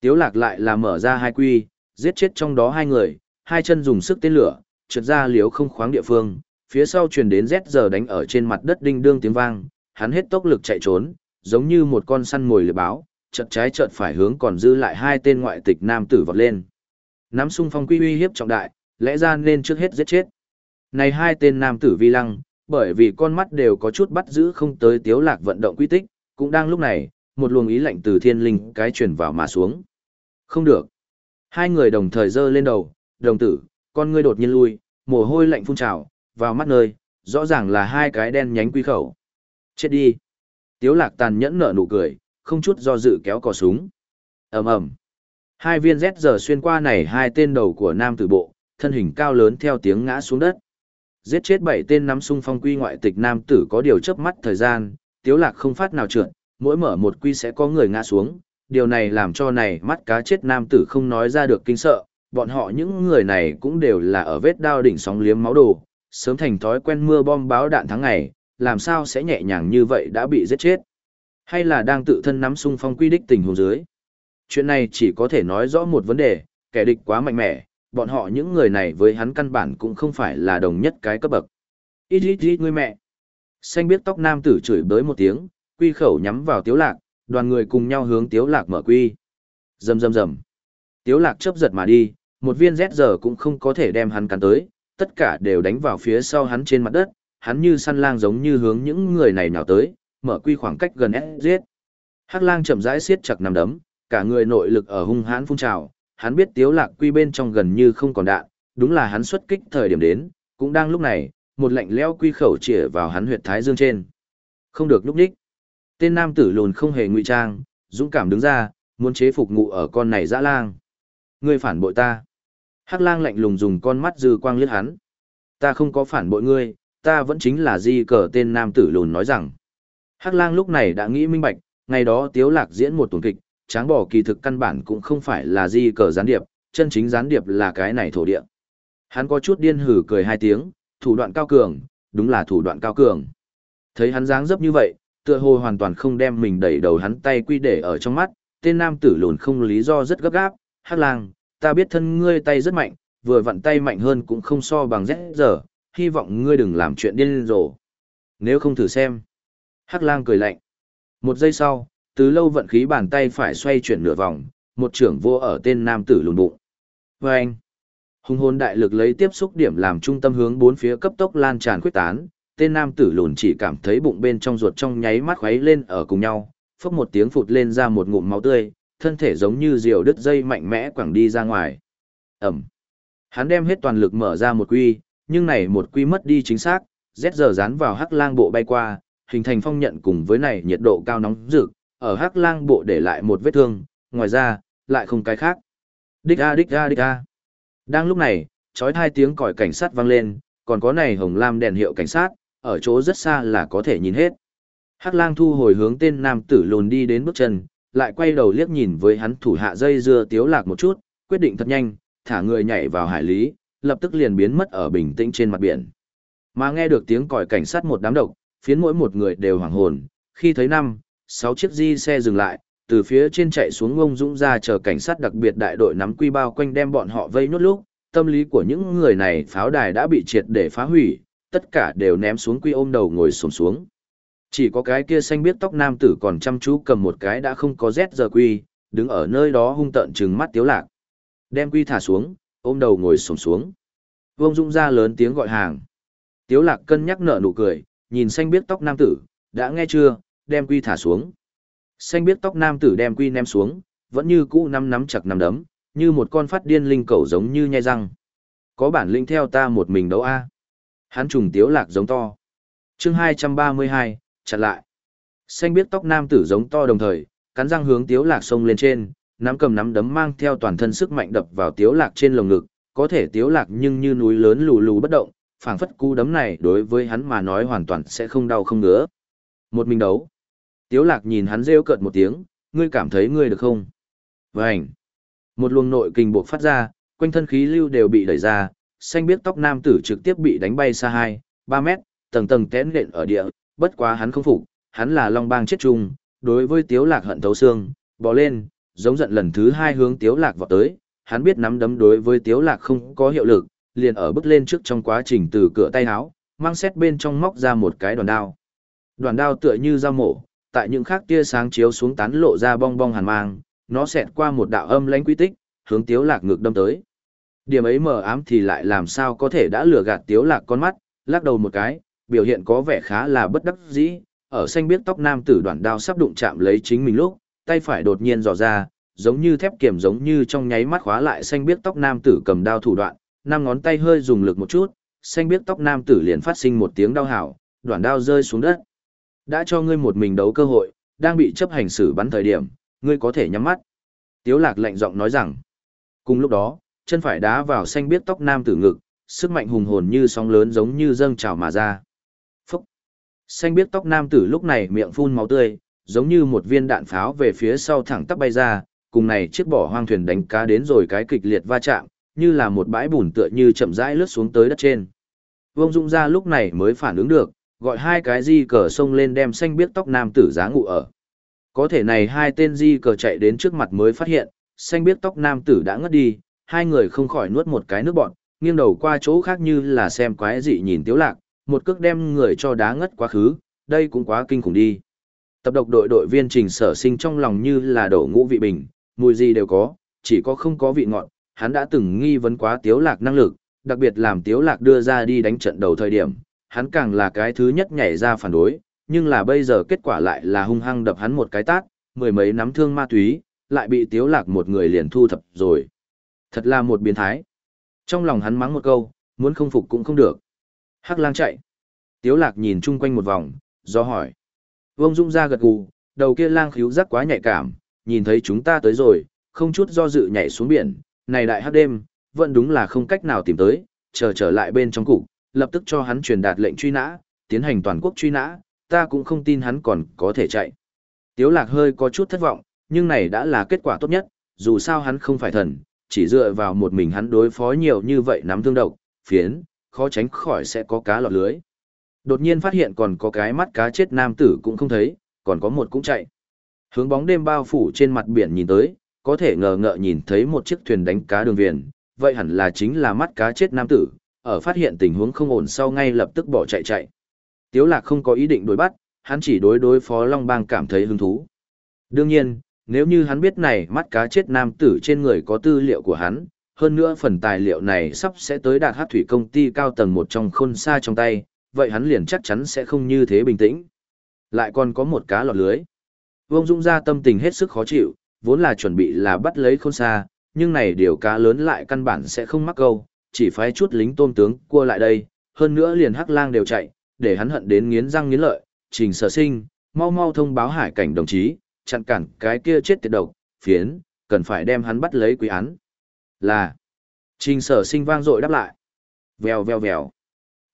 Tiếu Lạc lại là mở ra hai quy, giết chết trong đó hai người, hai chân dùng sức tên lửa, trượt ra liếu không khoáng địa phương, phía sau truyền đến rét giờ đánh ở trên mặt đất đinh đương tiếng vang, hắn hết tốc lực chạy trốn, giống như một con săn mồi lừa báo, chợt trái chợt phải hướng còn dư lại hai tên ngoại tịch nam tử vọt lên. Nắm xung phong quy uy hiếp trọng đại, lẽ ra nên trước hết giết chết. Này hai tên nam tử vi lăng, bởi vì con mắt đều có chút bắt giữ không tới tiếu lạc vận động quy tích, cũng đang lúc này, một luồng ý lạnh từ thiên linh cái truyền vào mà xuống. Không được. Hai người đồng thời giơ lên đầu, đồng tử, con ngươi đột nhiên lui, mồ hôi lạnh phun trào, vào mắt nơi, rõ ràng là hai cái đen nhánh quy khẩu. Chết đi. Tiếu lạc tàn nhẫn nở nụ cười, không chút do dự kéo cò súng. ầm ầm Hai viên Z giờ xuyên qua này hai tên đầu của nam tử bộ, thân hình cao lớn theo tiếng ngã xuống đất. Giết chết bảy tên nắm sung phong quy ngoại tịch nam tử có điều chớp mắt thời gian, tiếu lạc không phát nào trượt, mỗi mở một quy sẽ có người ngã xuống. Điều này làm cho này mắt cá chết nam tử không nói ra được kinh sợ, bọn họ những người này cũng đều là ở vết đao đỉnh sóng liếm máu đồ, sớm thành thói quen mưa bom báo đạn tháng ngày, làm sao sẽ nhẹ nhàng như vậy đã bị giết chết. Hay là đang tự thân nắm sung phong quy đích tình huống dưới. Chuyện này chỉ có thể nói rõ một vấn đề, kẻ địch quá mạnh mẽ, bọn họ những người này với hắn căn bản cũng không phải là đồng nhất cái cấp bậc. Ít ít ít ngươi mẹ. Xanh biết tóc nam tử chửi bới một tiếng, quy khẩu nhắm vào tiếu lạc, đoàn người cùng nhau hướng tiếu lạc mở quy. Rầm rầm rầm. Tiếu lạc chớp giật mà đi, một viên rét giờ cũng không có thể đem hắn cắn tới, tất cả đều đánh vào phía sau hắn trên mặt đất, hắn như săn lang giống như hướng những người này nào tới, mở quy khoảng cách gần giết. Hắc lang chậm rãi siết chặt nằm đấm, cả người nội lực ở hung hãn phun trào, hắn biết tiếu lạc quy bên trong gần như không còn đạn, đúng là hắn xuất kích thời điểm đến, cũng đang lúc này, một lạnh lẽo quy khẩu chĩa vào hắn huyệt thái dương trên. Không được lúc đích. Tên nam tử lùn không hề ngụy trang, dũng cảm đứng ra, muốn chế phục ngụ ở con này dã lang. Ngươi phản bội ta. Hắc lang lạnh lùng dùng con mắt dư quang liếc hắn. Ta không có phản bội ngươi, ta vẫn chính là di cờ tên nam tử lùn nói rằng. Hắc lang lúc này đã nghĩ minh bạch, ngày đó tiếu lạc diễn một tuần kịch, tráng bỏ kỳ thực căn bản cũng không phải là di cờ gián điệp, chân chính gián điệp là cái này thổ địa. Hắn có chút điên hử cười hai tiếng, thủ đoạn cao cường, đúng là thủ đoạn cao cường. Thấy hắn dáng dấp như vậy, tựa hồ hoàn toàn không đem mình đẩy đầu hắn tay quy để ở trong mắt, tên nam tử lùn không lý do rất gấp gáp, hắc lang, ta biết thân ngươi tay rất mạnh, vừa vặn tay mạnh hơn cũng không so bằng Z giờ, hy vọng ngươi đừng làm chuyện điên rồ. Nếu không thử xem. Hắc lang cười lạnh. Một giây sau, từ lâu vận khí bàn tay phải xoay chuyển nửa vòng, một trưởng vô ở tên nam tử lùn bụng. Và anh, hung hồn đại lực lấy tiếp xúc điểm làm trung tâm hướng bốn phía cấp tốc lan tràn quyết tán, tên nam tử lùn chỉ cảm thấy bụng bên trong ruột trong nháy mắt khuấy lên ở cùng nhau, phốc một tiếng phụt lên ra một ngụm máu tươi, thân thể giống như diều đứt dây mạnh mẽ quẳng đi ra ngoài. Ẩm. Hắn đem hết toàn lực mở ra một quy, nhưng này một quy mất đi chính xác, Rét giờ dán vào hắc lang bộ bay qua, hình thành phong nhận cùng với này nhiệt độ cao nóng rực, ở hắc lang bộ để lại một vết thương, ngoài ra, lại không cái khác. Đích a đích a đích a. Đang lúc này, chói hai tiếng còi cảnh sát vang lên, còn có này hồng lam đèn hiệu cảnh sát, ở chỗ rất xa là có thể nhìn hết. Hắc lang thu hồi hướng tên nam tử lùn đi đến bước chân, lại quay đầu liếc nhìn với hắn thủ hạ dây dưa tiếu lạc một chút, quyết định thật nhanh, thả người nhảy vào hải lý, lập tức liền biến mất ở bình tĩnh trên mặt biển. Mà nghe được tiếng còi cảnh sát một đám độc, phiến mỗi một người đều hoảng hồn, khi thấy năm, sáu chiếc di xe dừng lại, từ phía trên chạy xuống ông dũng ra chờ cảnh sát đặc biệt đại đội nắm quy bao quanh đem bọn họ vây nốt lúc, tâm lý của những người này pháo đài đã bị triệt để phá hủy, tất cả đều ném xuống quy ôm đầu ngồi xổm xuống. Chỉ có cái kia xanh biết tóc nam tử còn chăm chú cầm một cái đã không có z giờ quy, đứng ở nơi đó hung tợn trừng mắt tiếu lạc. Đem quy thả xuống, ôm đầu ngồi sồn xuống. Vương Dung ra lớn tiếng gọi hàng. Tiếu lạc cân nhắc nở nụ cười, nhìn xanh biết tóc nam tử, đã nghe chưa, đem quy thả xuống. Xanh biết tóc nam tử đem quy ném xuống, vẫn như cũ năm nắm chặt nắm đấm, như một con phát điên linh cầu giống như nhai răng. Có bản lĩnh theo ta một mình đấu a. Hắn trùng tiếu lạc giống to. Chương 232, chặn lại. Xanh biết tóc nam tử giống to đồng thời, cắn răng hướng tiếu lạc xông lên trên, nắm cầm nắm đấm mang theo toàn thân sức mạnh đập vào tiếu lạc trên lồng ngực, có thể tiếu lạc nhưng như núi lớn lù lù bất động, phảng phất cú đấm này đối với hắn mà nói hoàn toàn sẽ không đau không ngứa. Một mình đấu. Tiếu lạc nhìn hắn rêu cợt một tiếng, ngươi cảm thấy ngươi được không? Vành. Một luồng nội kinh buộc phát ra, quanh thân khí lưu đều bị đẩy ra, xanh biết tóc nam tử trực tiếp bị đánh bay xa 2, 3 mét, tầng tầng tén lện ở địa, bất quá hắn không phục, hắn là long bang chết chung, đối với tiếu lạc hận thấu xương, bò lên, giống giận lần thứ hai hướng tiếu lạc vọt tới, hắn biết nắm đấm đối với tiếu lạc không có hiệu lực, liền ở bước lên trước trong quá trình từ cửa tay áo, mang xét bên trong móc ra một cái đoàn đao. Đoàn đao tựa như dao mổ, tại những khắc tia sáng chiếu xuống tán lộ ra bong bong hàn mang, nó xẹt qua một đạo âm lãnh quy tích, hướng tiếu lạc ngược đâm tới. Điểm ấy mờ ám thì lại làm sao có thể đã lừa gạt tiếu lạc con mắt, lắc đầu một cái, biểu hiện có vẻ khá là bất đắc dĩ, ở xanh biết tóc nam tử đoạn đao sắp đụng chạm lấy chính mình lúc, tay phải đột nhiên dò ra, giống như thép kiểm giống như trong nháy mắt khóa lại xanh biết tóc nam tử cầm đao thủ đoạn, năm ngón tay hơi dùng lực một chút, xanh biết tóc nam tử liền phát sinh một tiếng đau hảo, đoạn đao rơi xuống đất. Đã cho ngươi một mình đấu cơ hội, đang bị chấp hành xử bắn thời điểm, ngươi có thể nhắm mắt. Tiếu lạc lạnh giọng nói rằng, cùng lúc đó, chân phải đá vào xanh biết tóc nam tử ngực, sức mạnh hùng hồn như sóng lớn giống như dâng trào mà ra. Xanh biết tóc nam tử lúc này miệng phun máu tươi, giống như một viên đạn pháo về phía sau thẳng tắp bay ra, cùng này chiếc bỏ hoang thuyền đánh cá đến rồi cái kịch liệt va chạm, như là một bãi bùn tựa như chậm rãi lướt xuống tới đất trên. Vương Dung ra lúc này mới phản ứng được, gọi hai cái di cờ sông lên đem xanh biết tóc nam tử giá ngụ ở. Có thể này hai tên di cờ chạy đến trước mặt mới phát hiện, xanh biết tóc nam tử đã ngất đi, hai người không khỏi nuốt một cái nước bọn, nghiêng đầu qua chỗ khác như là xem quái dị nhìn tiếu lạc, một cước đem người cho đá ngất quá khứ, đây cũng quá kinh khủng đi. Tập độc đội đội viên trình sở sinh trong lòng như là đổ ngũ vị bình, mùi gì đều có, chỉ có không có vị ngọt, hắn đã từng nghi vấn quá tiếu lạc năng lực, đặc biệt làm tiếu lạc đưa ra đi đánh trận đầu thời điểm, hắn càng là cái thứ nhất nhảy ra phản đối, nhưng là bây giờ kết quả lại là hung hăng đập hắn một cái tát, mười mấy nắm thương ma túy, lại bị tiếu lạc một người liền thu thập rồi. Thật là một biến thái. Trong lòng hắn mắng một câu, muốn không phục cũng không được. Hắc lang chạy. Tiếu lạc nhìn chung quanh một vòng, do hỏi. Vông Dung ra gật gù, đầu kia lang khíu giác quá nhạy cảm, nhìn thấy chúng ta tới rồi, không chút do dự nhảy xuống biển. Này đại hắc đêm, vẫn đúng là không cách nào tìm tới, chờ trở lại bên trong cục, lập tức cho hắn truyền đạt lệnh truy nã, tiến hành toàn quốc truy nã, ta cũng không tin hắn còn có thể chạy. Tiếu lạc hơi có chút thất vọng, nhưng này đã là kết quả tốt nhất, dù sao hắn không phải thần, chỉ dựa vào một mình hắn đối phó nhiều như vậy nắm thương độc, phiến, khó tránh khỏi sẽ có cá lọt lưới. Đột nhiên phát hiện còn có cái mắt cá chết nam tử cũng không thấy, còn có một cũng chạy. Hướng bóng đêm bao phủ trên mặt biển nhìn tới, có thể ngờ ngợ nhìn thấy một chiếc thuyền đánh cá đường viền, vậy hẳn là chính là mắt cá chết nam tử, ở phát hiện tình huống không ổn sau ngay lập tức bỏ chạy chạy. Tiếu lạc không có ý định đối bắt, hắn chỉ đối đối phó Long Bang cảm thấy hứng thú. Đương nhiên, nếu như hắn biết này mắt cá chết nam tử trên người có tư liệu của hắn, hơn nữa phần tài liệu này sắp sẽ tới đạt hát thủy công ty cao tầng một trong khôn xa trong tay, vậy hắn liền chắc chắn sẽ không như thế bình tĩnh. Lại còn có một cá lọt lưới. Vương Dung ra tâm tình hết sức khó chịu, vốn là chuẩn bị là bắt lấy khôn xa, nhưng này điều cá lớn lại căn bản sẽ không mắc câu, chỉ phái chút lính tôm tướng cua lại đây, hơn nữa liền hắc lang đều chạy, để hắn hận đến nghiến răng nghiến lợi, trình sở sinh, mau mau thông báo hải cảnh đồng chí, chặn cản cái kia chết tiệt độc, phiến, cần phải đem hắn bắt lấy quý án. Là, trình sở sinh vang dội đáp lại. Vèo vèo vèo.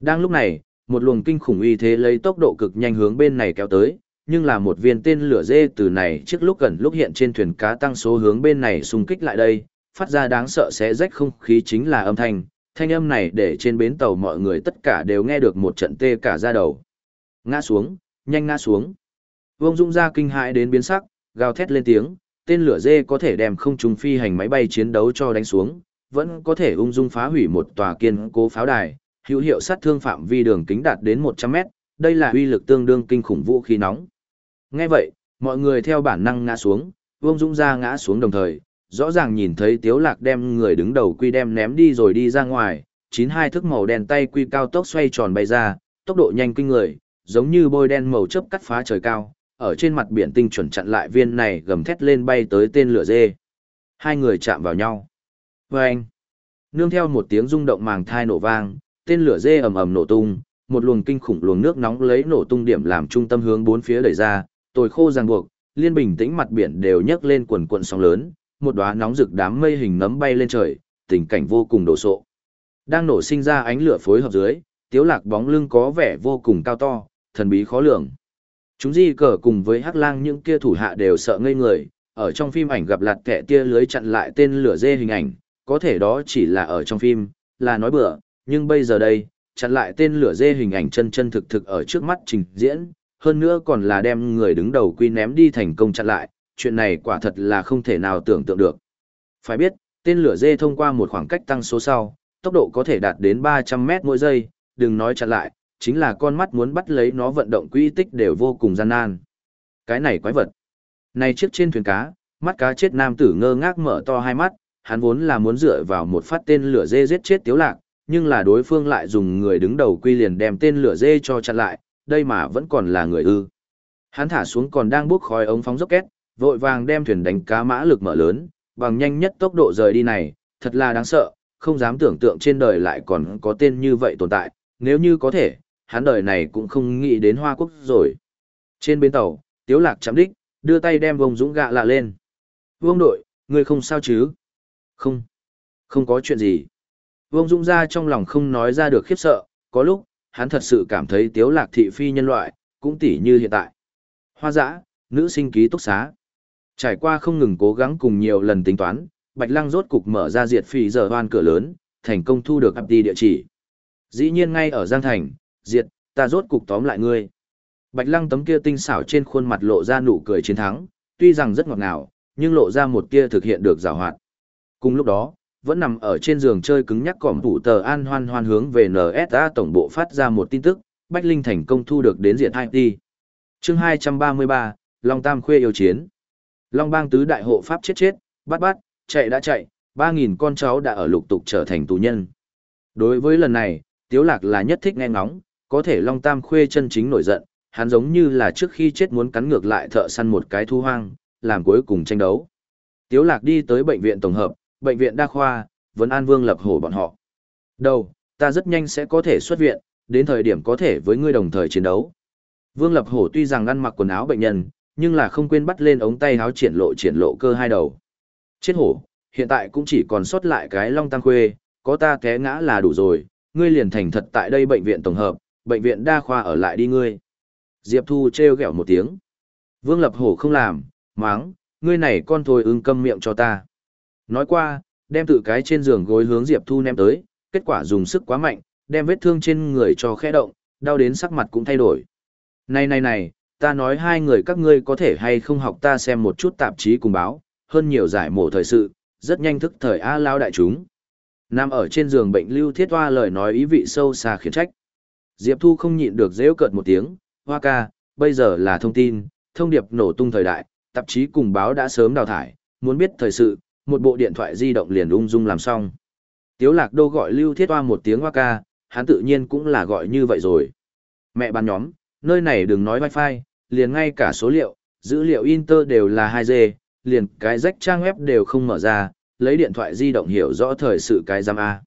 Đang lúc này, một luồng kinh khủng uy thế lấy tốc độ cực nhanh hướng bên này kéo tới, nhưng là một viên tên lửa dê từ này trước lúc gần lúc hiện trên thuyền cá tăng số hướng bên này xung kích lại đây, phát ra đáng sợ sẽ rách không khí chính là âm thanh, thanh âm này để trên bến tàu mọi người tất cả đều nghe được một trận tê cả ra đầu. Ngã xuống, nhanh ngã xuống. Vương Dung ra kinh hãi đến biến sắc, gào thét lên tiếng, tên lửa dê có thể đem không trung phi hành máy bay chiến đấu cho đánh xuống, vẫn có thể ung dung phá hủy một tòa kiên cố pháo đài, hữu hiệu sát thương phạm vi đường kính đạt đến 100 mét, đây là uy lực tương đương kinh khủng vũ khí nóng. Nghe vậy, mọi người theo bản năng ngã xuống, Vương Dung ra ngã xuống đồng thời, rõ ràng nhìn thấy Tiếu Lạc đem người đứng đầu quy đem ném đi rồi đi ra ngoài, chín hai thước màu đen tay quy cao tốc xoay tròn bay ra, tốc độ nhanh kinh người, giống như bôi đen màu chớp cắt phá trời cao, ở trên mặt biển tinh chuẩn chặn lại viên này gầm thét lên bay tới tên lửa dê. Hai người chạm vào nhau. Vâng! Nương theo một tiếng rung động màng thai nổ vang, tên lửa dê ầm ầm nổ tung, một luồng kinh khủng luồng nước nóng lấy nổ tung điểm làm trung tâm hướng bốn phía đẩy ra, tồi khô ràng buộc, liên bình tĩnh mặt biển đều nhấc lên quần cuộn sóng lớn, một đóa nóng rực đám mây hình nấm bay lên trời, tình cảnh vô cùng đồ sộ. Đang nổ sinh ra ánh lửa phối hợp dưới, tiếu lạc bóng lưng có vẻ vô cùng cao to, thần bí khó lường. Chúng di cờ cùng với hắc lang những kia thủ hạ đều sợ ngây người, ở trong phim ảnh gặp lạt kẻ tia lưới chặn lại tên lửa dê hình ảnh, có thể đó chỉ là ở trong phim, là nói bừa, nhưng bây giờ đây, chặn lại tên lửa dê hình ảnh chân chân thực thực ở trước mắt trình diễn, hơn nữa còn là đem người đứng đầu quy ném đi thành công chặn lại, chuyện này quả thật là không thể nào tưởng tượng được. Phải biết, tên lửa dê thông qua một khoảng cách tăng số sau, tốc độ có thể đạt đến 300 mét mỗi giây, đừng nói chặn lại, chính là con mắt muốn bắt lấy nó vận động quỹ tích đều vô cùng gian nan. Cái này quái vật. Này chiếc trên thuyền cá, mắt cá chết nam tử ngơ ngác mở to hai mắt, hắn vốn là muốn dựa vào một phát tên lửa dê giết chết tiếu lạc, nhưng là đối phương lại dùng người đứng đầu quy liền đem tên lửa dê cho chặn lại, đây mà vẫn còn là người ư. Hắn thả xuống còn đang bốc khói ống phóng rocket, vội vàng đem thuyền đánh cá mã lực mở lớn, bằng nhanh nhất tốc độ rời đi này, thật là đáng sợ, không dám tưởng tượng trên đời lại còn có tên như vậy tồn tại, nếu như có thể, hắn đời này cũng không nghĩ đến Hoa Quốc rồi. Trên bến tàu, Tiếu Lạc chạm đích, đưa tay đem vông dũng gạ lạ lên. Vương đội, ngươi không sao chứ? Không, không có chuyện gì. Vương dũng ra trong lòng không nói ra được khiếp sợ, có lúc, hắn thật sự cảm thấy Tiếu Lạc thị phi nhân loại, cũng tỉ như hiện tại. Hoa dã, nữ sinh ký túc xá. Trải qua không ngừng cố gắng cùng nhiều lần tính toán, Bạch Lăng rốt cục mở ra diệt phì giờ hoan cửa lớn, thành công thu được ập địa chỉ. Dĩ nhiên ngay ở Giang Thành, diệt, ta rốt cục tóm lại ngươi. Bạch Lăng tấm kia tinh xảo trên khuôn mặt lộ ra nụ cười chiến thắng, tuy rằng rất ngọt ngào, nhưng lộ ra một kia thực hiện được giảo hoạt. Cùng lúc đó, vẫn nằm ở trên giường chơi cứng nhắc cỏm thủ tờ an hoan hoan hướng về NSA tổng bộ phát ra một tin tức, Bách Linh thành công thu được đến diện IT. Chương 233, Long Tam Khuê yêu chiến. Long bang tứ đại hộ pháp chết chết, bắt bắt, chạy đã chạy, 3.000 con cháu đã ở lục tục trở thành tù nhân. Đối với lần này, Tiếu Lạc là nhất thích nghe ngóng, có thể Long Tam Khuê chân chính nổi giận, hắn giống như là trước khi chết muốn cắn ngược lại thợ săn một cái thu hoang, làm cuối cùng tranh đấu. Tiếu Lạc đi tới bệnh viện tổng hợp, bệnh viện đa khoa, vẫn an vương lập hổ bọn họ. Đầu, ta rất nhanh sẽ có thể xuất viện, đến thời điểm có thể với ngươi đồng thời chiến đấu. Vương lập hổ tuy rằng ăn mặc quần áo bệnh nhân, nhưng là không quên bắt lên ống tay áo triển lộ triển lộ cơ hai đầu. Chết hổ, hiện tại cũng chỉ còn sót lại cái long tăng khuê, có ta té ngã là đủ rồi, ngươi liền thành thật tại đây bệnh viện tổng hợp, bệnh viện đa khoa ở lại đi ngươi. Diệp Thu trêu ghẹo một tiếng. Vương Lập Hổ không làm, máng, ngươi này con thôi ưng câm miệng cho ta. Nói qua, đem tự cái trên giường gối hướng Diệp Thu ném tới, kết quả dùng sức quá mạnh, đem vết thương trên người cho khẽ động, đau đến sắc mặt cũng thay đổi. Này này này, ta nói hai người các ngươi có thể hay không học ta xem một chút tạp chí cùng báo, hơn nhiều giải mổ thời sự, rất nhanh thức thời A lao đại chúng. Nam ở trên giường bệnh lưu thiết hoa lời nói ý vị sâu xa khiến trách. Diệp Thu không nhịn được dễ cợt một tiếng, hoa ca, bây giờ là thông tin, thông điệp nổ tung thời đại, tạp chí cùng báo đã sớm đào thải, muốn biết thời sự, một bộ điện thoại di động liền ung dung làm xong. Tiếu lạc đô gọi lưu thiết hoa một tiếng hoa ca, hắn tự nhiên cũng là gọi như vậy rồi. Mẹ bán nhóm, nơi này đừng nói wifi, liền ngay cả số liệu, dữ liệu Inter đều là 2G, liền cái rách trang web đều không mở ra, lấy điện thoại di động hiểu rõ thời sự cái giam A.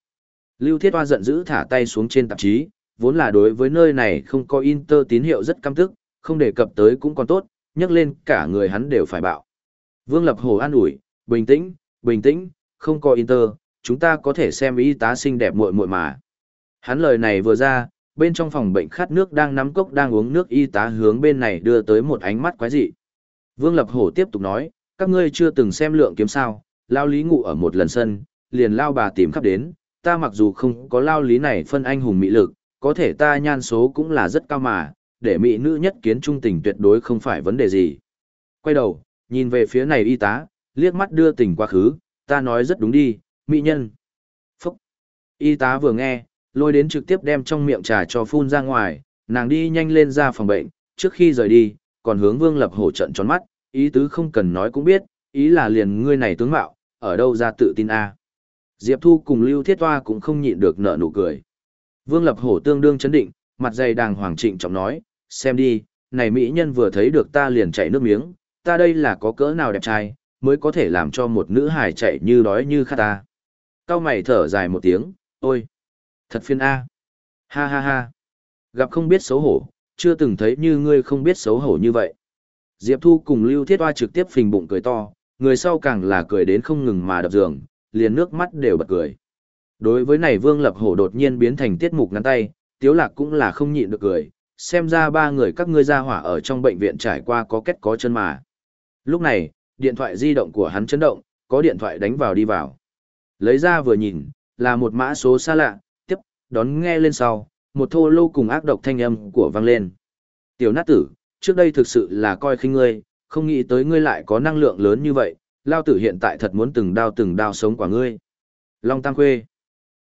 Lưu Thiết Hoa giận dữ thả tay xuống trên tạp chí, vốn là đối với nơi này không có Inter tín hiệu rất căm tức, không đề cập tới cũng còn tốt, nhắc lên cả người hắn đều phải bạo. Vương Lập Hồ an ủi, bình tĩnh, bình tĩnh, không có Inter, chúng ta có thể xem y tá xinh đẹp muội muội mà. Hắn lời này vừa ra, bên trong phòng bệnh khát nước đang nắm cốc đang uống nước y tá hướng bên này đưa tới một ánh mắt quái dị. Vương Lập Hổ tiếp tục nói, các ngươi chưa từng xem lượng kiếm sao, lao lý ngủ ở một lần sân, liền lao bà tìm khắp đến, ta mặc dù không có lao lý này phân anh hùng mỹ lực, có thể ta nhan số cũng là rất cao mà, để mỹ nữ nhất kiến trung tình tuyệt đối không phải vấn đề gì. Quay đầu, nhìn về phía này y tá, liếc mắt đưa tình quá khứ, ta nói rất đúng đi, mỹ nhân. Phúc! Y tá vừa nghe, lôi đến trực tiếp đem trong miệng trà cho phun ra ngoài, nàng đi nhanh lên ra phòng bệnh, trước khi rời đi, còn hướng Vương Lập Hổ trận tròn mắt, ý tứ không cần nói cũng biết, ý là liền ngươi này tướng mạo, ở đâu ra tự tin a? Diệp Thu cùng Lưu Thiết Toa cũng không nhịn được nở nụ cười. Vương Lập Hổ tương đương chấn định, mặt dày đàng hoàng trịnh trọng nói, xem đi, này mỹ nhân vừa thấy được ta liền chảy nước miếng, ta đây là có cỡ nào đẹp trai, mới có thể làm cho một nữ hài chạy như đói như khát ta. Cao mày thở dài một tiếng, ôi, thật phiên A. Ha ha ha. Gặp không biết xấu hổ, chưa từng thấy như ngươi không biết xấu hổ như vậy. Diệp Thu cùng Lưu Thiết Hoa trực tiếp phình bụng cười to, người sau càng là cười đến không ngừng mà đập giường, liền nước mắt đều bật cười. Đối với này Vương Lập Hổ đột nhiên biến thành tiết mục ngắn tay, Tiếu Lạc cũng là không nhịn được cười, xem ra ba người các ngươi ra hỏa ở trong bệnh viện trải qua có kết có chân mà. Lúc này, điện thoại di động của hắn chấn động, có điện thoại đánh vào đi vào. Lấy ra vừa nhìn, là một mã số xa lạ, tiếp, đón nghe lên sau, một thô lô cùng ác độc thanh âm của vang lên. Tiểu nát tử, trước đây thực sự là coi khinh ngươi, không nghĩ tới ngươi lại có năng lượng lớn như vậy, lao tử hiện tại thật muốn từng đao từng đao sống quả ngươi. Long Tăng Khuê.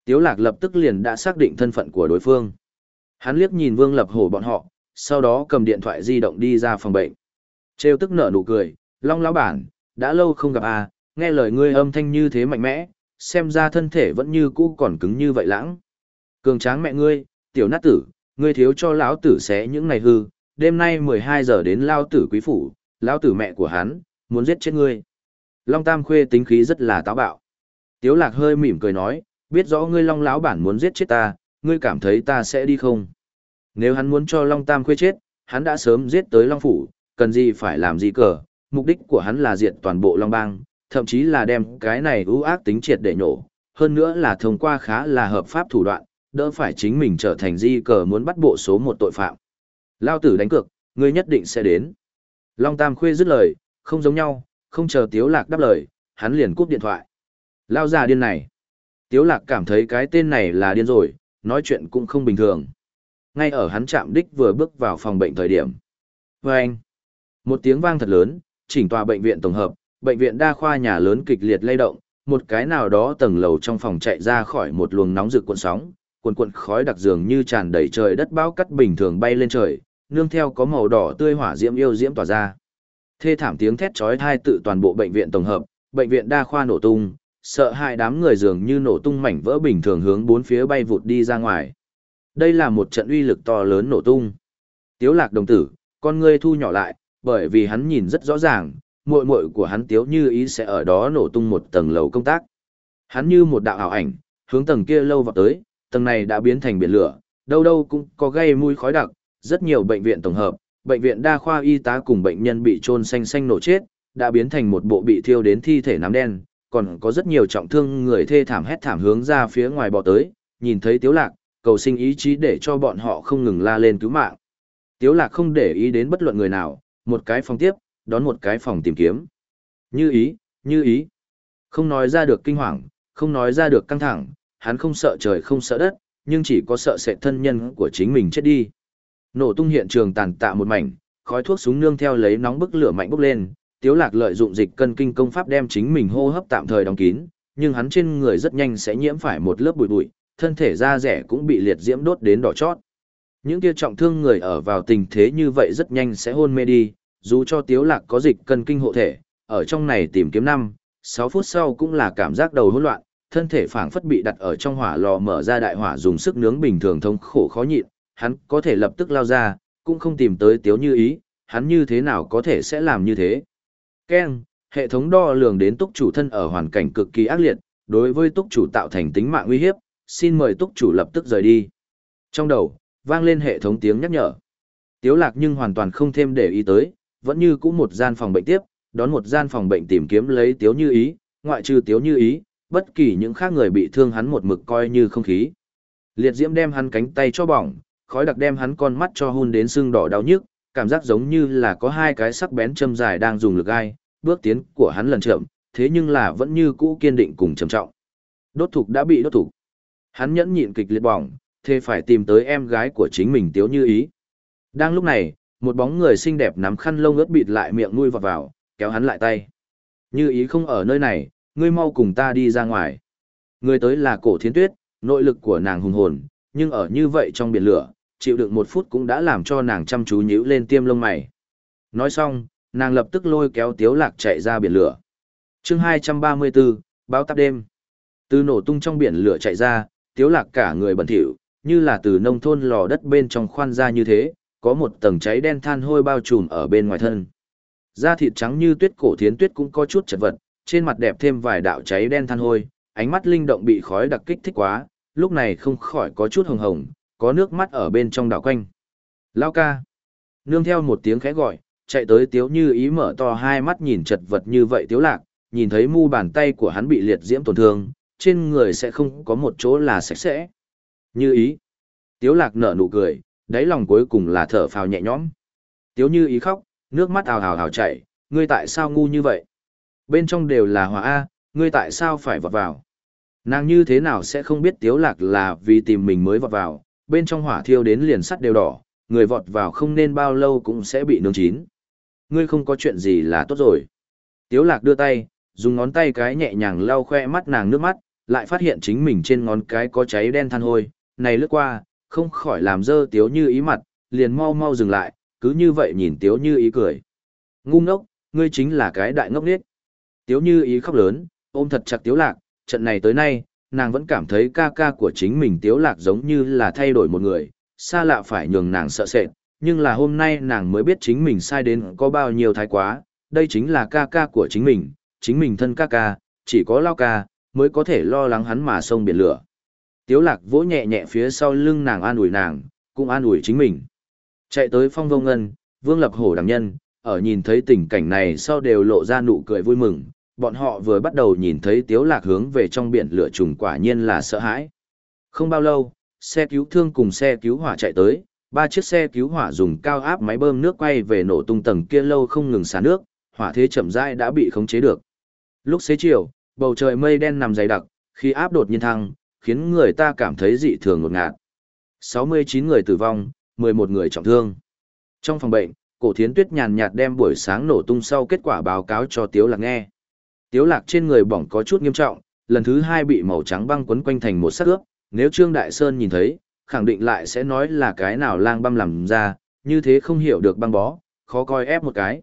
Tiếu lạc lập tức liền đã xác định thân phận của đối phương. Hắn liếc nhìn Vương Lập Hổ bọn họ, sau đó cầm điện thoại di động đi ra phòng bệnh. Trêu tức nở nụ cười, Long lão bản, đã lâu không gặp à, nghe lời ngươi âm thanh như thế mạnh mẽ, xem ra thân thể vẫn như cũ còn cứng như vậy lãng. Cường tráng mẹ ngươi, tiểu nát tử, ngươi thiếu cho lão tử xé những ngày hư, đêm nay 12 giờ đến lao tử quý phủ, lão tử mẹ của hắn, muốn giết chết ngươi. Long Tam Khuê tính khí rất là táo bạo. Tiếu lạc hơi mỉm cười nói, biết rõ ngươi Long lão bản muốn giết chết ta, ngươi cảm thấy ta sẽ đi không? Nếu hắn muốn cho Long Tam Khuê chết, hắn đã sớm giết tới Long Phủ, cần gì phải làm gì cờ, mục đích của hắn là diệt toàn bộ Long Bang, thậm chí là đem cái này ưu ác tính triệt để nhổ, hơn nữa là thông qua khá là hợp pháp thủ đoạn, đỡ phải chính mình trở thành di cờ muốn bắt bộ số một tội phạm. Lao tử đánh cược, ngươi nhất định sẽ đến. Long Tam Khuê dứt lời, không giống nhau, không chờ Tiếu Lạc đáp lời, hắn liền cúp điện thoại. Lao già điên này. Tiếu Lạc cảm thấy cái tên này là điên rồi, nói chuyện cũng không bình thường. Ngay ở hắn chạm đích vừa bước vào phòng bệnh thời điểm. Vâng! Một tiếng vang thật lớn, chỉnh tòa bệnh viện tổng hợp, bệnh viện đa khoa nhà lớn kịch liệt lay động, một cái nào đó tầng lầu trong phòng chạy ra khỏi một luồng nóng rực cuộn sóng, cuộn cuộn khói đặc dường như tràn đầy trời đất bão cắt bình thường bay lên trời, nương theo có màu đỏ tươi hỏa diễm yêu diễm tỏa ra. Thê thảm tiếng thét chói tai tự toàn bộ bệnh viện tổng hợp, bệnh viện đa khoa nổ tung, sợ hai đám người dường như nổ tung mảnh vỡ bình thường hướng bốn phía bay vụt đi ra ngoài. Đây là một trận uy lực to lớn nổ tung. Tiếu lạc đồng tử, con ngươi thu nhỏ lại, bởi vì hắn nhìn rất rõ ràng, muội muội của hắn tiếu như ý sẽ ở đó nổ tung một tầng lầu công tác. Hắn như một đạo ảo ảnh, hướng tầng kia lâu vào tới, tầng này đã biến thành biển lửa, đâu đâu cũng có gây mùi khói đặc, rất nhiều bệnh viện tổng hợp, bệnh viện đa khoa y tá cùng bệnh nhân bị trôn xanh xanh nổ chết, đã biến thành một bộ bị thiêu đến thi thể nám đen, còn có rất nhiều trọng thương người thê thảm hét thảm hướng ra phía ngoài bò tới, nhìn thấy Tiếu Lạc, cầu sinh ý chí để cho bọn họ không ngừng la lên cứu mạng. Tiếu Lạc không để ý đến bất luận người nào, một cái phòng tiếp, đón một cái phòng tìm kiếm. Như ý, như ý. Không nói ra được kinh hoàng, không nói ra được căng thẳng, hắn không sợ trời không sợ đất, nhưng chỉ có sợ sẽ thân nhân của chính mình chết đi. Nổ tung hiện trường tàn tạ một mảnh, khói thuốc súng nương theo lấy nóng bức lửa mạnh bốc lên, Tiếu Lạc lợi dụng dịch cân kinh công pháp đem chính mình hô hấp tạm thời đóng kín, nhưng hắn trên người rất nhanh sẽ nhiễm phải một lớp bụi bụi, thân thể da rẻ cũng bị liệt diễm đốt đến đỏ chót. Những kia trọng thương người ở vào tình thế như vậy rất nhanh sẽ hôn mê đi, dù cho Tiếu Lạc có dịch cân kinh hộ thể, ở trong này tìm kiếm năm, 6 phút sau cũng là cảm giác đầu hỗn loạn, thân thể phảng phất bị đặt ở trong hỏa lò mở ra đại hỏa dùng sức nướng bình thường thông khổ khó nhịn, hắn có thể lập tức lao ra, cũng không tìm tới Tiếu Như ý, hắn như thế nào có thể sẽ làm như thế. Ken, hệ thống đo lường đến túc chủ thân ở hoàn cảnh cực kỳ ác liệt, đối với túc chủ tạo thành tính mạng nguy hiếp, xin mời túc chủ lập tức rời đi. Trong đầu, vang lên hệ thống tiếng nhắc nhở. Tiếu lạc nhưng hoàn toàn không thêm để ý tới, vẫn như cũ một gian phòng bệnh tiếp, đón một gian phòng bệnh tìm kiếm lấy Tiếu Như Ý, ngoại trừ Tiếu Như Ý, bất kỳ những khác người bị thương hắn một mực coi như không khí. Liệt diễm đem hắn cánh tay cho bỏng, khói đặc đem hắn con mắt cho hun đến sưng đỏ đau nhức, cảm giác giống như là có hai cái sắc bén châm dài đang dùng lực gai, bước tiến của hắn lần chậm, thế nhưng là vẫn như cũ kiên định cùng trầm trọng. Đốt thục đã bị đốt thục. Hắn nhẫn nhịn kịch liệt bỏng, thế phải tìm tới em gái của chính mình Tiếu Như Ý. Đang lúc này, một bóng người xinh đẹp nắm khăn lông ướt bịt lại miệng nuôi vào vào, kéo hắn lại tay. Như Ý không ở nơi này, ngươi mau cùng ta đi ra ngoài. Người tới là cổ thiến tuyết, nội lực của nàng hùng hồn, nhưng ở như vậy trong biển lửa, chịu đựng một phút cũng đã làm cho nàng chăm chú nhíu lên tiêm lông mày. Nói xong, nàng lập tức lôi kéo tiếu lạc chạy ra biển lửa. chương 234, báo táp đêm. Từ nổ tung trong biển lửa chạy ra, tiếu lạc cả người bẩn thỉu, như là từ nông thôn lò đất bên trong khoan ra như thế, có một tầng cháy đen than hôi bao trùm ở bên ngoài thân. Da thịt trắng như tuyết cổ thiến tuyết cũng có chút chật vật, trên mặt đẹp thêm vài đạo cháy đen than hôi, ánh mắt linh động bị khói đặc kích thích quá, lúc này không khỏi có chút hồng hồng, có nước mắt ở bên trong đảo quanh. Lao ca. Nương theo một tiếng khẽ gọi, chạy tới tiếu như ý mở to hai mắt nhìn chật vật như vậy tiếu lạc, nhìn thấy mu bàn tay của hắn bị liệt diễm tổn thương, trên người sẽ không có một chỗ là sạch sẽ. Như ý. Tiếu lạc nở nụ cười, đáy lòng cuối cùng là thở phào nhẹ nhõm. Tiếu như ý khóc, nước mắt ào ào ào chảy, ngươi tại sao ngu như vậy? Bên trong đều là hỏa A, ngươi tại sao phải vọt vào? Nàng như thế nào sẽ không biết tiếu lạc là vì tìm mình mới vọt vào, bên trong hỏa thiêu đến liền sắt đều đỏ, người vọt vào không nên bao lâu cũng sẽ bị nướng chín. Ngươi không có chuyện gì là tốt rồi. Tiếu lạc đưa tay, dùng ngón tay cái nhẹ nhàng lau khoe mắt nàng nước mắt, lại phát hiện chính mình trên ngón cái có cháy đen than hôi, này lướt qua, không khỏi làm dơ tiếu như ý mặt, liền mau mau dừng lại, cứ như vậy nhìn tiếu như ý cười. Ngu ngốc, ngươi chính là cái đại ngốc nết. Tiếu như ý khóc lớn, ôm thật chặt tiếu lạc, trận này tới nay, nàng vẫn cảm thấy ca ca của chính mình tiếu lạc giống như là thay đổi một người, xa lạ phải nhường nàng sợ sệt, nhưng là hôm nay nàng mới biết chính mình sai đến có bao nhiêu thái quá, đây chính là ca ca của chính mình, chính mình thân ca ca, chỉ có lao ca, mới có thể lo lắng hắn mà sông biển lửa. Tiếu lạc vỗ nhẹ nhẹ phía sau lưng nàng an ủi nàng, cũng an ủi chính mình. Chạy tới phong vông ngân, vương lập hổ đằng nhân, ở nhìn thấy tình cảnh này sau đều lộ ra nụ cười vui mừng, bọn họ vừa bắt đầu nhìn thấy tiếu lạc hướng về trong biển lửa trùng quả nhiên là sợ hãi. Không bao lâu, xe cứu thương cùng xe cứu hỏa chạy tới, ba chiếc xe cứu hỏa dùng cao áp máy bơm nước quay về nổ tung tầng kia lâu không ngừng xả nước, hỏa thế chậm rãi đã bị khống chế được. Lúc xế chiều, bầu trời mây đen nằm dày đặc, khi áp đột nhiên thăng, khiến người ta cảm thấy dị thường ngột ngạt. 69 người tử vong, 11 người trọng thương. Trong phòng bệnh, cổ thiến tuyết nhàn nhạt đem buổi sáng nổ tung sau kết quả báo cáo cho Tiếu Lạc nghe. Tiếu Lạc trên người bỏng có chút nghiêm trọng, lần thứ hai bị màu trắng băng quấn quanh thành một sắc ướp, nếu Trương Đại Sơn nhìn thấy, khẳng định lại sẽ nói là cái nào lang băm làm ra, như thế không hiểu được băng bó, khó coi ép một cái.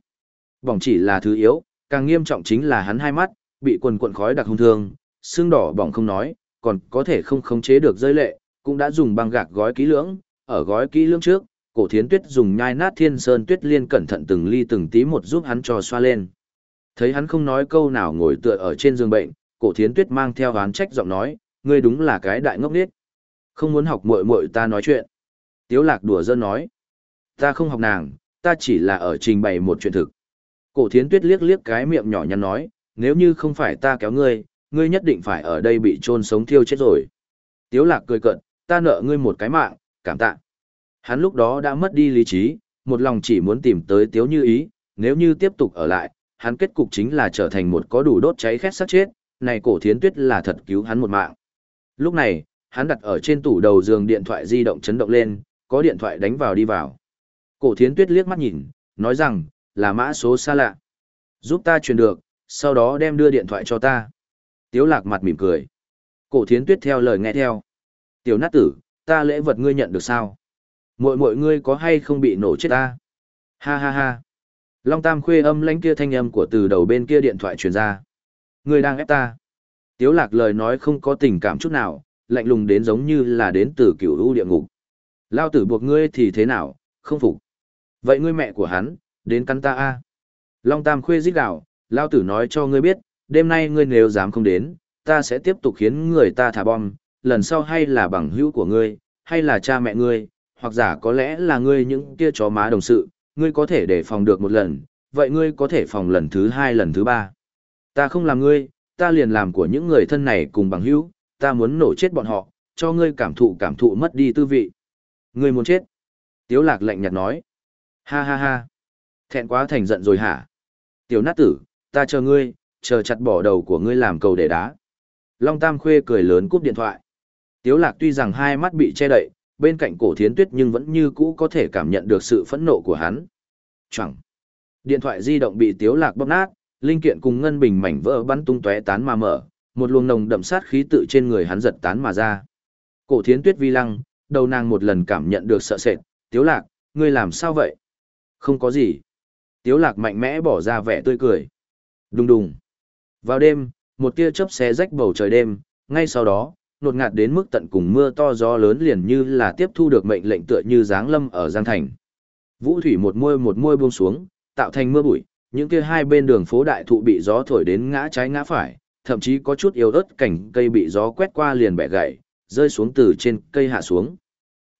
Bỏng chỉ là thứ yếu, càng nghiêm trọng chính là hắn hai mắt, bị quần cuộn khói đặc hung thương, xương đỏ bỏng không nói, còn có thể không khống chế được rơi lệ, cũng đã dùng băng gạc gói kỹ lưỡng, ở gói kỹ lưỡng trước, cổ thiến tuyết dùng nhai nát thiên sơn tuyết liên cẩn thận từng ly từng tí một giúp hắn trò xoa lên. Thấy hắn không nói câu nào ngồi tựa ở trên giường bệnh, cổ thiến tuyết mang theo hán trách giọng nói, ngươi đúng là cái đại ngốc nết. Không muốn học muội muội ta nói chuyện. Tiếu lạc đùa dân nói, ta không học nàng, ta chỉ là ở trình bày một chuyện thực. Cổ thiến tuyết liếc liếc cái miệng nhỏ nhắn nói, nếu như không phải ta kéo ngươi, ngươi nhất định phải ở đây bị trôn sống thiêu chết rồi. Tiếu lạc cười cợt, ta nợ ngươi một cái mạng, cảm tạ. Hắn lúc đó đã mất đi lý trí, một lòng chỉ muốn tìm tới tiếu như ý, nếu như tiếp tục ở lại, hắn kết cục chính là trở thành một có đủ đốt cháy khét sát chết, này cổ thiến tuyết là thật cứu hắn một mạng. Lúc này, hắn đặt ở trên tủ đầu giường điện thoại di động chấn động lên, có điện thoại đánh vào đi vào. Cổ thiến tuyết liếc mắt nhìn, nói rằng, là mã số xa lạ. Giúp ta truyền được, sau đó đem đưa điện thoại cho ta. Tiếu lạc mặt mỉm cười. Cổ thiến tuyết theo lời nghe theo. Tiểu nát tử, ta lễ vật ngươi nhận được sao? Mội mội ngươi có hay không bị nổ chết ta? Ha ha ha. Long Tam khuê âm lãnh kia thanh âm của từ đầu bên kia điện thoại truyền ra. Ngươi đang ép ta. Tiếu lạc lời nói không có tình cảm chút nào, lạnh lùng đến giống như là đến từ cửu u địa ngục. Lao tử buộc ngươi thì thế nào, không phục. Vậy ngươi mẹ của hắn, đến cắn ta a. Long Tam khuê rít gào, Lao tử nói cho ngươi biết, đêm nay ngươi nếu dám không đến, ta sẽ tiếp tục khiến người ta thả bom, lần sau hay là bằng hữu của ngươi, hay là cha mẹ ngươi, hoặc giả có lẽ là ngươi những kia chó má đồng sự, ngươi có thể để phòng được một lần, vậy ngươi có thể phòng lần thứ hai lần thứ ba. Ta không làm ngươi, ta liền làm của những người thân này cùng bằng hữu, ta muốn nổ chết bọn họ, cho ngươi cảm thụ cảm thụ mất đi tư vị. Ngươi muốn chết. Tiếu lạc lạnh nhạt nói. Ha ha ha. Thẹn quá thành giận rồi hả? Tiểu nát tử, ta chờ ngươi, chờ chặt bỏ đầu của ngươi làm cầu để đá. Long Tam Khuê cười lớn cúp điện thoại. Tiếu lạc tuy rằng hai mắt bị che đậy, bên cạnh cổ thiến tuyết nhưng vẫn như cũ có thể cảm nhận được sự phẫn nộ của hắn. Chẳng. Điện thoại di động bị tiếu lạc bóp nát, linh kiện cùng ngân bình mảnh vỡ bắn tung tóe tán mà mở, một luồng nồng đậm sát khí tự trên người hắn giật tán mà ra. Cổ thiến tuyết vi lăng, đầu nàng một lần cảm nhận được sợ sệt, tiếu lạc, ngươi làm sao vậy? Không có gì. Tiếu lạc mạnh mẽ bỏ ra vẻ tươi cười. Đùng đùng. Vào đêm, một tia chớp xé rách bầu trời đêm, ngay sau đó, nột ngạt đến mức tận cùng mưa to gió lớn liền như là tiếp thu được mệnh lệnh tựa như giáng lâm ở Giang Thành. Vũ thủy một môi một môi buông xuống, tạo thành mưa bụi, những kia hai bên đường phố đại thụ bị gió thổi đến ngã trái ngã phải, thậm chí có chút yếu ớt cảnh cây bị gió quét qua liền bẻ gãy, rơi xuống từ trên cây hạ xuống.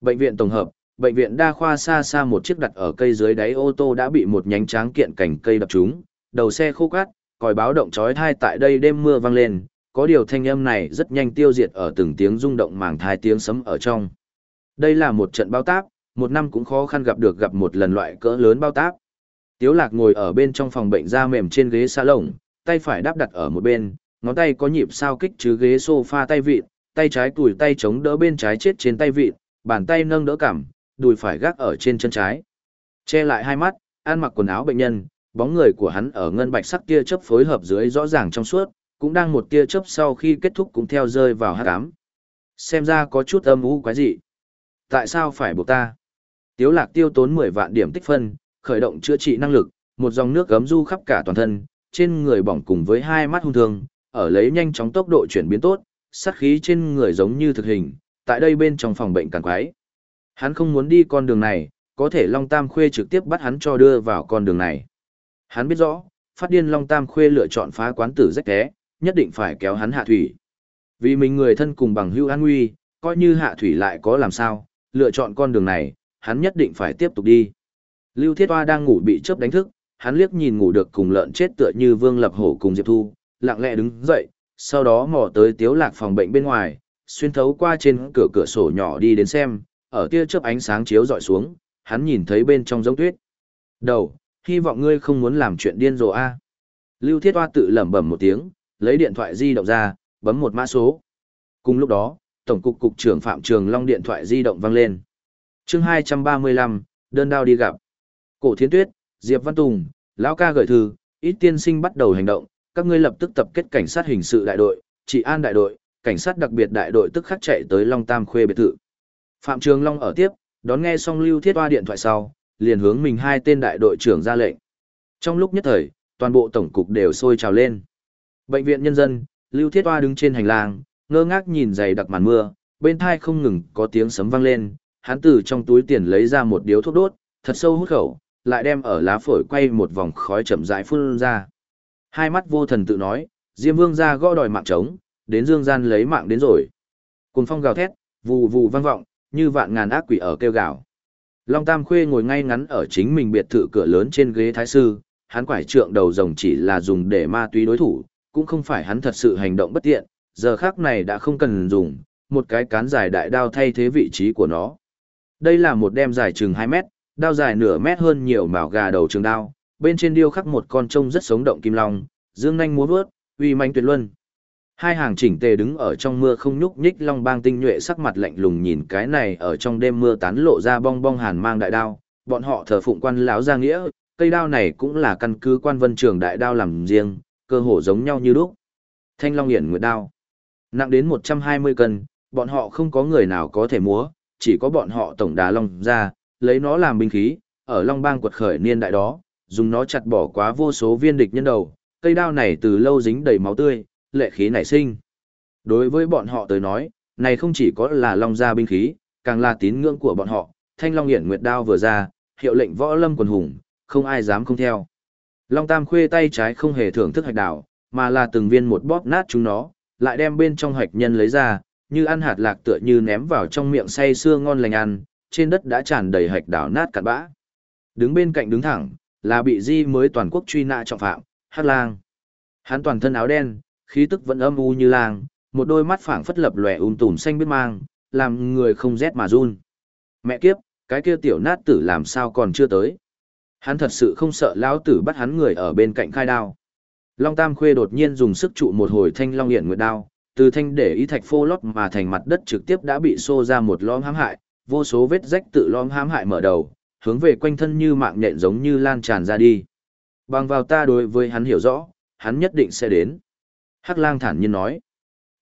Bệnh viện tổng hợp, bệnh viện đa khoa xa xa một chiếc đặt ở cây dưới đáy ô tô đã bị một nhánh tráng kiện cảnh cây đập trúng, đầu xe khô cát, còi báo động chói tai tại đây đêm mưa vang lên, có điều thanh âm này rất nhanh tiêu diệt ở từng tiếng rung động màng thai tiếng sấm ở trong. Đây là một trận bao táp, một năm cũng khó khăn gặp được gặp một lần loại cỡ lớn bao táp. Tiếu lạc ngồi ở bên trong phòng bệnh da mềm trên ghế salon, tay phải đắp đặt ở một bên, ngón tay có nhịp sao kích chứ ghế sofa tay vịt, tay trái tùi tay chống đỡ bên trái chết trên tay vịt, bàn tay nâng đỡ cằm, đùi phải gác ở trên chân trái. Che lại hai mắt, ăn mặc quần áo bệnh nhân, bóng người của hắn ở ngân bạch sắc kia chớp phối hợp dưới rõ ràng trong suốt, cũng đang một tia chớp sau khi kết thúc cũng theo rơi vào hát cám. Xem ra có chút âm u quái dị. Tại sao phải buộc ta? Tiếu lạc tiêu tốn 10 vạn điểm tích phân, khởi động chữa trị năng lực, một dòng nước gấm du khắp cả toàn thân, trên người bỏng cùng với hai mắt hung thương, ở lấy nhanh chóng tốc độ chuyển biến tốt, sát khí trên người giống như thực hình, tại đây bên trong phòng bệnh càng quái. Hắn không muốn đi con đường này, có thể Long Tam Khuê trực tiếp bắt hắn cho đưa vào con đường này. Hắn biết rõ, phát điên Long Tam Khuê lựa chọn phá quán tử rách té, nhất định phải kéo hắn hạ thủy, Vì mình người thân cùng bằng hữu an nguy, coi như hạ thủy lại có làm sao, lựa chọn con đường này, hắn nhất định phải tiếp tục đi. Lưu Thiết Hoa đang ngủ bị chớp đánh thức, hắn liếc nhìn ngủ được cùng lợn chết tựa như Vương Lập Hổ cùng Diệp Thu, lặng lẽ đứng dậy, sau đó mò tới tiếu lạc phòng bệnh bên ngoài, xuyên thấu qua trên cửa cửa sổ nhỏ đi đến xem, ở tia chớp ánh sáng chiếu dọi xuống, hắn nhìn thấy bên trong giống tuyết. Đầu, hy vọng ngươi không muốn làm chuyện điên rồ a. Lưu Thiết Hoa tự lẩm bẩm một tiếng, lấy điện thoại di động ra, bấm một mã số. Cùng lúc đó, Tổng cục Cục trưởng Phạm Trường Long điện thoại di động vang lên. chương 235, đơn đao đi gặp. Cổ Thiến Tuyết, Diệp Văn Tùng, Lão ca gửi thư, ít tiên sinh bắt đầu hành động, các ngươi lập tức tập kết cảnh sát hình sự đại đội, trị an đại đội, cảnh sát đặc biệt đại đội tức khắc chạy tới Long Tam Khuê biệt thự. Phạm Trường Long ở tiếp, đón nghe xong Lưu Thiết Hoa điện thoại sau, liền hướng mình hai tên đại đội trưởng ra lệnh. Trong lúc nhất thời, toàn bộ tổng cục đều sôi trào lên. Bệnh viện nhân dân, Lưu Thiết Hoa đứng trên hành lang, ngơ ngác nhìn dày đặc màn mưa, bên thai không ngừng có tiếng sấm vang lên, hắn từ trong túi tiền lấy ra một điếu thuốc đốt, thật sâu hút khẩu, lại đem ở lá phổi quay một vòng khói chậm rãi phun ra. Hai mắt vô thần tự nói, Diêm Vương ra gõ đòi mạng trống, đến dương gian lấy mạng đến rồi. Cùng phong gào thét, vù vù vang vọng, như vạn ngàn ác quỷ ở kêu gào. Long Tam Khuê ngồi ngay ngắn ở chính mình biệt thự cửa lớn trên ghế thái sư, hắn quải trượng đầu rồng chỉ là dùng để ma túy đối thủ, cũng không phải hắn thật sự hành động bất tiện, giờ khác này đã không cần dùng, một cái cán dài đại đao thay thế vị trí của nó. Đây là một đem dài chừng 2 mét, đao dài nửa mét hơn nhiều màu gà đầu trường đao, bên trên điêu khắc một con trông rất sống động kim long, dương nhanh múa vớt, uy manh tuyệt luân. Hai hàng chỉnh tề đứng ở trong mưa không nhúc nhích long bang tinh nhuệ sắc mặt lạnh lùng nhìn cái này ở trong đêm mưa tán lộ ra bong bong hàn mang đại đao, bọn họ thờ phụng quan lão gia nghĩa, cây đao này cũng là căn cứ quan vân trường đại đao làm riêng, cơ hồ giống nhau như lúc. Thanh long hiển nguyệt đao, nặng đến 120 cân, bọn họ không có người nào có thể múa, chỉ có bọn họ tổng đá long ra, lấy nó làm binh khí, ở long bang quật khởi niên đại đó, dùng nó chặt bỏ quá vô số viên địch nhân đầu, cây đao này từ lâu dính đầy máu tươi, lệ khí nảy sinh. Đối với bọn họ tới nói, này không chỉ có là long gia binh khí, càng là tín ngưỡng của bọn họ, thanh long hiển nguyệt đao vừa ra, hiệu lệnh võ lâm quần hùng, không ai dám không theo. Long Tam khuê tay trái không hề thưởng thức hạch đảo, mà là từng viên một bóp nát chúng nó, lại đem bên trong hạch nhân lấy ra, như ăn hạt lạc tựa như ném vào trong miệng say sưa ngon lành ăn, trên đất đã tràn đầy hạch đảo nát cặn bã. Đứng bên cạnh đứng thẳng, là bị di mới toàn quốc truy nã trọng phạm, Hát Lang. Hắn toàn thân áo đen, khí tức vẫn âm u như lang, một đôi mắt phảng phất lập lòe um tùm xanh biết mang, làm người không rét mà run. Mẹ kiếp, cái kia tiểu nát tử làm sao còn chưa tới. Hắn thật sự không sợ lão tử bắt hắn người ở bên cạnh khai đao. Long Tam Khuê đột nhiên dùng sức trụ một hồi thanh long hiện nguyệt đao, từ thanh để ý thạch phô lót mà thành mặt đất trực tiếp đã bị xô ra một lõm hãm hại, vô số vết rách tự lõm hãm hại mở đầu, hướng về quanh thân như mạng nhện giống như lan tràn ra đi. Bằng vào ta đối với hắn hiểu rõ, hắn nhất định sẽ đến. Hắc lang thản nhiên nói.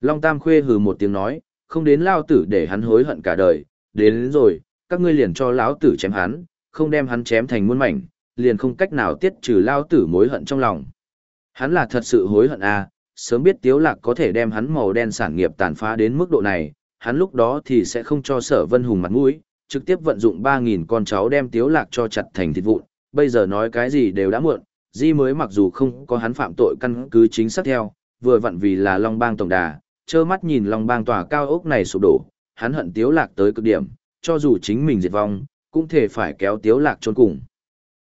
Long Tam Khuê hừ một tiếng nói, không đến lao tử để hắn hối hận cả đời, đến, đến rồi, các ngươi liền cho lão tử chém hắn, không đem hắn chém thành muôn mảnh, liền không cách nào tiết trừ lao tử mối hận trong lòng. Hắn là thật sự hối hận à, sớm biết Tiếu Lạc có thể đem hắn màu đen sản nghiệp tàn phá đến mức độ này, hắn lúc đó thì sẽ không cho sở vân hùng mặt mũi, trực tiếp vận dụng 3000 con cháu đem Tiếu Lạc cho chặt thành thịt vụn, bây giờ nói cái gì đều đã muộn, Di mới mặc dù không có hắn phạm tội căn cứ chính xác theo, vừa vặn vì là Long Bang tổng đà, trơ mắt nhìn Long Bang tòa cao ốc này sụp đổ, hắn hận Tiếu Lạc tới cực điểm, cho dù chính mình diệt vong, cũng thể phải kéo Tiếu Lạc chôn cùng.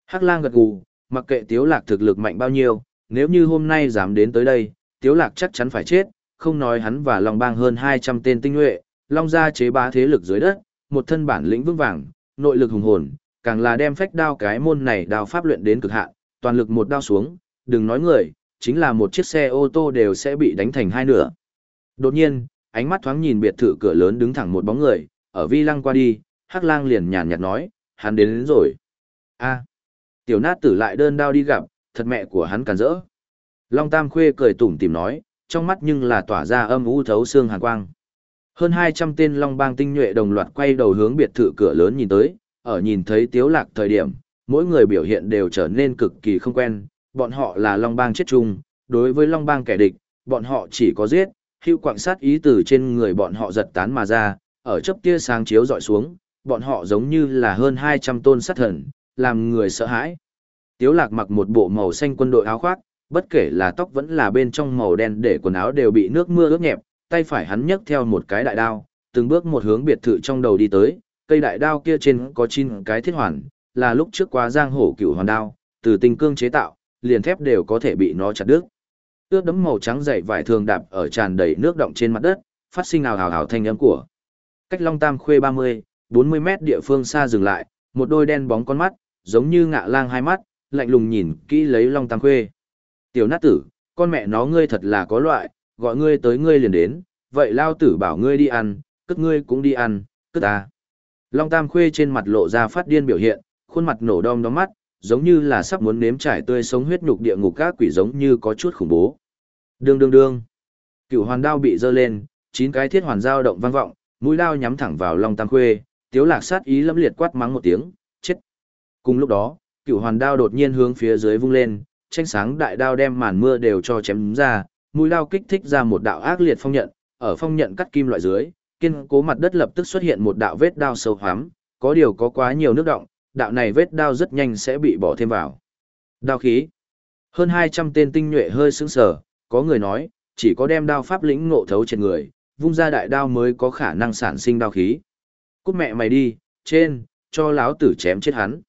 Hắc Lang gật gù, mặc kệ Tiếu Lạc thực lực mạnh bao nhiêu, nếu như hôm nay dám đến tới đây, Tiếu Lạc chắc chắn phải chết, không nói hắn và Long Bang hơn 200 tên tinh nhuệ, Long gia chế bá thế lực dưới đất, một thân bản lĩnh vững vàng, nội lực hùng hồn, càng là đem phách đao cái môn này đao pháp luyện đến cực hạn, toàn lực một đao xuống, đừng nói người, chính là một chiếc xe ô tô đều sẽ bị đánh thành hai nửa. Đột nhiên, ánh mắt thoáng nhìn biệt thự cửa lớn đứng thẳng một bóng người, ở vi lăng qua đi, hắc lang liền nhàn nhạt nói, hắn đến, đến rồi. a tiểu nát tử lại đơn đao đi gặp, thật mẹ của hắn càn rỡ. Long Tam Khuê cười tủm tìm nói, trong mắt nhưng là tỏa ra âm u thấu xương hàn quang. Hơn 200 tên Long Bang tinh nhuệ đồng loạt quay đầu hướng biệt thự cửa lớn nhìn tới, ở nhìn thấy Tiếu Lạc thời điểm, mỗi người biểu hiện đều trở nên cực kỳ không quen, bọn họ là Long Bang chết chung, đối với Long Bang kẻ địch, bọn họ chỉ có giết, hữu quạng sát ý từ trên người bọn họ giật tán mà ra, ở chớp tia sáng chiếu dọi xuống, bọn họ giống như là hơn 200 tôn sát thần, làm người sợ hãi. Tiếu lạc mặc một bộ màu xanh quân đội áo khoác, bất kể là tóc vẫn là bên trong màu đen để quần áo đều bị nước mưa ướt nhẹp, tay phải hắn nhấc theo một cái đại đao, từng bước một hướng biệt thự trong đầu đi tới, cây đại đao kia trên có chín cái thiết hoàn, là lúc trước qua giang hổ cửu hoàn đao, từ tinh cương chế tạo, liền thép đều có thể bị nó chặt đứt. Ướt đấm màu trắng dày vải thường đạp ở tràn đầy nước động trên mặt đất, phát sinh ào ào ào thanh âm của. Cách Long Tam Khuê 30, 40 mét địa phương xa dừng lại, một đôi đen bóng con mắt, giống như ngạ lang hai mắt, lạnh lùng nhìn kỹ lấy Long Tam Khuê. Tiểu nát tử, con mẹ nó ngươi thật là có loại, gọi ngươi tới ngươi liền đến, vậy lao tử bảo ngươi đi ăn, cất ngươi cũng đi ăn, cất ta. Long Tam Khuê trên mặt lộ ra phát điên biểu hiện, khuôn mặt nổ đom đóm mắt, giống như là sắp muốn nếm trải tươi sống huyết nhục địa ngục các quỷ giống như có chút khủng bố. Đương đương đương. Cựu hoàn đao bị dơ lên, chín cái thiết hoàn dao động vang vọng, mũi đao nhắm thẳng vào Long Tam Khuê, Tiếu Lạc sát ý lâm liệt quát mắng một tiếng, chết. Cùng lúc đó, cửu hoàn đao đột nhiên hướng phía dưới vung lên, tranh sáng đại đao đem màn mưa đều cho chém ra, mũi đao kích thích ra một đạo ác liệt phong nhận, ở phong nhận cắt kim loại dưới, kiên cố mặt đất lập tức xuất hiện một đạo vết đao sâu hoắm, có điều có quá nhiều nước động, đạo này vết đao rất nhanh sẽ bị bỏ thêm vào. Đao khí. Hơn 200 tên tinh nhuệ hơi sững sờ, có người nói, chỉ có đem đao pháp lĩnh ngộ thấu trên người, vung ra đại đao mới có khả năng sản sinh đao khí. Cút mẹ mày đi, trên, cho láo tử chém chết hắn.